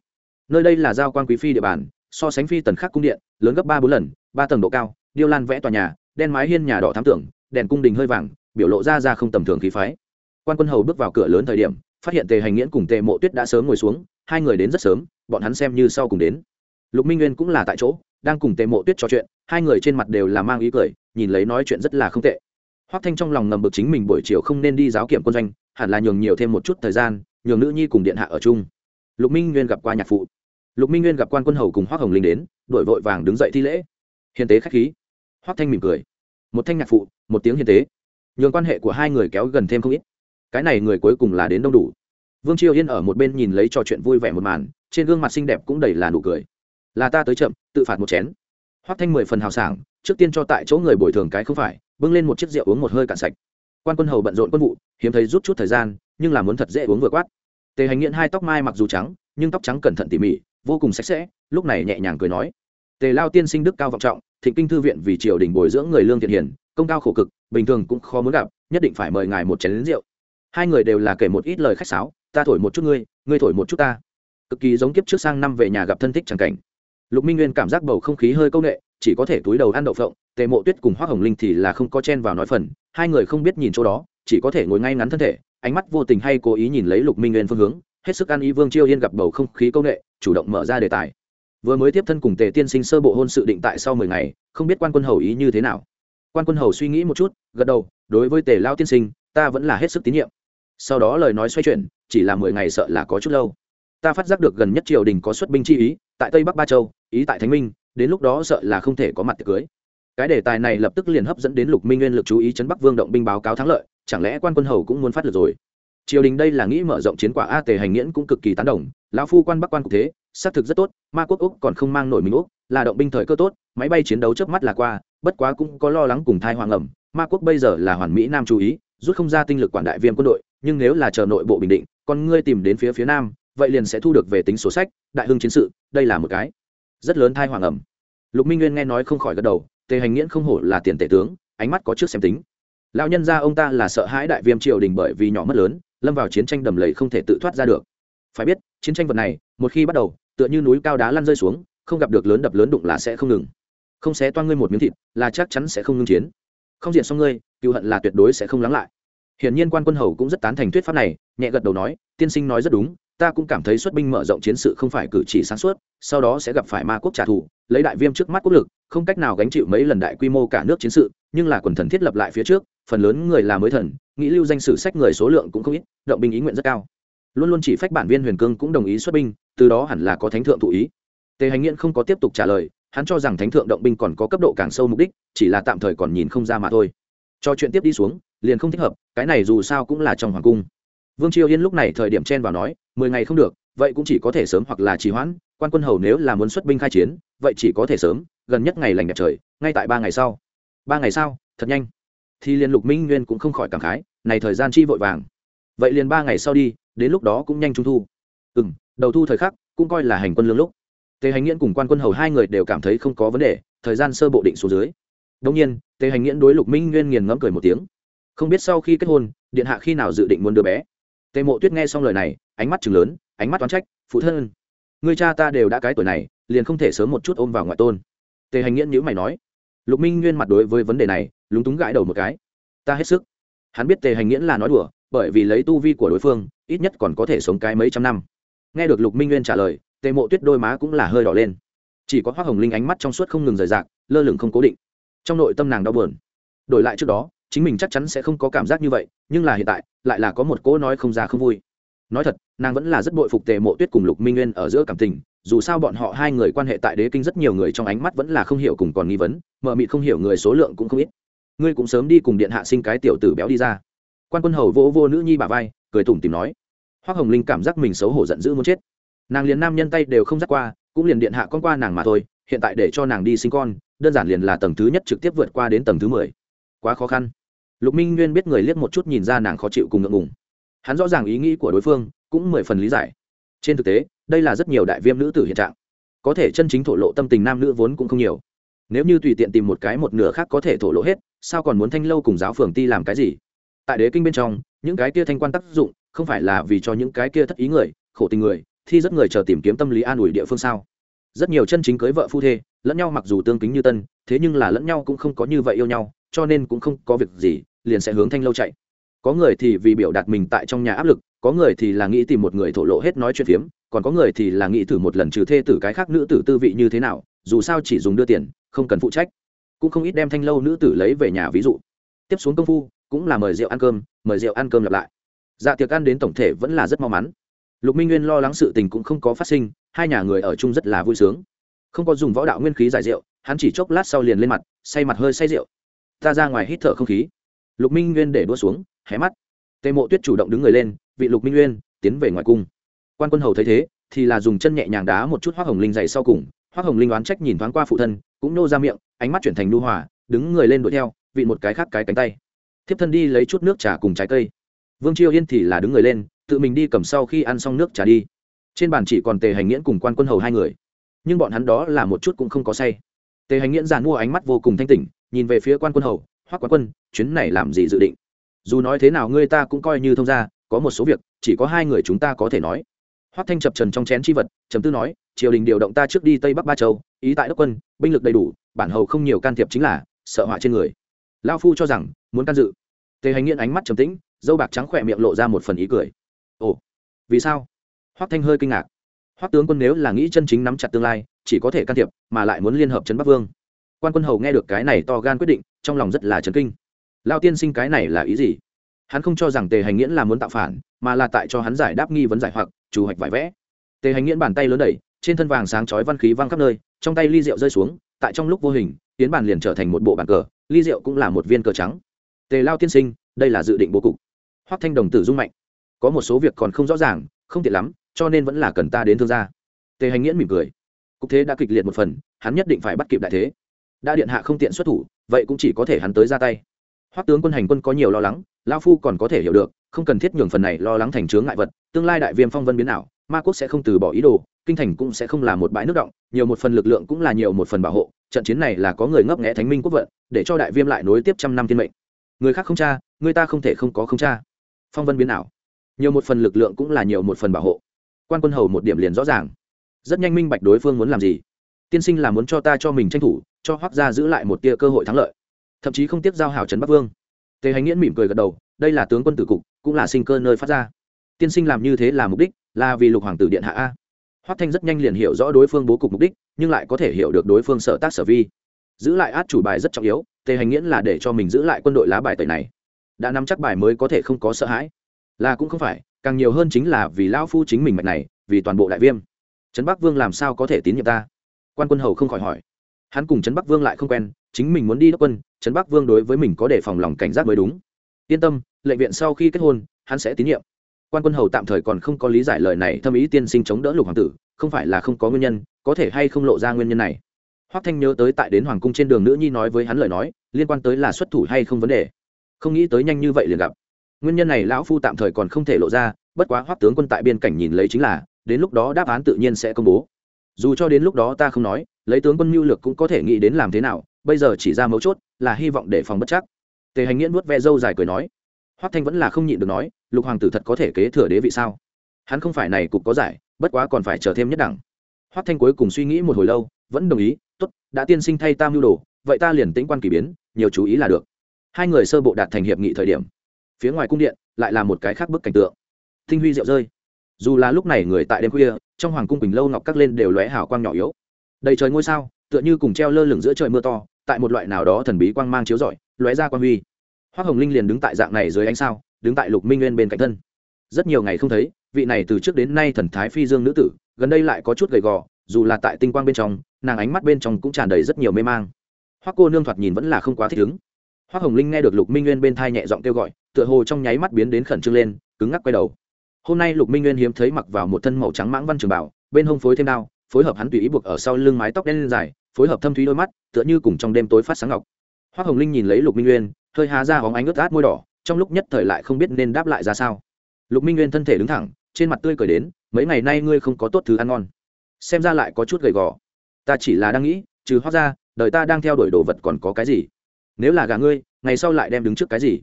Nơi đây là giao quan quý phi địa bàn, so sánh phi tần khắc cung điện, lớn gấp ba bốn lần, ba tầng độ cao, điêu lan vẽ tòa nhà, đen mái hiên nhà đỏ thám tưởng đèn cung đình hơi vàng, biểu lộ ra ra không tầm thường khí phái. Quan quân hầu bước vào cửa lớn thời điểm, phát hiện tề hành nghiễn cùng tề mộ tuyết đã sớm ngồi xuống, hai người đến rất sớm, bọn hắn xem như sau cùng đến lục minh nguyên cũng là tại chỗ, đang cùng tề mộ tuyết trò chuyện, hai người trên mặt đều là mang ý cười, nhìn lấy nói chuyện rất là không tệ. Hoắc thanh trong lòng ngầm bực chính mình buổi chiều không nên đi giáo kiểm quân doanh, hẳn là nhường nhiều thêm một chút thời gian, nhường nữ nhi cùng điện hạ ở chung. Lục minh nguyên gặp qua nhạc phụ. Lục minh nguyên gặp quan quân hầu cùng hoắc hồng linh đến đổi vội vàng đứng dậy thi lễ. Hiền tế khách khí. Hoắc thanh mỉm cười. Một thanh nhạc phụ, một tiếng hiền tế. Nhường quan hệ của hai người kéo gần thêm không ít. Cái này người cuối cùng là đến đông đủ. Vương triều yên ở một bên nhìn lấy trò chuyện vui vẻ một màn, trên gương mặt xinh đẹp cũng đầy là nụ cười là ta tới chậm, tự phạt một chén. Hoắc thanh mười phần hào sảng, trước tiên cho tại chỗ người bồi thường cái không phải, bưng lên một chiếc rượu uống một hơi cạn sạch. Quan quân hầu bận rộn quân vụ, hiếm thấy rút chút thời gian, nhưng là muốn thật dễ uống vừa quát. Tề hành nghiện hai tóc mai mặc dù trắng, nhưng tóc trắng cẩn thận tỉ mỉ, vô cùng sạch sẽ, lúc này nhẹ nhàng cười nói. Tề lao tiên sinh đức cao vọng trọng, thịnh kinh thư viện vì triều đình bồi dưỡng người lương thiện hiền, công cao khổ cực, bình thường cũng khó muốn gặp, nhất định phải mời ngài một chén lính rượu. Hai người đều là kể một ít lời khách sáo, ta thổi một chút ngươi ngươi thổi một chút ta. Cực kỳ giống kiếp trước sang năm về nhà gặp thân thích chẳng cảnh lục minh nguyên cảm giác bầu không khí hơi c â u n ệ chỉ có thể túi đầu ăn đậu phộng, tề mộ tuyết cùng hoác hồng linh thì là không có chen vào nói phần, hai người không biết nhìn chỗ đó, chỉ có thể ngồi ngay ngắn thân thể, ánh mắt vô tình hay cố ý nhìn lấy lục minh nguyên phương hướng, hết sức ăn ý vương chiêu yên gặp bầu không khí c â u n ệ chủ động mở ra đề tài. Vừa mới tiếp thân cùng tề tiên sinh sơ bộ hôn sự định tại sau mười ngày, không biết quan quân hầu ý như thế nào. Quan quân hầu suy nghĩ một chút, gật đầu, đối với tề lao tiên sinh, ta vẫn là hết sức tín nhiệm. Sau đó lời nói xoay chuyển, chỉ là mười ngày sợ là có chút lâu ta phát giác được gần nhất triều đình có xuất binh chi ý, tại tây bắc ba châu, ý tại thánh minh, đến lúc đó sợ là không thể có mặt tiệc cưới. Cái đề tài này lập tức liền hấp dẫn đến lục minh nguyên lực chú ý chấn bắc vương động binh báo cáo thắng lợi, chẳng lẽ quan quân hầu cũng muốn phát lực rồi? Triều đình đây là nghĩ mở rộng chiến quả a tề hành nghiễn cũng cực kỳ tán đồng, lão phu quan bắc quan cục thế, xác thực rất tốt, ma quốc úc còn không mang nổi mình úc, là động binh thời cơ tốt, máy bay chiến đấu trước mắt là qua, bất quá cũng có lo lắng cùng thai hoàng ẩm, ma quốc bây giờ là hoàn mỹ nam chú ý, rút không ra tinh lực quản đại viêm quân đội, nhưng nếu là chờ nội bộ bình định, con ngươi tìm đến phía phía nam vậy liền sẽ thu được về tính sổ sách, đại hưng chiến sự, đây là một cái rất lớn thai hoàng ẩm. Lục minh nguyên nghe nói không khỏi gật đầu, tề hành nghiễn không hổ là tiền tể tướng, ánh mắt có trước xem tính. Lão nhân gia ông ta là sợ hãi đại viêm triều đình bởi vì nhỏ mất lớn, lâm vào chiến tranh đầm lầy không thể tự thoát ra được. Phải biết, chiến tranh vật này, một khi bắt đầu, tựa như núi cao đá lăn rơi xuống, không gặp được lớn đập lớn đụng là sẽ không ngừng. Không xé toan ngươi một miếng thịt, là chắc chắn sẽ không ngưng chiến. Không diện xong ngươi cựu hận là tuyệt đối sẽ không lắng lại. Hiển nhiên quan quân hầu cũng rất tán thành thuyết pháp này, nhẹ gật đầu nói, tiên sinh nói rất đúng ta cũng cảm thấy xuất binh mở rộng chiến sự không phải cử chỉ sáng suốt, sau đó sẽ gặp phải ma quốc trả thù, lấy đại viêm trước mắt quốc lực, không cách nào gánh chịu mấy lần đại quy mô cả nước chiến sự, nhưng là quần thần thiết lập lại phía trước, phần lớn người là mới thần, nghĩ lưu danh sử sách người số lượng cũng không ít, động binh ý nguyện rất cao. Luôn luôn chỉ phách bản viên huyền cương cũng đồng ý xuất binh, từ đó hẳn là có thánh thượng thụ ý. Tề hành nghiện không có tiếp tục trả lời, hắn cho rằng thánh thượng động binh còn có cấp độ càng sâu mục đích, chỉ là tạm thời còn nhìn không ra mà thôi. Cho chuyện tiếp đi xuống, liền không thích hợp, cái này dù sao cũng là trong hoàng cung vương triều yên lúc này thời điểm chen vào nói, mười ngày không được, vậy cũng chỉ có thể sớm hoặc là trì hoãn, quan quân hầu nếu là muốn xuất binh khai chiến, vậy chỉ có thể sớm, gần nhất ngày lành đẹp trời, ngay tại ba ngày sau. Ba ngày sau? Thật nhanh. Thì liền lục minh nguyên cũng không khỏi cảm khái, này thời gian chi vội vàng. Vậy liền ba ngày sau đi, đến lúc đó cũng nhanh trung thu. Ừ m đầu thu thời khắc, cũng coi là hành quân lương lúc. Tề hành nghiễn cùng quan quân hầu hai người đều cảm thấy không có vấn đề, thời gian sơ bộ định số dưới. Đông nhiên, tề hành nghiễn đối lục minh nguyên nghiền ngẫm cười một tiếng. Không biết sau khi kết hôn, điện hạ khi nào dự định muốn đứa bé? Tề mộ tuyết nghe xong lời này, ánh mắt chừng lớn, ánh mắt toán trách, phụ thân, người cha ta đều đã cái tuổi này, liền không thể sớm một chút ôm vào ngoại tôn. Tề hành nghiễn nhữ mày nói, lục minh nguyên mặt đối với vấn đề này, lúng túng gãi đầu một cái. Ta hết sức. Hắn biết tề hành nghiễn là nói đùa, bởi vì lấy tu vi của đối phương, ít nhất còn có thể sống cái mấy trăm năm. Nghe được lục minh nguyên trả lời, tề mộ tuyết đôi má cũng là hơi đỏ lên. Chỉ có hoa hồng linh ánh mắt trong suốt không ngừng rời rạc, lơ lửng không cố định. Trong nội tâm nàng đau buồn. Đổi lại trước đó chính mình chắc chắn sẽ không có cảm giác như vậy nhưng là hiện tại lại là có một cỗ nói không ra không vui. Nói thật nàng vẫn là rất bội phục tề mộ tuyết cùng lục minh nguyên ở giữa cảm tình dù sao bọn họ hai người quan hệ tại đế kinh rất nhiều người trong ánh mắt vẫn là không hiểu cùng còn nghi vấn mờ mịt không hiểu người số lượng cũng không ít. Ngươi cũng sớm đi cùng điện hạ sinh cái tiểu tử béo đi ra. Quan quân hầu vỗ vô, vô nữ nhi bà vai cười tủm tìm nói. Hoác hồng linh cảm giác mình xấu hổ giận dữ muốn chết. Nàng liền nam nhân tay đều không dắt qua cũng liền điện hạ con qua nàng mà thôi hiện tại để cho nàng đi sinh con đơn giản liền là tầng thứ nhất trực tiếp vượt qua đến tầng thứ mười. Quá khó khăn lục minh nguyên biết người liếc một chút nhìn ra nàng khó chịu cùng ngượng ngùng. Hắn rõ ràng ý nghĩ của đối phương, cũng mười phần lý giải. Trên thực tế, đây là rất nhiều đại viêm nữ tử hiện trạng. Có thể chân chính thổ lộ tâm tình nam nữ vốn cũng không nhiều. Nếu như tùy tiện tìm một cái một nửa khác có thể thổ lộ hết, sao còn muốn thanh lâu cùng giáo phường ti làm cái gì? Tại đế kinh bên trong, những cái kia thanh quan tác dụng, không phải là vì cho những cái kia thất ý người, khổ tình người, thi rất người chờ tìm kiếm tâm lý an ủi địa phương sao? Rất nhiều chân chính cưới vợ phu thê, lẫn nhau mặc dù tương kính như tân, thế nhưng là lẫn nhau cũng không có như vậy yêu nhau cho nên cũng không có việc gì, liền sẽ hướng thanh lâu chạy. Có người thì vì biểu đạt mình tại trong nhà áp lực, có người thì là nghĩ tìm một người thổ lộ hết nói chuyện phiếm, còn có người thì là nghĩ thử một lần trừ thê tử cái khác nữ tử tư vị như thế nào, dù sao chỉ dùng đưa tiền, không cần phụ trách. Cũng không ít đem thanh lâu nữ tử lấy về nhà ví dụ. Tiếp xuống công phu, cũng là mời rượu ăn cơm, mời rượu ăn cơm lặp lại. Dạ tiệc ăn đến tổng thể vẫn là rất mau mắn. Lục minh nguyên lo lắng sự tình cũng không có phát sinh, hai nhà người ở chung rất là vui sướng. Không có dùng võ đạo nguyên khí giải rượu, hắn chỉ chốc lát sau liền lên mặt, say mặt hơi say rượu ta ra ngoài hít thở không khí. Lục minh nguyên để đua xuống, hé mắt. Tề mộ tuyết chủ động đứng người lên, vị lục minh nguyên, tiến về ngoài cung. Quan quân hầu thấy thế, thì là dùng chân nhẹ nhàng đá một chút hoa hồng linh dày sau cùng. Hoa hồng linh oán trách nhìn thoáng qua phụ thân, cũng nô ra miệng, ánh mắt chuyển thành nu hòa, đứng người lên đuổi theo, vị một cái khác cái cánh tay. Thiếp thân đi lấy chút nước trà cùng trái cây. Vương chiêu yên thì là đứng người lên, tự mình đi cầm sau khi ăn xong nước trà đi. Trên bàn chỉ còn tề hành nghiễn cùng quan quân hầu hai người. Nhưng bọn hắn đó là một chút cũng không có say. Tề hành nghiễn giàn mua ánh mắt vô cùng thanh tỉnh nhìn về phía quan quân hầu hoắc quan quân chuyến này làm gì dự định? Dù nói thế nào ngươi ta cũng coi như thông gia, có một số việc chỉ có hai người chúng ta có thể nói. Hoắc thanh chập trần trong chén chi vật chấm tư nói triều đình điều động ta trước đi tây bắc ba châu ý tại đốc quân binh lực đầy đủ bản hầu không nhiều can thiệp chính là sợ họa trên người. Lao phu cho rằng muốn can dự. Tề hành nghiện ánh mắt trầm tĩnh dâu bạc trắng khỏe miệng lộ ra một phần ý cười. Ồ vì sao? Hoắc thanh hơi kinh ngạc. Hoắc tướng quân nếu là nghĩ chân chính nắm chặt tương lai chỉ có thể can thiệp mà lại muốn liên hợp trấn bắc vương quan quân hầu nghe được cái này to gan quyết định, trong lòng rất là chấn kinh. Lao tiên sinh cái này là ý gì? Hắn không cho rằng tề hành nghiễn là muốn tạo phản, mà là tại cho hắn giải đáp nghi vấn giải hoặc, chủ hoạch vải vẽ. Tề hành nghiễn bàn tay lớn đẩy, trên thân vàng sáng chói văn khí văng khắp nơi, trong tay ly rượu rơi xuống, tại trong lúc vô hình, tiến bàn liền trở thành một bộ bàn cờ, ly rượu cũng là một viên cờ trắng. Tề lao tiên sinh, đây là dự định bố cục. Hoắc thanh đồng tử dung mạnh. Có một số việc còn không rõ ràng, không tiện lắm, cho nên vẫn là cần ta đến thương gia. Tề hành nghiễn mỉm cười. Cục thế đã kịch liệt một phần, hắn nhất định phải bắt kịp đại thế đã điện hạ không tiện xuất thủ, vậy cũng chỉ có thể hắn tới ra tay. Hoắc tướng quân hành quân có nhiều lo lắng lao phu còn có thể hiểu được, không cần thiết nhường phần này lo lắng thành chướng ngại vật, tương lai đại viêm phong vân biến nào ma quốc sẽ không từ bỏ ý đồ, kinh thành cũng sẽ không là một bãi nước động, nhiều một phần lực lượng cũng là nhiều một phần bảo hộ, trận chiến này là có người ngấp nghẽ thánh minh quốc vận, để cho đại viêm lại nối tiếp trăm năm thiên mệnh. Người khác không cha người ta không thể không có không cha phong vân biến nào nhiều một phần lực lượng cũng là nhiều một phần bảo hộ. Quan quân hầu một điểm liền rõ ràng. Rất nhanh minh bạch đối phương muốn làm gì. Tiên sinh là muốn cho ta cho mình tranh thủ cho hoác gia giữ lại một tia cơ hội thắng lợi. Thậm chí không tiếp giao hảo trấn bắc vương. Tề hành nghiễn mỉm cười gật đầu, đây là tướng quân tử cục, cũng là sinh cơ nơi phát ra. Tiên sinh làm như thế là mục đích, là vì lục hoàng tử điện hạ a. Hoác thanh rất nhanh liền hiểu rõ đối phương bố cục mục đích, nhưng lại có thể hiểu được đối phương sở tác sở vi. Giữ lại át chủ bài rất trọng yếu, tề hành nghiễn là để cho mình giữ lại quân đội lá bài tẩy này. Đã nắm chắc bài mới có thể không có sợ hãi. Là cũng không phải, càng nhiều hơn chính là vì lão phu chính mình mạch này, vì toàn bộ đại viêm. Trấn bắc vương làm sao có thể tín nhiệm ta? Quan quân hầu không khỏi hỏi hắn cùng trấn bắc vương lại không quen, chính mình muốn đi đốc quân, trấn bắc vương đối với mình có đề phòng lòng cảnh giác mới đúng. Yên tâm, lệnh viện sau khi kết hôn, hắn sẽ tín nhiệm. Quan quân hầu tạm thời còn không có lý giải lời này, thâm ý tiên sinh chống đỡ lục hoàng tử, không phải là không có nguyên nhân, có thể hay không lộ ra nguyên nhân này. Hoắc thanh nhớ tới tại đến hoàng cung trên đường nữ nhi nói với hắn lời nói, liên quan tới là xuất thủ hay không vấn đề. Không nghĩ tới nhanh như vậy liền gặp. Nguyên nhân này lão phu tạm thời còn không thể lộ ra, bất quá hoắc tướng quân tại biên cảnh nhìn lấy chính là, đến lúc đó đáp án tự nhiên sẽ công bố. Dù cho đến lúc đó ta không nói lấy tướng quân mưu lược cũng có thể nghĩ đến làm thế nào, bây giờ chỉ ra mấu chốt là hy vọng để phòng bất chắc. Tề hành nghiễn nuốt ve dâu dài cười nói, hoắc thanh vẫn là không nhịn được nói, lục hoàng tử thật có thể kế thừa đế vị sao? Hắn không phải này cục có giải, bất quá còn phải chờ thêm nhất đẳng. Hoắc thanh cuối cùng suy nghĩ một hồi lâu, vẫn đồng ý, tốt, đã tiên sinh thay tam mưu đồ, vậy ta liền tĩnh quan kỳ biến, nhiều chú ý là được. Hai người sơ bộ đạt thành hiệp nghị thời điểm, phía ngoài cung điện lại là một cái khác bức cảnh tượng. Thinh huy rượu rơi. Dù là lúc này người tại đêm khuya, trong hoàng cung bình lâu ngọc các lên đều lóe hào quang nhỏ yếu đầy trời ngôi sao, tựa như cùng treo lơ lửng giữa trời mưa to, tại một loại nào đó thần bí quang mang chiếu rọi, lóe ra quang huy. Hoa hồng linh liền đứng tại dạng này dưới ánh sao, đứng tại lục minh nguyên bên cạnh thân. Rất nhiều ngày không thấy, vị này từ trước đến nay thần thái phi dương nữ tử, gần đây lại có chút gầy gò, dù là tại tinh quang bên trong, nàng ánh mắt bên trong cũng tràn đầy rất nhiều mê mang. Hoa cô nương thoạt nhìn vẫn là không quá thích ứng. Hoa hồng linh nghe được lục minh nguyên bên thai nhẹ giọng kêu gọi, tựa hồ trong nháy mắt biến đến khẩn trương lên, cứng ngắc quay đầu. Hôm nay lục minh nguyên hiếm thấy mặc vào một thân màu trắng mãng văn trường bảo, bên hông phối thêm đao phối hợp hắn tùy ý buộc ở sau lưng mái tóc đen dài, phối hợp thâm thúy đôi mắt, tựa như cùng trong đêm tối phát sáng ngọc. Hoa hồng linh nhìn lấy lục minh nguyên, hơi há ra hóng ánh ướt át môi đỏ, trong lúc nhất thời lại không biết nên đáp lại ra sao. Lục minh nguyên thân thể đứng thẳng, trên mặt tươi cười đến, mấy ngày nay ngươi không có tốt thứ ăn ngon. Xem ra lại có chút gầy gò. Ta chỉ là đang nghĩ, trừ hoa ra, đời ta đang theo đuổi đồ vật còn có cái gì? Nếu là gà ngươi, ngày sau lại đem đứng trước cái gì?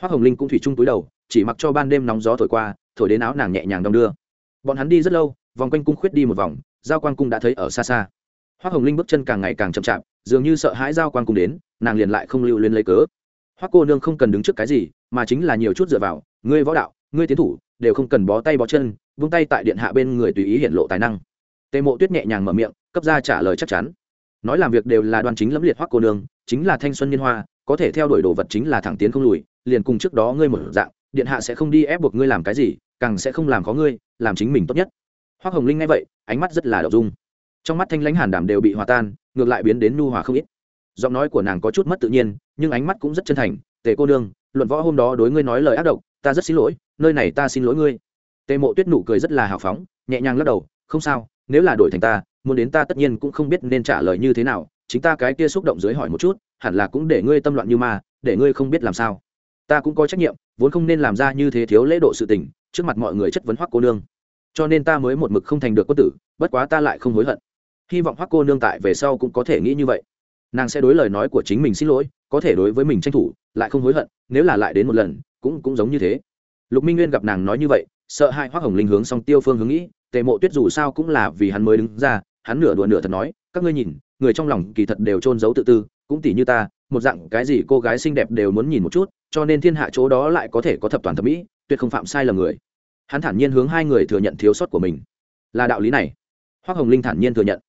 Hoa hồng linh cũng thủy chung túi đầu, chỉ mặc cho ban đêm nóng gió thổi qua, thổi đến áo nàng nhẹ nhàng đong đưa. Bọn hắn đi rất lâu, vòng quanh cung khuyết đi một vòng giao quang cung đã thấy ở xa xa. Hoác hồng linh bước chân càng ngày càng chậm chạp, dường như sợ hãi giao quang cung đến, nàng liền lại không lưu lên lấy cớ. Hoác cô nương không cần đứng trước cái gì, mà chính là nhiều chút dựa vào, ngươi võ đạo, ngươi tiến thủ, đều không cần bó tay bó chân, vung tay tại điện hạ bên người tùy ý hiện lộ tài năng. Tề mộ tuyết nhẹ nhàng mở miệng, cấp ra trả lời chắc chắn. Nói làm việc đều là đoàn chính lẫm liệt hoác cô nương, chính là thanh xuân niên hoa, có thể theo đuổi đồ vật chính là thẳng tiến không lùi, liền cùng trước đó ngươi một dạng, điện hạ sẽ không đi ép buộc ngươi làm cái gì, càng sẽ không làm khó ngươi, làm chính mình tốt nhất. Hoắc hồng linh nghe vậy, ánh mắt rất là đậu dung. Trong mắt thanh lãnh hàn đảm đều bị hòa tan, ngược lại biến đến nu hòa không ít. Giọng nói của nàng có chút mất tự nhiên, nhưng ánh mắt cũng rất chân thành. Tề cô nương, luận võ hôm đó đối ngươi nói lời ác độc, ta rất xin lỗi, nơi này ta xin lỗi ngươi. Tề mộ tuyết nụ cười rất là hào phóng, nhẹ nhàng lắc đầu, không sao, nếu là đổi thành ta, muốn đến ta tất nhiên cũng không biết nên trả lời như thế nào, chính ta cái kia xúc động dưới hỏi một chút, hẳn là cũng để ngươi tâm loạn như ma, để ngươi không biết làm sao. Ta cũng có trách nhiệm, vốn không nên làm ra như thế thiếu lễ độ sự tình, trước mặt mọi người chất vấn hoắc cô nương cho nên ta mới một mực không thành được quân tử, bất quá ta lại không hối hận. Hy vọng hoắc cô nương tại về sau cũng có thể nghĩ như vậy. Nàng sẽ đối lời nói của chính mình xin lỗi, có thể đối với mình tranh thủ, lại không hối hận, nếu là lại đến một lần, cũng cũng giống như thế. Lục minh nguyên gặp nàng nói như vậy, sợ hai hoác hồng linh hướng song tiêu phương hướng nghĩ, tề mộ tuyết dù sao cũng là vì hắn mới đứng ra, hắn nửa đùa nửa thật nói, các ngươi nhìn, người trong lòng kỳ thật đều trôn giấu tự tư, cũng tỉ như ta, một dạng cái gì cô gái xinh đẹp đều muốn nhìn một chút, cho nên thiên hạ chỗ đó lại có thể có thập toàn thẩm mỹ, tuyệt không phạm sai lầm người hắn thản nhiên hướng hai người thừa nhận thiếu sót của mình. Là đạo lý này. Hoác hồng linh thản nhiên thừa nhận.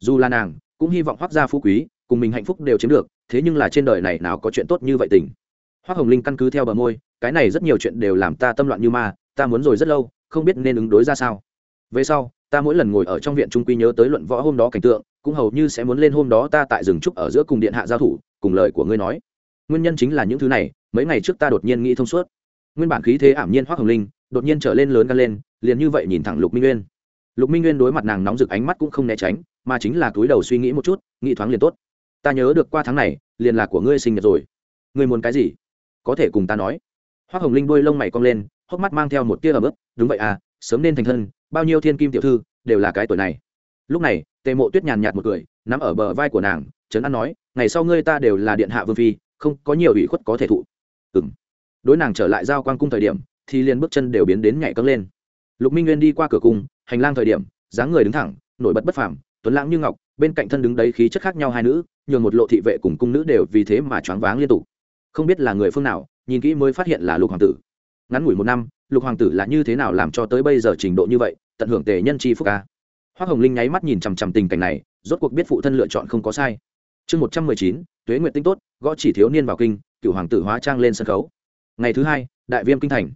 Dù là nàng, cũng hy vọng hoác gia phú quý, cùng mình hạnh phúc đều chiếm được, thế nhưng là trên đời này nào có chuyện tốt như vậy tình? Hoác hồng linh căn cứ theo bờ môi, cái này rất nhiều chuyện đều làm ta tâm loạn như ma, ta muốn rồi rất lâu, không biết nên ứng đối ra sao. Về sau, ta mỗi lần ngồi ở trong viện trung quy nhớ tới luận võ hôm đó cảnh tượng, cũng hầu như sẽ muốn lên hôm đó ta tại rừng trúc ở giữa cùng điện hạ giao thủ, cùng lời của ngươi nói. Nguyên nhân chính là những thứ này, mấy ngày trước ta đột nhiên nghĩ thông suốt. Nguyên bản khí thế ảm nhiên hoác hồng linh đột nhiên trở lên lớn gan lên, liền như vậy nhìn thẳng lục minh nguyên. Lục minh nguyên đối mặt nàng nóng rực ánh mắt cũng không né tránh, mà chính là túi đầu suy nghĩ một chút, nghĩ thoáng liền tốt. Ta nhớ được qua tháng này, liền là của ngươi sinh nhật rồi. Ngươi muốn cái gì? Có thể cùng ta nói. Hoa hồng linh đuôi lông mày cong lên, hốc mắt mang theo một tia ở bước đúng vậy à sớm nên thành thân, bao nhiêu thiên kim tiểu thư đều là cái tuổi này. Lúc này, tề mộ tuyết nhàn nhạt một cười, nắm ở bờ vai của nàng, trấn an nói, ngày sau ngươi ta đều là điện hạ vương phi, không có nhiều ủy khuất có thể thụ. Ừ m đối nàng trở lại giao quan cung thời điểm thì liền bước chân đều biến đến nhảy cất lên. Lục minh nguyên đi qua cửa cung, hành lang thời điểm, dáng người đứng thẳng, nổi bật bất phàm, tuấn lãng như ngọc, bên cạnh thân đứng đấy khí chất khác nhau hai nữ, nhường một lộ thị vệ cùng cung nữ đều vì thế mà choáng váng liên tục. Không biết là người phương nào, nhìn kỹ mới phát hiện là lục hoàng tử. Ngắn ngủi một năm, lục hoàng tử là như thế nào làm cho tới bây giờ trình độ như vậy, tận hưởng tề nhân chi phúc ca hoa hồng linh nháy mắt nhìn chằm chằm tình cảnh này, rốt cuộc biết phụ thân lựa chọn không có sai. Chương một trăm mười chín, tuế nguyện tinh tốt, gõ chỉ thiếu niên vào kinh cựu hoàng tử hóa trang lên sân khấu. Ngày thứ hai, đại viêm kinh thành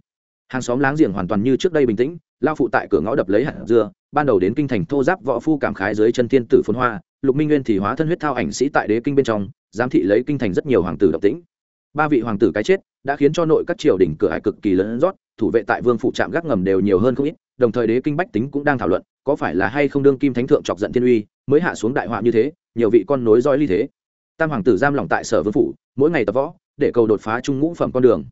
hàng xóm láng giềng hoàn toàn như trước đây bình tĩnh lao phụ tại cửa ngõ đập lấy hạt dưa, ban đầu đến kinh thành thô giáp võ phu cảm khái dưới chân thiên tử phun hoa, lục minh nguyên thì hóa thân huyết thao ảnh sĩ tại đế kinh bên trong, giám thị lấy kinh thành rất nhiều hoàng tử độc tĩnh. Ba vị hoàng tử cái chết đã khiến cho nội các triều đình cửa hải cực kỳ lớn rót, thủ vệ tại vương phụ trạm gác ngầm đều nhiều hơn không ít, đồng thời đế kinh bách tính cũng đang thảo luận, có phải là hay không đương kim thánh thượng chọc giận thiên uy, mới hạ xuống đại họa như thế, nhiều vị con nối roi ly thế. Tam hoàng tử giam lỏng tại sở vương phủ, mỗi ngày tập võ, để cầu đột phá trung ngũ phẩm con đường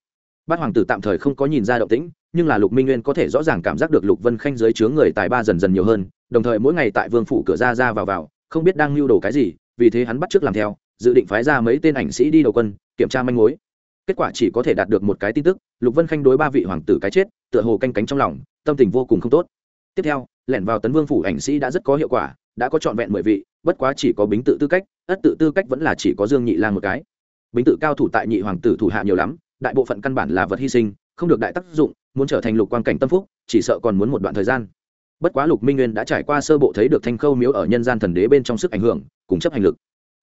bát hoàng tử tạm thời không có nhìn ra động tĩnh, nhưng là lục minh nguyên có thể rõ ràng cảm giác được lục vân khanh dưới chướng người tài ba dần dần nhiều hơn, đồng thời mỗi ngày tại vương phủ cửa ra ra vào vào, không biết đang lưu đồ cái gì, vì thế hắn bắt t làm theo, dự định phái ra mấy tên ảnh sĩ đi đầu quân, kiểm tra manh mối. Kết quả chỉ có thể đạt được một cái tin tức, lục vân khanh đối ba vị hoàng tử cái chết, tựa hồ canh cánh trong lòng, tâm tình vô cùng không tốt. Tiếp theo, lẻn vào tấn vương phủ ảnh sĩ đã rất có hiệu quả, đã có trọn vẹn mười vị, bất quá chỉ có bính tự tư cách, ất tự tư cách vẫn là chỉ có dương nhị lang một cái. Bính tự cao thủ tại nhị hoàng tử thủ hạ nhiều lắm đại bộ phận căn bản là vật hy sinh, không được đại tác dụng, muốn trở thành lục quan cảnh tâm phúc, chỉ sợ còn muốn một đoạn thời gian. Bất quá lục minh nguyên đã trải qua sơ bộ thấy được thanh khâu miếu ở nhân gian thần đế bên trong sức ảnh hưởng, cùng chấp hành lực.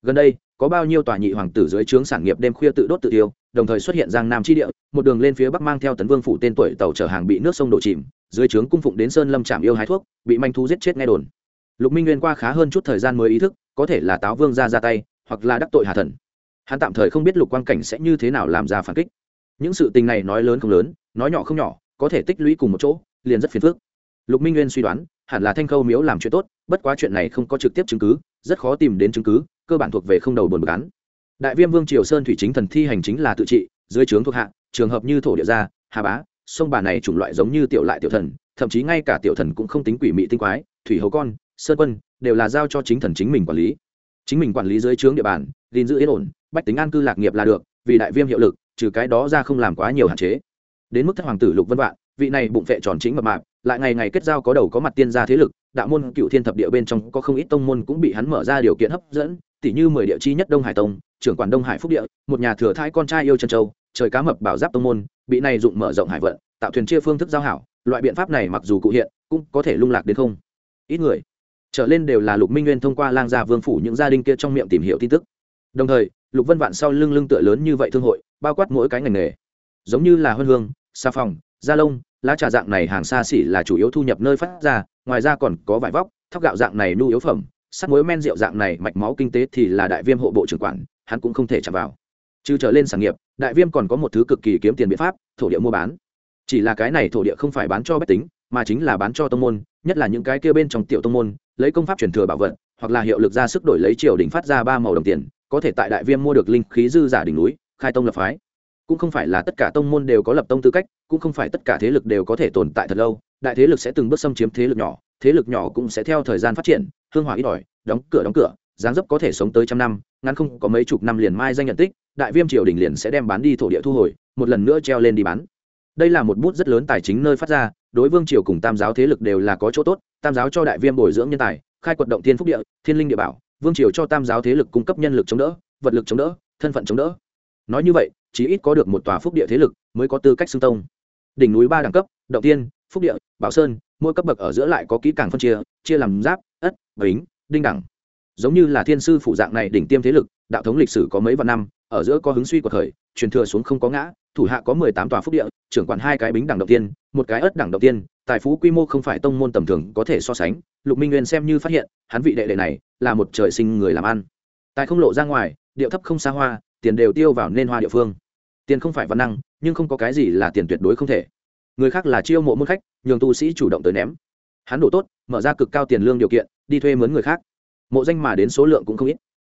Gần đây, có bao nhiêu tòa nhị hoàng tử dưới trướng sản nghiệp đêm khuya tự đốt tự tiêu, đồng thời xuất hiện giang nam chi địa, một đường lên phía bắc mang theo tấn vương phủ tên tuổi tàu chở hàng bị nước sông đổ chìm, dưới trướng cung phụng đến sơn lâm trạm yêu hái thuốc, bị manh thu giết chết nghe đồn. Lục minh nguyên qua khá hơn chút thời gian mới ý thức, có thể là táo vương ra ra tay, hoặc là đắc tội hà thần. Hắn tạm thời không biết lục quang cảnh sẽ như thế nào làm ra phản kích những sự tình này nói lớn không lớn, nói nhỏ không nhỏ, có thể tích lũy cùng một chỗ, liền rất phiền phức. Lục minh nguyên suy đoán, hẳn là thanh khâu miếu làm chuyện tốt, bất quá chuyện này không có trực tiếp chứng cứ, rất khó tìm đến chứng cứ, cơ bản thuộc về không đầu buồn bực án. Đại viêm vương triều sơn thủy chính thần thi hành chính là tự trị, dưới trướng thuộc hạ, trường hợp như thổ địa gia, hà bá, sông bà này chủng loại giống như tiểu lại tiểu thần, thậm chí ngay cả tiểu thần cũng không tính quỷ mị tinh quái, thủy hầu con, sơn quân, đều là giao cho chính thần chính mình quản lý. Chính mình quản lý dưới trướng địa bàn, gìn giữ yên ổn, bách tính an cư lạc nghiệp là được, vì đại viêm hiệu lực trừ cái đó ra không làm quá nhiều hạn chế. Đến mức thất hoàng tử lục vân vạn, vị này bụng vệ tròn chính mập mạp, lại ngày ngày kết giao có đầu có mặt tiên gia thế lực, đạo môn cựu thiên thập địa bên trong có không ít tông môn cũng bị hắn mở ra điều kiện hấp dẫn tỷ như mười địa chi nhất đông hải tông, trưởng quản đông hải phúc địa, một nhà thừa thai con trai yêu chân châu, trời cá mập bảo giáp tông môn, bị này dụng mở rộng hải vận, tạo thuyền chia phương thức giao hảo, loại biện pháp này mặc dù cụ hiện, cũng có thể lung lạc đến không. Ít người trở lên đều là lục minh nguyên thông qua lang gia vương phủ những gia đình kia trong miệng tìm hiểu tin tức. Đồng thời lục vân vạn sau lưng lưng tựa lớn như vậy thương hội, bao quát mỗi cái ngành nghề. Giống như là huân hương xà phòng da lông, lá trà dạng này hàng xa xỉ là chủ yếu thu nhập nơi phát ra, ngoài ra còn có vải vóc, thóc gạo dạng này nhu yếu phẩm, sắt muối men rượu dạng này mạch máu kinh tế thì là đại viêm hộ bộ trưởng quản, hắn cũng không thể chạm vào. Trừ trở lên sản nghiệp, đại viêm còn có một thứ cực kỳ kiếm tiền biện pháp, thổ địa mua bán. Chỉ là cái này thổ địa không phải bán cho bách tính, mà chính là bán cho tông môn, nhất là những cái kia bên trong tiểu tông môn, lấy công pháp truyền thừa bảo vật, hoặc là hiệu lực ra sức đổi lấy triều đỉnh phát ra ba màu đồng tiền có thể tại đại viêm mua được linh khí dư giả đỉnh núi, khai tông lập phái. Cũng không phải là tất cả tông môn đều có lập tông tư cách, cũng không phải tất cả thế lực đều có thể tồn tại thật lâu. Đại thế lực sẽ từng bước xâm chiếm thế lực nhỏ, thế lực nhỏ cũng sẽ theo thời gian phát triển, hương hỏa ít ỏi, đóng cửa đóng cửa, dáng dấp có thể sống tới trăm năm, ngắn không có mấy chục năm liền mai danh nhận tích, đại viêm triều đình liền sẽ đem bán đi thổ địa thu hồi, một lần nữa treo lên đi bán. Đây là một bút rất lớn tài chính nơi phát ra, đối vương triều cùng tam giáo thế lực đều là có chỗ tốt, tam giáo cho đại viêm bồi dưỡng nhân tài, khai quật động thiên phúc địa, thiên linh địa bảo vương triều cho tam giáo thế lực cung cấp nhân lực chống đỡ, vật lực chống đỡ, thân phận chống đỡ. Nói như vậy, chỉ ít có được một tòa phúc địa thế lực mới có tư cách xưng tông. Đỉnh núi ba đẳng cấp, động tiên, phúc địa, bảo sơn, mỗi cấp bậc ở giữa lại có kỹ càng phân chia chia làm giáp, ất, bính, đinh đẳng. Giống như là thiên sư phụ dạng này đỉnh tiêm thế lực, đạo thống lịch sử có mấy vạn năm, ở giữa có hứng suy của thời, truyền thừa xuống không có ngã, thủ hạ có mười tám tòa phúc địa, trưởng quản hai cái bính đẳng đầu tiên, một cái ất đẳng đầu tiên, tài phú quy mô không phải tông môn tầm thường có thể so sánh. Lục minh nguyên xem như phát hiện, hắn vị đệ đệ này là một trời sinh người làm ăn. Tài không lộ ra ngoài, điệu thấp không xa hoa, tiền đều tiêu vào nên hoa địa phương. Tiền không phải văn năng, nhưng không có cái gì là tiền tuyệt đối không thể. Người khác là chiêu mộ môn khách, nhường tu sĩ chủ động tới ném. Hắn đổ tốt, mở ra cực cao tiền lương điều kiện, đi thuê mướn người khác. Mộ danh mà đến số lượng cũng không ít.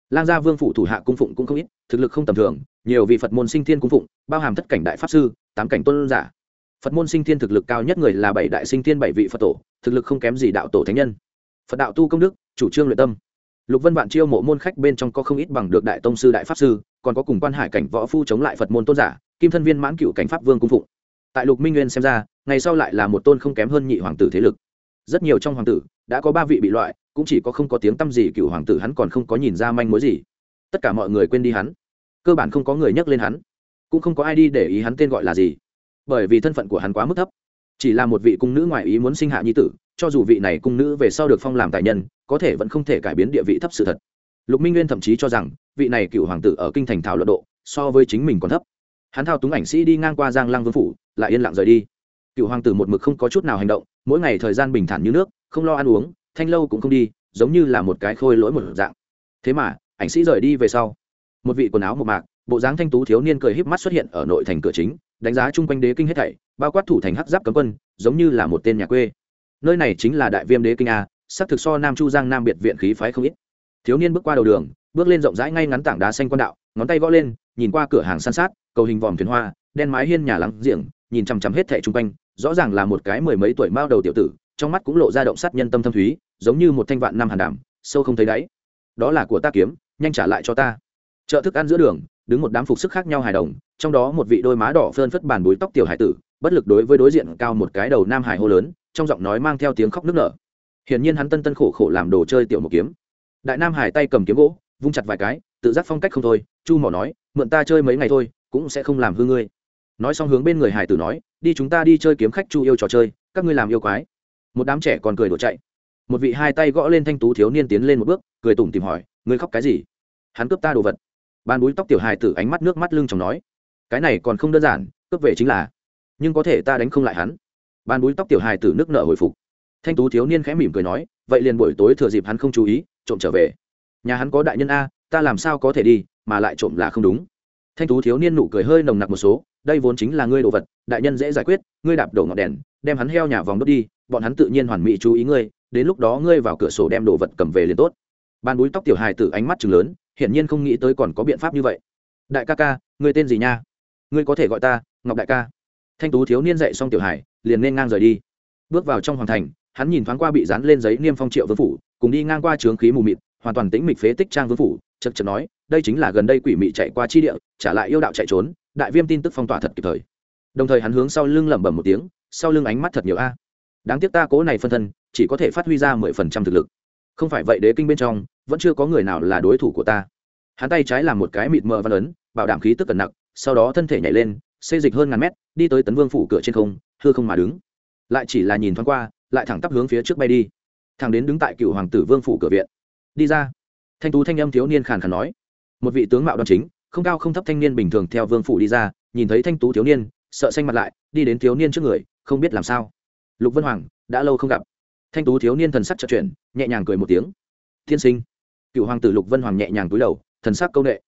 Lang gia vương phủ thủ hạ cung phụng cũng không ít, thực lực không tầm thường, nhiều vị phật môn sinh thiên cung phụng, bao hàm thất cảnh đại pháp sư, tám cảnh tôn giả. Phật môn sinh thiên thực lực cao nhất người là bảy đại sinh thiên bảy vị phật tổ, thực lực không kém gì đạo tổ thánh nhân. Phật đạo tu công đức, chủ trương luyện tâm lục vân vạn chiêu mộ môn khách bên trong có không ít bằng được đại tông sư, đại pháp sư, còn có cùng quan hải cảnh võ phu chống lại phật môn tôn giả, kim thân viên mãn cựu cảnh pháp vương cung phụng. Tại lục minh nguyên xem ra, ngày sau lại là một tôn không kém hơn nhị hoàng tử thế lực. Rất nhiều trong hoàng tử, đã có ba vị bị loại, cũng chỉ có không có tiếng t â m gì cựu hoàng tử hắn còn không có nhìn ra manh mối gì. Tất cả mọi người quên đi hắn. Cơ bản không có người nhắc lên hắn. Cũng không có ai đi để ý hắn tên gọi là gì. Bởi vì thân phận của hắn quá mức thấp. Chỉ là một vị cung nữ ngoại ý muốn sinh hạ nhi tử cho dù vị này cung nữ về sau được phong làm tài nhân, có thể vẫn không thể cải biến địa vị thấp sự thật. Lục minh nguyên thậm chí cho rằng, vị này cựu hoàng tử ở kinh thành thảo luận độ, so với chính mình còn thấp. Hắn thao túng ảnh sĩ đi ngang qua giang lăng vương phủ, lại yên lặng rời đi. Cựu hoàng tử một mực không có chút nào hành động, mỗi ngày thời gian bình thản như nước, không lo ăn uống, thanh lâu cũng không đi, giống như là một cái khôi lỗi một dạng. Thế mà, ảnh sĩ rời đi về sau, một vị quần áo một mạc, bộ dáng thanh tú thiếu niên cười híp mắt xuất hiện ở nội thành cửa chính, đánh giá chung quanh đế kinh hết thảy, bao quát thủ thành hắc giáp cấm quân, giống như là một tên nhà quê nơi này chính là đại viêm đế kinh a sắc thực so nam chu giang nam biệt viện khí phái không ít. Thiếu niên bước qua đầu đường, bước lên rộng rãi ngay ngắn tảng đá xanh quan đạo, ngón tay gõ lên, nhìn qua cửa hàng san sát, cầu hình vòm thuyền hoa, đen mái hiên nhà lắng giềng, nhìn chằm chằm hết thẻ chung quanh, rõ ràng là một cái mười mấy tuổi mao đầu tiểu tử, trong mắt cũng lộ ra động sát nhân tâm thâm thúy, giống như một thanh vạn năm hàn đảm, sâu không thấy đáy. Đó là của ta kiếm, nhanh trả lại cho ta. Chợ thức ăn giữa đường, đứng một đám phục sức khác nhau hài đồng, trong đó một vị đôi má đỏ phơn phất bàn búi tóc tiểu hải tử, bất lực đối với đối diện cao một cái đầu nam hải hô lớn trong giọng nói mang theo tiếng khóc nức nở. Hiển nhiên hắn tân tân khổ khổ làm đồ chơi tiểu một kiếm. Đại nam hải tay cầm kiếm gỗ, vung chặt vài cái, tự giác phong cách không thôi, chu mỏ nói, mượn ta chơi mấy ngày thôi, cũng sẽ không làm hư ngươi. Nói xong hướng bên người hải tử nói, đi chúng ta đi chơi kiếm khách chu yêu trò chơi, các ngươi làm yêu quái. Một đám trẻ còn cười đổ chạy. Một vị hai tay gõ lên thanh tú thiếu niên tiến lên một bước, cười tủm tìm hỏi, ngươi khóc cái gì? Hắn cướp ta đồ vật. Ban búi tóc tiểu hài tử ánh mắt nước mắt lưng chồng nói, cái này còn không đơn giản, cướp về chính là, nhưng có thể ta đánh không lại hắn ban búi tóc tiểu hài tử nước nợ hồi phục. Thanh tú thiếu niên khẽ mỉm cười nói, vậy liền buổi tối thừa dịp hắn không chú ý, trộm trở về. Nhà hắn có đại nhân a, ta làm sao có thể đi, mà lại trộm là không đúng. Thanh tú thiếu niên nụ cười hơi nồng nặc một số, đây vốn chính là ngươi đồ vật, đại nhân dễ giải quyết, ngươi đạp đổ ngọn đèn, đem hắn heo nhà vòng đốt đi, bọn hắn tự nhiên hoàn mỹ chú ý ngươi, đến lúc đó ngươi vào cửa sổ đem đồ vật cầm về liền tốt. Ban búi tóc tiểu hài tử ánh mắt chừng lớn, hiển nhiên không nghĩ tới còn có biện pháp như vậy. Đại ca ca, ngươi tên gì nha? Ngươi có thể gọi ta ngọc đại ca. Thanh tú thiếu niên dạy xong tiểu hải liền nên ngang rời đi. Bước vào trong hoàng thành, hắn nhìn thoáng qua bị dán lên giấy niêm phong triệu vương phủ, cùng đi ngang qua trướng khí mù mịt, hoàn toàn tĩnh mịch phế tích trang vương phủ, chật chật nói, đây chính là gần đây quỷ mị chạy qua chi địa, trả lại yêu đạo chạy trốn, đại viêm tin tức phong tỏa thật kịp thời. Đồng thời hắn hướng sau lưng lẩm bẩm một tiếng, sau lưng ánh mắt thật nhiều a. Đáng tiếc ta cố này phân thân, chỉ có thể phát huy ra mười phần trăm thực lực. Không phải vậy đế kinh bên trong, vẫn chưa có người nào là đối thủ của ta. Hắn tay trái làm một cái mịt mờ văn ấn, bảo đảm khí tức cẩn nặng, sau đó thân thể nhảy lên xê dịch hơn ngàn mét, đi tới tấn vương phủ cửa trên không, hư không mà đứng. Lại chỉ là nhìn thoáng qua, lại thẳng tắp hướng phía trước bay đi. Thẳng đến đứng tại cựu hoàng tử vương phủ cửa viện. Đi ra. Thanh tú thanh âm thiếu niên khàn khàn nói. Một vị tướng mạo đoan chính, không cao không thấp thanh niên bình thường theo vương phủ đi ra, nhìn thấy thanh tú thiếu niên, sợ xanh mặt lại, đi đến thiếu niên trước người, không biết làm sao. Lục vân hoàng, đã lâu không gặp. Thanh tú thiếu niên thần sắc trật chuyển, nhẹ nhàng cười một tiếng. Tiên sinh. Cựu hoàng tử lục vân hoàng nhẹ nhàng túi đầu, thần sắc công nghệ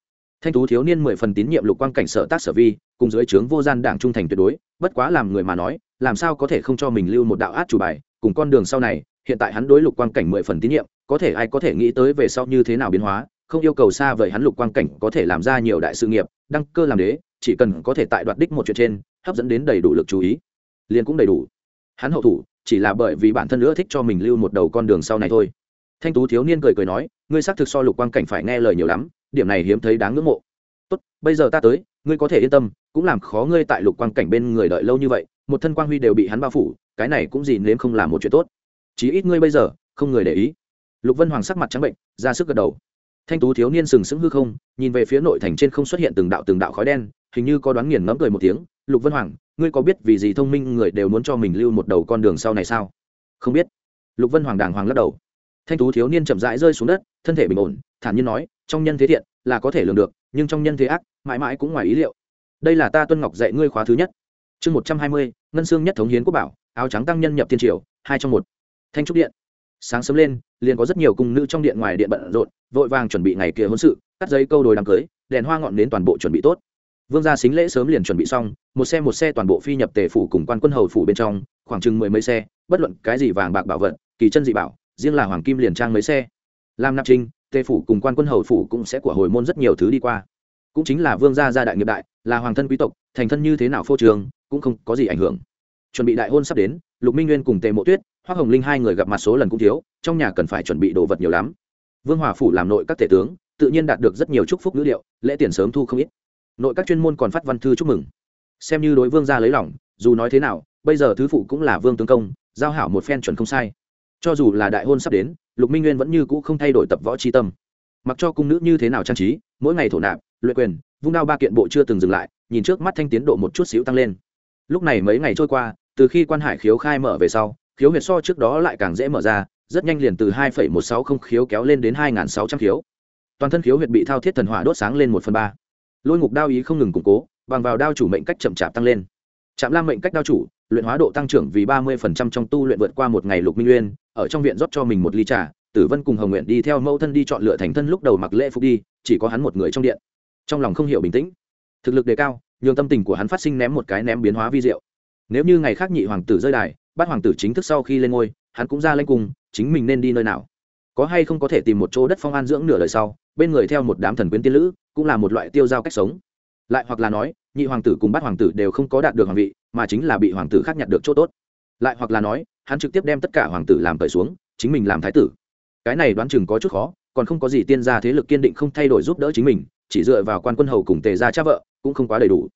thanh tú thiếu niên mười phần tín nhiệm lục quan cảnh sở tác sở vi, cùng dưới trướng vô gian đảng trung thành tuyệt đối, bất quá làm người mà nói, làm sao có thể không cho mình lưu một đạo át chủ bài, cùng con đường sau này, hiện tại hắn đối lục quan cảnh mười phần tín nhiệm, có thể ai có thể nghĩ tới về sau như thế nào biến hóa, không yêu cầu xa vời hắn lục quan cảnh có thể làm ra nhiều đại sự nghiệp, đăng cơ làm đế, chỉ cần có thể tại đoạt đích một chuyện trên, hấp dẫn đến đầy đủ lực chú ý, liền cũng đầy đủ. Hắn hậu thủ, chỉ là bởi vì bản thân nữa thích cho mình lưu một đầu con đường sau này thôi. Thanh tú thiếu niên cười cười nói, ngươi xác thực so lục quan cảnh phải nghe lời nhiều lắm điểm này hiếm thấy đáng ngưỡng mộ. Tốt, bây giờ ta tới, ngươi có thể yên tâm, cũng làm khó ngươi tại lục quan cảnh bên người đợi lâu như vậy, một thân quang huy đều bị hắn bao phủ, cái này cũng gì nếm không làm một chuyện tốt. Chí ít ngươi bây giờ, không người để ý. Lục vân hoàng sắc mặt trắng bệnh, ra sức gật đầu. Thanh tú thiếu niên sừng sững hư không, nhìn về phía nội thành trên không xuất hiện từng đạo từng đạo khói đen, hình như có đoán nghiền ngẫm cười một tiếng, lục vân hoàng, ngươi có biết vì gì thông minh người đều muốn cho mình lưu một đầu con đường sau này sao? Không biết. Lục vân hoàng đàng hoàng lắc đầu. Thanh tú thiếu niên chậm rãi rơi xuống đất, thân thể bình ổn, thản nhiên nói trong nhân thế thiện là có thể lường được, nhưng trong nhân thế ác, mãi mãi cũng ngoài ý liệu. Đây là ta tuân ngọc dạy ngươi khóa thứ nhất. Chương một trăm hai mươi, ngân xương nhất thống hiến quốc bảo, áo trắng tăng nhân nhập thiên triều, hai trong một. Thanh trúc điện. Sáng sớm lên, liền có rất nhiều cung nữ trong điện ngoài điện bận rộn, vội vàng chuẩn bị ngày kia hôn sự, cắt giấy câu đồi đám cưới, đèn hoa ngọn đến toàn bộ chuẩn bị tốt. Vương gia xính lễ sớm liền chuẩn bị xong, một xe một xe toàn bộ phi nhập tề phủ cùng quan quân hầu phủ bên trong, khoảng chừng mười mấy xe, bất luận cái gì vàng bạc bảo vật, kỳ chân dị bảo, riêng là hoàng kim liền trang mấy xe. Làm nạp trinh tề phủ cùng quan quân hầu phủ cũng sẽ của hồi môn rất nhiều thứ đi qua. Cũng chính là vương gia gia đại nghiệp đại, là hoàng thân quý tộc, thành thân như thế nào phô trường cũng không có gì ảnh hưởng. Chuẩn bị đại hôn sắp đến, lục minh nguyên cùng tề mộ tuyết hoa hồng linh hai người gặp mặt số lần cũng thiếu, trong nhà cần phải chuẩn bị đồ vật nhiều lắm. Vương hòa phủ làm nội các tể tướng, tự nhiên đạt được rất nhiều chúc phúc ngữ liệu, lễ tiền sớm thu không ít. Nội các chuyên môn còn phát văn thư chúc mừng. Xem như đối vương gia lấy lòng, dù nói thế nào, bây giờ thứ phụ cũng là vương tướng công, giao hảo một phen chuẩn không sai cho dù là đại hôn sắp đến, lục minh nguyên vẫn như cũ không thay đổi tập võ tri tâm. Mặc cho cung nữ như thế nào trang trí, mỗi ngày thổ nạp, luyện quyền, vung đao ba kiện bộ chưa từng dừng lại, nhìn trước mắt thanh tiến độ một chút xíu tăng lên. Lúc này mấy ngày trôi qua, từ khi quan hải khiếu khai mở về sau, khiếu huyệt so trước đó lại càng dễ mở ra, rất nhanh liền từ hai một sáu không khiếu kéo lên đến hai sáu trăm khiếu. Toàn thân khiếu huyệt bị thao thiết thần hỏa đốt sáng lên một phần ba. Lôi ngục đao ý không ngừng củng cố, bằng vào đao chủ mệnh cách chậm chạp tăng lên. Trạm lam mệnh cách đao chủ, luyện hóa độ tăng trưởng vì ba mươi phần trăm trong tu luyện vượt qua một ngày lục minh nguyên ở trong viện rót cho mình một ly trà, tử vân cùng hồng nguyện đi theo mẫu thân đi chọn lựa thành thân lúc đầu mặc lễ phục đi, chỉ có hắn một người trong điện. Trong lòng không hiểu bình tĩnh. Thực lực đề cao, nhường tâm tình của hắn phát sinh ném một cái ném biến hóa vi diệu. Nếu như ngày khác nhị hoàng tử rơi đài bắt hoàng tử chính thức sau khi lên ngôi, hắn cũng ra lên cùng chính mình nên đi nơi nào? Có hay không có thể tìm một chỗ đất phong an dưỡng nửa đời sau, bên người theo một đám thần quyến tiên lữ, cũng là một loại tiêu giao cách sống. Lại hoặc là nói, nhị hoàng tử cùng bát hoàng tử đều không có đạt được hoàng vị, mà chính là bị hoàng tử khác nhặt được chỗ tốt. Lại hoặc là nói hắn trực tiếp đem tất cả hoàng tử làm cởi xuống, chính mình làm thái tử. Cái này đoán chừng có chút khó, còn không có gì tiên gia thế lực kiên định không thay đổi giúp đỡ chính mình, chỉ dựa vào quan quân hầu cùng tề gia cha vợ, cũng không quá đầy đủ.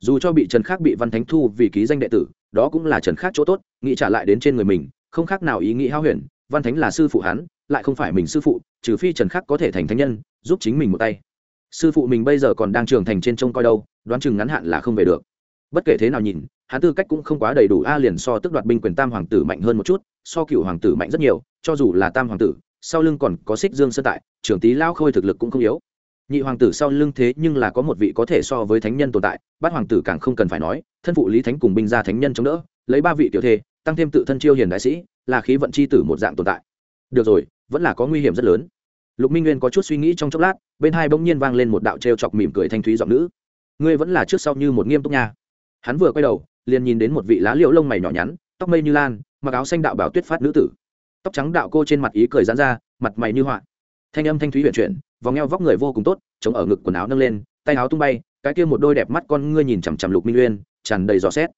Dù cho bị trần khác bị văn thánh thu vì ký danh đệ tử, đó cũng là trần khác chỗ tốt, nghĩ trả lại đến trên người mình, không khác nào ý nghĩ hao huyền, văn thánh là sư phụ hắn, lại không phải mình sư phụ, trừ phi trần khác có thể thành thánh nhân, giúp chính mình một tay. Sư phụ mình bây giờ còn đang trưởng thành trên trông coi đâu, đoán chừng ngắn hạn là không về được. Bất kể thế nào nhìn hắn tư cách cũng không quá đầy đủ, a liền so tức đoạt binh quyền tam hoàng tử mạnh hơn một chút, so cựu hoàng tử mạnh rất nhiều, cho dù là tam hoàng tử, sau lưng còn có xích dương sơn tại, trưởng tý lao khôi thực lực cũng không yếu. Nhị hoàng tử sau lưng thế nhưng là có một vị có thể so với thánh nhân tồn tại, bát hoàng tử càng không cần phải nói, thân phụ lý thánh cùng binh gia thánh nhân chống đỡ, lấy ba vị tiểu thê, tăng thêm tự thân chiêu hiền đại sĩ, là khí vận c h i tử một dạng tồn tại. Được rồi, vẫn là có nguy hiểm rất lớn. Lục minh nguyên có chút suy nghĩ trong chốc lát, bên hai bỗng nhiên vang lên một đạo t r e o chọc mỉm cười thanh thúy giọng nữ. Ngươi vẫn là trước sau như một nghiêm túc nha. Hắn vừa quay đầu liền nhìn đến một vị lá liễu lông mày nhỏ nhắn, tóc mây như lan, mặc áo xanh đạo bảo tuyết phát nữ tử. Tóc trắng đạo cô trên mặt ý cười dán ra, mặt mày như họa. Thanh âm thanh thúy huyền chuyển, vòng eo vóc người vô cùng tốt, chống ở ngực quần áo nâng lên, tay áo tung bay, cái kia một đôi đẹp mắt con ngươi nhìn chằm chằm lục minh nguyên tràn đầy gió xét.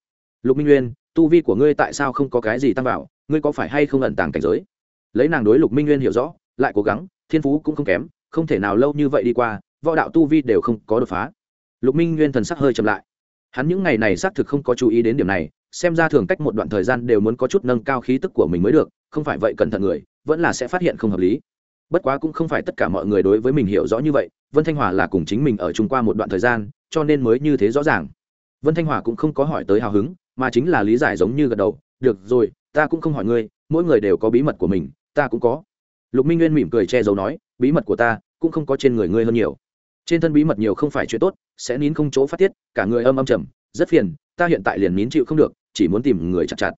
Lục minh nguyên tu vi của ngươi tại sao không có cái gì tăng vào, ngươi có phải hay không ẩn tàng cảnh giới? Lấy nàng đối lục minh nguyên hiểu rõ, lại cố gắng, thiên phú cũng không kém, không thể nào lâu như vậy đi qua, võ đạo tu vi đều không có đột phá. Lục minh nguyên thần sắc hơi chậm lại hắn những ngày này xác thực không có chú ý đến điểm này, xem ra thường cách một đoạn thời gian đều muốn có chút nâng cao khí tức của mình mới được, không phải vậy cẩn thận người, vẫn là sẽ phát hiện không hợp lý. Bất quá cũng không phải tất cả mọi người đối với mình hiểu rõ như vậy, vân thanh hòa là cùng chính mình ở chung qua một đoạn thời gian, cho nên mới như thế rõ ràng. Vân thanh hòa cũng không có hỏi tới hào hứng, mà chính là lý giải giống như gật đầu, được rồi, ta cũng không hỏi ngươi, mỗi người đều có bí mật của mình, ta cũng có. Lục minh nguyên mỉm cười che giấu nói, bí mật của ta cũng không có trên người ngươi hơn nhiều trên thân bí mật nhiều không phải chuyện tốt, sẽ nín không chỗ phát tiết, cả người âm âm trầm, rất phiền, ta hiện tại liền nín chịu không được, chỉ muốn tìm người chặt chặt.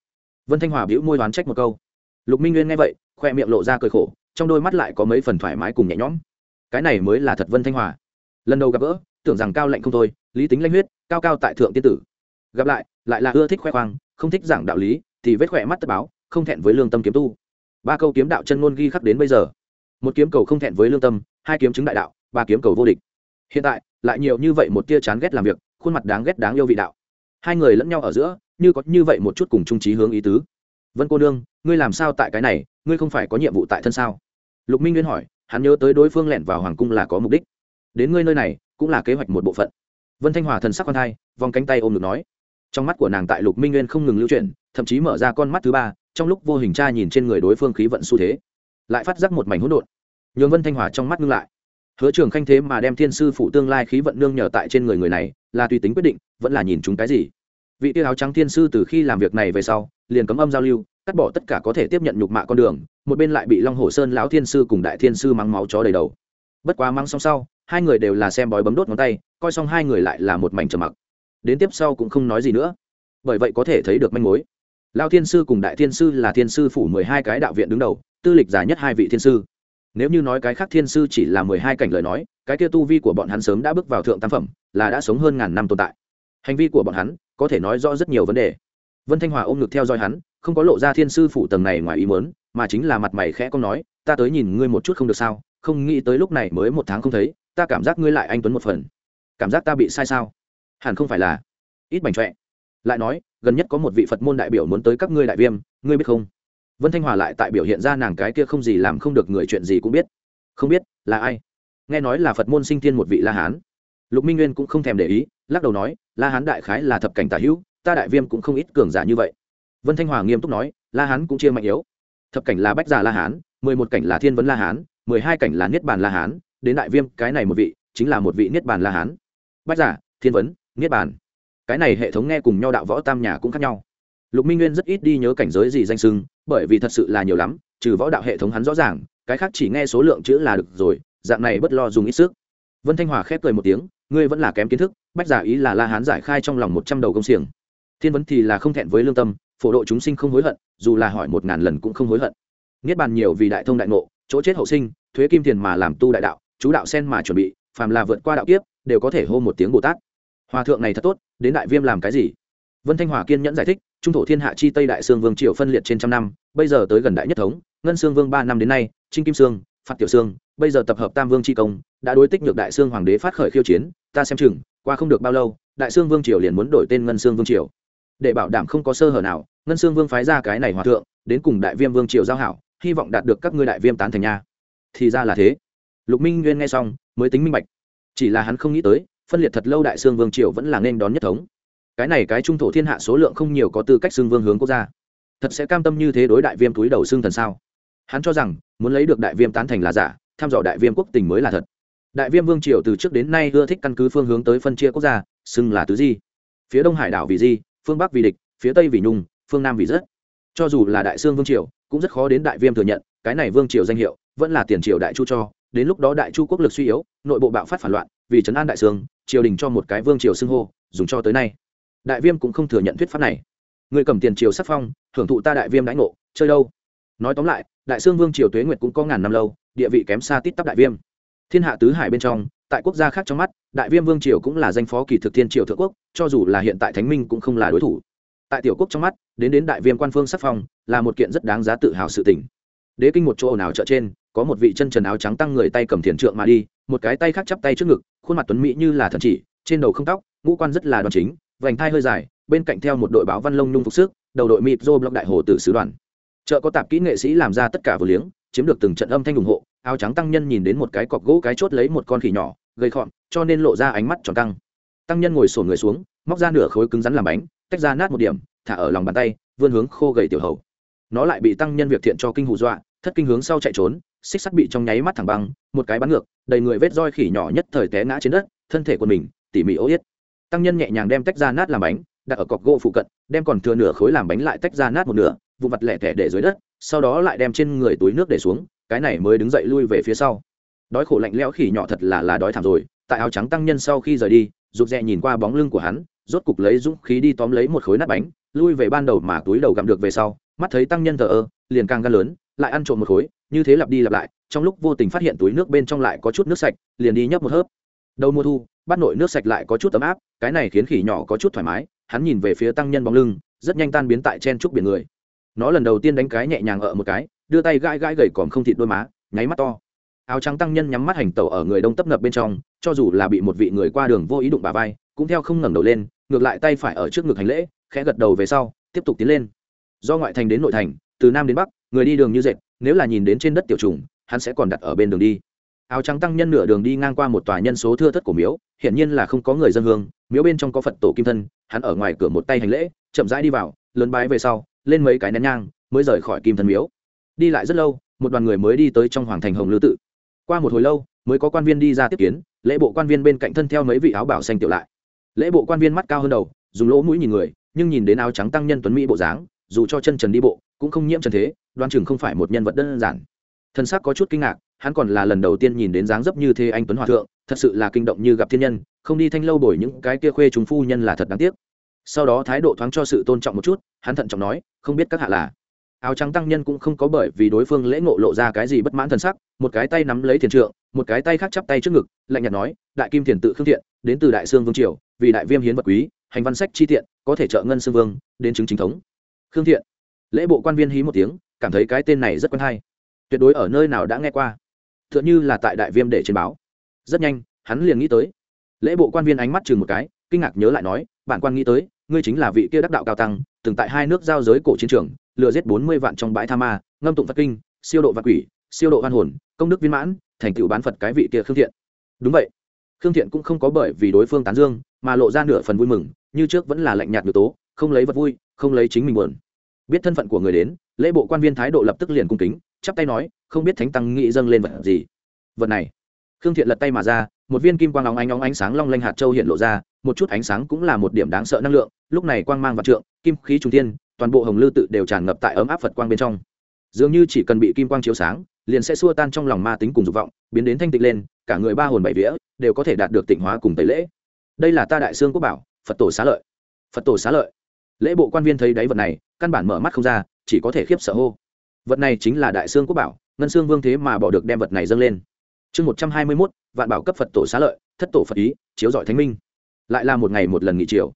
Vân thanh hòa bĩu môi đoán trách một câu. Lục minh nguyên nghe vậy, khoe miệng lộ ra cười khổ, trong đôi mắt lại có mấy phần thoải mái cùng nhẹ nhõm. Cái này mới là thật vân thanh hòa. Lần đầu gặp gỡ, tưởng rằng cao lạnh không thôi, lý tính lanh huyết, cao cao tại thượng tiên tử. Gặp lại lại là ưa thích khoe khoang, không thích giảng đạo lý, thì vết khỏe mắt tất báo, không thẹn với lương tâm kiếm tu. Ba câu kiếm đạo chân ngôn ghi khắc đến bây giờ. Một kiếm cầu không thẹn với lương tâm, hai kiếm chứng đại đạo, ba kiếm cầu vô địch hiện tại, lại nhiều như vậy một tia chán ghét làm việc, khuôn mặt đáng ghét đáng yêu vị đạo. Hai người lẫn nhau ở giữa, như có như vậy một chút cùng trung trí hướng ý tứ. Vân cô nương, ngươi làm sao tại cái này, ngươi không phải có nhiệm vụ tại thân sao? Lục minh nguyên hỏi, hắn nhớ tới đối phương lẻn vào hoàng cung là có mục đích. Đến ngươi nơi này, cũng là kế hoạch một bộ phận. Vân thanh hòa thần sắc con thai, vòng cánh tay ôm được nói. Trong mắt của nàng tại lục minh nguyên không ngừng lưu chuyển, thậm chí mở ra con mắt thứ ba, trong lúc vô hình tra nhìn trên người đối phương khí vận xu thế, lại phát giác một mảnh hỗn độn. Nhường vân thanh hòa trong mắt ngưng lại hứa trường khanh thế mà đem thiên sư phụ tương lai khí vận nương nhờ tại trên người người này, là tùy tính quyết định, vẫn là nhìn chúng cái gì. Vị tiêu áo trắng thiên sư từ khi làm việc này về sau, liền cấm âm giao lưu, cắt bỏ tất cả có thể tiếp nhận nhục mạ con đường, một bên lại bị long hồ sơn lão thiên sư cùng đại thiên sư mắng máu chó đầy đầu. Bất quá mắng xong sau, hai người đều là xem bói bấm đốt ngón tay, coi xong hai người lại là một mảnh trầm mặc. Đến tiếp sau cũng không nói gì nữa. Bởi vậy có thể thấy được manh mối. Lao thiên sư cùng đại thiên sư là thiên sư phủ mười hai cái đạo viện đứng đầu, tư lịch dài nhất hai vị thiên sư nếu như nói cái khác thiên sư chỉ là mười hai cảnh lời nói, cái kia tu vi của bọn hắn sớm đã bước vào thượng tam phẩm, là đã sống hơn ngàn năm tồn tại. Hành vi của bọn hắn có thể nói rõ rất nhiều vấn đề. Vân thanh hòa ôm ngực theo dõi hắn, không có lộ ra thiên sư phủ tầng này ngoài ý mớn mà chính là mặt mày khẽ con nói, ta tới nhìn ngươi một chút không được sao? Không nghĩ tới lúc này mới một tháng không thấy, ta cảm giác ngươi lại anh tuấn một phần. Cảm giác ta bị sai sao? Hẳn không phải là ít bành trọe lại nói, gần nhất có một vị phật môn đại biểu muốn tới các ngươi đại viêm, ngươi biết không? Vân thanh hòa lại tại biểu hiện ra nàng cái kia không gì làm không được người chuyện gì cũng biết. Không biết, là ai? Nghe nói là phật môn sinh thiên một vị la hán. Lục minh nguyên cũng không thèm để ý, lắc đầu nói, la hán đại khái là thập cảnh tả hữu, ta đại viêm cũng không ít cường giả như vậy. Vân thanh hòa nghiêm túc nói, la hán cũng chia mạnh yếu. Thập cảnh là bách giả la hán, mười một cảnh là thiên vấn la hán, mười hai cảnh là niết bàn la hán, đến đại viêm, cái này một vị, chính là một vị niết bàn la hán. Bách giả thiên vấn, niết bàn. Cái này hệ thống nghe cùng nhau đạo võ tam nhà cũng khác nhau lục minh nguyên rất ít đi nhớ cảnh giới gì danh sưng bởi vì thật sự là nhiều lắm, trừ võ đạo hệ thống hắn rõ ràng, cái khác chỉ nghe số lượng chữ là được rồi, dạng này bất lo dùng ít sức. Vân thanh hòa khép cười một tiếng, ngươi vẫn là kém kiến thức, bách giả ý là la hán giải khai trong lòng một trăm đầu công xiềng. Thiên vấn thì là không thẹn với lương tâm, phổ độ chúng sinh không hối hận, dù là hỏi một ngàn lần cũng không hối hận. Niết bàn nhiều vì đại thông đại ngộ, chỗ chết hậu sinh, thuế kim tiền mà làm tu đại đạo, chú đạo sen mà chuẩn bị, phàm là vượt qua đạo kiếp, đều có thể hô một tiếng bồ tát. Hòa thượng này thật tốt, đến đại viêm làm cái gì? Vân thanh hòa kiên nhẫn giải thích trung thổ thiên hạ chi tây đại sương vương triều phân liệt trên trăm năm, bây giờ tới gần đại nhất thống, ngân sương vương ba năm đến nay, trinh kim sương phạt tiểu sương bây giờ tập hợp tam vương tri công, đã đối tích nhược đại sương hoàng đế phát khởi khiêu chiến, ta xem chừng, qua không được bao lâu, đại sương vương triều liền muốn đổi tên ngân sương vương triều. Để bảo đảm không có sơ hở nào, ngân sương vương phái ra cái này hòa thượng, đến cùng đại viêm vương triều giao hảo, hy vọng đạt được các ngươi đại viêm tán thành nha. Thì ra là thế. Lục minh nguyên nghe xong, mới tính minh bạch. Chỉ là hắn không nghĩ tới, phân liệt thật lâu đại sương vương triều vẫn là nên đón nhất thống cái này cái trung thổ thiên hạ số lượng không nhiều có tư cách xưng vương hướng quốc gia. Thật sẽ cam tâm như thế đối đại viêm túi đầu xưng thần sao? Hắn cho rằng, muốn lấy được đại viêm tán thành là giả, tham dò đại viêm quốc tình mới là thật. Đại viêm vương triều từ trước đến nay ưa thích căn cứ phương hướng tới phân chia quốc gia, xưng là tứ di. Phía đông hải đảo vì di, phương bắc vì địch, phía tây vì nhung, phương nam vì rất cho dù là đại sương vương triều, cũng rất khó đến đại viêm thừa nhận, cái này vương triều danh hiệu, vẫn là tiền triều đại chu cho. Đến lúc đó đại chu quốc lực suy yếu, nội bộ bạo phát phản loạn, vì trấn an đại sương triều đình cho một cái vương triều xưng hô, dùng cho tới nay đại viêm cũng không thừa nhận thuyết pháp này. Người cầm tiền triều sắc phong, hưởng thụ ta đại viêm đãi ngộ, chơi đâu? Nói tóm lại, đại sương vương triều tuế nguyệt cũng có ngàn năm lâu, địa vị kém xa tít tắp đại viêm. Thiên hạ tứ hải bên trong, tại quốc gia khác trong mắt, đại viêm vương triều cũng là danh phó kỳ thực thiên triều thượng quốc, cho dù là hiện tại thánh minh cũng không là đối thủ. Tại tiểu quốc trong mắt, đến đến đại viêm quan phương sắc phong, là một kiện rất đáng giá tự hào sự tỉnh đế kinh một chỗ nào chợ trên, có một vị chân trần áo trắng tăng người tay cầm thiền trượng mà đi, một cái tay khác chắp tay trước ngực, khuôn mặt tuấn mỹ như là thần chỉ, trên đầu không tóc, ngũ quan rất là đoàn chính vành thai hơi dài, bên cạnh theo một đội báo văn lông nhung phục sức, đầu đội mịp dô block đại hồ tử sứ đoàn. Chợ có tạp kỹ nghệ sĩ làm ra tất cả vừa liếng, chiếm được từng trận âm thanh ủng hộ, áo trắng tăng nhân nhìn đến một cái cọc gỗ cái chốt lấy một con khỉ nhỏ, gây khọn cho nên lộ ra ánh mắt tròn căng. Tăng nhân ngồi sổn người xuống, móc ra nửa khối cứng rắn làm bánh, tách ra nát một điểm, thả ở lòng bàn tay, vươn hướng khô gầy tiểu hầu. Nó lại bị tăng nhân việc thiện cho kinh hù dọa, thất kinh hướng sau chạy trốn, xích sắt bị trong nháy mắt thẳng băng, một cái bắn ngược, đầy người vết roi khỉ nhỏ nhất thời té ngã trên đất, thân thể của mình tỉ mỉ ô yết tăng nhân nhẹ nhàng đem tách ra nát làm bánh, đặt ở cọc gỗ phụ cận, đem còn thừa nửa khối làm bánh lại tách ra nát một nửa vụ mặt lẻ tẻ để dưới đất, sau đó lại đem trên người túi nước để xuống, cái này mới đứng dậy lui về phía sau. Đói khổ lạnh lẽo khỉ nhỏ thật là là đói thảm rồi, tại áo trắng tăng nhân sau khi rời đi, rụt rè nhìn qua bóng lưng của hắn, rốt cục lấy dũng khí đi tóm lấy một khối nát bánh, lui về ban đầu mà túi đầu gặm được về sau, mắt thấy tăng nhân thờ ơ, liền càng gan lớn, lại ăn trộm một khối, như thế lặp đi lặp lại, trong lúc vô tình phát hiện túi nước bên trong lại có chút nước sạch, liền đi nhấp một hớp. Đầu mùa thu bắt nội nước sạch lại có chút ấm áp, cái này khiến khỉ nhỏ có chút thoải mái, hắn nhìn về phía tăng nhân bóng lưng, rất nhanh tan biến tại chen trúc biển người. Nó lần đầu tiên đánh cái nhẹ nhàng ở một cái, đưa tay gãi gãi gầy còn không thịt đôi má, nháy mắt to. Áo trắng tăng nhân nhắm mắt hành tẩu ở người đông tấp nập bên trong, cho dù là bị một vị người qua đường vô ý đụng bà vai, cũng theo không ngẩng đầu lên, ngược lại tay phải ở trước ngực hành lễ, khẽ gật đầu về sau, tiếp tục tiến lên. Do ngoại thành đến nội thành, từ nam đến bắc, người đi đường như dệt, nếu là nhìn đến trên đất tiểu trùng, hắn sẽ còn đặt ở bên đường đi áo trắng tăng nhân nửa đường đi ngang qua một tòa nhân số thưa thất của miếu, hiển nhiên là không có người dân hương, miếu bên trong có phật tổ kim thân, hắn ở ngoài cửa một tay hành lễ, chậm rãi đi vào, lớn bái về sau, lên mấy cái nén nhang, mới rời khỏi kim thân miếu. Đi lại rất lâu, một đoàn người mới đi tới trong hoàng thành hồng lư tự. Qua một hồi lâu, mới có quan viên đi ra tiếp kiến, lễ bộ quan viên bên cạnh thân theo mấy vị áo bảo xanh tiểu lại. Lễ bộ quan viên mắt cao hơn đầu, dùng lỗ mũi nhìn người, nhưng nhìn đến áo trắng tăng nhân tuấn mỹ bộ dáng, dù cho chân trần đi bộ, cũng không nhiễm trần thế, đoan chừng không phải một nhân vật đơn giản. Thân xác có chút kinh ngạc hắn còn là lần đầu tiên nhìn đến dáng dấp như thế anh tuấn hòa thượng, thật sự là kinh động như gặp thiên nhân, không đi thanh lâu bồi những cái kia khuê chúng phu nhân là thật đáng tiếc. Sau đó thái độ thoáng cho sự tôn trọng một chút, hắn thận trọng nói, không biết các hạ là. Áo trắng tăng nhân cũng không có bởi vì đối phương lễ ngộ lộ ra cái gì bất mãn thần sắc, một cái tay nắm lấy thiền trượng, một cái tay khác chắp tay trước ngực, lạnh nhạt nói, đại kim thiền tự khương thiện, đến từ đại sương vương triều, vì đại viêm hiến vật quý, hành văn sách chi tiện, có thể trợ ngân sương vương, đến chứng chính thống. Khương thiện. Lễ bộ quan viên hí một tiếng, cảm thấy cái tên này rất quen hay. Tuyệt đối ở nơi nào đã nghe qua t h ư ợ n như là tại đại viêm để trên báo. Rất nhanh, hắn liền nghĩ tới. Lễ bộ quan viên ánh mắt chừng một cái, kinh ngạc nhớ lại nói, bản quan nghĩ tới, ngươi chính là vị kia đắc đạo cao tăng, từng tại hai nước giao giới cổ chiến trường, lừa giết bốn mươi vạn trong bãi tha ma, ngâm tụng phật kinh, siêu độ vật quỷ, siêu độ hoan hồn, công đức viên mãn, thành tựu bán phật cái vị kia khương thiện. Đúng vậy. Khương thiện cũng không có bởi vì đối phương tán dương, mà lộ ra nửa phần vui mừng, như trước vẫn là lạnh nhạt nhược tố, không lấy vật vui, không lấy chính mình buồn. Biết thân phận của người đến, lễ bộ quan viên thái độ lập tức liền cung kính chắp tay nói, không biết thánh tăng nghĩ dâng lên vật gì. Vật này, khương thiện lật tay mà ra, một viên kim quang óng ánh óng ánh sáng long lanh hạt châu hiện lộ ra, một chút ánh sáng cũng là một điểm đáng sợ năng lượng, lúc này quang mang vật trượng, kim khí trung tiên toàn bộ hồng lư tự đều tràn ngập tại ấm áp phật quang bên trong. Dường như chỉ cần bị kim quang chiếu sáng, liền sẽ xua tan trong lòng ma tính cùng dục vọng, biến đến thanh tịnh lên, cả người ba hồn bảy vía đều có thể đạt được tịnh hóa cùng tẩy lễ. Đây là ta đại sương quốc bảo, phật tổ xá lợi. Phật tổ xá lợi. Lễ bộ quan viên thấy đáy vật này, căn bản mở mắt không ra, chỉ có thể khiếp sợ hô vật này chính là đại xương quốc bảo, ngân xương vương thế mà bỏ được đem vật này dâng lên. Chương một trăm hai mươi mốt, vạn bảo cấp phật tổ xá lợi, thất tổ phật ý, chiếu giỏi thánh minh. Lại là một ngày một lần nghỉ triều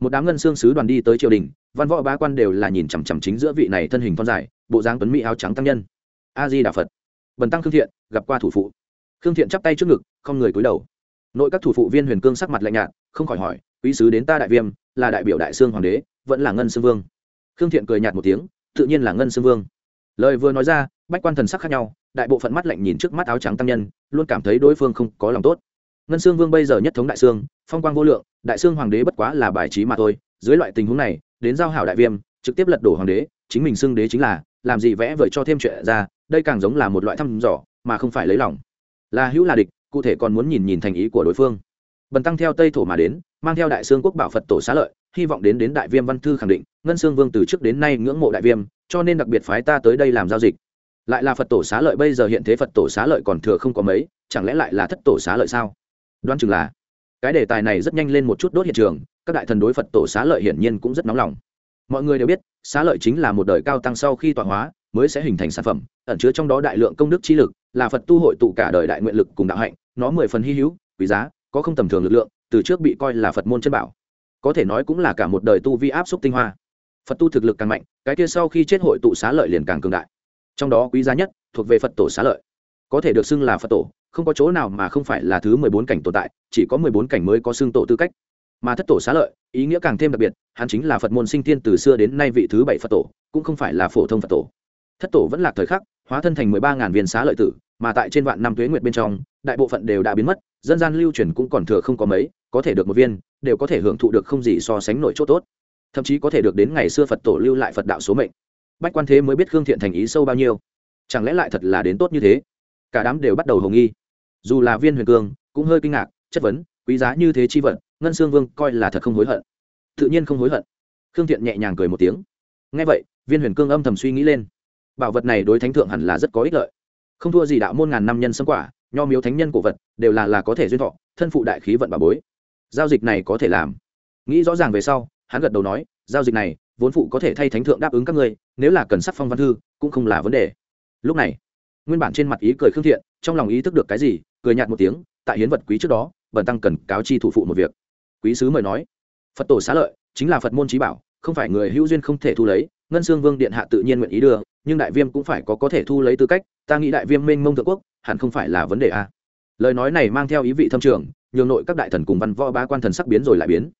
một đám ngân xương sứ đoàn đi tới triều đình, văn võ bá quan đều là nhìn chằm chằm chính giữa vị này thân hình thon dài, bộ dáng tuấn mỹ áo trắng tăng nhân. A di đà phật. Bần tăng khương thiện, gặp qua thủ phụ. Khương thiện chắp tay trước ngực, không người cúi đầu. Nội các thủ phụ viên huyền cương sắc mặt lạnh nhạt, không khỏi hỏi, quý sứ đến ta đại viêm, là đại biểu đại sương hoàng đế, vẫn là ngân xương vương? Khương thiện cười nhạt một tiếng, tự nhiên là ngân xương vương lời vừa nói ra, bách quan thần sắc khác nhau, đại bộ phận mắt lạnh nhìn trước mắt áo trắng tăng nhân, luôn cảm thấy đối phương không có lòng tốt. Ngân sương vương bây giờ nhất thống đại sương phong quang vô lượng, đại sương hoàng đế bất quá là bài trí mà thôi, dưới loại tình huống này, đến giao hảo đại viêm, trực tiếp lật đổ hoàng đế, chính mình xưng đế chính là, làm gì vẽ vời cho thêm chuyện ra, đây càng giống là một loại thăm dò, mà không phải lấy lòng. Là hữu là địch, cụ thể còn muốn nhìn nhìn thành ý của đối phương. Bần tăng theo tây thổ mà đến, mang theo đại sương quốc bảo phật tổ xá lợi, hy vọng đến đến đại viêm văn thư khẳng định, ngân sương vương từ trước đến nay ngưỡng mộ đại viêm cho nên đặc biệt phái ta tới đây làm giao dịch. Lại là phật tổ xá lợi, bây giờ hiện thế phật tổ xá lợi còn thừa không có mấy, chẳng lẽ lại là thất tổ xá lợi sao? Đoán chừng là. Cái đề tài này rất nhanh lên một chút đốt hiện trường, các đại thần đối phật tổ xá lợi hiển nhiên cũng rất nóng lòng. Mọi người đều biết, xá lợi chính là một đời cao tăng sau khi tọa hóa, mới sẽ hình thành sản phẩm, ẩn chứa trong đó đại lượng công đức trí lực, là phật tu hội tụ cả đời đại nguyện lực cùng đạo hạnh, nó mười phần hy hữu, quý giá, có không tầm thường lực lượng, từ trước bị coi là phật môn chân bảo. Có thể nói cũng là cả một đời tu vi áp xúc tinh hoa phật tu thực lực càng mạnh, cái kia sau khi chết hội tụ xá lợi liền càng cường đại. Trong đó quý giá nhất thuộc về phật tổ xá lợi. Có thể được xưng là phật tổ, không có chỗ nào mà không phải là thứ mười bốn cảnh tồn tại, chỉ có mười bốn cảnh mới có xưng tổ tư cách. Mà thất tổ xá lợi, ý nghĩa càng thêm đặc biệt, hắn chính là phật môn sinh thiên từ xưa đến nay vị thứ bảy phật tổ, cũng không phải là phổ thông phật tổ. Thất tổ vẫn là thời khắc, hóa thân thành mười ba ngàn viên xá lợi tử, mà tại trên vạn năm tuế nguyệt bên trong, đại bộ phận đều đã biến mất, dân gian lưu truyền cũng còn thừa không có mấy, có thể được một viên, đều có thể hưởng thụ được không gì so sánh nổi chỗ tốt thậm chí có thể được đến ngày xưa phật tổ lưu lại phật đạo số mệnh. Bách quan thế mới biết khương thiện thành ý sâu bao nhiêu. Chẳng lẽ lại thật là đến tốt như thế? Cả đám đều bắt đầu hồng nghi. Dù là viên huyền cương cũng hơi kinh ngạc, chất vấn, quý giá như thế chi vật ngân sương vương coi là thật không hối hận. Tự nhiên không hối hận. Khương thiện nhẹ nhàng cười một tiếng. Ngay vậy, viên huyền cương âm thầm suy nghĩ lên. Bảo vật này đối thánh thượng hẳn là rất có ích lợi. Không thua gì đạo môn ngàn năm nhân xâm quả, nho miếu thánh nhân cổ vật, đều là là có thể duyên thọ, thân phụ đại khí vận bà bối. Giao dịch này có thể làm. Nghĩ rõ ràng về sau hắn gật đầu nói, giao dịch này, vốn phụ có thể thay thánh thượng đáp ứng các ngươi, nếu là cần sắc phong văn thư, cũng không là vấn đề. Lúc này, nguyên bản trên mặt ý cười khương thiện, trong lòng ý thức được cái gì, cười nhạt một tiếng, tại hiến vật quý trước đó, bần tăng cần cáo chi thủ phụ một việc. Quý sứ mời nói, phật tổ xá lợi, chính là phật môn trí bảo, không phải người hữu duyên không thể thu lấy, ngân sương vương điện hạ tự nhiên nguyện ý đưa, nhưng đại viêm cũng phải có có thể thu lấy tư cách, ta nghĩ đại viêm mênh mông thượng quốc, hẳn không phải là vấn đề a lời nói này mang theo ý vị thâm trường, nhường nội các đại thần cùng văn võ ba quan thần sắc biến rồi lại biến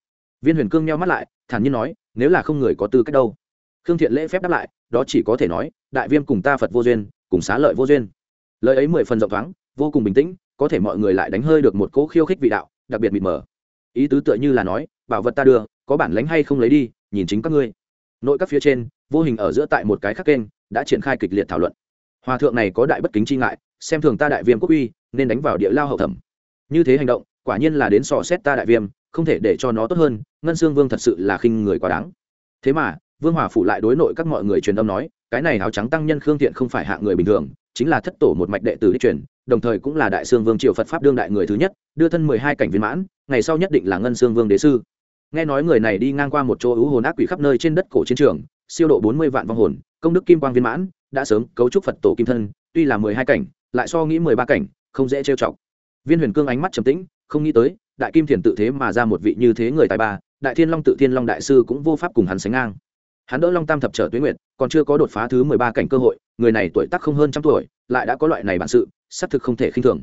viên huyền cương nheo mắt lại, thản nhiên nói, nếu là không người có tư cách đâu. Khương thiện lễ phép đáp lại, đó chỉ có thể nói, đại viêm cùng ta phật vô duyên, cùng xá lợi vô duyên. Lời ấy mười phần rộng thoáng, vô cùng bình tĩnh, có thể mọi người lại đánh hơi được một cỗ khiêu khích vị đạo, đặc biệt mịt mờ. Ý tứ tựa như là nói, bảo vật ta đưa, có bản lánh hay không lấy đi, nhìn chính các ngươi. Nội các phía trên, vô hình ở giữa tại một cái khắc kênh, đã triển khai kịch liệt thảo luận. Hòa thượng này có đại bất kính chi ngại, xem thường ta đại viêm quốc uy, nên đánh vào địa lao hậu thẩm. Như thế hành động, quả nhiên là đến sò xét ta đại viêm không thể để cho nó tốt hơn, ngân sương vương thật sự là khinh người quá đáng. Thế mà, vương hòa phủ lại đối nội các mọi người truyền âm nói, cái này áo trắng tăng nhân khương thiện không phải hạ người bình thường, chính là thất tổ một mạch đệ tử đi truyền, đồng thời cũng là đại sương vương triều phật pháp đương đại người thứ nhất, đưa thân mười hai cảnh viên mãn, ngày sau nhất định là ngân sương vương đế sư. Nghe nói người này đi ngang qua một chỗ ưu hồn ác quỷ khắp nơi trên đất cổ chiến trường, siêu độ bốn mươi vạn vong hồn, công đức kim quang viên mãn, đã sớm cấu trúc phật tổ kim thân, tuy là mười hai cảnh, lại so nghĩ mười ba cảnh, không dễ trêu chọc. Viên huyền cương ánh mắt trầm tĩnh, không nghĩ tới đại kim thiền tự thế mà ra một vị như thế người tài ba, đại thiên long tự thiên long đại sư cũng vô pháp cùng hắn sánh ngang. Hắn đỡ long tam thập trở tuyến nguyện còn chưa có đột phá thứ mười ba cảnh cơ hội, người này tuổi tác không hơn trăm tuổi, lại đã có loại này bản sự, xác thực không thể khinh thường.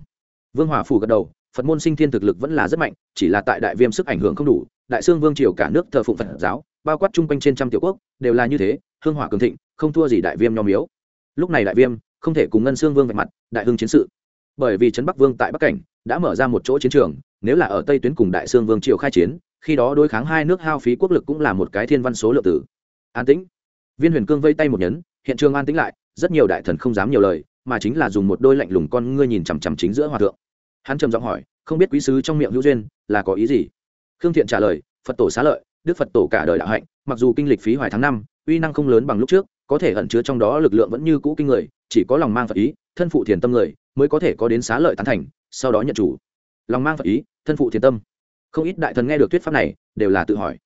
Vương hòa phủ gật đầu, phật môn sinh thiên thực lực vẫn là rất mạnh, chỉ là tại đại viêm sức ảnh hưởng không đủ, đại sương vương triều cả nước thờ phụng phật giáo, bao quát chung quanh trên trăm tiểu quốc, đều là như thế, hương hỏa cường thịnh, không thua gì đại viêm nho miếu. Lúc này đại viêm, không thể cùng ngân sương vương vạch mặt, đại hưng chiến sự. Bởi vì trấn bắc vương tại bắc cảnh, đã mở ra một chỗ chiến trường nếu là ở tây tuyến cùng đại sương vương triều khai chiến, khi đó đối kháng hai nước hao phí quốc lực cũng là một cái thiên văn số lượng tử. An tĩnh. Viên huyền cương vây tay một nhấn, hiện trường an tĩnh lại, rất nhiều đại thần không dám nhiều lời, mà chính là dùng một đôi lạnh lùng con ngươi nhìn chằm chằm chính giữa hòa thượng. Hắn trầm giọng hỏi, không biết quý sứ trong miệng hữu duyên, là có ý gì? Khương thiện trả lời, phật tổ xá lợi, đức phật tổ cả đời đạo hạnh, mặc dù kinh lịch phí hoài tháng năm, uy năng không lớn bằng lúc trước, có thể ẩn chứa trong đó lực lượng vẫn như cũ kinh người, chỉ có lòng mang phật ý, thân phụ thiền tâm người, mới có thể có đến xá lợi tán thành, sau đó nhận chủ lòng mang phật ý, thân phụ thiền tâm. Không ít đại thần nghe được thuyết pháp này, đều là tự hỏi.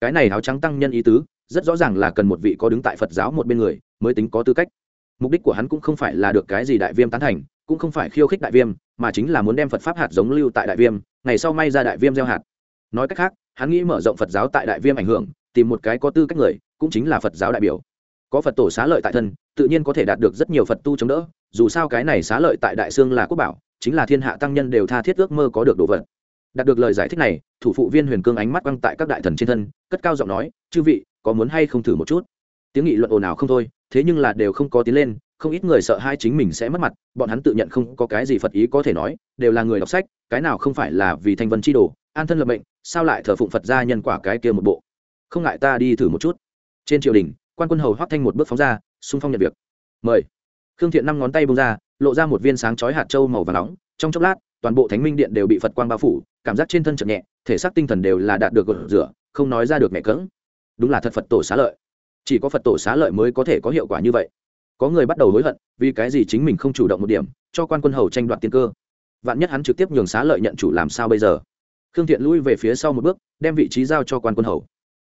Cái này áo trắng tăng nhân ý tứ, rất rõ ràng là cần một vị có đứng tại phật giáo một bên người, mới tính có tư cách. Mục đích của hắn cũng không phải là được cái gì đại viêm tán thành, cũng không phải khiêu khích đại viêm, mà chính là muốn đem phật pháp hạt giống lưu tại đại viêm, ngày sau may ra đại viêm gieo hạt. Nói cách khác, hắn nghĩ mở rộng phật giáo tại đại viêm ảnh hưởng, tìm một cái có tư cách người, cũng chính là phật giáo đại biểu. Có phật tổ xá lợi tại thân, tự nhiên có thể đạt được rất nhiều phật tu chống đỡ, dù sao cái này xá lợi tại đại sương là quốc bảo chính là thiên hạ tăng nhân đều tha thiết ước mơ có được đồ vật. Đạt được lời giải thích này, thủ phụ viên huyền cương ánh mắt quăng tại các đại thần trên thân, cất cao giọng nói, chư vị, có muốn hay không thử một chút? Tiếng nghị luận ồn ào không thôi, thế nhưng là đều không có tiến lên, không ít người sợ hai chính mình sẽ mất mặt, bọn hắn tự nhận không có cái gì phật ý có thể nói, đều là người đọc sách, cái nào không phải là vì thanh vân chi đồ, an thân lập mệnh, sao lại thờ phụng phật ra nhân quả cái kia một bộ? Không ngại ta đi thử một chút. Trên triều đình, quan quân hầu hoác thanh một bước phóng ra, xung phong nhận việc. Mời. Khương thiện năm ngón tay bông ra lộ ra một viên sáng chói hạt châu màu và nóng. Trong chốc lát, toàn bộ thánh minh điện đều bị phật quang bao phủ, cảm giác trên thân chậm nhẹ, thể xác tinh thần đều là đạt được gột rửa, không nói ra được mẹ cỡng. Đúng là thật phật tổ xá lợi. Chỉ có phật tổ xá lợi mới có thể có hiệu quả như vậy. Có người bắt đầu hối hận, vì cái gì chính mình không chủ động một điểm, cho quan quân hầu tranh đoạt tiên cơ. Vạn nhất hắn trực tiếp nhường xá lợi nhận chủ làm sao bây giờ? Khương thiện lui về phía sau một bước, đem vị trí giao cho quan quân hầu.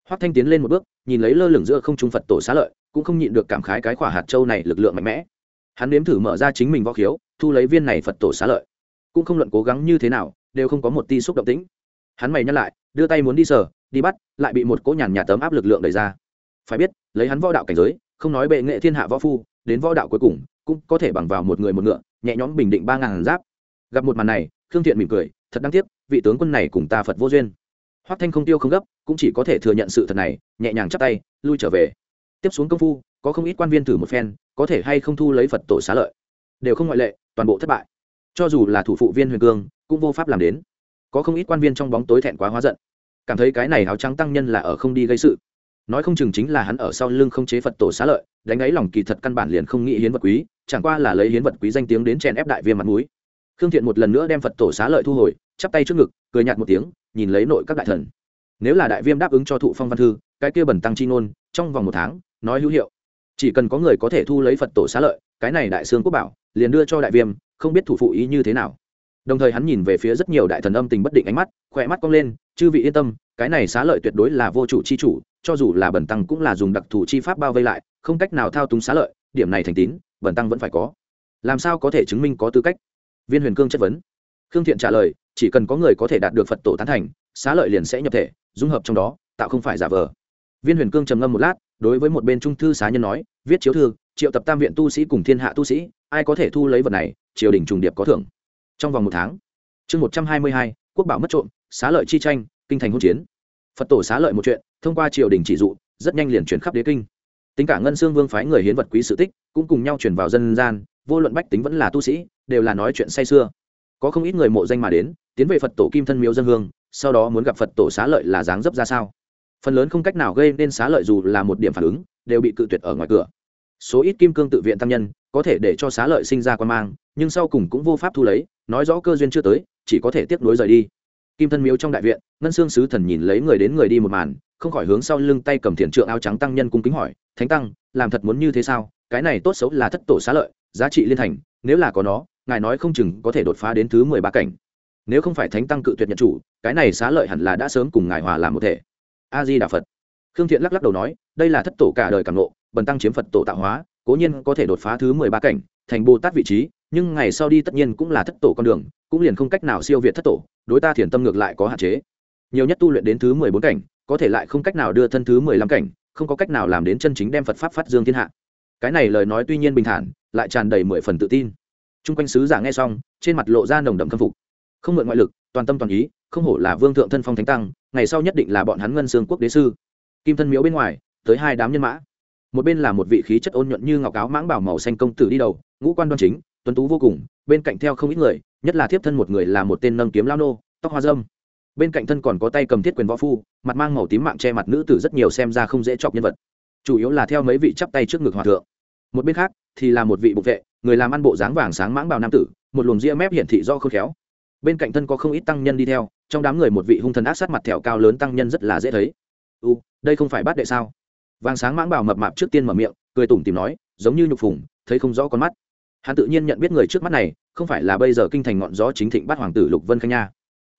Hoắc thanh tiến lên một bước, nhìn lấy lơ lửng giữa không trung phật tổ xá lợi, cũng không nhịn được cảm khái cái khỏa hạt châu này lực lượng mạnh mẽ hắn nếm thử mở ra chính mình võ khiếu, thu lấy viên này phật tổ xá lợi. Cũng không luận cố gắng như thế nào, đều không có một ti xúc động tĩnh. Hắn mày nhắc lại, đưa tay muốn đi sở đi bắt, lại bị một cỗ nhàn nhà tấm áp lực lượng đẩy ra. Phải biết, lấy hắn võ đạo cảnh giới, không nói bệ nghệ thiên hạ võ phu, đến võ đạo cuối cùng, cũng có thể bằng vào một người một ngựa, nhẹ nhõm bình định ba ngàn giáp. Gặp một màn này, khương thiện mỉm cười, thật đáng tiếc, vị tướng quân này cùng ta phật vô duyên. Hoắc thanh không tiêu không gấp, cũng chỉ có thể thừa nhận sự thật này, nhẹ nhàng chắp tay, lui trở về. Tiếp xuống công phu có không ít quan viên thử một phen, có thể hay không thu lấy phật tổ xá lợi. Đều không ngoại lệ, toàn bộ thất bại. Cho dù là thủ phụ viên huyền cương, cũng vô pháp làm đến. Có không ít quan viên trong bóng tối thẹn quá hóa giận. Cảm thấy cái này áo trắng tăng nhân là ở không đi gây sự. Nói không chừng chính là hắn ở sau lưng không chế phật tổ xá lợi, đánh ấy lòng kỳ thật căn bản liền không nghĩ hiến vật quý, chẳng qua là lấy hiến vật quý danh tiếng đến chèn ép đại viêm mặt mũi. khương thiện một lần nữa đem phật tổ xá lợi thu hồi, chắp tay trước ngực, cười nhạt một tiếng, nhìn lấy nội các đại thần. Nếu là đại viêm đáp ứng cho thụ phong văn thư, cái kia bẩn tăng chi ngôn, trong vòng một tháng, nói hữu hiệu chỉ cần có người có thể thu lấy phật tổ xá lợi, cái này đại sương quốc bảo, liền đưa cho đại viêm, không biết thủ phụ ý như thế nào. Đồng thời hắn nhìn về phía rất nhiều đại thần âm tình bất định ánh mắt, khỏe mắt cong lên, chư vị yên tâm, cái này xá lợi tuyệt đối là vô chủ chi chủ, cho dù là bẩn tăng cũng là dùng đặc thù chi pháp bao vây lại, không cách nào thao túng xá lợi, điểm này thành tín, bẩn tăng vẫn phải có. Làm sao có thể chứng minh có tư cách? Viên huyền cương chất vấn. Khương thiện trả lời, chỉ cần có người có thể đạt được phật tổ tán thành, xá lợi liền sẽ nhập thể, dung hợp trong đó, tạo không phải giả vờ. Viên huyền cương trầm ngâm một lát đối với một bên trung thư xá nhân nói, viết chiếu thư, triệu tập tam viện tu sĩ cùng thiên hạ tu sĩ, ai có thể thu lấy vật này, triều đình trùng điệp có thưởng. Trong vòng một tháng, chương một trăm hai mươi hai, quốc bảo mất trộm, xá lợi chi tranh, kinh thành hỗn chiến. Phật tổ xá lợi một chuyện, thông qua triều đình chỉ dụ, rất nhanh liền chuyển khắp đế kinh. Tính cả ngân xương vương phái người hiến vật quý sự tích, cũng cùng nhau chuyển vào dân gian, vô luận bách tính vẫn là tu sĩ, đều là nói chuyện say xưa có không ít người mộ danh mà đến, tiến về phật tổ kim thân miếu dân hương, sau đó muốn gặp phật tổ xá lợi là dáng dấp ra sao? Phần lớn không cách nào gây nên xá lợi dù là một điểm phản ứng, đều bị cự tuyệt ở ngoài cửa. Số ít kim cương tự viện tăng nhân, có thể để cho xá lợi sinh ra quan mang, nhưng sau cùng cũng vô pháp thu lấy, nói rõ cơ duyên chưa tới, chỉ có thể tiếp nối rời đi. Kim thân miếu trong đại viện, ngân xương sứ thần nhìn lấy người đến người đi một màn, không khỏi hướng sau lưng tay cầm thiền trượng áo trắng tăng nhân cung kính hỏi, thánh tăng, làm thật muốn như thế sao? Cái này tốt xấu là thất tổ xá lợi, giá trị liên thành, nếu là có nó, ngài nói không chừng có thể đột phá đến thứ mười ba cảnh. Nếu không phải thánh tăng cự tuyệt nhận chủ, cái này xá lợi hẳn là đã sớm cùng ngài hòa làm một thể a di đà phật. Khương thiện lắc lắc đầu nói, đây là thất tổ cả đời cảm nộ bần tăng chiếm phật tổ tạo hóa, cố nhiên có thể đột phá thứ mười ba cảnh, thành bồ tát vị trí, nhưng ngày sau đi tất nhiên cũng là thất tổ con đường, cũng liền không cách nào siêu việt thất tổ, đối ta thiền tâm ngược lại có hạn chế. Nhiều nhất tu luyện đến thứ mười bốn cảnh, có thể lại không cách nào đưa thân thứ mười lăm cảnh, không có cách nào làm đến chân chính đem phật pháp phát dương thiên hạ. Cái này lời nói tuy nhiên bình thản, lại tràn đầy mười phần tự tin. T r u n g quanh sứ giả nghe xong, trên mặt lộ ra nồng đậm khâm phục. Không mượn ngoại lực, toàn tâm toàn ý không hổ là vương thượng thân phong thánh tăng, ngày sau nhất định là bọn hắn ngân xương quốc đế sư. Kim thân miếu bên ngoài, tới hai đám nhân mã. Một bên là một vị khí chất ôn nhuận như ngọc áo mãng bảo màu xanh công tử đi đầu, ngũ quan đoan chính, tuấn tú vô cùng, bên cạnh theo không ít người, nhất là thiếp thân một người là một tên nâng kiếm lao nô, tóc hoa dâm. Bên cạnh thân còn có tay cầm thiết quyền võ phu, mặt mang màu tím mạng che mặt nữ tử rất nhiều xem ra không dễ chọc nhân vật. Chủ yếu là theo mấy vị chắp tay trước ngực hòa thượng. Một bên khác thì là một vị bục vệ, người làm ăn bộ dáng vàng sáng mãng bào nam tử, một luồng ria mép hiển thị do khôn khéo bên cạnh thân có không ít tăng nhân đi theo, trong đám người một vị hung thần ác sát mặt thẹo cao lớn tăng nhân rất là dễ thấy. U, đây không phải bát đệ sao? Vàng sáng mãng bảo mập mạp trước tiên mở miệng, cười tủm tìm nói, giống như nhục phùng, thấy không rõ con mắt. Hắn tự nhiên nhận biết người trước mắt này, không phải là bây giờ kinh thành ngọn gió chính thịnh bắt hoàng tử lục vân khanh nha.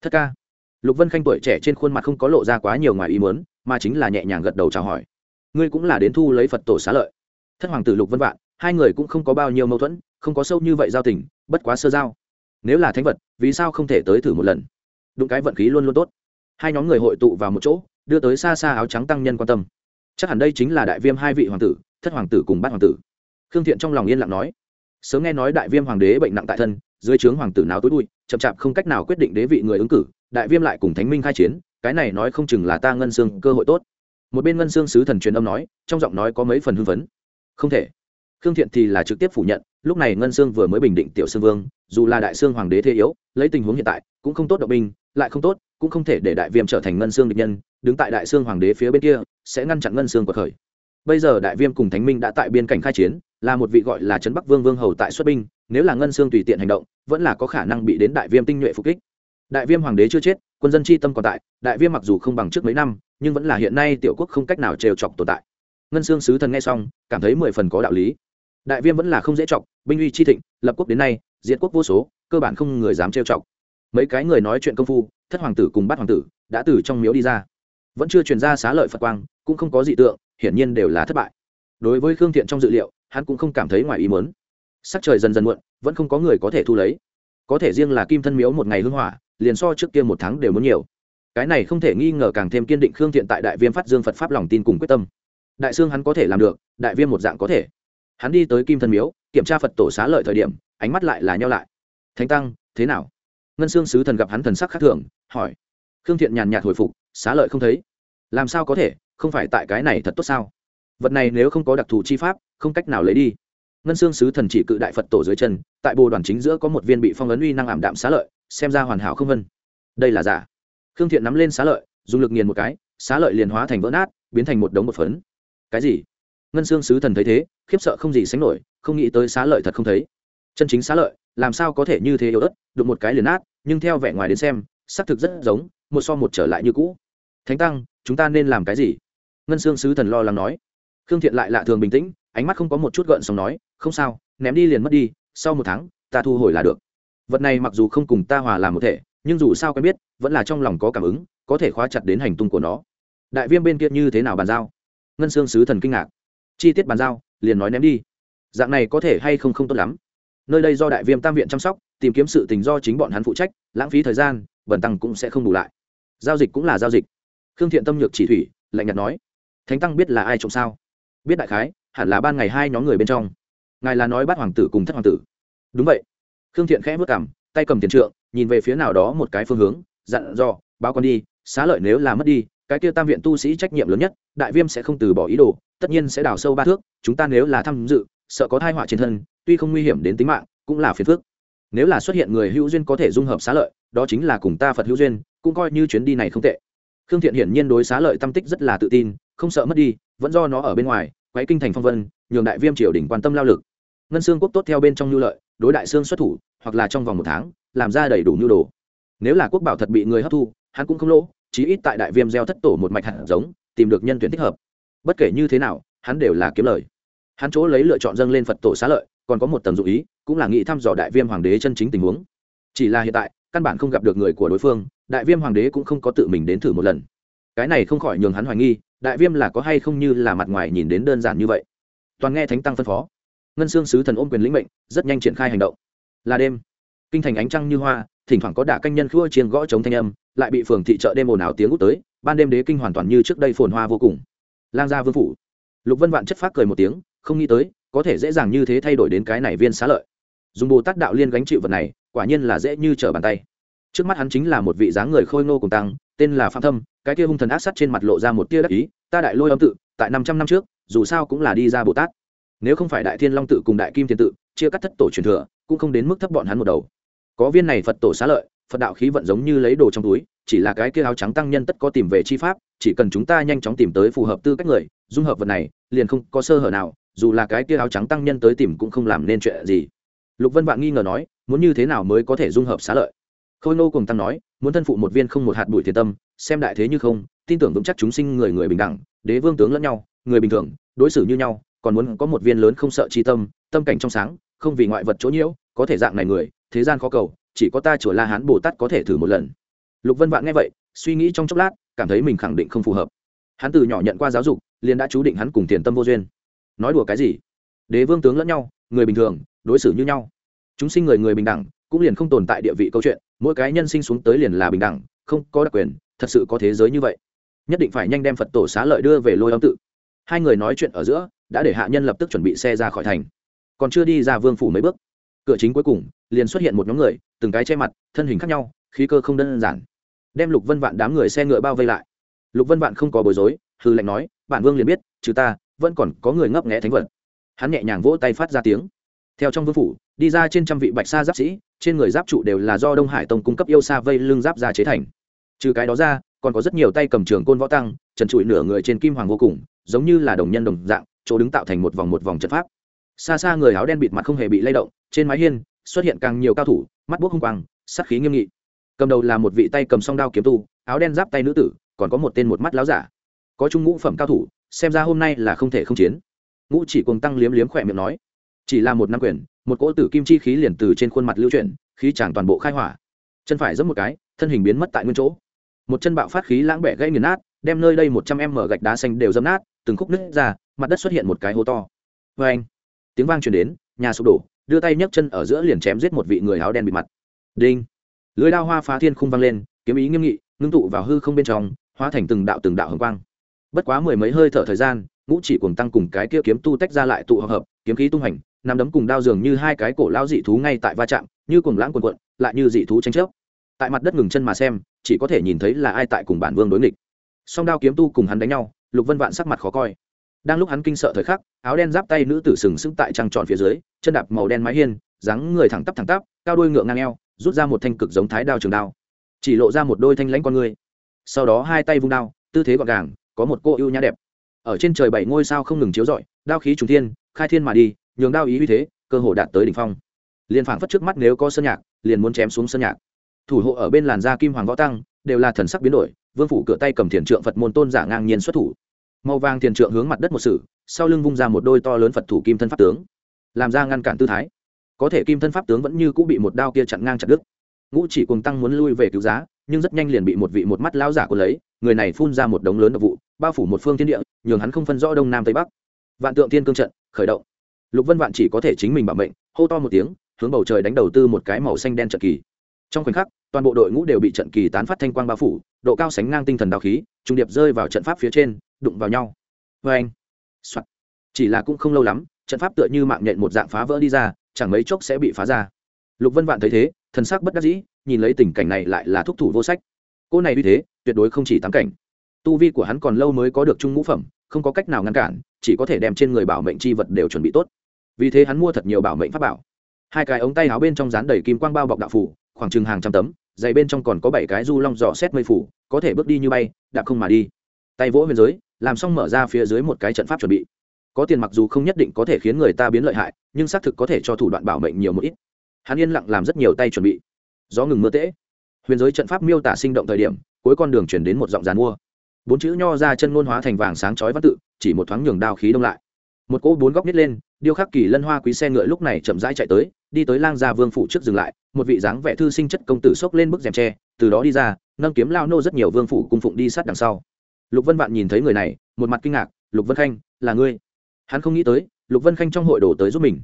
Thất ca. Lục vân khanh tuổi trẻ trên khuôn mặt không có lộ ra quá nhiều ngoài ý muốn, mà chính là nhẹ nhàng gật đầu chào hỏi. Ngươi cũng là đến thu lấy phật tổ xá lợi. Thất hoàng tử lục vân vạn, hai người cũng không có bao nhiêu mâu thuẫn, không có sâu như vậy giao tình, bất quá sơ giao nếu là thánh vật, vì sao không thể tới thử một lần? Đụng cái vận khí luôn luôn tốt. Hai nhóm người hội tụ vào một chỗ, đưa tới xa xa áo trắng tăng nhân quan tâm. Chắc hẳn đây chính là đại viêm hai vị hoàng tử, thất hoàng tử cùng bát hoàng tử. Khương thiện trong lòng yên lặng nói, sớm nghe nói đại viêm hoàng đế bệnh nặng tại thân, dưới trướng hoàng tử nào tối đuôi chậm chạp không cách nào quyết định đế vị người ứng cử, đại viêm lại cùng thánh minh khai chiến, cái này nói không chừng là ta ngân xương cơ hội tốt. Một bên ngân xương sứ thần truyền âm nói, trong giọng nói có mấy phần hưng phấn. Không thể. Khương thiện thì là trực tiếp phủ nhận lúc này ngân sương vừa mới bình định tiểu sương vương, dù là đại sương hoàng đế thế yếu, lấy tình huống hiện tại, cũng không tốt động binh, lại không tốt, cũng không thể để đại viêm trở thành ngân sương địch nhân, đứng tại đại sương hoàng đế phía bên kia, sẽ ngăn chặn ngân sương của khởi. Bây giờ đại viêm cùng thánh minh đã tại biên cảnh khai chiến, là một vị gọi là trấn bắc vương vương hầu tại xuất binh, nếu là ngân sương tùy tiện hành động, vẫn là có khả năng bị đến đại viêm tinh nhuệ phục kích. Đại viêm hoàng đế chưa chết, quân dân chi tâm còn tại, đại viêm mặc dù không bằng trước mấy năm, nhưng vẫn là hiện nay tiểu quốc không cách nào trêu chọc tồn tại. Ngân sương sứ thần nghe xong, cảm thấy mười phần có đạo lý đại viêm vẫn là không dễ chọc, binh uy chi thịnh, lập quốc đến nay diễn quốc vô số, cơ bản không người dám trêu chọc. Mấy cái người nói chuyện công phu, thất hoàng tử cùng bắt hoàng tử, đã từ trong miếu đi ra. Vẫn chưa truyền ra xá lợi phật quang, cũng không có dị tượng, hiển nhiên đều là thất bại. Đối với khương thiện trong dự liệu, hắn cũng không cảm thấy ngoài ý muốn. Sắc trời dần dần muộn, vẫn không có người có thể thu lấy. Có thể riêng là kim thân miếu một ngày hưng hỏa, liền so trước kia một tháng đều muốn nhiều. Cái này không thể nghi ngờ càng thêm kiên định khương thiện tại đại viêm phát dương phật pháp lòng tin cùng quyết tâm. Đại sương hắn có thể làm được, đại viêm một dạng có thể hắn đi tới kim thân miếu, kiểm tra phật tổ xá lợi thời điểm, ánh mắt lại là nhau lại. Thánh tăng, thế nào? Ngân xương sứ thần gặp hắn thần sắc khác thường, hỏi. Khương thiện nhàn nhạt hồi phục, xá lợi không thấy. Làm sao có thể? Không phải tại cái này thật tốt sao? Vật này nếu không có đặc thù chi pháp, không cách nào lấy đi. Ngân xương sứ thần chỉ cự đại phật tổ dưới chân, tại bồ đoàn chính giữa có một viên bị phong ấn uy năng ảm đạm xá lợi, xem ra hoàn hảo không vân. Đây là giả. Khương thiện nắm lên xá lợi, dùng lực nghiền một cái, xá lợi liền hóa thành vỡ nát, biến thành một đống một phấn. Cái gì? Ngân xương sứ thần thấy thế khiếp sợ không gì sánh nổi, không nghĩ tới xá lợi thật không thấy. Chân chính xá lợi, làm sao có thể như thế yếu ớt, đụng một cái liền nát, nhưng theo vẻ ngoài đến xem, xác thực rất giống, một so một trở lại như cũ. Thánh tăng, chúng ta nên làm cái gì? Ngân sương sứ thần lo lắng nói. Khương thiện lại lạ thường bình tĩnh, ánh mắt không có một chút gợn sóng nói, không sao, ném đi liền mất đi, sau một tháng, ta thu hồi là được. Vật này mặc dù không cùng ta hòa làm một thể, nhưng dù sao quen biết, vẫn là trong lòng có cảm ứng, có thể khóa chặt đến hành tung của nó. Đại viêm bên kia như thế nào bàn giao? Ngân sương sứ thần kinh ngạc. Chi tiết bàn giao liền nói ném đi. Dạng này có thể hay không không tốt lắm. Nơi đây do đại viêm tam viện chăm sóc, tìm kiếm sự tình do chính bọn hắn phụ trách, lãng phí thời gian, bẩn tăng cũng sẽ không bù lại. Giao dịch cũng là giao dịch. Khương thiện tâm nhược chỉ thủy, lạnh nhạt nói, thánh tăng biết là ai trộm sao? Biết đại khái, hẳn là ban ngày hai nhóm người bên trong. Ngài là nói bắt hoàng tử cùng thất hoàng tử. Đúng vậy. Khương thiện khẽ vất cảm tay cầm tiền trượng, nhìn về phía nào đó một cái phương hướng, dặn dò, báo con đi, xá lợi nếu là mất đi cái kia tam viện tu sĩ trách nhiệm lớn nhất, đại viêm sẽ không từ bỏ ý đồ, tất nhiên sẽ đào sâu ba thước, chúng ta nếu là tham dự, sợ có thai họa trên thân, tuy không nguy hiểm đến tính mạng, cũng là phiền phức. Nếu là xuất hiện người hữu duyên có thể dung hợp xá lợi, đó chính là cùng ta phật hữu duyên, cũng coi như chuyến đi này không tệ. Khương thiện hiển nhiên đối xá lợi tâm tích rất là tự tin, không sợ mất đi, vẫn do nó ở bên ngoài, quấy kinh thành phong vân, nhường đại viêm triều đình quan tâm lao lực. Ngân xương quốc tốt theo bên trong nhu lợi, đối đại xương xuất thủ, hoặc là trong vòng một tháng, làm ra đầy đủ nhu đồ. Nếu là quốc bảo thật bị người hấp thu, hắn cũng không lỗ chí ít tại đại viêm gieo thất tổ một mạch hạt giống, tìm được nhân tuyển thích hợp. Bất kể như thế nào, hắn đều là kiếm lời. Hắn chỗ lấy lựa chọn dâng lên phật tổ xá lợi, còn có một tầm dụ ý, cũng là nghĩ thăm dò đại viêm hoàng đế chân chính tình huống. Chỉ là hiện tại, căn bản không gặp được người của đối phương, đại viêm hoàng đế cũng không có tự mình đến thử một lần. Cái này không khỏi nhường hắn hoài nghi, đại viêm là có hay không như là mặt ngoài nhìn đến đơn giản như vậy. Toàn nghe thánh tăng phân phó. Ngân xương sứ thần ôm quyền lĩnh mệnh, rất nhanh triển khai hành động. Là đêm. Kinh thành ánh trăng như hoa, thỉnh thoảng có đả canh nhân khua chiên gõ chống thanh âm lại bị phường thị chợ đêm ồn ào tiếng út tới, ban đêm đế kinh hoàn toàn như trước đây phồn hoa vô cùng. Lang gia vương phủ. Lục vân vạn chất phát cười một tiếng, không nghĩ tới, có thể dễ dàng như thế thay đổi đến cái này viên xá lợi. Dùng bồ tát đạo liên gánh chịu vật này, quả nhiên là dễ như trở bàn tay. Trước mắt hắn chính là một vị dáng người khôi ngô cùng tăng, tên là phạm thâm, cái kia hung thần ác sắt trên mặt lộ ra một tia đắc ý, ta đại lôi âm tự, tại năm trăm năm trước, dù sao cũng là đi ra bồ tát. Nếu không phải đại thiên long tự cùng đại kim thiên tự, chia cắt thất tổ truyền thừa, cũng không đến mức thấp bọn hắn một đầu. Có viên này phật tổ xá lợi phật đạo khí vận giống như lấy đồ trong túi, chỉ là cái kia áo trắng tăng nhân tất có tìm về chi pháp, chỉ cần chúng ta nhanh chóng tìm tới phù hợp tư cách người, dung hợp vật này, liền không có sơ hở nào, dù là cái kia áo trắng tăng nhân tới tìm cũng không làm nên chuyện gì. Lục vân vạn nghi ngờ nói, muốn như thế nào mới có thể dung hợp xá lợi? Khôi nô cùng tăng nói, muốn thân phụ một viên không một hạt bụi thiền tâm, xem đại thế như không, tin tưởng vững chắc chúng sinh người người bình đẳng, đế vương tướng lẫn nhau, người bình thường, đối xử như nhau, còn muốn có một viên lớn không sợ chi tâm tâm cảnh trong sáng, không vì ngoại vật chỗ nhiễu, có thể dạng này người, thế gian khó cầu chỉ có ta chùa la hán bồ tát có thể thử một lần. Lục vân vạn nghe vậy, suy nghĩ trong chốc lát, cảm thấy mình khẳng định không phù hợp. Hắn từ nhỏ nhận qua giáo dục, liền đã chú định hắn cùng tiền tâm vô duyên. Nói đùa cái gì? Đế vương tướng lẫn nhau, người bình thường, đối xử như nhau. Chúng sinh người người bình đẳng, cũng liền không tồn tại địa vị câu chuyện, mỗi cái nhân sinh xuống tới liền là bình đẳng, không có đặc quyền, thật sự có thế giới như vậy. Nhất định phải nhanh đem phật tổ xá lợi đưa về lôi âm tự. Hai người nói chuyện ở giữa, đã để hạ nhân lập tức chuẩn bị xe ra khỏi thành. Còn chưa đi ra vương phủ mấy bước cửa chính cuối cùng, liền xuất hiện một nhóm người, từng cái che mặt, thân hình khác nhau, khí cơ không đơn giản. Đem lục vân vạn đám người xe ngựa bao vây lại. Lục vân vạn không có bối rối, hư lệnh nói bản vương liền biết, trừ ta, vẫn còn có người ngấp nghẽ thánh vật. Hắn nhẹ nhàng vỗ tay phát ra tiếng. Theo trong vương phủ, đi ra trên trăm vị bạch sa giáp sĩ, trên người giáp trụ đều là do đông hải tông cung cấp yêu sa vây lưng giáp ra chế thành. Trừ cái đó ra, còn có rất nhiều tay cầm trường côn võ tăng, trần trụi nửa người trên kim hoàng vô cùng, giống như là đồng nhân đồng dạng, chỗ đứng tạo thành một vòng một vòng trận pháp. Xa xa người áo đen bịt mặt không hề bị lay động trên mái hiên xuất hiện càng nhiều cao thủ, mắt bút hung quang sắc khí nghiêm nghị. Cầm đầu là một vị tay cầm song đao kiếm tu, áo đen giáp tay nữ tử, còn có một tên một mắt láo giả. Có trung ngũ phẩm cao thủ, xem ra hôm nay là không thể không chiến. Ngũ chỉ cùng tăng liếm liếm khỏe miệng nói, chỉ là một năm quyền, một cỗ tử kim chi khí liền từ trên khuôn mặt lưu chuyển, khí chẳng toàn bộ khai hỏa. Chân phải giẫm một cái, thân hình biến mất tại nguyên chỗ. Một chân bạo phát khí lãng bẻ gãy nghiền nát, đem nơi đây một trăm em mở gạch đá xanh đều dâm nát, từng khúc nứt ra, mặt đất xuất hiện một cái hố to. Vê anh tiếng vang truyền đến, nhà sụp đổ đưa tay nhấc chân ở giữa liền chém giết một vị người áo đen bịt mặt. Đinh. Lưới đao hoa phá thiên khung vang lên, kiếm ý nghiêm nghị, ngưng tụ vào hư không bên trong, hóa thành từng đạo từng đạo hồng quang. Bất quá mười mấy hơi thở thời gian, ngũ chỉ cùng tăng cùng cái kia kiếm tu tách ra lại tụ hợp hợp, kiếm khí tung hành nằm đấm cùng đao dường như hai cái cổ lao dị thú ngay tại va chạm, như cùng lãng quần quận lại như dị thú tranh chấp. Tại mặt đất ngừng chân mà xem, chỉ có thể nhìn thấy là ai tại cùng bản vương đối nghịch. Song đao kiếm tu cùng hắn đánh nhau, lục vân vạn sắc mặt khó coi đang lúc hắn kinh sợ thời khắc, áo đen giáp tay nữ tử sừng sững tại trăng tròn phía dưới, chân đạp màu đen mái hiên, dáng người thẳng tắp thẳng tắp, cao đuôi ngựa ngang eo, rút ra một thanh cực giống thái đao trường đao. Chỉ lộ ra một đôi thanh lãnh con người. Sau đó hai tay vung đao, tư thế gọn gàng, có một cô ưu nhã đẹp. Ở trên trời bảy ngôi sao không ngừng chiếu rọi, đao khí trùng thiên, khai thiên mà đi, nhường đao ý uy thế, cơ hồ đạt tới đỉnh phong. Liền phảng phất trước mắt nếu có sơn nhạc, liền muốn chém xuống sơn nhạc. Thủ hộ ở bên làn da kim hoàng võ tăng, đều là thần sắc biến đổi, vương phủ cửa tay cầm thiền trượng phật môn tôn giả ngang nhiên xuất thủ màu vàng thiền trượng hướng mặt đất một sử sau lưng vung ra một đôi to lớn phật thủ kim thân pháp tướng, làm ra ngăn cản tư thái. Có thể kim thân pháp tướng vẫn như cũng bị một đao kia chặn ngang chặt đứt. Ngũ chỉ cùng tăng muốn lui về cứu giá, nhưng rất nhanh liền bị một vị một mắt lao giả của lấy, người này phun ra một đống lớn độc vụ, bao phủ một phương thiên địa, nhường hắn không phân rõ đông nam tây bắc. Vạn tượng thiên cương trận, khởi động. Lục vân vạn chỉ có thể chính mình bảo mệnh, hô to một tiếng, hướng bầu trời đánh đầu tư một cái màu xanh đen trận kỳ. Trong khoảnh khắc, toàn bộ đội ngũ đều bị trận kỳ tán phát thanh quang bao phủ, độ cao sánh ngang tinh thần đào khí, trung điệp rơi vào trận pháp phía trên đụng vào nhau. Vê anh、Soạn. chỉ là cũng không lâu lắm, trận pháp tựa như mạng nhện một dạng phá vỡ đi ra, chẳng mấy chốc sẽ bị phá ra. Lục vân vạn thấy thế, thần sắc bất đắc dĩ, nhìn lấy tình cảnh này lại là thúc thủ vô sách. Cô này như thế, tuyệt đối không chỉ tám cảnh. Tu vi của hắn còn lâu mới có được trung ngũ phẩm, không có cách nào ngăn cản, chỉ có thể đem trên người bảo mệnh chi vật đều chuẩn bị tốt. Vì thế hắn mua thật nhiều bảo mệnh pháp bảo. Hai cái ống tay áo bên trong dán đầy kim quang bao bọc đạo phủ, khoảng chừng hàng trăm tấm, dày bên trong còn có bảy cái du long dò xét mây phủ, có thể bước đi như bay, đạp không mà đi tay vỗ huyền giới, làm xong mở ra phía dưới một cái trận pháp chuẩn bị. Có tiền mặc dù không nhất định có thể khiến người ta biến lợi hại, nhưng xác thực có thể cho thủ đoạn bảo mệnh nhiều một ít. Hắn yên lặng làm rất nhiều tay chuẩn bị. Gió ngừng mưa tễ. Huyền giới trận pháp miêu tả sinh động thời điểm, cuối con đường chuyển đến một giọng dàn mua. Bốn chữ nho ra chân ngôn hóa thành vàng sáng chói văn tự, chỉ một thoáng nhường đao khí đông lại. Một cỗ bốn góc nít lên, điêu khắc kỳ lân hoa quý xe ngựa lúc này chậm rãi chạy tới, đi tới lang gia vương phủ trước dừng lại, một vị dáng vẻ thư sinh chất công tử xốc lên bức rèm tre, từ đó đi ra, nâng kiếm lao nô rất nhiều vương phủ cung phụng đi sát đằng sau lục vân vạn nhìn thấy người này, một mặt kinh ngạc, lục vân khanh, là ngươi? Hắn không nghĩ tới, lục vân khanh trong hội đổ tới giúp mình.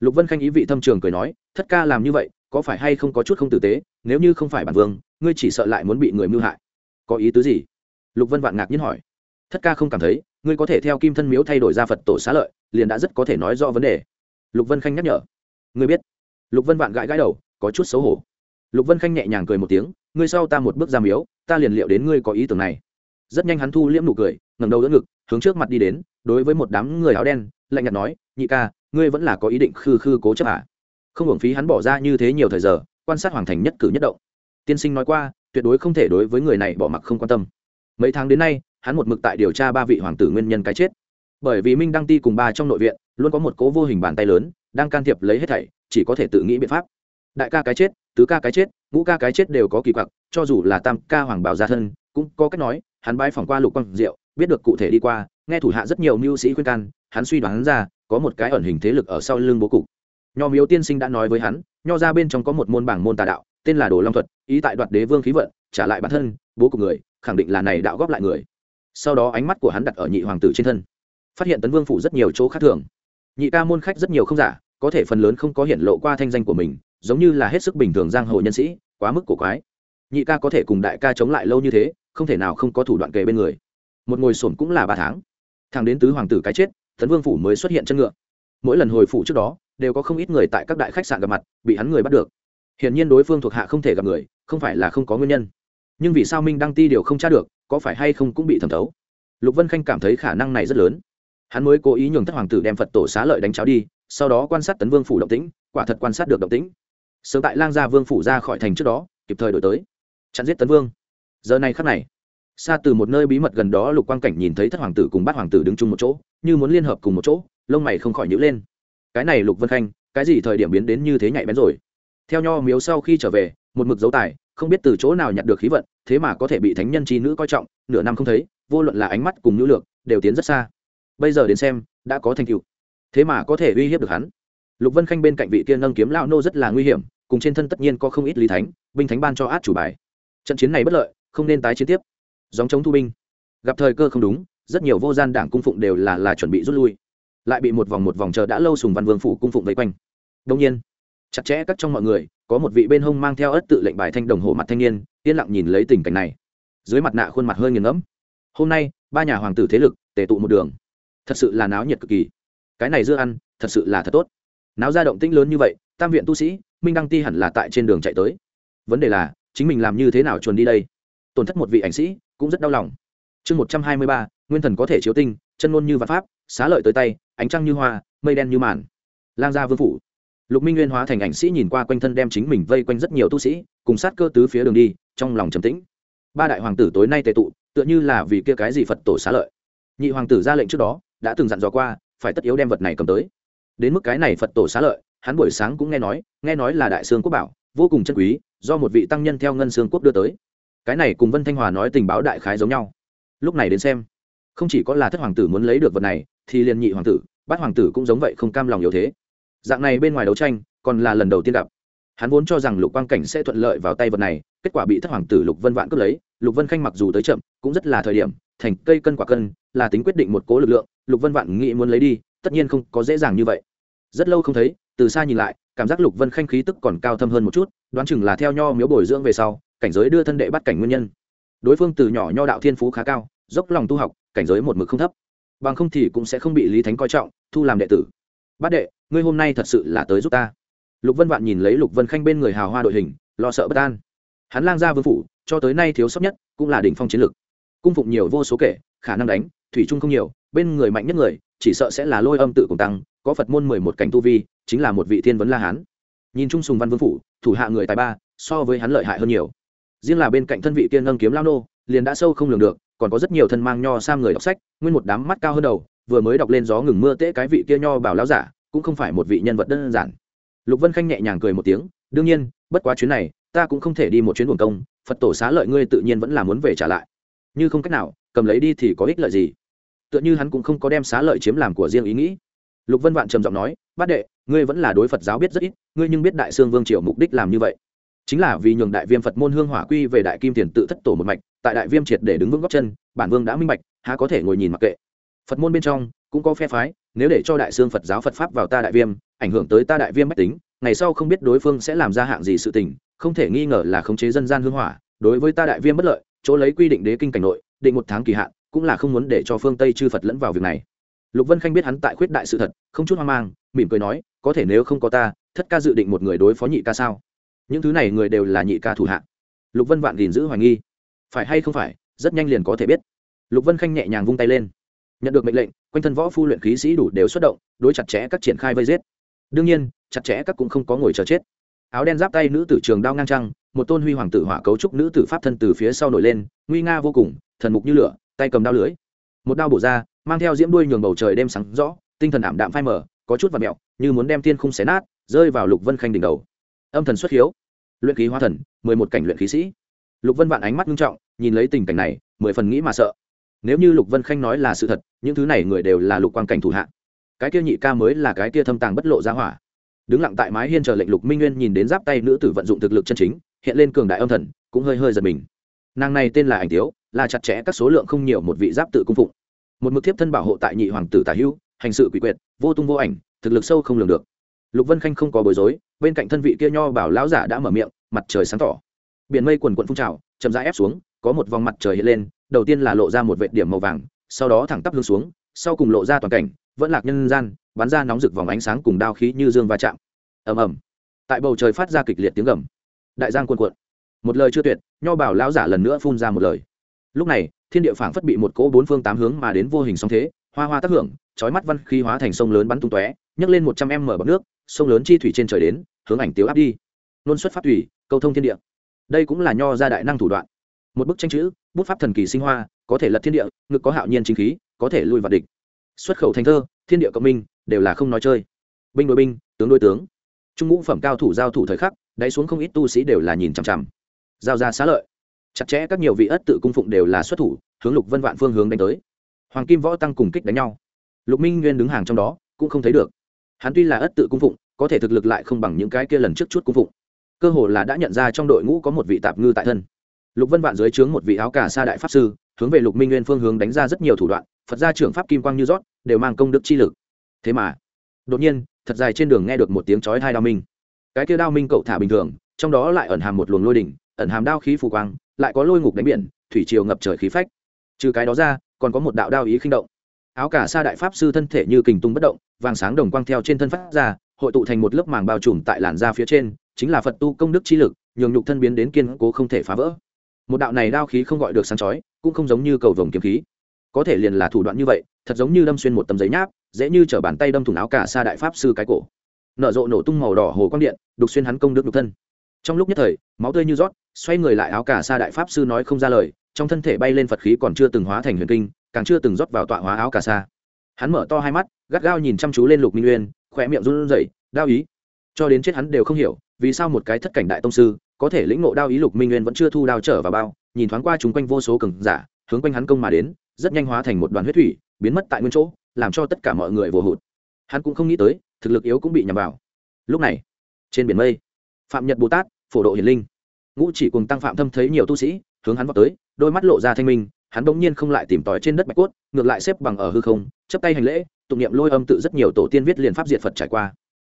Lục vân khanh ý vị thâm trường cười nói, thất ca làm như vậy, có phải hay không có chút không tử tế? Nếu như không phải bản vương, ngươi chỉ sợ lại muốn bị người mưu hại. Có ý tứ gì? Lục vân vạn ngạc nhiên hỏi. Thất ca không cảm thấy, ngươi có thể theo kim thân miếu thay đổi ra phật tổ xá lợi, liền đã rất có thể nói rõ vấn đề. Lục vân khanh nhắc nhở. Ngươi biết. Lục vân vạn gãi gãi đầu, có chút xấu hổ. Lục vân khanh nhẹ nhàng cười một tiếng, ngươi sau ta một bước ra miếu, ta liền liệu đến ngươi có ý tưởng này rất nhanh hắn thu liễm nụ cười, ngẩng đầu đỡ ngực, hướng trước mặt đi đến, đối với một đám người áo đen, lạnh nhạt nói, nhị ca, ngươi vẫn là có ý định khư khư cố chấp à. không hưởng phí hắn bỏ ra như thế nhiều thời giờ, quan sát hoàng thành nhất cử nhất động. Tiên sinh nói qua, tuyệt đối không thể đối với người này bỏ mặc không quan tâm. Mấy tháng đến nay, hắn một mực tại điều tra ba vị hoàng tử nguyên nhân cái chết. Bởi vì minh đăng ti cùng ba trong nội viện, luôn có một cố vô hình bàn tay lớn, đang can thiệp lấy hết thảy, chỉ có thể tự nghĩ biện pháp. Đại ca cái chết, tứ ca cái chết, ngũ ca cái chết đều có kỳ quặc, cho dù là tam ca hoàng bảo gia thân, cũng có cách nói hắn bái phỏng qua lục quang diệu, biết được cụ thể đi qua, nghe thủ hạ rất nhiều mưu sĩ khuyên can, hắn suy đoán ra, có một cái ẩn hình thế lực ở sau lưng bố cục. Nho miếu tiên sinh đã nói với hắn, nho ra bên trong có một môn bảng môn tà đạo, tên là đồ long thuật, ý tại đoạt đế vương khí vận, trả lại bản thân, bố cục người, khẳng định là này đạo góp lại người. Sau đó ánh mắt của hắn đặt ở nhị hoàng tử trên thân. Phát hiện tấn vương phủ rất nhiều chỗ khác thường. Nhị ca môn khách rất nhiều không giả, có thể phần lớn không có hiện lộ qua thanh danh của mình, giống như là hết sức bình thường giang hồ nhân sĩ, quá mức cổ quái nhị ca có thể cùng đại ca chống lại lâu như thế, không thể nào không có thủ đoạn kề bên người. Một ngồi sổn cũng là ba tháng. Thằng đến tứ hoàng tử cái chết, tấn vương phủ mới xuất hiện chân ngựa. Mỗi lần hồi phủ trước đó, đều có không ít người tại các đại khách sạn gặp mặt, bị hắn người bắt được. Hiển nhiên đối phương thuộc hạ không thể gặp người, không phải là không có nguyên nhân. Nhưng vì sao minh đăng ti điều không tra được, có phải hay không cũng bị thẩm thấu? Lục vân khanh cảm thấy khả năng này rất lớn. Hắn mới cố ý nhường thất hoàng tử đem phật tổ xá lợi đánh cháo đi, sau đó quan sát tấn vương phủ động tĩnh, quả thật quan sát được động tĩnh. Sớm tại lang gia vương phủ ra khỏi thành trước đó, kịp thời đổi tới chặn giết tấn vương. Giờ này khắc này, xa từ một nơi bí mật gần đó lục quang cảnh nhìn thấy thất hoàng tử cùng bát hoàng tử đứng chung một chỗ, như muốn liên hợp cùng một chỗ, lông mày không khỏi nhữ lên. Cái này lục vân khanh, cái gì thời điểm biến đến như thế nhạy bén rồi? Theo nho miếu sau khi trở về, một mực dấu tài, không biết từ chỗ nào nhặt được khí vận, thế mà có thể bị thánh nhân chi nữ coi trọng, nửa năm không thấy, vô luận là ánh mắt cùng nữ lược đều tiến rất xa. Bây giờ đến xem, đã có thành tựu. Thế mà có thể uy hiếp được hắn. Lục vân khanh bên cạnh vị kia nâng kiếm lão nô rất là nguy hiểm, cùng trên thân tất nhiên có không ít lý thánh, binh thánh ban cho át chủ bài trận chiến này bất lợi, không nên tái chiến tiếp. Dòng chống thu binh. Gặp thời cơ không đúng, rất nhiều vô gian đảng cung phụng đều là là chuẩn bị rút lui. Lại bị một vòng một vòng chờ đã lâu sùng văn vương phủ cung phụng vây quanh. Đông nhiên, chặt chẽ cắt trong mọi người, có một vị bên hông mang theo ớt tự lệnh bài thanh đồng hồ mặt thanh niên, yên lặng nhìn lấy tình cảnh này. Dưới mặt nạ khuôn mặt hơi nghiền ngẫm. Hôm nay, ba nhà hoàng tử thế lực, tề tụ một đường. Thật sự là náo nhiệt cực kỳ. Cái này dưa ăn, thật sự là thật tốt. Náo ra động tĩnh lớn như vậy, tam viện tu sĩ, minh đăng ti hẳn là tại trên đường chạy tới. Vấn đề là chính mình làm như thế nào chuồn đi đây? Tổn thất một vị ảnh sĩ cũng rất đau lòng. Chương một trăm hai mươi ba, nguyên thần có thể chiếu tinh, chân ngôn như văn pháp, xá lợi tới tay, ánh trăng như hoa, mây đen như màn. Lang gia vương phủ. Lục minh nguyên hóa thành ảnh sĩ nhìn qua quanh thân đem chính mình vây quanh rất nhiều tu sĩ, cùng sát cơ tứ phía đường đi, trong lòng trầm tĩnh. Ba đại hoàng tử tối nay tề tụ, tựa như là vì kia cái gì phật tổ xá lợi. Nhị hoàng tử ra lệnh trước đó, đã từng dặn dò qua, phải tất yếu đem vật này cầm tới. Đến mức cái này phật tổ xá lợi, hắn buổi sáng cũng nghe nói nghe nói là đại sương quốc bảo, vô cùng chân quý do một vị tăng nhân theo ngân sương quốc đưa tới. Cái này cùng vân thanh hòa nói tình báo đại khái giống nhau. Lúc này đến xem, không chỉ có là thất hoàng tử muốn lấy được vật này, thì liền nhị hoàng tử, bát hoàng tử cũng giống vậy không cam lòng yếu thế. Dạng này bên ngoài đấu tranh, còn là lần đầu tiên gặp. Hắn vốn cho rằng lục quang cảnh sẽ thuận lợi vào tay vật này, kết quả bị thất hoàng tử lục vân vạn cướp lấy, lục vân khanh mặc dù tới chậm, cũng rất là thời điểm, thành cây cân quả cân, là tính quyết định một cố lực lượng, lục vân vạn nghĩ muốn lấy đi, tất nhiên không có dễ dàng như vậy. Rất lâu không thấy từ xa nhìn lại, cảm giác lục vân khanh khí tức còn cao thâm hơn một chút, đoán chừng là theo nho miếu bồi dưỡng về sau, cảnh giới đưa thân đệ bắt cảnh nguyên nhân. Đối phương từ nhỏ nho đạo thiên phú khá cao, dốc lòng tu học, cảnh giới một mực không thấp. Bằng không thì cũng sẽ không bị lý thánh coi trọng, thu làm đệ tử. Bát đệ, ngươi hôm nay thật sự là tới giúp ta. Lục vân vạn nhìn lấy lục vân khanh bên người hào hoa đội hình, lo sợ bất an. Hắn lang ra vương phủ, cho tới nay thiếu sót nhất cũng là đỉnh phong chiến lực. Cung phụng nhiều vô số kể, khả năng đánh, thủy chung không nhiều, bên người mạnh nhất người, chỉ sợ sẽ là lôi âm tự cùng tăng có phật môn mười một cảnh tu vi, chính là một vị thiên vấn la hán. Nhìn chung sùng văn vương phủ, thủ hạ người tài ba, so với hắn lợi hại hơn nhiều. Riêng là bên cạnh thân vị tiên ngâm kiếm lao nô, liền đã sâu không lường được, còn có rất nhiều thân mang nho sang người đọc sách, nguyên một đám mắt cao hơn đầu, vừa mới đọc lên gió ngừng mưa tễ cái vị kia nho bảo lao giả, cũng không phải một vị nhân vật đơn giản. Lục vân khanh nhẹ nhàng cười một tiếng, đương nhiên, bất quá chuyến này, ta cũng không thể đi một chuyến buồng công, phật tổ xá lợi ngươi tự nhiên vẫn là muốn về trả lại. Như không cách nào, cầm lấy đi thì có ích lợi gì? Tựa như hắn cũng không có đem xá lợi chiếm làm của riêng ý nghĩ lục vân vạn trầm giọng nói, bát đệ, ngươi vẫn là đối phật giáo biết rất ít, ngươi nhưng biết đại sương vương triều mục đích làm như vậy. Chính là vì nhường đại viêm phật môn hương hỏa quy về đại kim tiền tự thất tổ một mạch, tại đại viêm triệt để đứng vững góc chân, bản vương đã minh bạch, há có thể ngồi nhìn mặc kệ. Phật môn bên trong cũng có phe phái, nếu để cho đại sương phật giáo phật pháp vào ta đại viêm, ảnh hưởng tới ta đại viêm mách tính, ngày sau không biết đối phương sẽ làm ra hạng gì sự tình, không thể nghi ngờ là khống chế dân gian hương hỏa, đối với ta đại viêm bất lợi, chỗ lấy quy định đế kinh cảnh nội, định một tháng kỳ hạn, cũng là không muốn để cho phương tây chư phật lẫn vào việc này lục vân khanh biết hắn tại khuyết đại sự thật, không chút hoang mang, mỉm cười nói, có thể nếu không có ta, thất ca dự định một người đối phó nhị ca sao? Những thứ này người đều là nhị ca thủ hạ. Lục vân vạn gìn giữ hoài nghi. Phải hay không phải, rất nhanh liền có thể biết. Lục vân khanh nhẹ nhàng vung tay lên. Nhận được mệnh lệnh, quanh thân võ phu luyện khí sĩ đủ đều xuất động, đối chặt chẽ các triển khai vây giết. Đương nhiên, chặt chẽ các cũng không có ngồi chờ chết. Áo đen giáp tay nữ tử trường đao ngang trăng, một tôn huy hoàng tử hỏa cấu trúc nữ tử pháp thân từ phía sau nổi lên, nguy nga vô cùng, thần mục như lửa, tay cầm đao lưới. Một đao bổ ra mang theo diễm đuôi nhường bầu trời đêm sáng rõ tinh thần ảm đạm phai mờ, có chút và mẹo như muốn đem thiên khung xé nát rơi vào lục vân khanh đỉnh đầu. Âm thần xuất hiếu. Luyện khí hóa thần mười một cảnh luyện khí sĩ. Lục vân vạn ánh mắt nghiêm trọng nhìn lấy tình cảnh này mười phần nghĩ mà sợ. Nếu như lục vân khanh nói là sự thật những thứ này người đều là lục quan cảnh thủ hạ. Cái kia nhị ca mới là cái kia thâm tàng bất lộ ra hỏa. Đứng lặng tại mái hiên chờ lệnh lục minh nguyên nhìn đến giáp tay nữ tử vận dụng thực lực chân chính hiện lên cường đại âm thần cũng hơi hơi giật mình. Nàng này tên là ảnh tiếu là chặt chẽ các số lượng không nhiều một vị giáp tự cung phụng một mực thiếp thân bảo hộ tại nhị hoàng tử tả hữu, hành sự quỷ quyệt, vô tung vô ảnh, thực lực sâu không lường được. Lục vân khanh không có bối rối, bên cạnh thân vị kia nho bảo lão giả đã mở miệng, mặt trời sáng tỏ. Biển mây quần quận phun trào, chậm rãi ép xuống, có một vòng mặt trời hiện lên, đầu tiên là lộ ra một vệt điểm màu vàng, sau đó thẳng tắp hướng xuống, sau cùng lộ ra toàn cảnh, vẫn lạc nhân gian, bắn ra nóng rực vòng ánh sáng cùng đao khí như dương va chạm. Ầm ầm. Tại bầu trời phát ra kịch liệt tiếng gầm. Đại giang cuồn cuộn. Một lời chưa tuyệt, nho bảo lão giả lần nữa phun ra một lời. Lúc này thiên địa phảng phất bị một cỗ bốn phương tám hướng mà đến vô hình sóng thế, hoa hoa tác hưởng, chói mắt văn khí hóa thành sông lớn bắn tung tóe, nhấc lên một trăm em mở bọc nước, sông lớn chi thủy trên trời đến, hướng ảnh tiếu áp đi. Nôn xuất phát thủy câu thông thiên địa. Đây cũng là nho gia đại năng thủ đoạn. Một bức tranh chữ, bút pháp thần kỳ sinh hoa, có thể lật thiên địa, ngực có hạo nhiên chính khí, có thể lui vào địch. Xuất khẩu thành thơ, thiên địa cộng minh, đều là không nói chơi. Binh đối binh, tướng đối tướng. Trung ngũ phẩm cao thủ giao thủ thời khắc, đáy xuống không ít tu sĩ đều là nhìn chằm chằm. Giao ra xá lợi chặt chẽ các nhiều vị ất tự cung phụng đều là xuất thủ, hướng lục vân vạn phương hướng đánh tới. Hoàng kim võ tăng cùng kích đánh nhau. Lục minh nguyên đứng hàng trong đó, cũng không thấy được. Hắn tuy là ất tự cung phụng, có thể thực lực lại không bằng những cái kia lần trước chút cung phụng. Cơ hồ là đã nhận ra trong đội ngũ có một vị tạp ngư tại thân. Lục vân vạn dưới trướng một vị áo cả sa đại pháp sư, hướng về lục minh nguyên phương hướng đánh ra rất nhiều thủ đoạn, phật gia trưởng pháp kim quang như rót, đều mang công đức chi lực. Thế mà, đột nhiên, thật dài trên đường nghe được một tiếng chói hai đao minh. Cái kia đao minh cậu thả bình thường, trong đó lại ẩn hàm một luồng lôi đỉnh, ẩn hàm đao khí phù quang lại có lôi ngục đánh biển, thủy triều ngập trời khí phách. Trừ cái đó ra, còn có một đạo đao ý khinh động. Áo cả sa đại pháp sư thân thể như kình tung bất động, vàng sáng đồng quang theo trên thân phát ra, hội tụ thành một lớp màng bao trùm tại làn da phía trên, chính là phật tu công đức chi lực, nhường nhục thân biến đến kiên cố không thể phá vỡ. Một đạo này đao khí không gọi được sáng chói, cũng không giống như cầu vồng kiếm khí. Có thể liền là thủ đoạn như vậy, thật giống như đâm xuyên một tấm giấy nháp, dễ như chở bàn tay đâm thủng áo cả sa đại pháp sư cái cổ. Nở rộ nổ tung màu đỏ hồ quang điện, đục xuyên hắn công đức nhục thân trong lúc nhất thời, máu tươi như rót, xoay người lại áo cả sa đại pháp sư nói không ra lời, trong thân thể bay lên phật khí còn chưa từng hóa thành huyền kinh, càng chưa từng rót vào tọa hóa áo cả sa. Hắn mở to hai mắt, gắt gao nhìn chăm chú lên lục minh uyên khỏe miệng run rẩy, đao ý. Cho đến chết hắn đều không hiểu, vì sao một cái thất cảnh đại tông sư, có thể lĩnh ngộ đao ý lục minh uyên vẫn chưa thu đao trở vào bao, nhìn thoáng qua chúng quanh vô số cường giả, hướng quanh hắn công mà đến, rất nhanh hóa thành một đoàn huyết thủy, biến mất tại nguyên chỗ, làm cho tất cả mọi người vô hụt. Hắn cũng không nghĩ tới, thực lực yếu cũng bị nhầm vào. Lúc này, trên biển mây, phạm nhật bồ tát phổ độ hiền linh. Ngũ chỉ cùng tăng phạm thâm thấy nhiều tu sĩ, hướng hắn vào tới, đôi mắt lộ ra thanh minh, hắn bỗng nhiên không lại tìm tòi trên đất bạch cốt, ngược lại xếp bằng ở hư không chấp tay hành lễ, tụng niệm lôi âm tự rất nhiều tổ tiên viết liền pháp diệt phật trải qua.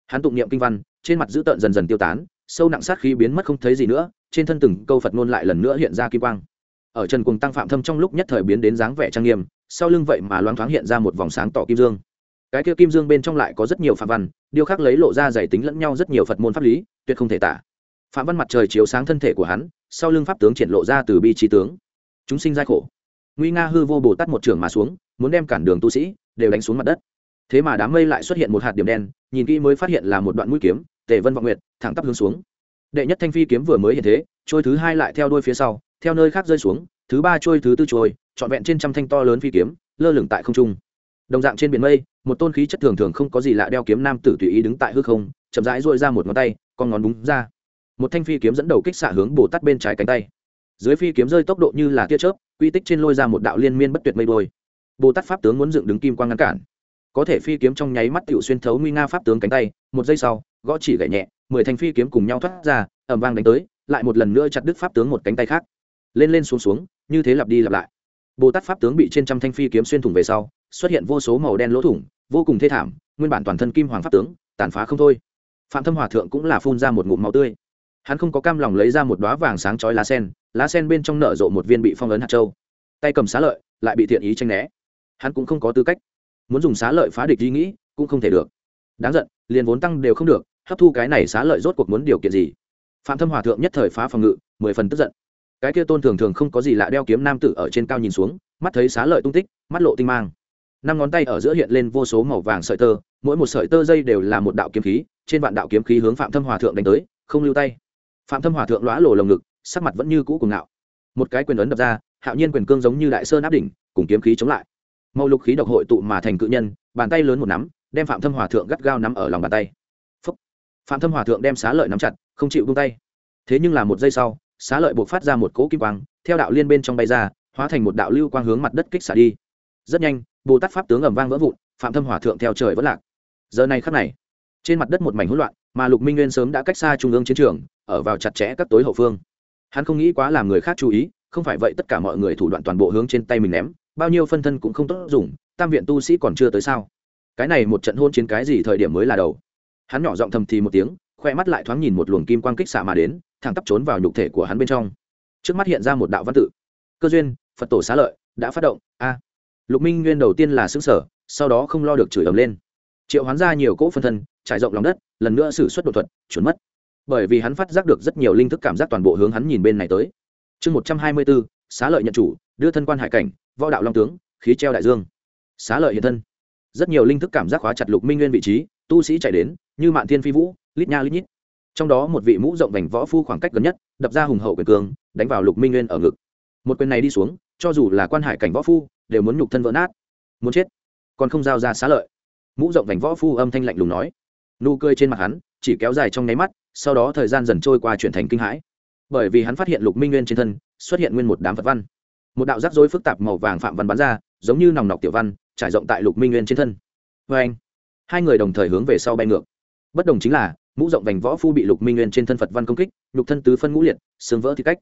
Hắn tụng niệm kinh văn, trên mặt dữ tợn dần dần tiêu tán, sâu nặng sát khí biến mất không thấy gì nữa, trên thân từng câu phật ngôn lại lần nữa hiện ra kim quang. Ở trần cùng tăng phạm thâm trong lúc nhất thời biến đến dáng vẻ trang nghiêm, sau lưng vậy mà loáng thoáng hiện ra một vòng sáng tỏ kim dương. Cái kia kim dương bên trong lại có rất nhiều phạm văn điêu khắc lấy lộ ra giải tính lẫn nhau rất nhiều phật môn pháp lý, tuyệt không thể tả phạm văn mặt trời chiếu sáng thân thể của hắn, sau lưng pháp tướng triển lộ ra từ bi trí tướng. Chúng sinh giai khổ. Nguy nga hư vô bồ tát một trường mà xuống, muốn đem cản đường tu sĩ, đều đánh xuống mặt đất. Thế mà đám mây lại xuất hiện một hạt điểm đen, nhìn kỹ mới phát hiện là một đoạn mũi kiếm, tề vân vọng nguyệt, thẳng tắp hướng xuống. Đệ nhất thanh phi kiếm vừa mới hiện thế, trôi thứ hai lại theo đuôi phía sau, theo nơi khác rơi xuống, thứ ba trôi thứ tư trôi, trọn vẹn trên trăm thanh to lớn phi kiếm, lơ lửng tại không trung. Đồng dạng trên biển mây, một tôn khí chất thường thường không có gì lạ đeo kiếm nam tử tùy ý đứng tại hư không, chậm rãi dội ra một ngón tay, con ngón đúng ra một thanh phi kiếm dẫn đầu kích xạ hướng bồ tát bên trái cánh tay. Dưới phi kiếm rơi tốc độ như là tia chớp, quy tích trên lôi ra một đạo liên miên bất tuyệt mây đôi bồ tát pháp tướng muốn dựng đứng kim quang ngăn cản. Có thể phi kiếm trong nháy mắt tựu xuyên thấu nguy nga pháp tướng cánh tay, một giây sau, gõ chỉ gậy nhẹ, mười thanh phi kiếm cùng nhau thoát ra ẩm vang đánh tới, lại một lần nữa chặt đứt pháp tướng một cánh tay khác. Lên lên xuống xuống, như thế lặp đi lặp lại. Bồ tát pháp tướng bị trên trăm thanh phi kiếm xuyên thủng về sau, xuất hiện vô số màu đen lỗ thủng, vô cùng thê thảm, nguyên bản toàn thân kim hoàng pháp tướng, tàn phá không thôi. Phạm thâm hòa thượng cũng là phun ra một ngụm máu tươi hắn không có cam lòng lấy ra một đoá vàng sáng chói lá sen lá sen bên trong nở rộ một viên bị phong ấn hạt châu. Tay cầm xá lợi, lại bị thiện ý tranh né. Hắn cũng không có tư cách. Muốn dùng xá lợi phá địch ý nghĩ, cũng không thể được. Đáng giận, liền vốn tăng đều không được, hấp thu cái này xá lợi rốt cuộc muốn điều kiện gì? Phạm thâm hòa thượng nhất thời phá phòng ngự, mười phần tức giận. Cái kia tôn thường thường không có gì lạ đeo kiếm nam tử ở trên cao nhìn xuống, mắt thấy xá lợi tung tích, mắt lộ tinh mang. Năm ngón tay ở giữa hiện lên vô số màu vàng sợi tơ, mỗi một sợi tơ dây đều là một đạo kiếm khí, trên vạn đạo kiếm khí hướng phạm thâm hòa thượng đánh tới, không lưu tay phạm thâm hòa thượng lóa lổ lồng ngực, sắc mặt vẫn như cũ cùng ngạo. Một cái quyền ấn đập ra, hạo nhiên quyền cương giống như đại sơn áp đỉnh, cùng kiếm khí chống lại. Màu lục khí độc hội tụ mà thành cự nhân, bàn tay lớn một nắm, đem phạm thâm hòa thượng gắt gao nắm ở lòng bàn tay. Phúc. phạm thâm hòa thượng đem xá lợi nắm chặt, không chịu buông tay. Thế nhưng là một giây sau, xá lợi buộc phát ra một cỗ kim quang, theo đạo liên bên trong bay ra, hóa thành một đạo lưu quang hướng mặt đất kích xả đi. Rất nhanh, bồ tát pháp tướng ẩm vang vỡ vụn, phạm thâm hòa thượng theo trời vất lạc. Giờ này khắc này, trên mặt đất một mảnh hỗn loạn, mà lục minh nguyên sớm đã cách xa trung ương chiến trường ở vào chặt chẽ các tối hậu phương. Hắn không nghĩ quá làm người khác chú ý, không phải vậy tất cả mọi người thủ đoạn toàn bộ hướng trên tay mình ném, bao nhiêu phân thân cũng không tốt dùng, tam viện tu sĩ còn chưa tới sao? Cái này một trận hôn chiến cái gì thời điểm mới là đầu? Hắn nhỏ giọng thầm thì một tiếng, khoe mắt lại thoáng nhìn một luồng kim quang kích xạ mà đến, thẳng tắp trốn vào nhục thể của hắn bên trong. Trước mắt hiện ra một đạo văn tự. Cơ duyên, phật tổ xá lợi, đã phát động, a. Lục minh nguyên đầu tiên là xứng sở, sau đó không lo được chửi ầm lên. Triệu hoán ra nhiều cỗ phân thân, trải rộng lòng đất, lần nữa xử suất đột thuật, chuẩn mất bởi vì hắn phát giác được rất nhiều linh thức cảm giác toàn bộ hướng hắn nhìn bên này tới. Chương một trăm hai mươi bốn xá lợi nhận chủ, đưa thân quan hải cảnh, võ đạo long tướng, khí treo đại dương. Xá lợi hiện thân. Rất nhiều linh thức cảm giác khóa chặt lục minh nguyên vị trí, tu sĩ chạy đến, như mạn thiên phi vũ, lít nha lít nhít. Trong đó một vị mũ rộng vành võ phu khoảng cách gần nhất, đập ra hùng hậu quyền cường đánh vào lục minh nguyên ở ngực. Một quyền này đi xuống, cho dù là quan hải cảnh võ phu, đều muốn nhục thân vỡ nát. Muốn chết. Còn không giao ra xá lợi. Mũ rộng vành võ phu âm thanh lạnh lùng nói. Nụ cười trên mặt hắn chỉ kéo dài trong nháy mắt, sau đó thời gian dần trôi qua chuyển thành kinh hãi. Bởi vì hắn phát hiện lục minh nguyên trên thân xuất hiện nguyên một đám phật văn. Một đạo rắc rối phức tạp màu vàng phạm văn bắn ra, giống như nòng nọc tiểu văn, trải rộng tại lục minh nguyên trên thân. Vê anh, hai người đồng thời hướng về sau bay ngược. Bất đồng chính là, mũ rộng vành võ phu bị lục minh nguyên trên thân phật văn công kích lục thân tứ phân ngũ liệt, xương vỡ thì cách.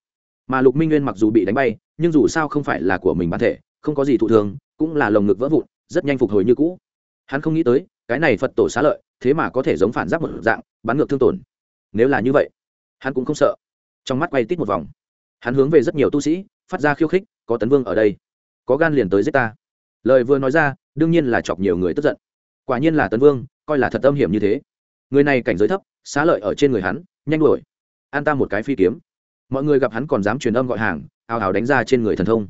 Mà lục minh nguyên mặc dù bị đánh bay, nhưng dù sao không phải là của mình bản thể, không có gì thụ thường, cũng là lồng ngực vỡ vụn, rất nhanh phục hồi như cũ. Hắn không nghĩ tới, cái này phật tổ xá lợi thế mà có thể giống phản giáp một dạng, bắn ngược thương tổn. Nếu là như vậy, hắn cũng không sợ. Trong mắt quay tít một vòng. Hắn hướng về rất nhiều tu sĩ, phát ra khiêu khích, có tấn vương ở đây. Có gan liền tới giết ta. Lời vừa nói ra, đương nhiên là chọc nhiều người tức giận. Quả nhiên là tấn vương, coi là thật âm hiểm như thế. Người này cảnh giới thấp, xá lợi ở trên người hắn, nhanh đuổi. An ta một cái phi kiếm. Mọi người gặp hắn còn dám truyền âm gọi hàng, ào ào đánh ra trên người thần thông.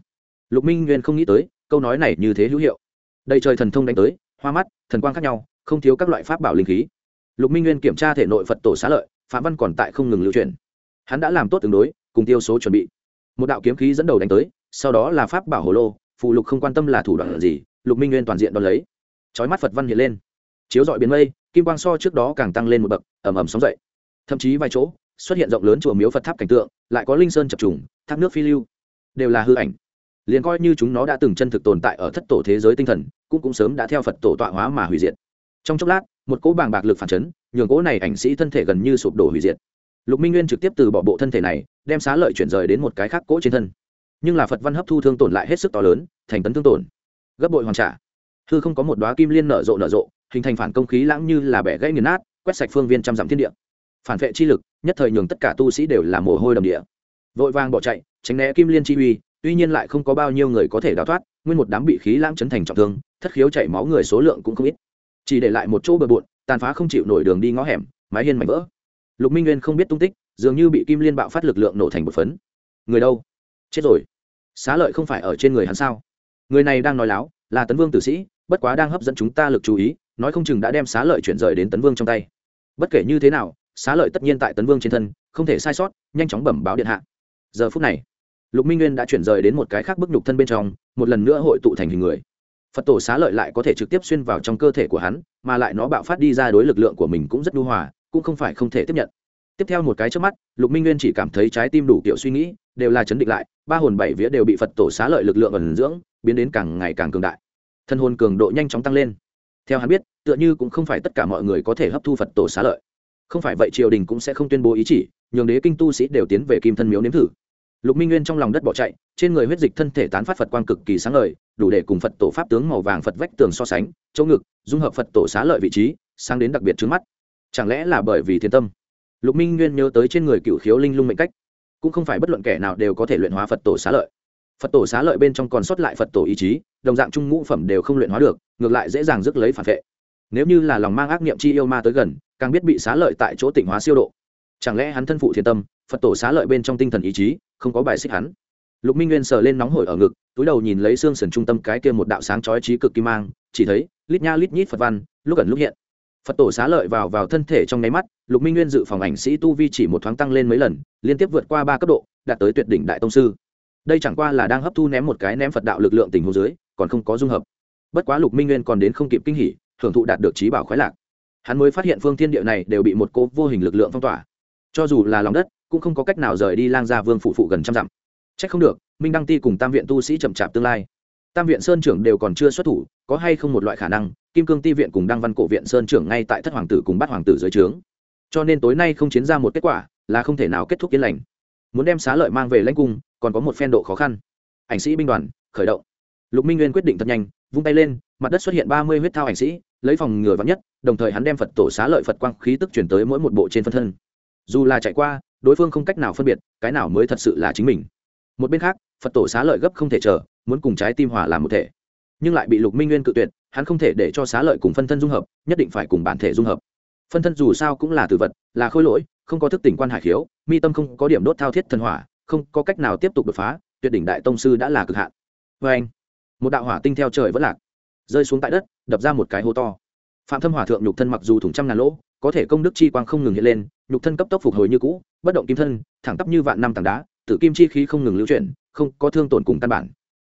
Lục minh nguyên không nghĩ tới, câu nói này như thế hữu hiệu. Đầy trời thần thông đánh tới, hoa mắt, thần quang khác nhau không thiếu các loại pháp bảo linh khí. Lục minh nguyên kiểm tra thể nội phật tổ xá lợi, phạm văn còn tại không ngừng lưu truyền. Hắn đã làm tốt tương đối, cùng tiêu số chuẩn bị. Một đạo kiếm khí dẫn đầu đánh tới, sau đó là pháp bảo hồ lô, phụ lục không quan tâm là thủ đoạn gì, lục minh nguyên toàn diện đón lấy. Chói mắt phật văn hiện lên. Chiếu dọi biến mây, kim quang so trước đó càng tăng lên một bậc ẩm ẩm sóng dậy. Thậm chí vài chỗ, xuất hiện rộng lớn chùa miếu phật tháp cảnh tượng, lại có linh sơn chập trùng, thác nước phi lưu. Đều là hư ảnh. Liền coi như chúng nó đã từng chân thực tồn tại ở thất tổ thế giới tinh thần, cũng cũng sớm đã theo phật tổ tọa hóa mà hủy diệt trong chốc lát, một cỗ bàng bạc lực phản chấn, nhường cỗ này ảnh sĩ thân thể gần như sụp đổ hủy diệt. Lục minh nguyên trực tiếp từ bỏ bộ thân thể này, đem xá lợi chuyển rời đến một cái khác cỗ trên thân. Nhưng là phật văn hấp thu thương tổn lại hết sức to lớn, thành tấn thương tổn. Gấp bội hoàn trả. Hư không có một đoá kim liên nở rộ nở rộ, hình thành phản công khí lãng như là bẻ gãy nghiền nát, quét sạch phương viên trăm dặm thiên địa. Phản vệ chi lực, nhất thời nhường tất cả tu sĩ đều là mồ hôi đầm địa. Vội vàng bỏ chạy, tránh né kim liên chi uy, tuy nhiên lại không có bao nhiêu người có thể đào thoát, nguyên một đám bị khí lãng chấn thành trọng thương, thất khiếu chảy máu người số lượng cũng không ít chỉ để lại một chỗ bờ bộn, tàn phá không chịu nổi đường đi ngõ hẻm, mái hiên mảnh vỡ. Lục minh nguyên không biết tung tích, dường như bị kim liên bạo phát lực lượng nổ thành một phấn. Người đâu? Chết rồi. Xá lợi không phải ở trên người hắn sao? Người này đang nói láo, là tấn vương tử sĩ, bất quá đang hấp dẫn chúng ta lực chú ý, nói không chừng đã đem xá lợi chuyển rời đến tấn vương trong tay. Bất kể như thế nào, xá lợi tất nhiên tại tấn vương trên thân, không thể sai sót, nhanh chóng bẩm báo điện hạ. Giờ phút này, lục minh nguyên đã chuyển rời đến một cái khác bức nhục thân bên trong, một lần nữa hội tụ thành hình người phật tổ xá lợi lại có thể trực tiếp xuyên vào trong cơ thể của hắn, mà lại nó bạo phát đi ra đối lực lượng của mình cũng rất nhu hòa, cũng không phải không thể tiếp nhận. Tiếp theo một cái trước mắt, lục minh nguyên chỉ cảm thấy trái tim đủ kiểu suy nghĩ, đều là chấn định lại, ba hồn bảy vía đều bị phật tổ xá lợi lực lượng ẩn dưỡng, biến đến càng ngày càng cường đại. Thân hồn cường độ nhanh chóng tăng lên. Theo hắn biết, tựa như cũng không phải tất cả mọi người có thể hấp thu phật tổ xá lợi. Không phải vậy triều đình cũng sẽ không tuyên bố ý chỉ, nhường đế kinh tu sĩ đều tiến về kim thân miếu nếm thử lục minh nguyên trong lòng đất bỏ chạy, trên người huyết dịch thân thể tán phát phật quang cực kỳ sáng ngời, đủ để cùng phật tổ pháp tướng màu vàng phật vách tường so sánh, chỗ ngực, dung hợp phật tổ xá lợi vị trí sang đến đặc biệt trước mắt. Chẳng lẽ là bởi vì thiên tâm? Lục minh nguyên nhớ tới trên người cựu khiếu linh lung mệnh cách. Cũng không phải bất luận kẻ nào đều có thể luyện hóa phật tổ xá lợi. Phật tổ xá lợi bên trong còn sót lại phật tổ ý chí, đồng dạng trung ngũ phẩm đều không luyện hóa được, ngược lại dễ dàng rước lấy phản vệ. Nếu như là lòng mang ác niệm chi yêu ma tới gần, càng biết bị xá lợi tại chỗ tỉnh hóa siêu độ. Chẳng lẽ hắn thân phụ thiên tâm phật tổ xá lợi bên trong tinh thần ý chí, không có bài xích hắn. Lục minh nguyên sờ lên nóng hổi ở ngực, túi đầu nhìn lấy xương sườn trung tâm cái kia một đạo sáng chói trí cực kim mang, chỉ thấy, lít nha lít nhít phật văn, lúc ẩn lúc hiện. Phật tổ xá lợi vào vào thân thể trong nháy mắt, lục minh nguyên dự phòng ảnh sĩ tu vi chỉ một thoáng tăng lên mấy lần, liên tiếp vượt qua ba cấp độ, đạt tới tuyệt đỉnh đại tông sư. Đây chẳng qua là đang hấp thu ném một cái ném phật đạo lực lượng tình hồ dưới, còn không có dung hợp. Bất quá lục minh nguyên còn đến không kịp kinh hỉ, hưởng thụ đạt được trí bảo khoái lạc. Hắn mới phát hiện phương thiên địa này đều bị một cô vô hình lực lượng phong tỏa. Cho dù là lòng đất cũng không có cách nào rời đi lang gia vương phụ phụ gần trăm dặm. C h ắ c không được, minh đăng ti cùng tam viện tu sĩ chậm chạp tương lai. Tam viện sơn trưởng đều còn chưa xuất thủ, có hay không một loại khả năng, kim cương ti viện cùng đăng văn cổ viện sơn trưởng ngay tại thất hoàng tử cùng bắt hoàng tử dưới trướng. Cho nên tối nay không chiến ra một kết quả, là không thể nào kết thúc yên lành. Muốn đem xá lợi mang về lãnh cung, còn có một phen độ khó khăn. Ảnh sĩ binh đoàn, khởi động. Lục minh nguyên quyết định thật nhanh, vung tay lên, mặt đất xuất hiện ba mươi huyết thao ảnh sĩ, lấy phòng ngừa vắng nhất, đồng thời hắn đem phật tổ xá lợi phật quang khí tức chuyển tới mỗi một bộ trên phân thân. Dù là chạy qua đối phương không cách nào phân biệt, cái nào mới thật sự là chính mình. Một bên khác, phật tổ xá lợi gấp không thể chờ, muốn cùng trái tim hòa làm một thể. Nhưng lại bị lục minh nguyên cự tuyệt, hắn không thể để cho xá lợi cùng phân thân dung hợp, nhất định phải cùng bản thể dung hợp. Phân thân dù sao cũng là tử vật, là khôi lỗi, không có thức tỉnh quan hải khiếu, mi tâm không có điểm đốt thao thiết thần hỏa, không có cách nào tiếp tục đột phá, tuyệt đỉnh đại tông sư đã là cực hạn. Vê anh một đạo hỏa tinh theo trời vẫn lạc, rơi xuống tại đất, đập ra một cái hố to phạm thâm Hòa thượng nhục thân mặc dù thủng trăm ngàn lỗ, có thể công đức chi quang không ngừng hiện lên, nhục thân cấp tốc phục hồi như cũ, bất động kim thân, thẳng tắp như vạn năm tảng đá tự kim chi khí không ngừng lưu chuyển, không có thương tổn cùng căn bản.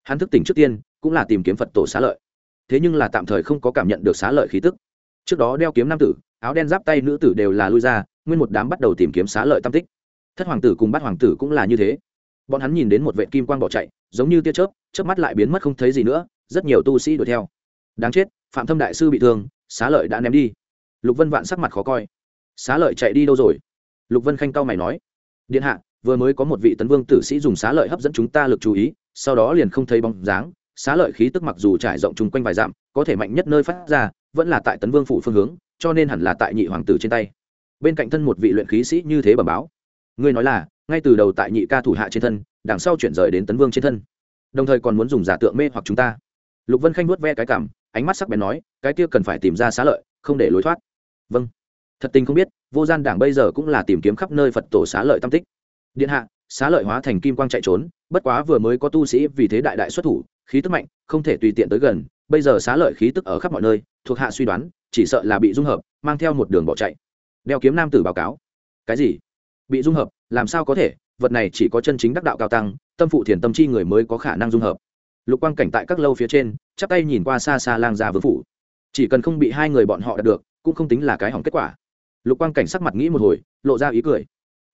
Hắn thức tỉnh trước tiên, cũng là tìm kiếm phật tổ xá lợi. Thế nhưng là tạm thời không có cảm nhận được xá lợi khí tức. Trước đó đeo kiếm nam tử, áo đen giáp tay nữ tử đều là lui ra, nguyên một đám bắt đầu tìm kiếm xá lợi tam tích. Thất hoàng tử cùng bát hoàng tử cũng là như thế. Bọn hắn nhìn đến một vệ kim quang bỏ chạy, giống như tia chớp chớp mắt lại biến mất không thấy gì nữa, rất nhiều tu sĩ đuổi theo đáng chết, phạm thâm đại sư bị thương, xá lợi đã ném đi. Lục vân vạn sắc mặt khó coi. Xá lợi chạy đi đâu rồi? Lục vân khanh cao mày nói. Điện hạ, vừa mới có một vị tấn vương tử sĩ dùng xá lợi hấp dẫn chúng ta lực chú ý, sau đó liền không thấy bóng dáng. Xá lợi khí tức mặc dù trải rộng chung quanh vài dặm, có thể mạnh nhất nơi phát ra, vẫn là tại tấn vương phủ phương hướng, cho nên hẳn là tại nhị hoàng tử trên tay. Bên cạnh thân một vị luyện khí sĩ như thế bẩm báo. Ngươi nói là, ngay từ đầu tại nhị ca thủ hạ trên thân, đằng sau chuyển rời đến tấn vương trên thân. Đồng thời còn muốn dùng giả tượng mê hoặc chúng ta. Lục vân khanh nuốt ve cái cảm ánh mắt sắc bén nói, cái kia cần phải tìm ra xá lợi, không để lối thoát. Vâng. Thật tình không biết, vô gian đảng bây giờ cũng là tìm kiếm khắp nơi phật tổ xá lợi tam tích. Điện hạ, xá lợi hóa thành kim quang chạy trốn, bất quá vừa mới có tu sĩ vì thế đại đại xuất thủ, khí tức mạnh, không thể tùy tiện tới gần, bây giờ xá lợi khí tức ở khắp mọi nơi, thuộc hạ suy đoán, chỉ sợ là bị dung hợp, mang theo một đường bỏ chạy. Đeo kiếm nam tử báo cáo. Cái gì? Bị dung hợp, làm sao có thể? Vật này chỉ có chân chính đắc đạo cao tăng, tâm phụ thiền tâm chi người mới có khả năng dung hợp lục quang cảnh tại các lâu phía trên, chắp tay nhìn qua xa xa lang gia vương phủ. Chỉ cần không bị hai người bọn họ đạt được, cũng không tính là cái hỏng kết quả. Lục quang cảnh sắc mặt nghĩ một hồi, lộ ra ý cười.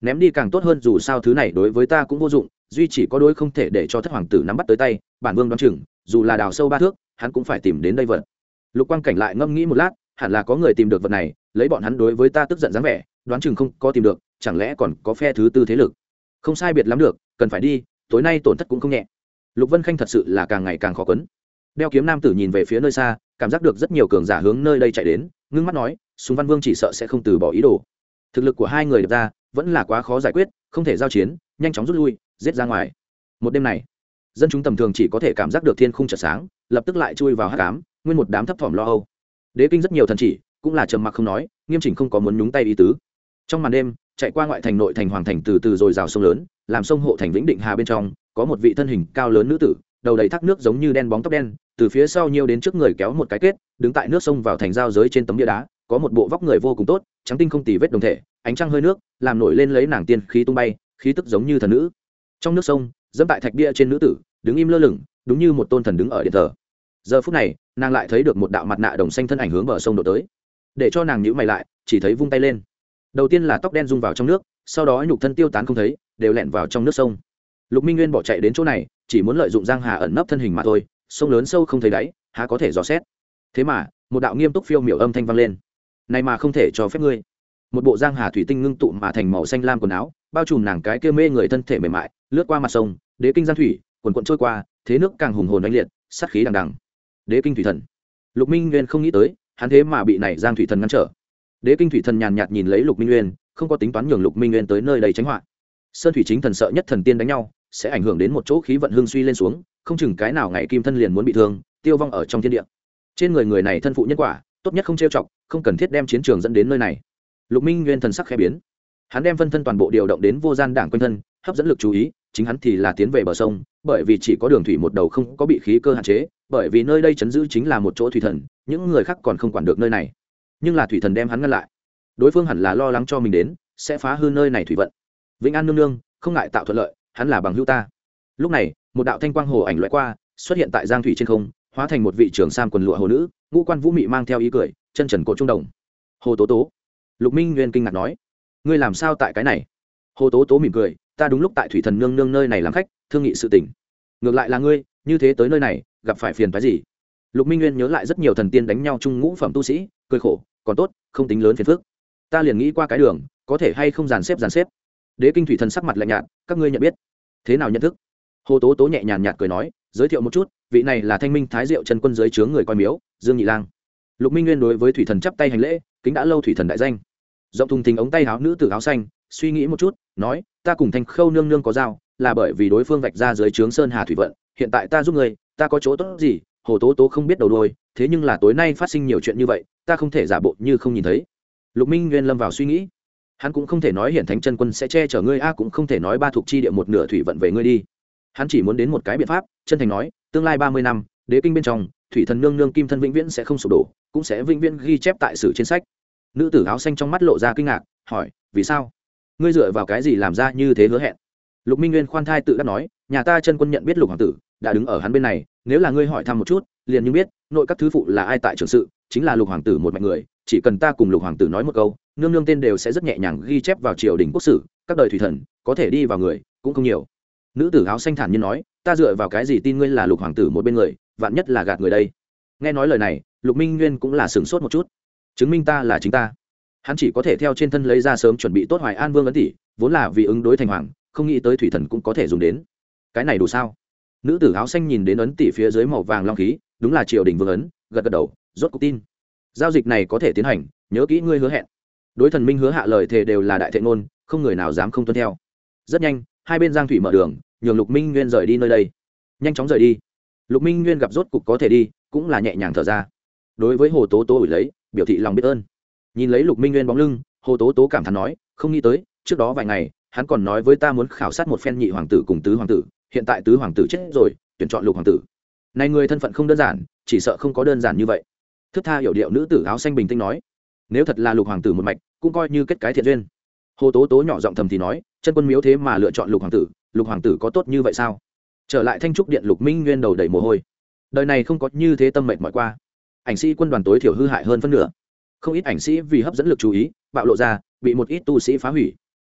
Ném đi càng tốt hơn dù sao thứ này đối với ta cũng vô dụng, duy chỉ có đôi không thể để cho thất hoàng tử nắm bắt tới tay, bản vương đoán chừng, dù là đào sâu ba thước, hắn cũng phải tìm đến đây vật. Lục quang cảnh lại ngâm nghĩ một lát, hẳn là có người tìm được vật này, lấy bọn hắn đối với ta tức giận dáng vẻ, đoán chừng không có tìm được, chẳng lẽ còn có phe thứ tư thế lực. Không sai biệt lắm được, cần phải đi, tối nay tổn thất cũng không nhẹ lục vân khanh thật sự là càng ngày càng khó quấn. Đeo kiếm nam tử nhìn về phía nơi xa, cảm giác được rất nhiều cường giả hướng nơi đây chạy đến, ngưng mắt nói, súng văn vương chỉ sợ sẽ không từ bỏ ý đồ. Thực lực của hai người đập ra, vẫn là quá khó giải quyết, không thể giao chiến, nhanh chóng rút lui, giết ra ngoài. Một đêm này, dân chúng tầm thường chỉ có thể cảm giác được thiên khung chợt sáng, lập tức lại chui vào hát cám nguyên một đám thấp thỏm lo âu. Đế kinh rất nhiều thần chỉ, cũng là trầm mặc không nói, nghiêm chỉnh không có muốn nhúng tay ý tứ. Trong màn đêm, chạy qua ngoại thành nội thành hoàng thành từ từ rồi rào sông lớn, làm sông hộ thành vĩnh định hà bên trong có một vị thân hình cao lớn nữ tử, đầu đầy thác nước giống như đen bóng tóc đen, từ phía sau nhiều đến trước người kéo một cái kết, đứng tại nước sông vào thành giao giới trên tấm bia đá, có một bộ vóc người vô cùng tốt, trắng tinh không tì vết đồng thể, ánh trăng hơi nước, làm nổi lên lấy nàng tiên khí tung bay, khí tức giống như thần nữ. Trong nước sông, dẫm tại thạch bia trên nữ tử, đứng im lơ lửng, đúng như một tôn thần đứng ở điện thờ. Giờ phút này, nàng lại thấy được một đạo mặt nạ đồng xanh thân ảnh hướng bờ sông đổ tới. Để cho nàng nhữ mày lại, chỉ thấy vung tay lên. Đầu tiên là tóc đen rung vào trong nước, sau đó nhục thân tiêu tán không thấy, đều lẹn vào trong nước sông lục minh nguyên bỏ chạy đến chỗ này, chỉ muốn lợi dụng giang hà ẩn nấp thân hình mà thôi, sông lớn sâu không thấy đáy, há có thể dò xét. Thế mà, một đạo nghiêm túc phiêu miểu âm thanh vang lên. Này mà không thể cho phép ngươi. Một bộ giang hà thủy tinh ngưng tụ mà thành màu xanh lam quần áo, bao trùm nàng cái kia mê người thân thể mềm mại, lướt qua mặt sông, đế kinh giang thủy, quần quận trôi qua, thế nước càng hùng hồn đánh liệt, sát khí đằng đằng. Đế kinh thủy thần. Lục minh nguyên không nghĩ tới, hắn thế mà bị này giang thủy thần ngăn trở. Đế kinh thủy thần nhàn nhạt nhìn lấy lục minh nguyên, không có tính toán nhường lục minh nguyên tới nơi đầy tránh họa sơn thủy chính thần sợ nhất thần tiên đánh nhau, sẽ ảnh hưởng đến một chỗ khí vận hương suy lên xuống, không chừng cái nào ngày kim thân liền muốn bị thương, tiêu vong ở trong thiên địa. Trên người người này thân phụ nhân quả, tốt nhất không trêu chọc, không cần thiết đem chiến trường dẫn đến nơi này. Lục minh nguyên thần sắc khẽ biến. Hắn đem phân thân toàn bộ điều động đến vô gian đảng quanh thân, hấp dẫn lực chú ý, chính hắn thì là tiến về bờ sông, bởi vì chỉ có đường thủy một đầu không có bị khí cơ hạn chế, bởi vì nơi đây chấn giữ chính là một chỗ thủy thần, những người khác còn không quản được nơi này. Nhưng là thủy thần đem hắn ngăn lại. Đối phương hẳn là lo lắng cho mình đến, sẽ phá hư nơi này thủy vận vĩnh an nương nương, không ngại tạo thuận lợi, hắn là bằng hữu ta. Lúc này, một đạo thanh quang hồ ảnh loại qua, xuất hiện tại giang thủy trên không, hóa thành một vị trưởng sam quần lụa hồ nữ, ngũ quan vũ mị mang theo ý cười, chân trần cổ trung đồng. Hồ tố tố. Lục minh nguyên kinh ngạc nói, ngươi làm sao tại cái này? Hồ tố tố mỉm cười, ta đúng lúc tại thủy thần nương nương nơi này làm khách, thương nghị sự tỉnh ngược lại là ngươi, như thế tới nơi này, gặp phải phiền phái gì? Lục minh nguyên nhớ lại rất nhiều thần tiên đánh nhau chung ngũ phẩm tu sĩ, cười khổ, còn tốt, không tính lớn phiền phức. Ta liền nghĩ qua cái đường, có thể hay không dàn xếp dàn xếp đế kinh thủy thần sắc mặt lạnh nhạt, các ngươi nhận biết. Thế nào nhận thức? Hồ tố tố nhẹ nhàng nhạt cười nói, giới thiệu một chút, vị này là thanh minh thái diệu trần quân giới chướng người coi miếu, dương nhị lang. Lục minh nguyên đối với thủy thần chắp tay hành lễ, kính đã lâu thủy thần đại danh. Giọng thùng thình ống tay áo nữ tử áo xanh, suy nghĩ một chút, nói, ta cùng thanh khâu nương nương có dao là bởi vì đối phương vạch ra dưới trướng sơn hà thủy vận, hiện tại ta giúp người ta có chỗ tốt gì? Hồ tố tố không biết đầu đôi thế nhưng là tối nay phát sinh nhiều chuyện như vậy, ta không thể giả bộ như không nhìn thấy. Lục minh nguyên lâm vào suy nghĩ hắn cũng không thể nói hiện thánh chân quân sẽ che chở ngươi, a, cũng không thể nói ba thuộc chi địa một nửa thủy vận về ngươi đi. Hắn chỉ muốn đến một cái biện pháp, chân thành nói, tương lai ba mươi năm, đế kinh bên trong, thủy thần nương nương kim thân vĩnh viễn sẽ không sụp đổ, cũng sẽ vĩnh viễn ghi chép tại sử trên sách. Nữ tử áo xanh trong mắt lộ ra kinh ngạc, hỏi, vì sao? Ngươi dựa vào cái gì làm ra như thế hứa hẹn? Lục minh nguyên khoan thai tự đắc nói, nhà ta chân quân nhận biết lục hoàng tử, đã đứng ở hắn bên này, nếu là ngươi hỏi thăm một chút, liền như biết, nội các thứ phụ là ai tại trường sự, chính là lục hoàng tử một mạnh người, chỉ cần ta cùng lục hoàng tử nói một câu nương nương tên đều sẽ rất nhẹ nhàng ghi chép vào triều đình quốc sử, các đời thủy thần, có thể đi vào người, cũng không nhiều. Nữ tử áo xanh thản nhiên nói, ta dựa vào cái gì tin ngươi là lục hoàng tử một bên người, vạn nhất là gạt người đây? Nghe nói lời này, lục minh nguyên cũng là sửng sốt một chút. Chứng minh ta là chính ta. Hắn chỉ có thể theo trên thân lấy ra sớm chuẩn bị tốt hoài an vương ấn tỷ, vốn là vì ứng đối thành hoàng, không nghĩ tới thủy thần cũng có thể dùng đến. Cái này đủ sao? Nữ tử áo xanh nhìn đến ấn tỷ phía dưới màu vàng long khí, đúng là triều đình vương ấn, gật gật đầu, rốt cuộc tin. Giao dịch này có thể tiến hành, nhớ kỹ ngươi hứa hẹn đối thần minh hứa hạ lời thề đều là đại thệ ngôn, không người nào dám không tuân theo. Rất nhanh, hai bên giang thủy mở đường, nhường lục minh nguyên rời đi nơi đây. Nhanh chóng rời đi. Lục minh nguyên gặp rốt cục có thể đi, cũng là nhẹ nhàng thở ra. Đối với hồ tố tố ủi lấy, biểu thị lòng biết ơn. Nhìn lấy lục minh nguyên bóng lưng, hồ tố tố cảm thán nói, không nghĩ tới, trước đó vài ngày, hắn còn nói với ta muốn khảo sát một phen nhị hoàng tử cùng tứ hoàng tử, hiện tại tứ hoàng tử chết rồi, tuyển chọn lục hoàng tử. Này người thân phận không đơn giản, chỉ sợ không có đơn giản như vậy. Thức tha hiểu điệu nữ tử áo xanh bình tĩnh nói, nếu thật là lục hoàng tử một mạch cũng coi như kết cái thiện duyên. Hồ tố tố nhỏ giọng thầm thì nói, chân quân miếu thế mà lựa chọn lục hoàng tử, lục hoàng tử có tốt như vậy sao? Trở lại thanh trúc điện, lục minh nguyên đầu đầy mồ hôi. Đời này không có như thế tâm mệnh mọi qua. Ảnh sĩ quân đoàn tối thiểu hư hại hơn phân nửa. Không ít ảnh sĩ vì hấp dẫn lực chú ý, bạo lộ ra, bị một ít tu sĩ phá hủy.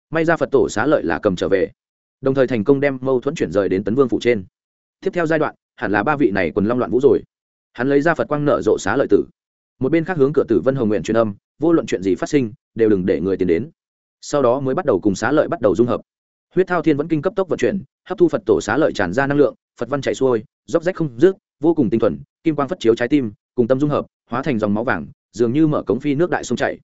May ra phật tổ xá lợi là cầm trở về. Đồng thời thành công đem mâu thuẫn chuyển rời đến tấn vương phủ trên. Tiếp theo giai đoạn, hẳn là ba vị này quần long loạn vũ rồi. Hắn lấy ra phật quang nở rộ xá lợi tử. Một bên khác hướng cửa tử vân hồng nguyện truyền âm, vô luận chuyện gì phát sinh đều đừng để người tiến đến. Sau đó mới bắt đầu cùng xá lợi bắt đầu dung hợp. Huyết thao thiên vẫn kinh cấp tốc vận chuyển, hấp thu phật tổ xá lợi tràn ra năng lượng, phật văn chạy xuôi róc rách không rước vô cùng tinh thuần, kim quang phất chiếu trái tim, cùng tâm dung hợp, hóa thành dòng máu vàng, dường như mở cống phi nước đại sông chảy.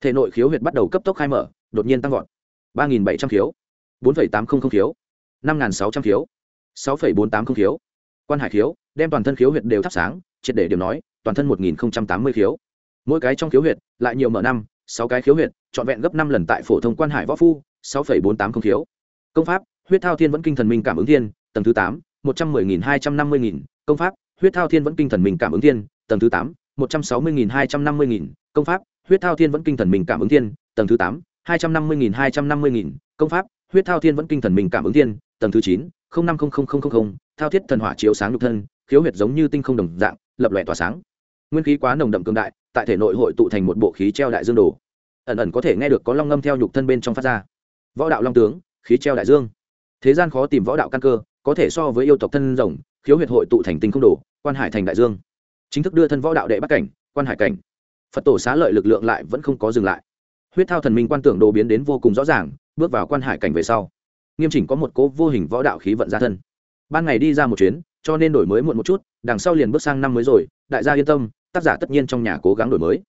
Thể nội khiếu huyệt bắt đầu cấp tốc khai mở, đột nhiên tăng vọt. ba nghìn bảy trăm khiếu, bốn phẩy tám trăm linh khiếu, năm nghìn sáu trăm khiếu, sáu phẩy bốn tám trăm khiếu. Quan hải khiếu, đem toàn thân khiếu huyệt đều thắp sáng, triệt để điểm nói, toàn thân một nghìn tám mươi khiếu. Mỗi cái trong khiếu huyệt, lại nhiều mở năm sáu cái khiếu huyệt, trọn vẹn gấp năm lần tại phổ thông quan hải võ phu, sáu phẩy bốn tám không khiếu. Công pháp, huyết thao thiên vẫn kinh thần minh cảm ứng thiên, tầng thứ tám, một trăm mười nghìn hai trăm năm mươi nghìn. Công pháp, huyết thao thiên vẫn kinh thần minh cảm ứng thiên, tầng thứ tám, một trăm sáu mươi nghìn hai trăm năm mươi nghìn. Công pháp, huyết thao thiên vẫn kinh thần minh cảm ứng thiên, tầng thứ tám, hai trăm năm mươi nghìn hai trăm năm mươi nghìn. Công pháp, huyết thao thiên vẫn kinh thần minh cảm ứng thiên, tầng thứ chín, không năm không không không không thao thiết thần hỏa chiếu sáng nhục thân, khiếu huyệt giống như tinh không đồng dạng, lập lòe tỏa sáng. Nguyên khí quá nồng đậm cường đại tại thể nội hội tụ thành một bộ khí treo đại dương đồ. Ẩn ẩn có thể nghe được có long ngâm theo nhục thân bên trong phát ra. Võ đạo long tướng, khí treo đại dương. Thế gian khó tìm võ đạo căn cơ, có thể so với yêu tộc thân rồng, khiếu huyệt hội tụ thành tinh không đồ, quan hải thành đại dương. Chính thức đưa thân võ đạo đệ bắc cảnh, quan hải cảnh. Phật tổ xá lợi lực lượng lại vẫn không có dừng lại. Huyết thao thần minh quan tưởng đồ biến đến vô cùng rõ ràng, bước vào quan hải cảnh về sau. Nghiêm chỉnh có một cố vô hình võ đạo khí vận ra thân. Ban ngày đi ra một chuyến, cho nên đổi mới muộn một chút, đằng sau liền bước sang năm mới rồi, đại gia yên tâm tác giả tất nhiên trong nhà cố gắng đổi mới.